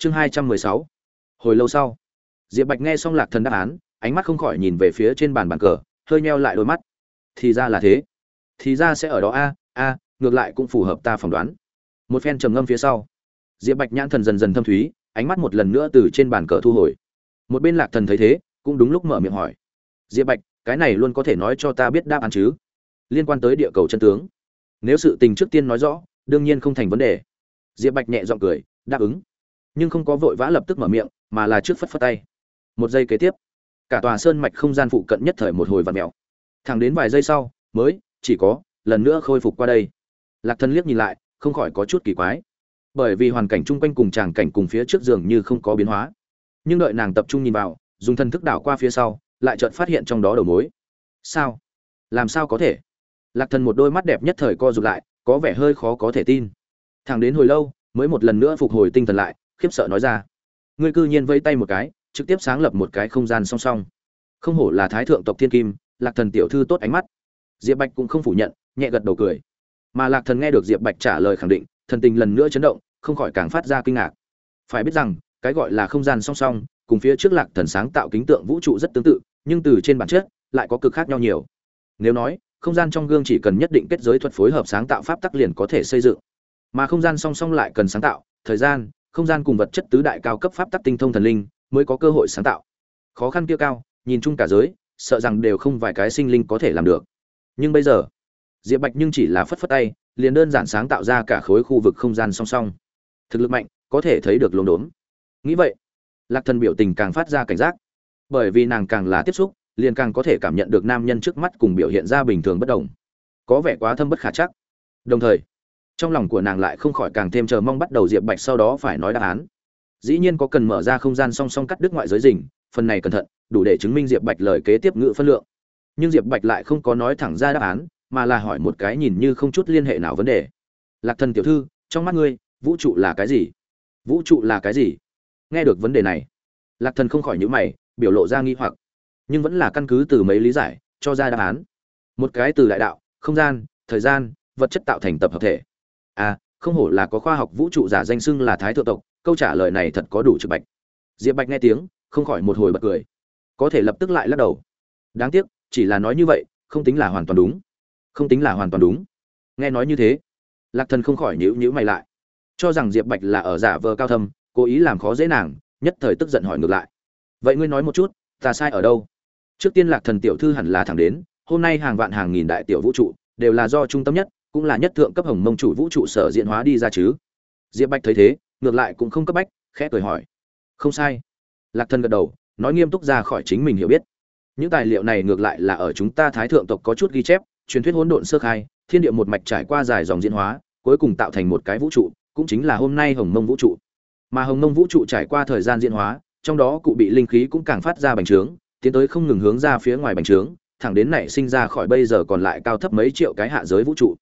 chương hai trăm mười sáu. Hồi lâu sau, diệp bạch nghe xong lạc thần đáp án, ánh mắt không khỏi nhìn về phía trên bàn bàn cờ, hơi nheo lại đôi mắt. Thì ra là thế. Thì ra sẽ ở đó a a, ngược lại cũng phù hợp ta phỏng đoán. Một phen trầm ngâm phía sau, diệp bạch nhãn thần dần dần thâm thúy, ánh mắt một lần nữa từ trên bàn cờ thu hồi. Một bên lạc thần thấy thế, cũng đúng lúc mở miệng hỏi. Diệp bạch, cái này luôn có thể nói cho ta biết đáp án chứ? Liên quan tới địa cầu chân tướng. Nếu sự tình trước tiên nói rõ, đương nhiên không thành vấn đề. Diệp bạch nhẹ g i ọ n g cười, đáp ứng nhưng không có vội vã lập tức mở miệng, mà là trước phất phất tay. Một giây kế tiếp, cả tòa sơn mạch không gian phụ cận nhất thời một hồi vạt mèo. Thẳng đến vài giây sau, mới, chỉ có, lần nữa khôi phục qua đây. Lạc thân liếc nhìn lại, không khỏi có chút kỳ quái. Bởi vì hoàn cảnh chung quanh cùng tràng cảnh cùng phía trước giường như không có biến hóa. Nhưng đợi nàng tập trung nhìn vào, dùng thân thức đảo qua phía sau, lại chợt phát hiện trong đó đầu mối. Sao? Làm sao có thể? Lạc thần một đôi mắt đẹp nhất thời co rụt lại, có vẻ hơi khó có thể tin. Thẳng đến hồi lâu, mới một lần nữa phục hồi tinh thần lại khiếp sợ nói ra. Ngươi cư nhiên vẫy tay một cái, trực tiếp sáng lập một cái không gian song song. Không hổ là thái thượng tộc thiên kim, lạc thần tiểu thư tốt ánh mắt. Diệp bạch cũng không phủ nhận, nhẹ gật đầu cười. Mà lạc thần nghe được diệp bạch trả lời khẳng định, thần tình lần nữa chấn động, không khỏi càng phát ra kinh ngạc. Phải biết rằng, cái gọi là không gian song song, cùng phía trước lạc thần sáng tạo kính tượng vũ trụ rất tương tự, nhưng từ trên bản chất, lại có cực khác nhau nhiều. Nếu nói, không gian trong gương chỉ cần nhất định kết giới thuật phối hợp sáng tạo pháp tắc liền có thể xây dựng. Mà không gian song song lại cần sáng tạo, thời gian không gian cùng vật chất tứ đại cao cấp pháp tắc tinh thông thần linh mới có cơ hội sáng tạo. Khó khăn kia cao, nhìn chung cả giới, sợ rằng đều không vài cái sinh linh có thể làm được. Nhưng bây giờ, diệp bạch nhưng chỉ là phất phất tay, liền đơn giản sáng tạo ra cả khối khu vực không gian song song. Thực lực mạnh, có thể thấy được lồn đốm nghĩ vậy, lạc thần biểu tình càng phát ra cảnh giác. Bởi vì nàng càng là tiếp xúc, liền càng có thể cảm nhận được nam nhân trước mắt cùng biểu hiện ra bình thường bất đồng. Có vẻ quá thâm bất khả chắc. Đồng thời trong lòng của nàng lại không khỏi càng thêm chờ mong bắt đầu diệp bạch sau đó phải nói đáp án. Dĩ nhiên có cần mở ra không gian song song cắt đứt ngoại giới rình, phần này cẩn thận, đủ để chứng minh diệp bạch lời kế tiếp ngự phân lượng. Nhưng diệp bạch lại không có nói thẳng ra đáp án, mà là hỏi một cái nhìn như không chút liên hệ nào vấn đề. Lạc thần tiểu thư, trong mắt ngươi, vũ trụ là cái gì? Vũ trụ là cái gì? Nghe được vấn đề này, lạc thần không khỏi nhữ mày, biểu lộ ra nghi hoặc, nhưng vẫn là căn cứ từ mấy lý giải, cho ra đáp án. Một cái từ đại đạo, không gian, thời gian, vật chất tạo thành tập hợp thể à không hổ là có khoa học vũ trụ giả danh xưng là thái thượng tộc, câu trả lời này thật có đủ trực bạch. Diệp bạch nghe tiếng, không khỏi một hồi bật cười. Có thể lập tức lại lắc đầu. Đáng tiếc, chỉ là nói như vậy, không tính là hoàn toàn đúng. Không tính là hoàn toàn đúng. Nghe nói như thế, lạc thần không khỏi nhữ nhữ mày lại. Cho rằng diệp bạch là ở giả vờ cao thâm, cố ý làm khó dễ nàng, nhất thời tức giận hỏi ngược lại. Vậy ngươi nói một chút, ta sai ở đâu? Trước tiên lạc thần tiểu thư hẳn là thẳng đến, hôm nay hàng vạn hàng nghìn đại tiểu vũ trụ, đều là do trung tâm nhất cũng là nhất thượng cấp hồng mông chủ vũ trụ sở diện hóa đi ra chứ. Diệp bạch thấy thế, ngược lại cũng không cấp bách, khẽ cười hỏi. Không sai. Lạc thần gật đầu, nói nghiêm túc ra khỏi chính mình hiểu biết. Những tài liệu này ngược lại là ở chúng ta thái thượng tộc có chút ghi chép, truyền thuyết hỗn độn sơ khai, thiên địa một mạch trải qua dài dòng diễn hóa, cuối cùng tạo thành một cái vũ trụ, cũng chính là hôm nay hồng mông vũ trụ. Mà hồng mông vũ trụ trải qua thời gian diễn hóa, trong đó cụ bị linh khí cũng càng phát ra bành trướng, tiến tới không ngừng hướng ra phía ngoài bành trướng, thẳng đến nảy sinh ra khỏi bây giờ còn lại cao thấp mấy triệu cái hạ giới vũ trụ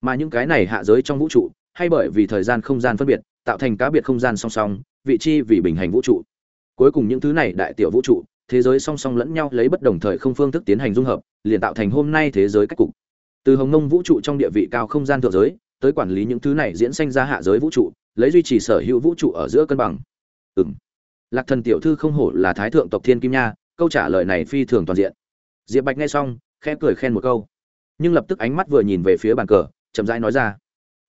mà những cái này hạ giới trong vũ trụ, hay bởi vì thời gian không gian phân biệt, tạo thành cá biệt không gian song song, vị chi vì bình hành vũ trụ. Cuối cùng những thứ này đại tiểu vũ trụ, thế giới song song lẫn nhau lấy bất đồng thời không phương thức tiến hành dung hợp, liền tạo thành hôm nay thế giới cách cục. Từ hồng nông vũ trụ trong địa vị cao không gian thượng giới, tới quản lý những thứ này diễn sinh ra hạ giới vũ trụ, lấy duy trì sở hữu vũ trụ ở giữa cân bằng. Ừ m lạc thần tiểu thư không hổ là thái thượng tộc thiên kim nha, câu trả lời này phi thường toàn diện. Diệp bạch nghe xong, khẽ cười khen một câu. Nhưng lập tức ánh mắt vừa nhìn về phía bàn cờ chậm rãi nói ra.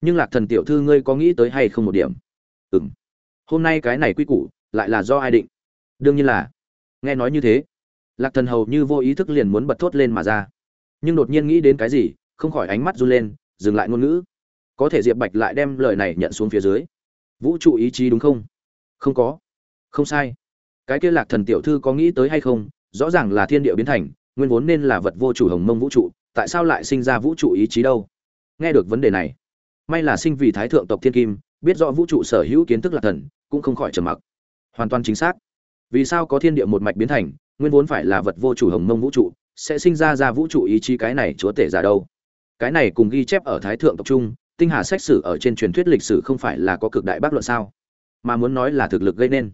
Nhưng lạc thần tiểu thư ngươi có nghĩ tới hay không một điểm? Ừ m hôm nay cái này quy củ lại là do ai định? Đương nhiên là. Nghe nói như thế, lạc thần hầu như vô ý thức liền muốn bật thốt lên mà ra. Nhưng đột nhiên nghĩ đến cái gì, không khỏi ánh mắt run lên, dừng lại ngôn ngữ. Có thể diệp bạch lại đem lời này nhận xuống phía dưới. Vũ trụ ý chí đúng không? Không có. Không sai. Cái kia lạc thần tiểu thư có nghĩ tới hay không? Rõ ràng là thiên địa biến thành, nguyên vốn nên là vật vô chủ hồng mông vũ trụ, tại sao lại sinh ra vũ trụ ý chí đâu? Nghe được vấn đề này, may là sinh vì thái thượng tộc thiên kim, biết rõ vũ trụ sở hữu kiến thức lạc thần, cũng không khỏi trầm mặc. Hoàn toàn chính xác. Vì sao có thiên địa một mạch biến thành, nguyên vốn phải là vật vô chủ hồng mông vũ trụ, sẽ sinh ra ra vũ trụ ý chí cái này chúa tể giả đâu? Cái này cùng ghi chép ở thái thượng tộc trung tinh hà sách sử ở trên truyền thuyết lịch sử không phải là có cực đại bác luận sao? Mà muốn nói là thực lực gây nên.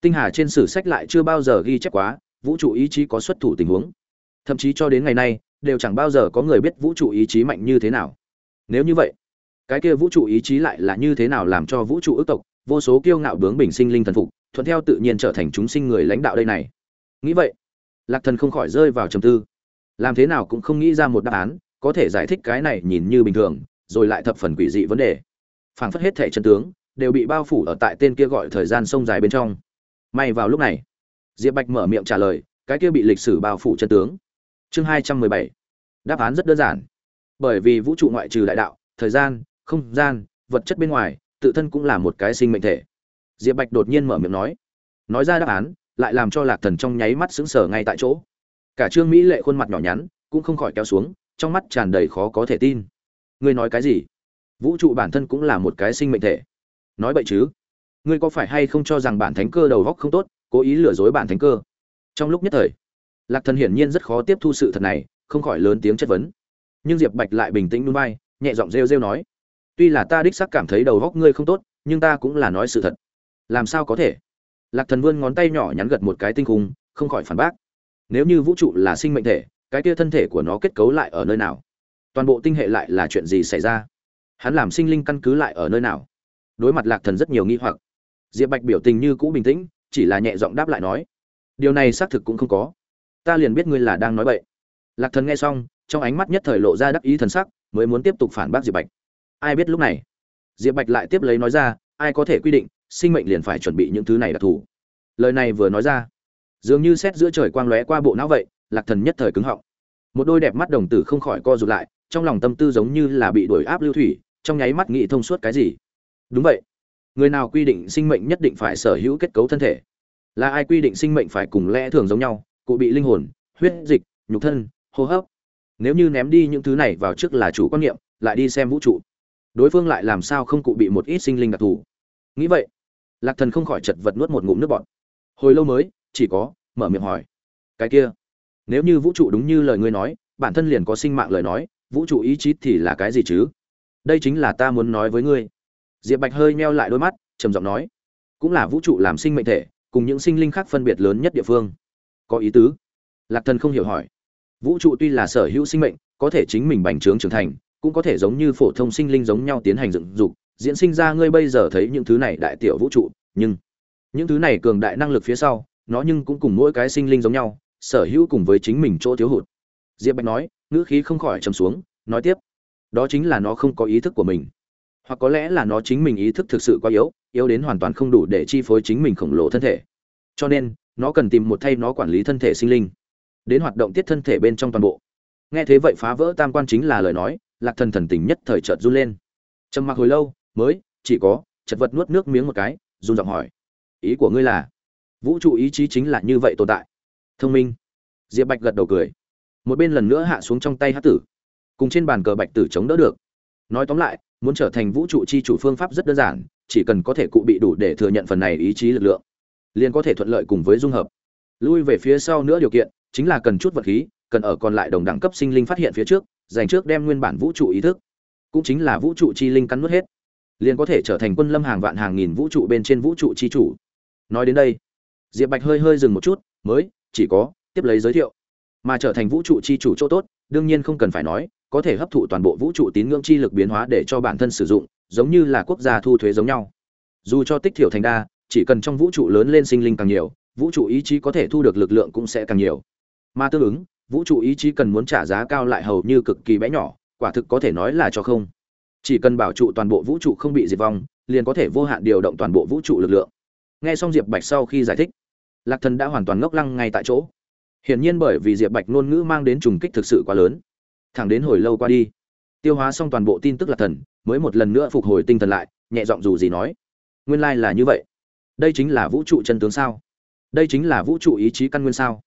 Tinh hà trên sử sách lại chưa bao giờ ghi chép quá, vũ trụ ý chí có xuất thủ tình huống. Thậm chí cho đến ngày nay, đều chẳng bao giờ có người biết vũ trụ ý chí mạnh như thế nào nếu như vậy, cái kia vũ trụ ý chí lại là như thế nào làm cho vũ trụ ước tộc vô số kiêu ngạo bướng bình sinh linh thần phục, thuận theo tự nhiên trở thành chúng sinh người lãnh đạo đây này? Nghĩ vậy, lạc thần không khỏi rơi vào trầm tư. Làm thế nào cũng không nghĩ ra một đáp án, có thể giải thích cái này nhìn như bình thường, rồi lại thập phần quỷ dị vấn đề. Phảng phất hết thẻ chân tướng đều bị bao phủ ở tại tên kia gọi thời gian sông dài bên trong. May vào lúc này, diệp bạch mở miệng trả lời, cái kia bị lịch sử bao phủ chân tướng. Chương hai trăm mười bảy. Đáp án rất đơn giản bởi vì vũ trụ ngoại trừ đại đạo, thời gian, không gian, vật chất bên ngoài, tự thân cũng là một cái sinh mệnh thể. Diệp bạch đột nhiên mở miệng nói. Nói ra đáp án, lại làm cho lạc thần trong nháy mắt sững sờ ngay tại chỗ. Cả trương mỹ lệ khuôn mặt nhỏ nhắn, cũng không khỏi kéo xuống, trong mắt tràn đầy khó có thể tin. Ngươi nói cái gì? Vũ trụ bản thân cũng là một cái sinh mệnh thể. Nói vậy chứ? Ngươi có phải hay không cho rằng bản thánh cơ đầu góc không tốt, cố ý lừa dối bản thánh cơ? Trong lúc nhất thời, lạc thần hiển nhiên rất khó tiếp thu sự thật này, không khỏi lớn tiếng chất vấn nhưng diệp bạch lại bình tĩnh núi bay nhẹ giọng rêu rêu nói, tuy là ta đích xác cảm thấy đầu góc ngươi không tốt, nhưng ta cũng là nói sự thật. Làm sao có thể? Lạc thần vươn ngón tay nhỏ nhắn gật một cái tinh khung, không khỏi phản bác, nếu như vũ trụ là sinh mệnh thể, cái kia thân thể của nó kết cấu lại ở nơi nào? Toàn bộ tinh hệ lại là chuyện gì xảy ra? Hắn làm sinh linh căn cứ lại ở nơi nào? Đối mặt lạc thần rất nhiều nghi hoặc, diệp bạch biểu tình như cũ bình tĩnh, chỉ là nhẹ giọng đáp lại nói, điều này xác thực cũng không có. Ta liền biết ngươi là đang nói bậy. Lạc thần nghe xong trong ánh mắt nhất thời lộ ra đắc ý thần sắc, mới muốn tiếp tục phản bác diệp bạch. Ai biết lúc này, diệp bạch lại tiếp lấy nói ra, ai có thể quy định, sinh mệnh liền phải chuẩn bị những thứ này đặc thù. Lời này vừa nói ra, dường như xét giữa trời quang lóe qua bộ não vậy, lạc thần nhất thời cứng họng. Một đôi đẹp mắt đồng tử không khỏi co rụt lại, trong lòng tâm tư giống như là bị đuổi áp lưu thủy, trong nháy mắt nghĩ thông suốt cái gì. Đúng vậy, người nào quy định sinh mệnh nhất định phải sở hữu kết cấu thân thể? Là ai quy định sinh mệnh phải cùng lẽ thường giống nhau, cụ bị linh hồn, huyết dịch, nhục thân, hô hấp? Nếu như ném đi những thứ này vào trước là chủ quan niệm, lại đi xem vũ trụ. Đối phương lại làm sao không cụ bị một ít sinh linh đặc thù? Nghĩ vậy, lạc thần không khỏi chật vật nuốt một ngụm nước bọt. Hồi lâu mới, chỉ có, mở miệng hỏi. Cái kia, nếu như vũ trụ đúng như lời ngươi nói, bản thân liền có sinh mạng lời nói, vũ trụ ý chí thì là cái gì chứ? Đây chính là ta muốn nói với ngươi. Diệp bạch hơi meo lại đôi mắt, trầm giọng nói. Cũng là vũ trụ làm sinh mệnh thể, cùng những sinh linh khác phân biệt lớn nhất địa phương. Có ý tứ. Lạc thần không hiểu hỏi vũ trụ tuy là sở hữu sinh mệnh, có thể chính mình bành trướng trưởng thành, cũng có thể giống như phổ thông sinh linh giống nhau tiến hành dựng dục. Diễn sinh ra ngươi bây giờ thấy những thứ này đại tiểu vũ trụ, nhưng những thứ này cường đại năng lực phía sau, nó nhưng cũng cùng mỗi cái sinh linh giống nhau, sở hữu cùng với chính mình chỗ thiếu hụt. Diệp bạch nói, ngữ khí không khỏi trầm xuống, nói tiếp, đó chính là nó không có ý thức của mình. Hoặc có lẽ là nó chính mình ý thức thực sự quá yếu yếu đến hoàn toàn không đủ để chi phối chính mình khổng lồ thân thể. Cho nên, nó cần tìm một thay nó quản lý thân thể sinh linh đến hoạt động tiết thân thể bên trong toàn bộ. Nghe thế vậy phá vỡ tam quan chính là lời nói, lạc thần thần tình nhất thời chợt run lên. Trầm mặc hồi lâu, mới, chỉ có, chật vật nuốt nước miếng một cái, run giọng hỏi. Ý của ngươi là, vũ trụ ý chí chính là như vậy tồn tại. Thông minh. Diệp bạch gật đầu cười. Một bên lần nữa hạ xuống trong tay hát tử. Cùng trên bàn cờ bạch tử chống đỡ được. Nói tóm lại, muốn trở thành vũ trụ chi chủ phương pháp rất đơn giản, chỉ cần có thể cụ bị đủ để thừa nhận phần này ý chí lực lượng, liền có thể thuận lợi cùng với dung hợp. Lui về phía sau nữa điều kiện chính là cần chút vật khí, cần ở còn lại đồng đẳng cấp sinh linh phát hiện phía trước giành trước đem nguyên bản vũ trụ ý thức, cũng chính là vũ trụ chi linh cắn nuốt hết, liền có thể trở thành quân lâm hàng vạn hàng nghìn vũ trụ bên trên vũ trụ chi chủ. Nói đến đây, diệp bạch hơi hơi dừng một chút, mới, chỉ có, tiếp lấy giới thiệu. Mà trở thành vũ trụ chi chủ chỗ tốt, đương nhiên không cần phải nói, có thể hấp thụ toàn bộ vũ trụ tín ngưỡng chi lực biến hóa để cho bản thân sử dụng, giống như là quốc gia thu thuế giống nhau. Dù cho tích thiểu thành đa, chỉ cần trong vũ trụ lớn lên sinh linh càng nhiều, vũ trụ ý chí có thể thu được lực lượng cũng sẽ càng nhiều mà tương ứng, vũ trụ ý chí cần muốn trả giá cao lại hầu như cực kỳ bé nhỏ, quả thực có thể nói là cho không. Chỉ cần bảo trụ toàn bộ vũ trụ không bị diệt vong, liền có thể vô hạn điều động toàn bộ vũ trụ lực lượng. Nghe xong diệp bạch sau khi giải thích, lạc thần đã hoàn toàn ngốc lăng ngay tại chỗ. Hiển nhiên bởi vì diệp bạch ngôn ngữ mang đến trùng kích thực sự quá lớn. Thẳng đến hồi lâu qua đi, tiêu hóa xong toàn bộ tin tức lạc thần, mới một lần nữa phục hồi tinh thần lại, nhẹ giọng dù gì nói, nguyên lai là như vậy. Đây chính là vũ trụ chân tướng sao? Đây chính là vũ trụ ý chí căn nguyên sao?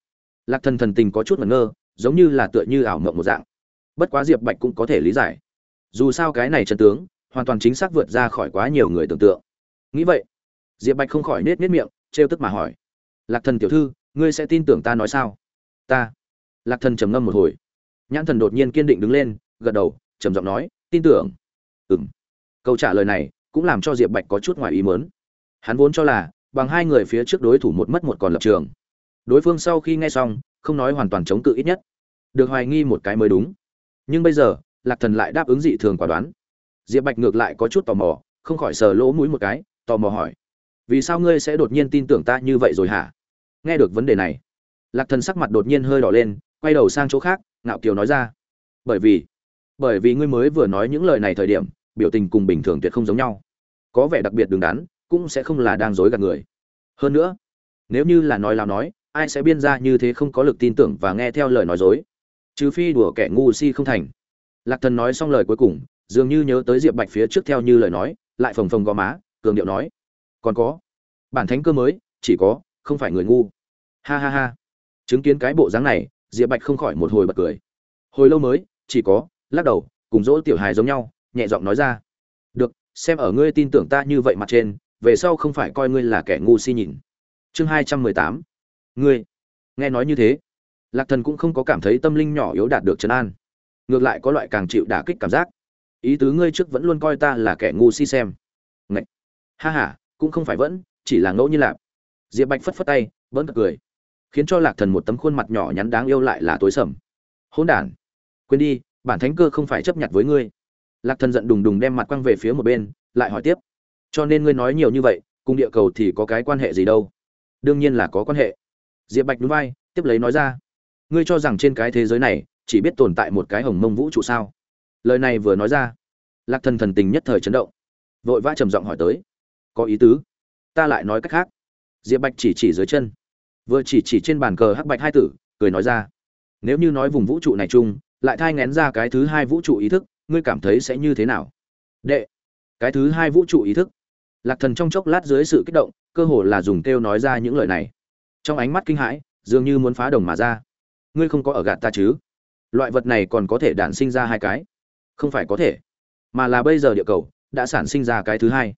Lạc thần thần tình có chút ngẩn ngơ, giống như là tựa như ảo mộng một dạng. Bất quá diệp bạch cũng có thể lý giải. Dù sao cái này chân tướng, hoàn toàn chính xác vượt ra khỏi quá nhiều người tưởng tượng. Nghĩ vậy, diệp bạch không khỏi nết nết miệng, trêu tức mà hỏi. Lạc thần tiểu thư, ngươi sẽ tin tưởng ta nói sao? Ta. Lạc thần trầm ngâm một hồi. Nhãn thần đột nhiên kiên định đứng lên, gật đầu, trầm giọng nói, tin tưởng. Ừng câu trả lời này cũng làm cho diệp bạch có chút ngoài ý mớn hắn vốn cho là, bằng hai người phía trước đối thủ một mất một còn lập trường đối phương sau khi nghe xong, không nói hoàn toàn chống cự ít nhất. Được hoài nghi một cái mới đúng. Nhưng bây giờ, lạc thần lại đáp ứng dị thường quả đoán. Diệp bạch ngược lại có chút tò mò, không khỏi sờ lỗ mũi một cái, tò mò hỏi. Vì sao ngươi sẽ đột nhiên tin tưởng ta như vậy rồi hả? Nghe được vấn đề này, lạc thần sắc mặt đột nhiên hơi đỏ lên, quay đầu sang chỗ khác, ngạo kiều nói ra. Bởi vì bởi vì ngươi mới vừa nói những lời này thời điểm, biểu tình cùng bình thường tuyệt không giống nhau. Có vẻ đặc biệt đứng đắn, cũng sẽ không là đang dối gạt người. Hơn nữa, nếu như là nói lao nói ai sẽ biên ra như thế không có lực tin tưởng và nghe theo lời nói dối? Trừ phi đùa kẻ ngu si không thành. Lạc thần nói xong lời cuối cùng, dường như nhớ tới diệp bạch phía trước theo như lời nói, lại phồng phồng gò má, cường điệu nói, còn có, bản thánh cơ mới, chỉ có, không phải người ngu. Ha ha ha. Chứng kiến cái bộ dáng này, diệp bạch không khỏi một hồi bật cười. Hồi lâu mới, chỉ có, lắc đầu, cùng dỗ tiểu hài giống nhau, nhẹ giọng nói ra, được, xem ở ngươi tin tưởng ta như vậy mặt trên, về sau không phải coi ngươi là kẻ ngu si nhìn. Chương hai trăm mười tám ngươi, nghe nói như thế, lạc thần cũng không có cảm thấy tâm linh nhỏ yếu đạt được trấn an. Ngược lại có loại càng chịu đả kích cảm giác. Ý tứ ngươi trước vẫn luôn coi ta là kẻ ngu si xem. Ngậy! ha ha, cũng không phải vẫn, chỉ là ngẫu nhiên lạp. Diệp bạch phất phất tay vẫn cười. Khiến cho lạc thần một tấm khuôn mặt nhỏ nhắn đáng yêu lại là tối sầm. Hỗn đản. Quên đi, bản thánh cơ không phải chấp nhận với ngươi. Lạc thần giận đùng đùng đem mặt quăng về phía một bên, lại hỏi tiếp. Cho nên ngươi nói nhiều như vậy, cùng địa cầu thì có cái quan hệ gì đâu? Đương nhiên là có quan hệ diệp bạch núi vai, tiếp lấy nói ra. Ngươi cho rằng trên cái thế giới này, chỉ biết tồn tại một cái hồng mông vũ trụ sao? Lời này vừa nói ra, lạc thần thần tình nhất thời chấn động. Vội vã trầm giọng hỏi tới. Có ý tứ? Ta lại nói cách khác. Diệp bạch chỉ chỉ dưới chân. Vừa chỉ chỉ trên bàn cờ hắc bạch hai tử, cười nói ra. Nếu như nói vùng vũ trụ này chung, lại thai ngén ra cái thứ hai vũ trụ ý thức, ngươi cảm thấy sẽ như thế nào? Đệ, cái thứ hai vũ trụ ý thức. Lạc thần trong chốc lát dưới sự kích động, cơ hồ là dùng kêu nói ra những lời này trong ánh mắt kinh hãi, dường như muốn phá đồng mà ra. Ngươi không có ở gạt ta chứ? Loại vật này còn có thể đản sinh ra hai cái? Không phải có thể, mà là bây giờ địa cầu đã sản sinh ra cái thứ hai.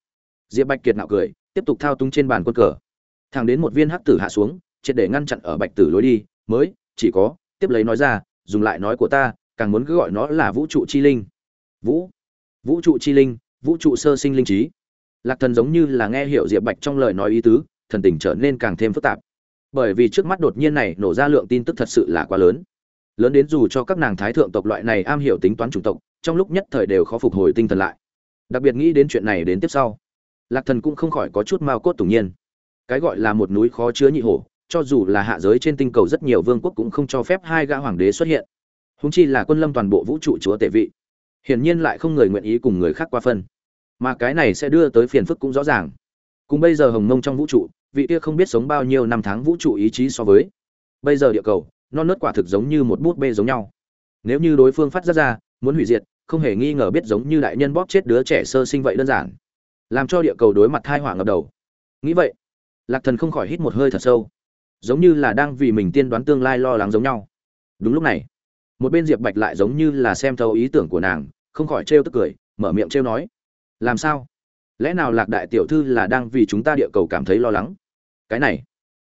Diệp bạch kiệt nạo cười, tiếp tục thao túng trên bàn quân cờ. Thẳng đến một viên hắc tử hạ xuống, triệt để ngăn chặn ở bạch tử lối đi, mới, chỉ có, tiếp lấy nói ra, dùng lại nói của ta, càng muốn cứ gọi nó là vũ trụ chi linh. Vũ vũ trụ chi linh, vũ trụ sơ sinh linh trí. Lạc thần giống như là nghe hiểu diệp bạch trong lời nói ý tứ, thần tình trở nên càng thêm phức tạp bởi vì trước mắt đột nhiên này nổ ra lượng tin tức thật sự là quá lớn. Lớn đến dù cho các nàng thái thượng tộc loại này am hiểu tính toán chủng tộc, trong lúc nhất thời đều khó phục hồi tinh thần lại. Đặc biệt nghĩ đến chuyện này đến tiếp sau, lạc thần cũng không khỏi có chút mao cốt tủng nhiên. Cái gọi là một núi khó chứa nhị hổ, cho dù là hạ giới trên tinh cầu rất nhiều vương quốc cũng không cho phép hai gã hoàng đế xuất hiện. Húng chi là quân lâm toàn bộ vũ trụ chúa tể vị. Hiển nhiên lại không người nguyện ý cùng người khác qua phân. Mà cái này sẽ đưa tới phiền phức cũng rõ ràng. Cùng bây giờ hồng mông trong vũ trụ vị kia không biết sống bao nhiêu năm tháng vũ trụ ý chí so với. Bây giờ địa cầu, non nớt quả thực giống như một bút bê giống nhau. Nếu như đối phương phát ra ra, muốn hủy diệt, không hề nghi ngờ biết giống như đại nhân bóp chết đứa trẻ sơ sinh vậy đơn giản. Làm cho địa cầu đối mặt thai hỏa ngập đầu. Nghĩ vậy, lạc thần không khỏi hít một hơi thật sâu. Giống như là đang vì mình tiên đoán tương lai lo lắng giống nhau. Đúng lúc này, một bên diệp bạch lại giống như là xem thấu ý tưởng của nàng, không khỏi trêu tức cười, mở miệng trêu nói. Làm sao? Lẽ nào lạc đại tiểu thư là đang vì chúng ta địa cầu cảm thấy lo lắng? Cái này,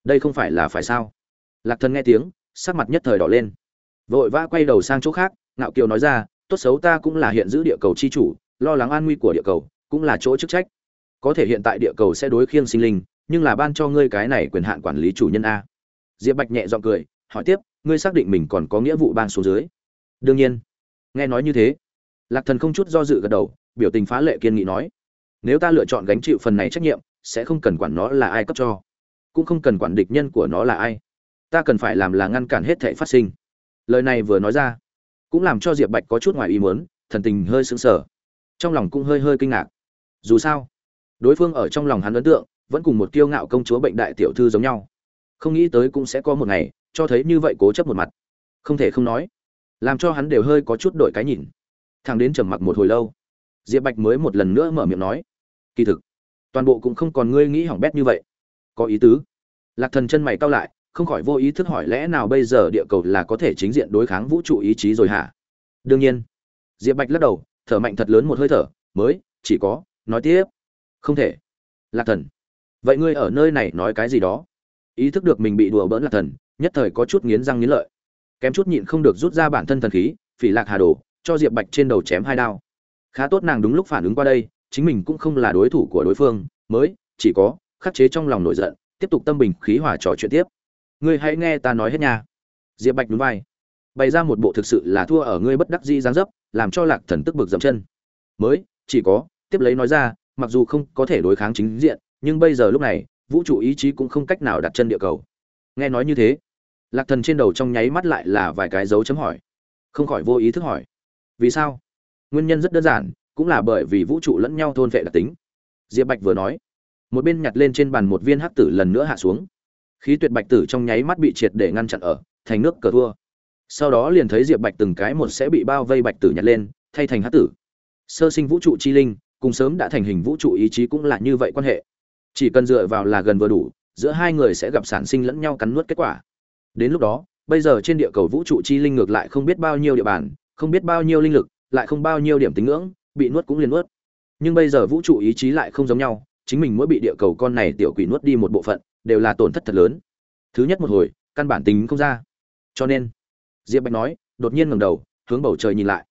đây không phải là phải sao? Lạc thần nghe tiếng, sắc mặt nhất thời đỏ lên. Vội vã quay đầu sang chỗ khác, ngạo kiều nói ra, tốt xấu ta cũng là hiện giữ địa cầu chi chủ, lo lắng an nguy của địa cầu, cũng là chỗ chức trách. Có thể hiện tại địa cầu sẽ đối khiêng sinh linh, nhưng là ban cho ngươi cái này quyền hạn quản lý chủ nhân a. Diệp bạch nhẹ giọng cười, hỏi tiếp, ngươi xác định mình còn có nghĩa vụ ban xuống dưới? Đương nhiên. Nghe nói như thế, lạc thần không chút do dự gật đầu, biểu tình phá lệ kiên nghị nói, nếu ta lựa chọn gánh chịu phần này trách nhiệm, sẽ không cần quản nó là ai cấp cho cũng không cần quản địch nhân của nó là ai. Ta cần phải làm là ngăn cản hết thảy phát sinh. Lời này vừa nói ra, cũng làm cho diệp bạch có chút ngoài ý muốn, thần tình hơi sững sờ. Trong lòng cũng hơi hơi kinh ngạc. Dù sao, đối phương ở trong lòng hắn ấn tượng, vẫn cùng một kiêu ngạo công chúa bệnh đại tiểu thư giống nhau. Không nghĩ tới cũng sẽ có một ngày, cho thấy như vậy cố chấp một mặt. Không thể không nói, làm cho hắn đều hơi có chút đổi cái nhìn. Thằng đến trầm mặc một hồi lâu, diệp bạch mới một lần nữa mở miệng nói, kỳ thực, toàn bộ cũng không còn ngươi nghĩ hỏng bét như vậy có ý tứ. Lạc thần chân mày cau lại, không khỏi vô ý thức hỏi lẽ nào bây giờ địa cầu là có thể chính diện đối kháng vũ trụ ý chí rồi hả? Đương nhiên. Diệp bạch lắc đầu, thở mạnh thật lớn một hơi thở, mới, chỉ có, nói tiếp. Không thể. Lạc thần. Vậy ngươi ở nơi này nói cái gì đó? Ý thức được mình bị đùa bỡn lạc thần, nhất thời có chút nghiến răng nghiến lợi. Kém chút nhịn không được rút ra bản thân thần khí, phỉ lạc hà đồ, cho diệp bạch trên đầu chém hai đao. Khá tốt nàng đúng lúc phản ứng qua đây, chính mình cũng không là đối thủ của đối phương, mới, chỉ có khắc chế trong lòng nổi giận, tiếp tục tâm bình khí hòa trò chuyện tiếp. Ngươi hãy nghe ta nói hết nha. Diệp bạch núi vai. Bày ra một bộ thực sự là thua ở ngươi bất đắc dĩ giáng dấp, làm cho lạc thần tức bực dậm chân. Mới, chỉ có, tiếp lấy nói ra, mặc dù không có thể đối kháng chính diện, nhưng bây giờ lúc này, vũ trụ ý chí cũng không cách nào đặt chân địa cầu. Nghe nói như thế, lạc thần trên đầu trong nháy mắt lại là vài cái dấu chấm hỏi. Không khỏi vô ý thức hỏi. Vì sao? Nguyên nhân rất đơn giản, cũng là bởi vì vũ trụ lẫn nhau thôn vệ đặc tính. Diệp bạch vừa nói một bên nhặt lên trên bàn một viên hắc tử lần nữa hạ xuống. Khí tuyệt bạch tử trong nháy mắt bị triệt để ngăn chặn ở, thành nước cờ thua. Sau đó liền thấy diệp bạch từng cái một sẽ bị bao vây bạch tử nhặt lên, thay thành hắc tử. Sơ sinh vũ trụ chi linh, cùng sớm đã thành hình vũ trụ ý chí cũng là như vậy quan hệ. Chỉ cần dựa vào là gần vừa đủ, giữa hai người sẽ gặp sản sinh lẫn nhau cắn nuốt kết quả. Đến lúc đó, bây giờ trên địa cầu vũ trụ chi linh ngược lại không biết bao nhiêu địa bàn, không biết bao nhiêu linh lực, lại không bao nhiêu điểm tính ngưỡng, bị nuốt cũng liền nuốt. Nhưng bây giờ vũ trụ ý chí lại không giống nhau chính mình mỗi bị địa cầu con này tiểu quỷ nuốt đi một bộ phận, đều là tổn thất thật lớn. Thứ nhất một hồi, căn bản tính không ra. Cho nên, diệp bạch nói, đột nhiên ngẩng đầu, hướng bầu trời nhìn lại.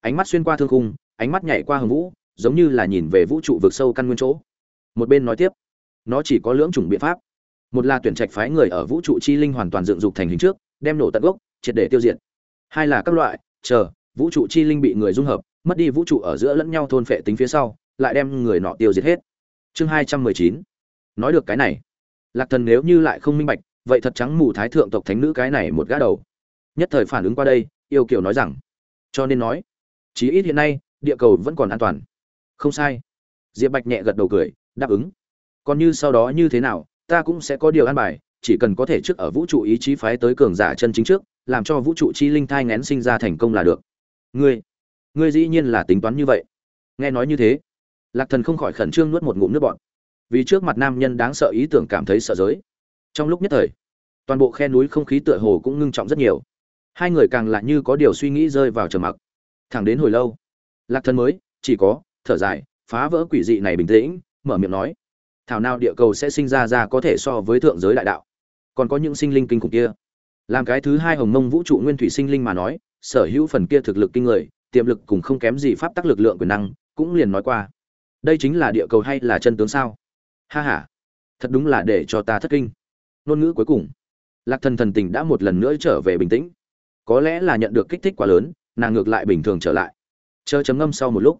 Ánh mắt xuyên qua thương khung, ánh mắt nhảy qua hầm vũ, giống như là nhìn về vũ trụ vực sâu căn nguyên chỗ. Một bên nói tiếp, nó chỉ có lưỡng chủng biện pháp. Một là tuyển trạch phái người ở vũ trụ chi linh hoàn toàn dựng dục thành hình trước, đem nổ tận gốc, triệt để tiêu diệt. Hai là các loại, chờ, vũ trụ chi linh bị người dung hợp, mất đi vũ trụ ở giữa lẫn nhau thôn phệ tính phía sau, lại đem người nọ tiêu diệt hết chương hai trăm mười chín. Nói được cái này. Lạc thần nếu như lại không minh bạch, vậy thật trắng mù thái thượng tộc thánh nữ cái này một gã đầu. Nhất thời phản ứng qua đây, yêu kiều nói rằng, cho nên nói, chí ít hiện nay, địa cầu vẫn còn an toàn. Không sai. Diệp bạch nhẹ gật đầu cười, đáp ứng. Còn như sau đó như thế nào, ta cũng sẽ có điều an bài, chỉ cần có thể trước ở vũ trụ ý chí phái tới cường giả chân chính trước, làm cho vũ trụ chi linh thai ngén sinh ra thành công là được. Ngươi ngươi dĩ nhiên là tính toán như vậy. Nghe nói như thế lạc thần không khỏi khẩn trương nuốt một ngụm nước bọt. Vì trước mặt nam nhân đáng sợ ý tưởng cảm thấy sợ giới. Trong lúc nhất thời, toàn bộ khe núi không khí tựa hồ cũng ngưng trọng rất nhiều. Hai người càng lại như có điều suy nghĩ rơi vào trầm mặc. Thẳng đến hồi lâu, lạc thần mới, chỉ có, thở dài, phá vỡ quỷ dị này bình tĩnh, mở miệng nói, thảo nào địa cầu sẽ sinh ra ra có thể so với thượng giới đại đạo. Còn có những sinh linh kinh khủng kia. Làm cái thứ hai hồng mông vũ trụ nguyên thủy sinh linh mà nói, sở hữu phần kia thực lực kinh người, tiềm lực cùng không kém gì pháp tắc lực lượng quyền năng, cũng liền nói qua đây chính là địa cầu hay là chân tướng sao? Ha ha, thật đúng là để cho ta thất kinh. Ngôn ngữ cuối cùng. Lạc thần thần tình đã một lần nữa trở về bình tĩnh. Có lẽ là nhận được kích thích quá lớn, nàng ngược lại bình thường trở lại. Chờ chấm ngâm sau một lúc.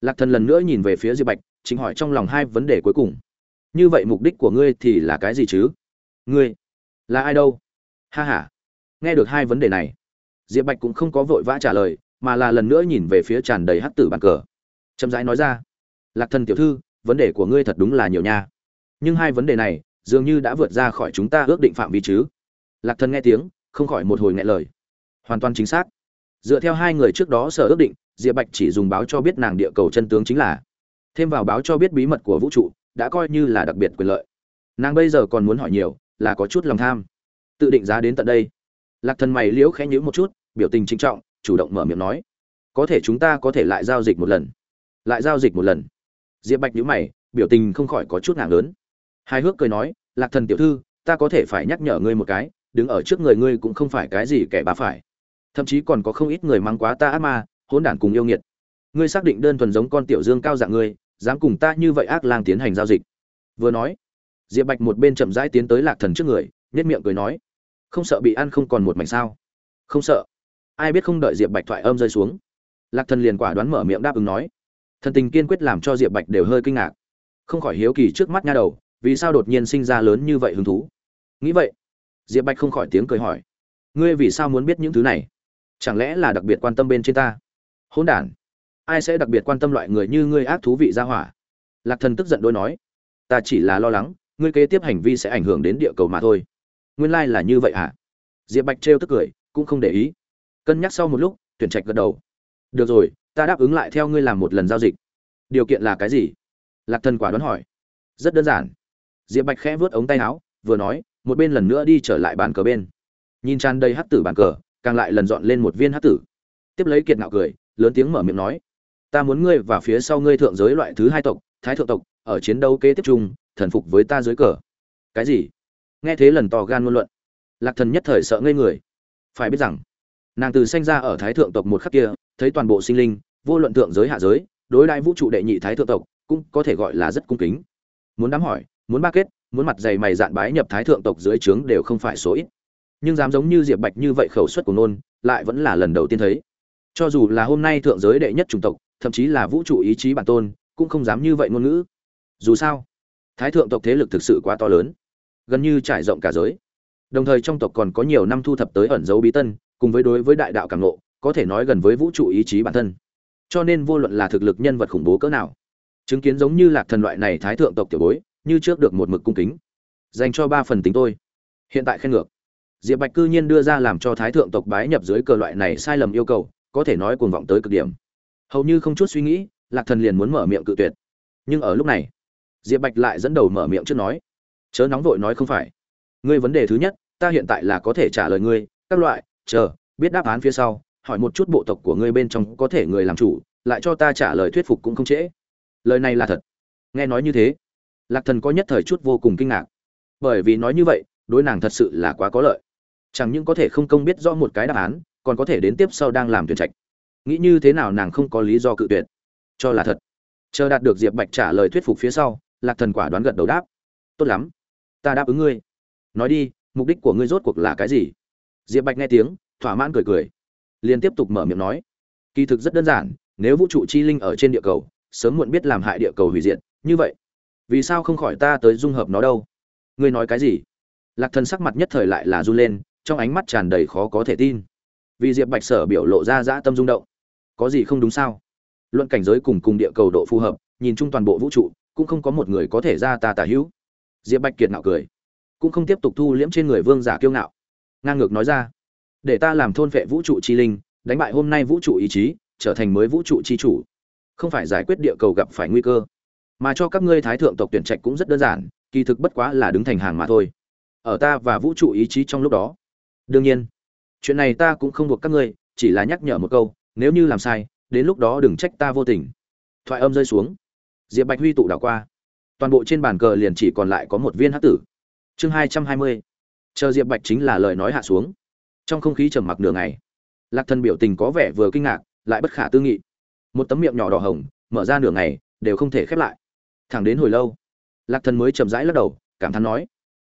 Lạc thần lần nữa nhìn về phía diệp bạch, chính hỏi trong lòng hai vấn đề cuối cùng. Như vậy mục đích của ngươi thì là cái gì chứ? Ngươi là ai đâu? Ha h a nghe được hai vấn đề này, diệp bạch cũng không có vội vã trả lời, mà là lần nữa nhìn về phía tràn đầy hắc tử bàn cờ. Chậm rãi nói ra lạc thần tiểu thư, vấn đề của ngươi thật đúng là nhiều nha. Nhưng hai vấn đề này, dường như đã vượt ra khỏi chúng ta ước định phạm vi chứ. Lạc thần nghe tiếng, không khỏi một hồi ngại lời. Hoàn toàn chính xác. Dựa theo hai người trước đó sở ước định, diệp bạch chỉ dùng báo cho biết nàng địa cầu chân tướng chính là. Thêm vào báo cho biết bí mật của vũ trụ, đã coi như là đặc biệt quyền lợi. Nàng bây giờ còn muốn hỏi nhiều, là có chút lòng tham. Tự định giá đến tận đây. Lạc thần mày liễu khẽ nhữ một chút, biểu tình trinh trọng, chủ động mở miệng nói. Có thể chúng ta có thể lại giao dịch một lần. Lại giao dịch một lần diệp bạch nhíu mày, biểu tình không khỏi có chút ngạc lớn. Hai hước cười nói, lạc thần tiểu thư, ta có thể phải nhắc nhở ngươi một cái, đứng ở trước người ngươi cũng không phải cái gì kẻ bá phải. Thậm chí còn có không ít người mang quá ta ác ma, hỗn đản cùng yêu nghiệt. Ngươi xác định đơn thuần giống con tiểu dương cao dạng ngươi, dám cùng ta như vậy ác lang tiến hành giao dịch. Vừa nói, diệp bạch một bên chậm rãi tiến tới lạc thần trước người nhất miệng cười nói, không sợ bị ăn không còn một mảnh sao? Không sợ. Ai biết không đợi diệp bạch thoại âm rơi xuống, lạc thần liền quả đoán mở miệng đáp ứng nói thần tình kiên quyết làm cho diệp bạch đều hơi kinh ngạc. Không khỏi hiếu kỳ trước mắt nha đầu, vì sao đột nhiên sinh ra lớn như vậy hứng thú? Nghĩ vậy, diệp bạch không khỏi tiếng cười hỏi, ngươi vì sao muốn biết những thứ này? Chẳng lẽ là đặc biệt quan tâm bên trên ta? Hôn đản, ai sẽ đặc biệt quan tâm loại người như ngươi ác thú vị ra hỏa? Lạc thần tức giận đôi nói, ta chỉ là lo lắng, ngươi kế tiếp hành vi sẽ ảnh hưởng đến địa cầu mà thôi. Nguyên lai、like、là như vậy hả? Diệp bạch trêu tức cười, cũng không để ý. Cân nhắc sau một lúc, tuyển trạch gật đầu. Được rồi ta đáp ứng lại theo ngươi làm một lần giao dịch. Điều kiện là cái gì? Lạc thần quả đoán hỏi. Rất đơn giản. Diệp bạch khẽ vớt ống tay áo, vừa nói, một bên lần nữa đi trở lại bàn cờ bên. Nhìn tràn đầy hát tử bàn cờ, càng lại lần dọn lên một viên hát tử. Tiếp lấy kiệt ngạo cười, lớn tiếng mở miệng nói, ta muốn ngươi và phía sau ngươi thượng giới loại thứ hai tộc, thái thượng tộc, ở chiến đấu kế tiếp chung, thần phục với ta dưới cờ. Cái gì? Nghe thế lần to gan ngôn luận. Lạc thần nhất thời sợ ngây người. Phải biết rằng, nàng từ sanh ra ở thái thượng tộc một khắc kia thấy toàn bộ sinh linh, vô luận thượng giới hạ giới, đối đại vũ trụ đệ nhị thái thượng tộc, cũng có thể gọi là rất cung kính. Muốn đám hỏi, muốn ba kết, muốn mặt dày mày dạn bái nhập thái thượng tộc dưới trướng đều không phải số ít. Nhưng dám giống như diệp bạch như vậy khẩu suất của nôn, lại vẫn là lần đầu tiên thấy. Cho dù là hôm nay thượng giới đệ nhất chủng tộc, thậm chí là vũ trụ ý chí bản tôn, cũng không dám như vậy ngôn ngữ. Dù sao, thái thượng tộc thế lực thực sự quá to lớn, gần như trải rộng cả giới. Đồng thời trong tộc còn có nhiều năm thu thập tới ẩn dấu bí tân, cùng với đối với đại đạo càng nộ có thể nói gần với vũ trụ ý chí bản thân. Cho nên vô luận là thực lực nhân vật khủng bố cỡ nào, chứng kiến giống như lạc thần loại này thái thượng tộc tiểu bối, như trước được một mực cung kính, dành cho ba phần tính tôi. Hiện tại khen ngược. Diệp bạch cư nhiên đưa ra làm cho thái thượng tộc bái nhập dưới cờ loại này sai lầm yêu cầu, có thể nói cuồng vọng tới cực điểm. Hầu như không chút suy nghĩ, lạc thần liền muốn mở miệng cự tuyệt. Nhưng ở lúc này, diệp bạch lại dẫn đầu mở miệng trước nói, chớ nóng vội nói không phải. Ngươi vấn đề thứ nhất, ta hiện tại là có thể trả lời ngươi. Các loại, chờ, biết đáp án phía sau hỏi một chút bộ tộc của ngươi bên trong có thể người làm chủ, lại cho ta trả lời thuyết phục cũng không trễ. Lời này là thật. Nghe nói như thế, lạc thần có nhất thời chút vô cùng kinh ngạc. Bởi vì nói như vậy, đối nàng thật sự là quá có lợi. Chẳng những có thể không công biết rõ một cái đáp án, còn có thể đến tiếp sau đang làm tuyển trạch. Nghĩ như thế nào nàng không có lý do cự tuyệt. Cho là thật. Chờ đạt được diệp bạch trả lời thuyết phục phía sau, lạc thần quả đoán gật đầu đáp. Tốt lắm. Ta đáp ứng ngươi. Nói đi, mục đích của ngươi rốt cuộc là cái gì? Diệp bạch nghe tiếng, thỏa mãn cười cười liền tiếp tục mở miệng nói. Kỳ thực rất đơn giản, nếu vũ trụ chi linh ở trên địa cầu, sớm muộn biết làm hại địa cầu hủy diệt, như vậy, vì sao không khỏi ta tới dung hợp nó đâu? Ngươi nói cái gì? Lạc thần sắc mặt nhất thời lại là run lên, trong ánh mắt tràn đầy khó có thể tin. Vì diệp bạch sở biểu lộ ra dã tâm rung động. Có gì không đúng sao? Luận cảnh giới cùng cùng địa cầu độ phù hợp, nhìn chung toàn bộ vũ trụ, cũng không có một người có thể ra ta tả hữu. Diệp bạch kiệt ngạo cười, cũng không tiếp tục thu liễm trên người vương giả kiêu ngạo. Ngang ngược nói ra để ta làm thôn vệ vũ trụ chi linh, đánh bại hôm nay vũ trụ ý chí, trở thành mới vũ trụ chi chủ. Không phải giải quyết địa cầu gặp phải nguy cơ, mà cho các ngươi thái thượng tộc tuyển trạch cũng rất đơn giản, kỳ thực bất quá là đứng thành hàng mà thôi. Ở ta và vũ trụ ý chí trong lúc đó. Đương nhiên, chuyện này ta cũng không buộc các ngươi, chỉ là nhắc nhở một câu, nếu như làm sai, đến lúc đó đừng trách ta vô tình. Thoại âm rơi xuống. Diệp bạch huy tụ đảo qua. Toàn bộ trên bàn cờ liền chỉ còn lại có một viên hát tử. Chương hai trăm hai mươi. Chờ diệp bạch chính là lời nói hạ xuống trong không khí trầm mặc nửa ngày, lạc thần biểu tình có vẻ vừa kinh ngạc, lại bất khả tư nghị. Một tấm miệng nhỏ đỏ hồng, mở ra nửa ngày, đều không thể khép lại. Thẳng đến hồi lâu, lạc thần mới chậm rãi lắc đầu, cảm thán nói,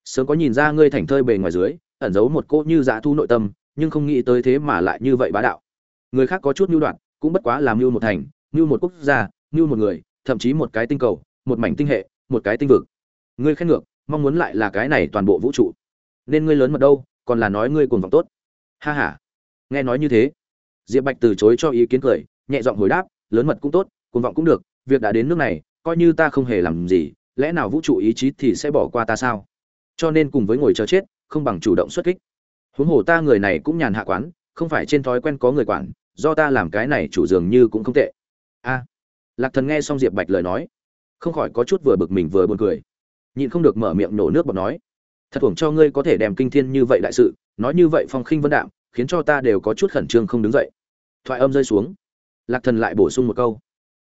sớm có nhìn ra ngươi thành thơi bề ngoài dưới, ẩn giấu một cô như dã thu nội tâm, nhưng không nghĩ tới thế mà lại như vậy bá đạo. Người khác có chút mưu đoạn, cũng bất quá làm mưu một thành, mưu một quốc gia, mưu một người, thậm chí một cái tinh cầu, một mảnh tinh hệ, một cái tinh vực. Ngươi khen ngược, mong muốn lại là cái này toàn bộ vũ trụ. Nên ngươi lớn mật đâu, còn là nói ngươi cuồng vọng tốt ha ha. Nghe nói như thế. Diệp bạch từ chối cho ý kiến cười, nhẹ giọng hồi đáp, lớn mật cũng tốt, cuồng vọng cũng được, việc đã đến nước này, coi như ta không hề làm gì, lẽ nào vũ trụ ý chí thì sẽ bỏ qua ta sao? Cho nên cùng với ngồi chờ chết, không bằng chủ động xuất kích. Huống hồ ta người này cũng nhàn hạ quán, không phải trên thói quen có người quản, do ta làm cái này chủ dường như cũng không tệ. A. Lạc thần nghe xong diệp bạch lời nói, không khỏi có chút vừa bực mình vừa buồn cười. Nhịn không được mở miệng nổ nước bọt nói, thật thuồng cho ngươi có thể đem kinh thiên như vậy đại sự nói như vậy phong khinh vân đạm, khiến cho ta đều có chút khẩn trương không đứng dậy. Thoại âm rơi xuống. Lạc thần lại bổ sung một câu.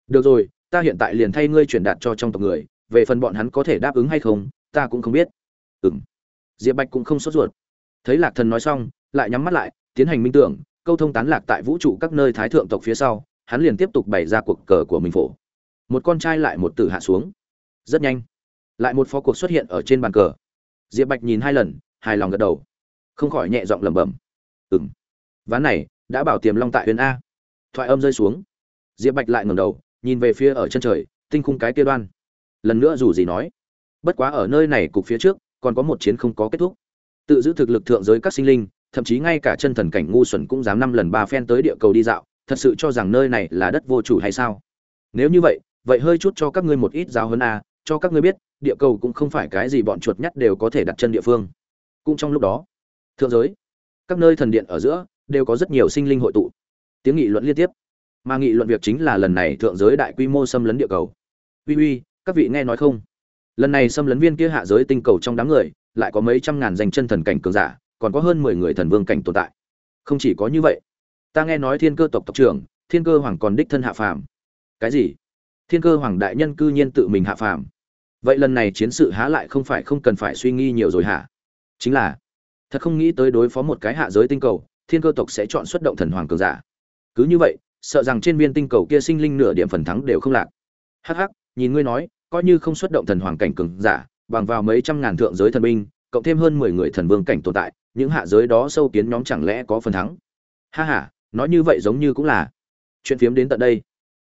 Được rồi, ta hiện tại liền thay ngươi truyền đạt cho trong tộc người, về phần bọn hắn có thể đáp ứng hay không, ta cũng không biết. Ừng diệp bạch cũng không sốt ruột. Thấy lạc thần nói xong, lại nhắm mắt lại, tiến hành minh tưởng, câu thông tán lạc tại vũ trụ các nơi thái thượng tộc phía sau, hắn liền tiếp tục bày ra cuộc cờ của mình phổ. Một con trai lại một tử hạ xuống. Rất nhanh. Lại một phó cuộc xuất hiện ở trên bàn cờ. Diệp bạch nhìn hai lần, hài lòng gật đầu không khỏi nhẹ giọng lẩm bẩm. Ừm, ván này đã bảo tiềm long tại huyền a. Thoại âm rơi xuống. Diệp bạch lại ngẩng đầu nhìn về phía ở chân trời tinh khung cái kia đoan. Lần nữa dù gì nói bất quá ở nơi này cục phía trước còn có một chiến không có kết thúc. Tự giữ thực lực thượng giới các sinh linh thậm chí ngay cả chân thần cảnh ngu xuẩn cũng dám năm lần ba phen tới địa cầu đi dạo thật sự cho rằng nơi này là đất vô chủ hay sao? Nếu như vậy vậy hơi chút cho các ngươi một ít giáo hơn a cho các ngươi biết địa cầu cũng không phải cái gì bọn chuột nhắt đều có thể đặt chân địa phương. Cũng trong lúc đó thượng giới, các nơi thần điện ở giữa đều có rất nhiều sinh linh hội tụ. Tiếng nghị luận liên tiếp. Mà nghị luận việc chính là lần này thượng giới đại quy mô xâm lấn địa cầu. Uy uy, các vị nghe nói không? Lần này xâm lấn viên kia hạ giới tinh cầu trong đám người, lại có mấy trăm ngàn danh chân thần cảnh cường giả, còn có hơn mười người thần vương cảnh tồn tại. Không chỉ có như vậy, ta nghe nói thiên cơ tộc tộc trưởng, thiên cơ hoàng còn đích thân hạ phàm. Cái gì? Thiên cơ hoàng đại nhân cư nhiên tự mình hạ phàm. Vậy lần này chiến sự há lại không phải không cần phải suy nghi nhiều rồi hả? Chính là thật không nghĩ tới đối phó một cái hạ giới tinh cầu, thiên cơ tộc sẽ chọn xuất động thần hoàng cường giả. Cứ như vậy, sợ rằng trên viên tinh cầu kia sinh linh nửa điểm phần thắng đều không lạc. Hắc hắc, nhìn ngươi nói, coi như không xuất động thần hoàng cảnh cường giả, bằng vào mấy trăm ngàn thượng giới thần binh, cộng thêm hơn mười người thần vương cảnh tồn tại, những hạ giới đó sâu kiến nhóm chẳng lẽ có phần thắng? Ha ha, nói như vậy giống như cũng là. Chuyện phiếm đến tận đây.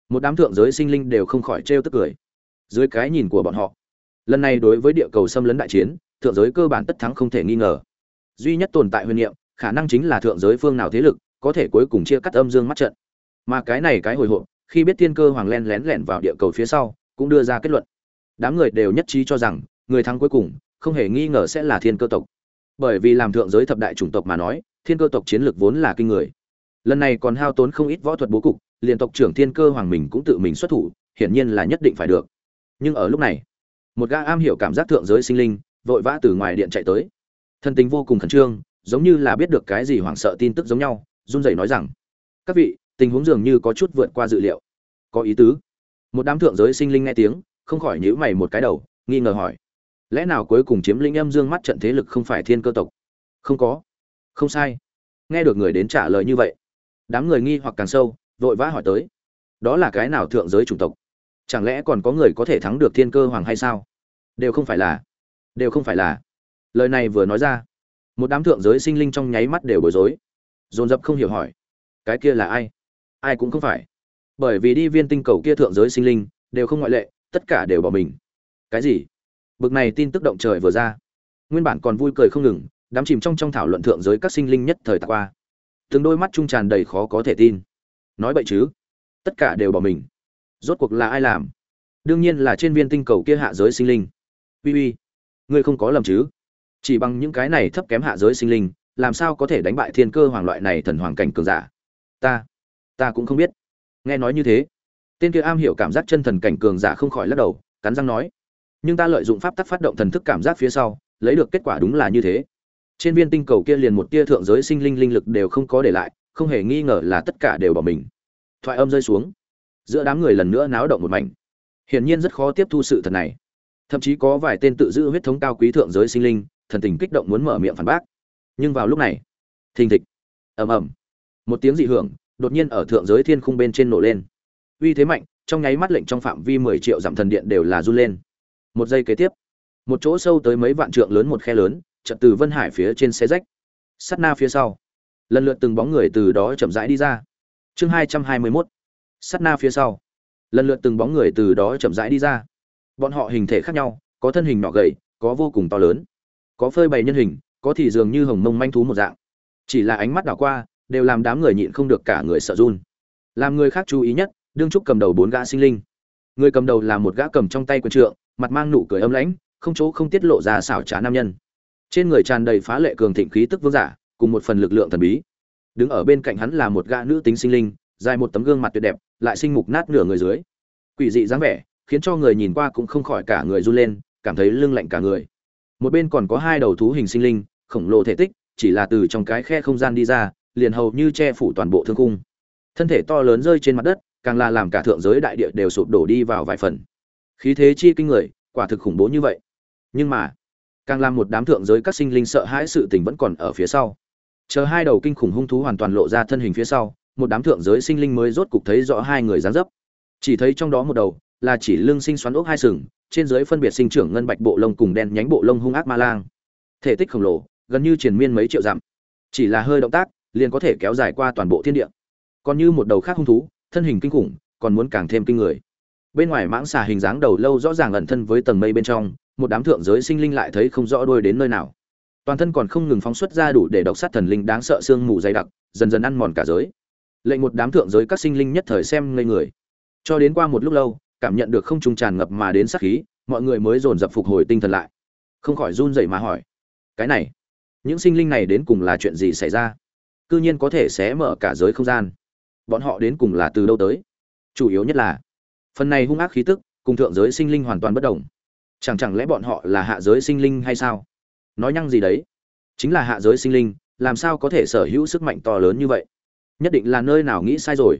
Một đám thượng giới sinh linh đều không khỏi trêu tức cười. Dưới cái nhìn của bọn họ, lần này đối với địa cầu xâm lấn đại chiến, thượng giới cơ bản tất thắng không thể nghi ngờ duy nhất tồn tại huyền niệm, khả năng chính là thượng giới phương nào thế lực có thể cuối cùng chia cắt âm dương mắt trận. Mà cái này cái hồi hộp, khi biết thiên cơ hoàng len lén lẻn vào địa cầu phía sau, cũng đưa ra kết luận. Đám người đều nhất trí cho rằng, người thắng cuối cùng, không hề nghi ngờ sẽ là thiên cơ tộc. Bởi vì làm thượng giới thập đại chủng tộc mà nói, thiên cơ tộc chiến lược vốn là kinh người. Lần này còn hao tốn không ít võ thuật bố cục, liền tộc trưởng thiên cơ hoàng mình cũng tự mình xuất thủ, hiển nhiên là nhất định phải được. Nhưng ở lúc này, một gã am hiểu cảm giác thượng giới sinh linh vội vã từ ngoài điện chạy tới thân tính vô cùng khẩn trương, giống như là biết được cái gì hoảng sợ tin tức giống nhau, run rẩy nói rằng, các vị, tình huống dường như có chút vượt qua dự liệu. Có ý tứ. Một đám thượng giới sinh linh nghe tiếng, không khỏi nhíu mày một cái đầu, nghi ngờ hỏi, lẽ nào cuối cùng chiếm lĩnh âm dương mắt trận thế lực không phải thiên cơ tộc? Không có. Không sai. Nghe được người đến trả lời như vậy, đám người nghi hoặc càng sâu, vội vã hỏi tới, đó là cái nào thượng giới chủng tộc? Chẳng lẽ còn có người có thể thắng được thiên cơ hoàng hay sao? Đều không phải là, đều không phải là lời này vừa nói ra, một đám thượng giới sinh linh trong nháy mắt đều bối rối. Dồn dập không hiểu hỏi, cái kia là ai? Ai cũng không phải. Bởi vì đi viên tinh cầu kia thượng giới sinh linh đều không ngoại lệ, tất cả đều bỏ mình. Cái gì? Bực này tin tức động trời vừa ra, nguyên bản còn vui cười không ngừng, đám chìm trong trong thảo luận thượng giới các sinh linh nhất thời tạc qua. Từng đôi mắt trung tràn đầy khó có thể tin. Nói vậy chứ? Tất cả đều bỏ mình. Rốt cuộc là ai làm? Đương nhiên là trên viên tinh cầu kia hạ giới sinh linh. Uy uy, ngươi không có lầm chứ? Chỉ bằng những cái này thấp kém hạ giới sinh linh, làm sao có thể đánh bại thiên cơ hoàng loại này thần hoàng cảnh cường giả? Ta ta cũng không biết. Nghe nói như thế, tên kia am hiểu cảm giác chân thần cảnh cường giả không khỏi lắc đầu, cắn răng nói, nhưng ta lợi dụng pháp tắc phát động thần thức cảm giác phía sau, lấy được kết quả đúng là như thế. Trên viên tinh cầu kia liền một tia thượng giới sinh linh linh lực đều không có để lại, không hề nghi ngờ là tất cả đều bỏ mình. Thoại âm rơi xuống. Giữa đám người lần nữa náo động một mảnh. Hiển nhiên rất khó tiếp thu sự thật này. Thậm chí có vài tên tự giữ huyết thống cao quý thượng giới sinh linh thần tình kích động muốn mở miệng phản bác. Nhưng vào lúc này, thình thịch. Ầm ầm. Một tiếng dị hưởng đột nhiên ở thượng giới thiên khung bên trên nổ lên. Uy thế mạnh, trong nháy mắt lệnh trong phạm vi mười triệu dặm thần điện đều là run lên. Một giây kế tiếp, một chỗ sâu tới mấy vạn trượng lớn một khe lớn, chợt từ vân hải phía trên xe rách. Sắt na phía sau, lần lượt từng bóng người từ đó chậm rãi đi ra. Chương hai trăm hai mươi mốt. Sắt na phía sau, lần lượt từng bóng người từ đó chậm rãi đi ra. Bọn họ hình thể khác nhau, có thân hình nhỏ gầy, có vô cùng to lớn có phơi bày nhân hình, có thì dường như hồng mông manh thú một dạng. Chỉ là ánh mắt đảo qua, đều làm đám người nhịn không được cả người sợ run. Làm người khác chú ý nhất, đương trúc cầm đầu bốn gã sinh linh. Người cầm đầu là một gã cầm trong tay quần trượng, mặt mang nụ cười âm lãnh, không chỗ không tiết lộ ra xảo trá nam nhân. Trên người tràn đầy phá lệ cường thịnh khí tức vương giả, cùng một phần lực lượng thần bí. Đứng ở bên cạnh hắn là một gã nữ tính sinh linh, dài một tấm gương mặt tuyệt đẹp, lại sinh mục nát nửa người dưới. Quỷ dị dáng vẻ, khiến cho người nhìn qua cũng không khỏi cả người run lên, cảm thấy lưng lạnh cả người một bên còn có hai đầu thú hình sinh linh, khổng lồ thể tích, chỉ là từ trong cái khe không gian đi ra, liền hầu như che phủ toàn bộ thương cung thân thể to lớn rơi trên mặt đất, càng là làm cả thượng giới đại địa đều sụp đổ đi vào vài phần. Khí thế chi kinh người, quả thực khủng bố như vậy. Nhưng mà, càng làm một đám thượng giới các sinh linh sợ hãi sự tình vẫn còn ở phía sau. Chờ hai đầu kinh khủng hung thú hoàn toàn lộ ra thân hình phía sau, một đám thượng giới sinh linh mới rốt cục thấy rõ hai người dáng dấp. Chỉ thấy trong đó một đầu là chỉ lưng sinh xoắn ốc hai sừng trên dưới phân biệt sinh trưởng ngân bạch bộ lông cùng đen nhánh bộ lông hung ác ma lang. Thể tích khổng lồ, gần như triền miên mấy triệu dặm. Chỉ là hơi động tác, liền có thể kéo dài qua toàn bộ thiên địa. Còn như một đầu khác hung thú, thân hình kinh khủng, còn muốn càng thêm kinh người. Bên ngoài mãng xà hình dáng đầu lâu rõ ràng ẩn thân với tầng mây bên trong, một đám thượng giới sinh linh lại thấy không rõ đôi đến nơi nào. Toàn thân còn không ngừng phóng xuất ra đủ để độc sát thần linh đáng sợ xương mù dày đặc, dần dần ăn mòn cả giới. Lệnh một đám thượng giới các sinh linh nhất thời xem ngây người. Cho đến qua một lúc lâu cảm nhận được không trung tràn ngập mà đến sát khí, mọi người mới dồn dập phục hồi tinh thần lại. Không khỏi run rẩy mà hỏi, cái này, những sinh linh này đến cùng là chuyện gì xảy ra? Cư nhiên có thể xé mở cả giới không gian. Bọn họ đến cùng là từ đâu tới? Chủ yếu nhất là, phần này hung ác khí tức, cùng thượng giới sinh linh hoàn toàn bất đồng. Chẳng chẳng lẽ bọn họ là hạ giới sinh linh hay sao? Nói nhăng gì đấy? Chính là hạ giới sinh linh, làm sao có thể sở hữu sức mạnh to lớn như vậy? Nhất định là nơi nào nghĩ sai rồi.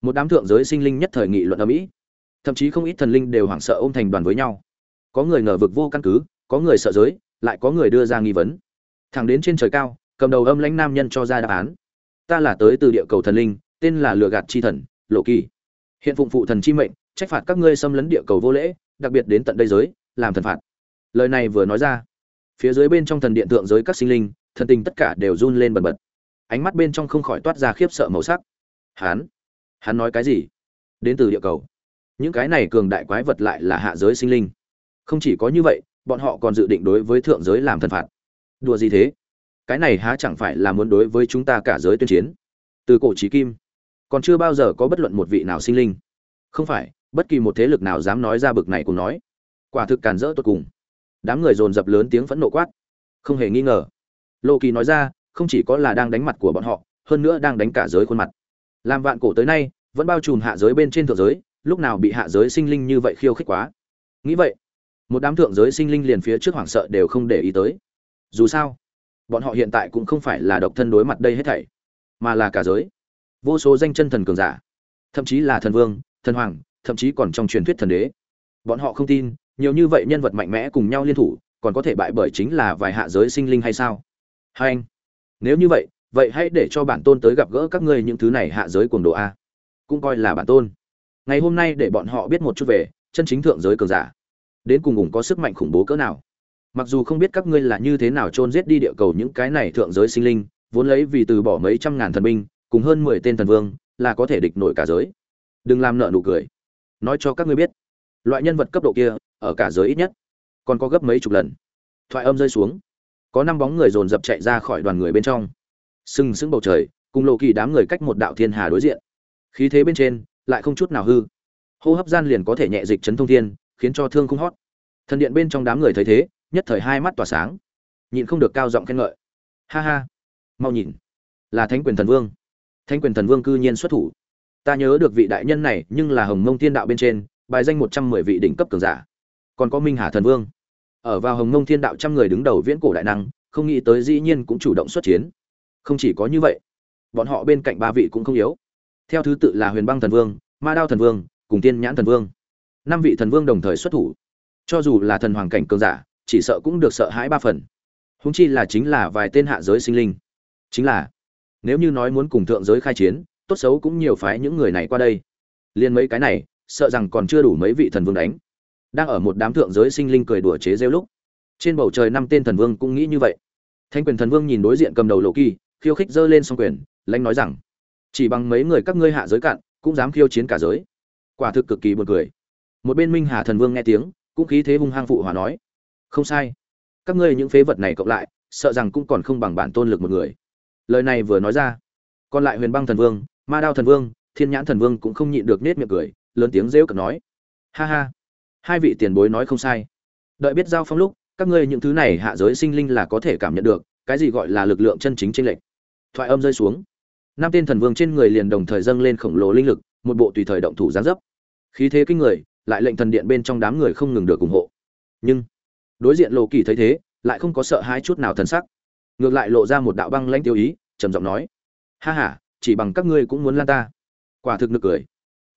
Một đám thượng giới sinh linh nhất thời nghị luận ầm ĩ thậm chí không ít thần linh đều hoảng sợ ôm thành đoàn với nhau. Có người ngờ vực vô căn cứ, có người sợ giới, lại có người đưa ra nghi vấn. Thẳng đến trên trời cao, cầm đầu âm lãnh nam nhân cho ra đáp án. Ta là tới từ địa cầu thần linh, tên là lừa gạt chi thần, lộ kỳ. Hiện phụng phụ thần chi mệnh, trách phạt các ngươi xâm lấn địa cầu vô lễ, đặc biệt đến tận đây giới, làm thần phạt. Lời này vừa nói ra, phía dưới bên trong thần điện tượng giới các sinh linh, thần tình tất cả đều run lên bần bật. Ánh mắt bên trong không khỏi toát ra khiếp sợ màu sắc. Hắn hắn nói cái gì? Đến từ địa cầu những cái này cường đại quái vật lại là hạ giới sinh linh. Không chỉ có như vậy, bọn họ còn dự định đối với thượng giới làm thần phạt. Đùa gì thế? Cái này há chẳng phải là muốn đối với chúng ta cả giới tuyên chiến? Từ cổ trí kim, còn chưa bao giờ có bất luận một vị nào sinh linh. Không phải, bất kỳ một thế lực nào dám nói ra bực này cùng nói. Quả thực càn rỡ tột cùng. Đám người dồn dập lớn tiếng phẫn nộ quát. Không hề nghi ngờ. Lô kỳ nói ra, không chỉ có là đang đánh mặt của bọn họ, hơn nữa đang đánh cả giới khuôn mặt. Làm vạn cổ tới nay, vẫn bao trùm hạ giới bên trên thượng giới lúc nào bị hạ giới sinh linh như vậy khiêu khích quá. Nghĩ vậy, một đám thượng giới sinh linh liền phía trước hoảng sợ đều không để ý tới. Dù sao, bọn họ hiện tại cũng không phải là độc thân đối mặt đây hết thảy, mà là cả giới. Vô số danh chân thần cường giả, thậm chí là thần vương, thần hoàng, thậm chí còn trong truyền thuyết thần đế. Bọn họ không tin, nhiều như vậy nhân vật mạnh mẽ cùng nhau liên thủ, còn có thể bại bởi chính là vài hạ giới sinh linh hay sao? Hai anh, nếu như vậy vậy hãy để cho bản tôn tới gặp gỡ các ngươi những thứ này hạ giới cuồng độ a. Cũng coi là bản tôn ngày hôm nay để bọn họ biết một chút về, chân chính thượng giới cường giả. Đến cùng ủng có sức mạnh khủng bố cỡ nào? Mặc dù không biết các ngươi là như thế nào chôn giết đi địa cầu những cái này thượng giới sinh linh, vốn lấy vì từ bỏ mấy trăm ngàn thần binh, cùng hơn mười tên thần vương, là có thể địch nổi cả giới. Đừng làm nợ nụ cười. Nói cho các ngươi biết, loại nhân vật cấp độ kia, ở cả giới ít nhất, còn có gấp mấy chục lần. Thoại âm rơi xuống. Có năm bóng người dồn dập chạy ra khỏi đoàn người bên trong. Sừng sững bầu trời, cùng lộ kỳ đám người cách một đạo thiên hà đối diện. Khí thế bên trên lại không chút nào hư. Hô hấp gian liền có thể nhẹ dịch chấn thông thiên, khiến cho thương không hót. Thần điện bên trong đám người thấy thế, nhất thời hai mắt tỏa sáng. Nhịn không được cao giọng khen ngợi. Ha ha. Mau nhìn. Là thánh quyền thần vương. Thánh quyền thần vương cư nhiên xuất thủ. Ta nhớ được vị đại nhân này, nhưng là hồng mông thiên đạo bên trên, bài danh một trăm mười vị đỉnh cấp cường giả. Còn có minh hà thần vương. Ở vào hồng mông thiên đạo trăm người đứng đầu viễn cổ đại năng, không nghĩ tới dĩ nhiên cũng chủ động xuất chiến. Không chỉ có như vậy, bọn họ bên cạnh ba vị cũng không yếu theo thứ tự là huyền băng thần vương, ma đao thần vương, cùng tiên nhãn thần vương. Năm vị thần vương đồng thời xuất thủ. Cho dù là thần hoàng cảnh cường giả, chỉ sợ cũng được sợ hãi ba phần. Húng chi là chính là vài tên hạ giới sinh linh. Chính là, nếu như nói muốn cùng thượng giới khai chiến, tốt xấu cũng nhiều phái những người này qua đây. Liên mấy cái này, sợ rằng còn chưa đủ mấy vị thần vương đánh. Đang ở một đám thượng giới sinh linh cười đùa chế rêu lúc. Trên bầu trời năm tên thần vương cũng nghĩ như vậy. Thanh quyền thần vương nhìn đối diện cầm đầu lộ kỳ, khiêu khích giơ lên song quyền lãnh nói rằng chỉ bằng mấy người các ngươi hạ giới cạn, cũng dám khiêu chiến cả giới. Quả thực cực kỳ buồn cười. Một bên minh hà thần vương nghe tiếng, cũng khí thế hung hăng phụ hòa nói, không sai. Các ngươi những phế vật này cộng lại, sợ rằng cũng còn không bằng bản tôn lực một người. Lời này vừa nói ra, còn lại huyền băng thần vương, ma đao thần vương, thiên nhãn thần vương cũng không nhịn được nết miệng cười, lớn tiếng rêu cực nói, ha ha, hai vị tiền bối nói không sai. Đợi biết giao phong lúc, các ngươi những thứ này hạ giới sinh linh là có thể cảm nhận được, cái gì gọi là lực lượng chân chính trên lệch. thoại âm rơi xuống năm tên thần vương trên người liền đồng thời dâng lên khổng lồ linh lực, một bộ tùy thời động thủ giáng dấp. Khí thế kinh người, lại lệnh thần điện bên trong đám người không ngừng được ủng hộ. Nhưng, đối diện lộ kỳ thấy thế, lại không có sợ hai chút nào thần sắc. Ngược lại lộ ra một đạo băng lãnh tiêu ý, trầm giọng nói, ha ha, chỉ bằng các ngươi cũng muốn lan ta. Quả thực nực cười.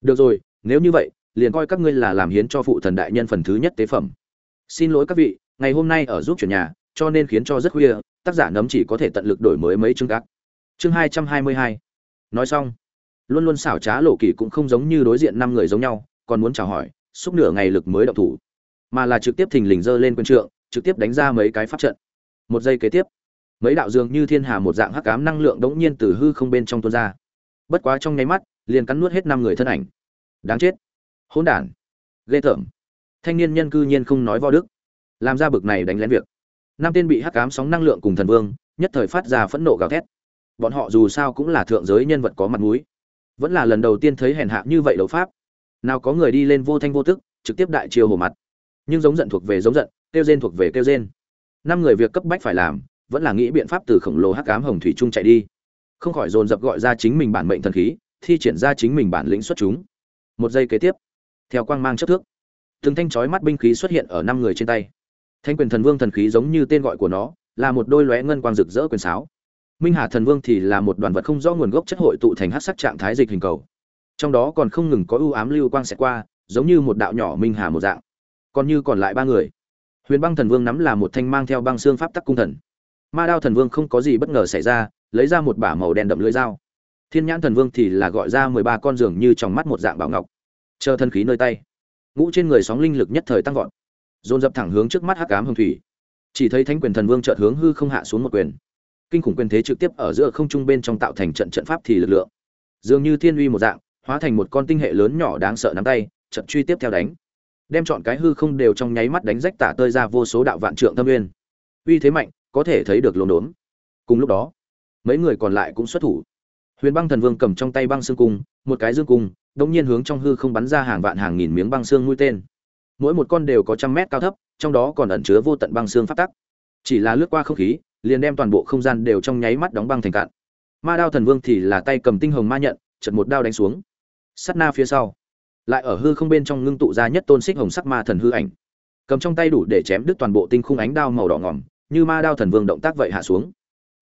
Được rồi, nếu như vậy, liền coi các ngươi là làm hiến cho phụ thần đại nhân phần thứ nhất tế phẩm. Xin lỗi các vị, ngày hôm nay ở giúp chuyển nhà, cho nên khiến cho rất khuya, tác giả nấm chỉ có thể tận lực đổi mới mấy chương gác chương hai trăm hai mươi hai. Nói xong, luôn luôn xảo trá lộ kỳ cũng không giống như đối diện năm người giống nhau, còn muốn chào hỏi, xúc nửa ngày lực mới động thủ. Mà là trực tiếp thình lình dơ lên quân trượng, trực tiếp đánh ra mấy cái pháp trận. Một giây kế tiếp, mấy đạo dường như thiên hà một dạng hắc ám năng lượng đống nhiên từ hư không bên trong tuôn ra. Bất quá trong nháy mắt, liền cắn nuốt hết năm người thân ảnh. Đáng chết. Hỗn đản. Ghê tởm. Thanh niên nhân cư nhiên không nói vo đức. Làm ra bực này đánh lén việc. Năm tên bị hắc ám sóng năng lượng cùng thần vương, nhất thời phát ra phẫn nộ gào thét bọn họ dù sao cũng là thượng giới nhân vật có mặt mũi. Vẫn là lần đầu tiên thấy hèn hạ như vậy đấu pháp. Nào có người đi lên vô thanh vô tức, trực tiếp đại chiêu hồ mặt. Nhưng giống giận thuộc về giống giận, kêu rên thuộc về kêu rên. Năm người việc cấp bách phải làm, vẫn là nghĩ biện pháp từ khổng lồ hắc ám hồng thủy trung chạy đi. Không khỏi dồn dập gọi ra chính mình bản mệnh thần khí, thi triển ra chính mình bản lĩnh xuất chúng. Một giây kế tiếp, theo quang mang chất thước, từng thanh chói mắt binh khí xuất hiện ở năm người trên tay. Thanh quyền thần vương thần khí giống như tên gọi của nó, là một đôi lóe ngân quang rực rỡ quyền sáo minh hà thần vương thì là một đoàn vật không rõ nguồn gốc chất hội tụ thành hát sắc trạng thái dịch hình cầu. Trong đó còn không ngừng có ưu ám lưu quang xẹt qua, giống như một đạo nhỏ minh hà một dạng. Còn như còn lại ba người. Huyền băng thần vương nắm là một thanh mang theo băng xương pháp tắc cung thần. Ma đao thần vương không có gì bất ngờ xảy ra, lấy ra một bả màu đen đậm lưỡi dao. Thiên nhãn thần vương thì là gọi ra mười ba con giường như trong mắt một dạng bảo ngọc. Chờ thân khí nơi tay. Ngũ trên người sóng linh lực nhất thời tăng vọt. Dồn dập thẳng hướng trước mắt hắc ám hồng thủy. Chỉ thấy thánh quyền thần vương chợt hướng hư không hạ xuống một quyền kinh khủng quyền thế trực tiếp ở giữa không trung bên trong tạo thành trận trận pháp thì lực lượng dường như thiên uy một dạng, hóa thành một con tinh hệ lớn nhỏ đáng sợ nắm tay, trận truy tiếp theo đánh. Đem chọn cái hư không đều trong nháy mắt đánh rách tả tơi ra vô số đạo vạn trượng tâm nguyên. Uy thế mạnh, có thể thấy được lồn đốn. Cùng lúc đó, mấy người còn lại cũng xuất thủ. Huyền băng thần vương cầm trong tay băng xương cung, một cái dương cung đông nhiên hướng trong hư không bắn ra hàng vạn hàng nghìn miếng băng xương mũi tên. Mỗi một con đều có trăm mét cao thấp, trong đó còn ẩn chứa vô tận băng xương phát tắc. Chỉ là lướt qua không khí liền đem toàn bộ không gian đều trong nháy mắt đóng băng thành cạn. Ma đao thần vương thì là tay cầm tinh hồng ma nhận chật một đao đánh xuống. Sắt na phía sau, lại ở hư không bên trong ngưng tụ ra nhất tôn xích hồng sắc ma thần hư ảnh. Cầm trong tay đủ để chém đứt toàn bộ tinh khung ánh đao màu đỏ ngỏm, như ma đao thần vương động tác vậy hạ xuống.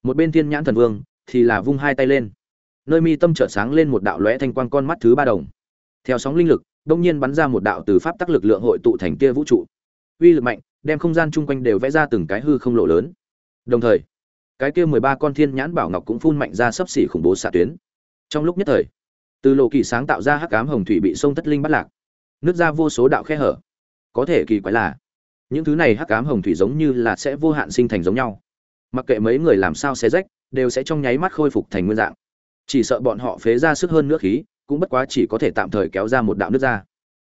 Một bên thiên nhãn thần vương thì là vung hai tay lên. Nơi mi tâm chợt sáng lên một đạo lóe thanh quang con mắt thứ ba đồng. Theo sóng linh lực đông nhiên bắn ra một đạo từ pháp tắc lực lượng hội tụ thành kia vũ trụ. Uy lực mạnh, đem không gian chung quanh đều vẽ ra từng cái hư không lộ lớn đồng thời, cái kia mười ba con thiên nhãn bảo ngọc cũng phun mạnh ra sấp xỉ khủng bố xạ tuyến. Trong lúc nhất thời, từ lộ kỳ sáng tạo ra hắc cám hồng thủy bị sông thất linh bắt lạc nước ra vô số đạo khe hở. Có thể kỳ quái là, những thứ này hắc cám hồng thủy giống như là sẽ vô hạn sinh thành giống nhau. Mặc kệ mấy người làm sao xé rách, đều sẽ trong nháy mắt khôi phục thành nguyên dạng. Chỉ sợ bọn họ phế ra sức hơn nước khí, cũng bất quá chỉ có thể tạm thời kéo ra một đạo nước ra.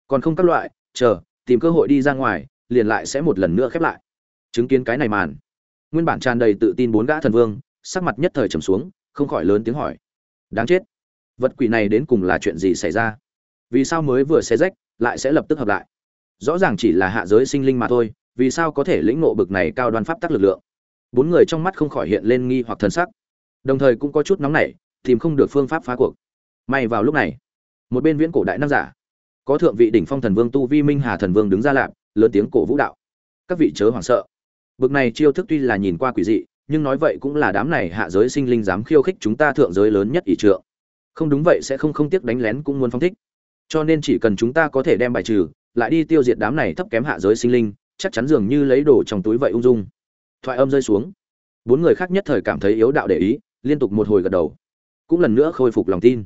Còn không các loại, chờ, tìm cơ hội đi ra ngoài, liền lại sẽ một lần nữa khép lại. Chứng kiến cái này màn nguyên bản tràn đầy tự tin bốn gã thần vương, sắc mặt nhất thời trầm xuống, không khỏi lớn tiếng hỏi. Đáng chết. Vật quỷ này đến cùng là chuyện gì xảy ra? Vì sao mới vừa xé rách, lại sẽ lập tức hợp lại? Rõ ràng chỉ là hạ giới sinh linh mà thôi, vì sao có thể lĩnh ngộ bực này cao đoan pháp tắc lực lượng? Bốn người trong mắt không khỏi hiện lên nghi hoặc thần sắc. Đồng thời cũng có chút nóng nảy, tìm không được phương pháp phá cuộc. May vào lúc này, một bên viễn cổ đại nam giả, có thượng vị đỉnh phong thần vương tu vi minh hà thần vương đứng ra lạp, lớn tiếng cổ vũ đạo. Các vị chớ hoảng sợ bực này chiêu thức tuy là nhìn qua quỷ dị, nhưng nói vậy cũng là đám này hạ giới sinh linh dám khiêu khích chúng ta thượng giới lớn nhất ỷ trượng. Không đúng vậy sẽ không không tiếc đánh lén cũng muốn phong thích. Cho nên chỉ cần chúng ta có thể đem bài trừ, lại đi tiêu diệt đám này thấp kém hạ giới sinh linh, chắc chắn dường như lấy đồ trong túi vậy ung dung. Thoại âm rơi xuống. Bốn người khác nhất thời cảm thấy yếu đạo để ý, liên tục một hồi gật đầu. Cũng lần nữa khôi phục lòng tin.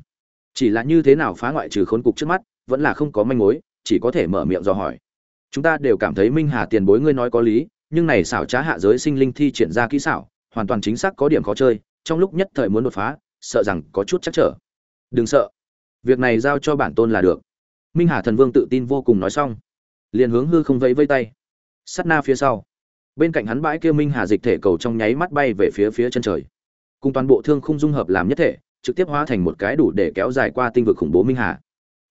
Chỉ là như thế nào phá ngoại trừ khốn cục trước mắt, vẫn là không có manh mối, chỉ có thể mở miệng dò hỏi. Chúng ta đều cảm thấy minh hà tiền bối ngươi nói có lý nhưng này xảo trá hạ giới sinh linh thi triển ra kỹ xảo, hoàn toàn chính xác có điểm khó chơi, trong lúc nhất thời muốn đột phá, sợ rằng có chút chắc trở. Đừng sợ. Việc này giao cho bản tôn là được. Minh hà thần vương tự tin vô cùng nói xong. Liền hướng hư không vẫy vây tay. Sát na phía sau. Bên cạnh hắn bãi kia minh hà dịch thể cầu trong nháy mắt bay về phía phía chân trời. Cùng toàn bộ thương khung dung hợp làm nhất thể, trực tiếp hóa thành một cái đủ để kéo dài qua tinh vực khủng bố minh hà.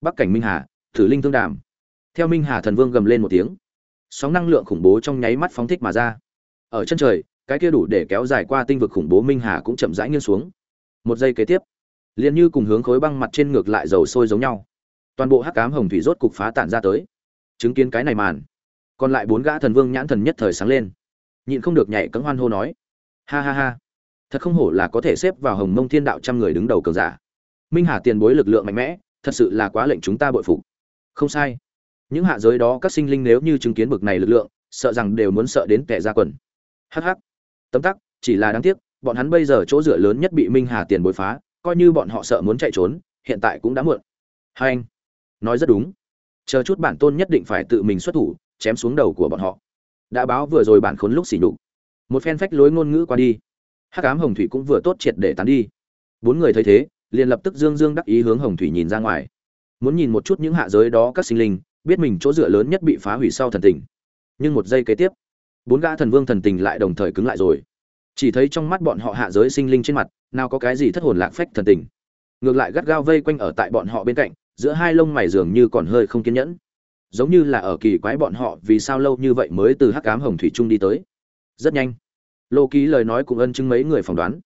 Bắc cảnh minh hà, thử linh thương đàm. Theo minh hà thần vương gầm lên một tiếng sóng năng lượng khủng bố trong nháy mắt phóng thích mà ra. Ở chân trời, cái kia đủ để kéo dài qua tinh vực khủng bố minh hà cũng chậm rãi nghiêng xuống. Một giây kế tiếp, liền như cùng hướng khối băng mặt trên ngược lại dầu sôi giống nhau. Toàn bộ hắc cám hồng thủy rốt cục phá tản ra tới. Chứng kiến cái này màn, còn lại bốn gã thần vương nhãn thần nhất thời sáng lên. Nhịn không được nhảy cẫng hoan hô nói, ha ha ha, thật không hổ là có thể xếp vào hồng mông thiên đạo trăm người đứng đầu cường giả. Minh hà tiền bối lực lượng mạnh mẽ, thật sự là quá lệnh chúng ta bội phục. Không sai những hạ giới đó các sinh linh nếu như chứng kiến bực này lực lượng, sợ rằng đều muốn sợ đến kẻ ra quần. Hh tấm tắc, chỉ là đáng tiếc, bọn hắn bây giờ chỗ dựa lớn nhất bị minh hà tiền bồi phá, coi như bọn họ sợ muốn chạy trốn, hiện tại cũng đã muộn. Hai anh, nói rất đúng. Chờ chút bản tôn nhất định phải tự mình xuất thủ, chém xuống đầu của bọn họ. Đã báo vừa rồi bản khốn lúc xỉ nhục. Một phen phách lối ngôn ngữ qua đi. Hắc ám hồng thủy cũng vừa tốt triệt để tán đi. Bốn người thấy thế, liền lập tức dương dương đắc ý hướng hồng thủy nhìn ra ngoài. Muốn nhìn một chút những hạ giới đó các sinh linh biết mình chỗ dựa lớn nhất bị phá hủy sau thần tình. Nhưng một giây kế tiếp, bốn gã thần vương thần tình lại đồng thời cứng lại rồi. Chỉ thấy trong mắt bọn họ hạ giới sinh linh trên mặt, nào có cái gì thất hồn lạc phách thần tình. Ngược lại gắt gao vây quanh ở tại bọn họ bên cạnh, giữa hai lông mày dường như còn hơi không kiên nhẫn. Giống như là ở kỳ quái bọn họ vì sao lâu như vậy mới từ hắc cám hồng thủy trung đi tới. Rất nhanh, lô ký lời nói cũng ân chứng mấy người phỏng đoán.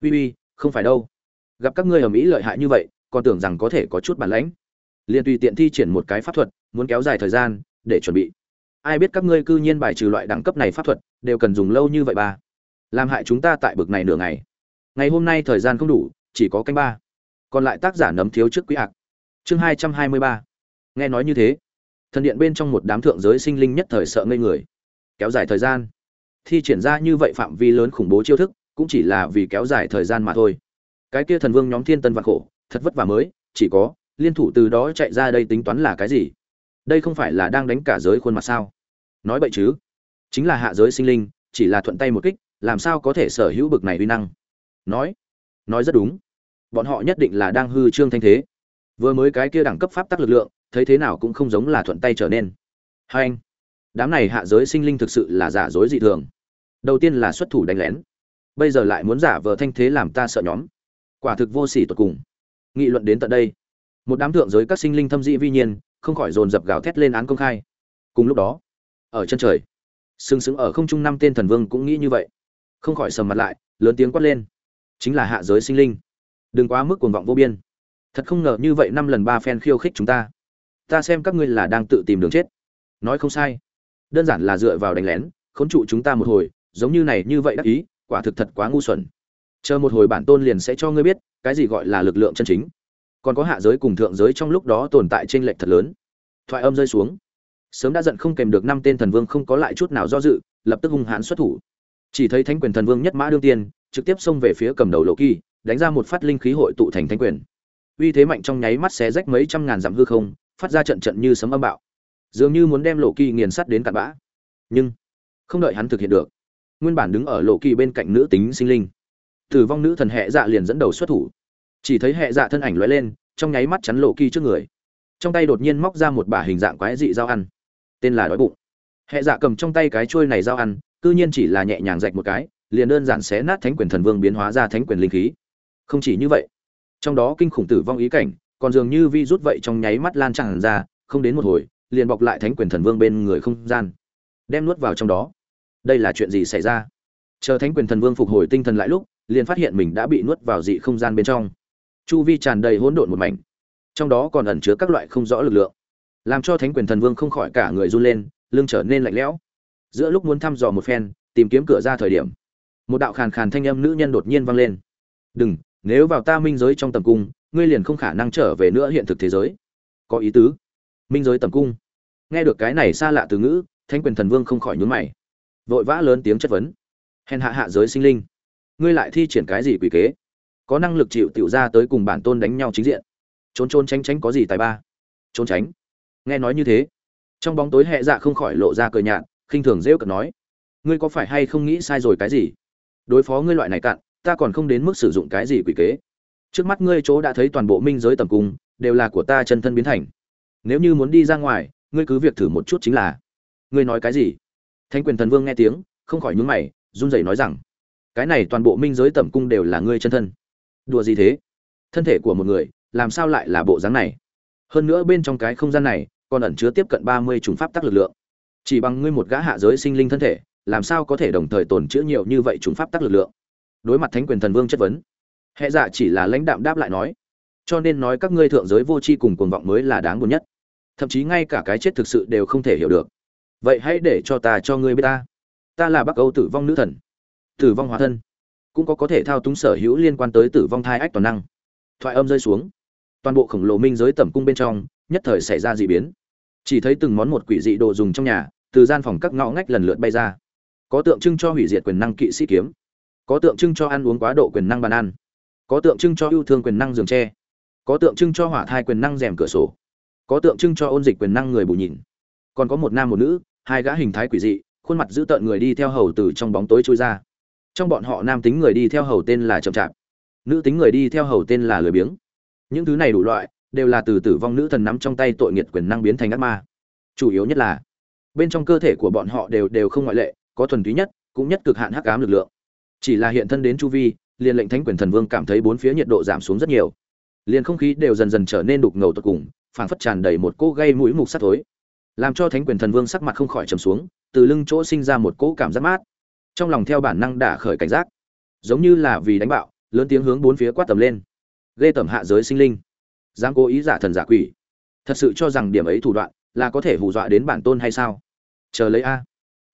Uy uy, không phải đâu. Gặp các ngươi ở mỹ lợi hại như vậy, còn tưởng rằng có thể có chút bản lãnh liền tùy tiện thi triển một cái pháp thuật, muốn kéo dài thời gian, để chuẩn bị. Ai biết các ngươi cư nhiên bài trừ loại đẳng cấp này pháp thuật, đều cần dùng lâu như vậy ba. Làm hại chúng ta tại bực này nửa ngày. Ngày hôm nay thời gian không đủ, chỉ có canh ba. Còn lại tác giả nấm thiếu trước quý ạc chương hai trăm hai mươi ba. Nghe nói như thế, thần điện bên trong một đám thượng giới sinh linh nhất thời sợ ngây người. Kéo dài thời gian. Thi triển ra như vậy phạm vi lớn khủng bố chiêu thức, cũng chỉ là vì kéo dài thời gian mà thôi. Cái kia thần vương nhóm thiên tân vạn khổ, thật vất vả mới, chỉ có liên thủ từ đó chạy ra đây tính toán là cái gì? Đây không phải là đang đánh cả giới khuôn mặt sao? Nói vậy chứ. Chính là hạ giới sinh linh, chỉ là thuận tay một kích, làm sao có thể sở hữu bực này uy năng? Nói. Nói rất đúng. Bọn họ nhất định là đang hư trương thanh thế. Vừa mới cái kia đẳng cấp pháp tắc lực lượng, thấy thế nào cũng không giống là thuận tay trở nên. Hai anh, đám này hạ giới sinh linh thực sự là giả dối dị thường. Đầu tiên là xuất thủ đánh lén. Bây giờ lại muốn giả vờ thanh thế làm ta sợ nhóm. Quả thực vô sỉ tột cùng. Nghị luận đến tận đây một đám thượng giới các sinh linh thâm dị vi nhiên, không khỏi dồn dập gào thét lên án công khai. Cùng lúc đó, ở chân trời, sừng sững ở không trung năm tên thần vương cũng nghĩ như vậy. Không khỏi sầm mặt lại, lớn tiếng quát lên. Chính là hạ giới sinh linh. Đừng quá mức cuồng vọng vô biên. Thật không ngờ như vậy năm lần ba phen khiêu khích chúng ta. Ta xem các ngươi là đang tự tìm đường chết. Nói không sai. Đơn giản là dựa vào đánh lén, khốn trụ chúng ta một hồi, giống như này như vậy đắc ý, quả thực thật quá ngu xuẩn. Chờ một hồi bản tôn liền sẽ cho ngươi biết, cái gì gọi là lực lượng chân chính còn có hạ giới cùng thượng giới trong lúc đó tồn tại trên lệch thật lớn. Thoại âm rơi xuống. Sớm đã giận không kèm được năm tên thần vương không có lại chút nào do dự, lập tức hung hãn xuất thủ. Chỉ thấy thánh quyền thần vương nhất mã đương tiên, trực tiếp xông về phía cầm đầu lộ kỳ, đánh ra một phát linh khí hội tụ thành thánh quyền. Uy thế mạnh trong nháy mắt xé rách mấy trăm ngàn dặm hư không, phát ra trận trận như sấm âm bạo. Dường như muốn đem lộ kỳ nghiền sắt đến cặn bã. Nhưng, không đợi hắn thực hiện được, nguyên bản đứng ở lộ kỳ bên cạnh nữ tính sinh linh. Tử vong nữ thần hệ dạ liền dẫn đầu xuất thủ chỉ thấy hệ dạ thân ảnh lóe lên, trong nháy mắt chắn lộ kỳ trước người. Trong tay đột nhiên móc ra một bả hình dạng quái dị dao ăn. Tên là đói bụng. Hệ dạ cầm trong tay cái trôi này dao ăn, cư nhiên chỉ là nhẹ nhàng rạch một cái, liền đơn giản xé nát thánh quyền thần vương biến hóa ra thánh quyền linh khí. Không chỉ như vậy, trong đó kinh khủng tử vong ý cảnh, còn dường như vi rút vậy trong nháy mắt lan tràn ra, không đến một hồi, liền bọc lại thánh quyền thần vương bên người không gian, đem nuốt vào trong đó. Đây là chuyện gì xảy ra? Chờ thánh quyền thần vương phục hồi tinh thần lại lúc, liền phát hiện mình đã bị nuốt vào dị không gian bên trong chu vi tràn đầy hỗn độn một mảnh, trong đó còn ẩn chứa các loại không rõ lực lượng, làm cho thánh quyền thần vương không khỏi cả người run lên, lưng trở nên lạnh lẽo. Giữa lúc muốn thăm dò một phen, tìm kiếm cửa ra thời điểm, một đạo khàn khàn thanh âm nữ nhân đột nhiên vang lên. Đừng, nếu vào ta minh giới trong tầm cung, ngươi liền không khả năng trở về nữa hiện thực thế giới. Có ý tứ. Minh giới tầm cung. Nghe được cái này xa lạ từ ngữ, thánh quyền thần vương không khỏi nhún mày, vội vã lớn tiếng chất vấn. Hèn hạ hạ giới sinh linh, ngươi lại thi triển cái gì quỷ kế? Có năng lực chịu tiểu ra tới cùng bản tôn đánh nhau chính diện. Trốn trốn tránh tránh có gì tài ba? Trốn tránh. Nghe nói như thế, trong bóng tối hệ dạ không khỏi lộ ra cờ nhạt, khinh thường rêu cợt nói, ngươi có phải hay không nghĩ sai rồi cái gì? Đối phó ngươi loại này cạn, ta còn không đến mức sử dụng cái gì quỷ kế. Trước mắt ngươi chỗ đã thấy toàn bộ minh giới tầm cung, đều là của ta chân thân biến thành. Nếu như muốn đi ra ngoài, ngươi cứ việc thử một chút chính là. Ngươi nói cái gì? Thanh quyền thần vương nghe tiếng, không khỏi nhúng mày, run rẩy nói rằng, cái này toàn bộ minh giới tầm cung đều là ngươi chân thân đùa gì thế? Thân thể của một người, làm sao lại là bộ dáng này? Hơn nữa bên trong cái không gian này, còn ẩn chứa tiếp cận ba mươi chủng pháp tắc lực lượng. Chỉ bằng ngươi một gã hạ giới sinh linh thân thể, làm sao có thể đồng thời tồn chữa nhiều như vậy chủng pháp tắc lực lượng? Đối mặt thánh quyền thần vương chất vấn hệ dạ chỉ là lãnh đạm đáp lại nói, cho nên nói các ngươi thượng giới vô tri cùng cuồng vọng mới là đáng buồn nhất. Thậm chí ngay cả cái chết thực sự đều không thể hiểu được. Vậy hãy để cho ta cho ngươi biết ta. Ta là bắc âu tử vong nữ thần, tử vong hóa thân cũng có có thể thao túng sở hữu liên quan tới tử vong thai ách toàn năng. Thoại âm rơi xuống. Toàn bộ khổng lồ minh giới tẩm cung bên trong, nhất thời xảy ra d ị biến. Chỉ thấy từng món một quỷ dị đồ dùng trong nhà, từ gian phòng các ngõ ngách lần lượt bay ra. Có tượng trưng cho hủy diệt quyền năng kỵ sĩ kiếm. Có tượng trưng cho ăn uống quá độ quyền năng bàn ăn. Có tượng trưng cho yêu thương quyền năng giường tre. Có tượng trưng cho hỏa thai quyền năng rèm cửa sổ. Có tượng trưng cho ôn dịch quyền năng người bù nhìn. Còn có một nam một nữ, hai gã hình thái quỷ dị, khuôn mặt giữ tợn người đi theo hầu từ trong bóng tối trôi ra trong bọn họ nam tính người đi theo hầu tên là chậm chạp, nữ tính người đi theo hầu tên là lười biếng. Những thứ này đủ loại, đều là từ tử vong nữ thần nắm trong tay tội nghiệt quyền năng biến thành ác ma. Chủ yếu nhất là, bên trong cơ thể của bọn họ đều đều không ngoại lệ, có thuần túy nhất, cũng nhất cực hạn hắc ám lực lượng. Chỉ là hiện thân đến chu vi, liền lệnh thánh quyền thần vương cảm thấy bốn phía nhiệt độ giảm xuống rất nhiều. Liền không khí đều dần dần trở nên đục ngầu tột cùng, phảng phất tràn đầy một cỗ gây mũi mục sắt thối, làm cho thánh quyền thần vương sắc mặt không khỏi trầm xuống, từ lưng chỗ sinh ra một cỗ cảm giác mát trong lòng theo bản năng đả khởi cảnh giác. Giống như là vì đánh bạo, lớn tiếng hướng bốn phía quát tầm lên. Ghê tầm hạ giới sinh linh. Dám cố ý giả thần giả quỷ. Thật sự cho rằng điểm ấy thủ đoạn là có thể hù dọa đến bản tôn hay sao? Chờ lấy a.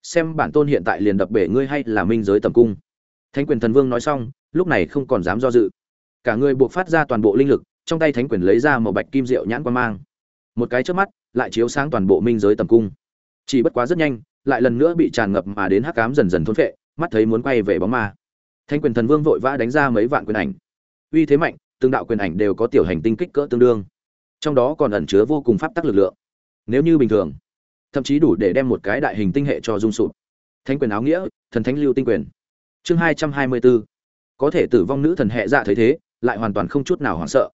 Xem bản tôn hiện tại liền đập bể ngươi hay là minh giới tầm cung. Thánh quyền thần vương nói xong, lúc này không còn dám do dự. Cả người buộc phát ra toàn bộ linh lực, trong tay thánh quyền lấy ra một bạch kim rượu nhãn quan mang. Một cái trước mắt, lại chiếu sáng toàn bộ minh giới tầm cung. Chỉ bất quá rất nhanh lại lần nữa bị tràn ngập mà đến hắc cám dần dần thôn phệ, mắt thấy muốn quay về bóng ma. Thanh quyền thần vương vội vã đánh ra mấy vạn quyền ảnh. Uy thế mạnh, từng đạo quyền ảnh đều có tiểu hành tinh kích cỡ tương đương. Trong đó còn ẩn chứa vô cùng pháp tắc lực lượng. Nếu như bình thường, thậm chí đủ để đem một cái đại hình tinh hệ cho dung sụp. Thánh quyền áo nghĩa, thần thánh lưu tinh quyền. Chương hai trăm hai mươi bốn có thể tử vong nữ thần hệ dạ thấy thế, lại hoàn toàn không chút nào hoảng sợ.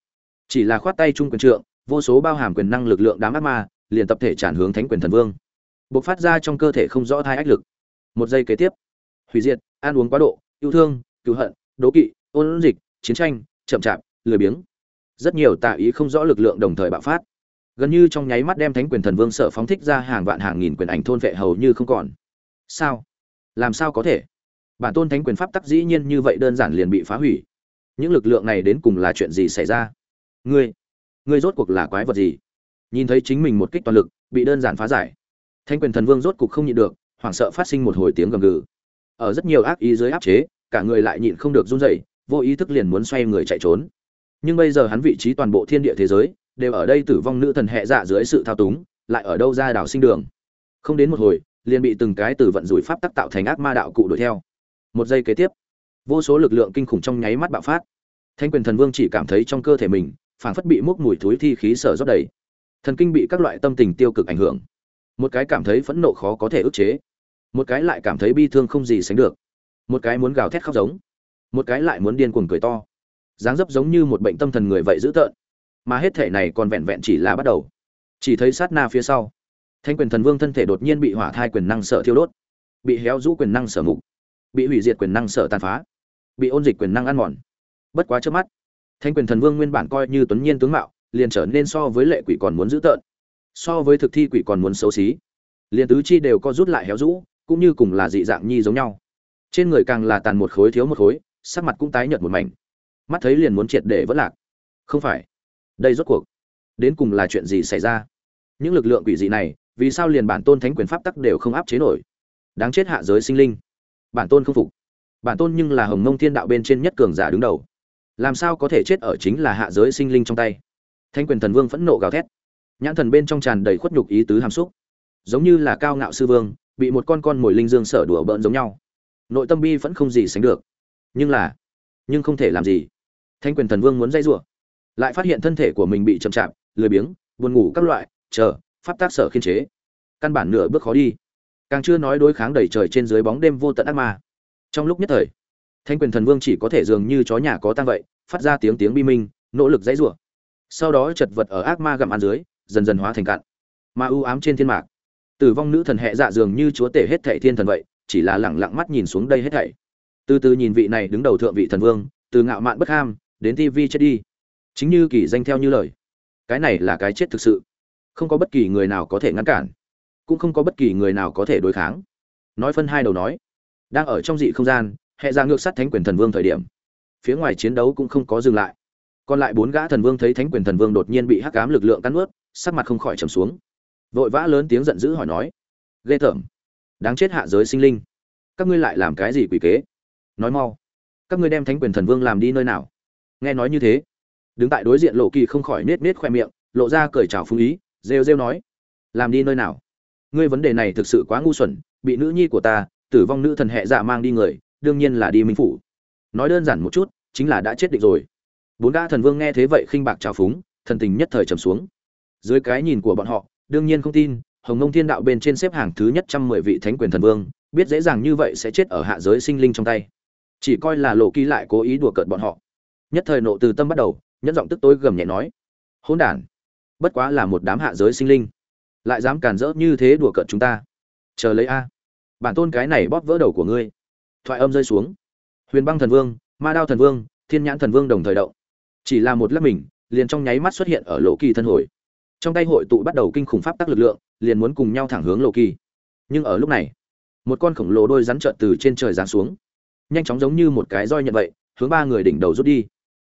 Chỉ là khoát tay trung quyền trượng, vô số bao hàm quyền năng lực lượng đám ác ma, liền tập thể tràn hướng thánh quyền thần vương bộc phát ra trong cơ thể không rõ thai ách lực. Một giây kế tiếp, hủy diệt, ăn uống quá độ, yêu thương cứu hận, đố kỵ, ôn dịch, chiến tranh, chậm chạp, lười biếng. Rất nhiều tạ ý không rõ lực lượng đồng thời bạo phát. Gần như trong nháy mắt đem thánh quyền thần vương sợ phóng thích ra hàng vạn hàng nghìn quyền ảnh thôn vệ hầu như không còn. Sao? Làm sao có thể? Bản tôn thánh quyền pháp tắc dĩ nhiên như vậy đơn giản liền bị phá hủy. Những lực lượng này đến cùng là chuyện gì xảy ra? Ngươi ngươi rốt cuộc là quái vật gì? Nhìn thấy chính mình một kích toàn lực, bị đơn giản phá giải thanh quyền thần vương rốt cục không nhịn được, hoảng sợ phát sinh một hồi tiếng gầm gừ. Ở rất nhiều ác ý dưới áp chế, cả người lại nhịn không được run rẩy, vô ý thức liền muốn xoay người chạy trốn. Nhưng bây giờ hắn vị trí toàn bộ thiên địa thế giới, đều ở đây tử vong nữ thần hệ dạ dưới sự thao túng, lại ở đâu ra đảo sinh đường. Không đến một hồi, liền bị từng cái từ vận rủi pháp tác tạo thành ác ma đạo cụ đuổi theo. Một giây kế tiếp, vô số lực lượng kinh khủng trong nháy mắt bạo phát. Thanh quyền thần vương chỉ cảm thấy trong cơ thể mình, phảng phất bị mốc mùi thối thi khí sở rót đầy. Thần kinh bị các loại tâm tình tiêu cực ảnh hưởng một cái cảm thấy phẫn nộ khó có thể ức chế, một cái lại cảm thấy bi thương không gì sánh được, một cái muốn gào thét khóc giống, một cái lại muốn điên cuồng cười to. Dáng dấp giống như một bệnh tâm thần người vậy dữ tợn, mà hết thể này còn vẹn vẹn chỉ là bắt đầu. Chỉ thấy sát na phía sau, thanh quyền thần vương thân thể đột nhiên bị hỏa thai quyền năng sợ thiêu đốt, bị héo rũ quyền năng sở mục, bị hủy diệt quyền năng sở tàn phá, bị ôn dịch quyền năng ăn mòn. Bất quá trước mắt, thanh quyền thần vương nguyên bản coi như tuấn nhiên tướng mạo, liền trở nên so với lệ quỷ còn muốn dữ tợn so với thực thi quỷ còn muốn xấu xí. Liền tứ chi đều có rút lại héo rũ, cũng như cùng là dị dạng nhi giống nhau. Trên người càng là tàn một khối thiếu một khối, sắc mặt cũng tái nhợt một mảnh. Mắt thấy liền muốn triệt để vỡ lạc. Không phải. Đây rốt cuộc, đến cùng là chuyện gì xảy ra? Những lực lượng quỷ dị này, vì sao liền bản tôn thánh quyền pháp tắc đều không áp chế nổi? Đáng chết hạ giới sinh linh. Bản tôn không phục. Bản tôn nhưng là hồng mông thiên đạo bên trên nhất cường giả đứng đầu. Làm sao có thể chết ở chính là hạ giới sinh linh trong tay? Thanh quyền thần vương phẫn nộ gào thét nhãn thần bên trong tràn đầy khuất nhục ý tứ hàm xúc. Giống như là cao ngạo sư vương, bị một con con mồi linh dương sở đùa bỡn giống nhau. Nội tâm bi vẫn không gì sánh được. Nhưng là, nhưng không thể làm gì. Thanh quyền thần vương muốn dây rủa, lại phát hiện thân thể của mình bị chậm chạp, lười biếng, buồn ngủ các loại, chờ, pháp tác sở khiên chế. Căn bản nửa bước khó đi. Càng chưa nói đối kháng đầy trời trên dưới bóng đêm vô tận ác ma. Trong lúc nhất thời, thanh quyền thần vương chỉ có thể dường như chó nhà có tăng vậy, phát ra tiếng tiếng bi minh, nỗ lực dãy rủa. Sau đó chật vật ở ác ma gặm ăn dưới dần dần hóa thành cạn. Mà ưu ám trên thiên mạc. Tử vong nữ thần hệ dạ dường như chúa tể hết thệ thiên thần vậy, chỉ là lẳng lặng mắt nhìn xuống đây hết thảy. Từ từ nhìn vị này đứng đầu thượng vị thần vương, từ ngạo mạn bất ham, đến tv chết đi. Chính như kỳ danh theo như lời. Cái này là cái chết thực sự. Không có bất kỳ người nào có thể ngăn cản. Cũng không có bất kỳ người nào có thể đối kháng. Nói phân hai đầu nói. Đang ở trong dị không gian hệ ra dạ ngược sát thánh quyền thần vương thời điểm. Phía ngoài chiến đấu cũng không có dừng lại. Còn lại bốn gã thần vương thấy thánh quyền thần vương đột nhiên bị hắc cám lực lượng cắn ướt sắc mặt không khỏi trầm xuống. Vội vã lớn tiếng giận dữ hỏi nói, ghê tởm, đáng chết hạ giới sinh linh. Các ngươi lại làm cái gì quỷ kế? Nói mau, các ngươi đem thánh quyền thần vương làm đi nơi nào? Nghe nói như thế, đứng tại đối diện lộ kỳ không khỏi nết nết khoe miệng, lộ ra cởi trào phung ý, rêu rêu nói, làm đi nơi nào? Ngươi vấn đề này thực sự quá ngu xuẩn, bị nữ nhi của ta, tử vong nữ thần hệ dạ mang đi người, đương nhiên là đi minh phủ. Nói đơn giản một chút, chính là đã chết định rồi. Bốn gã thần vương nghe thế vậy khinh bạc trào phúng, thần tình nhất thời trầm xuống dưới cái nhìn của bọn họ, đương nhiên không tin, hồng nông thiên đạo bên trên xếp hàng thứ nhất trăm mười vị thánh quyền thần vương, biết dễ dàng như vậy sẽ chết ở hạ giới sinh linh trong tay. Chỉ coi là lộ kỳ lại cố ý đùa cợt bọn họ. Nhất thời nộ từ tâm bắt đầu, nhẫn giọng tức tối gầm nhẹ nói, hỗn đản, bất quá là một đám hạ giới sinh linh, lại dám cản rỡ như thế đùa cợt chúng ta. Chờ lấy a, bản tôn cái này bóp vỡ đầu của ngươi. Thoại âm rơi xuống. Huyền băng thần vương, ma đao thần vương, thiên nhãn thần vương đồng thời động. Chỉ là một lát mình, liền trong nháy mắt xuất hiện ở lộ kỳ thân hồi trong tay hội tụ bắt đầu kinh khủng pháp tắc lực lượng, liền muốn cùng nhau thẳng hướng lộ kỳ nhưng ở lúc này, một con khổng lồ đôi rắn trợn từ trên trời giáng xuống. Nhanh chóng giống như một cái roi nhận vậy, hướng ba người đỉnh đầu rút đi.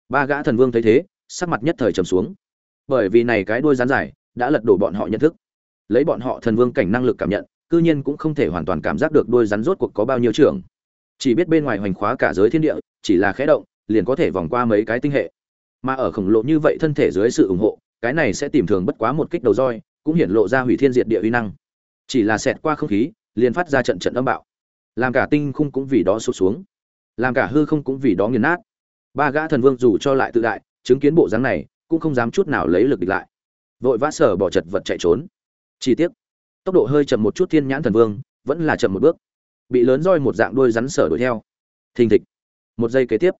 Ba gã thần vương thấy thế, sắc mặt nhất thời trầm xuống. Bởi vì này cái đôi rắn dài, đã lật đổ bọn họ nhận thức. Lấy bọn họ thần vương cảnh năng lực cảm nhận, cư nhiên cũng không thể hoàn toàn cảm giác được đôi rắn rốt cuộc có bao nhiêu trưởng. Chỉ biết bên ngoài hoành khóa cả giới thiên địa, chỉ là khẽ động, liền có thể vòng qua mấy cái tinh hệ. Mà ở khổng lồ như vậy thân thể dưới sự ủng hộ cái này sẽ tìm thường bất quá một kích đầu roi, cũng hiển lộ ra hủy thiên diệt địa uy năng. Chỉ là xẹt qua không khí, liền phát ra trận trận âm bạo. Làm cả tinh khung cũng vì đó sụt xuống. Làm cả hư không cũng vì đó nghiền nát. Ba gã thần vương dù cho lại tự đại, chứng kiến bộ dáng này, cũng không dám chút nào lấy lực địch lại. Vội vã sở bỏ chật vật chạy trốn. Chi tiết tốc độ hơi chậm một chút thiên nhãn thần vương, vẫn là chậm một bước. Bị lớn roi một dạng đuôi rắn sở đuổi theo. Thình thịch. Một giây kế tiếp,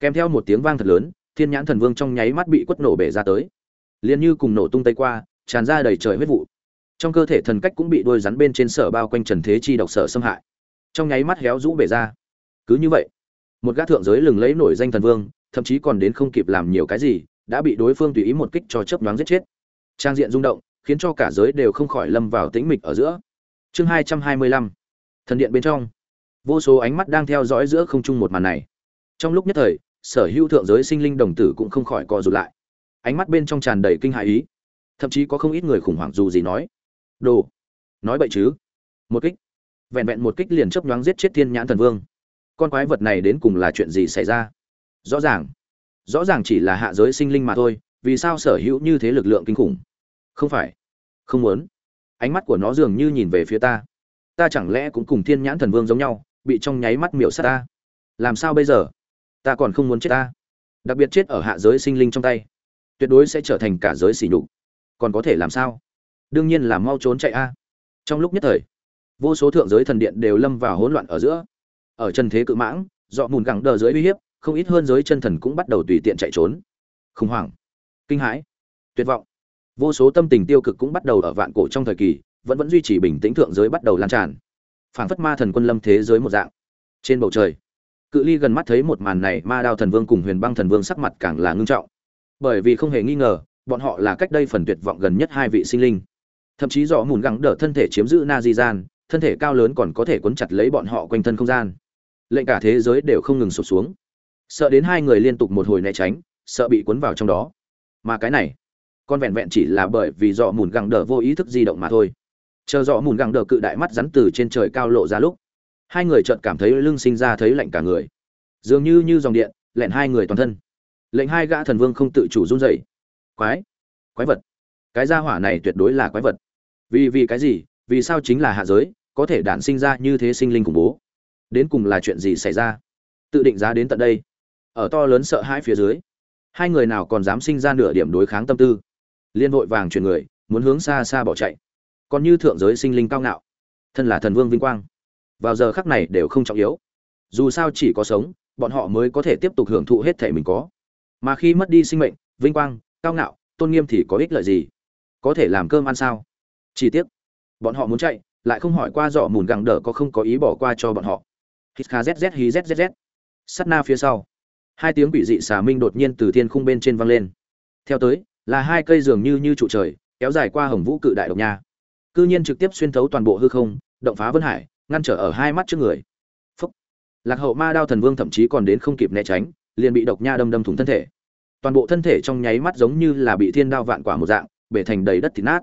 kèm theo một tiếng vang thật lớn, thiên nhãn thần vương trong nháy mắt bị quất nổ bể ra tới liền như cùng nổ tung tây qua, tràn ra đầy trời huyết vụ. Trong cơ thể thần cách cũng bị đôi rắn bên trên sở bao quanh trần thế chi độc sở xâm hại. Trong nháy mắt héo rũ bể ra. Cứ như vậy, một gã thượng giới lừng lấy nổi danh thần vương, thậm chí còn đến không kịp làm nhiều cái gì, đã bị đối phương tùy ý một kích cho chớp nhoáng giết chết. Trang diện rung động, khiến cho cả giới đều không khỏi lâm vào tĩnh mịch ở giữa. Chương hai trăm hai mươi lăm, thần điện bên trong. Vô số ánh mắt đang theo dõi giữa không trung một màn này. Trong lúc nhất thời, sở hữu thượng giới sinh linh đồng tử cũng không khỏi co rụt lại ánh mắt bên trong tràn đầy kinh hại ý. Thậm chí có không ít người khủng hoảng dù gì nói, đồ, nói bậy chứ? Một kích, vẹn vẹn một kích liền chấp nhoáng giết chết thiên nhãn thần vương. Con quái vật này đến cùng là chuyện gì xảy ra? Rõ ràng rõ ràng chỉ là hạ giới sinh linh mà thôi, vì sao sở hữu như thế lực lượng kinh khủng? Không phải, không muốn. Ánh mắt của nó dường như nhìn về phía ta. Ta chẳng lẽ cũng cùng thiên nhãn thần vương giống nhau, bị trong nháy mắt miểu sát ta? Làm sao bây giờ? Ta còn không muốn chết ta. Đặc biệt chết ở hạ giới sinh linh trong tay tuyệt đối sẽ trở thành cả giới sỉ nhục. Còn có thể làm sao? Đương nhiên là mau trốn chạy a. Trong lúc nhất thời, vô số thượng giới thần điện đều lâm vào hỗn loạn ở giữa. Ở chân thế cự mãng, dọ mùn gẳng đờ dưới uy hiếp, không ít hơn giới chân thần cũng bắt đầu tùy tiện chạy trốn. Khủng hoảng, kinh hãi, tuyệt vọng. Vô số tâm tình tiêu cực cũng bắt đầu ở vạn cổ trong thời kỳ, vẫn vẫn duy trì bình tĩnh thượng giới bắt đầu lan tràn. Phảng phất ma thần quân lâm thế giới một dạng. Trên bầu trời, cự ly gần mắt thấy một màn này, ma đao thần vương cùng huyền băng thần vương sắc mặt càng là ngưng trọng bởi vì không hề nghi ngờ, bọn họ là cách đây phần tuyệt vọng gần nhất hai vị sinh linh. Thậm chí dọ mùn gắng đỡ thân thể chiếm giữ na di gian, thân thể cao lớn còn có thể quấn chặt lấy bọn họ quanh thân không gian. Lệnh cả thế giới đều không ngừng sụp xuống. Sợ đến hai người liên tục một hồi né tránh, sợ bị cuốn vào trong đó. Mà cái này, con vẹn vẹn chỉ là bởi vì dọ mùn gắng đỡ vô ý thức di động mà thôi. Chờ dọ mùn gắng đỡ cự đại mắt rắn từ trên trời cao lộ ra lúc, hai người chợt cảm thấy lưng sinh ra thấy lạnh cả người. Dường như như dòng điện, lẹn hai người toàn thân lệnh hai gã thần vương không tự chủ run rẩy. Quái quái vật. Cái gia hỏa này tuyệt đối là quái vật. Vì vì cái gì? Vì sao chính là hạ giới, có thể đản sinh ra như thế sinh linh khủng bố? Đến cùng là chuyện gì xảy ra? Tự định giá đến tận đây. Ở to lớn sợ hãi phía dưới, hai người nào còn dám sinh ra nửa điểm đối kháng tâm tư? Liên vội vàng chuyển người, muốn hướng xa xa bỏ chạy. Còn như thượng giới sinh linh cao ngạo, thân là thần vương vinh quang. Vào giờ khắc này đều không trọng yếu. Dù sao chỉ có sống, bọn họ mới có thể tiếp tục hưởng thụ hết thể mình có mà khi mất đi sinh mệnh, vinh quang, cao ngạo, tôn nghiêm thì có ích lợi gì? Có thể làm cơm ăn sao? Chi tiết bọn họ muốn chạy, lại không hỏi qua dọ mùn gẳng đỡ có không có ý bỏ qua cho bọn họ. Hít kha zz hí zzz sắt na phía sau, hai tiếng quỷ dị xà minh đột nhiên từ thiên khung bên trên vang lên. Theo tới, là hai cây dường như như trụ trời, kéo dài qua hồng vũ cự đại độc nha. Cư nhiên trực tiếp xuyên thấu toàn bộ hư không, động phá vân hải, ngăn trở ở hai mắt trước người. Phúc. Lạc hậu ma đao thần vương thậm chí còn đến không kịp né tránh liền bị độc nha đâm đâm thủng thân thể. Toàn bộ thân thể trong nháy mắt giống như là bị thiên đao vạn quả một dạng, bể thành đầy đất thịt nát.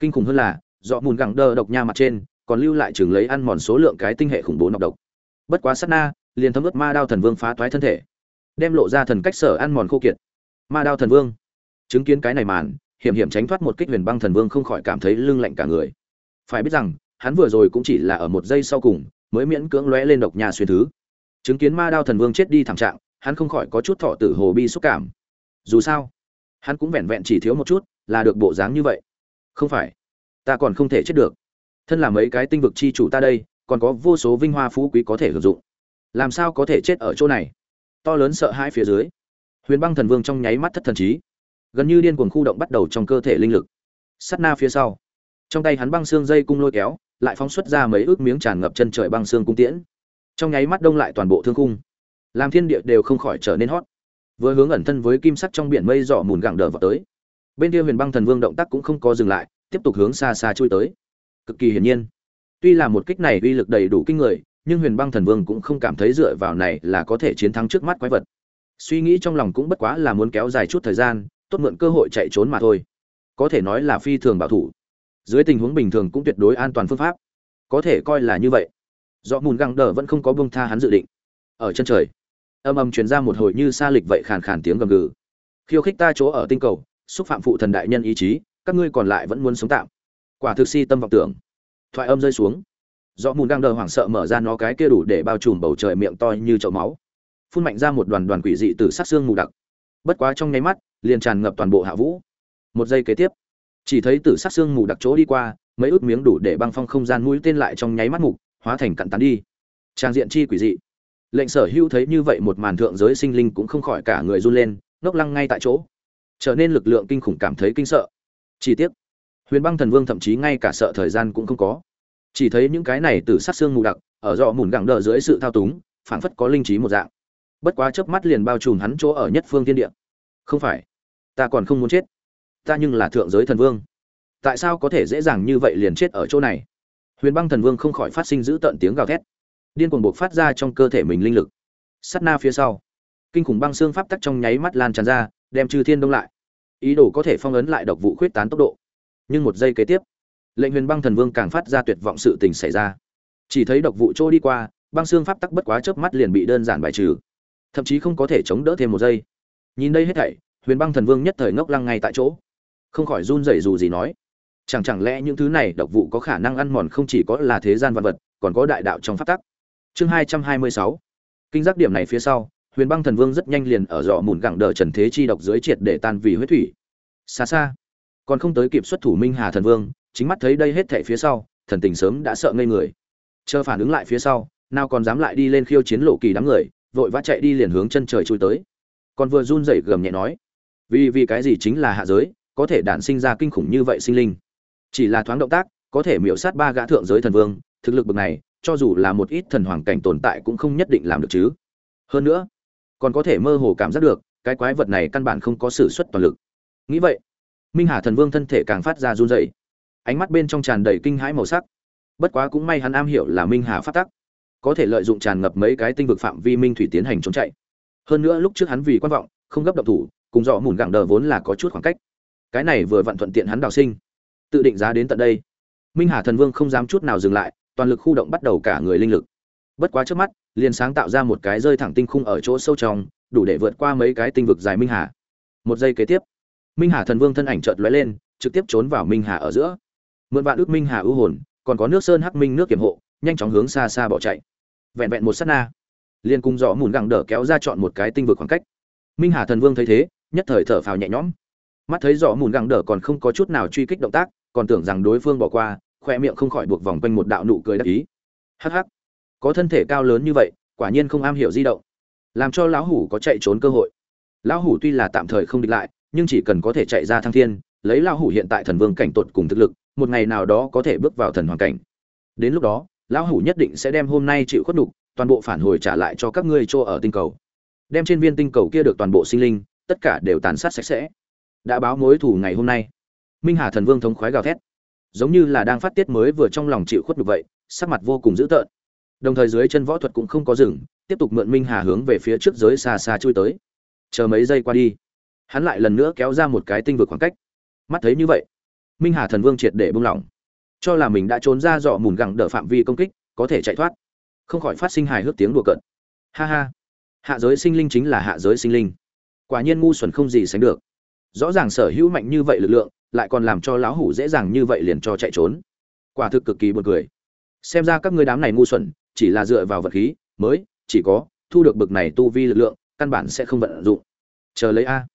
Kinh khủng hơn là, dọ mùn gẳng đờ độc nha mặt trên, còn lưu lại chừng lấy ăn mòn số lượng cái tinh hệ khủng bố nọc độc. Bất quá sát na, liền thấm ướt ma đao thần vương phá toái thân thể, đem lộ ra thần cách sở ăn mòn khô kiệt. Ma đao thần vương. Chứng kiến cái này màn, hiểm hiểm tránh thoát một kích huyền băng thần vương không khỏi cảm thấy lưng lạnh cả người. Phải biết rằng, hắn vừa rồi cũng chỉ là ở một giây sau cùng, mới miễn cưỡng lóe lên độc nhà xuyên thứ. Chứng kiến ma đao thần vương chết đi thảm trạng hắn không khỏi có chút thọ tử hồ bi xúc cảm. Dù sao, hắn cũng vẹn vẹn chỉ thiếu một chút là được bộ dáng như vậy. Không phải, ta còn không thể chết được. Thân là mấy cái tinh vực chi chủ ta đây, còn có vô số vinh hoa phú quý có thể hưởng dụng. Làm sao có thể chết ở chỗ này? To lớn sợ hai phía dưới, huyền băng thần vương trong nháy mắt thất thần trí gần như điên cuồng khu động bắt đầu trong cơ thể linh lực. Sắt na phía sau, trong tay hắn băng xương dây cung lôi kéo, lại phóng xuất ra mấy ước miếng tràn ngập chân trời băng xương cung tiễn. Trong nháy mắt đông lại toàn bộ thương cung làm thiên địa đều không khỏi trở nên hót vừa hướng ẩn thân với kim sắc trong biển mây dọ mùn gẳng đờ vào tới. Bên kia huyền băng thần vương động tác cũng không có dừng lại, tiếp tục hướng xa xa chui tới. Cực kỳ hiển nhiên. Tuy là một kích này uy lực đầy đủ kinh người, nhưng huyền băng thần vương cũng không cảm thấy dựa vào này là có thể chiến thắng trước mắt quái vật. Suy nghĩ trong lòng cũng bất quá là muốn kéo dài chút thời gian, tốt mượn cơ hội chạy trốn mà thôi. Có thể nói là phi thường bảo thủ. Dưới tình huống bình thường cũng tuyệt đối an toàn phương pháp. Có thể coi là như vậy. Do mùn găng đờ vẫn không có bông tha hắn dự định. Ở chân trời âm âm truyền ra một hồi như xa lịch vậy khàn khàn tiếng gầm gừ. Khiêu khích ta chỗ ở tinh cầu, xúc phạm phụ thần đại nhân ý chí, các ngươi còn lại vẫn muốn sống tạm. Quả thực si tâm vọng tưởng. Thoại âm rơi xuống. Do mùn đang đờ hoảng sợ mở ra nó cái kia đủ để bao trùm bầu trời miệng to như chậu máu. Phun mạnh ra một đoàn đoàn quỷ dị từ sát xương mù đặc. Bất quá trong nháy mắt, liền tràn ngập toàn bộ hạ vũ. Một giây kế tiếp, chỉ thấy tử sát xương mù đặc chỗ đi qua, mấy ước miếng đủ để băng phong không gian mũi tên lại trong nháy mắt mục, hóa thành cặn tán đi. Trang diện chi quỷ dị lệnh sở hữu thấy như vậy một màn thượng giới sinh linh cũng không khỏi cả người run lên, ngốc lăng ngay tại chỗ. Trở nên lực lượng kinh khủng cảm thấy kinh sợ. Chi tiết huyền băng thần vương thậm chí ngay cả sợ thời gian cũng không có. Chỉ thấy những cái này từ sát xương mù đặc, ở dọ mùn gẳng đờ dưới sự thao túng, phảng phất có linh trí một dạng. Bất quá chớp mắt liền bao trùm hắn chỗ ở nhất phương thiên địa. Không phải, ta còn không muốn chết. Ta nhưng là thượng giới thần vương. Tại sao có thể dễ dàng như vậy liền chết ở chỗ này? Huyền băng thần vương không khỏi phát sinh giữ tợn tiếng gào thét điên cuồng buộc phát ra trong cơ thể mình linh lực. Sắt na phía sau, kinh khủng băng xương pháp tắc trong nháy mắt lan tràn ra, đem trừ thiên đông lại. Ý đồ có thể phong ấn lại độc vụ khuyết tán tốc độ. Nhưng một giây kế tiếp, lệnh huyền băng thần vương càng phát ra tuyệt vọng sự tình xảy ra. Chỉ thấy độc vụ trôi đi qua, băng xương pháp tắc bất quá chớp mắt liền bị đơn giản bài trừ. Thậm chí không có thể chống đỡ thêm một giây. Nhìn đây hết thảy, huyền băng thần vương nhất thời ngốc lăng ngay tại chỗ. Không khỏi run rẩy dù gì nói. Chẳng chẳng lẽ những thứ này độc vụ có khả năng ăn mòn không chỉ có là thế gian vật vật, còn có đại đạo trong pháp tắc? Chương hai trăm hai mươi sáu. Kinh giác điểm này phía sau, huyền băng thần vương rất nhanh liền ở dọ mùn gẳng đờ trần thế chi độc dưới triệt để tan vì huyết thủy. Xa xa, còn không tới kịp xuất thủ minh hà thần vương, chính mắt thấy đây hết thảy phía sau, thần tình sớm đã sợ ngây người. Chờ phản ứng lại phía sau, nào còn dám lại đi lên khiêu chiến lộ kỳ đám người, vội vã chạy đi liền hướng chân trời chui tới. Còn vừa run rẩy gầm nhẹ nói, vì vì cái gì chính là hạ giới, có thể đản sinh ra kinh khủng như vậy sinh linh? Chỉ là thoáng động tác, có thể miểu sát ba gã thượng giới thần vương, thực lực bậc này cho dù là một ít thần hoàng cảnh tồn tại cũng không nhất định làm được chứ. Hơn nữa, còn có thể mơ hồ cảm giác được, cái quái vật này căn bản không có sự xuất toàn lực. Nghĩ vậy, minh hà thần vương thân thể càng phát ra run rẩy. Ánh mắt bên trong tràn đầy kinh hãi màu sắc. Bất quá cũng may hắn am hiểu là minh hà phát tắc. Có thể lợi dụng tràn ngập mấy cái tinh vực phạm vi minh thủy tiến hành trốn chạy. Hơn nữa lúc trước hắn vì quan vọng, không gấp động thủ, cùng dọ mùn gẳng đờ vốn là có chút khoảng cách. Cái này vừa vặn thuận tiện hắn đào sinh. Tự định giá đến tận đây, minh hà thần vương không dám chút nào dừng lại toàn lực khu động bắt đầu cả người linh lực. Bất quá trước mắt, liền sáng tạo ra một cái rơi thẳng tinh khung ở chỗ sâu trong, đủ để vượt qua mấy cái tinh vực dài minh hà. Một giây kế tiếp, minh hà thần vương thân ảnh chợt lóe lên, trực tiếp trốn vào minh hà ở giữa. Mượn vạn ước minh hà ưu hồn, còn có nước sơn hắc minh nước kiểm hộ, nhanh chóng hướng xa xa bỏ chạy. Vẹn vẹn một sát na, liền cùng dọ mùn gẳng đỡ kéo ra chọn một cái tinh vực khoảng cách. Minh hà thần vương thấy thế, nhất thời thở phào nhẹ nhõm. Mắt thấy dọ mùn gẳng đỡ còn không có chút nào truy kích động tác, còn tưởng rằng đối phương bỏ qua khoe miệng không khỏi buộc vòng quanh một đạo nụ cười đắc ý. Hắc hắc, có thân thể cao lớn như vậy, quả nhiên không am hiểu di động. Làm cho lão hủ có chạy trốn cơ hội. Lão hủ tuy là tạm thời không địch lại, nhưng chỉ cần có thể chạy ra thăng thiên, lấy lão hủ hiện tại thần vương cảnh tột cùng thực lực, một ngày nào đó có thể bước vào thần hoàng cảnh. Đến lúc đó, lão hủ nhất định sẽ đem hôm nay chịu khuất nhục, toàn bộ phản hồi trả lại cho các ngươi chỗ ở tinh cầu. Đem trên viên tinh cầu kia được toàn bộ sinh linh, tất cả đều tàn sát sạch sẽ. Đã báo mối thủ ngày hôm nay. Minh hà thần vương thống khoái gào thét giống như là đang phát tiết mới vừa trong lòng chịu khuất nhục vậy, sắc mặt vô cùng dữ tợn. Đồng thời dưới chân võ thuật cũng không có dừng, tiếp tục mượn minh hà hướng về phía trước giới xa xa chui tới. Chờ mấy giây qua đi, hắn lại lần nữa kéo ra một cái tinh vực khoảng cách. Mắt thấy như vậy, minh hà thần vương triệt để buông lỏng. Cho là mình đã trốn ra dọ mùn gẳng đỡ phạm vi công kích, có thể chạy thoát. Không khỏi phát sinh hài hước tiếng đùa cợt. Ha ha, hạ giới sinh linh chính là hạ giới sinh linh. Quả nhiên ngu xuẩn không gì sánh được. Rõ ràng sở hữu mạnh như vậy lực lượng lại còn làm cho lão hủ dễ dàng như vậy liền cho chạy trốn. Quả thực cực kỳ buồn cười. Xem ra các ngươi đám này ngu xuẩn, chỉ là dựa vào vật khí, mới, chỉ có, thu được bực này tu vi lực lượng, căn bản sẽ không vận dụng. Chờ lấy a.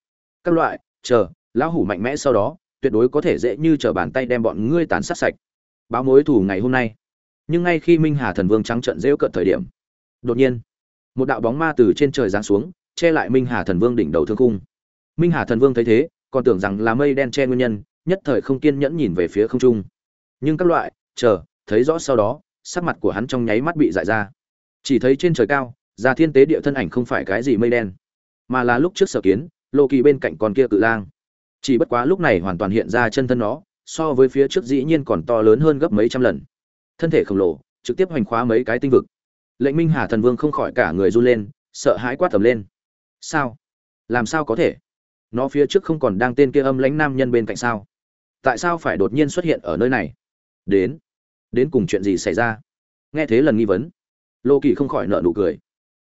Các loại, chờ, lão hủ mạnh mẽ sau đó, tuyệt đối có thể dễ như trở bàn tay đem bọn ngươi tàn sát sạch. Báo mối thù ngày hôm nay. Nhưng ngay khi minh hà thần vương trắng trận rêu cận thời điểm, đột nhiên, một đạo bóng ma từ trên trời giáng xuống, che lại minh hà thần vương đỉnh đầu thương cung minh hà thần vương thấy thế, còn tưởng rằng là mây đen che nguyên nhân nhất thời không kiên nhẫn nhìn về phía không trung. Nhưng các loại, chờ, thấy rõ sau đó, sắc mặt của hắn trong nháy mắt bị dại ra. Chỉ thấy trên trời cao, ra thiên tế địa thân ảnh không phải cái gì mây đen, mà là lúc trước sở kiến lộ kỳ bên cạnh con kia cự lang. Chỉ bất quá lúc này hoàn toàn hiện ra chân thân nó, so với phía trước dĩ nhiên còn to lớn hơn gấp mấy trăm lần. Thân thể khổng lồ, trực tiếp hoành khóa mấy cái tinh vực. Lệnh minh hà thần vương không khỏi cả người run lên, sợ hãi quát tầm lên. Sao? Làm sao có thể? Nó phía trước không còn đang tên kia âm lãnh nam nhân bên cạnh sao? Tại sao phải đột nhiên xuất hiện ở nơi này? Đến đến cùng chuyện gì xảy ra? Nghe thế lần nghi vấn, lô kỳ không khỏi nợ nụ cười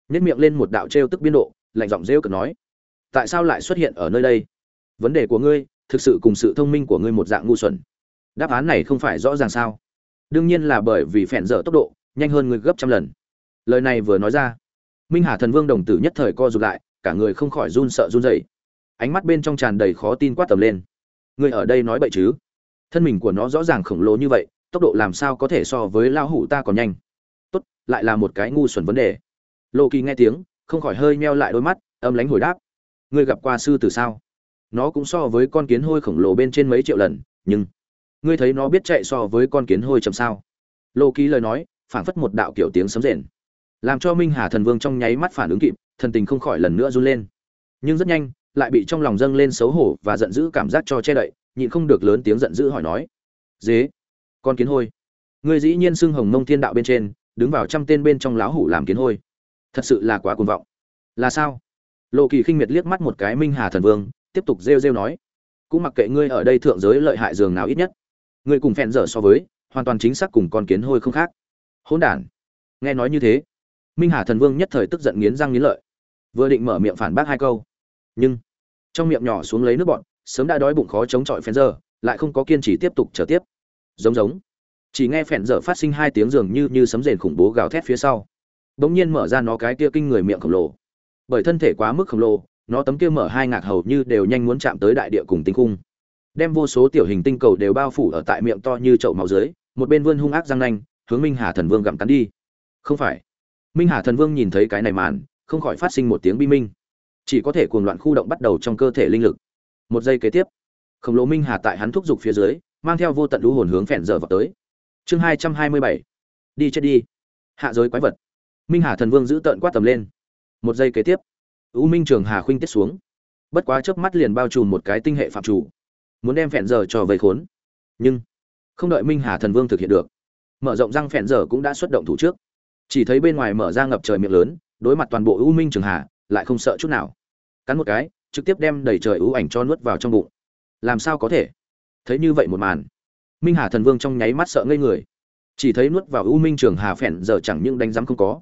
nhét miệng lên một đạo trêu tức biên độ, lạnh giọng rêu cực nói, tại sao lại xuất hiện ở nơi đây? Vấn đề của ngươi, thực sự cùng sự thông minh của ngươi một dạng ngu xuẩn. Đáp án này không phải rõ ràng sao? Đương nhiên là bởi vì phèn dở tốc độ, nhanh hơn ngươi gấp trăm lần. Lời này vừa nói ra, minh hà thần vương đồng tử nhất thời co rụt lại, cả người không khỏi run sợ run rẩy. Ánh mắt bên trong tràn đầy khó tin quát tầm lên ngươi ở đây nói bậy chứ? Thân mình của nó rõ ràng khổng lồ như vậy, tốc độ làm sao có thể so với lao hủ ta còn nhanh? Tốt, lại là một cái ngu xuẩn vấn đề. Lô kỳ nghe tiếng, không khỏi hơi meo lại đôi mắt, âm lánh hồi đáp. Ngươi gặp qua sư tử sao? Nó cũng so với con kiến hôi khổng lồ bên trên mấy triệu lần, nhưng ngươi thấy nó biết chạy so với con kiến hôi chậm sao? Lô kỳ lời nói, phảng phất một đạo kiểu tiếng sấm rền. Làm cho minh hà thần vương trong nháy mắt phản ứng kịp, thần tình không khỏi lần nữa run lên. Nhưng rất nhanh lại bị trong lòng dâng lên xấu hổ và giận dữ cảm giác cho che đậy, nhịn không được lớn tiếng giận dữ hỏi nói, dế, con kiến hôi. Ngươi dĩ nhiên xưng hồng mông thiên đạo bên trên, đứng vào trăm tên bên trong láo hủ làm kiến hôi. Thật sự là quá cuồng vọng. Là sao? Lộ kỳ khinh miệt liếc mắt một cái minh hà thần vương, tiếp tục rêu rêu nói, cũng mặc kệ ngươi ở đây thượng giới lợi hại giường nào ít nhất, ngươi cùng phèn dở so với, hoàn toàn chính xác cùng con kiến hôi không khác. Hỗn đản. Nghe nói như thế, minh hà thần vương nhất thời tức giận nghiến răng nghiến lợi, vừa định mở miệng phản bác hai câu nhưng trong miệng nhỏ xuống lấy nước bọn sớm đã đói bụng khó chống chọi phèn dở lại không có kiên trì tiếp tục chờ tiếp. Giống giống. Chỉ nghe phèn dở phát sinh hai tiếng dường như như sấm rền khủng bố gào thét phía sau. Bỗng nhiên mở ra nó cái kia kinh người miệng khổng lồ. Bởi thân thể quá mức khổng lồ, nó tấm kia mở hai ngạc hầu như đều nhanh muốn chạm tới đại địa cùng tinh khung. Đem vô số tiểu hình tinh cầu đều bao phủ ở tại miệng to như chậu máu dưới, một bên vươn hung ác răng nanh, hướng minh hà thần vương gặm cắn đi. Không phải. Minh hà thần vương nhìn thấy cái này màn, không khỏi phát sinh một tiếng bi minh chỉ có thể cuồng loạn khu động bắt đầu trong cơ thể linh lực. Một giây kế tiếp, khổng lồ minh hà tại hắn thúc giục phía dưới, mang theo vô tận lũ hồn hướng phèn dở vào tới. Chương hai trăm hai mươi bảy, đi chết đi. Hạ giới quái vật. Minh hà thần vương giữ tợn quát tầm lên. Một giây kế tiếp, u minh trường hà khuynh tiết xuống. Bất quá chớp mắt liền bao trùm một cái tinh hệ phạm chủ, muốn đem phèn giờ cho vây khốn. Nhưng, không đợi minh hà thần vương thực hiện được, mở rộng răng phèn giờ cũng đã xuất động thủ trước. Chỉ thấy bên ngoài mở ra ngập trời miệng lớn, đối mặt toàn bộ u minh trường hà lại không sợ chút nào. Cắn một cái, trực tiếp đem đầy trời ưu ảnh cho nuốt vào trong bụng. Làm sao có thể? Thấy như vậy một màn, minh hà thần vương trong nháy mắt sợ ngây người. Chỉ thấy nuốt vào u minh trường hà phèn giờ chẳng những đánh rắm không có,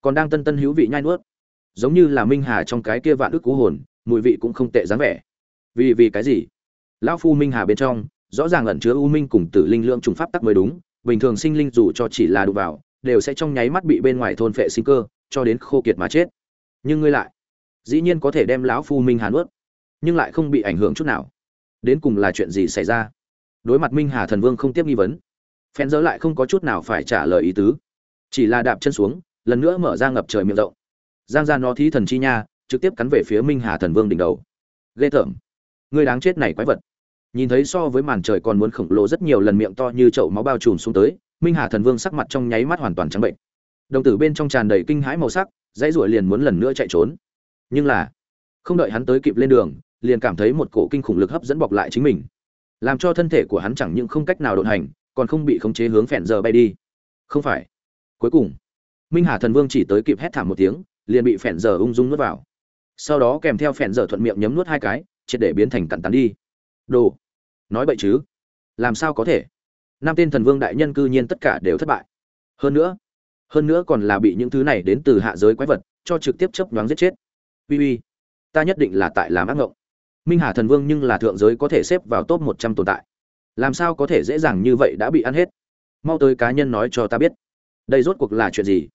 còn đang tân tân hữu vị nhai nuốt. Giống như là minh hà trong cái kia vạn ức cú hồn, mùi vị cũng không tệ dáng vẻ. Vì vì cái gì? Lão phu minh hà bên trong, rõ ràng ẩn chứa u minh cùng tử linh lượng trùng pháp tắc mới đúng, bình thường sinh linh dù cho chỉ là đụng vào, đều sẽ trong nháy mắt bị bên ngoài thôn phệ sinh cơ, cho đến khô kiệt mà chết nhưng ngươi lại. Dĩ nhiên có thể đem lão phu minh hà nuốt, nhưng lại không bị ảnh hưởng chút nào. Đến cùng là chuyện gì xảy ra? Đối mặt minh hà thần vương không tiếp nghi vấn phen dỡ lại không có chút nào phải trả lời ý tứ. Chỉ là đạp chân xuống, lần nữa mở ra ngập trời miệng rộng. Giang ra nó thí thần chi nha, trực tiếp cắn về phía minh hà thần vương đỉnh đầu. Ghê tởm. Người đáng chết này quái vật. Nhìn thấy so với màn trời còn muốn khổng lồ rất nhiều lần miệng to như chậu máu bao trùm xuống tới, minh hà thần vương sắc mặt trong nháy mắt hoàn toàn trắng bệnh. Đồng tử bên trong tràn đầy kinh hãi màu sắc dãy ruổi liền muốn lần nữa chạy trốn. Nhưng là, không đợi hắn tới kịp lên đường, liền cảm thấy một cổ kinh khủng lực hấp dẫn bọc lại chính mình. Làm cho thân thể của hắn chẳng những không cách nào đột hành, còn không bị khống chế hướng phèn giờ bay đi. Không phải. Cuối cùng, minh hà thần vương chỉ tới kịp hét thảm một tiếng, liền bị phèn giờ ung dung nuốt vào. Sau đó kèm theo phèn giờ thuận miệng nhấm nuốt hai cái, triệt để biến thành cặn tán đi. Đồ, nói bậy chứ? Làm sao có thể? Năm tên thần vương đại nhân cư nhiên tất cả đều thất bại. Hơn nữa hơn nữa còn là bị những thứ này đến từ hạ giới quái vật, cho trực tiếp chấp nhoáng giết chết. Uy uy, ta nhất định là tại làm ác ngộng. Minh hà thần vương nhưng là thượng giới có thể xếp vào top một trăm tồn tại. Làm sao có thể dễ dàng như vậy đã bị ăn hết? Mau tới cá nhân nói cho ta biết. Đây rốt cuộc là chuyện gì?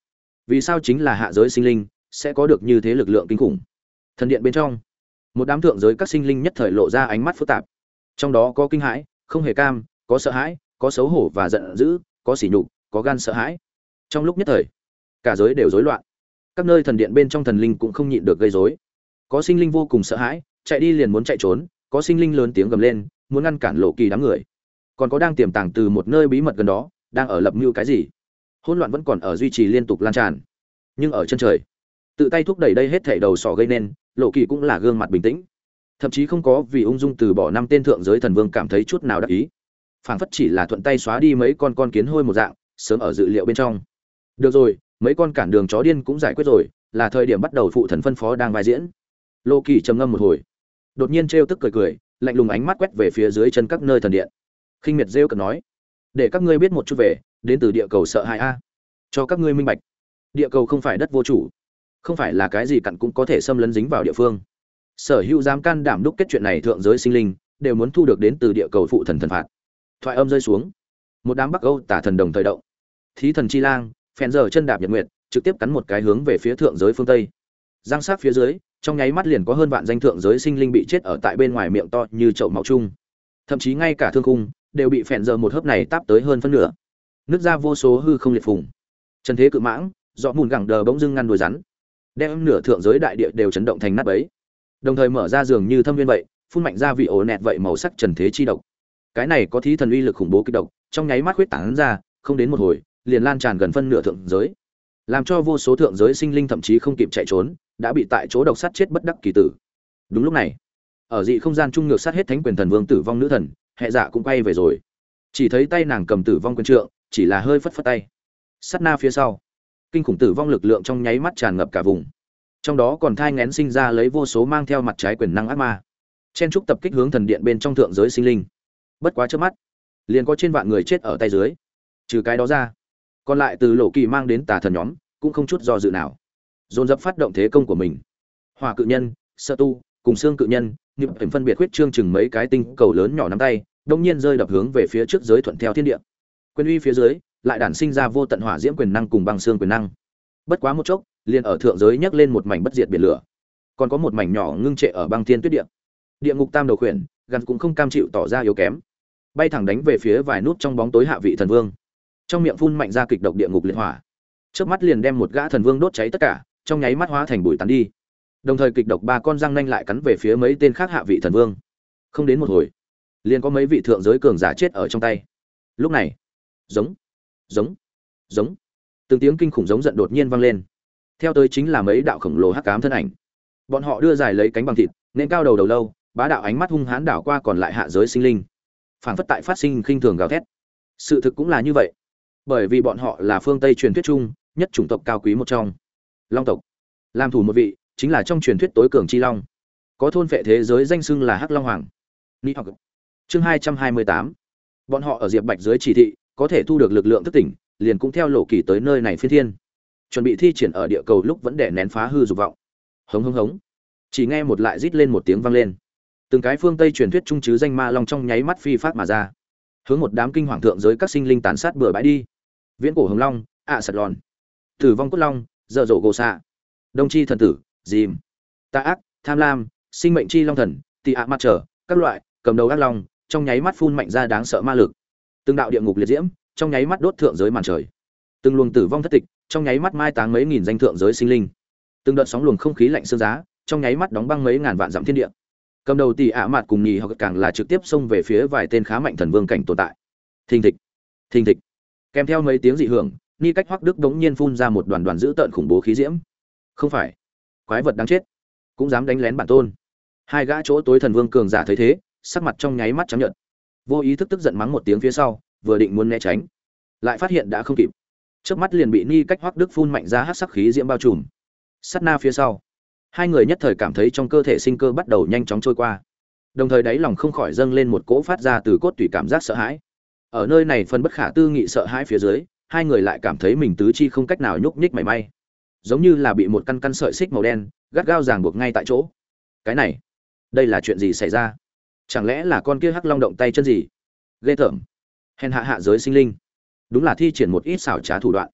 Vì sao chính là hạ giới sinh linh sẽ có được như thế lực lượng kinh khủng? Thần điện bên trong, một đám thượng giới các sinh linh nhất thời lộ ra ánh mắt phức tạp. Trong đó có kinh hãi, không hề cam, có sợ hãi, có xấu hổ và giận dữ, có sỉ nhục, có gan sợ hãi trong lúc nhất thời, cả giới đều rối loạn. Các nơi thần điện bên trong thần linh cũng không nhịn được gây rối. Có sinh linh vô cùng sợ hãi, chạy đi liền muốn chạy trốn, có sinh linh lớn tiếng gầm lên, muốn ngăn cản lộ kỳ đám người. Còn có đang tiềm tàng từ một nơi bí mật gần đó, đang ở lập mưu cái gì? Hỗn loạn vẫn còn ở duy trì liên tục lan tràn. Nhưng ở chân trời, tự tay thúc đẩy đây hết thảy đầu sỏ gây nên, lộ kỳ cũng là gương mặt bình tĩnh. Thậm chí không có vì ung dung từ bỏ năm tên thượng giới thần vương cảm thấy chút nào đắc ý. Phảng phất chỉ là thuận tay xóa đi mấy con con kiến hôi một dạng, sớm ở dự liệu bên trong được rồi, mấy con cản đường chó điên cũng giải quyết rồi, là thời điểm bắt đầu phụ thần phân phó đang vai diễn. Lô kỳ trầm ngâm một hồi. Đột nhiên trêu tức cười cười, lạnh lùng ánh mắt quét về phía dưới chân các nơi thần điện. Khinh miệt rêu cần nói, để các ngươi biết một chút về, đến từ địa cầu sợ hãi a. Cho các ngươi minh bạch. Địa cầu không phải đất vô chủ, không phải là cái gì cặn cũng có thể xâm lấn dính vào địa phương. Sở hữu dám can đảm đúc kết chuyện này thượng giới sinh linh, đều muốn thu được đến từ địa cầu phụ thần thần phạt. Thoại âm rơi xuống. Một đám bắc âu tả thần đồng thời động. Thí thần chi lang phèn giờ chân đạp nhật nguyệt, trực tiếp cắn một cái hướng về phía thượng giới phương tây. Giang sát phía dưới, trong nháy mắt liền có hơn vạn danh thượng giới sinh linh bị chết ở tại bên ngoài miệng to như chậu máu chung. Thậm chí ngay cả thương cung đều bị phèn giờ một hớp này táp tới hơn phân nửa. Nước ra vô số hư không liệt phùng. Trần thế cự mãng, dọ mùn gẳng đờ bỗng dưng ngăn đuôi rắn, đem nửa thượng giới đại địa đều chấn động thành nát bấy. Đồng thời mở ra giường như thâm viên vậy, phun mạnh ra vị ổ nẹt vậy màu sắc trần thế chi độc. Cái này có thí thần uy lực khủng bố kích độc, trong nháy mắt huyết tán ra, không đến một hồi liền lan tràn gần phân nửa thượng giới. Làm cho vô số thượng giới sinh linh thậm chí không kịp chạy trốn, đã bị tại chỗ độc sát chết bất đắc kỳ tử. Đúng lúc này, ở dị không gian trung ngược sát hết thánh quyền thần vương tử vong nữ thần, hệ dạ cũng quay về rồi. Chỉ thấy tay nàng cầm tử vong quyền trượng, chỉ là hơi phất phất tay. Sát na phía sau, kinh khủng tử vong lực lượng trong nháy mắt tràn ngập cả vùng. Trong đó còn thai ngén sinh ra lấy vô số mang theo mặt trái quyền năng ác ma. Chen trúc tập kích hướng thần điện bên trong thượng giới sinh linh. Bất quá trước mắt, liền có trên vạn người chết ở tay dưới. Trừ cái đó ra còn lại từ lộ kỳ mang đến tà thần nhóm, cũng không chút do dự nào. Dồn dập phát động thế công của mình. Hòa cự nhân, sơ tu, cùng xương cự nhân nghiệp hình phân biệt huyết trương chừng mấy cái tinh cầu lớn nhỏ nắm tay đông nhiên rơi đập hướng về phía trước giới thuận theo thiên địa. Quyền uy phía dưới, lại đản sinh ra vô tận hỏa diễm quyền năng cùng băng xương quyền năng. Bất quá một chốc, liền ở thượng giới nhấc lên một mảnh bất diệt biển lửa. Còn có một mảnh nhỏ ngưng trệ ở băng thiên tuyết địa. Địa ngục tam đầu khuyển, gần cũng không cam chịu tỏ ra yếu kém. Bay thẳng đánh về phía vài nút trong bóng tối hạ vị thần vương trong miệng phun mạnh ra kịch độc địa ngục liệt hỏa. Trước mắt liền đem một gã thần vương đốt cháy tất cả, trong nháy mắt hóa thành bụi tắn đi. Đồng thời kịch độc ba con răng nanh lại cắn về phía mấy tên khác hạ vị thần vương. Không đến một hồi, liền có mấy vị thượng giới cường giả chết ở trong tay. Lúc này, giống giống giống. Từng tiếng kinh khủng giống giận đột nhiên vang lên. Theo tới chính là mấy đạo khổng lồ hắc cám thân ảnh. Bọn họ đưa dài lấy cánh bằng thịt, nên cao đầu đầu lâu, bá đạo ánh mắt hung hãn đảo qua còn lại hạ giới sinh linh. Phảng phất tại phát sinh khinh thường gào thét. Sự thực cũng là như vậy bởi vì bọn họ là phương tây truyền thuyết chung, nhất chủng tộc cao quý một trong. Long tộc. Làm thủ một vị, chính là trong truyền thuyết tối cường chi long. Có thôn vệ thế giới danh xưng là hắc long hoàng. Ni học chương hai trăm hai mươi tám. Bọn họ ở diệp bạch dưới chỉ thị, có thể thu được lực lượng thức tỉnh, liền cũng theo lộ kỳ tới nơi này phiên thiên. Chuẩn bị thi triển ở địa cầu lúc vẫn để nén phá hư dục vọng. Hống hống hống. Chỉ nghe một lại rít lên một tiếng vang lên. Từng cái phương tây truyền thuyết trung chứ danh ma long trong nháy mắt phi phát mà ra. Hướng một đám kinh hoàng thượng giới các sinh linh tàn sát bừa bãi đi viễn cổ hồng long, ạ à sật lòn, tử vong cốt long, dở dỗ gỗ xạ, đông chi thần tử, dìm, tạ ác, tham lam, sinh mệnh chi long thần, tị ạ mặt trở, các loại, cầm đầu ác long, trong nháy mắt phun mạnh ra đáng sợ ma lực. Từng đạo địa ngục liệt diễm, trong nháy mắt đốt thượng giới màn trời. Từng luồng tử vong thất tịch, trong nháy mắt mai táng mấy nghìn danh thượng giới sinh linh. Từng đợt sóng luồng không khí lạnh sương giá, trong nháy mắt đóng băng mấy ngàn vạn dặm thiên địa. Cầm đầu tỷ ạ mặt cùng nhì hoặc càng là trực tiếp xông về phía vài tên khá mạnh thần vương cảnh tồn tại. Thình thịch thình thịch kèm theo mấy tiếng dị hưởng, ni cách hoắc đức đống nhiên phun ra một đoàn đoàn dữ tợn khủng bố khí diễm. Không phải, quái vật đáng chết, cũng dám đánh lén bản tôn. Hai gã chỗ tối thần vương cường giả thấy thế, sắc mặt trong nháy mắt chấp nhận vô ý thức tức giận mắng một tiếng phía sau, vừa định muốn né tránh, lại phát hiện đã không kịp. Trước mắt liền bị ni cách hoắc đức phun mạnh ra hát sắc khí diễm bao trùm. Sắt na phía sau, hai người nhất thời cảm thấy trong cơ thể sinh cơ bắt đầu nhanh chóng trôi qua. Đồng thời đáy lòng không khỏi dâng lên một cỗ phát ra từ cốt tủy cảm giác sợ hãi ở nơi này phần bất khả tư nghị sợ hãi phía dưới, hai người lại cảm thấy mình tứ chi không cách nào nhúc nhích mảy may. Giống như là bị một căn căn sợi xích màu đen gắt gao ràng buộc ngay tại chỗ. Cái này, đây là chuyện gì xảy ra? Chẳng lẽ là con kia hắc long động tay chân gì? Ghê tởm. Hèn hạ hạ giới sinh linh. Đúng là thi triển một ít xảo trá thủ đoạn.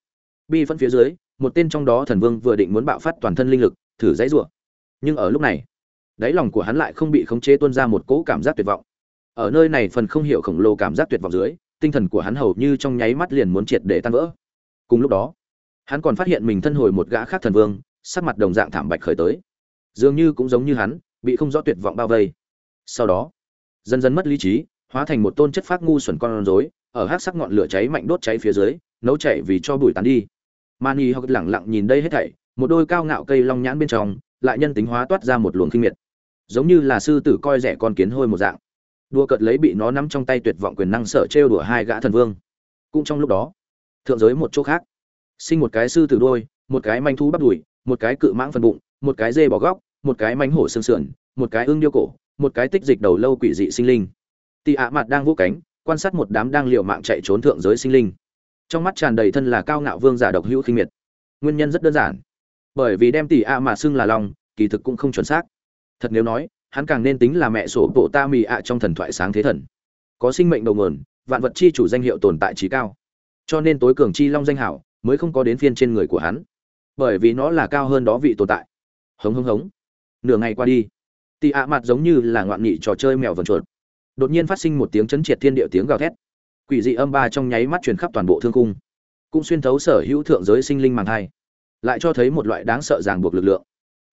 Bi phân phía dưới, một tên trong đó thần vương vừa định muốn bạo phát toàn thân linh lực, thử dãy rủa. Nhưng ở lúc này, đáy lòng của hắn lại không bị khống chế tuôn ra một cỗ cảm giác tuyệt vọng. Ở nơi này phần không hiểu khổng lồ cảm giác tuyệt vọng dưới tinh thần của hắn hầu như trong nháy mắt liền muốn triệt để tan vỡ. Cùng lúc đó, hắn còn phát hiện mình thân hồi một gã khác thần vương, sắc mặt đồng dạng thảm bạch khởi tới. Dường như cũng giống như hắn, bị không rõ tuyệt vọng bao vây. Sau đó, dần dần mất lý trí, hóa thành một tôn chất phát ngu xuẩn con rối, ở hát sắc ngọn lửa cháy mạnh đốt cháy phía dưới, nấu chảy vì cho bụi tan đi. Mani hoặc lẳng lặng nhìn đây hết thảy, một đôi cao ngạo cây long nhãn bên trong, lại nhân tính hóa toát ra một luồng kinh miệt. Giống như là sư tử coi rẻ con kiến hôi một dạng đua cợt lấy bị nó nắm trong tay tuyệt vọng quyền năng sợ trêu đùa hai gã thần vương. Cũng trong lúc đó, thượng giới một chỗ khác. Sinh một cái sư tử đôi một cái manh thú bắt đùi, một cái cự mãng phần bụng, một cái dê bỏ góc, một cái manh hổ xương sườn, một cái ưng điêu cổ, một cái tích dịch đầu lâu quỷ dị sinh linh. Tị ạ mặt đang vô cánh, quan sát một đám đang liều mạng chạy trốn thượng giới sinh linh. Trong mắt tràn đầy thân là cao ngạo vương giả độc hữu khinh miệt. Nguyên nhân rất đơn giản. Bởi vì đem tỷ ạ mà xưng là lòng, kỳ thực cũng không chuẩn xác. Thật nếu nói hắn càng nên tính là mẹ sổ bộ ta mì ạ trong thần thoại sáng thế thần. Có sinh mệnh đầu nguồn, vạn vật chi chủ danh hiệu tồn tại trí cao. Cho nên tối cường chi long danh hảo, mới không có đến phiên trên người của hắn. Bởi vì nó là cao hơn đó vị tồn tại. Hống hống hống. Nửa ngày qua đi tị ạ mặt giống như là ngoạn nghị trò chơi mèo vần chuột. Đột nhiên phát sinh một tiếng chấn triệt thiên địa tiếng gào thét. Quỷ dị âm ba trong nháy mắt truyền khắp toàn bộ thương cung. Cũng xuyên thấu sở hữu thượng giới sinh linh màng thai. Lại cho thấy một loại đáng sợ ràng buộc lực lượng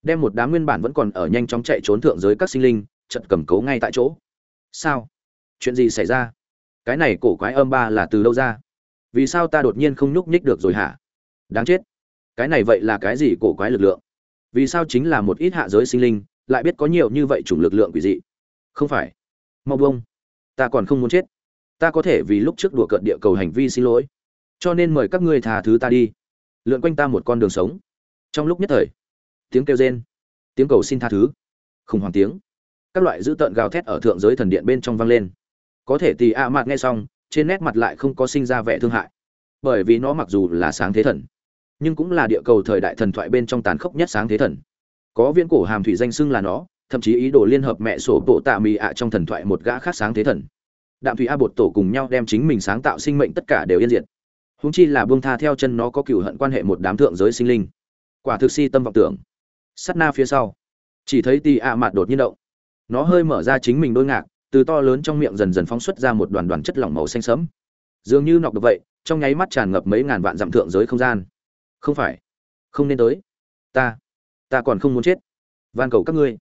đem một đám nguyên bản vẫn còn ở nhanh chóng chạy trốn thượng giới các sinh linh chật cầm cố ngay tại chỗ. Sao? Chuyện gì xảy ra? Cái này cổ quái âm ba là từ đâu ra? Vì sao ta đột nhiên không nhúc nhích được rồi hả? Đáng chết. Cái này vậy là cái gì cổ quái lực lượng? Vì sao chính là một ít hạ giới sinh linh lại biết có nhiều như vậy chủng lực lượng quỷ dị? Không phải. Mau bông ta còn không muốn chết. Ta có thể vì lúc trước đùa cợt địa cầu hành vi xin lỗi. Cho nên mời các ngươi thà thứ ta đi. Lượn quanh ta một con đường sống. Trong lúc nhất thời tiếng kêu rên, tiếng cầu xin tha thứ, khủng hoảng tiếng. Các loại dữ tợn gào thét ở thượng giới thần điện bên trong vang lên. Có thể tì a à mạt nghe xong, trên nét mặt lại không có sinh ra vẻ thương hại. Bởi vì nó mặc dù là sáng thế thần, nhưng cũng là địa cầu thời đại thần thoại bên trong tàn khốc nhất sáng thế thần. Có viên cổ hàm thủy danh xưng là nó, thậm chí ý đồ liên hợp mẹ sổ bộ tạ mì ạ trong thần thoại một gã khác sáng thế thần. Đạm thủy a bột tổ cùng nhau đem chính mình sáng tạo sinh mệnh tất cả đều yên diệt. Húng chi là buông tha theo chân nó có cựu hận quan hệ một đám thượng giới sinh linh. Quả thực si tâm vọng tưởng sắt na phía sau. Chỉ thấy tì ạ mạt đột nhiên động. Nó hơi mở ra chính mình đôi ngạc từ to lớn trong miệng dần dần phóng xuất ra một đoàn đoàn chất lỏng màu xanh sẫm. Dường như nọc được vậy trong nháy mắt tràn ngập mấy ngàn vạn dặm thượng giới không gian. Không phải. Không nên tới. Ta. Ta còn không muốn chết. Van cầu các ngươi.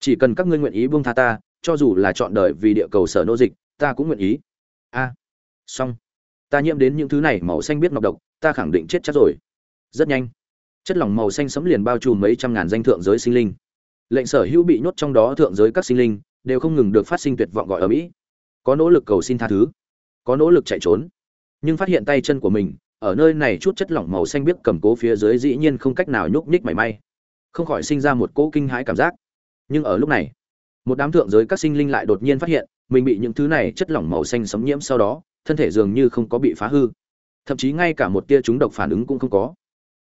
Chỉ cần các ngươi nguyện ý buông tha ta cho dù là chọn đời vì địa cầu sở nô dịch ta cũng nguyện ý. A. À, xong. Ta nhiễm đến những thứ này màu xanh biết nọc độc ta khẳng định chết chắc rồi. Rất nhanh chất lỏng màu xanh sẫm liền bao trùm mấy trăm ngàn danh thượng giới sinh linh. Lệnh sở hữu bị nhốt trong đó thượng giới các sinh linh đều không ngừng được phát sinh tuyệt vọng gọi ở mỹ. Có nỗ lực cầu xin tha thứ, có nỗ lực chạy trốn, nhưng phát hiện tay chân của mình ở nơi này chút chất lỏng màu xanh biếc cầm cố phía dưới dĩ nhiên không cách nào nhúc nhích mảy may, không khỏi sinh ra một cỗ kinh hãi cảm giác. Nhưng ở lúc này, một đám thượng giới các sinh linh lại đột nhiên phát hiện mình bị những thứ này chất lỏng màu xanh sấm nhiễm sau đó, thân thể dường như không có bị phá hư. Thậm chí ngay cả một tia chúng độc phản ứng cũng không có.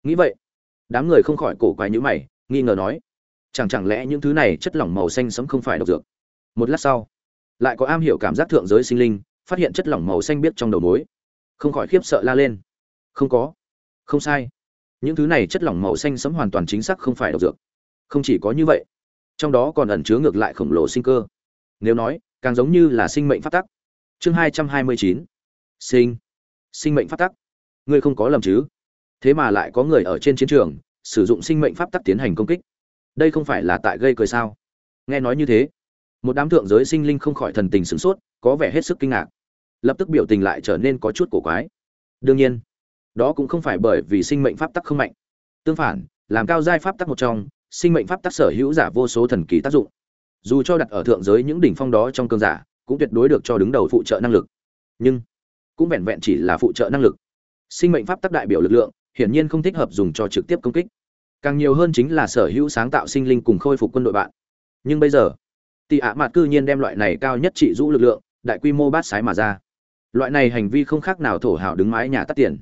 Nghĩ vậy đám người không khỏi cổ quái nhữ mày, nghi ngờ nói, chẳng chẳng lẽ những thứ này chất lỏng màu xanh sẫm không phải độc dược? Một lát sau, lại có am hiểu cảm giác thượng giới sinh linh phát hiện chất lỏng màu xanh biết trong đầu mối. Không khỏi khiếp sợ la lên, không có, không sai. Những thứ này chất lỏng màu xanh sẫm hoàn toàn chính xác không phải độc dược. Không chỉ có như vậy, trong đó còn ẩn chứa ngược lại khổng lồ sinh cơ. Nếu nói, càng giống như là sinh mệnh phát tắc. Chương hai trăm hai mươi chín. Sinh. Sinh mệnh phát tắc. Ngươi không có lầm chứ? Thế mà lại có người ở trên chiến trường, sử dụng sinh mệnh pháp tắc tiến hành công kích. Đây không phải là tại gây cười sao? Nghe nói như thế, một đám thượng giới sinh linh không khỏi thần tình sửng sốt, có vẻ hết sức kinh ngạc. Lập tức biểu tình lại trở nên có chút cổ quái. Đương nhiên, đó cũng không phải bởi vì sinh mệnh pháp tắc không mạnh. Tương phản, làm cao giai pháp tắc một trong, sinh mệnh pháp tắc sở hữu giả vô số thần kỳ tác dụng. Dù cho đặt ở thượng giới những đỉnh phong đó trong cơn giả, cũng tuyệt đối được cho đứng đầu phụ trợ năng lực. Nhưng, cũng vẹn vẹn chỉ là phụ trợ năng lực. Sinh mệnh pháp tắc đại biểu lực lượng hiển nhiên không thích hợp dùng cho trực tiếp công kích. Càng nhiều hơn chính là sở hữu sáng tạo sinh linh cùng khôi phục quân đội bạn. Nhưng bây giờ, tị ạ mạt cư nhiên đem loại này cao nhất trị rũ lực lượng, đại quy mô bát sái mà ra. Loại này hành vi không khác nào thổ hào đứng mái nhà tắt tiền.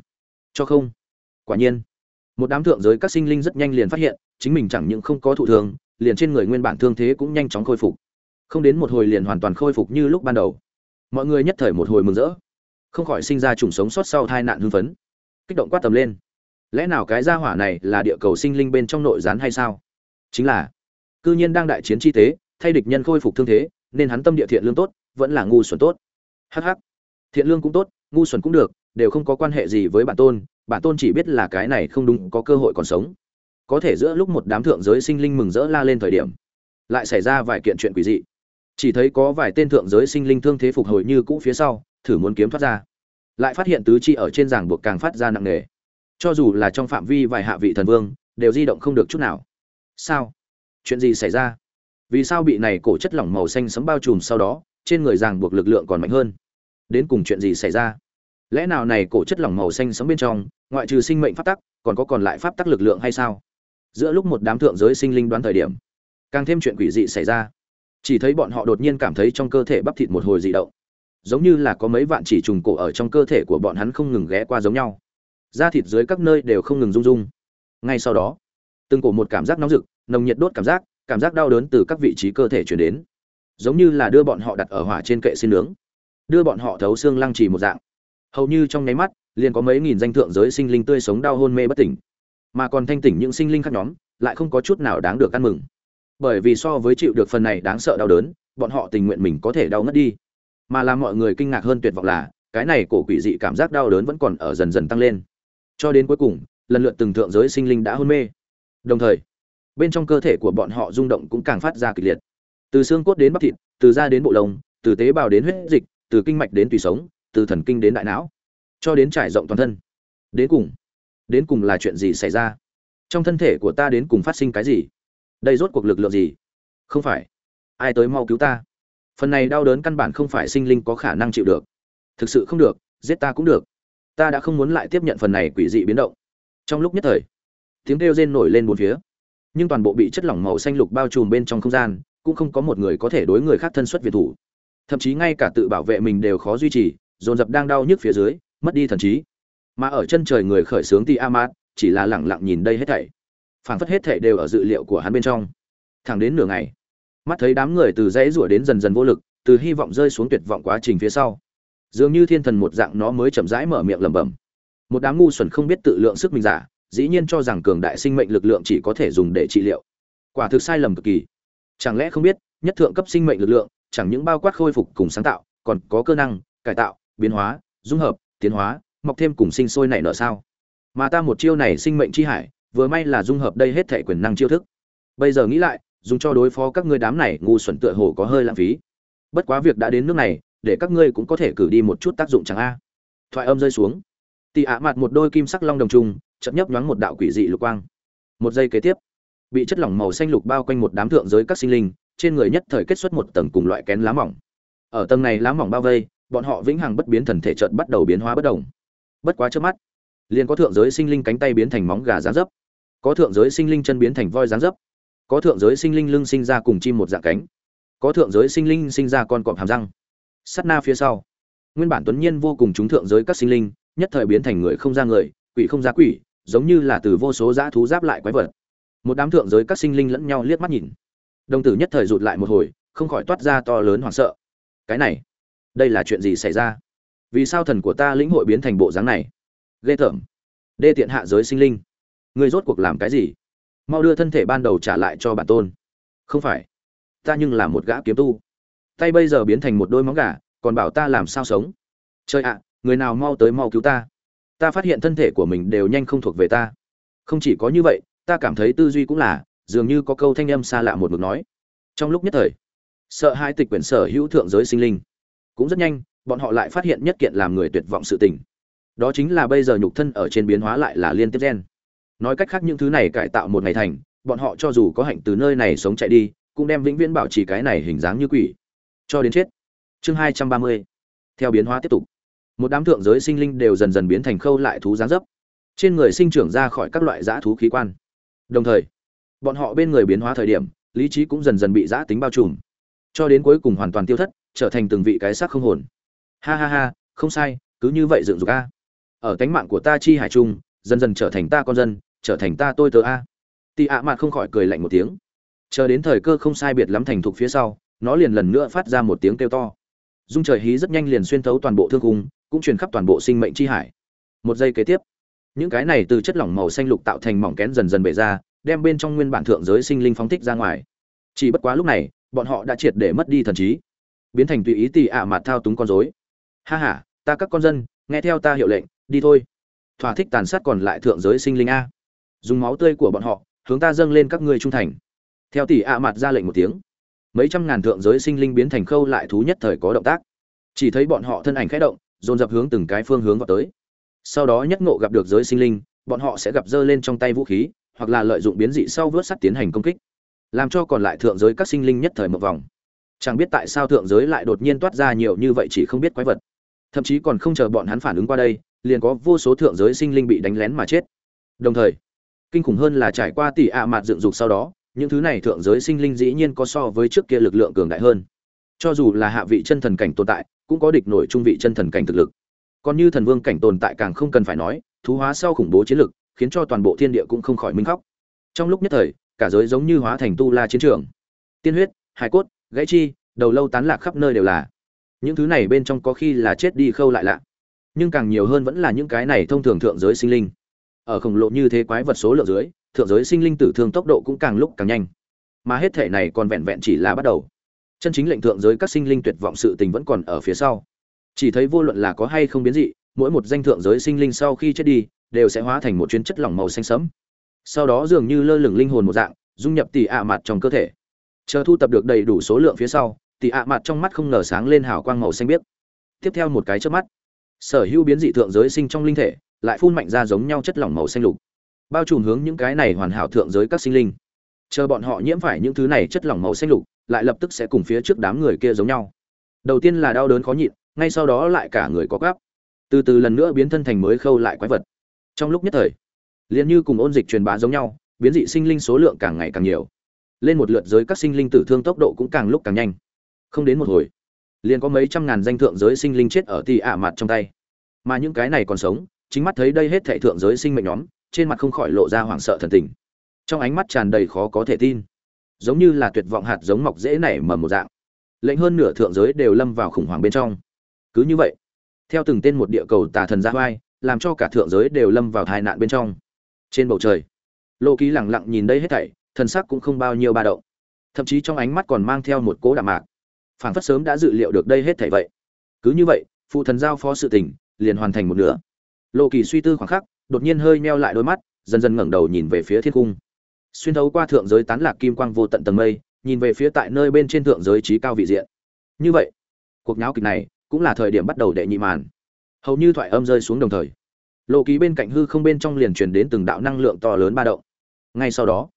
Cho không? Quả nhiên, một đám thượng giới các sinh linh rất nhanh liền phát hiện, chính mình chẳng những không có thụ thương, liền trên người nguyên bản thương thế cũng nhanh chóng khôi phục. Không đến một hồi liền hoàn toàn khôi phục như lúc ban đầu. Mọi người nhất thời một hồi mừng rỡ. Không khỏi sinh ra trùng sống sót sau tai nạn hưng phấn. Kích động quát tầm lên lẽ nào cái gia hỏa này là địa cầu sinh linh bên trong nội gián hay sao? Chính là, cư nhiên đang đại chiến chi tế, thay địch nhân khôi phục thương thế, nên hắn tâm địa thiện lương tốt, vẫn là ngu xuẩn tốt. Hh thiện lương cũng tốt, ngu xuẩn cũng được, đều không có quan hệ gì với bản tôn bản tôn chỉ biết là cái này không đúng, có cơ hội còn sống. Có thể giữa lúc một đám thượng giới sinh linh mừng rỡ la lên thời điểm, lại xảy ra vài kiện chuyện quỷ dị. Chỉ thấy có vài tên thượng giới sinh linh thương thế phục hồi như cũ phía sau, thử muốn kiếm thoát ra. Lại phát hiện tứ chi ở trên giảng buộc càng phát ra nặng nề cho dù là trong phạm vi vài hạ vị thần vương, đều di động không được chút nào. Sao? Chuyện gì xảy ra? Vì sao bị này cổ chất lỏng màu xanh sấm bao trùm sau đó, trên người ràng buộc lực lượng còn mạnh hơn? Đến cùng chuyện gì xảy ra? Lẽ nào này cổ chất lỏng màu xanh sấm bên trong, ngoại trừ sinh mệnh pháp tắc, còn có còn lại pháp tắc lực lượng hay sao? Giữa lúc một đám thượng giới sinh linh đoán thời điểm, càng thêm chuyện quỷ dị xảy ra. Chỉ thấy bọn họ đột nhiên cảm thấy trong cơ thể bắp thịt một hồi dị động. Giống như là có mấy vạn chỉ trùng cổ ở trong cơ thể của bọn hắn không ngừng ghé qua giống nhau da thịt dưới các nơi đều không ngừng rung rung. Ngay sau đó, từng cổ một cảm giác nóng rực, nồng nhiệt đốt cảm giác cảm giác đau đớn từ các vị trí cơ thể chuyển đến. Giống như là đưa bọn họ đặt ở hỏa trên kệ xin nướng, đưa bọn họ thấu xương lăng trì một dạng. Hầu như trong nháy mắt, liền có mấy nghìn danh thượng giới sinh linh tươi sống đau hôn mê bất tỉnh. Mà còn thanh tỉnh những sinh linh khác nhóm, lại không có chút nào đáng được ăn mừng. Bởi vì so với chịu được phần này đáng sợ đau đớn, bọn họ tình nguyện mình có thể đau ngất đi. Mà làm mọi người kinh ngạc hơn tuyệt vọng là, cái này cổ quỷ dị cảm giác đau đớn vẫn còn ở dần dần tăng lên cho đến cuối cùng, lần lượt từng thượng giới sinh linh đã hôn mê. Đồng thời, bên trong cơ thể của bọn họ rung động cũng càng phát ra kịch liệt. Từ xương cốt đến bắp thịt, từ da đến bộ lông, từ tế bào đến huyết dịch, từ kinh mạch đến tùy sống, từ thần kinh đến đại não, cho đến trải rộng toàn thân. Đến cùng đến cùng là chuyện gì xảy ra? Trong thân thể của ta đến cùng phát sinh cái gì? Đây rốt cuộc lực lượng gì? Không phải. Ai tới mau cứu ta? Phần này đau đớn căn bản không phải sinh linh có khả năng chịu được. Thực sự không được, giết ta cũng được ta đã không muốn lại tiếp nhận phần này quỷ dị biến động. Trong lúc nhất thời, tiếng kêu rên nổi lên bốn phía, nhưng toàn bộ bị chất lỏng màu xanh lục bao trùm bên trong không gian, cũng không có một người có thể đối người khác thân xuất việt thủ. Thậm chí ngay cả tự bảo vệ mình đều khó duy trì, dồn dập đang đau nhức phía dưới, mất đi thần trí. Mà ở chân trời người khởi xướng ti amat chỉ là lẳng lặng nhìn đây hết thảy. Phảng phất hết thảy đều ở dự liệu của hắn bên trong. Thẳng đến nửa ngày, mắt thấy đám người từ dãy rủa đến dần dần vô lực, từ hy vọng rơi xuống tuyệt vọng quá trình phía sau dường như thiên thần một dạng nó mới chậm rãi mở miệng lẩm bẩm. Một đám ngu xuẩn không biết tự lượng sức mình giả, dĩ nhiên cho rằng cường đại sinh mệnh lực lượng chỉ có thể dùng để trị liệu. Quả thực sai lầm cực kỳ. Chẳng lẽ không biết, nhất thượng cấp sinh mệnh lực lượng, chẳng những bao quát khôi phục cùng sáng tạo, còn có cơ năng, cải tạo, biến hóa, dung hợp, tiến hóa, mọc thêm cùng sinh sôi nảy nở sao? Mà ta một chiêu này sinh mệnh chi hải, vừa may là dung hợp đây hết thể quyền năng chiêu thức. Bây giờ nghĩ lại, dùng cho đối phó các ngươi đám này ngu xuẩn tựa hồ có hơi lãng phí. Bất quá việc đã đến nước này để các ngươi cũng có thể cử đi một chút tác dụng chẳng a. Thoại âm rơi xuống. Tị ạ mặt một đôi kim sắc long đồng trung chậm nhấp nhoáng một đạo quỷ dị lục quang. Một giây kế tiếp, bị chất lỏng màu xanh lục bao quanh một đám thượng giới các sinh linh, trên người nhất thời kết xuất một tầng cùng loại kén lá mỏng. Ở tầng này lá mỏng bao vây, bọn họ vĩnh hằng bất biến thần thể chợt bắt đầu biến hóa bất đồng. bất quá trước mắt, liền có thượng giới sinh linh cánh tay biến thành móng gà dáng dấp, có thượng giới sinh linh chân biến thành voi dáng dấp, có thượng giới sinh linh lưng sinh ra cùng chim một dạng cánh, có thượng giới sinh linh sinh ra con cọp hàm răng sắt na phía sau. Nguyên bản tuấn nhiên vô cùng chúng thượng giới các sinh linh, nhất thời biến thành người không ra người, quỷ không ra quỷ, giống như là từ vô số dã thú giáp lại quái vật. Một đám thượng giới các sinh linh lẫn nhau liếc mắt nhìn. Đồng tử nhất thời rụt lại một hồi, không khỏi toát ra to lớn hoảng sợ. Cái này, đây là chuyện gì xảy ra? Vì sao thần của ta lĩnh hội biến thành bộ dáng này? Ghê tởm. Đê tiện hạ giới sinh linh. Người rốt cuộc làm cái gì? Mau đưa thân thể ban đầu trả lại cho bản tôn. Không phải. Ta nhưng là một gã kiếm tu tay bây giờ biến thành một đôi móng gà, còn bảo ta làm sao sống? Trời ạ, người nào mau tới mau cứu ta? Ta phát hiện thân thể của mình đều nhanh không thuộc về ta. Không chỉ có như vậy, ta cảm thấy tư duy cũng là, dường như có câu thanh âm xa lạ một mực nói. Trong lúc nhất thời, sợ hai tịch quyển sở hữu thượng giới sinh linh. Cũng rất nhanh, bọn họ lại phát hiện nhất kiện làm người tuyệt vọng sự tình. Đó chính là bây giờ nhục thân ở trên biến hóa lại là liên tiếp gen. Nói cách khác những thứ này cải tạo một ngày thành, bọn họ cho dù có hạnh từ nơi này sống chạy đi, cũng đem vĩnh viễn bảo trì cái này hình dáng như quỷ cho đến chết. Chương hai trăm ba mươi. Theo biến hóa tiếp tục. Một đám thượng giới sinh linh đều dần dần biến thành khâu lại thú dáng dấp. Trên người sinh trưởng ra khỏi các loại dã thú khí quan. Đồng thời, bọn họ bên người biến hóa thời điểm, lý trí cũng dần dần bị dã tính bao trùm. Cho đến cuối cùng hoàn toàn tiêu thất, trở thành từng vị cái xác không hồn. Ha ha ha, không sai, cứ như vậy dựng dục a. Ở cánh mạng của ta chi hải trung, dần dần trở thành ta con dân, trở thành ta tôi tớ a. Tị ạ mạt không khỏi cười lạnh một tiếng. Chờ đến thời cơ không sai biệt lắm thành thục phía sau nó liền lần nữa phát ra một tiếng kêu to. Dung trời hí rất nhanh liền xuyên thấu toàn bộ thương cung cũng truyền khắp toàn bộ sinh mệnh chi hải. Một giây kế tiếp, những cái này từ chất lỏng màu xanh lục tạo thành mỏng kén dần dần bể ra, đem bên trong nguyên bản thượng giới sinh linh phóng thích ra ngoài. Chỉ bất quá lúc này, bọn họ đã triệt để mất đi thần trí. Biến thành tùy ý tì ạ mặt thao túng con rối. Ha ha, ta các con dân, nghe theo ta hiệu lệnh, đi thôi. Thỏa thích tàn sát còn lại thượng giới sinh linh a. Dùng máu tươi của bọn họ, hướng ta dâng lên các ngươi trung thành. Theo tỷ ạ mặt ra lệnh một tiếng mấy trăm ngàn thượng giới sinh linh biến thành khâu lại thú nhất thời có động tác. Chỉ thấy bọn họ thân ảnh khẽ động, dồn dập hướng từng cái phương hướng vào tới. Sau đó nhất ngộ gặp được giới sinh linh, bọn họ sẽ gặp dơ lên trong tay vũ khí, hoặc là lợi dụng biến dị sau vớt sắt tiến hành công kích. Làm cho còn lại thượng giới các sinh linh nhất thời một vòng. Chẳng biết tại sao thượng giới lại đột nhiên toát ra nhiều như vậy chỉ không biết quái vật. Thậm chí còn không chờ bọn hắn phản ứng qua đây, liền có vô số thượng giới sinh linh bị đánh lén mà chết. Đồng thời, kinh khủng hơn là trải qua tỷ ạ à mạt dựng dục sau đó những thứ này thượng giới sinh linh dĩ nhiên có so với trước kia lực lượng cường đại hơn. Cho dù là hạ vị chân thần cảnh tồn tại, cũng có địch nổi trung vị chân thần cảnh thực lực. Còn như thần vương cảnh tồn tại càng không cần phải nói, thú hóa sau khủng bố chiến lực, khiến cho toàn bộ thiên địa cũng không khỏi minh khóc. Trong lúc nhất thời, cả giới giống như hóa thành tu la chiến trường. Tiên huyết, hải cốt, gãy chi, đầu lâu tán lạc khắp nơi đều là. Những thứ này bên trong có khi là chết đi khâu lại lạ. Nhưng càng nhiều hơn vẫn là những cái này thông thường thượng giới sinh linh. Ở khổng lồ như thế quái vật số lượng dưới thượng giới sinh linh tử thương tốc độ cũng càng lúc càng nhanh. Mà hết thể này còn vẹn vẹn chỉ là bắt đầu. Chân chính lệnh thượng giới các sinh linh tuyệt vọng sự tình vẫn còn ở phía sau. Chỉ thấy vô luận là có hay không biến dị, mỗi một danh thượng giới sinh linh sau khi chết đi, đều sẽ hóa thành một chuyến chất lỏng màu xanh sẫm. Sau đó dường như lơ lửng linh hồn một dạng, dung nhập tỷ ạ mặt trong cơ thể. Chờ thu tập được đầy đủ số lượng phía sau tỷ ạ mặt trong mắt không ngờ sáng lên hào quang màu xanh biếc. Tiếp theo một cái chớp mắt, sở hữu biến dị thượng giới sinh trong linh thể lại phun mạnh ra giống nhau chất lỏng màu xanh lục bao trùm hướng những cái này hoàn hảo thượng giới các sinh linh. Chờ bọn họ nhiễm phải những thứ này chất lỏng màu xanh lục, lại lập tức sẽ cùng phía trước đám người kia giống nhau. Đầu tiên là đau đớn khó nhịn, ngay sau đó lại cả người có gáp từ từ lần nữa biến thân thành mới khâu lại quái vật. Trong lúc nhất thời, liền như cùng ôn dịch truyền bá giống nhau, biến dị sinh linh số lượng càng ngày càng nhiều. Lên một lượt giới các sinh linh tử thương tốc độ cũng càng lúc càng nhanh. Không đến một hồi, liền có mấy trăm ngàn danh thượng giới sinh linh chết ở tì ả mặt trong tay. Mà những cái này còn sống, chính mắt thấy đây hết thệ thượng giới sinh mệnh nhóm trên mặt không khỏi lộ ra hoảng sợ thần tình. Trong ánh mắt tràn đầy khó có thể tin. Giống như là tuyệt vọng hạt giống mọc dễ nảy mầm một dạng. Lệnh hơn nửa thượng giới đều lâm vào khủng hoảng bên trong. Cứ như vậy, theo từng tên một địa cầu tà thần ra vai, làm cho cả thượng giới đều lâm vào tai nạn bên trong. Trên bầu trời, lô ký lẳng lặng nhìn đây hết thảy, thần sắc cũng không bao nhiêu ba động. Thậm chí trong ánh mắt còn mang theo một cố đạm mạc. Phảng phất sớm đã dự liệu được đây hết thảy vậy. Cứ như vậy, phụ thần giao phó sự tình liền hoàn thành một nửa. Lộ kỳ suy tư khoảng khắc đột nhiên hơi meo lại đôi mắt, dần dần ngẩng đầu nhìn về phía thiên cung. Xuyên thấu qua thượng giới tán lạc kim quang vô tận tầng mây, nhìn về phía tại nơi bên trên thượng giới trí cao vị diện. Như vậy, cuộc nháo kịch này cũng là thời điểm bắt đầu đệ nhị màn. Hầu như thoại âm rơi xuống đồng thời lộ ký bên cạnh hư không bên trong liền truyền đến từng đạo năng lượng to lớn ba động. Ngay sau đó,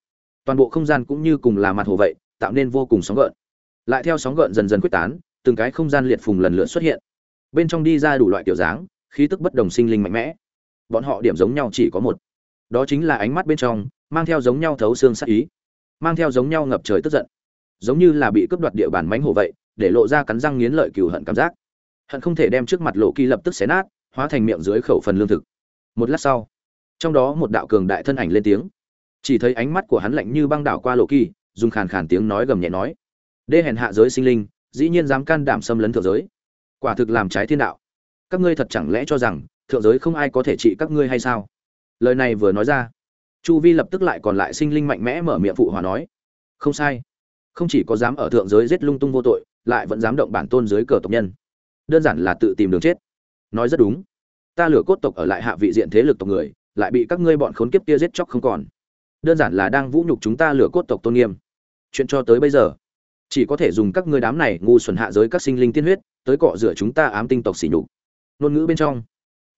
toàn bộ không gian cũng như cùng là mặt hồ vậy, tạo nên vô cùng sóng gợn. Lại theo sóng gợn dần dần quyết tán, từng cái không gian liệt phùng lần lượt xuất hiện. Bên trong đi ra đủ loại kiểu dáng, khí tức bất đồng sinh linh mạnh mẽ bọn họ điểm giống nhau chỉ có một. Đó chính là ánh mắt bên trong, mang theo giống nhau thấu xương sắc ý, mang theo giống nhau ngập trời tức giận. Giống như là bị cướp đoạt địa bàn mánh hổ vậy, để lộ ra cắn răng nghiến lợi cừu hận cảm giác. Hận không thể đem trước mặt lộ kỳ lập tức xé nát, hóa thành miệng dưới khẩu phần lương thực. Một lát sau, trong đó một đạo cường đại thân ảnh lên tiếng. Chỉ thấy ánh mắt của hắn lạnh như băng đảo qua lộ kỳ, dùng khàn khàn tiếng nói gầm nhẹ nói. Đê hèn hạ giới sinh linh, dĩ nhiên dám can đảm xâm lấn thượng giới. Quả thực làm trái thiên đạo. Các ngươi thật chẳng lẽ cho rằng thượng giới không ai có thể trị các ngươi hay sao? Lời này vừa nói ra, chu vi lập tức lại còn lại sinh linh mạnh mẽ mở miệng phụ hòa nói, không sai, không chỉ có dám ở thượng giới giết lung tung vô tội, lại vẫn dám động bản tôn dưới cờ tộc nhân. Đơn giản là tự tìm đường chết. Nói rất đúng. Ta lửa cốt tộc ở lại hạ vị diện thế lực tộc người, lại bị các ngươi bọn khốn kiếp kia giết chóc không còn. Đơn giản là đang vũ nhục chúng ta lửa cốt tộc tôn nghiêm. Chuyện cho tới bây giờ, chỉ có thể dùng các ngươi đám này ngu xuẩn hạ giới các sinh linh tiên huyết, tới cọ rửa chúng ta ám tinh tộc xỉ nhục. Ngôn ngữ bên trong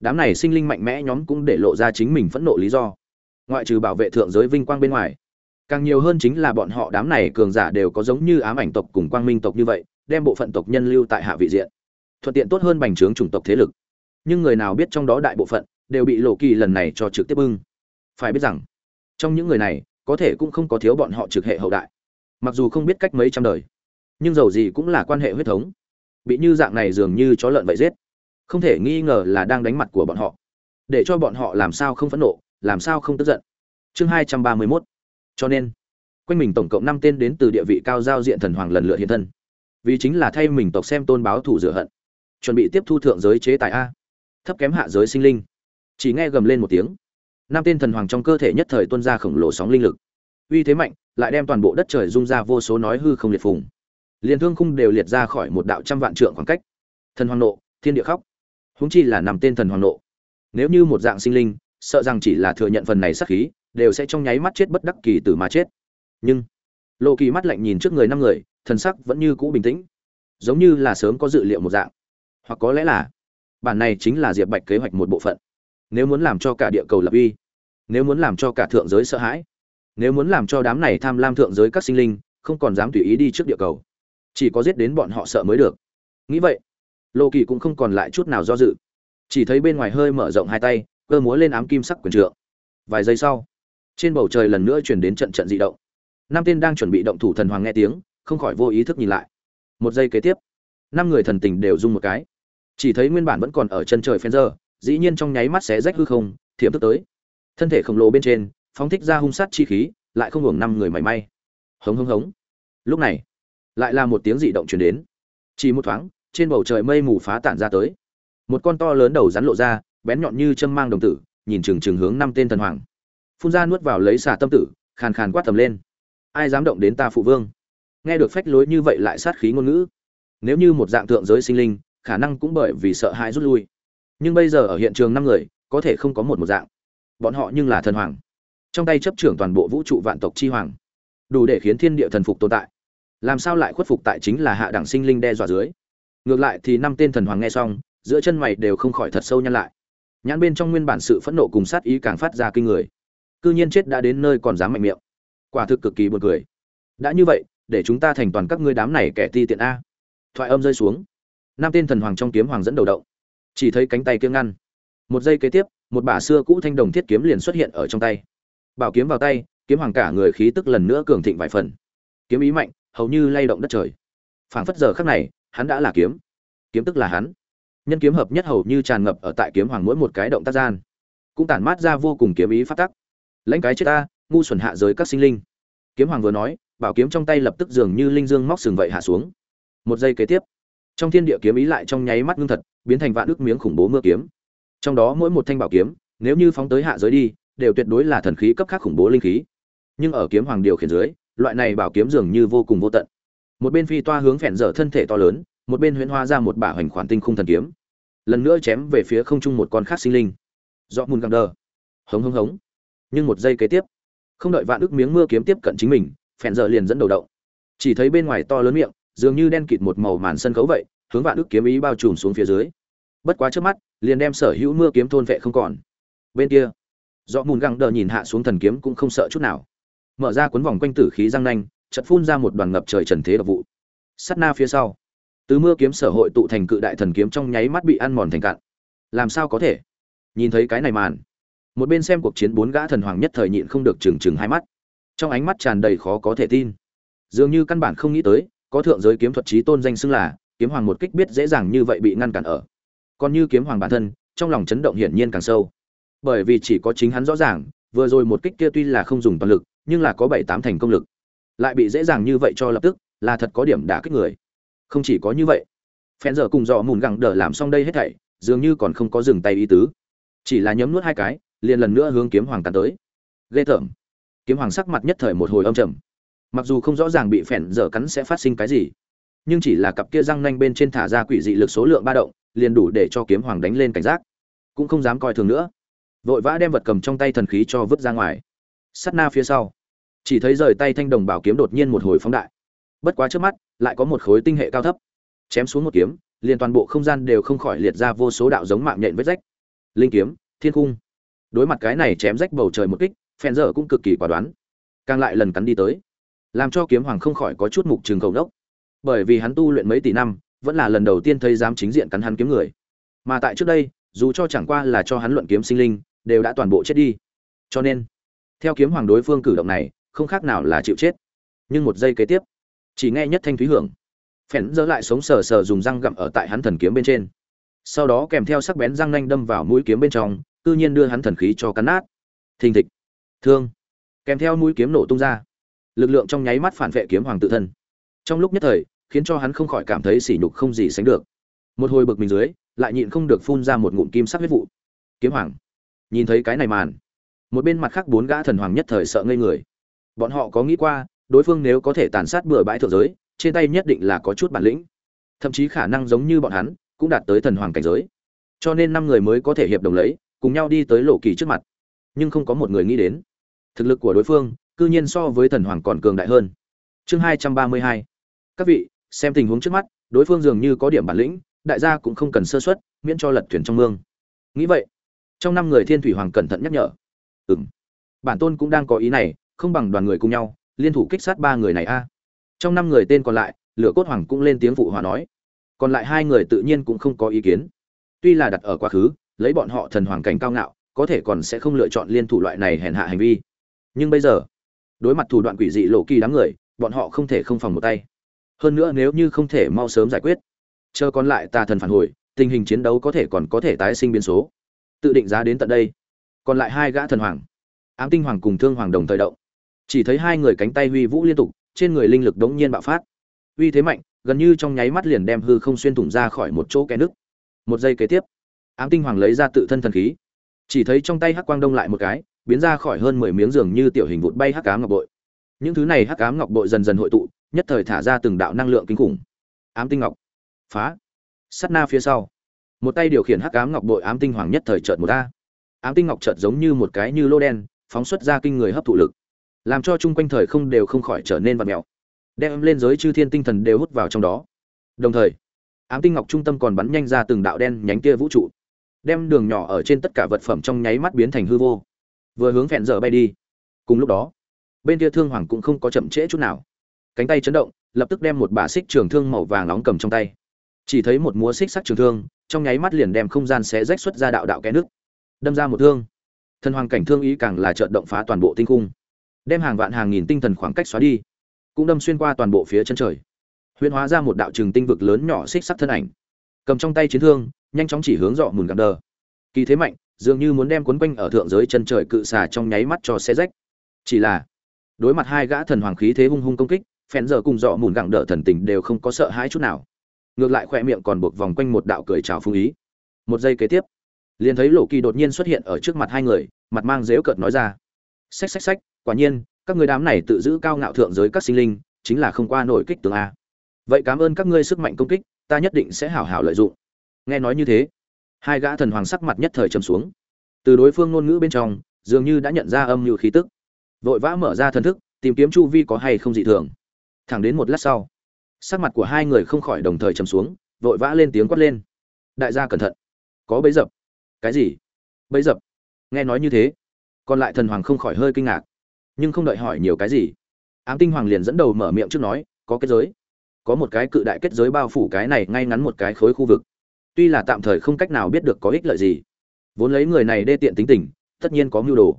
đám này sinh linh mạnh mẽ nhóm cũng để lộ ra chính mình phẫn nộ lý do. Ngoại trừ bảo vệ thượng giới vinh quang bên ngoài, càng nhiều hơn chính là bọn họ đám này cường giả đều có giống như ám ảnh tộc cùng quang minh tộc như vậy, đem bộ phận tộc nhân lưu tại hạ vị diện, thuận tiện tốt hơn bành trướng chủng tộc thế lực. Nhưng người nào biết trong đó đại bộ phận đều bị lộ kỳ lần này cho trực tiếp bưng. Phải biết rằng, trong những người này, có thể cũng không có thiếu bọn họ trực hệ hậu đại. Mặc dù không biết cách mấy trăm đời, nhưng dầu gì cũng là quan hệ huyết thống. Bị như dạng này dường như chó lợn vậy giết không thể nghi ngờ là đang đánh mặt của bọn họ. Để cho bọn họ làm sao không phẫn nộ, làm sao không tức giận. Chương hai trăm ba mươi mốt. Cho nên, quanh mình tổng cộng năm tên đến từ địa vị cao giao diện thần hoàng lần lượt hiện thân. Vì chính là thay mình tộc xem tôn báo thủ rửa hận. Chuẩn bị tiếp thu thượng giới chế tài a. Thấp kém hạ giới sinh linh. Chỉ nghe gầm lên một tiếng. Năm tên thần hoàng trong cơ thể nhất thời tuôn ra khổng lồ sóng linh lực. Uy thế mạnh, lại đem toàn bộ đất trời rung ra vô số nói hư không liệt phùng. Liền thương khung đều liệt ra khỏi một đạo trăm vạn trượng khoảng cách. Thần hoàng nộ, thiên địa khóc huống chi là nằm tên thần hoàng nộ. Nếu như một dạng sinh linh, sợ rằng chỉ là thừa nhận phần này sát khí, đều sẽ trong nháy mắt chết bất đắc kỳ tử mà chết. Nhưng lộ kỳ mắt lạnh nhìn trước người năm người, thần sắc vẫn như cũ bình tĩnh. Giống như là sớm có dự liệu một dạng. Hoặc có lẽ là, bản này chính là diệp bạch kế hoạch một bộ phận. Nếu muốn làm cho cả địa cầu lập uy, nếu muốn làm cho cả thượng giới sợ hãi, nếu muốn làm cho đám này tham lam thượng giới các sinh linh không còn dám tùy ý đi trước địa cầu, chỉ có giết đến bọn họ sợ mới được. Nghĩ vậy lô kỳ cũng không còn lại chút nào do dự. Chỉ thấy bên ngoài hơi mở rộng hai tay, cơ múa lên ám kim sắc quyền trượng. Vài giây sau, trên bầu trời lần nữa chuyển đến trận trận dị động. Năm tên đang chuẩn bị động thủ thần hoàng nghe tiếng, không khỏi vô ý thức nhìn lại. Một giây kế tiếp, năm người thần tình đều rung một cái. Chỉ thấy nguyên bản vẫn còn ở chân trời phen giờ dĩ nhiên trong nháy mắt xé rách hư không, thiểm thức tới. Thân thể khổng lồ bên trên, phóng thích ra hung sát chi khí, lại không hưởng năm người mảy may. Hống hống hống. Lúc này, lại là một tiếng dị động chuyển đến. Chỉ một thoáng trên bầu trời mây mù phá tản ra tới. Một con to lớn đầu rắn lộ ra, bén nhọn như châm mang đồng tử, nhìn chừng chừng hướng năm tên thần hoàng. Phun ra nuốt vào lấy xả tâm tử, khàn khàn quát tầm lên. Ai dám động đến ta phụ vương? Nghe được phách lối như vậy lại sát khí ngôn ngữ. Nếu như một dạng tượng giới sinh linh, khả năng cũng bởi vì sợ hãi rút lui. Nhưng bây giờ ở hiện trường năm người, có thể không có một một dạng. Bọn họ nhưng là thần hoàng. Trong tay chấp trưởng toàn bộ vũ trụ vạn tộc chi hoàng. Đủ để khiến thiên địa thần phục tồn tại. Làm sao lại khuất phục tại chính là hạ đẳng sinh linh đe dọa dưới? Ngược lại thì năm tên thần hoàng nghe xong, giữa chân mày đều không khỏi thật sâu nhăn lại. Nhãn bên trong nguyên bản sự phẫn nộ cùng sát ý càng phát ra kinh người. Cư nhiên chết đã đến nơi còn dám mạnh miệng. Quả thực cực kỳ buồn cười. Đã như vậy, để chúng ta thành toàn các ngươi đám này kẻ ti tiện a. Thoại âm rơi xuống. Năm tên thần hoàng trong kiếm hoàng dẫn đầu động. Chỉ thấy cánh tay kiêng ngăn. Một giây kế tiếp, một bả xưa cũ thanh đồng thiết kiếm liền xuất hiện ở trong tay. Bảo kiếm vào tay, kiếm hoàng cả người khí tức lần nữa cường thịnh vài phần. Kiếm ý mạnh, hầu như lay động đất trời. Phảng phất giờ khắc này hắn đã là kiếm. Kiếm tức là hắn. Nhân kiếm hợp nhất hầu như tràn ngập ở tại kiếm hoàng mỗi một cái động tác gian. Cũng tản mát ra vô cùng kiếm ý phát tắc. Lãnh cái chết ta, ngu xuẩn hạ giới các sinh linh. Kiếm hoàng vừa nói, bảo kiếm trong tay lập tức dường như linh dương móc sừng vậy hạ xuống. Một giây kế tiếp, trong thiên địa kiếm ý lại trong nháy mắt ngưng thật, biến thành vạn ước miếng khủng bố mưa kiếm. Trong đó mỗi một thanh bảo kiếm, nếu như phóng tới hạ giới đi, đều tuyệt đối là thần khí cấp khác khủng bố linh khí. Nhưng ở kiếm hoàng điều khiển dưới, loại này bảo kiếm dường như vô cùng vô tận một bên phi toa hướng phèn dở thân thể to lớn, một bên huyễn hoa ra một bả hoành khoản tinh khung thần kiếm. Lần nữa chém về phía không trung một con khác sinh linh. Dọ mùn găng đờ. Hống hống hống. Nhưng một giây kế tiếp, không đợi vạn ức miếng mưa kiếm tiếp cận chính mình, phèn dở liền dẫn đầu động. Chỉ thấy bên ngoài to lớn miệng, dường như đen kịt một màu màn sân khấu vậy, hướng vạn ức kiếm ý bao trùm xuống phía dưới. Bất quá trước mắt, liền đem sở hữu mưa kiếm thôn vệ không còn. Bên kia dọ mùn găng đờ nhìn hạ xuống thần kiếm cũng không sợ chút nào. Mở ra cuốn vòng quanh tử khí răng nanh chật phun ra một đoàn ngập trời trần thế độc vụ. Sắt na phía sau, tứ mưa kiếm sở hội tụ thành cự đại thần kiếm trong nháy mắt bị ăn mòn thành cạn. Làm sao có thể? Nhìn thấy cái này màn, một bên xem cuộc chiến bốn gã thần hoàng nhất thời nhịn không được trừng trừng hai mắt. Trong ánh mắt tràn đầy khó có thể tin. Dường như căn bản không nghĩ tới, có thượng giới kiếm thuật trí tôn danh xưng là, kiếm hoàng một kích biết dễ dàng như vậy bị ngăn cản ở. Còn như kiếm hoàng bản thân, trong lòng chấn động hiển nhiên càng sâu. Bởi vì chỉ có chính hắn rõ ràng, vừa rồi một kích kia tuy là không dùng toàn lực, nhưng là có bảy tám thành công lực lại bị dễ dàng như vậy cho lập tức, là thật có điểm đả kích người. Không chỉ có như vậy phen giờ cùng dò mùn gẳng đờ làm xong đây hết thảy, dường như còn không có dừng tay ý tứ. Chỉ là nhấm nuốt hai cái, liền lần nữa hướng kiếm hoàng tàn tới. Ghê tởm. Kiếm hoàng sắc mặt nhất thời một hồi âm trầm. Mặc dù không rõ ràng bị phèn dở cắn sẽ phát sinh cái gì, nhưng chỉ là cặp kia răng nanh bên trên thả ra quỷ dị lực số lượng ba động, liền đủ để cho kiếm hoàng đánh lên cảnh giác. Cũng không dám coi thường nữa. Vội vã đem vật cầm trong tay thần khí cho vứt ra ngoài. Sắt na phía sau chỉ thấy rời tay thanh đồng bảo kiếm đột nhiên một hồi phóng đại. Bất quá trước mắt, lại có một khối tinh hệ cao thấp. Chém xuống một kiếm, liền toàn bộ không gian đều không khỏi liệt ra vô số đạo giống mạng nhện vết rách. Linh kiếm, thiên cung đối mặt cái này chém rách bầu trời một kích, phen dở cũng cực kỳ quả đoán. Càng lại lần cắn đi tới. Làm cho kiếm hoàng không khỏi có chút mục trường cầu đốc bởi vì hắn tu luyện mấy tỷ năm, vẫn là lần đầu tiên thấy dám chính diện cắn hắn kiếm người. Mà tại trước đây, dù cho chẳng qua là cho hắn luận kiếm sinh linh, đều đã toàn bộ chết đi. Cho nên, theo kiếm hoàng đối phương cử động này không khác nào là chịu chết. Nhưng một giây kế tiếp, chỉ nghe nhất thanh thúy hưởng. Phèn dỡ lại sống sờ sờ dùng răng gặm ở tại hắn thần kiếm bên trên. Sau đó kèm theo sắc bén răng nanh đâm vào mũi kiếm bên trong, tự nhiên đưa hắn thần khí cho cắn nát. Thình thịch. Thương. Kèm theo mũi kiếm nổ tung ra. Lực lượng trong nháy mắt phản vệ kiếm hoàng tự thân. Trong lúc nhất thời, khiến cho hắn không khỏi cảm thấy sỉ nhục không gì sánh được. Một hồi bực mình dưới, lại nhịn không được phun ra một ngụm kim sắc huyết vụ. Kiếm hoàng. Nhìn thấy cái này màn, một bên mặt khác bốn gã thần hoàng nhất thời sợ ngây người bọn họ có nghĩ qua, đối phương nếu có thể tàn sát bừa bãi thượng giới, trên tay nhất định là có chút bản lĩnh. Thậm chí khả năng giống như bọn hắn, cũng đạt tới thần hoàng cảnh giới. Cho nên năm người mới có thể hiệp đồng lấy, cùng nhau đi tới lộ kỳ trước mặt. Nhưng không có một người nghĩ đến. Thực lực của đối phương, cư nhiên so với thần hoàng còn cường đại hơn. Chương hai trăm ba mươi hai. Các vị, xem tình huống trước mắt, đối phương dường như có điểm bản lĩnh, đại gia cũng không cần sơ xuất miễn cho lật thuyền trong mương. Nghĩ vậy, trong năm người thiên thủy hoàng cẩn thận nhắc nhở. Ừng bản tôn cũng đang có ý này không bằng đoàn người cùng nhau, liên thủ kích sát ba người này a. Trong năm người tên còn lại, lửa cốt hoàng cũng lên tiếng phụ hòa nói. Còn lại hai người tự nhiên cũng không có ý kiến. Tuy là đặt ở quá khứ, lấy bọn họ thần hoàng cảnh cao ngạo, có thể còn sẽ không lựa chọn liên thủ loại này hèn hạ hành vi. Nhưng bây giờ, đối mặt thủ đoạn quỷ dị lộ kỳ đám người, bọn họ không thể không phòng một tay. Hơn nữa nếu như không thể mau sớm giải quyết, chờ còn lại tà thần phản hồi, tình hình chiến đấu có thể còn có thể tái sinh biến số. Tự định giá đến tận đây. Còn lại hai gã thần hoàng, ám tinh hoàng cùng thương hoàng đồng thời động chỉ thấy hai người cánh tay huy vũ liên tục, trên người linh lực đống nhiên bạo phát. Uy thế mạnh, gần như trong nháy mắt liền đem hư không xuyên thủng ra khỏi một chỗ kẽ nước một giây kế tiếp, ám tinh hoàng lấy ra tự thân thần khí. Chỉ thấy trong tay hắc quang đông lại một cái, biến ra khỏi hơn mười miếng giường như tiểu hình vụt bay hắc ám ngọc bội. Những thứ này hắc ám ngọc bội dần dần hội tụ, nhất thời thả ra từng đạo năng lượng kinh khủng. Ám tinh ngọc. Phá. Sắt na phía sau. Một tay điều khiển hắc ám ngọc bội ám tinh hoàng nhất thời chợt một ta ám tinh ngọc chợt giống như một cái như lô đen, phóng xuất ra kinh người hấp thụ lực làm cho chung quanh thời không đều không khỏi trở nên vặn mèo. Đem lên giới chư thiên tinh thần đều hút vào trong đó. Đồng thời, ám tinh ngọc trung tâm còn bắn nhanh ra từng đạo đen nhánh kia vũ trụ. Đem đường nhỏ ở trên tất cả vật phẩm trong nháy mắt biến thành hư vô. Vừa hướng phẹn giờ bay đi. Cùng lúc đó, bên kia thương hoàng cũng không có chậm trễ chút nào. Cánh tay chấn động, lập tức đem một bả xích trường thương màu vàng nóng cầm trong tay. Chỉ thấy một múa xích sắc trường thương, trong nháy mắt liền đem không gian xé rách xuất ra đạo đạo kẽ nước. Đâm ra một thương. Thần hoàng cảnh thương ý càng là trợn động phá toàn bộ tinh cung đem hàng vạn hàng nghìn tinh thần khoảng cách xóa đi, cũng đâm xuyên qua toàn bộ phía chân trời, huyễn hóa ra một đạo trường tinh vực lớn nhỏ xích sắc thân ảnh. Cầm trong tay chiến thương, nhanh chóng chỉ hướng dọ mùn gặm đờ. Kỳ thế mạnh, dường như muốn đem quấn quanh ở thượng giới chân trời cự xà trong nháy mắt cho xe rách. Chỉ là, đối mặt hai gã thần hoàng khí thế hung hung công kích, phèn giờ cùng dọ mùn gặng đỡ thần tình đều không có sợ hãi chút nào. Ngược lại khoe miệng còn buộc vòng quanh một đạo cười trào phương ý. Một giây kế tiếp, liền thấy lộ kỳ đột nhiên xuất hiện ở trước mặt hai người, mặt mang dếu cợt nói ra. Xách xách xách quả nhiên, các người đám này tự giữ cao ngạo thượng giới các sinh linh, chính là không qua nổi kích tướng a. Vậy cảm ơn các ngươi sức mạnh công kích, ta nhất định sẽ hảo hảo lợi dụng. Nghe nói như thế, hai gã thần hoàng sắc mặt nhất thời trầm xuống. Từ đối phương ngôn ngữ bên trong, dường như đã nhận ra âm mưu khí tức. Vội vã mở ra thần thức, tìm kiếm chu vi có hay không dị thường. Thẳng đến một lát sau, sắc mặt của hai người không khỏi đồng thời trầm xuống, vội vã lên tiếng quát lên. Đại gia cẩn thận. Có bấy dập. Cái gì? Bấy dập. Nghe nói như thế, còn lại thần hoàng không khỏi hơi kinh ngạc nhưng không đợi hỏi nhiều cái gì. Ám tinh hoàng liền dẫn đầu mở miệng trước nói, có kết giới. Có một cái cự đại kết giới bao phủ cái này ngay ngắn một cái khối khu vực. Tuy là tạm thời không cách nào biết được có ích lợi gì, vốn lấy người này đê tiện tính tình, tất nhiên có mưu đồ.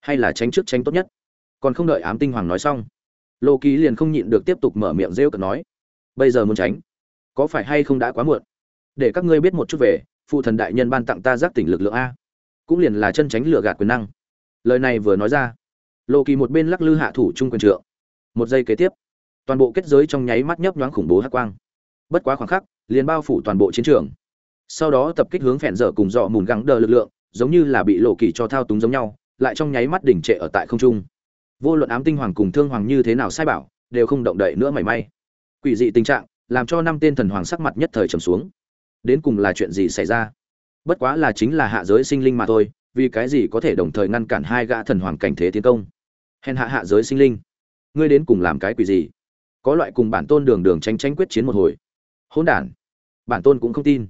Hay là tránh trước tránh tốt nhất. Còn không đợi ám tinh hoàng nói xong, lô ký liền không nhịn được tiếp tục mở miệng rêu cợt nói, bây giờ muốn tránh, có phải hay không đã quá muộn? Để các ngươi biết một chút về, phụ thần đại nhân ban tặng ta giác tỉnh lực lượng a, cũng liền là chân tránh lựa gạt quyền năng. Lời này vừa nói ra lộ kỳ một bên lắc lư hạ thủ trung quyền trượng. Một giây kế tiếp, toàn bộ kết giới trong nháy mắt nhấp nhoáng khủng bố hắc quang. Bất quá khoảng khắc, liền bao phủ toàn bộ chiến trường. Sau đó tập kích hướng phèn dở cùng dọ mùn gắng đờ lực lượng, giống như là bị lộ kỳ cho thao túng giống nhau, lại trong nháy mắt đỉnh trệ ở tại không trung. Vô luận ám tinh hoàng cùng thương hoàng như thế nào sai bảo, đều không động đậy nữa mảy may. Quỷ dị tình trạng, làm cho năm tên thần hoàng sắc mặt nhất thời trầm xuống. Đến cùng là chuyện gì xảy ra? Bất quá là chính là hạ giới sinh linh mà thôi, vì cái gì có thể đồng thời ngăn cản hai gã thần hoàng cảnh thế tiến công? Hèn hạ hạ giới sinh linh. Ngươi đến cùng làm cái quỷ gì? Có loại cùng bản tôn đường đường tranh tranh quyết chiến một hồi. Hỗn đản. Bản tôn cũng không tin.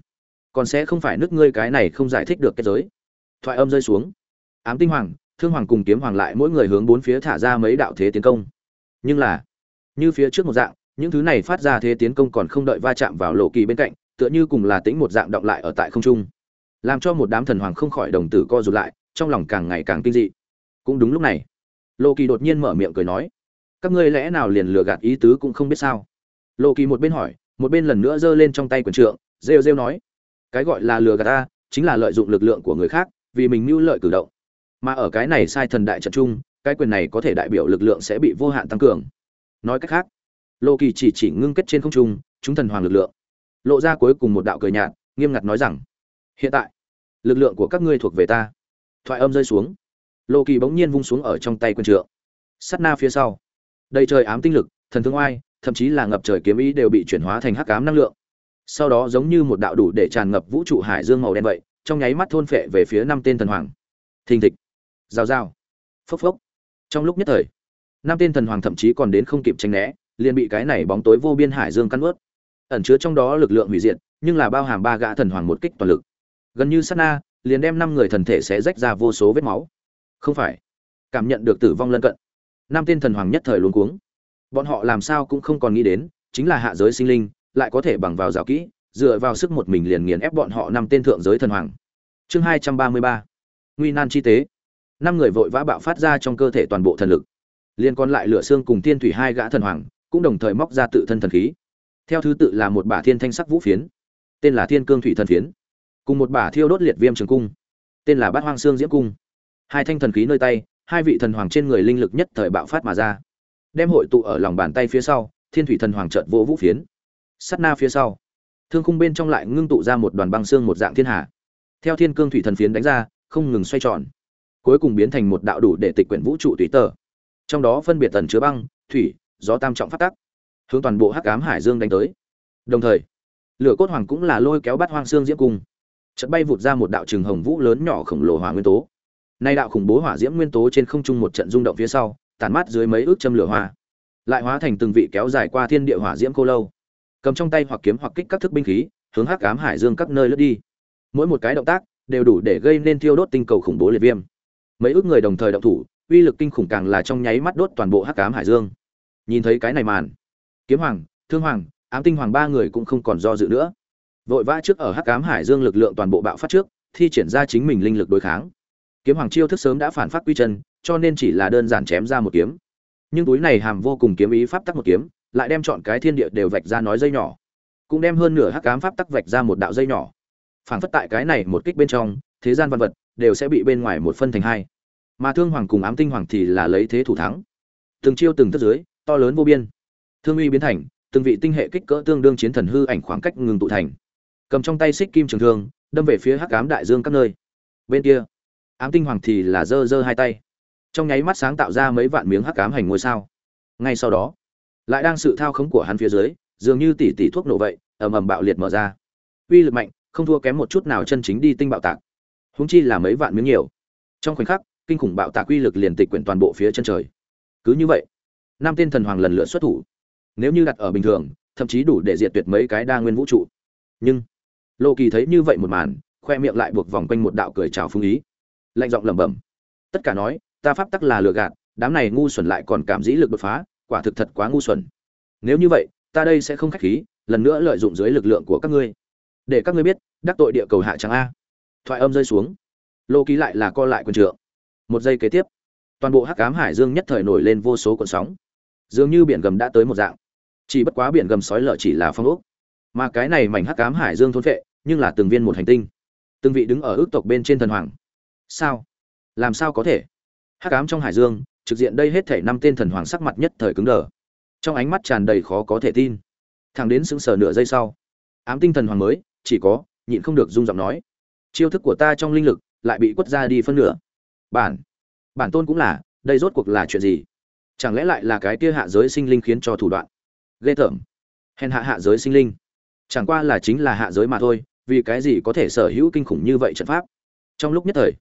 Còn sẽ không phải nước ngươi cái này không giải thích được kết giới. Thoại âm rơi xuống. Ám tinh hoàng, thương hoàng cùng kiếm hoàng lại mỗi người hướng bốn phía thả ra mấy đạo thế tiến công. Nhưng là, như phía trước một dạng, những thứ này phát ra thế tiến công còn không đợi va chạm vào lộ kỳ bên cạnh, tựa như cùng là tĩnh một dạng động lại ở tại không trung. Làm cho một đám thần hoàng không khỏi đồng tử co rụt lại, trong lòng càng ngày càng kinh dị. Cũng đúng lúc này lô kỳ đột nhiên mở miệng cười nói, các ngươi lẽ nào liền lừa gạt ý tứ cũng không biết sao? Lô kỳ một bên hỏi, một bên lần nữa giơ lên trong tay quần trượng, rêu rêu nói, cái gọi là lừa gạt ta, chính là lợi dụng lực lượng của người khác, vì mình mưu lợi cử động. Mà ở cái này sai thần đại trận chung, cái quyền này có thể đại biểu lực lượng sẽ bị vô hạn tăng cường. Nói cách khác, lô kỳ chỉ chỉ ngưng kết trên không trung, chúng thần hoàng lực lượng. Lộ ra cuối cùng một đạo cười nhạt, nghiêm ngặt nói rằng, hiện tại, lực lượng của các ngươi thuộc về ta. Thoại âm rơi xuống lộ kỳ bỗng nhiên vung xuống ở trong tay quân trượng. Sắt na phía sau. Đầy trời ám tinh lực, thần thương oai, thậm chí là ngập trời kiếm ý đều bị chuyển hóa thành hắc ám năng lượng. Sau đó giống như một đạo đủ để tràn ngập vũ trụ hải dương màu đen vậy, trong nháy mắt thôn phệ về phía năm tên thần hoàng. Thình thịch. Rào rào. Phốc phốc. Trong lúc nhất thời, năm tên thần hoàng thậm chí còn đến không kịp tranh né, liền bị cái này bóng tối vô biên hải dương cắn ướt ẩn chứa trong đó lực lượng hủy diệt, nhưng là bao hàm ba gã thần hoàng một kích toàn lực. Gần như sát na, liền đem năm người thần thể sẽ rách ra vô số vết máu không phải. Cảm nhận được tử vong lân cận. Năm tên thần hoàng nhất thời luống cuống. Bọn họ làm sao cũng không còn nghĩ đến, chính là hạ giới sinh linh, lại có thể bằng vào rào kỹ, dựa vào sức một mình liền nghiền ép bọn họ năm tên thượng giới thần hoàng. Chương hai trăm ba mươi ba. Nguy nan chi tế. Năm người vội vã bạo phát ra trong cơ thể toàn bộ thần lực. Liên còn lại lửa xương cùng tiên thủy hai gã thần hoàng, cũng đồng thời móc ra tự thân thần khí. Theo thứ tự là một bả thiên thanh sắc vũ phiến, tên là thiên cương thủy thần phiến, cùng một bả thiêu đốt liệt viêm trường cung, tên là bát hoang xương diễm cung hai thanh thần khí nơi tay, hai vị thần hoàng trên người linh lực nhất thời bạo phát mà ra. Đem hội tụ ở lòng bàn tay phía sau, thiên thủy thần hoàng trợt vỗ vũ phiến. Sắt na phía sau, thương khung bên trong lại ngưng tụ ra một đoàn băng xương một dạng thiên hà. Theo thiên cương thủy thần phiến đánh ra, không ngừng xoay tròn. Cuối cùng biến thành một đạo đủ để tịch quyển vũ trụ tùy tờ. Trong đó phân biệt tần chứa băng, thủy, gió tam trọng phát tắc, hướng toàn bộ hắc ám hải dương đánh tới. Đồng thời, lửa cốt hoàng cũng là lôi kéo bắt hoang xương diễm cung. Chợt bay vụt ra một đạo trường hồng vũ lớn nhỏ khổng lồ hỏa nguyên tố nay đạo khủng bố hỏa diễm nguyên tố trên không trung một trận rung động phía sau tàn mát dưới mấy ước châm lửa hoa. Lại hóa thành từng vị kéo dài qua thiên địa hỏa diễm cô lâu. Cầm trong tay hoặc kiếm hoặc kích các thức binh khí, hướng hắc ám hải dương các nơi lướt đi. Mỗi một cái động tác đều đủ để gây nên thiêu đốt tinh cầu khủng bố liệt viêm. Mấy ước người đồng thời động thủ, uy lực kinh khủng càng là trong nháy mắt đốt toàn bộ hắc ám hải dương. Nhìn thấy cái này màn, kiếm hoàng, thương hoàng, ám tinh hoàng ba người cũng không còn do dự nữa. Vội vã trước ở hắc ám hải dương lực lượng toàn bộ bạo phát trước, thi triển ra chính mình linh lực đối kháng kiếm hoàng chiêu thức sớm đã phản phát quy chân, cho nên chỉ là đơn giản chém ra một kiếm. Nhưng túi này hàm vô cùng kiếm ý pháp tắc một kiếm, lại đem chọn cái thiên địa đều vạch ra nói dây nhỏ. Cũng đem hơn nửa hắc cám pháp tắc vạch ra một đạo dây nhỏ. Phản phất tại cái này một kích bên trong, thế gian văn vật đều sẽ bị bên ngoài một phân thành hai. Mà thương hoàng cùng ám tinh hoàng thì là lấy thế thủ thắng. Từng chiêu từng thất dưới, to lớn vô biên. Thương uy biến thành, từng vị tinh hệ kích cỡ tương đương chiến thần hư ảnh khoảng cách ngừng tụ thành. Cầm trong tay xích kim trường thương, đâm về phía hắc ám đại dương các nơi. Bên kia ám tinh hoàng thì là giơ giơ hai tay. Trong nháy mắt sáng tạo ra mấy vạn miếng hắc ám hành ngôi sao. Ngay sau đó, lại đang sự thao khống của hắn phía dưới, dường như tỷ tỷ thuốc nổ vậy, ầm ầm bạo liệt mở ra. Uy lực mạnh, không thua kém một chút nào chân chính đi tinh bạo tạc. Húng chi là mấy vạn miếng nhiều. Trong khoảnh khắc, kinh khủng bạo tạc uy lực liền tịch quyển toàn bộ phía chân trời. Cứ như vậy, năm tên thần hoàng lần lượt xuất thủ. Nếu như đặt ở bình thường, thậm chí đủ để diệt tuyệt mấy cái đa nguyên vũ trụ. Nhưng, Lô kỳ thấy như vậy một màn, khoe miệng lại buộc vòng quanh một đạo cười chào phương ý lạnh giọng lẩm bẩm. Tất cả nói, ta pháp tắc là lừa gạt, đám này ngu xuẩn lại còn cảm dĩ lực đột phá, quả thực thật quá ngu xuẩn. Nếu như vậy, ta đây sẽ không khách khí, lần nữa lợi dụng dưới lực lượng của các ngươi. Để các ngươi biết, đắc tội địa cầu hạ trắng a. Thoại âm rơi xuống. Lô ký lại là co lại quần trượng. Một giây kế tiếp, toàn bộ hắc cám hải dương nhất thời nổi lên vô số cuộn sóng. Dường như biển gầm đã tới một dạng. Chỉ bất quá biển gầm sói lợ chỉ là phong ốc. Mà cái này mảnh hắc cám hải dương thôn phệ, nhưng là từng viên một hành tinh. Từng vị đứng ở ước tộc bên trên thần hoàng sao? Làm sao có thể? Hắc ám trong hải dương, trực diện đây hết thể năm tên thần hoàng sắc mặt nhất thời cứng đờ. Trong ánh mắt tràn đầy khó có thể tin. Thẳng đến sững sờ nửa giây sau, ám tinh thần hoàng mới, chỉ có, nhịn không được rung giọng nói. Chiêu thức của ta trong linh lực lại bị quất ra đi phân nửa. Bản bản tôn cũng là, đây rốt cuộc là chuyện gì? Chẳng lẽ lại là cái kia hạ giới sinh linh khiến cho thủ đoạn? Ghê tởm. Hèn hạ hạ giới sinh linh. Chẳng qua là chính là hạ giới mà thôi, vì cái gì có thể sở hữu kinh khủng như vậy trận pháp? Trong lúc nhất thời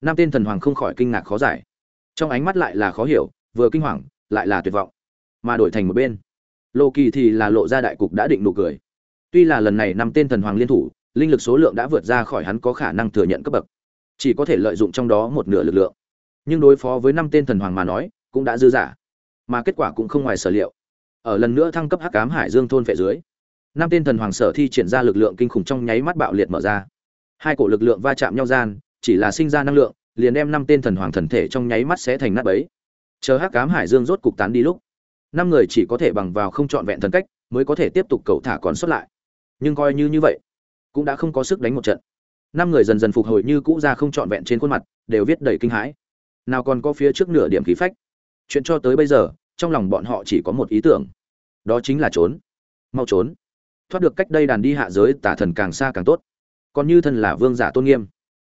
năm tên thần hoàng không khỏi kinh ngạc khó giải. Trong ánh mắt lại là khó hiểu, vừa kinh hoàng, lại là tuyệt vọng. Mà đổi thành một bên lộ kỳ thì là lộ ra đại cục đã định nụ cười. Tuy là lần này năm tên thần hoàng liên thủ, linh lực số lượng đã vượt ra khỏi hắn có khả năng thừa nhận cấp bậc, chỉ có thể lợi dụng trong đó một nửa lực lượng. Nhưng đối phó với năm tên thần hoàng mà nói, cũng đã dư giả. Mà kết quả cũng không ngoài sở liệu. Ở lần nữa thăng cấp hắc cám hải dương thôn phệ dưới năm tên thần hoàng sở thi triển ra lực lượng kinh khủng trong nháy mắt bạo liệt mở ra. Hai cổ lực lượng va chạm nhau gian chỉ là sinh ra năng lượng, liền đem năm tên thần hoàng thần thể trong nháy mắt sẽ thành nát bấy. Chờ hắc cám hải dương rốt cục tán đi lúc, năm người chỉ có thể bằng vào không trọn vẹn thần cách mới có thể tiếp tục cầu thả còn xuất lại. Nhưng coi như như vậy, cũng đã không có sức đánh một trận. Năm người dần dần phục hồi như cũ ra không trọn vẹn trên khuôn mặt, đều viết đầy kinh hãi. Nào còn có phía trước nửa điểm khí phách. Chuyện cho tới bây giờ, trong lòng bọn họ chỉ có một ý tưởng. Đó chính là trốn. Mau trốn. Thoát được cách đây đàn đi hạ giới tả thần càng xa càng tốt. Còn như thần là vương giả tôn nghiêm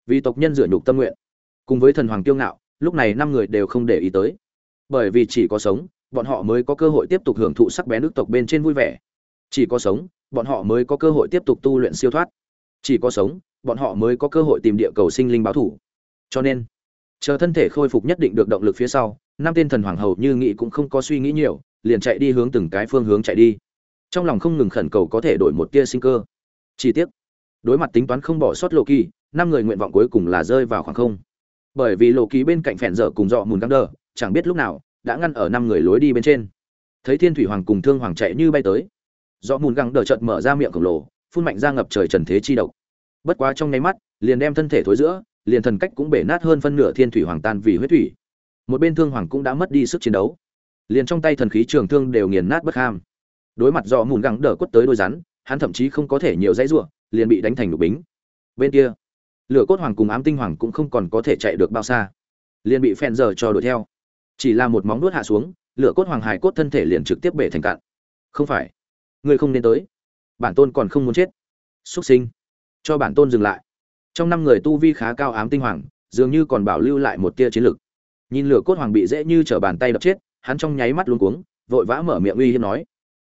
vì tộc nhân dựa nhục tâm nguyện. Cùng với thần hoàng kiêu ngạo, lúc này năm người đều không để ý tới. Bởi vì chỉ có sống, bọn họ mới có cơ hội tiếp tục hưởng thụ sắc bén nước tộc bên trên vui vẻ. Chỉ có sống, bọn họ mới có cơ hội tiếp tục tu luyện siêu thoát. Chỉ có sống, bọn họ mới có cơ hội tìm địa cầu sinh linh báo thủ cho nên, chờ thân thể khôi phục nhất định được động lực phía sau, năm tên thần hoàng hầu như nghị cũng không có suy nghĩ nhiều, liền chạy đi hướng từng cái phương hướng chạy đi. Trong lòng không ngừng khẩn cầu có thể đổi một tia sinh cơ. Chi tiết đối mặt tính toán không bỏ sót lộ kỳ năm người nguyện vọng cuối cùng là rơi vào khoảng không. Bởi vì lộ ký bên cạnh phèn dở cùng dọ mùn găng đờ, chẳng biết lúc nào, đã ngăn ở năm người lối đi bên trên. Thấy thiên thủy hoàng cùng thương hoàng chạy như bay tới, dọ mùn găng đờ chợt mở ra miệng khổng lồ, phun mạnh ra ngập trời trần thế chi độc. Bất quá trong nháy mắt, liền đem thân thể thối giữa, liền thần cách cũng bể nát hơn phân nửa thiên thủy hoàng tan vì huyết thủy. Một bên thương hoàng cũng đã mất đi sức chiến đấu. Liền trong tay thần khí trường thương đều nghiền nát bất ham. Đối mặt dọ mùn găng đờ quất tới đôi rắn, hắn thậm chí không có thể nhiều dãy ruộng liền bị đánh thành đục bính. Bên kia lửa cốt hoàng cùng ám tinh hoàng cũng không còn có thể chạy được bao xa. Liền bị phen giờ cho đuổi theo. Chỉ là một móng nuốt hạ xuống, lửa cốt hoàng hải cốt thân thể liền trực tiếp bể thành cạn. Không phải. Ngươi không nên tới. Bản tôn còn không muốn chết. Xuất sinh. Cho bản tôn dừng lại. Trong năm người tu vi khá cao ám tinh hoàng, dường như còn bảo lưu lại một tia chiến lực. Nhìn lửa cốt hoàng bị dễ như trở bàn tay đập chết, hắn trong nháy mắt luống cuống, vội vã mở miệng uy hiếp nói.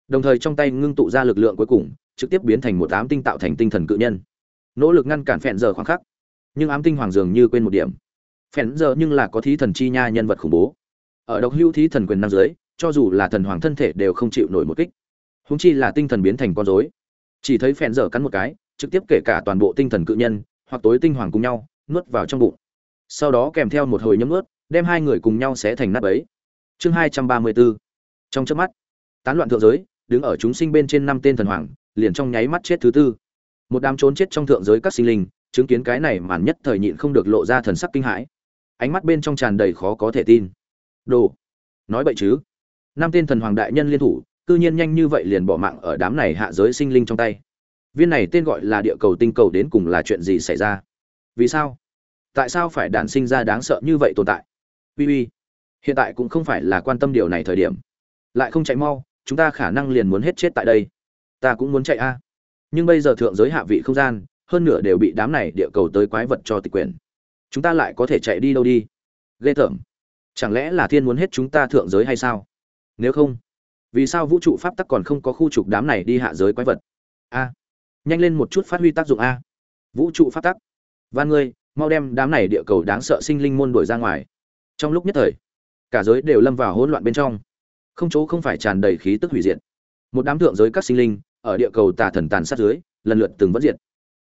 Đồng thời trong tay ngưng tụ ra lực lượng cuối cùng, trực tiếp biến thành một ám tinh tạo thành tinh thần cự nhân nỗ lực ngăn cản phèn giờ khoảng khắc. Nhưng ám tinh hoàng dường như quên một điểm. Phèn giờ nhưng là có thí thần chi nha nhân vật khủng bố. Ở độc hưu thí thần quyền năng dưới, cho dù là thần hoàng thân thể đều không chịu nổi một kích. Húng chi là tinh thần biến thành con rối. Chỉ thấy phèn dở cắn một cái, trực tiếp kể cả toàn bộ tinh thần cự nhân, hoặc tối tinh hoàng cùng nhau, nuốt vào trong bụng. Sau đó kèm theo một hồi nhấm nuốt, đem hai người cùng nhau xé thành nát ấy chương hai trăm ba mươi bốn trong chớp mắt, tán loạn thượng giới, đứng ở chúng sinh bên trên năm tên thần hoàng, liền trong nháy mắt chết thứ tư một đám trốn chết trong thượng giới các sinh linh, chứng kiến cái này màn nhất thời nhịn không được lộ ra thần sắc kinh hãi. Ánh mắt bên trong tràn đầy khó có thể tin. Đồ, nói vậy chứ? Năm tên thần hoàng đại nhân liên thủ, cư nhiên nhanh như vậy liền bỏ mạng ở đám này hạ giới sinh linh trong tay. Viên này tên gọi là địa cầu tinh cầu đến cùng là chuyện gì xảy ra? Vì sao? Tại sao phải đản sinh ra đáng sợ như vậy tồn tại? Uy uy, hiện tại cũng không phải là quan tâm điều này thời điểm. Lại không chạy mau, chúng ta khả năng liền muốn hết chết tại đây. Ta cũng muốn chạy a nhưng bây giờ thượng giới hạ vị không gian, hơn nửa đều bị đám này địa cầu tới quái vật cho tịch quyền. Chúng ta lại có thể chạy đi đâu đi? Ghê tởm. Chẳng lẽ là thiên muốn hết chúng ta thượng giới hay sao? Nếu không, vì sao vũ trụ pháp tắc còn không có khu trục đám này đi hạ giới quái vật? A, nhanh lên một chút phát huy tác dụng a. Vũ trụ pháp tắc. Van ngươi, mau đem đám này địa cầu đáng sợ sinh linh môn đuổi ra ngoài. Trong lúc nhất thời, cả giới đều lâm vào hỗn loạn bên trong. Không chỗ không phải tràn đầy khí tức hủy diệt. Một đám thượng giới các sinh linh ở địa cầu tà thần tàn sát dưới, lần lượt từng vẫn diệt.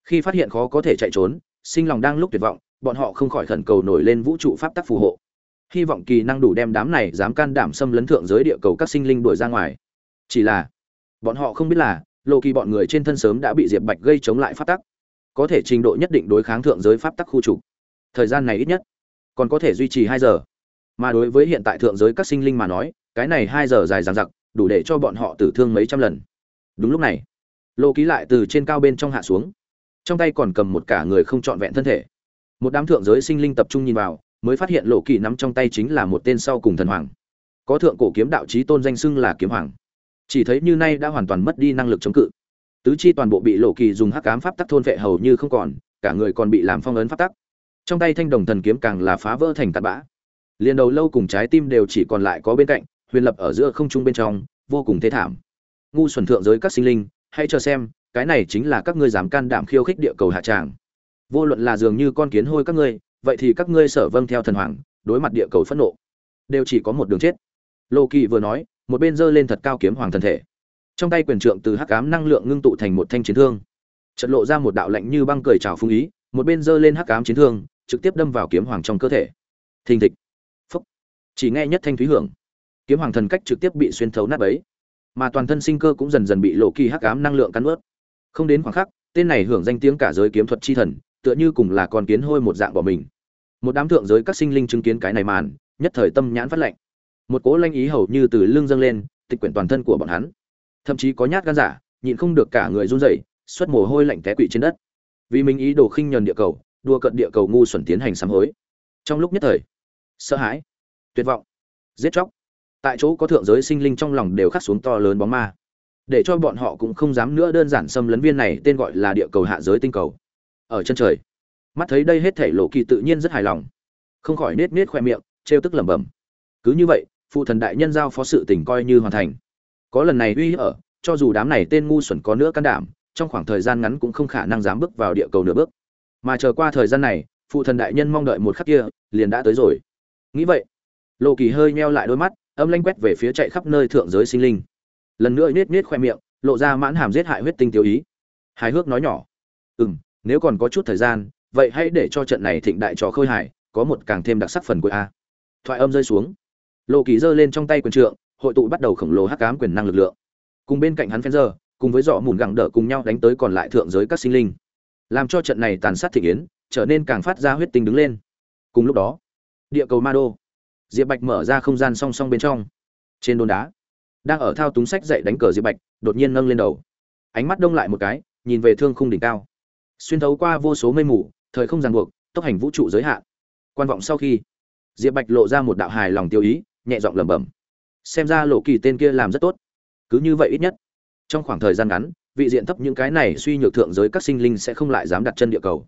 Khi phát hiện khó có thể chạy trốn, sinh lòng đang lúc tuyệt vọng, bọn họ không khỏi khẩn cầu nổi lên vũ trụ pháp tắc phù hộ. Hy vọng kỳ năng đủ đem đám này dám can đảm xâm lấn thượng giới địa cầu các sinh linh đuổi ra ngoài. Chỉ là, bọn họ không biết là lộ kỳ bọn người trên thân sớm đã bị diệp bạch gây chống lại pháp tắc. Có thể trình độ nhất định đối kháng thượng giới pháp tắc khu trục. Thời gian này ít nhất, còn có thể duy trì hai giờ. Mà đối với hiện tại thượng giới các sinh linh mà nói, cái này hai giờ dài dằng dặc, đủ để cho bọn họ tử thương mấy trăm lần đúng lúc này lộ ký lại từ trên cao bên trong hạ xuống. Trong tay còn cầm một cả người không trọn vẹn thân thể. Một đám thượng giới sinh linh tập trung nhìn vào, mới phát hiện lộ kỳ nắm trong tay chính là một tên sau cùng thần hoàng. Có thượng cổ kiếm đạo trí tôn danh xưng là kiếm hoàng. Chỉ thấy như nay đã hoàn toàn mất đi năng lực chống cự. Tứ chi toàn bộ bị lộ kỳ dùng hắc cám pháp tắc thôn vệ hầu như không còn, cả người còn bị làm phong ấn pháp tắc. Trong tay thanh đồng thần kiếm càng là phá vỡ thành tạt bã. Liền đầu lâu cùng trái tim đều chỉ còn lại có bên cạnh, huyền lập ở giữa không trung bên trong, vô cùng thế thảm ngu xuẩn thượng giới các sinh linh, hãy chờ xem, cái này chính là các ngươi dám can đảm khiêu khích địa cầu hạ tràng. Vô luận là dường như con kiến hôi các ngươi, vậy thì các ngươi sở vâng theo thần hoàng, đối mặt địa cầu phẫn nộ, đều chỉ có một đường chết. Lô kỳ vừa nói, một bên giơ lên thật cao kiếm hoàng thần thể. Trong tay quyền trượng từ hắc ám năng lượng ngưng tụ thành một thanh chiến thương. Trận lộ ra một đạo lạnh như băng cười trào phung ý, một bên giơ lên hắc ám chiến thương, trực tiếp đâm vào kiếm hoàng trong cơ thể. Thình thịch. Phúc. Chỉ nghe nhất thanh thúy hưởng. Kiếm hoàng thần cách trực tiếp bị xuyên thấu nát ấy mà toàn thân sinh cơ cũng dần dần bị lộ kỳ hắc ám năng lượng cắn ướt. Không đến khoảng khắc, tên này hưởng danh tiếng cả giới kiếm thuật chi thần, tựa như cùng là con kiến hôi một dạng bỏ mình. Một đám thượng giới các sinh linh chứng kiến cái này màn, nhất thời tâm nhãn phát lệnh một cỗ lanh ý hầu như từ lưng dâng lên, tịch quyển toàn thân của bọn hắn. Thậm chí có nhát gan giả, nhịn không được cả người run rẩy, xuất mồ hôi lạnh té quỵ trên đất. Vì mình ý đồ khinh nhờn địa cầu đua cận địa cầu ngu xuẩn tiến hành sám hối. Trong lúc nhất thời, sợ hãi, tuyệt vọng, giết chóc tại chỗ có thượng giới sinh linh trong lòng đều khắc xuống to lớn bóng ma. Để cho bọn họ cũng không dám nữa đơn giản xâm lấn viên này tên gọi là địa cầu hạ giới tinh cầu. Ở chân trời, mắt thấy đây hết thể lộ kỳ tự nhiên rất hài lòng. Không khỏi nết nết khoe miệng, trêu tức lẩm bẩm. Cứ như vậy, phụ thần đại nhân giao phó sự tình coi như hoàn thành. Có lần này uy hiếp ở, cho dù đám này tên ngu xuẩn có nữa can đảm, trong khoảng thời gian ngắn cũng không khả năng dám bước vào địa cầu nửa bước. Mà chờ qua thời gian này, phụ thần đại nhân mong đợi một khắc kia, liền đã tới rồi. Nghĩ vậy, lộ kỳ hơi meo lại đôi mắt âm lanh quét về phía chạy khắp nơi thượng giới sinh linh. Lần nữa nết nết khoe miệng, lộ ra mãn hàm giết hại huyết tinh tiêu ý. Hài hước nói nhỏ ừ m nếu còn có chút thời gian, vậy hãy để cho trận này thịnh đại trò khơi hải có một càng thêm đặc sắc phần của a. Thoại âm rơi xuống. Lộ kỳ giơ lên trong tay quyền trượng, hội tụ bắt đầu khổng lồ hắc ám quyền năng lực lượng. Cùng bên cạnh hắn phen giờ cùng với dọ mùn gẳng đỡ cùng nhau đánh tới còn lại thượng giới các sinh linh. Làm cho trận này tàn sát thị yến, trở nên càng phát ra huyết tinh đứng lên. Cùng lúc đó, địa cầu ma đô diệp bạch mở ra không gian song song bên trong. Trên đôn đá, đang ở thao túng sách dậy đánh cờ diệp bạch, đột nhiên nâng lên đầu. Ánh mắt đông lại một cái, nhìn về thương khung đỉnh cao. Xuyên thấu qua vô số mây mù, thời không ràng buộc, tốc hành vũ trụ giới hạn. Quan vọng sau khi, diệp bạch lộ ra một đạo hài lòng tiêu ý, nhẹ giọng lẩm bẩm. Xem ra lộ kỳ tên kia làm rất tốt. Cứ như vậy ít nhất, trong khoảng thời gian ngắn, vị diện thấp những cái này suy nhược thượng giới các sinh linh sẽ không lại dám đặt chân địa cầu.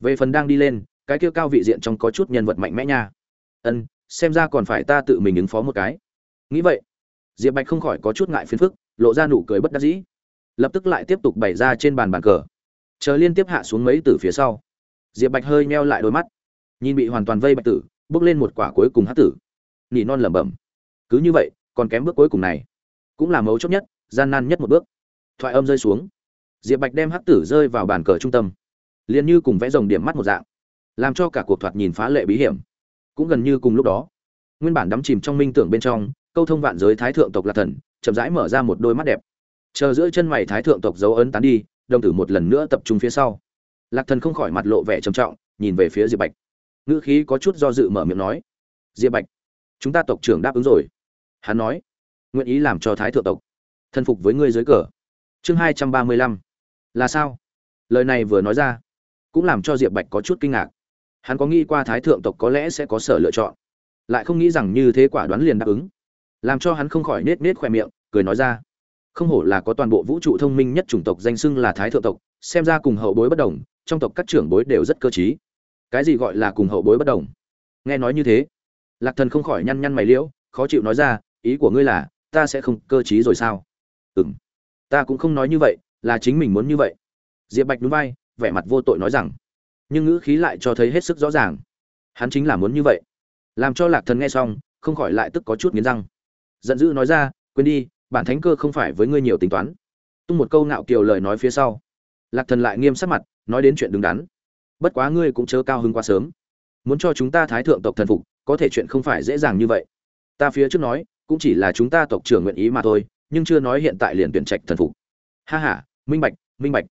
Về phần đang đi lên, cái kia cao vị diện trong có chút nhân vật mạnh mẽ nha. Ân xem ra còn phải ta tự mình ứng phó một cái. Nghĩ vậy, diệp bạch không khỏi có chút ngại phiền phức, lộ ra nụ cười bất đắc dĩ. Lập tức lại tiếp tục bày ra trên bàn bàn cờ. Chờ liên tiếp hạ xuống mấy từ phía sau, diệp bạch hơi meo lại đôi mắt. Nhìn bị hoàn toàn vây bạch tử, bước lên một quả cuối cùng hát tử. Nỉ non lẩm bẩm. Cứ như vậy, còn kém bước cuối cùng này. Cũng là mấu chốt nhất, gian nan nhất một bước. Thoại âm rơi xuống. Diệp bạch đem hắc tử rơi vào bàn cờ trung tâm. Liền như cùng vẽ rồng điểm mắt một dạng. Làm cho cả cuộc thoạt nhìn phá lệ bí hiểm cũng gần như cùng lúc đó. Nguyên bản đắm chìm trong minh tưởng bên trong, câu thông vạn giới thái thượng tộc là thần, chậm rãi mở ra một đôi mắt đẹp. Chờ giữa chân mày thái thượng tộc dấu ấn tán đi, đồng tử một lần nữa tập trung phía sau. Lạc thần không khỏi mặt lộ vẻ trầm trọng, nhìn về phía diệp bạch. Ngữ khí có chút do dự mở miệng nói, diệp bạch, chúng ta tộc trưởng đáp ứng rồi. Hắn nói, nguyện ý làm cho thái thượng tộc thân phục với ngươi dưới cờ. Chương hai trăm ba mươi lăm. Là sao? Lời này vừa nói ra, cũng làm cho diệp bạch có chút kinh ngạc hắn có nghĩ qua thái thượng tộc có lẽ sẽ có sở lựa chọn, lại không nghĩ rằng như thế quả đoán liền đáp ứng. Làm cho hắn không khỏi nết nết khoe miệng, cười nói ra, không hổ là có toàn bộ vũ trụ thông minh nhất chủng tộc danh xưng là thái thượng tộc, xem ra cùng hậu bối bất đồng, trong tộc các trưởng bối đều rất cơ t cái gì gọi là cùng hậu bối bất đồng? Nghe nói như thế, lạc thần không khỏi nhăn nhăn mày liễu, khó chịu nói ra, ý của ngươi là, ta sẽ không cơ t rồi sao? Ừ m ta cũng không nói như vậy, là chính mình muốn như vậy. Diệp bạch núi vai, vẻ mặt vô tội nói rằng nhưng ngữ khí lại cho thấy hết sức rõ ràng. Hắn chính là muốn như vậy. Làm cho lạc thần nghe xong, không khỏi lại tức có chút nghiến răng. Giận dữ nói ra, quên đi, bản thánh cơ không phải với ngươi nhiều tính toán. Tung một câu ngạo kiều lời nói phía sau. Lạc thần lại nghiêm sắc mặt, nói đến chuyện đứng đắn. Bất quá ngươi cũng chớ cao hứng quá sớm. Muốn cho chúng ta thái thượng tộc thần phục, có thể chuyện không phải dễ dàng như vậy. Ta phía trước nói, cũng chỉ là chúng ta tộc trưởng nguyện ý mà thôi, nhưng chưa nói hiện tại liền tuyển trạch thần phục. Ha ha, minh bạch minh bạch.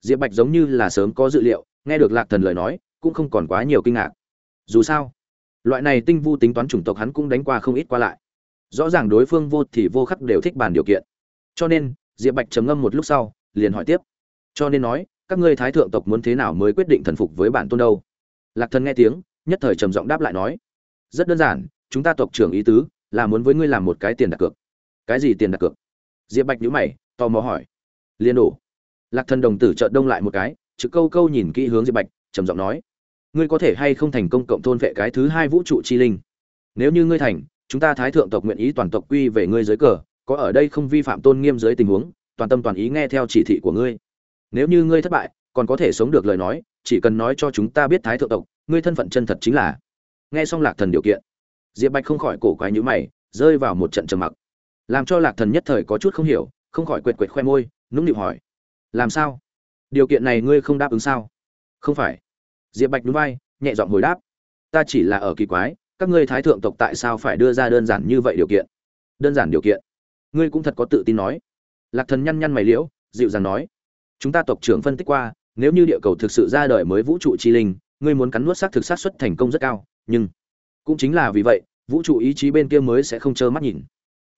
Diệp bạch giống như là sớm có dự liệu nghe được lạc thần lời nói, cũng không còn quá nhiều kinh ngạc. Dù sao, loại này tinh vu tính toán chủng tộc hắn cũng đánh qua không ít qua lại. Rõ ràng đối phương vô thì vô khắc đều thích bàn điều kiện. Cho nên, diệp bạch trầm ngâm một lúc sau, liền hỏi tiếp. Cho nên nói, các ngươi thái thượng tộc muốn thế nào mới quyết định thần phục với bản tôn đâu? Lạc thần nghe tiếng, nhất thời trầm giọng đáp lại nói. Rất đơn giản, chúng ta tộc trưởng ý tứ là muốn với ngươi làm một cái tiền đặt cược. Cái gì tiền đặt cược? Diệp bạch nhữ mày, tò mò hỏi. Liên đủ lạc thần đồng tử trợn đông lại một cái trực câu câu nhìn kỹ hướng diệp bạch, trầm giọng nói, ngươi có thể hay không thành công cộng thôn vệ cái thứ hai vũ trụ chi linh? Nếu như ngươi thành, chúng ta thái thượng tộc nguyện ý toàn tộc quy về ngươi dưới cờ, có ở đây không vi phạm tôn nghiêm dưới tình huống, toàn tâm toàn ý nghe theo chỉ thị của ngươi. Nếu như ngươi thất bại, còn có thể sống được lời nói, chỉ cần nói cho chúng ta biết thái thượng tộc, ngươi thân phận chân thật chính là. Nghe xong lạc thần điều kiện, diệp bạch không khỏi cổ quái nhữ mày, rơi vào một trận trầm mặc. Làm cho lạc thần nhất thời có chút không hiểu, không khỏi quệt quệt khoe môi, nũng nịu hỏi, làm sao? Điều kiện này ngươi không đáp ứng sao? Không phải. Diệp bạch núi vai, nhẹ giọng hồi đáp. Ta chỉ là ở kỳ quái, các ngươi thái thượng tộc tại sao phải đưa ra đơn giản như vậy điều kiện? Đơn giản điều kiện? Ngươi cũng thật có tự tin nói. Lạc thần nhăn nhăn mày liễu, dịu dàng nói. Chúng ta tộc trưởng phân tích qua, nếu như địa cầu thực sự ra đời mới vũ trụ chi linh, ngươi muốn cắn nuốt xác thực sát xuất thành công rất cao, nhưng cũng chính là vì vậy, vũ trụ ý chí bên kia mới sẽ không trơ mắt nhìn.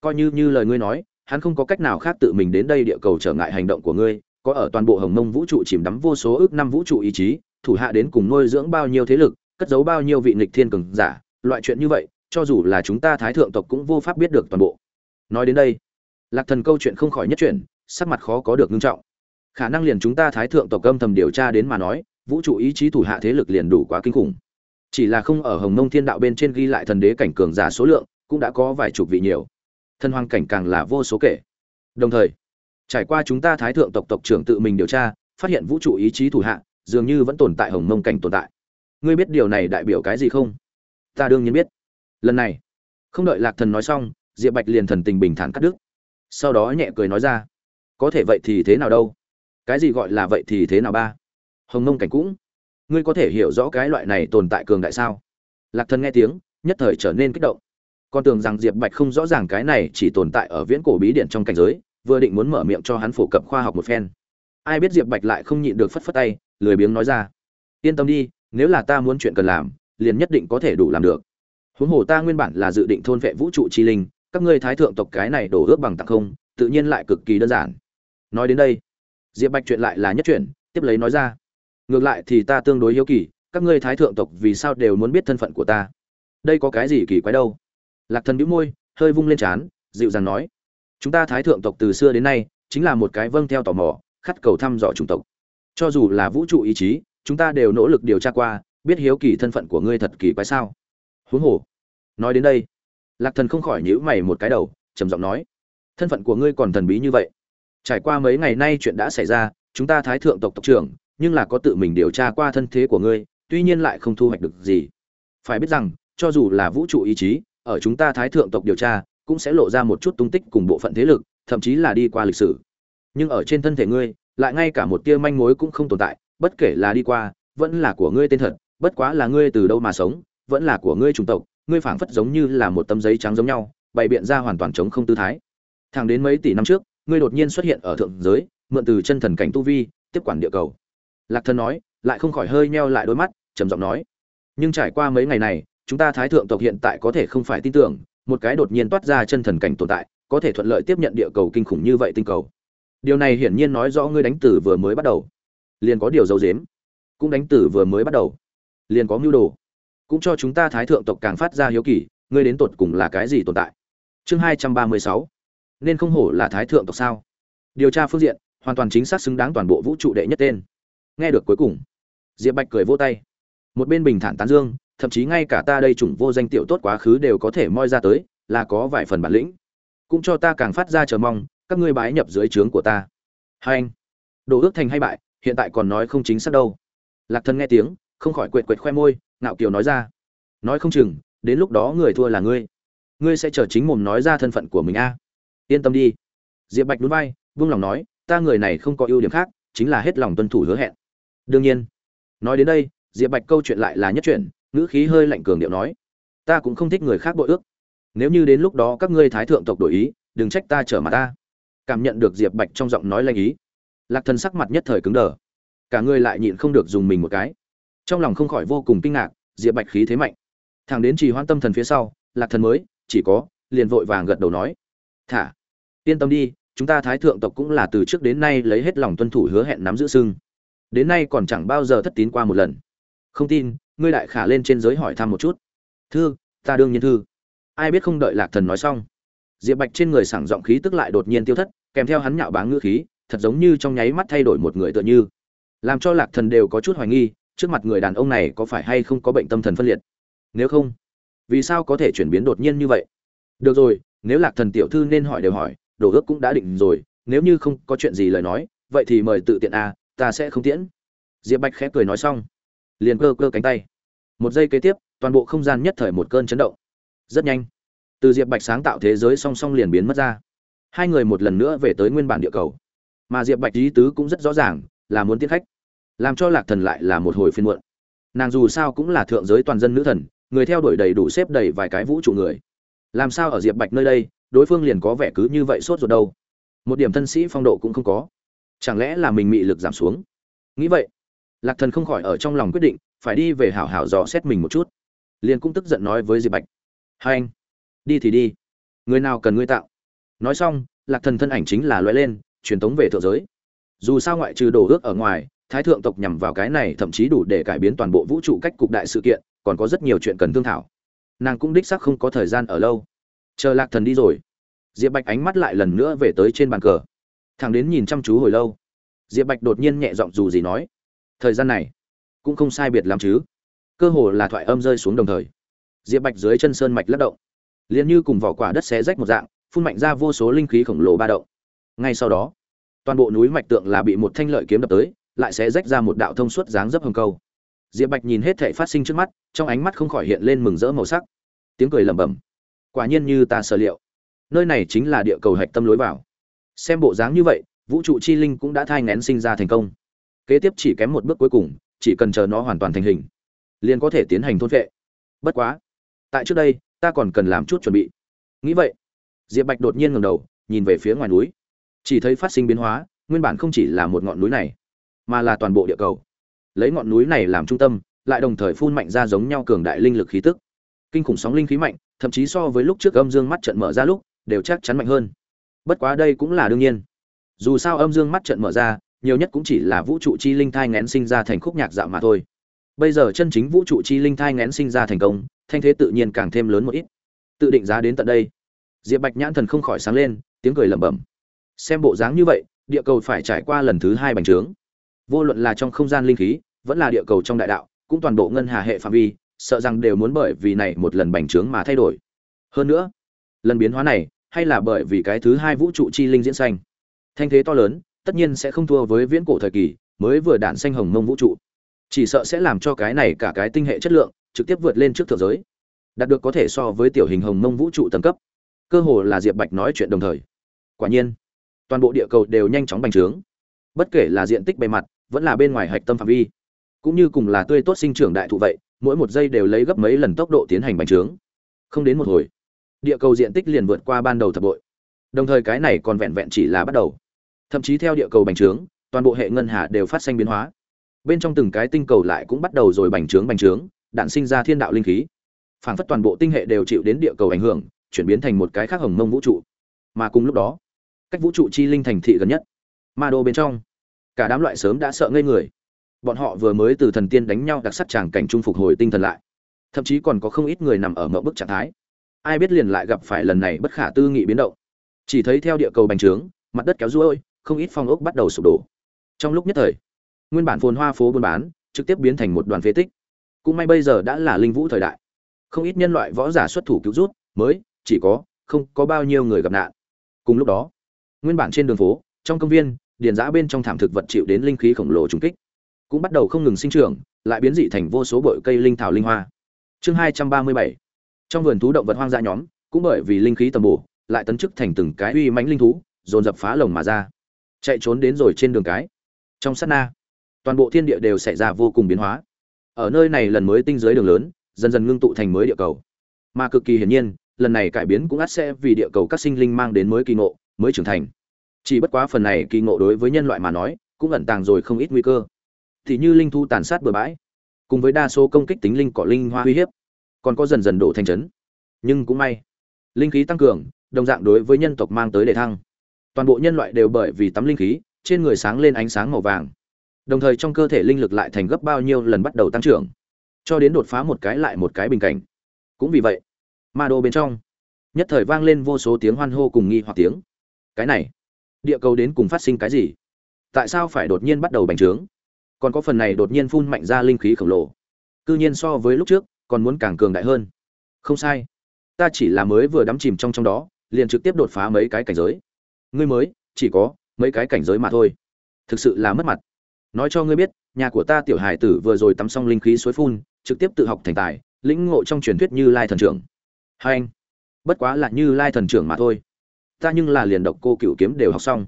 Coi như như lời ngươi nói, hắn không có cách nào khác tự mình đến đây địa cầu trở ngại hành động của ngươi có ở toàn bộ hồng mông vũ trụ chìm đắm vô số ước năm vũ trụ ý chí, thủ hạ đến cùng nuôi dưỡng bao nhiêu thế lực, cất giấu bao nhiêu vị nghịch thiên cường giả, loại chuyện như vậy, cho dù là chúng ta thái thượng tộc cũng vô pháp biết được toàn bộ. Nói đến đây, lạc thần câu chuyện không khỏi nhất chuyển, sắc mặt khó có được ngưng trọng. Khả năng liền chúng ta thái thượng tộc âm thầm điều tra đến mà nói, vũ trụ ý chí thủ hạ thế lực liền đủ quá kinh khủng. Chỉ là không ở hồng mông thiên đạo bên trên ghi lại thần đế cảnh cường giả số lượng, cũng đã có vài chục vị nhiều. Thân hoang cảnh càng là vô số kể. Đồng thời trải qua chúng ta thái thượng tộc tộc trưởng tự mình điều tra, phát hiện vũ trụ ý chí thủ hạ, dường như vẫn tồn tại hồng mông cảnh tồn tại. Ngươi biết điều này đại biểu cái gì không? Ta đương nhiên biết. Lần này, không đợi lạc thần nói xong, diệp bạch liền thần tình bình thản cắt đứt. Sau đó nhẹ cười nói ra, có thể vậy thì thế nào đâu? Cái gì gọi là vậy thì thế nào ba? Hồng mông cảnh cũng, ngươi có thể hiểu rõ cái loại này tồn tại cường đại sao? Lạc thần nghe tiếng, nhất thời trở nên kích động. Con tưởng rằng diệp bạch không rõ ràng cái này chỉ tồn tại ở viễn cổ bí điện trong cảnh giới vừa định muốn mở miệng cho hắn phổ cập khoa học một phen. Ai biết diệp bạch lại không nhịn được phất phất tay, lười biếng nói ra. Yên tâm đi, nếu là ta muốn chuyện cần làm, liền nhất định có thể đủ làm được. Huống hồ ta nguyên bản là dự định thôn vệ vũ trụ chi linh, các ngươi thái thượng tộc cái này đổ ước bằng tặng không, tự nhiên lại cực kỳ đơn giản. Nói đến đây, diệp bạch chuyện lại là nhất chuyện, tiếp lấy nói ra. Ngược lại thì ta tương đối hiếu kỳ, các ngươi thái thượng tộc vì sao đều muốn biết thân phận của ta? Đây có cái gì kỳ quái đâu? Lạc thần bĩu môi, hơi vung lên trán, dịu dàng nói chúng ta thái thượng tộc từ xưa đến nay, chính là một cái vâng theo tò mò, khát cầu thăm dò chủng tộc. Cho dù là vũ trụ ý chí, chúng ta đều nỗ lực điều tra qua, biết hiếu kỳ thân phận của ngươi thật kỳ quái sao? Huống hồ, nói đến đây, lạc thần không khỏi nhíu mày một cái đầu, trầm giọng nói, thân phận của ngươi còn thần bí như vậy. Trải qua mấy ngày nay chuyện đã xảy ra, chúng ta thái thượng tộc tộc trưởng, nhưng là có tự mình điều tra qua thân thế của ngươi, tuy nhiên lại không thu hoạch được gì. Phải biết rằng, cho dù là vũ trụ ý chí, ở chúng ta thái thượng tộc điều tra cũng sẽ lộ ra một chút tung tích cùng bộ phận thế lực, thậm chí là đi qua lịch sử. Nhưng ở trên thân thể ngươi, lại ngay cả một tia manh mối cũng không tồn tại, bất kể là đi qua, vẫn là của ngươi tên thật, bất quá là ngươi từ đâu mà sống, vẫn là của ngươi chủng tộc, ngươi phảng phất giống như là một tấm giấy trắng giống nhau, bày biện ra hoàn toàn chống không tư thái. Thẳng đến mấy tỷ năm trước, ngươi đột nhiên xuất hiện ở thượng giới, mượn từ chân thần cảnh tu vi, tiếp quản địa cầu. Lạc thần nói, lại không khỏi hơi meo lại đôi mắt, trầm giọng nói. Nhưng trải qua mấy ngày này, chúng ta thái thượng tộc hiện tại có thể không phải tin tưởng một cái đột nhiên toát ra chân thần cảnh tồn tại, có thể thuận lợi tiếp nhận địa cầu kinh khủng như vậy tinh cầu. Điều này hiển nhiên nói rõ ngươi đánh tử vừa mới bắt đầu. Liền có điều dấu dếm. Cũng đánh tử vừa mới bắt đầu. Liền có mưu đồ. Cũng cho chúng ta thái thượng tộc càng phát ra hiếu kỳ, ngươi đến tột cùng là cái gì tồn tại? Chương hai trăm ba mươi sáu. Nên không hổ là thái thượng tộc sao? Điều tra phương diện, hoàn toàn chính xác xứng đáng toàn bộ vũ trụ đệ nhất tên. Nghe được cuối cùng, diệp bạch cười vô tay. Một bên bình thản tán dương thậm chí ngay cả ta đây chủng vô danh tiểu tốt quá khứ đều có thể moi ra tới, là có vài phần bản lĩnh. Cũng cho ta càng phát ra chờ mong, các ngươi bái nhập dưới trướng của ta. Hai anh. Đồ ước thành hay bại, hiện tại còn nói không chính xác đâu. Lạc thân nghe tiếng, không khỏi quệt quệt khoe môi, ngạo kiều nói ra. Nói không chừng, đến lúc đó người thua là ngươi. Ngươi sẽ chờ chính mồm nói ra thân phận của mình a. Yên tâm đi. Diệp bạch núi bay vương lòng nói, ta người này không có ưu điểm khác, chính là hết lòng tuân thủ hứa hẹn. Đương nhiên. Nói đến đây, diệp bạch câu chuyện lại là nhất chuyện ngữ khí hơi lạnh cường điệu nói, ta cũng không thích người khác bội ước. Nếu như đến lúc đó các ngươi thái thượng tộc đổi ý, đừng trách ta trở mặt ta. Cảm nhận được diệp bạch trong giọng nói lanh ý, lạc thần sắc mặt nhất thời cứng đờ. Cả người lại nhịn không được dùng mình một cái. Trong lòng không khỏi vô cùng kinh ngạc, diệp bạch khí thế mạnh. Thằng đến trì hoãn tâm thần phía sau, lạc thần mới, chỉ có, liền vội vàng gật đầu nói, thả, yên tâm đi, chúng ta thái thượng tộc cũng là từ trước đến nay lấy hết lòng tuân thủ hứa hẹn nắm giữ sưng đến nay còn chẳng bao giờ thất tín qua một lần. Không tin ngươi đại khả lên trên giới hỏi thăm một chút. Thư, ta đương nhiên thư. Ai biết không đợi lạc thần nói xong. Diệp bạch trên người sảng giọng khí tức lại đột nhiên tiêu thất, kèm theo hắn nhạo báng ngữ khí, thật giống như trong nháy mắt thay đổi một người tựa như. Làm cho lạc thần đều có chút hoài nghi, trước mặt người đàn ông này có phải hay không có bệnh tâm thần phân liệt? Nếu không, vì sao có thể chuyển biến đột nhiên như vậy? Được rồi, nếu lạc thần tiểu thư nên hỏi đều hỏi, đồ ước cũng đã định rồi, nếu như không có chuyện gì lời nói, vậy thì mời tự tiện a, ta sẽ không tiễn. Diệp bạch khẽ cười nói xong liền cơ cơ cánh tay. Một giây kế tiếp, toàn bộ không gian nhất thời một cơn chấn động. Rất nhanh, từ diệp bạch sáng tạo thế giới song song liền biến mất ra. Hai người một lần nữa về tới nguyên bản địa cầu. Mà diệp bạch lý tứ cũng rất rõ ràng, là muốn tiến khách. Làm cho lạc thần lại là một hồi phiên muộn. Nàng dù sao cũng là thượng giới toàn dân nữ thần, người theo đuổi đầy đủ xếp đầy vài cái vũ trụ người. Làm sao ở diệp bạch nơi đây, đối phương liền có vẻ cứ như vậy sốt ruột đâu? Một điểm thân sĩ phong độ cũng không có. Chẳng lẽ là mình mị lực giảm xuống? Nghĩ vậy lạc thần không khỏi ở trong lòng quyết định, phải đi về hảo hảo dò xét mình một chút. Liền cũng tức giận nói với diệp bạch. Hai anh, đi thì đi. Người nào cần ngươi tạo? Nói xong, lạc thần thân ảnh chính là loay lên, truyền tống về thượng giới. Dù sao ngoại trừ đồ ước ở ngoài, thái thượng tộc nhằm vào cái này thậm chí đủ để cải biến toàn bộ vũ trụ cách cục đại sự kiện, còn có rất nhiều chuyện cần thương thảo. Nàng cũng đích xác không có thời gian ở lâu. Chờ lạc thần đi rồi. Diệp bạch ánh mắt lại lần nữa về tới trên bàn cờ. Thằng đến nhìn chăm chú hồi lâu, diệp bạch đột nhiên nhẹ giọng dù gì nói thời gian này cũng không sai biệt lắm chứ. Cơ hồ là thoại âm rơi xuống đồng thời. Diệp bạch dưới chân sơn mạch lắc động, liền như cùng vỏ quả đất xé rách một dạng, phun mạnh ra vô số linh khí khổng lồ ba động. Ngay sau đó, toàn bộ núi mạch tượng là bị một thanh lợi kiếm đập tới, lại sẽ rách ra một đạo thông suốt dáng dấp hồng câu. Diệp bạch nhìn hết thảy phát sinh trước mắt, trong ánh mắt không khỏi hiện lên mừng rỡ màu sắc. Tiếng cười lẩm bẩm, quả nhiên như ta sở liệu. Nơi này chính là địa cầu hạch tâm lối vào. Xem bộ dáng như vậy, vũ trụ chi linh cũng đã thai ngén sinh ra thành công kế tiếp chỉ kém một bước cuối cùng, chỉ cần chờ nó hoàn toàn thành hình, liền có thể tiến hành thôn vệ. Bất quá, tại trước đây, ta còn cần làm chút chuẩn bị. Nghĩ vậy, diệp bạch đột nhiên ngẩng đầu, nhìn về phía ngoài núi. Chỉ thấy phát sinh biến hóa, nguyên bản không chỉ là một ngọn núi này, mà là toàn bộ địa cầu. Lấy ngọn núi này làm trung tâm, lại đồng thời phun mạnh ra giống nhau cường đại linh lực khí tức. Kinh khủng sóng linh khí mạnh, thậm chí so với lúc trước âm dương mắt trận mở ra lúc, đều chắc chắn mạnh hơn. Bất quá đây cũng là đương nhiên. Dù sao âm dương mắt trận mở ra nhiều nhất cũng chỉ là vũ trụ chi linh thai ngén sinh ra thành khúc nhạc dạo mà thôi. Bây giờ chân chính vũ trụ chi linh thai ngén sinh ra thành công, thanh thế tự nhiên càng thêm lớn một ít. Tự định giá đến tận đây. Diệp bạch nhãn thần không khỏi sáng lên, tiếng cười lẩm bẩm. Xem bộ dáng như vậy, địa cầu phải trải qua lần thứ hai bành trướng. Vô luận là trong không gian linh khí, vẫn là địa cầu trong đại đạo, cũng toàn bộ ngân hà hệ phạm vi, sợ rằng đều muốn bởi vì này một lần bành trướng mà thay đổi. Hơn nữa, lần biến hóa này, hay là bởi vì cái thứ hai vũ trụ chi linh diễn xanh thanh thế to lớn tất nhiên sẽ không thua với viễn cổ thời kỳ, mới vừa đản xanh hồng mông vũ trụ. Chỉ sợ sẽ làm cho cái này cả cái tinh hệ chất lượng trực tiếp vượt lên trước thượng giới, đạt được có thể so với tiểu hình hồng mông vũ trụ tầng cấp. Cơ hồ là diệp bạch nói chuyện đồng thời. Quả nhiên, toàn bộ địa cầu đều nhanh chóng bành trướng. Bất kể là diện tích bề mặt, vẫn là bên ngoài hạch tâm phạm vi, cũng như cùng là tươi tốt sinh trưởng đại thụ vậy, mỗi một giây đều lấy gấp mấy lần tốc độ tiến hành bành trướng. Không đến một hồi, địa cầu diện tích liền vượt qua ban đầu thập bội. Đồng thời cái này còn vẹn vẹn chỉ là bắt đầu thậm chí theo địa cầu bành trướng, toàn bộ hệ ngân hà đều phát sinh biến hóa. Bên trong từng cái tinh cầu lại cũng bắt đầu rồi bành trướng bành trướng đạn sinh ra thiên đạo linh khí. Phảng phất toàn bộ tinh hệ đều chịu đến địa cầu ảnh hưởng, chuyển biến thành một cái khác hồng mông vũ trụ. Mà cùng lúc đó, cách vũ trụ chi linh thành thị gần nhất, ma đô bên trong, cả đám loại sớm đã sợ ngây người. Bọn họ vừa mới từ thần tiên đánh nhau đặc sắc tràng cảnh trung phục hồi tinh thần lại. Thậm chí còn có không ít người nằm ở mậu bức trạng thái. Ai biết liền lại gặp phải lần này bất khả tư nghị biến động. Chỉ thấy theo địa cầu bành trướng, mặt đất kéo ruôi không ít phong ốc bắt đầu sụp đổ. Trong lúc nhất thời, nguyên bản phồn hoa phố buôn bán trực tiếp biến thành một đoàn phế tích. Cũng may bây giờ đã là linh vũ thời đại. Không ít nhân loại võ giả xuất thủ cứu rút, mới chỉ có không có bao nhiêu người gặp nạn. Cùng lúc đó, nguyên bản trên đường phố, trong công viên, điền giã bên trong thảm thực vật chịu đến linh khí khổng lồ trùng kích. Cũng bắt đầu không ngừng sinh trưởng, lại biến dị thành vô số bội cây linh thảo linh hoa. Chương hai trăm ba mươi bảy, trong vườn thú động vật hoang dã nhóm, cũng bởi vì linh khí tầm bổ, lại tấn chức thành từng cái uy mãnh linh thú, dồn dập phá lồng mà ra chạy trốn đến rồi trên đường cái. Trong sát na, toàn bộ thiên địa đều xảy ra vô cùng biến hóa. Ở nơi này lần mới tinh giới đường lớn, dần dần ngưng tụ thành mới địa cầu. Mà cực kỳ hiển nhiên, lần này cải biến cũng ắt sẽ vì địa cầu các sinh linh mang đến mới kỳ ngộ, mới trưởng thành. Chỉ bất quá phần này kỳ ngộ đối với nhân loại mà nói, cũng ẩn tàng rồi không ít nguy cơ. Thì như linh thu tàn sát bừa bãi, cùng với đa số công kích tính linh cỏ linh hoa uy hiếp, còn có dần dần đổ thành trấn. Nhưng cũng may, linh khí tăng cường, đồng dạng đối với nhân tộc mang tới đề thăng toàn bộ nhân loại đều bởi vì tắm linh khí, trên người sáng lên ánh sáng màu vàng. Đồng thời trong cơ thể linh lực lại thành gấp bao nhiêu lần bắt đầu tăng trưởng, cho đến đột phá một cái lại một cái bình cảnh. Cũng vì vậy, ma đô bên trong, nhất thời vang lên vô số tiếng hoan hô cùng nghi hoặc tiếng. Cái này, địa cầu đến cùng phát sinh cái gì? Tại sao phải đột nhiên bắt đầu bành trướng? Còn có phần này đột nhiên phun mạnh ra linh khí khổng lồ. Cư nhiên so với lúc trước, còn muốn càng cường đại hơn. Không sai. Ta chỉ là mới vừa đắm chìm trong trong đó, liền trực tiếp đột phá mấy cái cảnh giới ngươi mới chỉ có mấy cái cảnh giới mà thôi. Thực sự là mất mặt. Nói cho ngươi biết, nhà của ta tiểu hải tử vừa rồi tắm xong linh khí suối phun, trực tiếp tự học thành tài, lĩnh ngộ trong truyền thuyết như lai thần trưởng. Hai anh, bất quá là như lai thần trưởng mà thôi. Ta nhưng là liền độc cô cựu kiếm đều học xong.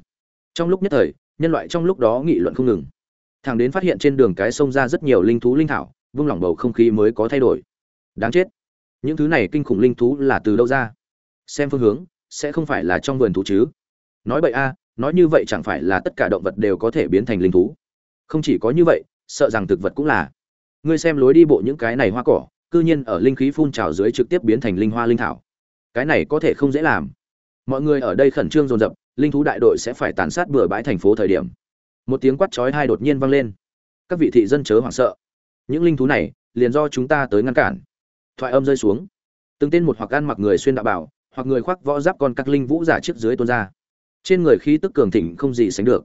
Trong lúc nhất thời, nhân loại trong lúc đó nghị luận không ngừng. Thằng đến phát hiện trên đường cái sông ra rất nhiều linh thú linh thảo, vung lỏng bầu không khí mới có thay đổi. Đáng chết. Những thứ này kinh khủng linh thú là từ đâu ra? Xem phương hướng, sẽ không phải là trong vườn thú chứ? Nói vậy a, nói như vậy chẳng phải là tất cả động vật đều có thể biến thành linh thú. Không chỉ có như vậy, sợ rằng thực vật cũng là. Ngươi xem lối đi bộ những cái này hoa cỏ, cư nhiên ở linh khí phun trào dưới trực tiếp biến thành linh hoa linh thảo. Cái này có thể không dễ làm. Mọi người ở đây khẩn trương dồn dập, linh thú đại đội sẽ phải tàn sát bừa bãi thành phố thời điểm. Một tiếng quát chói hai đột nhiên vang lên. Các vị thị dân chớ hoảng sợ. Những linh thú này, liền do chúng ta tới ngăn cản. Thoại âm rơi xuống. Từng tên một hoặc ăn mặc người xuyên đạo bảo, hoặc người khoác võ giáp con các linh vũ giả trước dưới tuôn ra trên người khí tức cường thịnh không gì sánh được.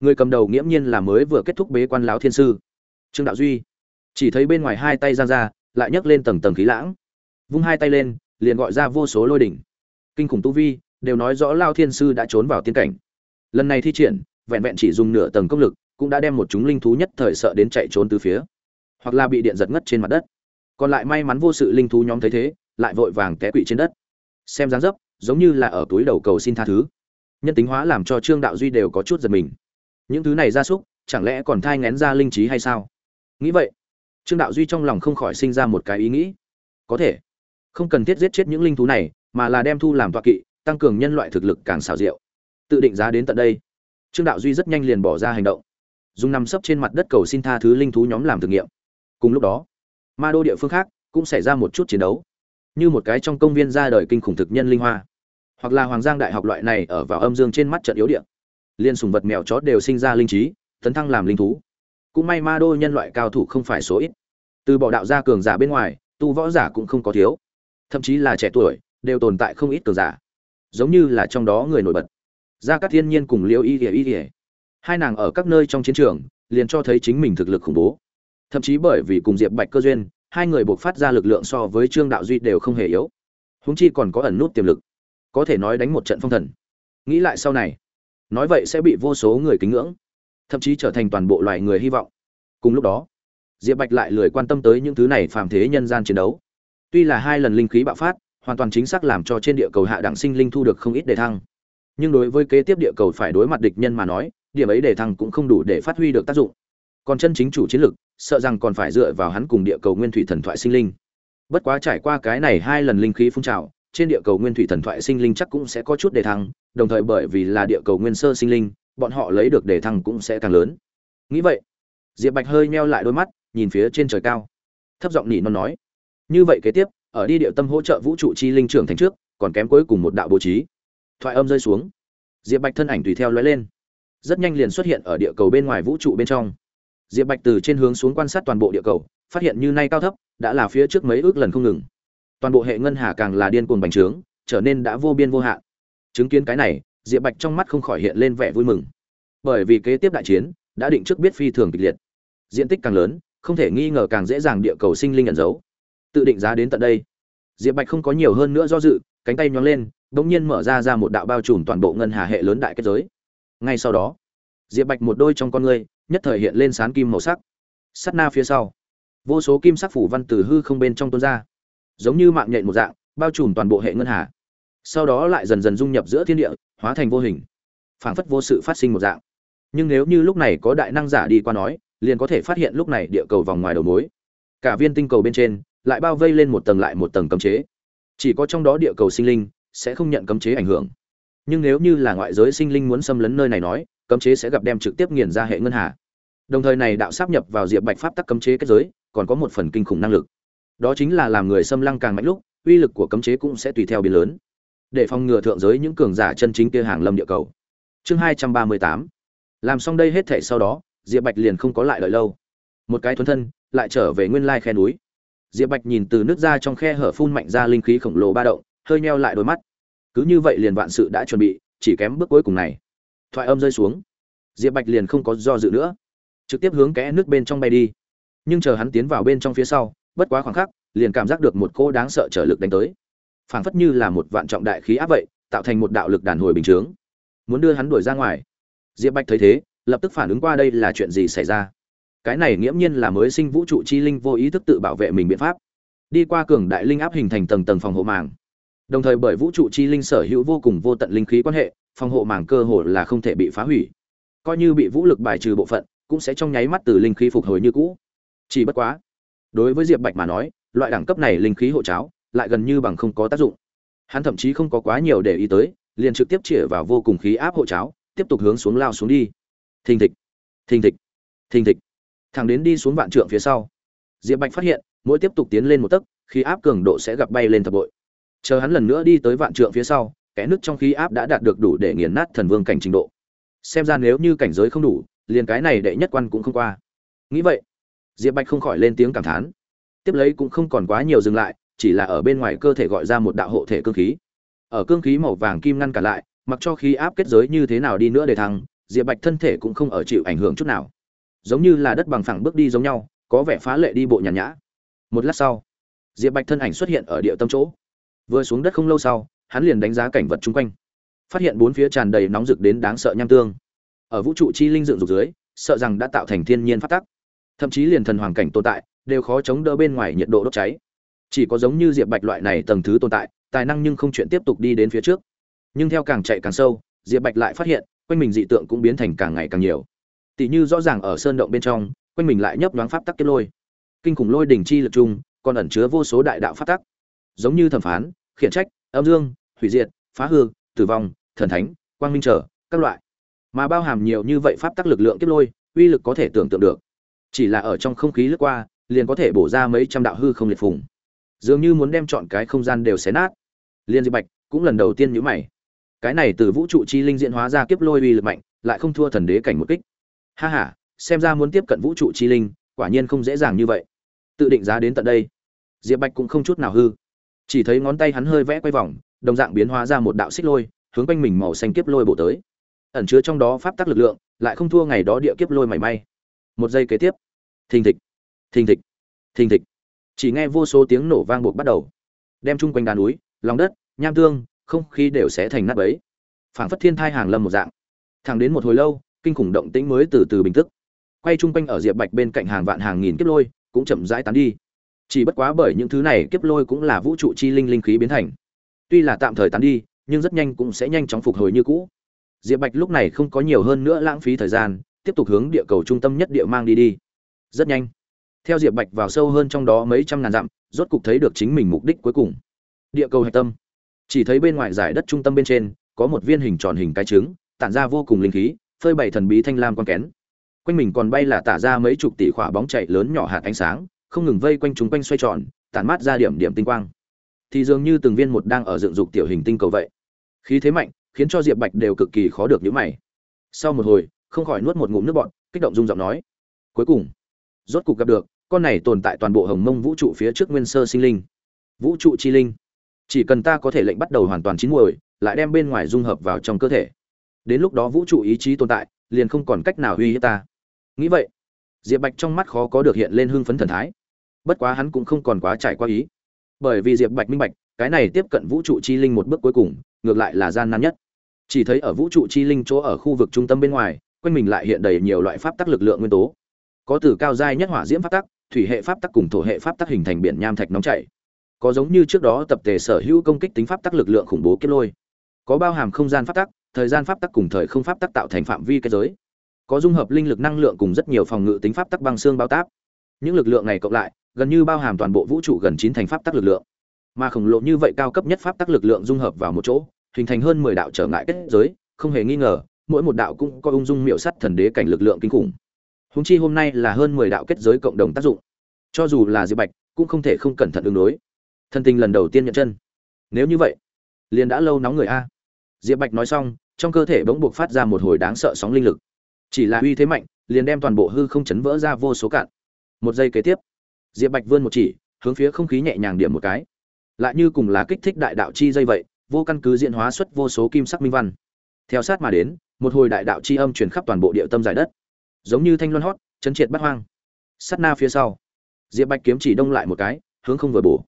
Người cầm đầu nghiễm nhiên là mới vừa kết thúc bế quan lão thiên sư. Trương đạo duy. Chỉ thấy bên ngoài hai tay giang ra, lại nhấc lên tầng tầng khí lãng. Vung hai tay lên, liền gọi ra vô số lôi đỉnh. Kinh khủng tu vi, đều nói rõ lao thiên sư đã trốn vào tiên cảnh. Lần này thi triển, vẹn vẹn chỉ dùng nửa tầng công lực, cũng đã đem một chúng linh thú nhất thời sợ đến chạy trốn từ phía. Hoặc là bị điện giật ngất trên mặt đất. Còn lại may mắn vô sự linh thú nhóm thấy thế, lại vội vàng té quỵ trên đất. Xem dáng dấp, giống như là ở túi đầu cầu xin tha thứ nhân tính hóa làm cho trương đạo duy đều có chút giật mình. Những thứ này ra súc, chẳng lẽ còn thai ngén ra linh trí hay sao? Nghĩ vậy, trương đạo duy trong lòng không khỏi sinh ra một cái ý nghĩ. Có thể, không cần thiết giết chết những linh thú này, mà là đem thu làm toạ kỵ, tăng cường nhân loại thực lực càng xảo diệu. Tự định giá đến tận đây, trương đạo duy rất nhanh liền bỏ ra hành động. Dùng nằm sấp trên mặt đất cầu xin tha thứ linh thú nhóm làm thực nghiệm. Cùng lúc đó, ma đô địa phương khác cũng xảy ra một chút chiến đấu. Như một cái trong công viên ra đời kinh khủng thực nhân linh hoa hoặc là hoàng giang đại học loại này ở vào âm dương trên mắt trận yếu điện liên sùng vật mèo chó đều sinh ra linh trí, tấn thăng làm linh thú. Cũng may ma đô nhân loại cao thủ không phải số ít. Từ bỏ đạo gia cường giả bên ngoài, tu võ giả cũng không có thiếu. Thậm chí là trẻ tuổi, đều tồn tại không ít cường giả. Giống như là trong đó người nổi bật. Gia các thiên nhiên cùng liêu y ỉa y ỉa hai nàng ở các nơi trong chiến trường, liền cho thấy chính mình thực lực khủng bố. Thậm chí bởi vì cùng diệp bạch cơ duyên, hai người buộc phát ra lực lượng so với trương đạo duy đều không hề yếu. Húng chi còn có ẩn nút tiềm lực có thể nói đánh một trận phong thần. Nghĩ lại sau này, nói vậy sẽ bị vô số người kính ngưỡng, thậm chí trở thành toàn bộ loài người hy vọng. Cùng lúc đó, diệp bạch lại lười quan tâm tới những thứ này phàm thế nhân gian chiến đấu. Tuy là hai lần linh khí bạo phát, hoàn toàn chính xác làm cho trên địa cầu hạ đẳng sinh linh thu được không ít đề thăng. Nhưng đối với kế tiếp địa cầu phải đối mặt địch nhân mà nói, điểm ấy đề thăng cũng không đủ để phát huy được tác dụng. Còn chân chính chủ chiến lực, sợ rằng còn phải dựa vào hắn cùng địa cầu nguyên thủy thần thoại sinh linh. Bất quá trải qua cái này hai lần linh khí phun trào trên địa cầu nguyên thủy thần thoại sinh linh chắc cũng sẽ có chút đề thăng, đồng thời bởi vì là địa cầu nguyên sơ sinh linh, bọn họ lấy được đề thăng cũng sẽ càng lớn. Nghĩ vậy, diệp bạch hơi meo lại đôi mắt, nhìn phía trên trời cao. Thấp giọng nỉ non nói, như vậy kế tiếp, ở đi địa tâm hỗ trợ vũ trụ chi linh trưởng thành trước, còn kém cuối cùng một đạo bố trí. Thoại âm rơi xuống. Diệp bạch thân ảnh tùy theo lóe lên. Rất nhanh liền xuất hiện ở địa cầu bên ngoài vũ trụ bên trong. Diệp bạch từ trên hướng xuống quan sát toàn bộ địa cầu, phát hiện như nay cao thấp, đã là phía trước mấy ước lần không ngừng toàn bộ hệ ngân hà càng là điên cuồng bành trướng, trở nên đã vô biên vô hạn. Chứng kiến cái này, diệp bạch trong mắt không khỏi hiện lên vẻ vui mừng. Bởi vì kế tiếp đại chiến đã định trước biết phi thường kịch liệt. Diện tích càng lớn, không thể nghi ngờ càng dễ dàng địa cầu sinh linh ẩn giấu. Tự định giá đến tận đây. Diệp bạch không có nhiều hơn nữa do dự, cánh tay nhóng lên đ ỗ n g nhiên mở ra ra một đạo bao trùm toàn bộ ngân hà hệ lớn đại kết giới. Ngay sau đó, diệp bạch một đôi trong con ngươi, nhất thời hiện lên sán kim màu sắc. Sắt na phía sau, vô số kim sắc phủ văn từ hư không bên trong tuôn ra giống như mạng nhện một dạng, bao trùm toàn bộ hệ ngân hà. Sau đó lại dần dần dung nhập giữa thiên địa, hóa thành vô hình. Phảng phất vô sự phát sinh một dạng. Nhưng nếu như lúc này có đại năng giả đi qua nói, liền có thể phát hiện lúc này địa cầu vòng ngoài đầu mối. Cả viên tinh cầu bên trên lại bao vây lên một tầng lại một tầng cấm chế. Chỉ có trong đó địa cầu sinh linh sẽ không nhận cấm chế ảnh hưởng. Nhưng nếu như là ngoại giới sinh linh muốn xâm lấn nơi này nói, cấm chế sẽ gặp đem trực tiếp nghiền ra hệ ngân hà. Đồng thời này đạo sáp nhập vào diệp bạch pháp tắc cấm chế kết giới, còn có một phần kinh khủng năng lực đó chính là làm người xâm lăng càng mạnh lúc, uy lực của cấm chế cũng sẽ tùy theo biến lớn. Để phòng ngừa thượng giới những cường giả chân chính kia hàng lâm địa cầu. Chương hai trăm ba mươi tám. Làm xong đây hết thể sau đó, diệp bạch liền không có lại đợi lâu. Một cái thuấn thân, lại trở về nguyên lai khe núi. Diệp bạch nhìn từ nước ra trong khe hở phun mạnh ra linh khí khổng lồ ba động, hơi neo lại đôi mắt. Cứ như vậy liền vạn sự đã chuẩn bị, chỉ kém bước cuối cùng này. Thoại âm rơi xuống. Diệp bạch liền không có do dự nữa. Trực tiếp hướng kẽ nước bên trong bay đi. Nhưng chờ hắn tiến vào bên trong phía sau bất quá khoảng khắc, liền cảm giác được một cô đáng sợ trở lực đánh tới. Phảng phất như là một vạn trọng đại khí áp vậy, tạo thành một đạo lực đàn hồi bình chướng. Muốn đưa hắn đuổi ra ngoài. Diệp bạch thấy thế, lập tức phản ứng qua đây là chuyện gì xảy ra. Cái này nghiễm nhiên là mới sinh vũ trụ chi linh vô ý thức tự bảo vệ mình biện pháp. Đi qua cường đại linh áp hình thành tầng tầng phòng hộ màng. Đồng thời bởi vũ trụ chi linh sở hữu vô cùng vô tận linh khí quan hệ, phòng hộ màng cơ hồ là không thể bị phá hủy. Coi như bị vũ lực bài trừ bộ phận, cũng sẽ trong nháy mắt từ linh khí phục hồi như cũ. Chỉ bất quá đối với diệp bạch mà nói, loại đẳng cấp này linh khí hộ cháo lại gần như bằng không có tác dụng. Hắn thậm chí không có quá nhiều để ý tới, liền trực tiếp chĩa vào vô cùng khí áp hộ cháo, tiếp tục hướng xuống lao xuống đi. Thình thịch thình thịch thình thịch. Thẳng đến đi xuống vạn trượng phía sau, diệp bạch phát hiện, mỗi tiếp tục tiến lên một tấc, khí áp cường độ sẽ gặp bay lên thập bội. Chờ hắn lần nữa đi tới vạn trượng phía sau, kẽ nước trong khí áp đã đạt được đủ để nghiền nát thần vương cảnh trình độ. Xem ra nếu như cảnh giới không đủ, liền cái này đệ nhất quan cũng không qua. Nghĩ vậy diệp bạch không khỏi lên tiếng cảm thán. Tiếp lấy cũng không còn quá nhiều dừng lại, chỉ là ở bên ngoài cơ thể gọi ra một đạo hộ thể cương khí. Ở cương khí màu vàng kim ngăn cả lại, mặc cho khí áp kết giới như thế nào đi nữa để thăng, diệp bạch thân thể cũng không ở chịu ảnh hưởng chút nào. Giống như là đất bằng phẳng bước đi giống nhau, có vẻ phá lệ đi bộ nhàn nhã. Một lát sau, diệp bạch thân ảnh xuất hiện ở địa tâm chỗ. Vừa xuống đất không lâu sau, hắn liền đánh giá cảnh vật chung quanh. Phát hiện bốn phía tràn đầy nóng rực đến đáng sợ nham tương. Ở vũ trụ chi linh dựng dục dưới, sợ rằng đã tạo thành thiên nhiên phát tắc thậm chí liền thần hoàng cảnh tồn tại, đều khó chống đỡ bên ngoài nhiệt độ đốt cháy. Chỉ có giống như diệp bạch loại này tầng thứ tồn tại, tài năng nhưng không chuyện tiếp tục đi đến phía trước. Nhưng theo càng chạy càng sâu, diệp bạch lại phát hiện, quanh mình dị tượng cũng biến thành càng ngày càng nhiều. Tỷ như rõ ràng ở sơn động bên trong, quanh mình lại nhấp nhoáng pháp tắc kết lôi. Kinh khủng lôi đỉnh chi lực chung còn ẩn chứa vô số đại đạo pháp tắc. Giống như thẩm phán, khiển trách, âm dương, hủy diệt, phá hư, tử vong, thần thánh, quang minh trở, các loại. Mà bao hàm nhiều như vậy pháp tắc lực lượng kết lôi, uy lực có thể tưởng tượng được chỉ là ở trong không khí lướt qua, liền có thể bổ ra mấy trăm đạo hư không liệt phùng. Dường như muốn đem chọn cái không gian đều xé nát. Liên diệp bạch cũng lần đầu tiên nhữ mày. Cái này từ vũ trụ chi linh diễn hóa ra kiếp lôi uy lực mạnh, lại không thua thần đế cảnh một kích. Ha ha, xem ra muốn tiếp cận vũ trụ chi linh, quả nhiên không dễ dàng như vậy. Tự định giá đến tận đây. Diệp bạch cũng không chút nào hư. Chỉ thấy ngón tay hắn hơi vẽ quay vòng, đồng dạng biến hóa ra một đạo xích lôi, hướng quanh mình màu xanh kiếp lôi bổ tới. Ẩn chứa trong đó pháp tắc lực lượng, lại không thua ngày đó địa kiếp lôi mảy may một giây kế tiếp. Thình thịch thình thịch thình thịch. Chỉ nghe vô số tiếng nổ vang buộc bắt đầu. Đem chung quanh đá núi, lòng đất, nham tương, không khí đều sẽ thành nát bấy. Phảng phất thiên thai hàng lâm một dạng. Thẳng đến một hồi lâu, kinh khủng động tĩnh mới từ từ bình tức. Quay chung quanh ở diệp bạch bên cạnh hàng vạn hàng nghìn kiếp lôi, cũng chậm rãi tán đi. Chỉ bất quá bởi những thứ này, kiếp lôi cũng là vũ trụ chi linh linh khí biến thành. Tuy là tạm thời tán đi, nhưng rất nhanh cũng sẽ nhanh chóng phục hồi như cũ. Diệp bạch lúc này không có nhiều hơn nữa lãng phí thời gian tiếp tục hướng địa cầu trung tâm nhất địa mang đi đi. Rất nhanh. Theo diệp bạch vào sâu hơn trong đó mấy trăm ngàn dặm, rốt cục thấy được chính mình mục đích cuối cùng. Địa cầu hạch tâm. Chỉ thấy bên ngoài giải đất trung tâm bên trên, có một viên hình tròn hình cái trứng, tản ra vô cùng linh khí, phơi bày thần bí thanh lam con kén. Quanh mình còn bay là tả ra mấy chục tỷ khỏa bóng chạy lớn nhỏ hạt ánh sáng, không ngừng vây quanh chúng quanh xoay tròn, tản mát ra điểm điểm tinh quang. Thì dường như từng viên một đang ở dựng dục tiểu hình tinh cầu vậy. Khí thế mạnh, khiến cho diệp bạch đều cực kỳ khó được nhíu mày. Sau một hồi không khỏi nuốt một ngụm nước bọt, kích động rung giọng nói. Cuối cùng, rốt cục gặp được, con này tồn tại toàn bộ hồng mông vũ trụ phía trước nguyên sơ sinh linh. Vũ trụ chi linh. Chỉ cần ta có thể lệnh bắt đầu hoàn toàn chín muồi, lại đem bên ngoài dung hợp vào trong cơ thể. Đến lúc đó vũ trụ ý chí tồn tại, liền không còn cách nào uy hiếp ta. Nghĩ vậy, diệp bạch trong mắt khó có được hiện lên hưng phấn thần thái. Bất quá hắn cũng không còn quá trải qua ý. Bởi vì diệp bạch minh bạch, cái này tiếp cận vũ trụ chi linh một bước cuối cùng, ngược lại là gian nan nhất. Chỉ thấy ở vũ trụ chi linh chỗ ở khu vực trung tâm bên ngoài quanh mình lại hiện đầy nhiều loại pháp tắc lực lượng nguyên tố. Có từ cao giai nhất hỏa diễm pháp tắc, thủy hệ pháp tắc cùng thổ hệ pháp tắc hình thành biển nham thạch nóng chảy. Có giống như trước đó tập thể sở hữu công kích tính pháp tắc lực lượng khủng bố kết lôi. Có bao hàm không gian pháp tắc, thời gian pháp tắc cùng thời không pháp tắc tạo thành phạm vi kết giới. Có dung hợp linh lực năng lượng cùng rất nhiều phòng ngự tính pháp tắc băng xương bao táp. Những lực lượng này cộng lại, gần như bao hàm toàn bộ vũ trụ gần chín thành pháp tắc lực lượng. Mà khổng lồ như vậy cao cấp nhất pháp tắc lực lượng dung hợp vào một chỗ, hình thành hơn mười đạo trở ngại kết giới, không hề nghi ngờ mỗi một đạo cũng có ung dung miệu sắt thần đế cảnh lực lượng kinh khủng. Húng chi hôm nay là hơn mười đạo kết giới cộng đồng tác dụng. Cho dù là diệp bạch, cũng không thể không cẩn thận ứng đối. Thân tình lần đầu tiên nhận chân. Nếu như vậy, liền đã lâu nóng người a. Diệp bạch nói xong, trong cơ thể bỗng buộc phát ra một hồi đáng sợ sóng linh lực. Chỉ là uy thế mạnh, liền đem toàn bộ hư không chấn vỡ ra vô số cạn. Một giây kế tiếp, diệp bạch vươn một chỉ, hướng phía không khí nhẹ nhàng điểm một cái. Lại như cùng là kích thích đại đạo chi dây vậy, vô căn cứ diễn hóa xuất vô số kim sắc minh văn. Theo sát mà đến một hồi đại đạo chi âm truyền khắp toàn bộ địa tâm giải đất, giống như thanh loan hót, chấn triệt bắt hoang. Sắt na phía sau, diệp bạch kiếm chỉ đông lại một cái, hướng không vừa bổ.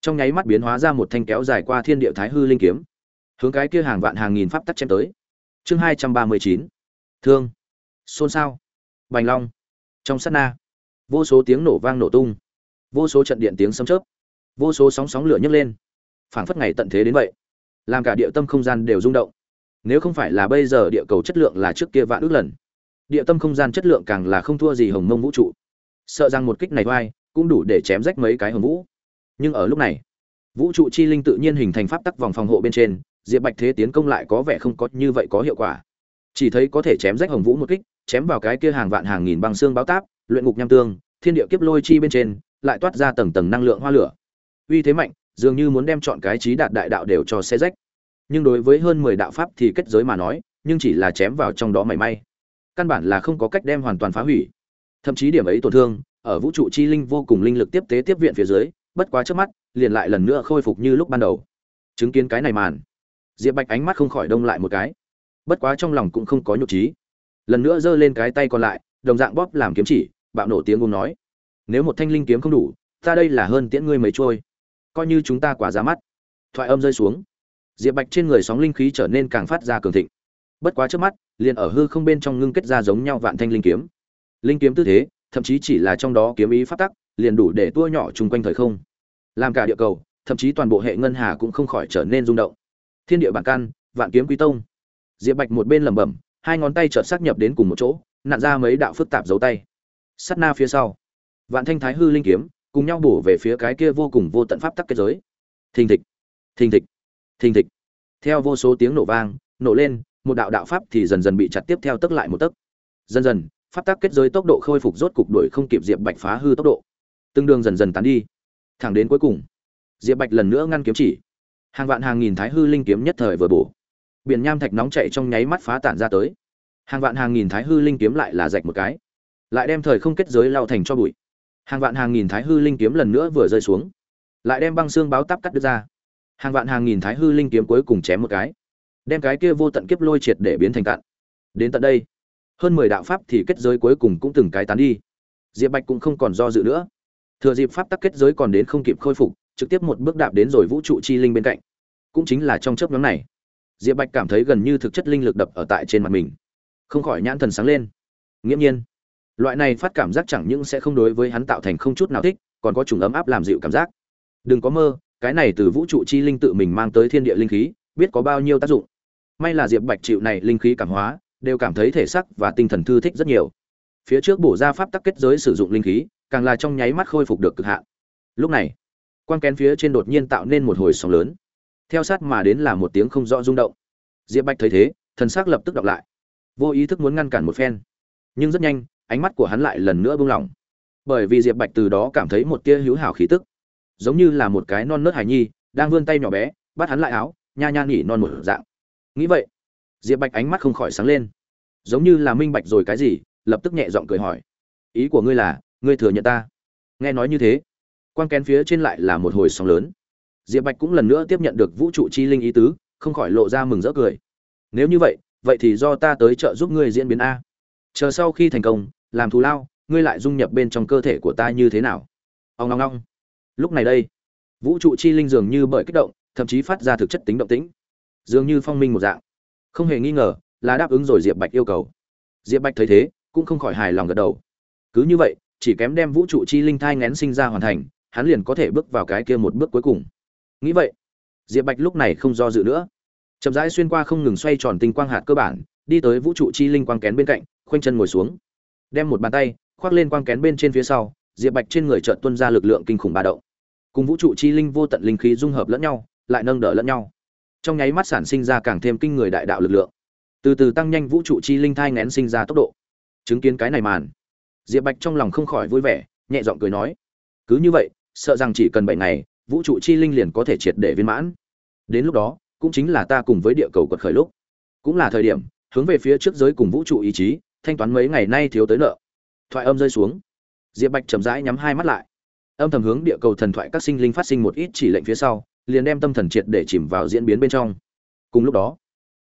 Trong nháy mắt biến hóa ra một thanh kéo dài qua thiên địa thái hư linh kiếm, hướng cái kia hàng vạn hàng nghìn pháp tắc chém tới. Chương hai trăm ba mươi chín, thương, xôn xao, bành long. Trong sát na, vô số tiếng nổ vang nổ tung, vô số trận điện tiếng sấm chớp, vô số sóng sóng lửa nhấc lên, phảng phất ngày tận thế đến vậy. Làm cả địa tâm không gian đều rung động nếu không phải là bây giờ địa cầu chất lượng là trước kia vạn ước lần, địa tâm không gian chất lượng càng là không thua gì hồng mông vũ trụ. Sợ rằng một kích này vai cũng đủ để chém rách mấy cái hồng vũ. Nhưng ở lúc này, vũ trụ chi linh tự nhiên hình thành pháp tắc vòng phòng hộ bên trên, diệp bạch thế tiến công lại có vẻ không có như vậy có hiệu quả. Chỉ thấy có thể chém rách hồng vũ một kích, chém vào cái kia hàng vạn hàng nghìn băng xương báo táp, luyện ngục nham tương, thiên địa kiếp lôi chi bên trên, lại toát ra tầng tầng năng lượng hoa lửa. Uy thế mạnh, dường như muốn đem chọn cái trí đạt đại đạo đều cho xe rách nhưng đối với hơn mười đạo pháp thì kết giới mà nói, nhưng chỉ là chém vào trong đó mảy may. Căn bản là không có cách đem hoàn toàn phá hủy. Thậm chí điểm ấy tổn thương, ở vũ trụ chi linh vô cùng linh lực tiếp tế tiếp viện phía dưới, bất quá trước mắt, liền lại lần nữa khôi phục như lúc ban đầu. Chứng kiến cái này màn, diệp bạch ánh mắt không khỏi đông lại một cái. Bất quá trong lòng cũng không có nhục trí. Lần nữa giơ lên cái tay còn lại, đồng dạng bóp làm kiếm chỉ, bạo nổ tiếng ngôn nói. Nếu một thanh linh kiếm không đủ, ta đây là hơn tiễn ngươi mấy trôi. Coi như chúng ta quả giá mắt. Thoại âm rơi xuống diệp bạch trên người sóng linh khí trở nên càng phát ra cường thịnh. Bất quá trước mắt, liền ở hư không bên trong ngưng kết ra giống nhau vạn thanh linh kiếm. Linh kiếm tư thế, thậm chí chỉ là trong đó kiếm ý phát tắc, liền đủ để tua nhỏ chung quanh thời không. Làm cả địa cầu, thậm chí toàn bộ hệ ngân hà cũng không khỏi trở nên rung động. Thiên địa bản căn, vạn kiếm quý tông. Diệp bạch một bên lẩm bẩm, hai ngón tay chợt xác nhập đến cùng một chỗ, nặn ra mấy đạo phức tạp dấu tay. Sắt na phía sau, vạn thanh thái hư linh kiếm, cùng nhau bổ về phía cái kia vô cùng vô tận pháp tắc kết giới. Thình thịch thình thịch thình thịch. Theo vô số tiếng nổ vang, nổ lên, một đạo đạo pháp thì dần dần bị chặt tiếp theo tức lại một tấc. Dần dần, pháp tắc kết giới tốc độ khôi phục rốt cục đuổi không kịp diệp bạch phá hư tốc độ. Tương đương dần dần tán đi. Thẳng đến cuối cùng, diệp bạch lần nữa ngăn kiếm chỉ. Hàng vạn hàng nghìn thái hư linh kiếm nhất thời vừa bổ. Biển nham thạch nóng chạy trong nháy mắt phá tản ra tới. Hàng vạn hàng nghìn thái hư linh kiếm lại là rạch một cái. Lại đem thời không kết giới lao thành cho bụi. Hàng vạn hàng nghìn thái hư linh kiếm lần nữa vừa rơi xuống. Lại đem băng xương báo tắp cắt đứt ra hàng vạn hàng nghìn thái hư linh kiếm cuối cùng chém một cái, đem cái kia vô tận kiếp lôi triệt để biến thành cạn. Đến tận đây, hơn mười đạo pháp thì kết giới cuối cùng cũng từng cái tán đi. Diệp bạch cũng không còn do dự nữa. Thừa dịp pháp tắc kết giới còn đến không kịp khôi phục, trực tiếp một bước đạp đến rồi vũ trụ chi linh bên cạnh. Cũng chính là trong chớp nhóm này, diệp bạch cảm thấy gần như thực chất linh lực đập ở tại trên mặt mình. Không khỏi nhãn thần sáng lên. Nghiễm nhiên, loại này phát cảm giác chẳng những sẽ không đối với hắn tạo thành không chút nào thích, còn có trùng ấm áp làm dịu cảm giác. Đừng có mơ cái này từ vũ trụ chi linh tự mình mang tới thiên địa linh khí, biết có bao nhiêu tác dụng. May là diệp bạch chịu này linh khí cảm hóa, đều cảm thấy thể sắc và tinh thần thư thích rất nhiều. Phía trước bổ ra pháp tắc kết giới sử dụng linh khí, càng là trong nháy mắt khôi phục được cực hạn. Lúc này quan kén phía trên đột nhiên tạo nên một hồi sóng lớn. Theo sát mà đến là một tiếng không rõ rung động. Diệp bạch thấy thế, thần sắc lập tức đọc lại. Vô ý thức muốn ngăn cản một phen. Nhưng rất nhanh, ánh mắt của hắn lại lần nữa buông lỏng. Bởi vì diệp bạch từ đó cảm thấy một tia hữu hảo khí tức giống như là một cái non nớt hài nhi, đang vươn tay nhỏ bé, bắt hắn lại áo, nha nha nhỉ non một dạng. Nghĩ vậy, diệp bạch ánh mắt không khỏi sáng lên. Giống như là minh bạch rồi cái gì, lập tức nhẹ giọng cười hỏi. Ý của ngươi là, ngươi thừa nhận ta? Nghe nói như thế, quan kén phía trên lại là một hồi sóng lớn. Diệp bạch cũng lần nữa tiếp nhận được vũ trụ chi linh ý tứ, không khỏi lộ ra mừng rỡ cười. Nếu như vậy vậy thì do ta tới trợ giúp ngươi diễn biến a. Chờ sau khi thành công, làm thù lao, ngươi lại dung nhập bên trong cơ thể của ta như thế nào? Ông long long lúc này đây, vũ trụ chi linh dường như bởi kích động, thậm chí phát ra thực chất tính động tĩnh. Dường như phong minh một dạng. Không hề nghi ngờ là đáp ứng rồi diệp bạch yêu cầu. Diệp bạch thấy thế, cũng không khỏi hài lòng gật đầu. Cứ như vậy, chỉ kém đem vũ trụ chi linh thai ngén sinh ra hoàn thành, hắn liền có thể bước vào cái kia một bước cuối cùng. Nghĩ vậy, diệp bạch lúc này không do dự nữa. Chậm rãi xuyên qua không ngừng xoay tròn tinh quang hạt cơ bản, đi tới vũ trụ chi linh quang kén bên cạnh, khoanh chân ngồi xuống. Đem một bàn tay khoác lên quang kén bên trên phía sau, diệp bạch trên người trợn tuân ra lực lượng kinh khủng ba động cùng vũ trụ chi linh vô tận linh khí dung hợp lẫn nhau, lại nâng đỡ lẫn nhau. Trong nháy mắt sản sinh ra càng thêm kinh người đại đạo lực lượng. Từ từ tăng nhanh vũ trụ chi linh thai ngén sinh ra tốc độ. Chứng kiến cái này màn, diệp bạch trong lòng không khỏi vui vẻ, nhẹ giọng cười nói, cứ như vậy, sợ rằng chỉ cần bảy ngày, vũ trụ chi linh liền có thể triệt để viên mãn. Đến lúc đó, cũng chính là ta cùng với địa cầu quật khởi lúc. Cũng là thời điểm, hướng về phía trước giới cùng vũ trụ ý chí, thanh toán mấy ngày nay thiếu tới nợ. Thoại âm rơi xuống. Diệp bạch chậm rãi nhắm hai mắt lại âm thầm hướng địa cầu thần thoại các sinh linh phát sinh một ít chỉ lệnh phía sau, liền đem tâm thần triệt để chìm vào diễn biến bên trong. Cùng lúc đó,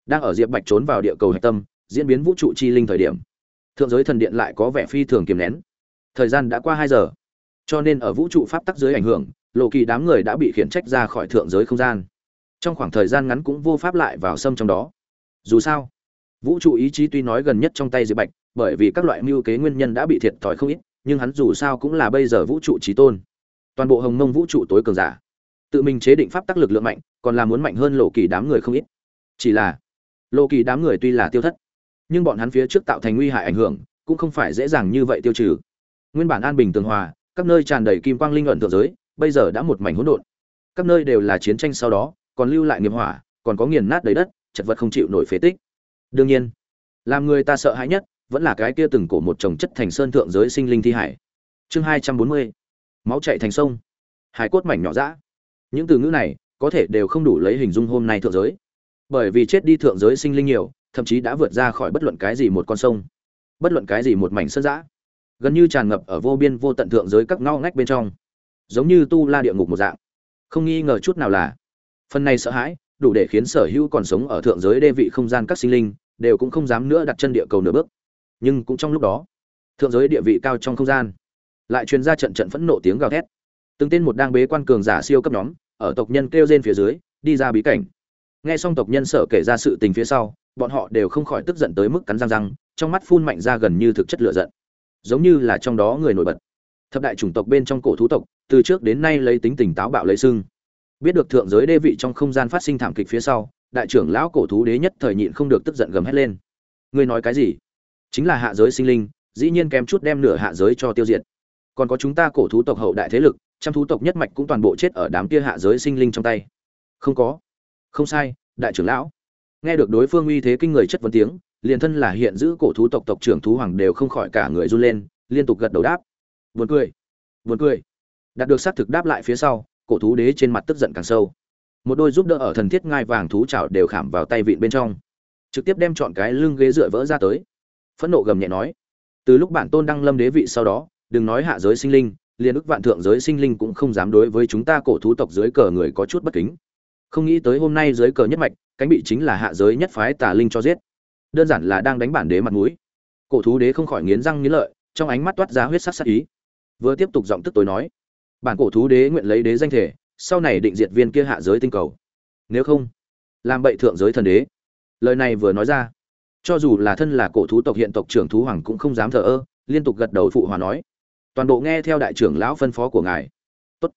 đang ở diệp bạch trốn vào địa cầu hạch tâm, diễn biến vũ trụ chi linh thời điểm, thượng giới thần điện lại có vẻ phi thường kiềm nén. Thời gian đã qua hai giờ, cho nên ở vũ trụ pháp tắc dưới ảnh hưởng, lộ kỳ đám người đã bị khiển trách ra khỏi thượng giới không gian. Trong khoảng thời gian ngắn cũng vô pháp lại vào sâm trong đó. Dù sao, vũ trụ ý chí tuy nói gần nhất trong tay diệp bạch, bởi vì các loại mưu kế nguyên nhân đã bị thiệt thòi không ít, nhưng hắn dù sao cũng là bây giờ vũ trụ trí tôn toàn bộ hồng mông vũ trụ tối cường giả. Tự mình chế định pháp tắc lực lượng mạnh, còn là muốn mạnh hơn lộ kỳ đám người không ít. Chỉ là, lộ kỳ đám người tuy là tiêu thất, nhưng bọn hắn phía trước tạo thành nguy hại ảnh hưởng, cũng không phải dễ dàng như vậy tiêu trừ. Nguyên bản an bình tường hòa, các nơi tràn đầy kim quang linh luận thượng giới, bây giờ đã một mảnh hỗn độn. Các nơi đều là chiến tranh sau đó, còn lưu lại nghiệp hỏa, còn có nghiền nát đầy đất, chật vật không chịu nổi phế tích. Đương nhiên, làm người ta sợ hãi nhất, vẫn là cái kia từng cổ một chồng chất thành sơn thượng giới sinh linh thi hải. Chương hai trăm bốn mươi máu chạy thành sông. Hải cốt mảnh nhỏ dã. Những từ ngữ này có thể đều không đủ lấy hình dung hôm nay thượng giới. Bởi vì chết đi thượng giới sinh linh nhiều, thậm chí đã vượt ra khỏi bất luận cái gì một con sông, bất luận cái gì một mảnh sơn dã. Gần như tràn ngập ở vô biên vô tận thượng giới các ngao ngách bên trong, giống như tu la địa ngục một dạng. Không nghi ngờ chút nào là, phần này sợ hãi đủ để khiến sở hữu còn sống ở thượng giới đê vị không gian các sinh linh đều cũng không dám nữa đặt chân địa cầu nửa bước. Nhưng cũng trong lúc đó, thượng giới địa vị cao trong không gian lại truyền ra trận trận phẫn nộ tiếng gào thét. Từng tên một đang bế quan cường giả siêu cấp nhóm, ở tộc nhân kêu trên phía dưới, đi ra bí cảnh. Nghe xong tộc nhân sở kể ra sự tình phía sau, bọn họ đều không khỏi tức giận tới mức cắn răng răng, trong mắt phun mạnh ra gần như thực chất lựa giận. Giống như là trong đó người nổi bật. Thập đại chủng tộc bên trong cổ thú tộc, từ trước đến nay lấy tính tình táo bạo lấy sưng biết được thượng giới đê vị trong không gian phát sinh thảm kịch phía sau, đại trưởng lão cổ thú đế nhất thời nhịn không được tức giận gầm hét lên. Ngươi nói cái gì? Chính là hạ giới sinh linh, dĩ nhiên kém chút đem nửa hạ giới cho tiêu diệt còn có chúng ta cổ thú tộc hậu đại thế lực, trăm thú tộc nhất mạch cũng toàn bộ chết ở đám kia hạ giới sinh linh trong tay. Không có. Không sai, đại trưởng lão. Nghe được đối phương uy thế kinh người chất vấn tiếng, liền thân là hiện giữ cổ thú tộc tộc trưởng thú hoàng đều không khỏi cả người run lên, liên tục gật đầu đáp. Buồn cười. Buồn cười. Đạt được xác thực đáp lại phía sau, cổ thú đế trên mặt tức giận càng sâu. Một đôi giúp đỡ ở thần thiết ngai vàng thú chảo đều khảm vào tay vịn bên trong. Trực tiếp đem chọn cái lưng ghế dựa vỡ ra tới. Phẫn nộ gầm nhẹ nói. Từ lúc bản tôn đăng lâm đế vị sau đó đừng nói hạ giới sinh linh, liền ức vạn thượng giới sinh linh cũng không dám đối với chúng ta cổ thú tộc dưới cờ người có chút bất kính. Không nghĩ tới hôm nay dưới cờ nhất mạch, cánh bị chính là hạ giới nhất phái tà linh cho giết. Đơn giản là đang đánh bản đế mặt mũi. Cổ thú đế không khỏi nghiến răng nghiến lợi, trong ánh mắt toát ra huyết sắc sắc ý. Vừa tiếp tục giọng tức tối nói, bản cổ thú đế nguyện lấy đế danh thể, sau này định diệt viên kia hạ giới tinh cầu. Nếu không, làm bậy thượng giới thần đế. Lời này vừa nói ra, cho dù là thân là cổ thú tộc hiện tộc trưởng thú hoàng cũng không dám thờ ơ, liên tục gật đầu phụ hòa nói toàn bộ nghe theo đại trưởng lão phân phó của ngài. Tốt.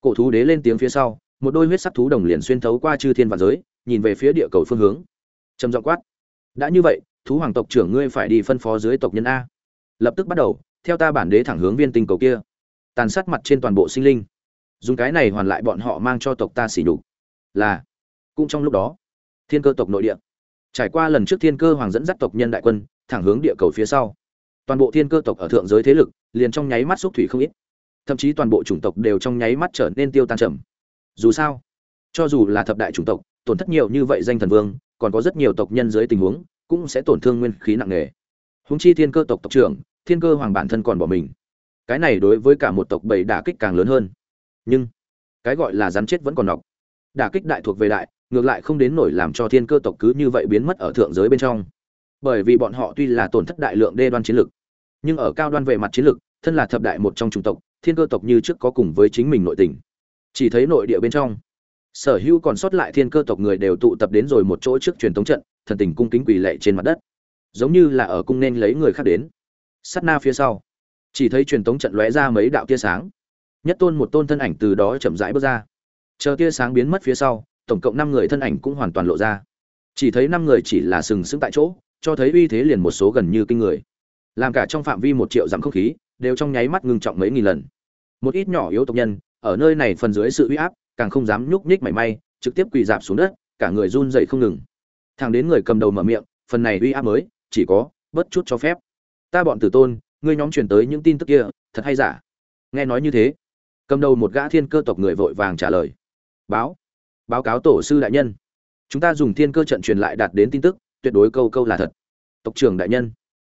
Cổ thú đế lên tiếng phía sau, một đôi huyết sắc thú đồng liền xuyên thấu qua chư thiên và giới, nhìn về phía địa cầu phương hướng. Trầm giọng quát. Đã như vậy, thú hoàng tộc trưởng ngươi phải đi phân phó dưới tộc nhân a. Lập tức bắt đầu, theo ta bản đế thẳng hướng viên tinh cầu kia. Tàn sát mặt trên toàn bộ sinh linh. Dùng cái này hoàn lại bọn họ mang cho tộc ta xỉ nhục. Là, cũng trong lúc đó, thiên cơ tộc nội địa. Trải qua lần trước thiên cơ hoàng dẫn dắt tộc nhân đại quân, thẳng hướng địa cầu phía sau. Toàn bộ thiên cơ tộc ở thượng giới thế lực liền trong nháy mắt xúc thủy không ít. Thậm chí toàn bộ chủng tộc đều trong nháy mắt trở nên tiêu tan trầm. Dù sao, cho dù là thập đại chủng tộc, tổn thất nhiều như vậy danh thần vương, còn có rất nhiều tộc nhân dưới tình huống, cũng sẽ tổn thương nguyên khí nặng nề. Húng chi thiên cơ tộc tộc trưởng, thiên cơ hoàng bản thân còn bỏ mình. Cái này đối với cả một tộc bảy đả kích càng lớn hơn. Nhưng, cái gọi là rắn chết vẫn còn nọc. Đả kích đại thuộc về đại, ngược lại không đến nổi làm cho thiên cơ tộc cứ như vậy biến mất ở thượng giới bên trong. Bởi vì bọn họ tuy là tổn thất đại lượng đê đoan chiến lực, nhưng ở cao đoan về mặt chiến lực thân là thập đại một trong chủng tộc, thiên cơ tộc như trước có cùng với chính mình nội tình. Chỉ thấy nội địa bên trong, sở hữu còn sót lại thiên cơ tộc người đều tụ tập đến rồi một chỗ trước truyền thống trận, thần tình cung kính quỳ lệ trên mặt đất. Giống như là ở cung nên lấy người khác đến. Sát na phía sau, chỉ thấy truyền thống trận lóe ra mấy đạo tia sáng. Nhất tôn một tôn thân ảnh từ đó chậm rãi bước ra. Chờ tia sáng biến mất phía sau, tổng cộng năm người thân ảnh cũng hoàn toàn lộ ra. Chỉ thấy năm người chỉ là sừng sững tại chỗ, cho thấy uy thế liền một số gần như kinh người. Làm cả trong phạm vi một triệu dặm không khí đều trong nháy mắt ngưng trọng mấy nghìn lần. Một ít nhỏ yếu tộc nhân, ở nơi này phần dưới sự uy áp, càng không dám nhúc nhích mảy may, trực tiếp quỳ dạp xuống đất, cả người run dậy không ngừng. Thằng đến người cầm đầu mở miệng, phần này uy áp mới, chỉ có, bất chút cho phép. Ta bọn tử tôn, ngươi nhóm truyền tới những tin tức kia, thật hay giả? Nghe nói như thế, cầm đầu một gã thiên cơ tộc người vội vàng trả lời. Báo báo cáo tổ sư đại nhân. Chúng ta dùng thiên cơ trận truyền lại đạt đến tin tức, tuyệt đối câu câu là thật. Tộc trưởng đại nhân,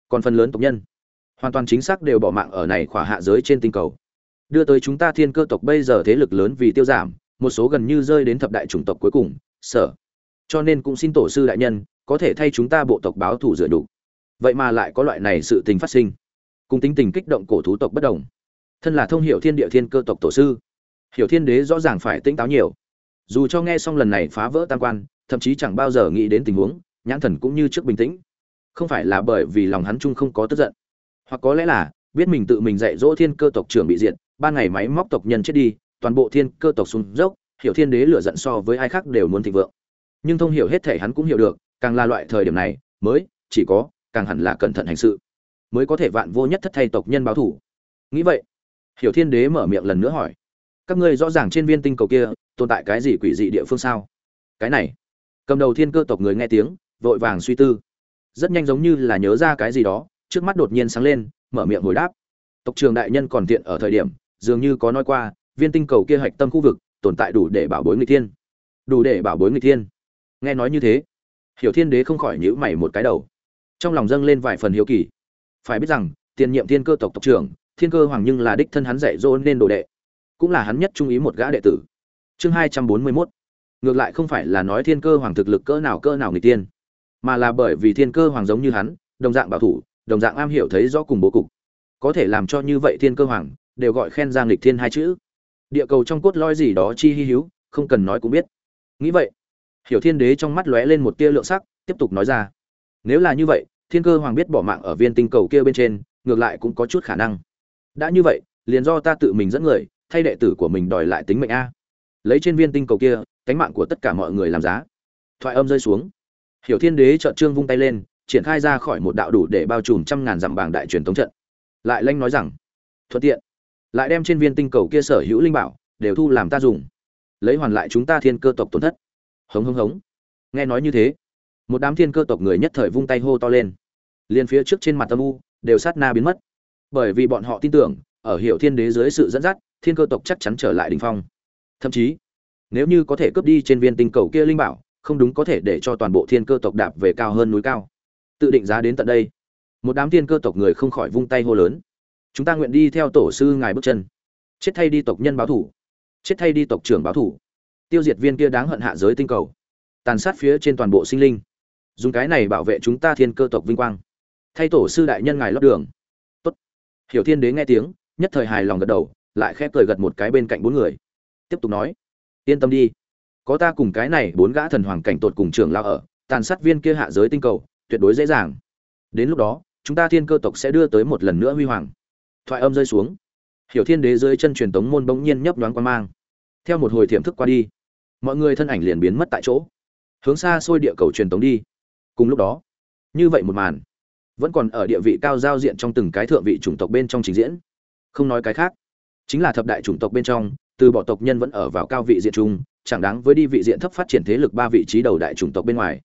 còn phần lớn tộc nhân hoàn toàn chính xác đều bỏ mạng ở này khỏa hạ giới trên tinh cầu. Đưa tới chúng ta thiên cơ tộc bây giờ thế lực lớn vì tiêu giảm, một số gần như rơi đến thập đại chủng tộc cuối cùng, sở. Cho nên cũng xin tổ sư đại nhân, có thể thay chúng ta bộ tộc báo thủ rửa đủ. Vậy mà lại có loại này sự tình phát sinh. Cùng tính tình kích động cổ thú tộc bất đồng. Thân là thông hiểu thiên địa thiên cơ tộc tổ sư, hiểu thiên đế rõ ràng phải tỉnh táo nhiều. Dù cho nghe xong lần này phá vỡ tam quan, thậm chí chẳng bao giờ nghĩ đến tình huống, nhãn thần cũng như trước bình tĩnh. Không phải là bởi vì lòng hắn chung không có tức giận hoặc có lẽ là, biết mình tự mình dạy dỗ thiên cơ tộc trưởng bị diệt, ban ngày máy móc tộc nhân chết đi, toàn bộ thiên cơ tộc xuống dốc, hiểu thiên đế lửa giận so với ai khác đều muốn thịnh vượng. Nhưng thông hiểu hết thể hắn cũng hiểu được, càng là loại thời điểm này, mới, chỉ có, càng hẳn là cẩn thận hành sự, mới có thể vạn vô nhất thất thay tộc nhân báo thủ. Nghĩ vậy, hiểu thiên đế mở miệng lần nữa hỏi, các ngươi rõ ràng trên viên tinh cầu kia, tồn tại cái gì quỷ dị địa phương sao? Cái này, cầm đầu thiên cơ tộc người nghe tiếng, vội vàng suy tư, rất nhanh giống như là nhớ ra cái gì đó trước mắt đột nhiên sáng lên, mở miệng hồi đáp. Tộc trường đại nhân còn tiện ở thời điểm, dường như có nói qua, viên tinh cầu kia hạch tâm khu vực, tồn tại đủ để bảo bối người thiên. Đủ để bảo bối người thiên. Nghe nói như thế, hiểu thiên đế không khỏi nhíu mày một cái đầu. Trong lòng dâng lên vài phần hiếu kỳ. Phải biết rằng, tiền nhiệm thiên cơ tộc tộc trưởng, thiên cơ hoàng nhưng là đích thân hắn dạy dỗ nên đồ đệ. Cũng là hắn nhất trung ý một gã đệ tử. Chương hai trăm bốn mươi 241 ngược lại không phải là nói thiên cơ hoàng thực lực cỡ nào cỡ nào người tiên mà là bởi vì thiên cơ hoàng giống như hắn, đồng dạng bảo thủ đồng dạng am hiểu thấy rõ cùng bố cục. Có thể làm cho như vậy thiên cơ hoàng đều gọi khen giang lịch thiên hai chữ. Địa cầu trong cốt lõi gì đó chi hy hữu, không cần nói cũng biết. Nghĩ vậy, hiểu thiên đế trong mắt lóe lên một tia lượng sắc, tiếp tục nói ra. Nếu là như vậy, thiên cơ hoàng biết bỏ mạng ở viên tinh cầu kia bên trên, ngược lại cũng có chút khả năng. Đã như vậy, liền do ta tự mình dẫn người, thay đệ tử của mình đòi lại tính mệnh a. Lấy trên viên tinh cầu kia, cánh mạng của tất cả mọi người làm giá. Thoại âm rơi xuống. Hiểu thiên đế trợn trương vung tay lên triển khai ra khỏi một đạo đủ để bao trùm trăm ngàn dặm bảng đại truyền thống trận. Lại lanh nói rằng, thuận tiện. Lại đem trên viên tinh cầu kia sở hữu linh bảo đều thu làm ta dùng. Lấy hoàn lại chúng ta thiên cơ tộc tổn thất. Hống hống hống. Nghe nói như thế, một đám thiên cơ tộc người nhất thời vung tay hô to lên. Liền phía trước trên mặt âm u đều sát na biến mất. Bởi vì bọn họ tin tưởng, ở hiệu thiên đế dưới sự dẫn dắt, thiên cơ tộc chắc chắn trở lại đỉnh phong. Thậm chí, nếu như có thể cướp đi trên viên tinh cầu kia linh bảo, không đúng có thể để cho toàn bộ thiên cơ tộc đạp về cao hơn núi cao tự định giá đến tận đây. Một đám thiên cơ tộc người không khỏi vung tay hô lớn. Chúng ta nguyện đi theo tổ sư ngài bước chân. Chết thay đi tộc nhân báo thủ. Chết thay đi tộc trưởng báo thủ. Tiêu diệt viên kia đáng hận hạ giới tinh cầu. Tàn sát phía trên toàn bộ sinh linh. Dùng cái này bảo vệ chúng ta thiên cơ tộc vinh quang. Thay tổ sư đại nhân ngài lót đường. Tốt. Hiểu thiên đế nghe tiếng, nhất thời hài lòng gật đầu, lại khép cười gật một cái bên cạnh bốn người. Tiếp tục nói. Yên tâm đi. Có ta cùng cái này bốn gã thần hoàng cảnh tột cùng trường lao ở, tàn sát viên kia hạ giới tinh cầu tuyệt đối dễ dàng. Đến lúc đó, chúng ta thiên cơ tộc sẽ đưa tới một lần nữa huy hoàng. Thoại âm rơi xuống. Hiểu thiên đế dưới chân truyền tống môn bỗng nhiên nhấp nhoáng qua mang. Theo một hồi thiểm thức qua đi, mọi người thân ảnh liền biến mất tại chỗ. Hướng xa xôi địa cầu truyền tống đi. Cùng lúc đó, như vậy một màn vẫn còn ở địa vị cao giao diện trong từng cái thượng vị chủng tộc bên trong trình diễn. Không nói cái khác, chính là thập đại chủng tộc bên trong, từ bỏ tộc nhân vẫn ở vào cao vị diện chung, chẳng đáng với đi vị diện thấp phát triển thế lực ba vị trí đầu đại chủng tộc bên ngoài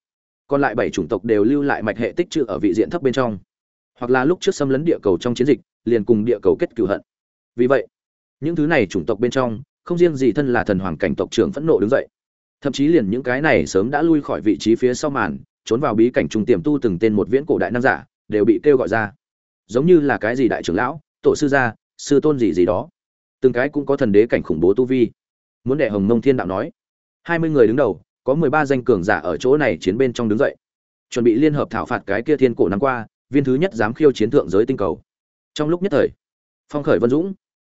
còn lại bảy chủng tộc đều lưu lại mạch hệ tích trữ ở vị diện thấp bên trong. Hoặc là lúc trước xâm lấn địa cầu trong chiến dịch, liền cùng địa cầu kết cựu hận. Vì vậy, những thứ này chủng tộc bên trong, không riêng gì thân là thần hoàng cảnh tộc trưởng phẫn nộ đứng dậy. Thậm chí liền những cái này sớm đã lui khỏi vị trí phía sau màn, trốn vào bí cảnh trung tiềm tu từng tên một viễn cổ đại nam giả, đều bị kêu gọi ra. Giống như là cái gì đại trưởng lão, tổ sư gia, sư tôn gì gì đó. Từng cái cũng có thần đế cảnh khủng bố tu vi. Muốn đệ hồng mông thiên đạo nói, hai mươi người đứng đầu có mười ba danh cường giả ở chỗ này chiến bên trong đứng dậy. Chuẩn bị liên hợp thảo phạt cái kia thiên cổ năm qua, viên thứ nhất dám khiêu chiến thượng giới tinh cầu. Trong lúc nhất thời, phong khởi vân dũng,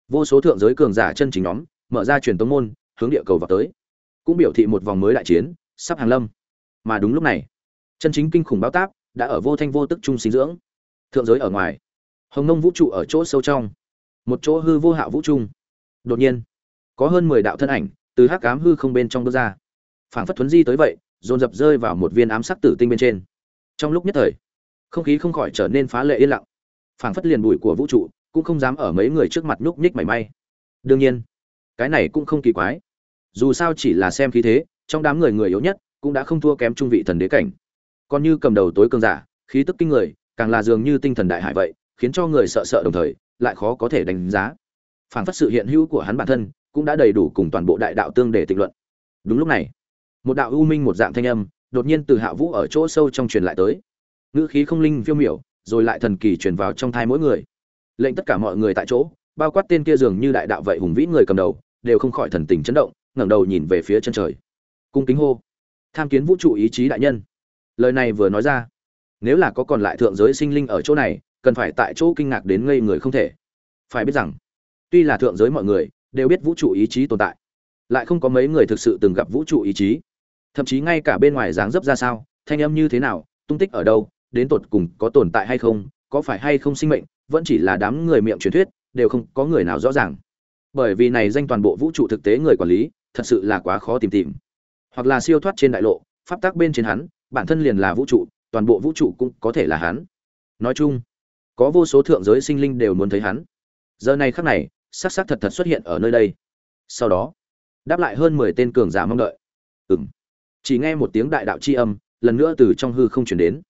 vô số thượng giới cường giả chân chính nhóm, mở ra truyền tống môn, hướng địa cầu vào tới. Cũng biểu thị một vòng mới đại chiến, sắp hàng lâm. Mà đúng lúc này, chân chính kinh khủng báo táp đã ở vô thanh vô tức trung sinh dưỡng. Thượng giới ở ngoài, hồng nông vũ trụ ở chỗ sâu trong, một chỗ hư vô hạo vũ trung. Đột nhiên, có hơn mười đạo thân ảnh từ hắc ám hư không bên trong bước ra phảng phất thuấn di tới vậy, dồn dập rơi vào một viên ám sắc tử tinh bên trên. Trong lúc nhất thời, không khí không khỏi trở nên phá lệ yên lặng. Phảng phất liền bụi của vũ trụ cũng không dám ở mấy người trước mặt nhúc nhích mảy may. Đương nhiên, cái này cũng không kỳ quái. Dù sao chỉ là xem khí thế, trong đám người người yếu nhất cũng đã không thua kém trung vị thần đế cảnh. Còn như cầm đầu tối cường giả, khí tức kinh người, càng là dường như tinh thần đại hải vậy, khiến cho người sợ sợ đồng thời, lại khó có thể đánh giá. Phảng phất sự hiện hữu của hắn bản thân cũng đã đầy đủ cùng toàn bộ đại đạo tương để tịnh luận. Đúng lúc này một đạo u minh một dạng thanh âm, đột nhiên từ hạ vũ ở chỗ sâu trong truyền lại tới. Ngữ khí không linh phiêu miểu, rồi lại thần kỳ truyền vào trong thai mỗi người. Lệnh tất cả mọi người tại chỗ, bao quát tên kia dường như đại đạo vậy hùng vĩ người cầm đầu, đều không khỏi thần tình chấn động, ngẩng đầu nhìn về phía chân trời. Cung kính hô. Tham kiến vũ trụ ý chí đại nhân. Lời này vừa nói ra, nếu là có còn lại thượng giới sinh linh ở chỗ này, cần phải tại chỗ kinh ngạc đến ngây người không thể. Phải biết rằng, tuy là thượng giới mọi người, đều biết vũ trụ ý chí tồn tại, lại không có mấy người thực sự từng gặp vũ trụ ý chí thậm chí ngay cả bên ngoài dáng dấp ra sao, thanh âm như thế nào, tung tích ở đâu, đến tột cùng có tồn tại hay không, có phải hay không sinh mệnh, vẫn chỉ là đám người miệng truyền thuyết, đều không có người nào rõ ràng. Bởi vì này danh toàn bộ vũ trụ thực tế người quản lý, thật sự là quá khó tìm tìm. Hoặc là siêu thoát trên đại lộ, pháp tác bên trên hắn, bản thân liền là vũ trụ, toàn bộ vũ trụ cũng có thể là hắn. Nói chung, có vô số thượng giới sinh linh đều muốn thấy hắn. Giờ này khắc này s á c s á c thật thật xuất hiện ở nơi đây. Sau đó, đáp lại hơn mười tên cường giả mong đợi. Ừng chỉ nghe một tiếng đại đạo c h i âm, lần nữa từ trong hư không chuyển đến.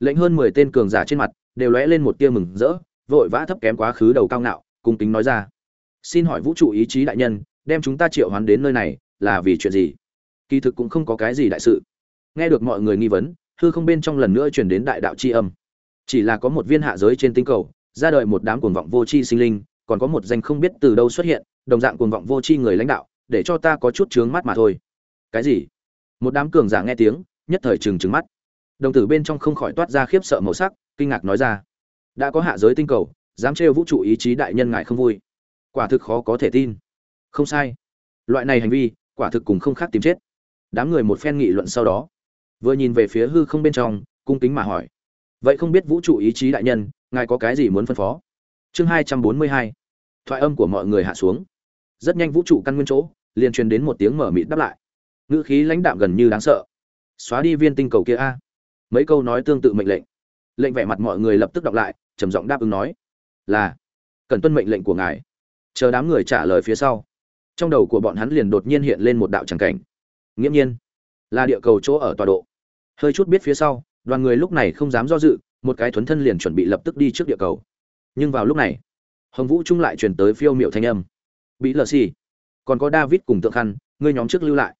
Lệnh hơn mười tên cường giả trên mặt đều lóe lên một tia mừng rỡ, vội vã thấp kém quá khứ đầu cao ngạo, cung kính nói ra. Xin hỏi vũ trụ ý chí đại nhân, đem chúng ta triệu hoán đến nơi này là vì chuyện gì? Kỳ thực cũng không có cái gì đại sự. Nghe được mọi người nghi vấn, hư không bên trong lần nữa truyền đến đại đạo c h i âm. Chỉ là có một viên hạ giới trên tinh cầu, ra đời một đám cuồng vọng vô tri sinh linh, còn có một danh không biết từ đâu xuất hiện, đồng dạng cuồng vọng vô tri người lãnh đạo, để cho ta có chút chướng mắt mà thôi. Cái gì? Một đám cường giả nghe tiếng, nhất thời trừng trừng mắt. Đồng tử bên trong không khỏi toát ra khiếp sợ màu sắc, kinh ngạc nói ra, đã có hạ giới tinh cầu, dám trêu vũ trụ ý chí đại nhân ngại không vui. Quả thực khó có thể tin. Không sai. Loại này hành vi, quả thực cùng không khác tìm chết. Đám người một phen nghị luận sau đó, vừa nhìn về phía hư không bên trong, cung kính mà hỏi, vậy không biết vũ trụ ý chí đại nhân, ngài có cái gì muốn phân phó? Chương hai trăm bốn mươi hai, thoại âm của mọi người hạ xuống. Rất nhanh vũ trụ căn nguyên chỗ, liền truyền đến một tiếng mở mịt đáp lại ngữ khí lãnh đạm gần như đáng sợ. Xóa đi viên tinh cầu kia a. Mấy câu nói tương tự mệnh lệnh. Lệnh vẻ mặt mọi người lập tức đọc lại, trầm giọng đáp ứng nói, là, cần tuân mệnh lệnh của ngài. Chờ đám người trả lời phía sau, trong đầu của bọn hắn liền đột nhiên hiện lên một đạo tràng cảnh. Nghiễm nhiên, là địa cầu chỗ ở tọa độ. Hơi chút biết phía sau, đoàn người lúc này không dám do dự, một cái thuấn thân liền chuẩn bị lập tức đi trước địa cầu. Nhưng vào lúc này, hồng vũ trung lại truyền tới phiêu miệu thanh âm. Bị lờ xì, còn có david cùng tượng khăn, ngươi nhóm trước lưu lại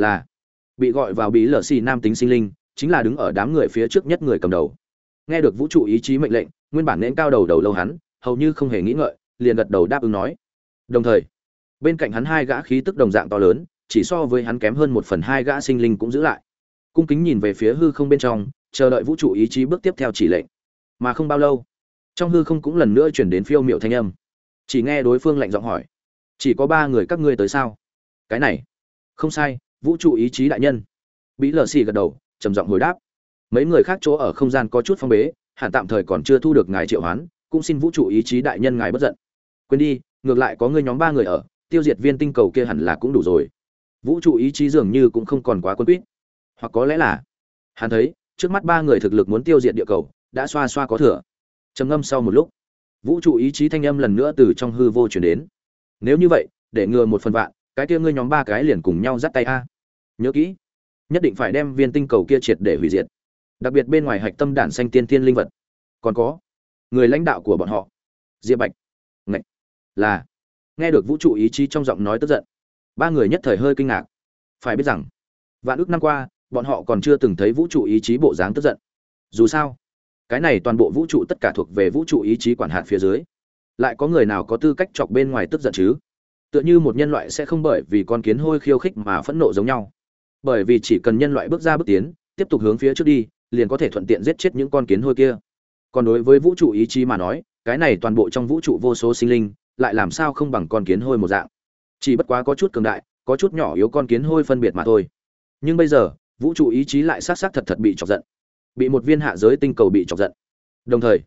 là bị gọi vào bí lở xì nam tính sinh linh, chính là đứng ở đám người phía trước nhất người cầm đầu. Nghe được vũ trụ ý chí mệnh lệnh, nguyên bản nến cao đầu đầu lâu hắn, hầu như không hề nghĩ ngợi, liền gật đầu đáp ứng nói. Đồng thời, bên cạnh hắn hai gã khí tức đồng dạng to lớn, chỉ so với hắn kém hơn một phần hai gã sinh linh cũng giữ lại. Cung kính nhìn về phía hư không bên trong, chờ đợi vũ trụ ý chí bước tiếp theo chỉ lệnh. Mà không bao lâu, trong hư không cũng lần nữa chuyển đến phiêu miệu thanh âm. Chỉ nghe đối phương lạnh giọng hỏi, chỉ có ba người các ngươi tới sao? Cái này, không sai vũ trụ ý chí đại nhân. Bí lờ xì gật đầu, trầm giọng hồi đáp. Mấy người khác chỗ ở không gian có chút phong bế, hẳn tạm thời còn chưa thu được ngài triệu hoán, cũng xin vũ trụ ý chí đại nhân ngài bất giận. Quên đi, ngược lại có ngươi nhóm ba người ở, tiêu diệt viên tinh cầu kia hẳn là cũng đủ rồi. Vũ trụ ý chí dường như cũng không còn quá quân quýt. Hoặc có lẽ là, hắn thấy, trước mắt ba người thực lực muốn tiêu diệt địa cầu, đã xoa xoa có thừa. Trầm ngâm sau một lúc, vũ trụ ý chí thanh âm lần nữa từ trong hư vô chuyển đến. Nếu như vậy, để ngừa một phần vạn cái kia ngươi nhóm ba cái liền cùng nhau dắt tay a. Nhớ kỹ, nhất định phải đem viên tinh cầu kia triệt để hủy diệt. Đặc biệt bên ngoài hạch tâm đản xanh tiên tiên linh vật. Còn có, người lãnh đạo của bọn họ, diệp bạch. Ngậy. là, nghe được vũ trụ ý chí trong giọng nói tức giận, ba người nhất thời hơi kinh ngạc. Phải biết rằng, vạn ước năm qua, bọn họ còn chưa từng thấy vũ trụ ý chí bộ dáng tức giận. Dù sao, cái này toàn bộ vũ trụ tất cả thuộc về vũ trụ ý chí quản hạt phía dưới. Lại có người nào có tư cách chọc bên ngoài tức giận chứ? Tựa như một nhân loại sẽ không bởi vì con kiến hôi khiêu khích mà phẫn nộ giống nhau. Bởi vì chỉ cần nhân loại bước ra bước tiến, tiếp tục hướng phía trước đi, liền có thể thuận tiện giết chết những con kiến hôi kia. Còn đối với vũ trụ ý chí mà nói, cái này toàn bộ trong vũ trụ vô số sinh linh, lại làm sao không bằng con kiến hôi một dạng. Chỉ bất quá có chút cường đại, có chút nhỏ yếu con kiến hôi phân biệt mà thôi. Nhưng bây giờ, vũ trụ ý chí lại sát sát thật thật bị chọc giận. Bị một viên hạ giới tinh cầu bị chọc giận. Đồng thời,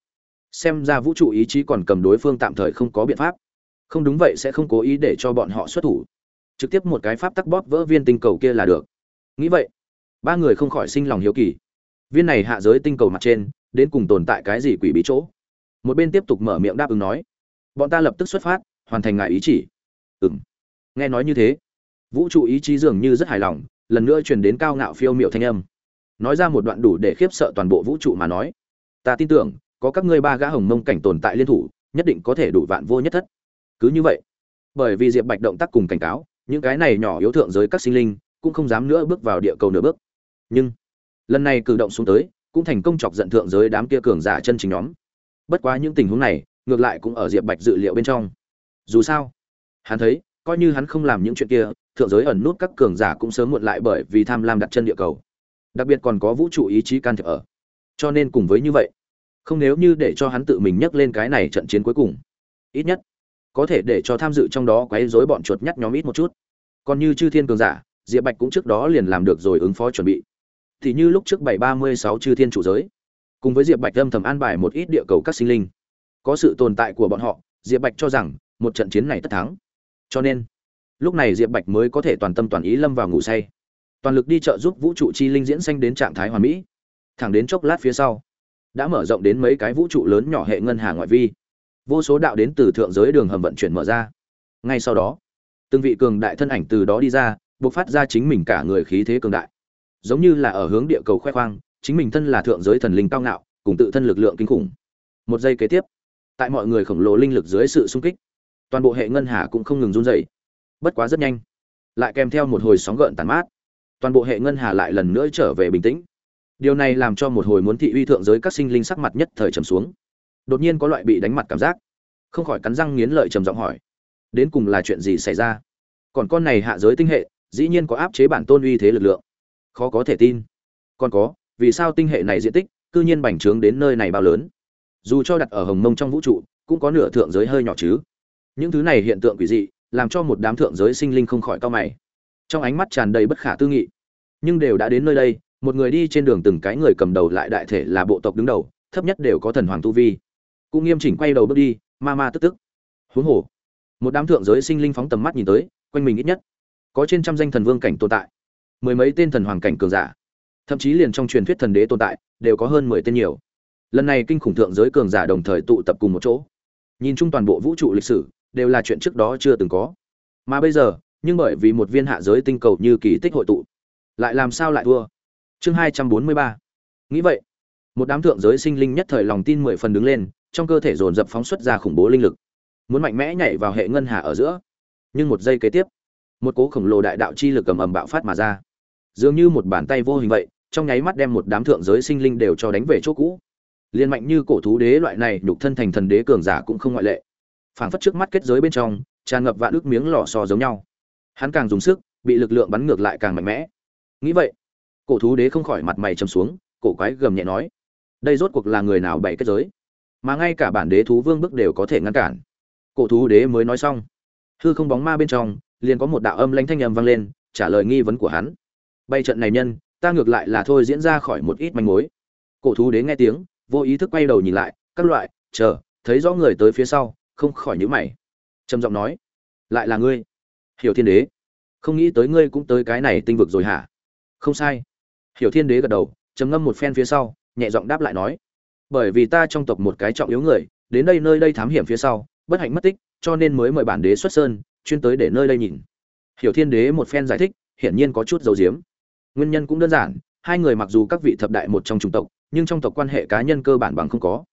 xem ra vũ trụ ý chí còn cầm đối phương tạm thời không có biện pháp không đúng vậy sẽ không cố ý để cho bọn họ xuất thủ. Trực tiếp một cái pháp tắc bóp vỡ viên tinh cầu kia là được. Nghĩ vậy, ba người không khỏi sinh lòng hiếu kỳ. Viên này hạ giới tinh cầu mặt trên, đến cùng tồn tại cái gì quỷ bí chỗ? Một bên tiếp tục mở miệng đáp ứng nói, bọn ta lập tức xuất phát, hoàn thành ngài ý chỉ. Ừng nghe nói như thế, vũ trụ ý chí dường như rất hài lòng, lần nữa truyền đến cao ngạo phiêu miệu thanh âm. Nói ra một đoạn đủ để khiếp sợ toàn bộ vũ trụ mà nói, ta tin tưởng, có các ngươi ba gã hồng mông cảnh tồn tại liên thủ, nhất định có thể đủ vạn vô nhất thất cứ như vậy. Bởi vì diệp bạch động tác cùng cảnh cáo, những cái này nhỏ yếu thượng giới các sinh linh cũng không dám nữa bước vào địa cầu nửa bước. Nhưng, lần này cử động xuống tới, cũng thành công chọc giận thượng giới đám kia cường giả chân chính nhóm. Bất quá những tình huống này, ngược lại cũng ở diệp bạch dự liệu bên trong. Dù sao, hắn thấy, coi như hắn không làm những chuyện kia, thượng giới ẩn nút các cường giả cũng sớm muộn lại bởi vì tham lam đặt chân địa cầu. Đặc biệt còn có vũ trụ ý chí can thiệp ở. Cho nên cùng với như vậy, không nếu như để cho hắn tự mình nhắc lên cái này trận chiến cuối cùng, ít nhất có thể để cho tham dự trong đó quấy rối bọn chuột nhắt nhóm ít một chút. Còn như chư thiên cường giả, diệp bạch cũng trước đó liền làm được rồi ứng phó chuẩn bị. Thì như lúc trước bảy ba mươi sáu chư thiên chủ giới, cùng với diệp bạch âm thầm an bài một ít địa cầu các sinh linh. Có sự tồn tại của bọn họ, diệp bạch cho rằng, một trận chiến này tất thắng. Cho nên, lúc này diệp bạch mới có thể toàn tâm toàn ý lâm vào ngủ say. Toàn lực đi trợ giúp vũ trụ chi linh diễn sanh đến trạng thái hoàn mỹ. Thẳng đến chốc lát phía sau, đã mở rộng đến mấy cái vũ trụ lớn nhỏ hệ ngân hà ngoại vi vô số đạo đến từ thượng giới đường hầm vận chuyển mở ra. Ngay sau đó, từng vị cường đại thân ảnh từ đó đi ra, buộc phát ra chính mình cả người khí thế cường đại. Giống như là ở hướng địa cầu khoe khoang, chính mình thân là thượng giới thần linh cao ngạo, cùng tự thân lực lượng kinh khủng. Một giây kế tiếp, tại mọi người khổng lồ linh lực dưới sự sung kích, toàn bộ hệ ngân hà cũng không ngừng run dày bất quá rất nhanh, lại kèm theo một hồi sóng gợn tàn mát, toàn bộ hệ ngân hà lại lần nữa trở về bình tĩnh. Điều này làm cho một hồi muốn thị uy thượng giới các sinh linh sắc mặt nhất thời trầm xuống đột nhiên có loại bị đánh mặt cảm giác. Không khỏi cắn răng nghiến lợi trầm giọng hỏi, đến cùng là chuyện gì xảy ra? Còn con này hạ giới tinh hệ, dĩ nhiên có áp chế bản tôn uy thế lực lượng. Khó có thể tin. Còn có, vì sao tinh hệ này diện tích, cư nhiên bành trướng đến nơi này bao lớn? Dù cho đặt ở hồng mông trong vũ trụ, cũng có nửa thượng giới hơi nhỏ chứ. Những thứ này hiện tượng quỷ dị, làm cho một đám thượng giới sinh linh không khỏi cao mày. Trong ánh mắt tràn đầy bất khả tư nghị. Nhưng đều đã đến nơi đây, một người đi trên đường từng cái người cầm đầu lại đại thể là bộ tộc đứng đầu, thấp nhất đều có thần hoàng tu vi cũng nghiêm chỉnh quay đầu bước đi, ma ma tức tức. Huống hồ, một đám thượng giới sinh linh phóng tầm mắt nhìn tới, quanh mình ít nhất có trên trăm danh thần vương cảnh tồn tại, mười mấy tên thần hoàng cảnh cường giả. Thậm chí liền trong truyền thuyết thần đế tồn tại, đều có hơn mười tên nhiều. Lần này kinh khủng thượng giới cường giả đồng thời tụ tập cùng một chỗ. Nhìn chung toàn bộ vũ trụ lịch sử, đều là chuyện trước đó chưa từng có. Mà bây giờ, nhưng bởi vì một viên hạ giới tinh cầu như kỳ tích hội tụ, lại làm sao lại thua? Chương hai trăm bốn mươi ba. Nghĩ vậy, một đám thượng giới sinh linh nhất thời lòng tin mười phần đứng lên trong cơ thể dồn dập phóng xuất ra khủng bố linh lực, muốn mạnh mẽ nhảy vào hệ ngân hà ở giữa. Nhưng một giây kế tiếp, một cố khổng lồ đại đạo chi lực cầm ầm bạo phát mà ra. Dường như một bàn tay vô hình vậy, trong nháy mắt đem một đám thượng giới sinh linh đều cho đánh về chỗ cũ. Liên mạnh như cổ thú đế loại này, nhục thân thành thần đế cường giả cũng không ngoại lệ. Phảng phất trước mắt kết giới bên trong, tràn ngập vạn ước miếng lò xo giống nhau. Hắn càng dùng sức, bị lực lượng bắn ngược lại càng mạnh mẽ. Nghĩ vậy, cổ thú đế không khỏi mặt mày trầm xuống, cổ quái gầm nhẹ nói, đây rốt cuộc là người nào bày kết giới? Mà ngay cả bản đế thú vương bức đều có thể ngăn cản. Cổ thú đế mới nói xong, hư không bóng ma bên trong, liền có một đạo âm lãnh thanh âm vang lên, trả lời nghi vấn của hắn. Bay trận này nhân, ta ngược lại là thôi diễn ra khỏi một ít manh mối. Cổ thú đế nghe tiếng, vô ý thức quay đầu nhìn lại, các loại, chờ, thấy rõ người tới phía sau, không khỏi nhíu mày. Trầm giọng nói, lại là ngươi, hiểu thiên đế. Không nghĩ tới ngươi cũng tới cái này tinh vực rồi hả? Không sai. Hiểu thiên đế gật đầu, trầm ngâm một phen phía sau, nhẹ giọng đáp lại nói bởi vì ta trong tộc một cái trọng yếu người, đến đây nơi đây thám hiểm phía sau, bất hạnh mất tích, cho nên mới mời bản đế xuất sơn, chuyên tới để nơi đây nhìn. Hiểu thiên đế một phen giải thích, hiển nhiên có chút dầu diếm nguyên nhân cũng đơn giản, hai người mặc dù các vị thập đại một trong chủng tộc, nhưng trong tộc quan hệ cá nhân cơ bản bằng không có.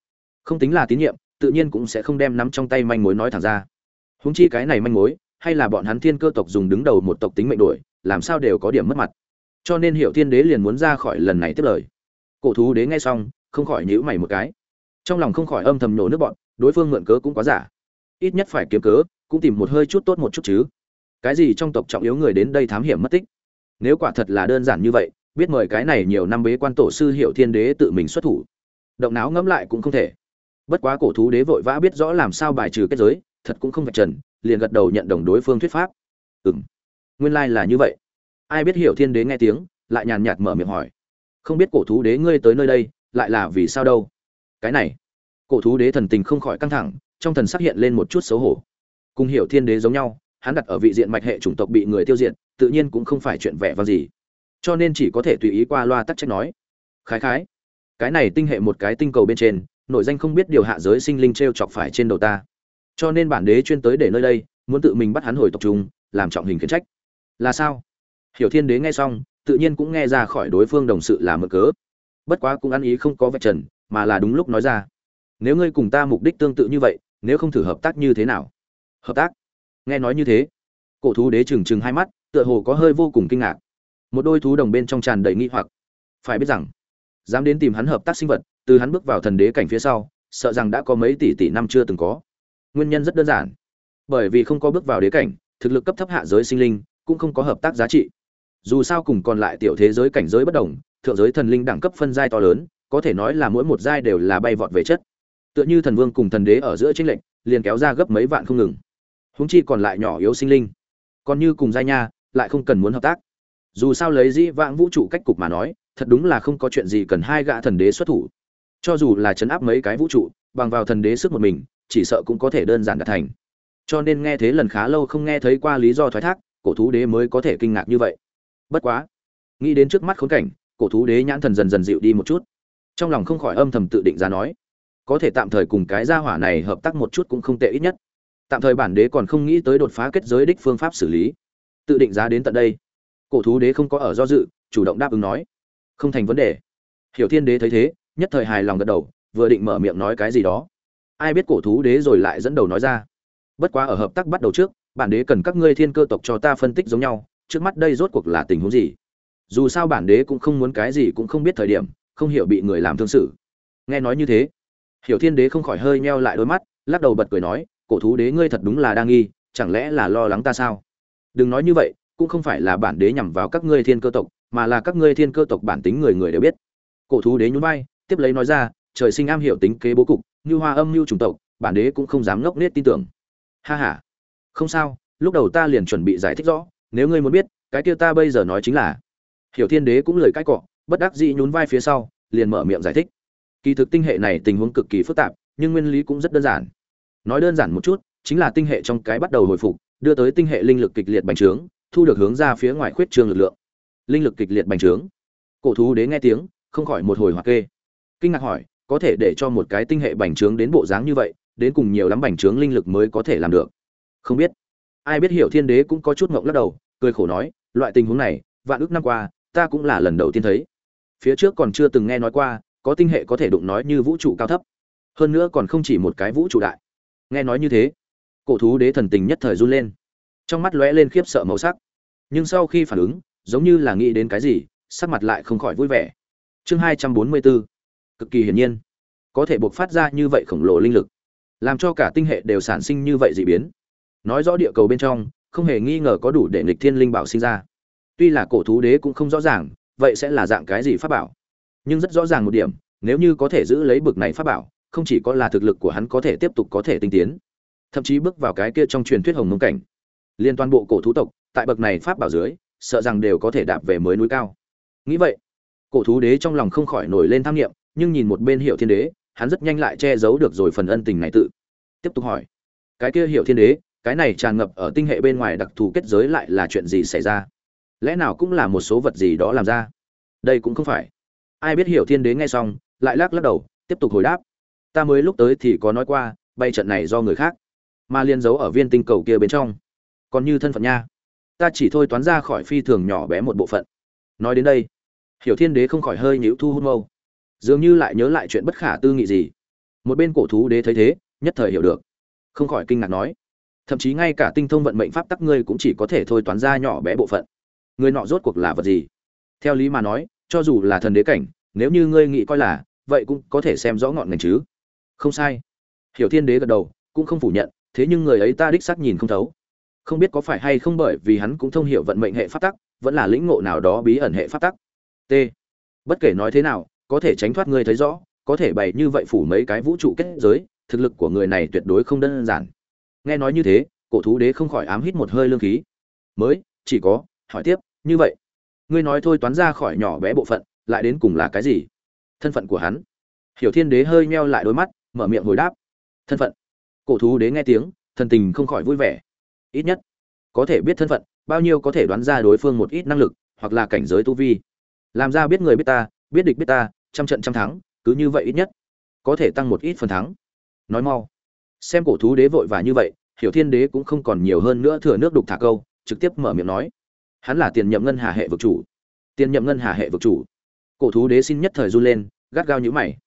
Không tính là tín nhiệm, tự nhiên cũng sẽ không đem nắm trong tay manh mối nói thẳng ra. Húng chi cái này manh mối, hay là bọn hắn thiên cơ tộc dùng đứng đầu một tộc tính mệnh đổi, làm sao đều có điểm mất mặt. Cho nên hiệu thiên đế liền muốn ra khỏi lần này tiếp lời. Cổ thú đế nghe xong không khỏi nhíu mày một cái. Trong lòng không khỏi âm thầm nổ nước bọn, đối phương mượn cớ cũng quá giả. Ít nhất phải kiếm cớ, cũng tìm một hơi chút tốt một chút chứ. Cái gì trong tộc trọng yếu người đến đây thám hiểm mất tích? Nếu quả thật là đơn giản như vậy, biết mời cái này nhiều năm bế quan tổ sư hiệu thiên đế tự mình xuất thủ. Động não ngẫm lại cũng không thể. Bất quá cổ thú đế vội vã biết rõ làm sao bài trừ kết giới, thật cũng không vạch trần, liền gật đầu nhận đồng đối phương thuyết pháp. Ừ m nguyên lai、like、là như vậy. Ai biết hiểu thiên đế nghe tiếng, lại nhàn nhạt mở miệng hỏi. Không biết cổ thú đế ngươi tới nơi đây lại là vì sao đâu? Cái này, cổ thú đế thần tình không khỏi căng thẳng, trong thần sắc hiện lên một chút xấu hổ. Cùng hiểu thiên đế giống nhau, hắn đặt ở vị diện mạch hệ chủng tộc bị người tiêu diệt, tự nhiên cũng không phải chuyện vẻ vang gì. Cho nên chỉ có thể tùy ý qua loa tắc trách nói. Khái khái, cái này tinh hệ một cái tinh cầu bên trên, nội danh không biết điều hạ giới sinh linh t r e o chọc phải trên đầu ta. Cho nên bản đế chuyên tới để nơi đây, muốn tự mình bắt hắn hồi tộc trung làm trọng hình khiển trách. Là sao? Hiểu thiên đế nghe xong, tự nhiên cũng nghe ra khỏi đối phương đồng sự là mực cớ bất quá cũng ăn ý không có vạch trần, mà là đúng lúc nói ra. Nếu ngươi cùng ta mục đích tương tự như vậy, nếu không thử hợp tác như thế nào? Hợp tác? Nghe nói như thế. Cổ thú đế trừng trừng hai mắt, tựa hồ có hơi vô cùng kinh ngạc. Một đôi thú đồng bên trong tràn đầy nghi hoặc. Phải biết rằng, dám đến tìm hắn hợp tác sinh vật, từ hắn bước vào thần đế cảnh phía sau, sợ rằng đã có mấy tỷ tỷ năm chưa từng có. Nguyên nhân rất đơn giản. Bởi vì không có bước vào đế cảnh, thực lực cấp thấp hạ giới sinh linh cũng không có hợp tác giá trị. Dù sao cùng còn lại tiểu thế giới cảnh giới bất đồng thượng giới thần linh đẳng cấp phân giai to lớn, có thể nói là mỗi một giai đều là bay vọt về chất. Tựa như thần vương cùng thần đế ở giữa chênh lệnh liền kéo ra gấp mấy vạn không ngừng. Huống chi còn lại nhỏ yếu sinh linh. Còn như cùng giai nha, lại không cần muốn hợp tác. Dù sao lấy dĩ vãng vũ trụ cách cục mà nói, thật đúng là không có chuyện gì cần hai gã thần đế xuất thủ. Cho dù là chấn áp mấy cái vũ trụ, bằng vào thần đế sức một mình, chỉ sợ cũng có thể đơn giản đạt thành. Cho nên nghe thế lần khá lâu không nghe thấy qua lý do thoái thác, cổ thú đế mới có thể kinh ngạc như vậy. Bất quá, nghĩ đến trước mắt khốn cảnh cổ thú đế nhãn thần dần dần dịu đi một chút. Trong lòng không khỏi âm thầm tự định ra nói, có thể tạm thời cùng cái gia hỏa này hợp tác một chút cũng không tệ ít nhất. Tạm thời bản đế còn không nghĩ tới đột phá kết giới đích phương pháp xử lý. Tự định giá đến tận đây, cổ thú đế không có ở do dự, chủ động đáp ứng nói, không thành vấn đề. Hiểu thiên đế thấy thế, nhất thời hài lòng gật đầu, vừa định mở miệng nói cái gì đó. Ai biết cổ thú đế rồi lại dẫn đầu nói ra, bất quá ở hợp tác bắt đầu trước, bản đế cần các ngươi thiên cơ tộc cho ta phân tích giống nhau, trước mắt đây rốt cuộc là tình huống gì? Dù sao bản đế cũng không muốn cái gì cũng không biết thời điểm, không hiểu bị người làm thương sự. Nghe nói như thế, hiểu thiên đế không khỏi hơi meo lại đôi mắt, lắc đầu bật cười nói, cổ thú đế ngươi thật đúng là đa nghi, chẳng lẽ là lo lắng ta sao? Đừng nói như vậy, cũng không phải là bản đế nhằm vào các ngươi thiên cơ tộc, mà là các ngươi thiên cơ tộc bản tính người người đều biết. Cổ thú đế nhún vai, tiếp lấy nói ra, trời sinh am hiểu tính kế bố cục, như hoa âm như chủng tộc, bản đế cũng không dám ngốc nết tin tưởng. Ha ha. Không sao, lúc đầu ta liền chuẩn bị giải thích rõ, nếu ngươi muốn biết, cái kia ta bây giờ nói chính là hiểu thiên đế cũng lời cãi cọ, bất đắc dĩ nhún vai phía sau, liền mở miệng giải thích. Kỳ thực tinh hệ này tình huống cực kỳ phức tạp, nhưng nguyên lý cũng rất đơn giản. Nói đơn giản một chút, chính là tinh hệ trong cái bắt đầu hồi phục, đưa tới tinh hệ linh lực kịch liệt bành trướng, thu được hướng ra phía ngoài khuyết trương lực lượng. Linh lực kịch liệt bành trướng. Cổ thú đế nghe tiếng, không khỏi một hồi hoặc kê. Kinh ngạc hỏi, có thể để cho một cái tinh hệ bành trướng đến bộ dáng như vậy, đến cùng nhiều lắm bành trướng linh lực mới có thể làm được? Không biết. Ai biết hiểu thiên đế cũng có chút ngộng lắc đầu, cười khổ nói, loại tình huống này, vạn ước năm qua ta cũng là lần đầu tiên thấy. Phía trước còn chưa từng nghe nói qua, có tinh hệ có thể đụng nói như vũ trụ cao thấp. Hơn nữa còn không chỉ một cái vũ trụ đại. Nghe nói như thế, cổ thú đế thần tình nhất thời run lên. Trong mắt lóe lên khiếp sợ màu sắc. Nhưng sau khi phản ứng, giống như là nghĩ đến cái gì, sắc mặt lại không khỏi vui vẻ. Chương hai trăm bốn mươi bốn cực kỳ hiển nhiên. Có thể buộc phát ra như vậy khổng lồ linh lực, làm cho cả tinh hệ đều sản sinh như vậy dị biến. Nói rõ địa cầu bên trong, không hề nghi ngờ có đủ để nghịch thiên linh bảo sinh ra tuy là cổ thú đế cũng không rõ ràng, vậy sẽ là dạng cái gì pháp bảo? Nhưng rất rõ ràng một điểm, nếu như có thể giữ lấy bực này pháp bảo, không chỉ có là thực lực của hắn có thể tiếp tục có thể tinh tiến, thậm chí bước vào cái kia trong truyền thuyết hồng mông cảnh. Liên toàn bộ cổ thú tộc, tại bậc này pháp bảo dưới, sợ rằng đều có thể đạp về mới núi cao. Nghĩ vậy, cổ thú đế trong lòng không khỏi nổi lên tham nghiệm nhưng nhìn một bên hiệu thiên đế, hắn rất nhanh lại che giấu được rồi phần ân tình này tự. Tiếp tục hỏi, cái kia hiệu thiên đế, cái này tràn ngập ở tinh hệ bên ngoài đặc thù kết giới lại là chuyện gì xảy ra? Lẽ nào cũng là một số vật gì đó làm ra? Đây cũng không phải. Ai biết hiểu thiên đế nghe xong, lại lắc lắc đầu, tiếp tục hồi đáp. Ta mới lúc tới thì có nói qua, bay trận này do người khác, mà liên giấu ở viên tinh cầu kia bên trong. Còn như thân phận nha. Ta chỉ thôi toán ra khỏi phi thường nhỏ bé một bộ phận. Nói đến đây, hiểu thiên đế không khỏi hơi nhíu thu hút mâu. Dường như lại nhớ lại chuyện bất khả tư nghị gì. Một bên cổ thú đế thấy thế, nhất thời hiểu được. Không khỏi kinh ngạc nói, thậm chí ngay cả tinh thông vận mệnh pháp tắc ngươi cũng chỉ có thể thôi toán ra nhỏ bé bộ phận người nọ rốt cuộc là vật gì? Theo lý mà nói, cho dù là thần đế cảnh, nếu như ngươi nghĩ coi là, vậy cũng có thể xem rõ ngọn ngành chứ. Không sai. Hiểu thiên đế gật đầu, cũng không phủ nhận, thế nhưng người ấy ta đích xác nhìn không thấu. Không biết có phải hay không bởi vì hắn cũng thông hiểu vận mệnh hệ pháp tắc, vẫn là lĩnh ngộ nào đó bí ẩn hệ pháp tắc. T. Bất kể nói thế nào, có thể tránh thoát ngươi thấy rõ, có thể bày như vậy phủ mấy cái vũ trụ kết giới, thực lực của người này tuyệt đối không đơn giản. Nghe nói như thế, cổ thú đế không khỏi ám hít một hơi lương khí. Mới, chỉ có, hỏi tiếp như vậy, ngươi nói thôi toán ra khỏi nhỏ bé bộ phận, lại đến cùng là cái gì? Thân phận của hắn. Hiểu thiên đế hơi meo lại đôi mắt, mở miệng hồi đáp. Thân phận. Cổ thú đế nghe tiếng, thần tình không khỏi vui vẻ. Ít nhất, có thể biết thân phận, bao nhiêu có thể đoán ra đối phương một ít năng lực, hoặc là cảnh giới tu vi. Làm ra biết người biết ta, biết địch biết ta, trăm trận trăm thắng, cứ như vậy ít nhất, có thể tăng một ít phần thắng. Nói mau. Xem cổ thú đế vội và như vậy, hiểu thiên đế cũng không còn nhiều hơn nữa thừa nước đục thả câu, trực tiếp mở miệng nói hắn là tiền nhậm ngân hà hệ vực chủ. Tiền nhậm ngân hà hệ vực chủ. Cổ thú đế xin nhất thời run lên, gắt gao nhữ mày.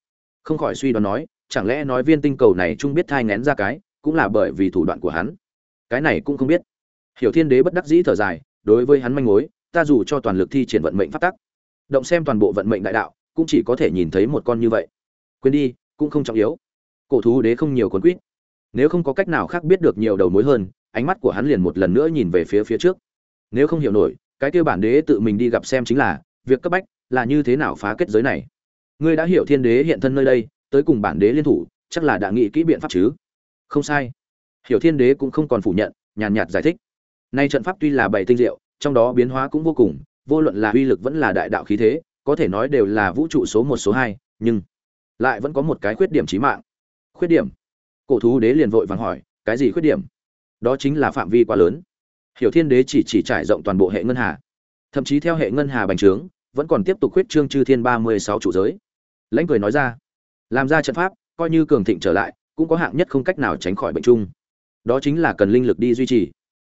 Không khỏi suy đoán nói, chẳng lẽ nói viên tinh cầu này chung biết thai ngén ra cái, cũng là bởi vì thủ đoạn của hắn? Cái này cũng không biết. Hiểu thiên đế bất đắc dĩ thở dài, đối với hắn manh mối, ta dù cho toàn lực thi triển vận mệnh phát tắc, động xem toàn bộ vận mệnh đại đạo, cũng chỉ có thể nhìn thấy một con như vậy. Quên đi, cũng không trọng yếu. Cổ thú đế không nhiều cuốn quýt. Nếu không có cách nào khác biết được nhiều đầu mối hơn, ánh mắt của hắn liền một lần nữa nhìn về phía phía trước nếu không hiểu nổi, cái kia bản đế tự mình đi gặp xem chính là, việc cấp bách là như thế nào phá kết giới này. Ngươi đã hiểu thiên đế hiện thân nơi đây, tới cùng bản đế liên thủ, chắc là đã nghĩ kỹ biện pháp chứ? Không sai. Hiểu thiên đế cũng không còn phủ nhận, nhàn nhạt giải thích. Nay trận pháp tuy là bảy tinh diệu, trong đó biến hóa cũng vô cùng, vô luận là uy lực vẫn là đại đạo khí thế, có thể nói đều là vũ trụ số một, số hai, nhưng lại vẫn có một cái khuyết điểm chí mạng. Khuyết điểm? Cổ thú đế liền vội vàng hỏi, cái gì khuyết điểm? Đó chính là phạm vi quá lớn hiểu thiên đế chỉ chỉ trải rộng toàn bộ hệ ngân hà. Thậm chí theo hệ ngân hà bành trướng, vẫn còn tiếp tục khuyết trương chư thiên ba mươi sáu chủ giới. Lãnh cười nói ra, làm ra trận pháp, coi như cường thịnh trở lại, cũng có hạng nhất không cách nào tránh khỏi bệnh chung. Đó chính là cần linh lực đi duy trì.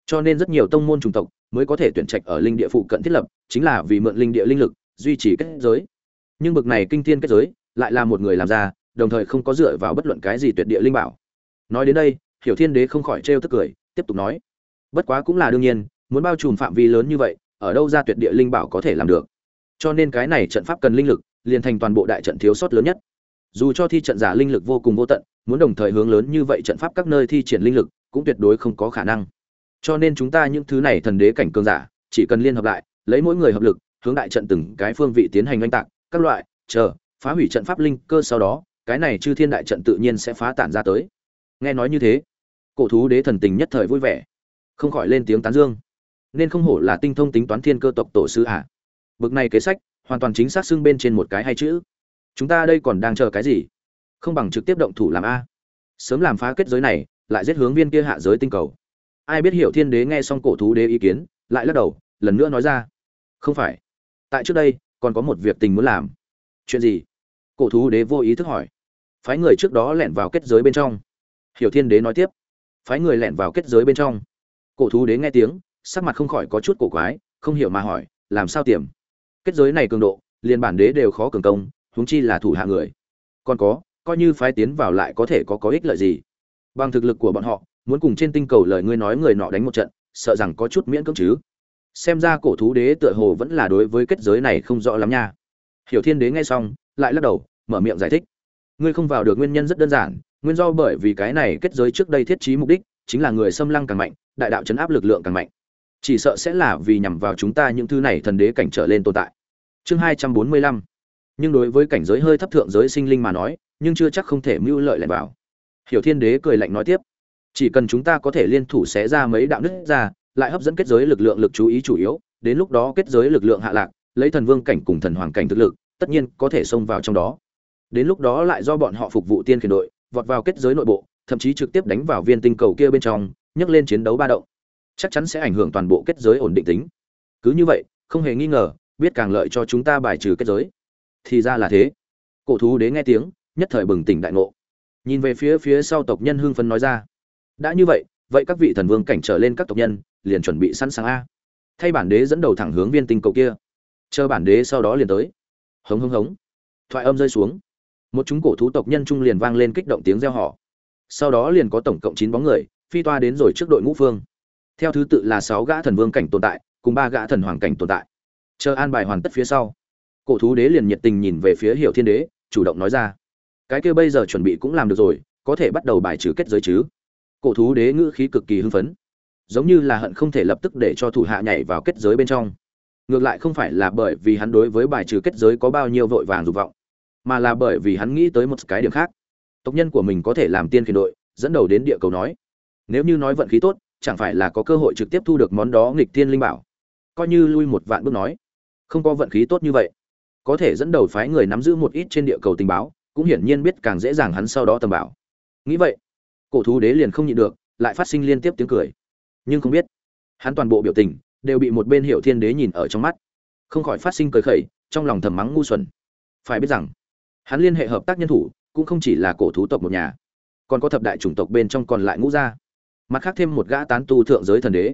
Cho nên rất nhiều tông môn chủng tộc mới có thể tuyển trạch ở linh địa phụ cận thiết lập, chính là vì mượn linh địa linh lực duy trì kết giới. Nhưng bực này kinh thiên kết giới lại là một người làm ra, đồng thời không có dựa vào bất luận cái gì tuyệt địa linh bảo. Nói đến đây, hiểu thiên đế không khỏi trêu tức cười, tiếp tục nói bất quá cũng là đương nhiên, muốn bao trùm phạm vi lớn như vậy, ở đâu ra tuyệt địa linh bảo có thể làm được. Cho nên cái này trận pháp cần linh lực, liền thành toàn bộ đại trận thiếu sót lớn nhất. Dù cho thi trận giả linh lực vô cùng vô tận, muốn đồng thời hướng lớn như vậy trận pháp các nơi thi triển linh lực, cũng tuyệt đối không có khả năng. Cho nên chúng ta những thứ này thần đế cảnh cường giả, chỉ cần liên hợp lại, lấy mỗi người hợp lực, hướng đại trận từng cái phương vị tiến hành oanh tạc, các loại, chờ, phá hủy trận pháp linh cơ sau đó, cái này chư thiên đại trận tự nhiên sẽ phá tản ra tới. Nghe nói như thế, cổ thú đế thần tình nhất thời vui vẻ không khỏi lên tiếng tán dương. Nên không hổ là tinh thông tính toán thiên cơ tộc tổ sư ạ à. bực này kế sách, hoàn toàn chính xác xưng bên trên một cái hay chữ. Chúng ta đây còn đang chờ cái gì? Không bằng trực tiếp động thủ làm a. Sớm làm phá kết giới này, lại giết hướng viên kia hạ giới tinh cầu. Ai biết hiểu thiên đế nghe xong cổ thú đế ý kiến, lại lắc đầu, lần nữa nói ra. Không phải. Tại trước đây, còn có một việc tình muốn làm. Chuyện gì? Cổ thú đế vô ý thức hỏi. Phái người trước đó lẻn vào kết giới bên trong. Hiểu thiên đế nói tiếp. Phái người lẻn vào kết giới bên trong cổ thú đế nghe tiếng, sắc mặt không khỏi có chút cổ quái, không hiểu mà hỏi, làm sao tiềm? Kết giới này cường độ, liền bản đế đều khó cường công, huống chi là thủ hạ người. Còn có, coi như phái tiến vào lại có thể có có ích lợi gì? Bằng thực lực của bọn họ, muốn cùng trên tinh cầu lời ngươi nói người nọ đánh một trận, sợ rằng có chút miễn cưỡng chứ. Xem ra cổ thú đế tựa hồ vẫn là đối với kết giới này không rõ lắm nha. Hiểu thiên đế nghe xong, lại lắc đầu, mở miệng giải thích. Ngươi không vào được nguyên nhân rất đơn giản, nguyên do bởi vì cái này kết giới trước đây thiết trí mục đích, chính là người xâm lăng càng mạnh đại đạo chấn áp lực lượng càng mạnh. Chỉ sợ sẽ là vì nhằm vào chúng ta những thứ này thần đế cảnh trở lên tồn tại. Chương hai trăm bốn mươi lăm. Nhưng đối với cảnh giới hơi thấp thượng giới sinh linh mà nói, nhưng chưa chắc không thể mưu lợi lại vào. Hiểu thiên đế cười lạnh nói tiếp. Chỉ cần chúng ta có thể liên thủ xé ra mấy đạo nứt ra, lại hấp dẫn kết giới lực lượng lực chú ý chủ yếu, đến lúc đó kết giới lực lượng hạ lạc, lấy thần vương cảnh cùng thần hoàng cảnh thực lực, tất nhiên có thể xông vào trong đó. Đến lúc đó lại do bọn họ phục vụ tiên khiển đội, vọt vào kết giới nội bộ, thậm chí trực tiếp đánh vào viên tinh cầu kia bên trong nhấc lên chiến đấu ba động. Chắc chắn sẽ ảnh hưởng toàn bộ kết giới ổn định tính. Cứ như vậy, không hề nghi ngờ, biết càng lợi cho chúng ta bài trừ kết giới. Thì ra là thế. Cổ thú đế nghe tiếng, nhất thời bừng tỉnh đại ngộ. Nhìn về phía phía sau tộc nhân hưng phấn nói ra. Đã như vậy vậy các vị thần vương cảnh trở lên các tộc nhân, liền chuẩn bị sẵn sàng a. Thay bản đế dẫn đầu thẳng hướng viên tinh cầu kia. Chờ bản đế sau đó liền tới. Hống hống hống. Thoại âm rơi xuống. Một chúng cổ thú tộc nhân trung liền vang lên kích động tiếng reo họ sau đó liền có tổng cộng chín bóng người phi toa đến rồi trước đội ngũ phương. Theo thứ tự là sáu gã thần vương cảnh tồn tại, cùng ba gã thần hoàng cảnh tồn tại. Chờ an bài hoàn tất phía sau, cổ thú đế liền nhiệt tình nhìn về phía hiểu thiên đế, chủ động nói ra, cái kia bây giờ chuẩn bị cũng làm được rồi, có thể bắt đầu bài trừ kết giới chứ? Cổ thú đế ngữ khí cực kỳ hưng phấn, giống như là hận không thể lập tức để cho thủ hạ nhảy vào kết giới bên trong. Ngược lại không phải là bởi vì hắn đối với bài trừ kết giới có bao nhiêu vội vàng dục vọng, mà là bởi vì hắn nghĩ tới một cái điểm khác. Tộc nhân của mình có thể làm tiên khiển đội, dẫn đầu đến địa cầu nói nếu như nói vận khí tốt, chẳng phải là có cơ hội trực tiếp thu được món đó nghịch thiên linh bảo. Coi như lui một vạn bước nói, không có vận khí tốt như vậy. Có thể dẫn đầu phái người nắm giữ một ít trên địa cầu tình báo, cũng hiển nhiên biết càng dễ dàng hắn sau đó tầm bảo. Nghĩ vậy, cổ thú đế liền không nhịn được, lại phát sinh liên tiếp tiếng cười. Nhưng không biết, hắn toàn bộ biểu tình đều bị một bên hiệu thiên đế nhìn ở trong mắt. Không khỏi phát sinh cười khẩy, trong lòng thầm mắng ngu xuẩn. Phải biết rằng, hắn liên hệ hợp tác nhân thủ, cũng không chỉ là cổ thú tộc một nhà, còn có thập đại chủng tộc bên trong còn lại ngũ gia mặt khác thêm một gã tán tu thượng giới thần đế.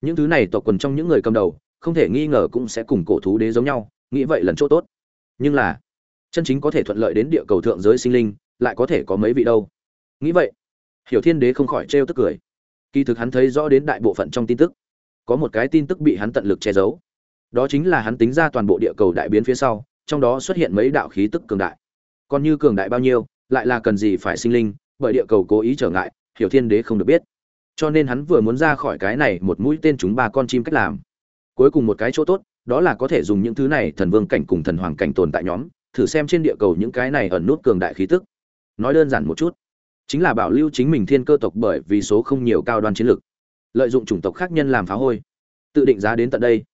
Những thứ này tộc quần trong những người cầm đầu, không thể nghi ngờ cũng sẽ cùng cổ thú đế giống nhau, nghĩ vậy lần chỗ tốt. Nhưng là, chân chính có thể thuận lợi đến địa cầu thượng giới sinh linh, lại có thể có mấy vị đâu? Nghĩ vậy, hiểu thiên đế không khỏi trêu tức cười. Kỳ thực hắn thấy rõ đến đại bộ phận trong tin tức, có một cái tin tức bị hắn tận lực che giấu. Đó chính là hắn tính ra toàn bộ địa cầu đại biến phía sau, trong đó xuất hiện mấy đạo khí tức cường đại. Còn như cường đại bao nhiêu, lại là cần gì phải sinh linh, bởi địa cầu cố ý trở ngại, hiểu thiên đế không được biết cho nên hắn vừa muốn ra khỏi cái này một mũi tên chúng ba con chim cách làm. Cuối cùng một cái chỗ tốt, đó là có thể dùng những thứ này thần vương cảnh cùng thần hoàng cảnh tồn tại nhóm, thử xem trên địa cầu những cái này ẩn nút cường đại khí tức. Nói đơn giản một chút, chính là bảo lưu chính mình thiên cơ tộc bởi vì số không nhiều cao đoan chiến lược lợi dụng chủng tộc khác nhân làm phá hôi. Tự định giá đến tận đây.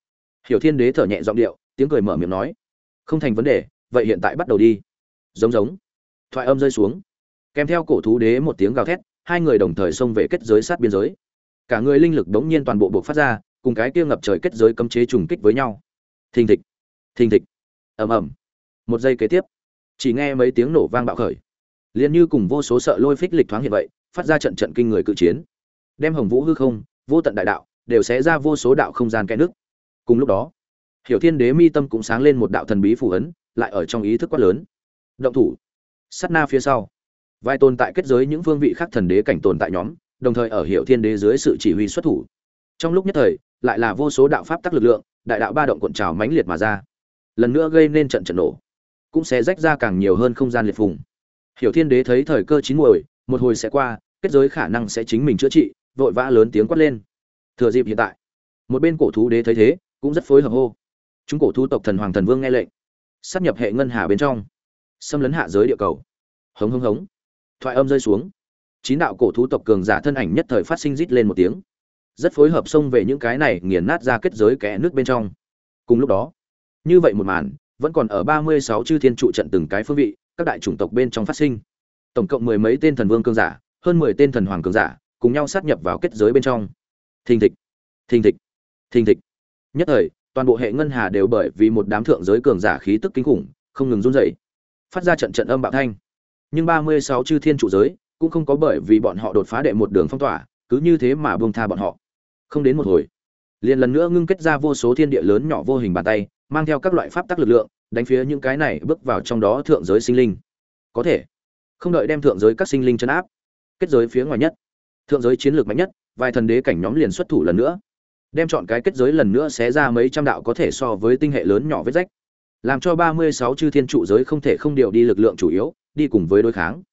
Hiểu thiên đế thở nhẹ giọng điệu, tiếng cười mở miệng nói, không thành vấn đề, vậy hiện tại bắt đầu đi. Giống giống. Thoại âm rơi xuống. Kèm theo cổ thú đế một tiếng gào thét hai người đồng thời xông về kết giới sát biên giới. Cả người linh lực đống nhiên toàn bộ buộc phát ra, cùng cái kia ngập trời kết giới cấm chế trùng kích với nhau. Thình thịch thình thịch, ầm ầm. Một giây kế tiếp, chỉ nghe mấy tiếng nổ vang bạo khởi. Liền như cùng vô số sợ lôi phích lịch thoáng hiện vậy, phát ra trận trận kinh người cự chiến. Đem hồng vũ hư không, vô tận đại đạo, đều sẽ ra vô số đạo không gian kẽ nước. Cùng lúc đó, hiểu thiên đế mi tâm cũng sáng lên một đạo thần bí phù ấn, lại ở trong ý thức quát lớn. Động thủ. Sát na phía sau vai tồn tại kết giới những phương vị khác thần đế cảnh tồn tại nhóm, đồng thời ở hiệu thiên đế dưới sự chỉ huy xuất thủ. Trong lúc nhất thời, lại là vô số đạo pháp tắc lực lượng, đại đạo ba động cuộn trào mãnh liệt mà ra. Lần nữa gây nên trận trận nổ, cũng sẽ rách ra càng nhiều hơn không gian liệt phùng. Hiểu thiên đế thấy thời cơ chín muồi, một hồi sẽ qua, kết giới khả năng sẽ chính mình chữa trị, vội vã lớn tiếng quát lên. Thừa dịp hiện tại, một bên cổ thú đế thấy thế, cũng rất phối hợp hô. Chúng cổ thú tộc thần hoàng thần vương nghe lệnh, sắp nhập hệ ngân hà bên trong, xâm lấn hạ giới địa cầu. Hống hống hống thoại âm rơi xuống. Chín đạo cổ thú tộc cường giả thân ảnh nhất thời phát sinh rít lên một tiếng. Rất phối hợp xông về những cái này nghiền nát ra kết giới kẽ nước bên trong. Cùng lúc đó, như vậy một màn, vẫn còn ở ba mươi sáu chư thiên trụ trận từng cái phương vị, các đại chủng tộc bên trong phát sinh. Tổng cộng mười mấy tên thần vương cường giả, hơn mười tên thần hoàng cường giả, cùng nhau sát nhập vào kết giới bên trong. Thình thịch thình thịch thình thịch. Nhất thời, toàn bộ hệ ngân hà đều bởi vì một đám thượng giới cường giả khí tức kinh khủng, không ngừng run rẩy. Phát ra trận trận âm bạo thanh nhưng ba mươi sáu chư thiên trụ giới cũng không có bởi vì bọn họ đột phá đệ một đường phong tỏa, cứ như thế mà buông tha bọn họ. Không đến một hồi, liền lần nữa ngưng kết ra vô số thiên địa lớn nhỏ vô hình bàn tay, mang theo các loại pháp tắc lực lượng, đánh phía những cái này bước vào trong đó thượng giới sinh linh. Có thể, không đợi đem thượng giới các sinh linh chấn áp, kết giới phía ngoài nhất, thượng giới chiến lược mạnh nhất, vài thần đế cảnh nhóm liền xuất thủ lần nữa. Đem chọn cái kết giới lần nữa xé ra mấy trăm đạo có thể so với tinh hệ lớn nhỏ vết rách, làm cho ba mươi sáu chư thiên trụ giới không thể không điều đi lực lượng chủ yếu đi cùng với đối kháng.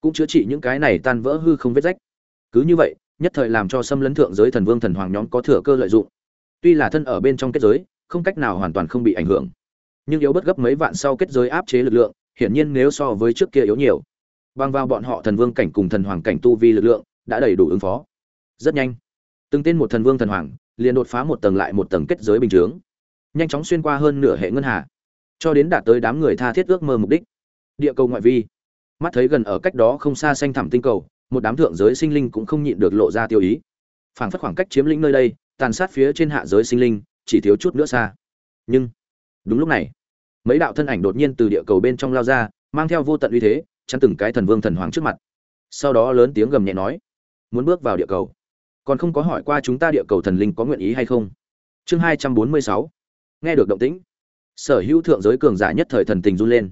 Cũng chữa trị những cái này tan vỡ hư không vết rách. Cứ như vậy, nhất thời làm cho xâm lấn thượng giới thần vương thần hoàng nhóm có thừa cơ lợi dụng. Tuy là thân ở bên trong kết giới, không cách nào hoàn toàn không bị ảnh hưởng. Nhưng yếu bất gấp mấy vạn sau kết giới áp chế lực lượng, hiển nhiên nếu so với trước kia yếu nhiều. Băng vào bọn họ thần vương cảnh cùng thần hoàng cảnh tu vi lực lượng, đã đầy đủ ứng phó. Rất nhanh, từng tên một thần vương thần hoàng liền đột phá một tầng lại một tầng kết giới bình chướng, nhanh chóng xuyên qua hơn nửa hệ ngân hà, cho đến đạt tới đám người tha thiết ước mơ mục đích địa cầu ngoại vi. Mắt thấy gần ở cách đó không xa xanh thẳm tinh cầu, một đám thượng giới sinh linh cũng không nhịn được lộ ra tiêu ý. Phảng phất khoảng cách chiếm lĩnh nơi đây, tàn sát phía trên hạ giới sinh linh, chỉ thiếu chút nữa xa. Nhưng, đúng lúc này, mấy đạo thân ảnh đột nhiên từ địa cầu bên trong lao ra, mang theo vô tận uy thế, chắn từng cái thần vương thần hoàng trước mặt. Sau đó lớn tiếng gầm nhẹ nói, muốn bước vào địa cầu. Còn không có hỏi qua chúng ta địa cầu thần linh có nguyện ý hay không? Chương hai trăm bốn mươi sáu. Nghe được động tĩnh, sở hữu thượng giới cường giả nhất thời thần tình run lên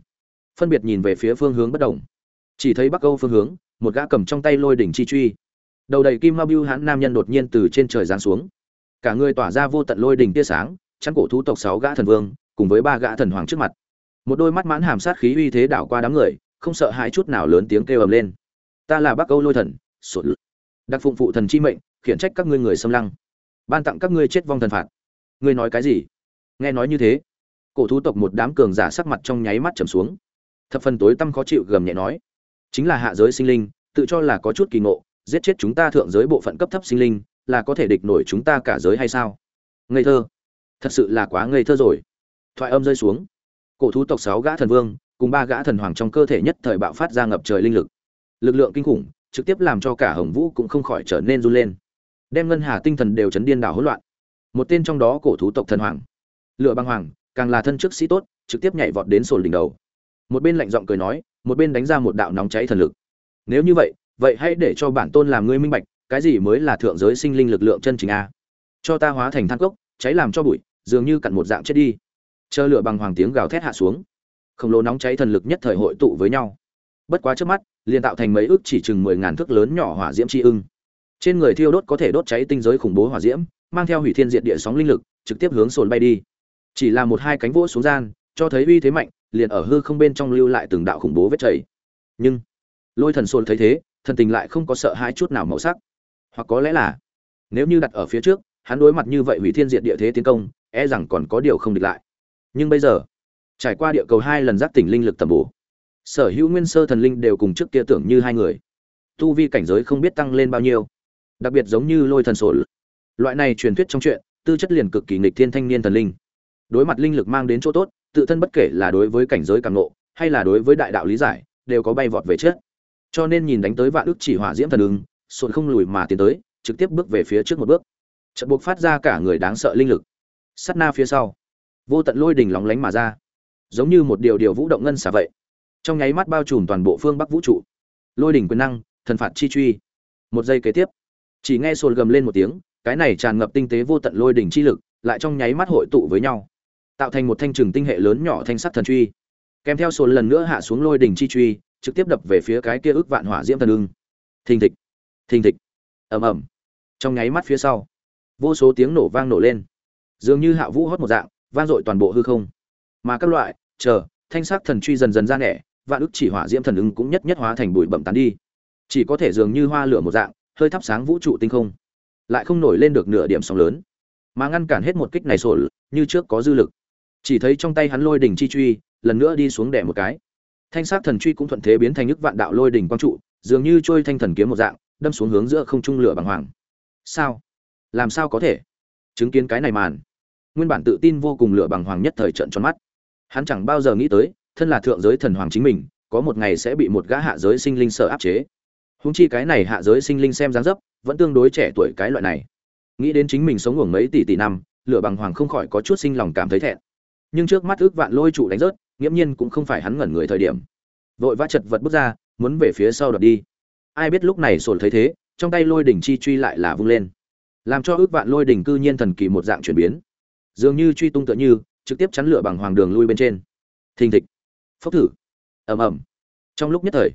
phân biệt nhìn về phía phương hướng bất đồng. Chỉ thấy bắc âu phương hướng, một gã cầm trong tay lôi đỉnh chi truy. Đầu đầy kim mao bưu hãn nam nhân đột nhiên từ trên trời giáng xuống. Cả người tỏa ra vô tận lôi đỉnh tia sáng, chắn cổ thú tộc sáu gã thần vương, cùng với ba gã thần hoàng trước mặt. Một đôi mắt mãn hàm sát khí uy thế đảo qua đám người, không sợ hãi chút nào lớn tiếng kêu ầm lên. Ta là bắc âu lôi thần sụt đặc phụng phụ thần chi mệnh, khiển trách các ngươi người xâm lăng. Ban tặng các ngươi chết vong thần phạt. Ngươi nói cái gì? Nghe nói như thế, cổ thú tộc một đám cường giả sắc mặt trong nháy mắt trầm xuống thập phần tối tâm khó chịu gầm nhẹ nói. Chính là hạ giới sinh linh, tự cho là có chút kỳ ngộ, giết chết chúng ta thượng giới bộ phận cấp thấp sinh linh, là có thể địch nổi chúng ta cả giới hay sao? Ngây thơ. Thật sự là quá ngây thơ rồi. Thoại âm rơi xuống. Cổ thú tộc sáu gã thần vương, cùng ba gã thần hoàng trong cơ thể nhất thời bạo phát ra ngập trời linh lực. Lực lượng kinh khủng, trực tiếp làm cho cả hồng vũ cũng không khỏi trở nên run lên. Đem ngân hà tinh thần đều chấn điên đảo hỗn loạn. Một tên trong đó cổ thú tộc thần hoàng. Lựa băng hoàng, càng là thân chức sĩ tốt, trực tiếp nhảy vọt đến sồn đỉnh đầu một bên lạnh giọng cười nói, một bên đánh ra một đạo nóng cháy thần lực. Nếu như vậy vậy hãy để cho bản tôn làm ngươi minh bạch, cái gì mới là thượng giới sinh linh lực lượng chân chính a? Cho ta hóa thành than cốc, cháy làm cho bụi, dường như cặn một dạng chết đi. Chờ lửa bằng hoàng tiếng gào thét hạ xuống. Khổng lồ nóng cháy thần lực nhất thời hội tụ với nhau. Bất quá trước mắt, liền tạo thành mấy ước chỉ chừng mười ngàn thước lớn nhỏ hỏa diễm chi ưng. Trên người thiêu đốt có thể đốt cháy tinh giới khủng bố hỏa diễm, mang theo hủy thiên diện địa sóng linh lực, trực tiếp hướng sồn bay đi. Chỉ là một hai cánh vỗ xuống gian, cho thấy uy thế mạnh liền ở hư không bên trong lưu lại từng đạo khủng bố vết chảy. Nhưng, lôi thần sồn thấy thế, thần tình lại không có sợ hãi chút nào màu sắc. Hoặc có lẽ là, nếu như đặt ở phía trước, hắn đối mặt như vậy hủy thiên diện địa thế tiến công e rằng còn có điều không địch lại. Nhưng bây giờ, trải qua địa cầu hai lần giác tỉnh linh lực tầm bổ, sở hữu nguyên sơ thần linh đều cùng trước kia tưởng như hai người. Tu vi cảnh giới không biết tăng lên bao nhiêu. Đặc biệt giống như lôi thần sổ loại này truyền thuyết trong chuyện, tư chất liền cực kỳ nghịch thiên thanh niên thần linh đối mặt linh lực mang đến chỗ tốt, tự thân bất kể là đối với cảnh giới càng nộ hay là đối với đại đạo lý giải, đều có bay vọt về trước. Cho nên nhìn đánh tới vạn ước chỉ hỏa diễm thần ứng sồn không lùi mà tiến tới, trực tiếp bước về phía trước một bước. Trận buộc phát ra cả người đáng sợ linh lực. Sắt na phía sau, vô tận lôi đỉnh lóng lánh mà ra. Giống như một điều điều vũ động ngân xả vậy. Trong nháy mắt bao trùm toàn bộ phương bắc vũ trụ. Lôi đỉnh quyền năng, thần phạt chi truy. Một giây kế tiếp, chỉ nghe sồn gầm lên một tiếng, cái này tràn ngập tinh tế vô tận lôi đỉnh chi lực, lại trong nháy mắt hội tụ với nhau tạo thành một thanh trừng tinh hệ lớn nhỏ thanh sắt thần truy. Kèm theo sồn lần nữa hạ xuống lôi đỉnh chi truy, trực tiếp đập về phía cái kia ước vạn hỏa diễm thần ưng. Thình thịch thình thịch, ầm ầm. Trong nháy mắt phía sau, vô số tiếng nổ vang nổ lên. Dường như hạ vũ hót một dạng, vang dội toàn bộ hư không. Mà các loại, chờ, thanh sắc thần truy dần dần ra nẻ, vạn ức chỉ hỏa diễm thần ưng cũng nhất nhất hóa thành bụi bẩm tán đi. Chỉ có thể dường như hoa lửa một dạng, hơi thắp sáng vũ trụ tinh không. Lại không nổi lên được nửa điểm sóng lớn. Mà ngăn cản hết một kích này sổ như trước có dư lực chỉ thấy trong tay hắn lôi đỉnh chi truy, lần nữa đi xuống đẻ một cái. Thanh sắc thần truy cũng thuận thế biến thành nhức vạn đạo lôi đỉnh quang trụ, dường như trôi thanh thần kiếm một dạng, đâm xuống hướng giữa không trung lửa bằng hoàng. Sao? Làm sao có thể? Chứng kiến cái này màn, nguyên bản tự tin vô cùng lửa bằng hoàng nhất thời trận tròn mắt. Hắn chẳng bao giờ nghĩ tới, thân là thượng giới thần hoàng chính mình, có một ngày sẽ bị một gã hạ giới sinh linh sợ áp chế. Húng chi cái này hạ giới sinh linh xem dáng dấp, vẫn tương đối trẻ tuổi cái loại này. Nghĩ đến chính mình sống ngủ mấy tỷ tỷ năm, lửa bằng hoàng không khỏi có chút sinh lòng cảm thấy thẹn nhưng trước mắt ước vạn lôi trụ đánh rớt, nghiễm nhiên cũng không phải hắn ngẩn người thời điểm. Vội vã chật vật bước ra, muốn về phía sau đập đi. Ai biết lúc này sồn thấy thế, trong tay lôi đỉnh chi truy lại là vung lên. Làm cho ước vạn lôi đỉnh cư nhiên thần kỳ một dạng chuyển biến. Dường như truy tung tựa như, trực tiếp chắn lửa bằng hoàng đường lui bên trên. Thình thịch. Phốc thử. Ầm ầm. Trong lúc nhất thời,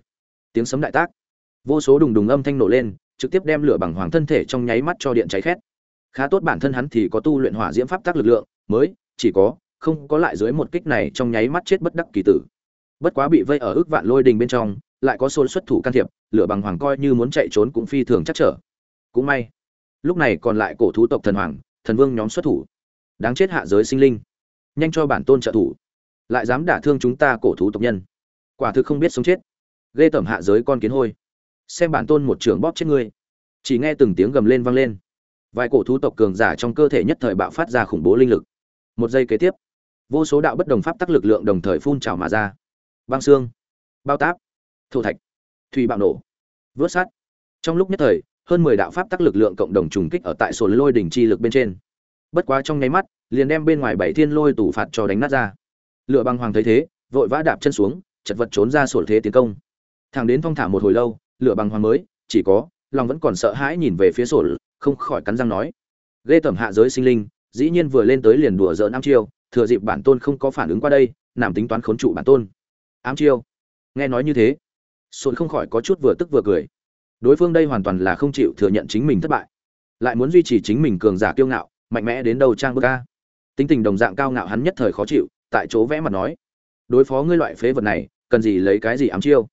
tiếng sấm đại tác. Vô số đùng đùng âm thanh nổ lên, trực tiếp đem lửa bằng hoàng thân thể trong nháy mắt cho điện cháy khét. Khá tốt bản thân hắn thì có tu luyện hỏa diễm pháp tác lực lượng, mới, chỉ có không có lại dưới một kích này trong nháy mắt chết bất đắc kỳ tử. Bất quá bị vây ở ước vạn lôi đình bên trong, lại có xôn xuất thủ can thiệp, lửa bằng hoàng coi như muốn chạy trốn cũng phi thường chắc trở. Cũng may, lúc này còn lại cổ thú tộc thần hoàng, thần vương nhóm xuất thủ. Đáng chết hạ giới sinh linh. Nhanh cho bản tôn trợ thủ. Lại dám đả thương chúng ta cổ thú tộc nhân. Quả thực không biết sống chết. Ghê tẩm hạ giới con kiến hôi. Xem bản tôn một trường bóp chết ngươi. Chỉ nghe từng tiếng gầm lên vang lên. Vài cổ thú tộc cường giả trong cơ thể nhất thời bạo phát ra khủng bố linh lực. Một giây kế tiếp vô số đạo bất đồng pháp tắc lực lượng đồng thời phun trào mà ra. Băng xương, bao táp, thổ thạch, thủy bạo nổ, vớt sát. Trong lúc nhất thời, hơn mười đạo pháp tác lực lượng cộng đồng trùng kích ở tại sổ lôi đỉnh chi lực bên trên. Bất quá trong nháy mắt, liền đem bên ngoài bảy thiên lôi tủ phạt cho đánh nát ra. Lựa băng hoàng thấy thế, vội vã đạp chân xuống, chật vật trốn ra sổ thế tiến công. Thằng đến phong thả một hồi lâu lựa băng hoàng mới, chỉ có, lòng vẫn còn sợ hãi nhìn về phía sổ không khỏi cắn răng nói. Ghê tẩm hạ giới sinh linh, dĩ nhiên vừa lên tới liền đùa dỡ năm chiêu thừa dịp bản tôn không có phản ứng qua đây làm tính toán khốn trụ bản tôn. Ám chiêu. Nghe nói như thế sồn không khỏi có chút vừa tức vừa cười. Đối phương đây hoàn toàn là không chịu thừa nhận chính mình thất bại. Lại muốn duy trì chính mình cường giả kiêu ngạo, mạnh mẽ đến đầu trang bức ca tính tình đồng dạng cao ngạo hắn nhất thời khó chịu, tại chỗ vẽ mặt nói, đối phó ngươi loại phế vật này, cần gì lấy cái gì ám chiêu?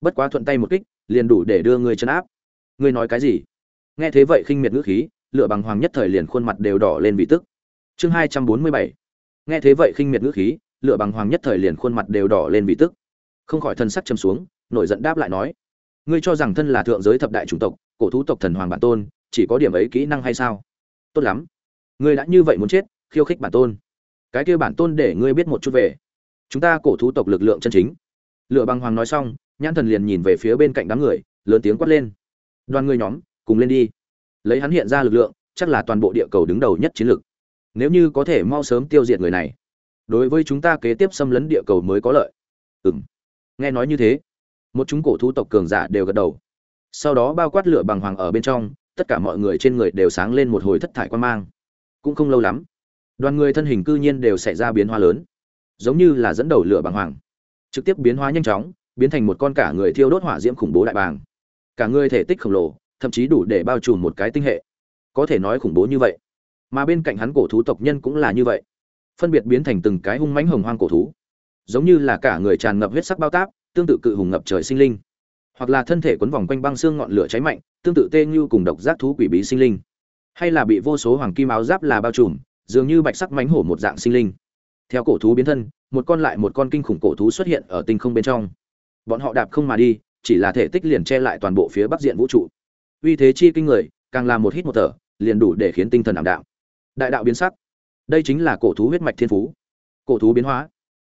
Bất quá thuận tay một kích, liền đủ để đưa ngươi chân áp. Ngươi nói cái gì? Nghe thế vậy khinh miệt ngữ khí lựa bằng hoàng nhất thời liền khuôn mặt đều đỏ lên vị tức. Chương hai trăm bốn mươi bảy nghe thế vậy khinh miệt ngữ khí, lựa bằng hoàng nhất thời liền khuôn mặt đều đỏ lên vị tức. Không khỏi thân sắc châm xuống, nổi giận đáp lại nói, ngươi cho rằng thân là thượng giới thập đại chủng tộc, cổ thú tộc thần hoàng bản tôn, chỉ có điểm ấy kỹ năng hay sao? Tốt lắm. Ngươi đã như vậy muốn chết, khiêu khích bản tôn. Cái kia bản tôn để ngươi biết một chút về. Chúng ta cổ thú tộc lực lượng chân chính. Lựa bằng hoàng nói xong, nhãn thần liền nhìn về phía bên cạnh đám người, lớn tiếng quát lên. Đoàn người nhóm, cùng lên đi. Lấy hắn hiện ra lực lượng, chắc là toàn bộ địa cầu đứng đầu nhất chiến lực nếu như có thể mau sớm tiêu diệt người này, đối với chúng ta kế tiếp xâm lấn địa cầu mới có lợi. Ừng nghe nói như thế, một chúng cổ thú tộc cường giả đều gật đầu. Sau đó bao quát lửa bằng hoàng ở bên trong, tất cả mọi người trên người đều sáng lên một hồi thất thải quan mang. Cũng không lâu lắm, đoàn người thân hình cư nhiên đều xảy ra biến hóa lớn, giống như là dẫn đầu lửa bằng hoàng. Trực tiếp biến hóa nhanh chóng, biến thành một con cả người thiêu đốt hỏa diễm khủng bố đại bàng. Cả người thể tích khổng lồ, thậm chí đủ để bao trùm một cái tinh hệ. Có thể nói khủng bố như vậy mà bên cạnh hắn cổ thú tộc nhân cũng là như vậy. Phân biệt biến thành từng cái hung mãnh hồng hoang cổ thú. Giống như là cả người tràn ngập huyết sắc bao táp, tương tự cự hùng ngập trời sinh linh. Hoặc là thân thể quấn vòng quanh băng xương ngọn lửa cháy mạnh, tương tự tê như cùng độc giác thú quỷ bí sinh linh. Hay là bị vô số hoàng kim áo giáp là bao trùm, dường như bạch sắc mánh hổ một dạng sinh linh. Theo cổ thú biến thân, một con lại một con kinh khủng cổ thú xuất hiện ở tinh không bên trong. Bọn họ đạp không mà đi, chỉ là thể tích liền che lại toàn bộ phía bắc diện vũ trụ. Uy thế chi kinh người, càng làm một hít một thở, liền đủ để khiến tinh thần ảm đạm đại đạo biến sắc. Đây chính là cổ thú huyết mạch thiên phú. Cổ thú biến hóa.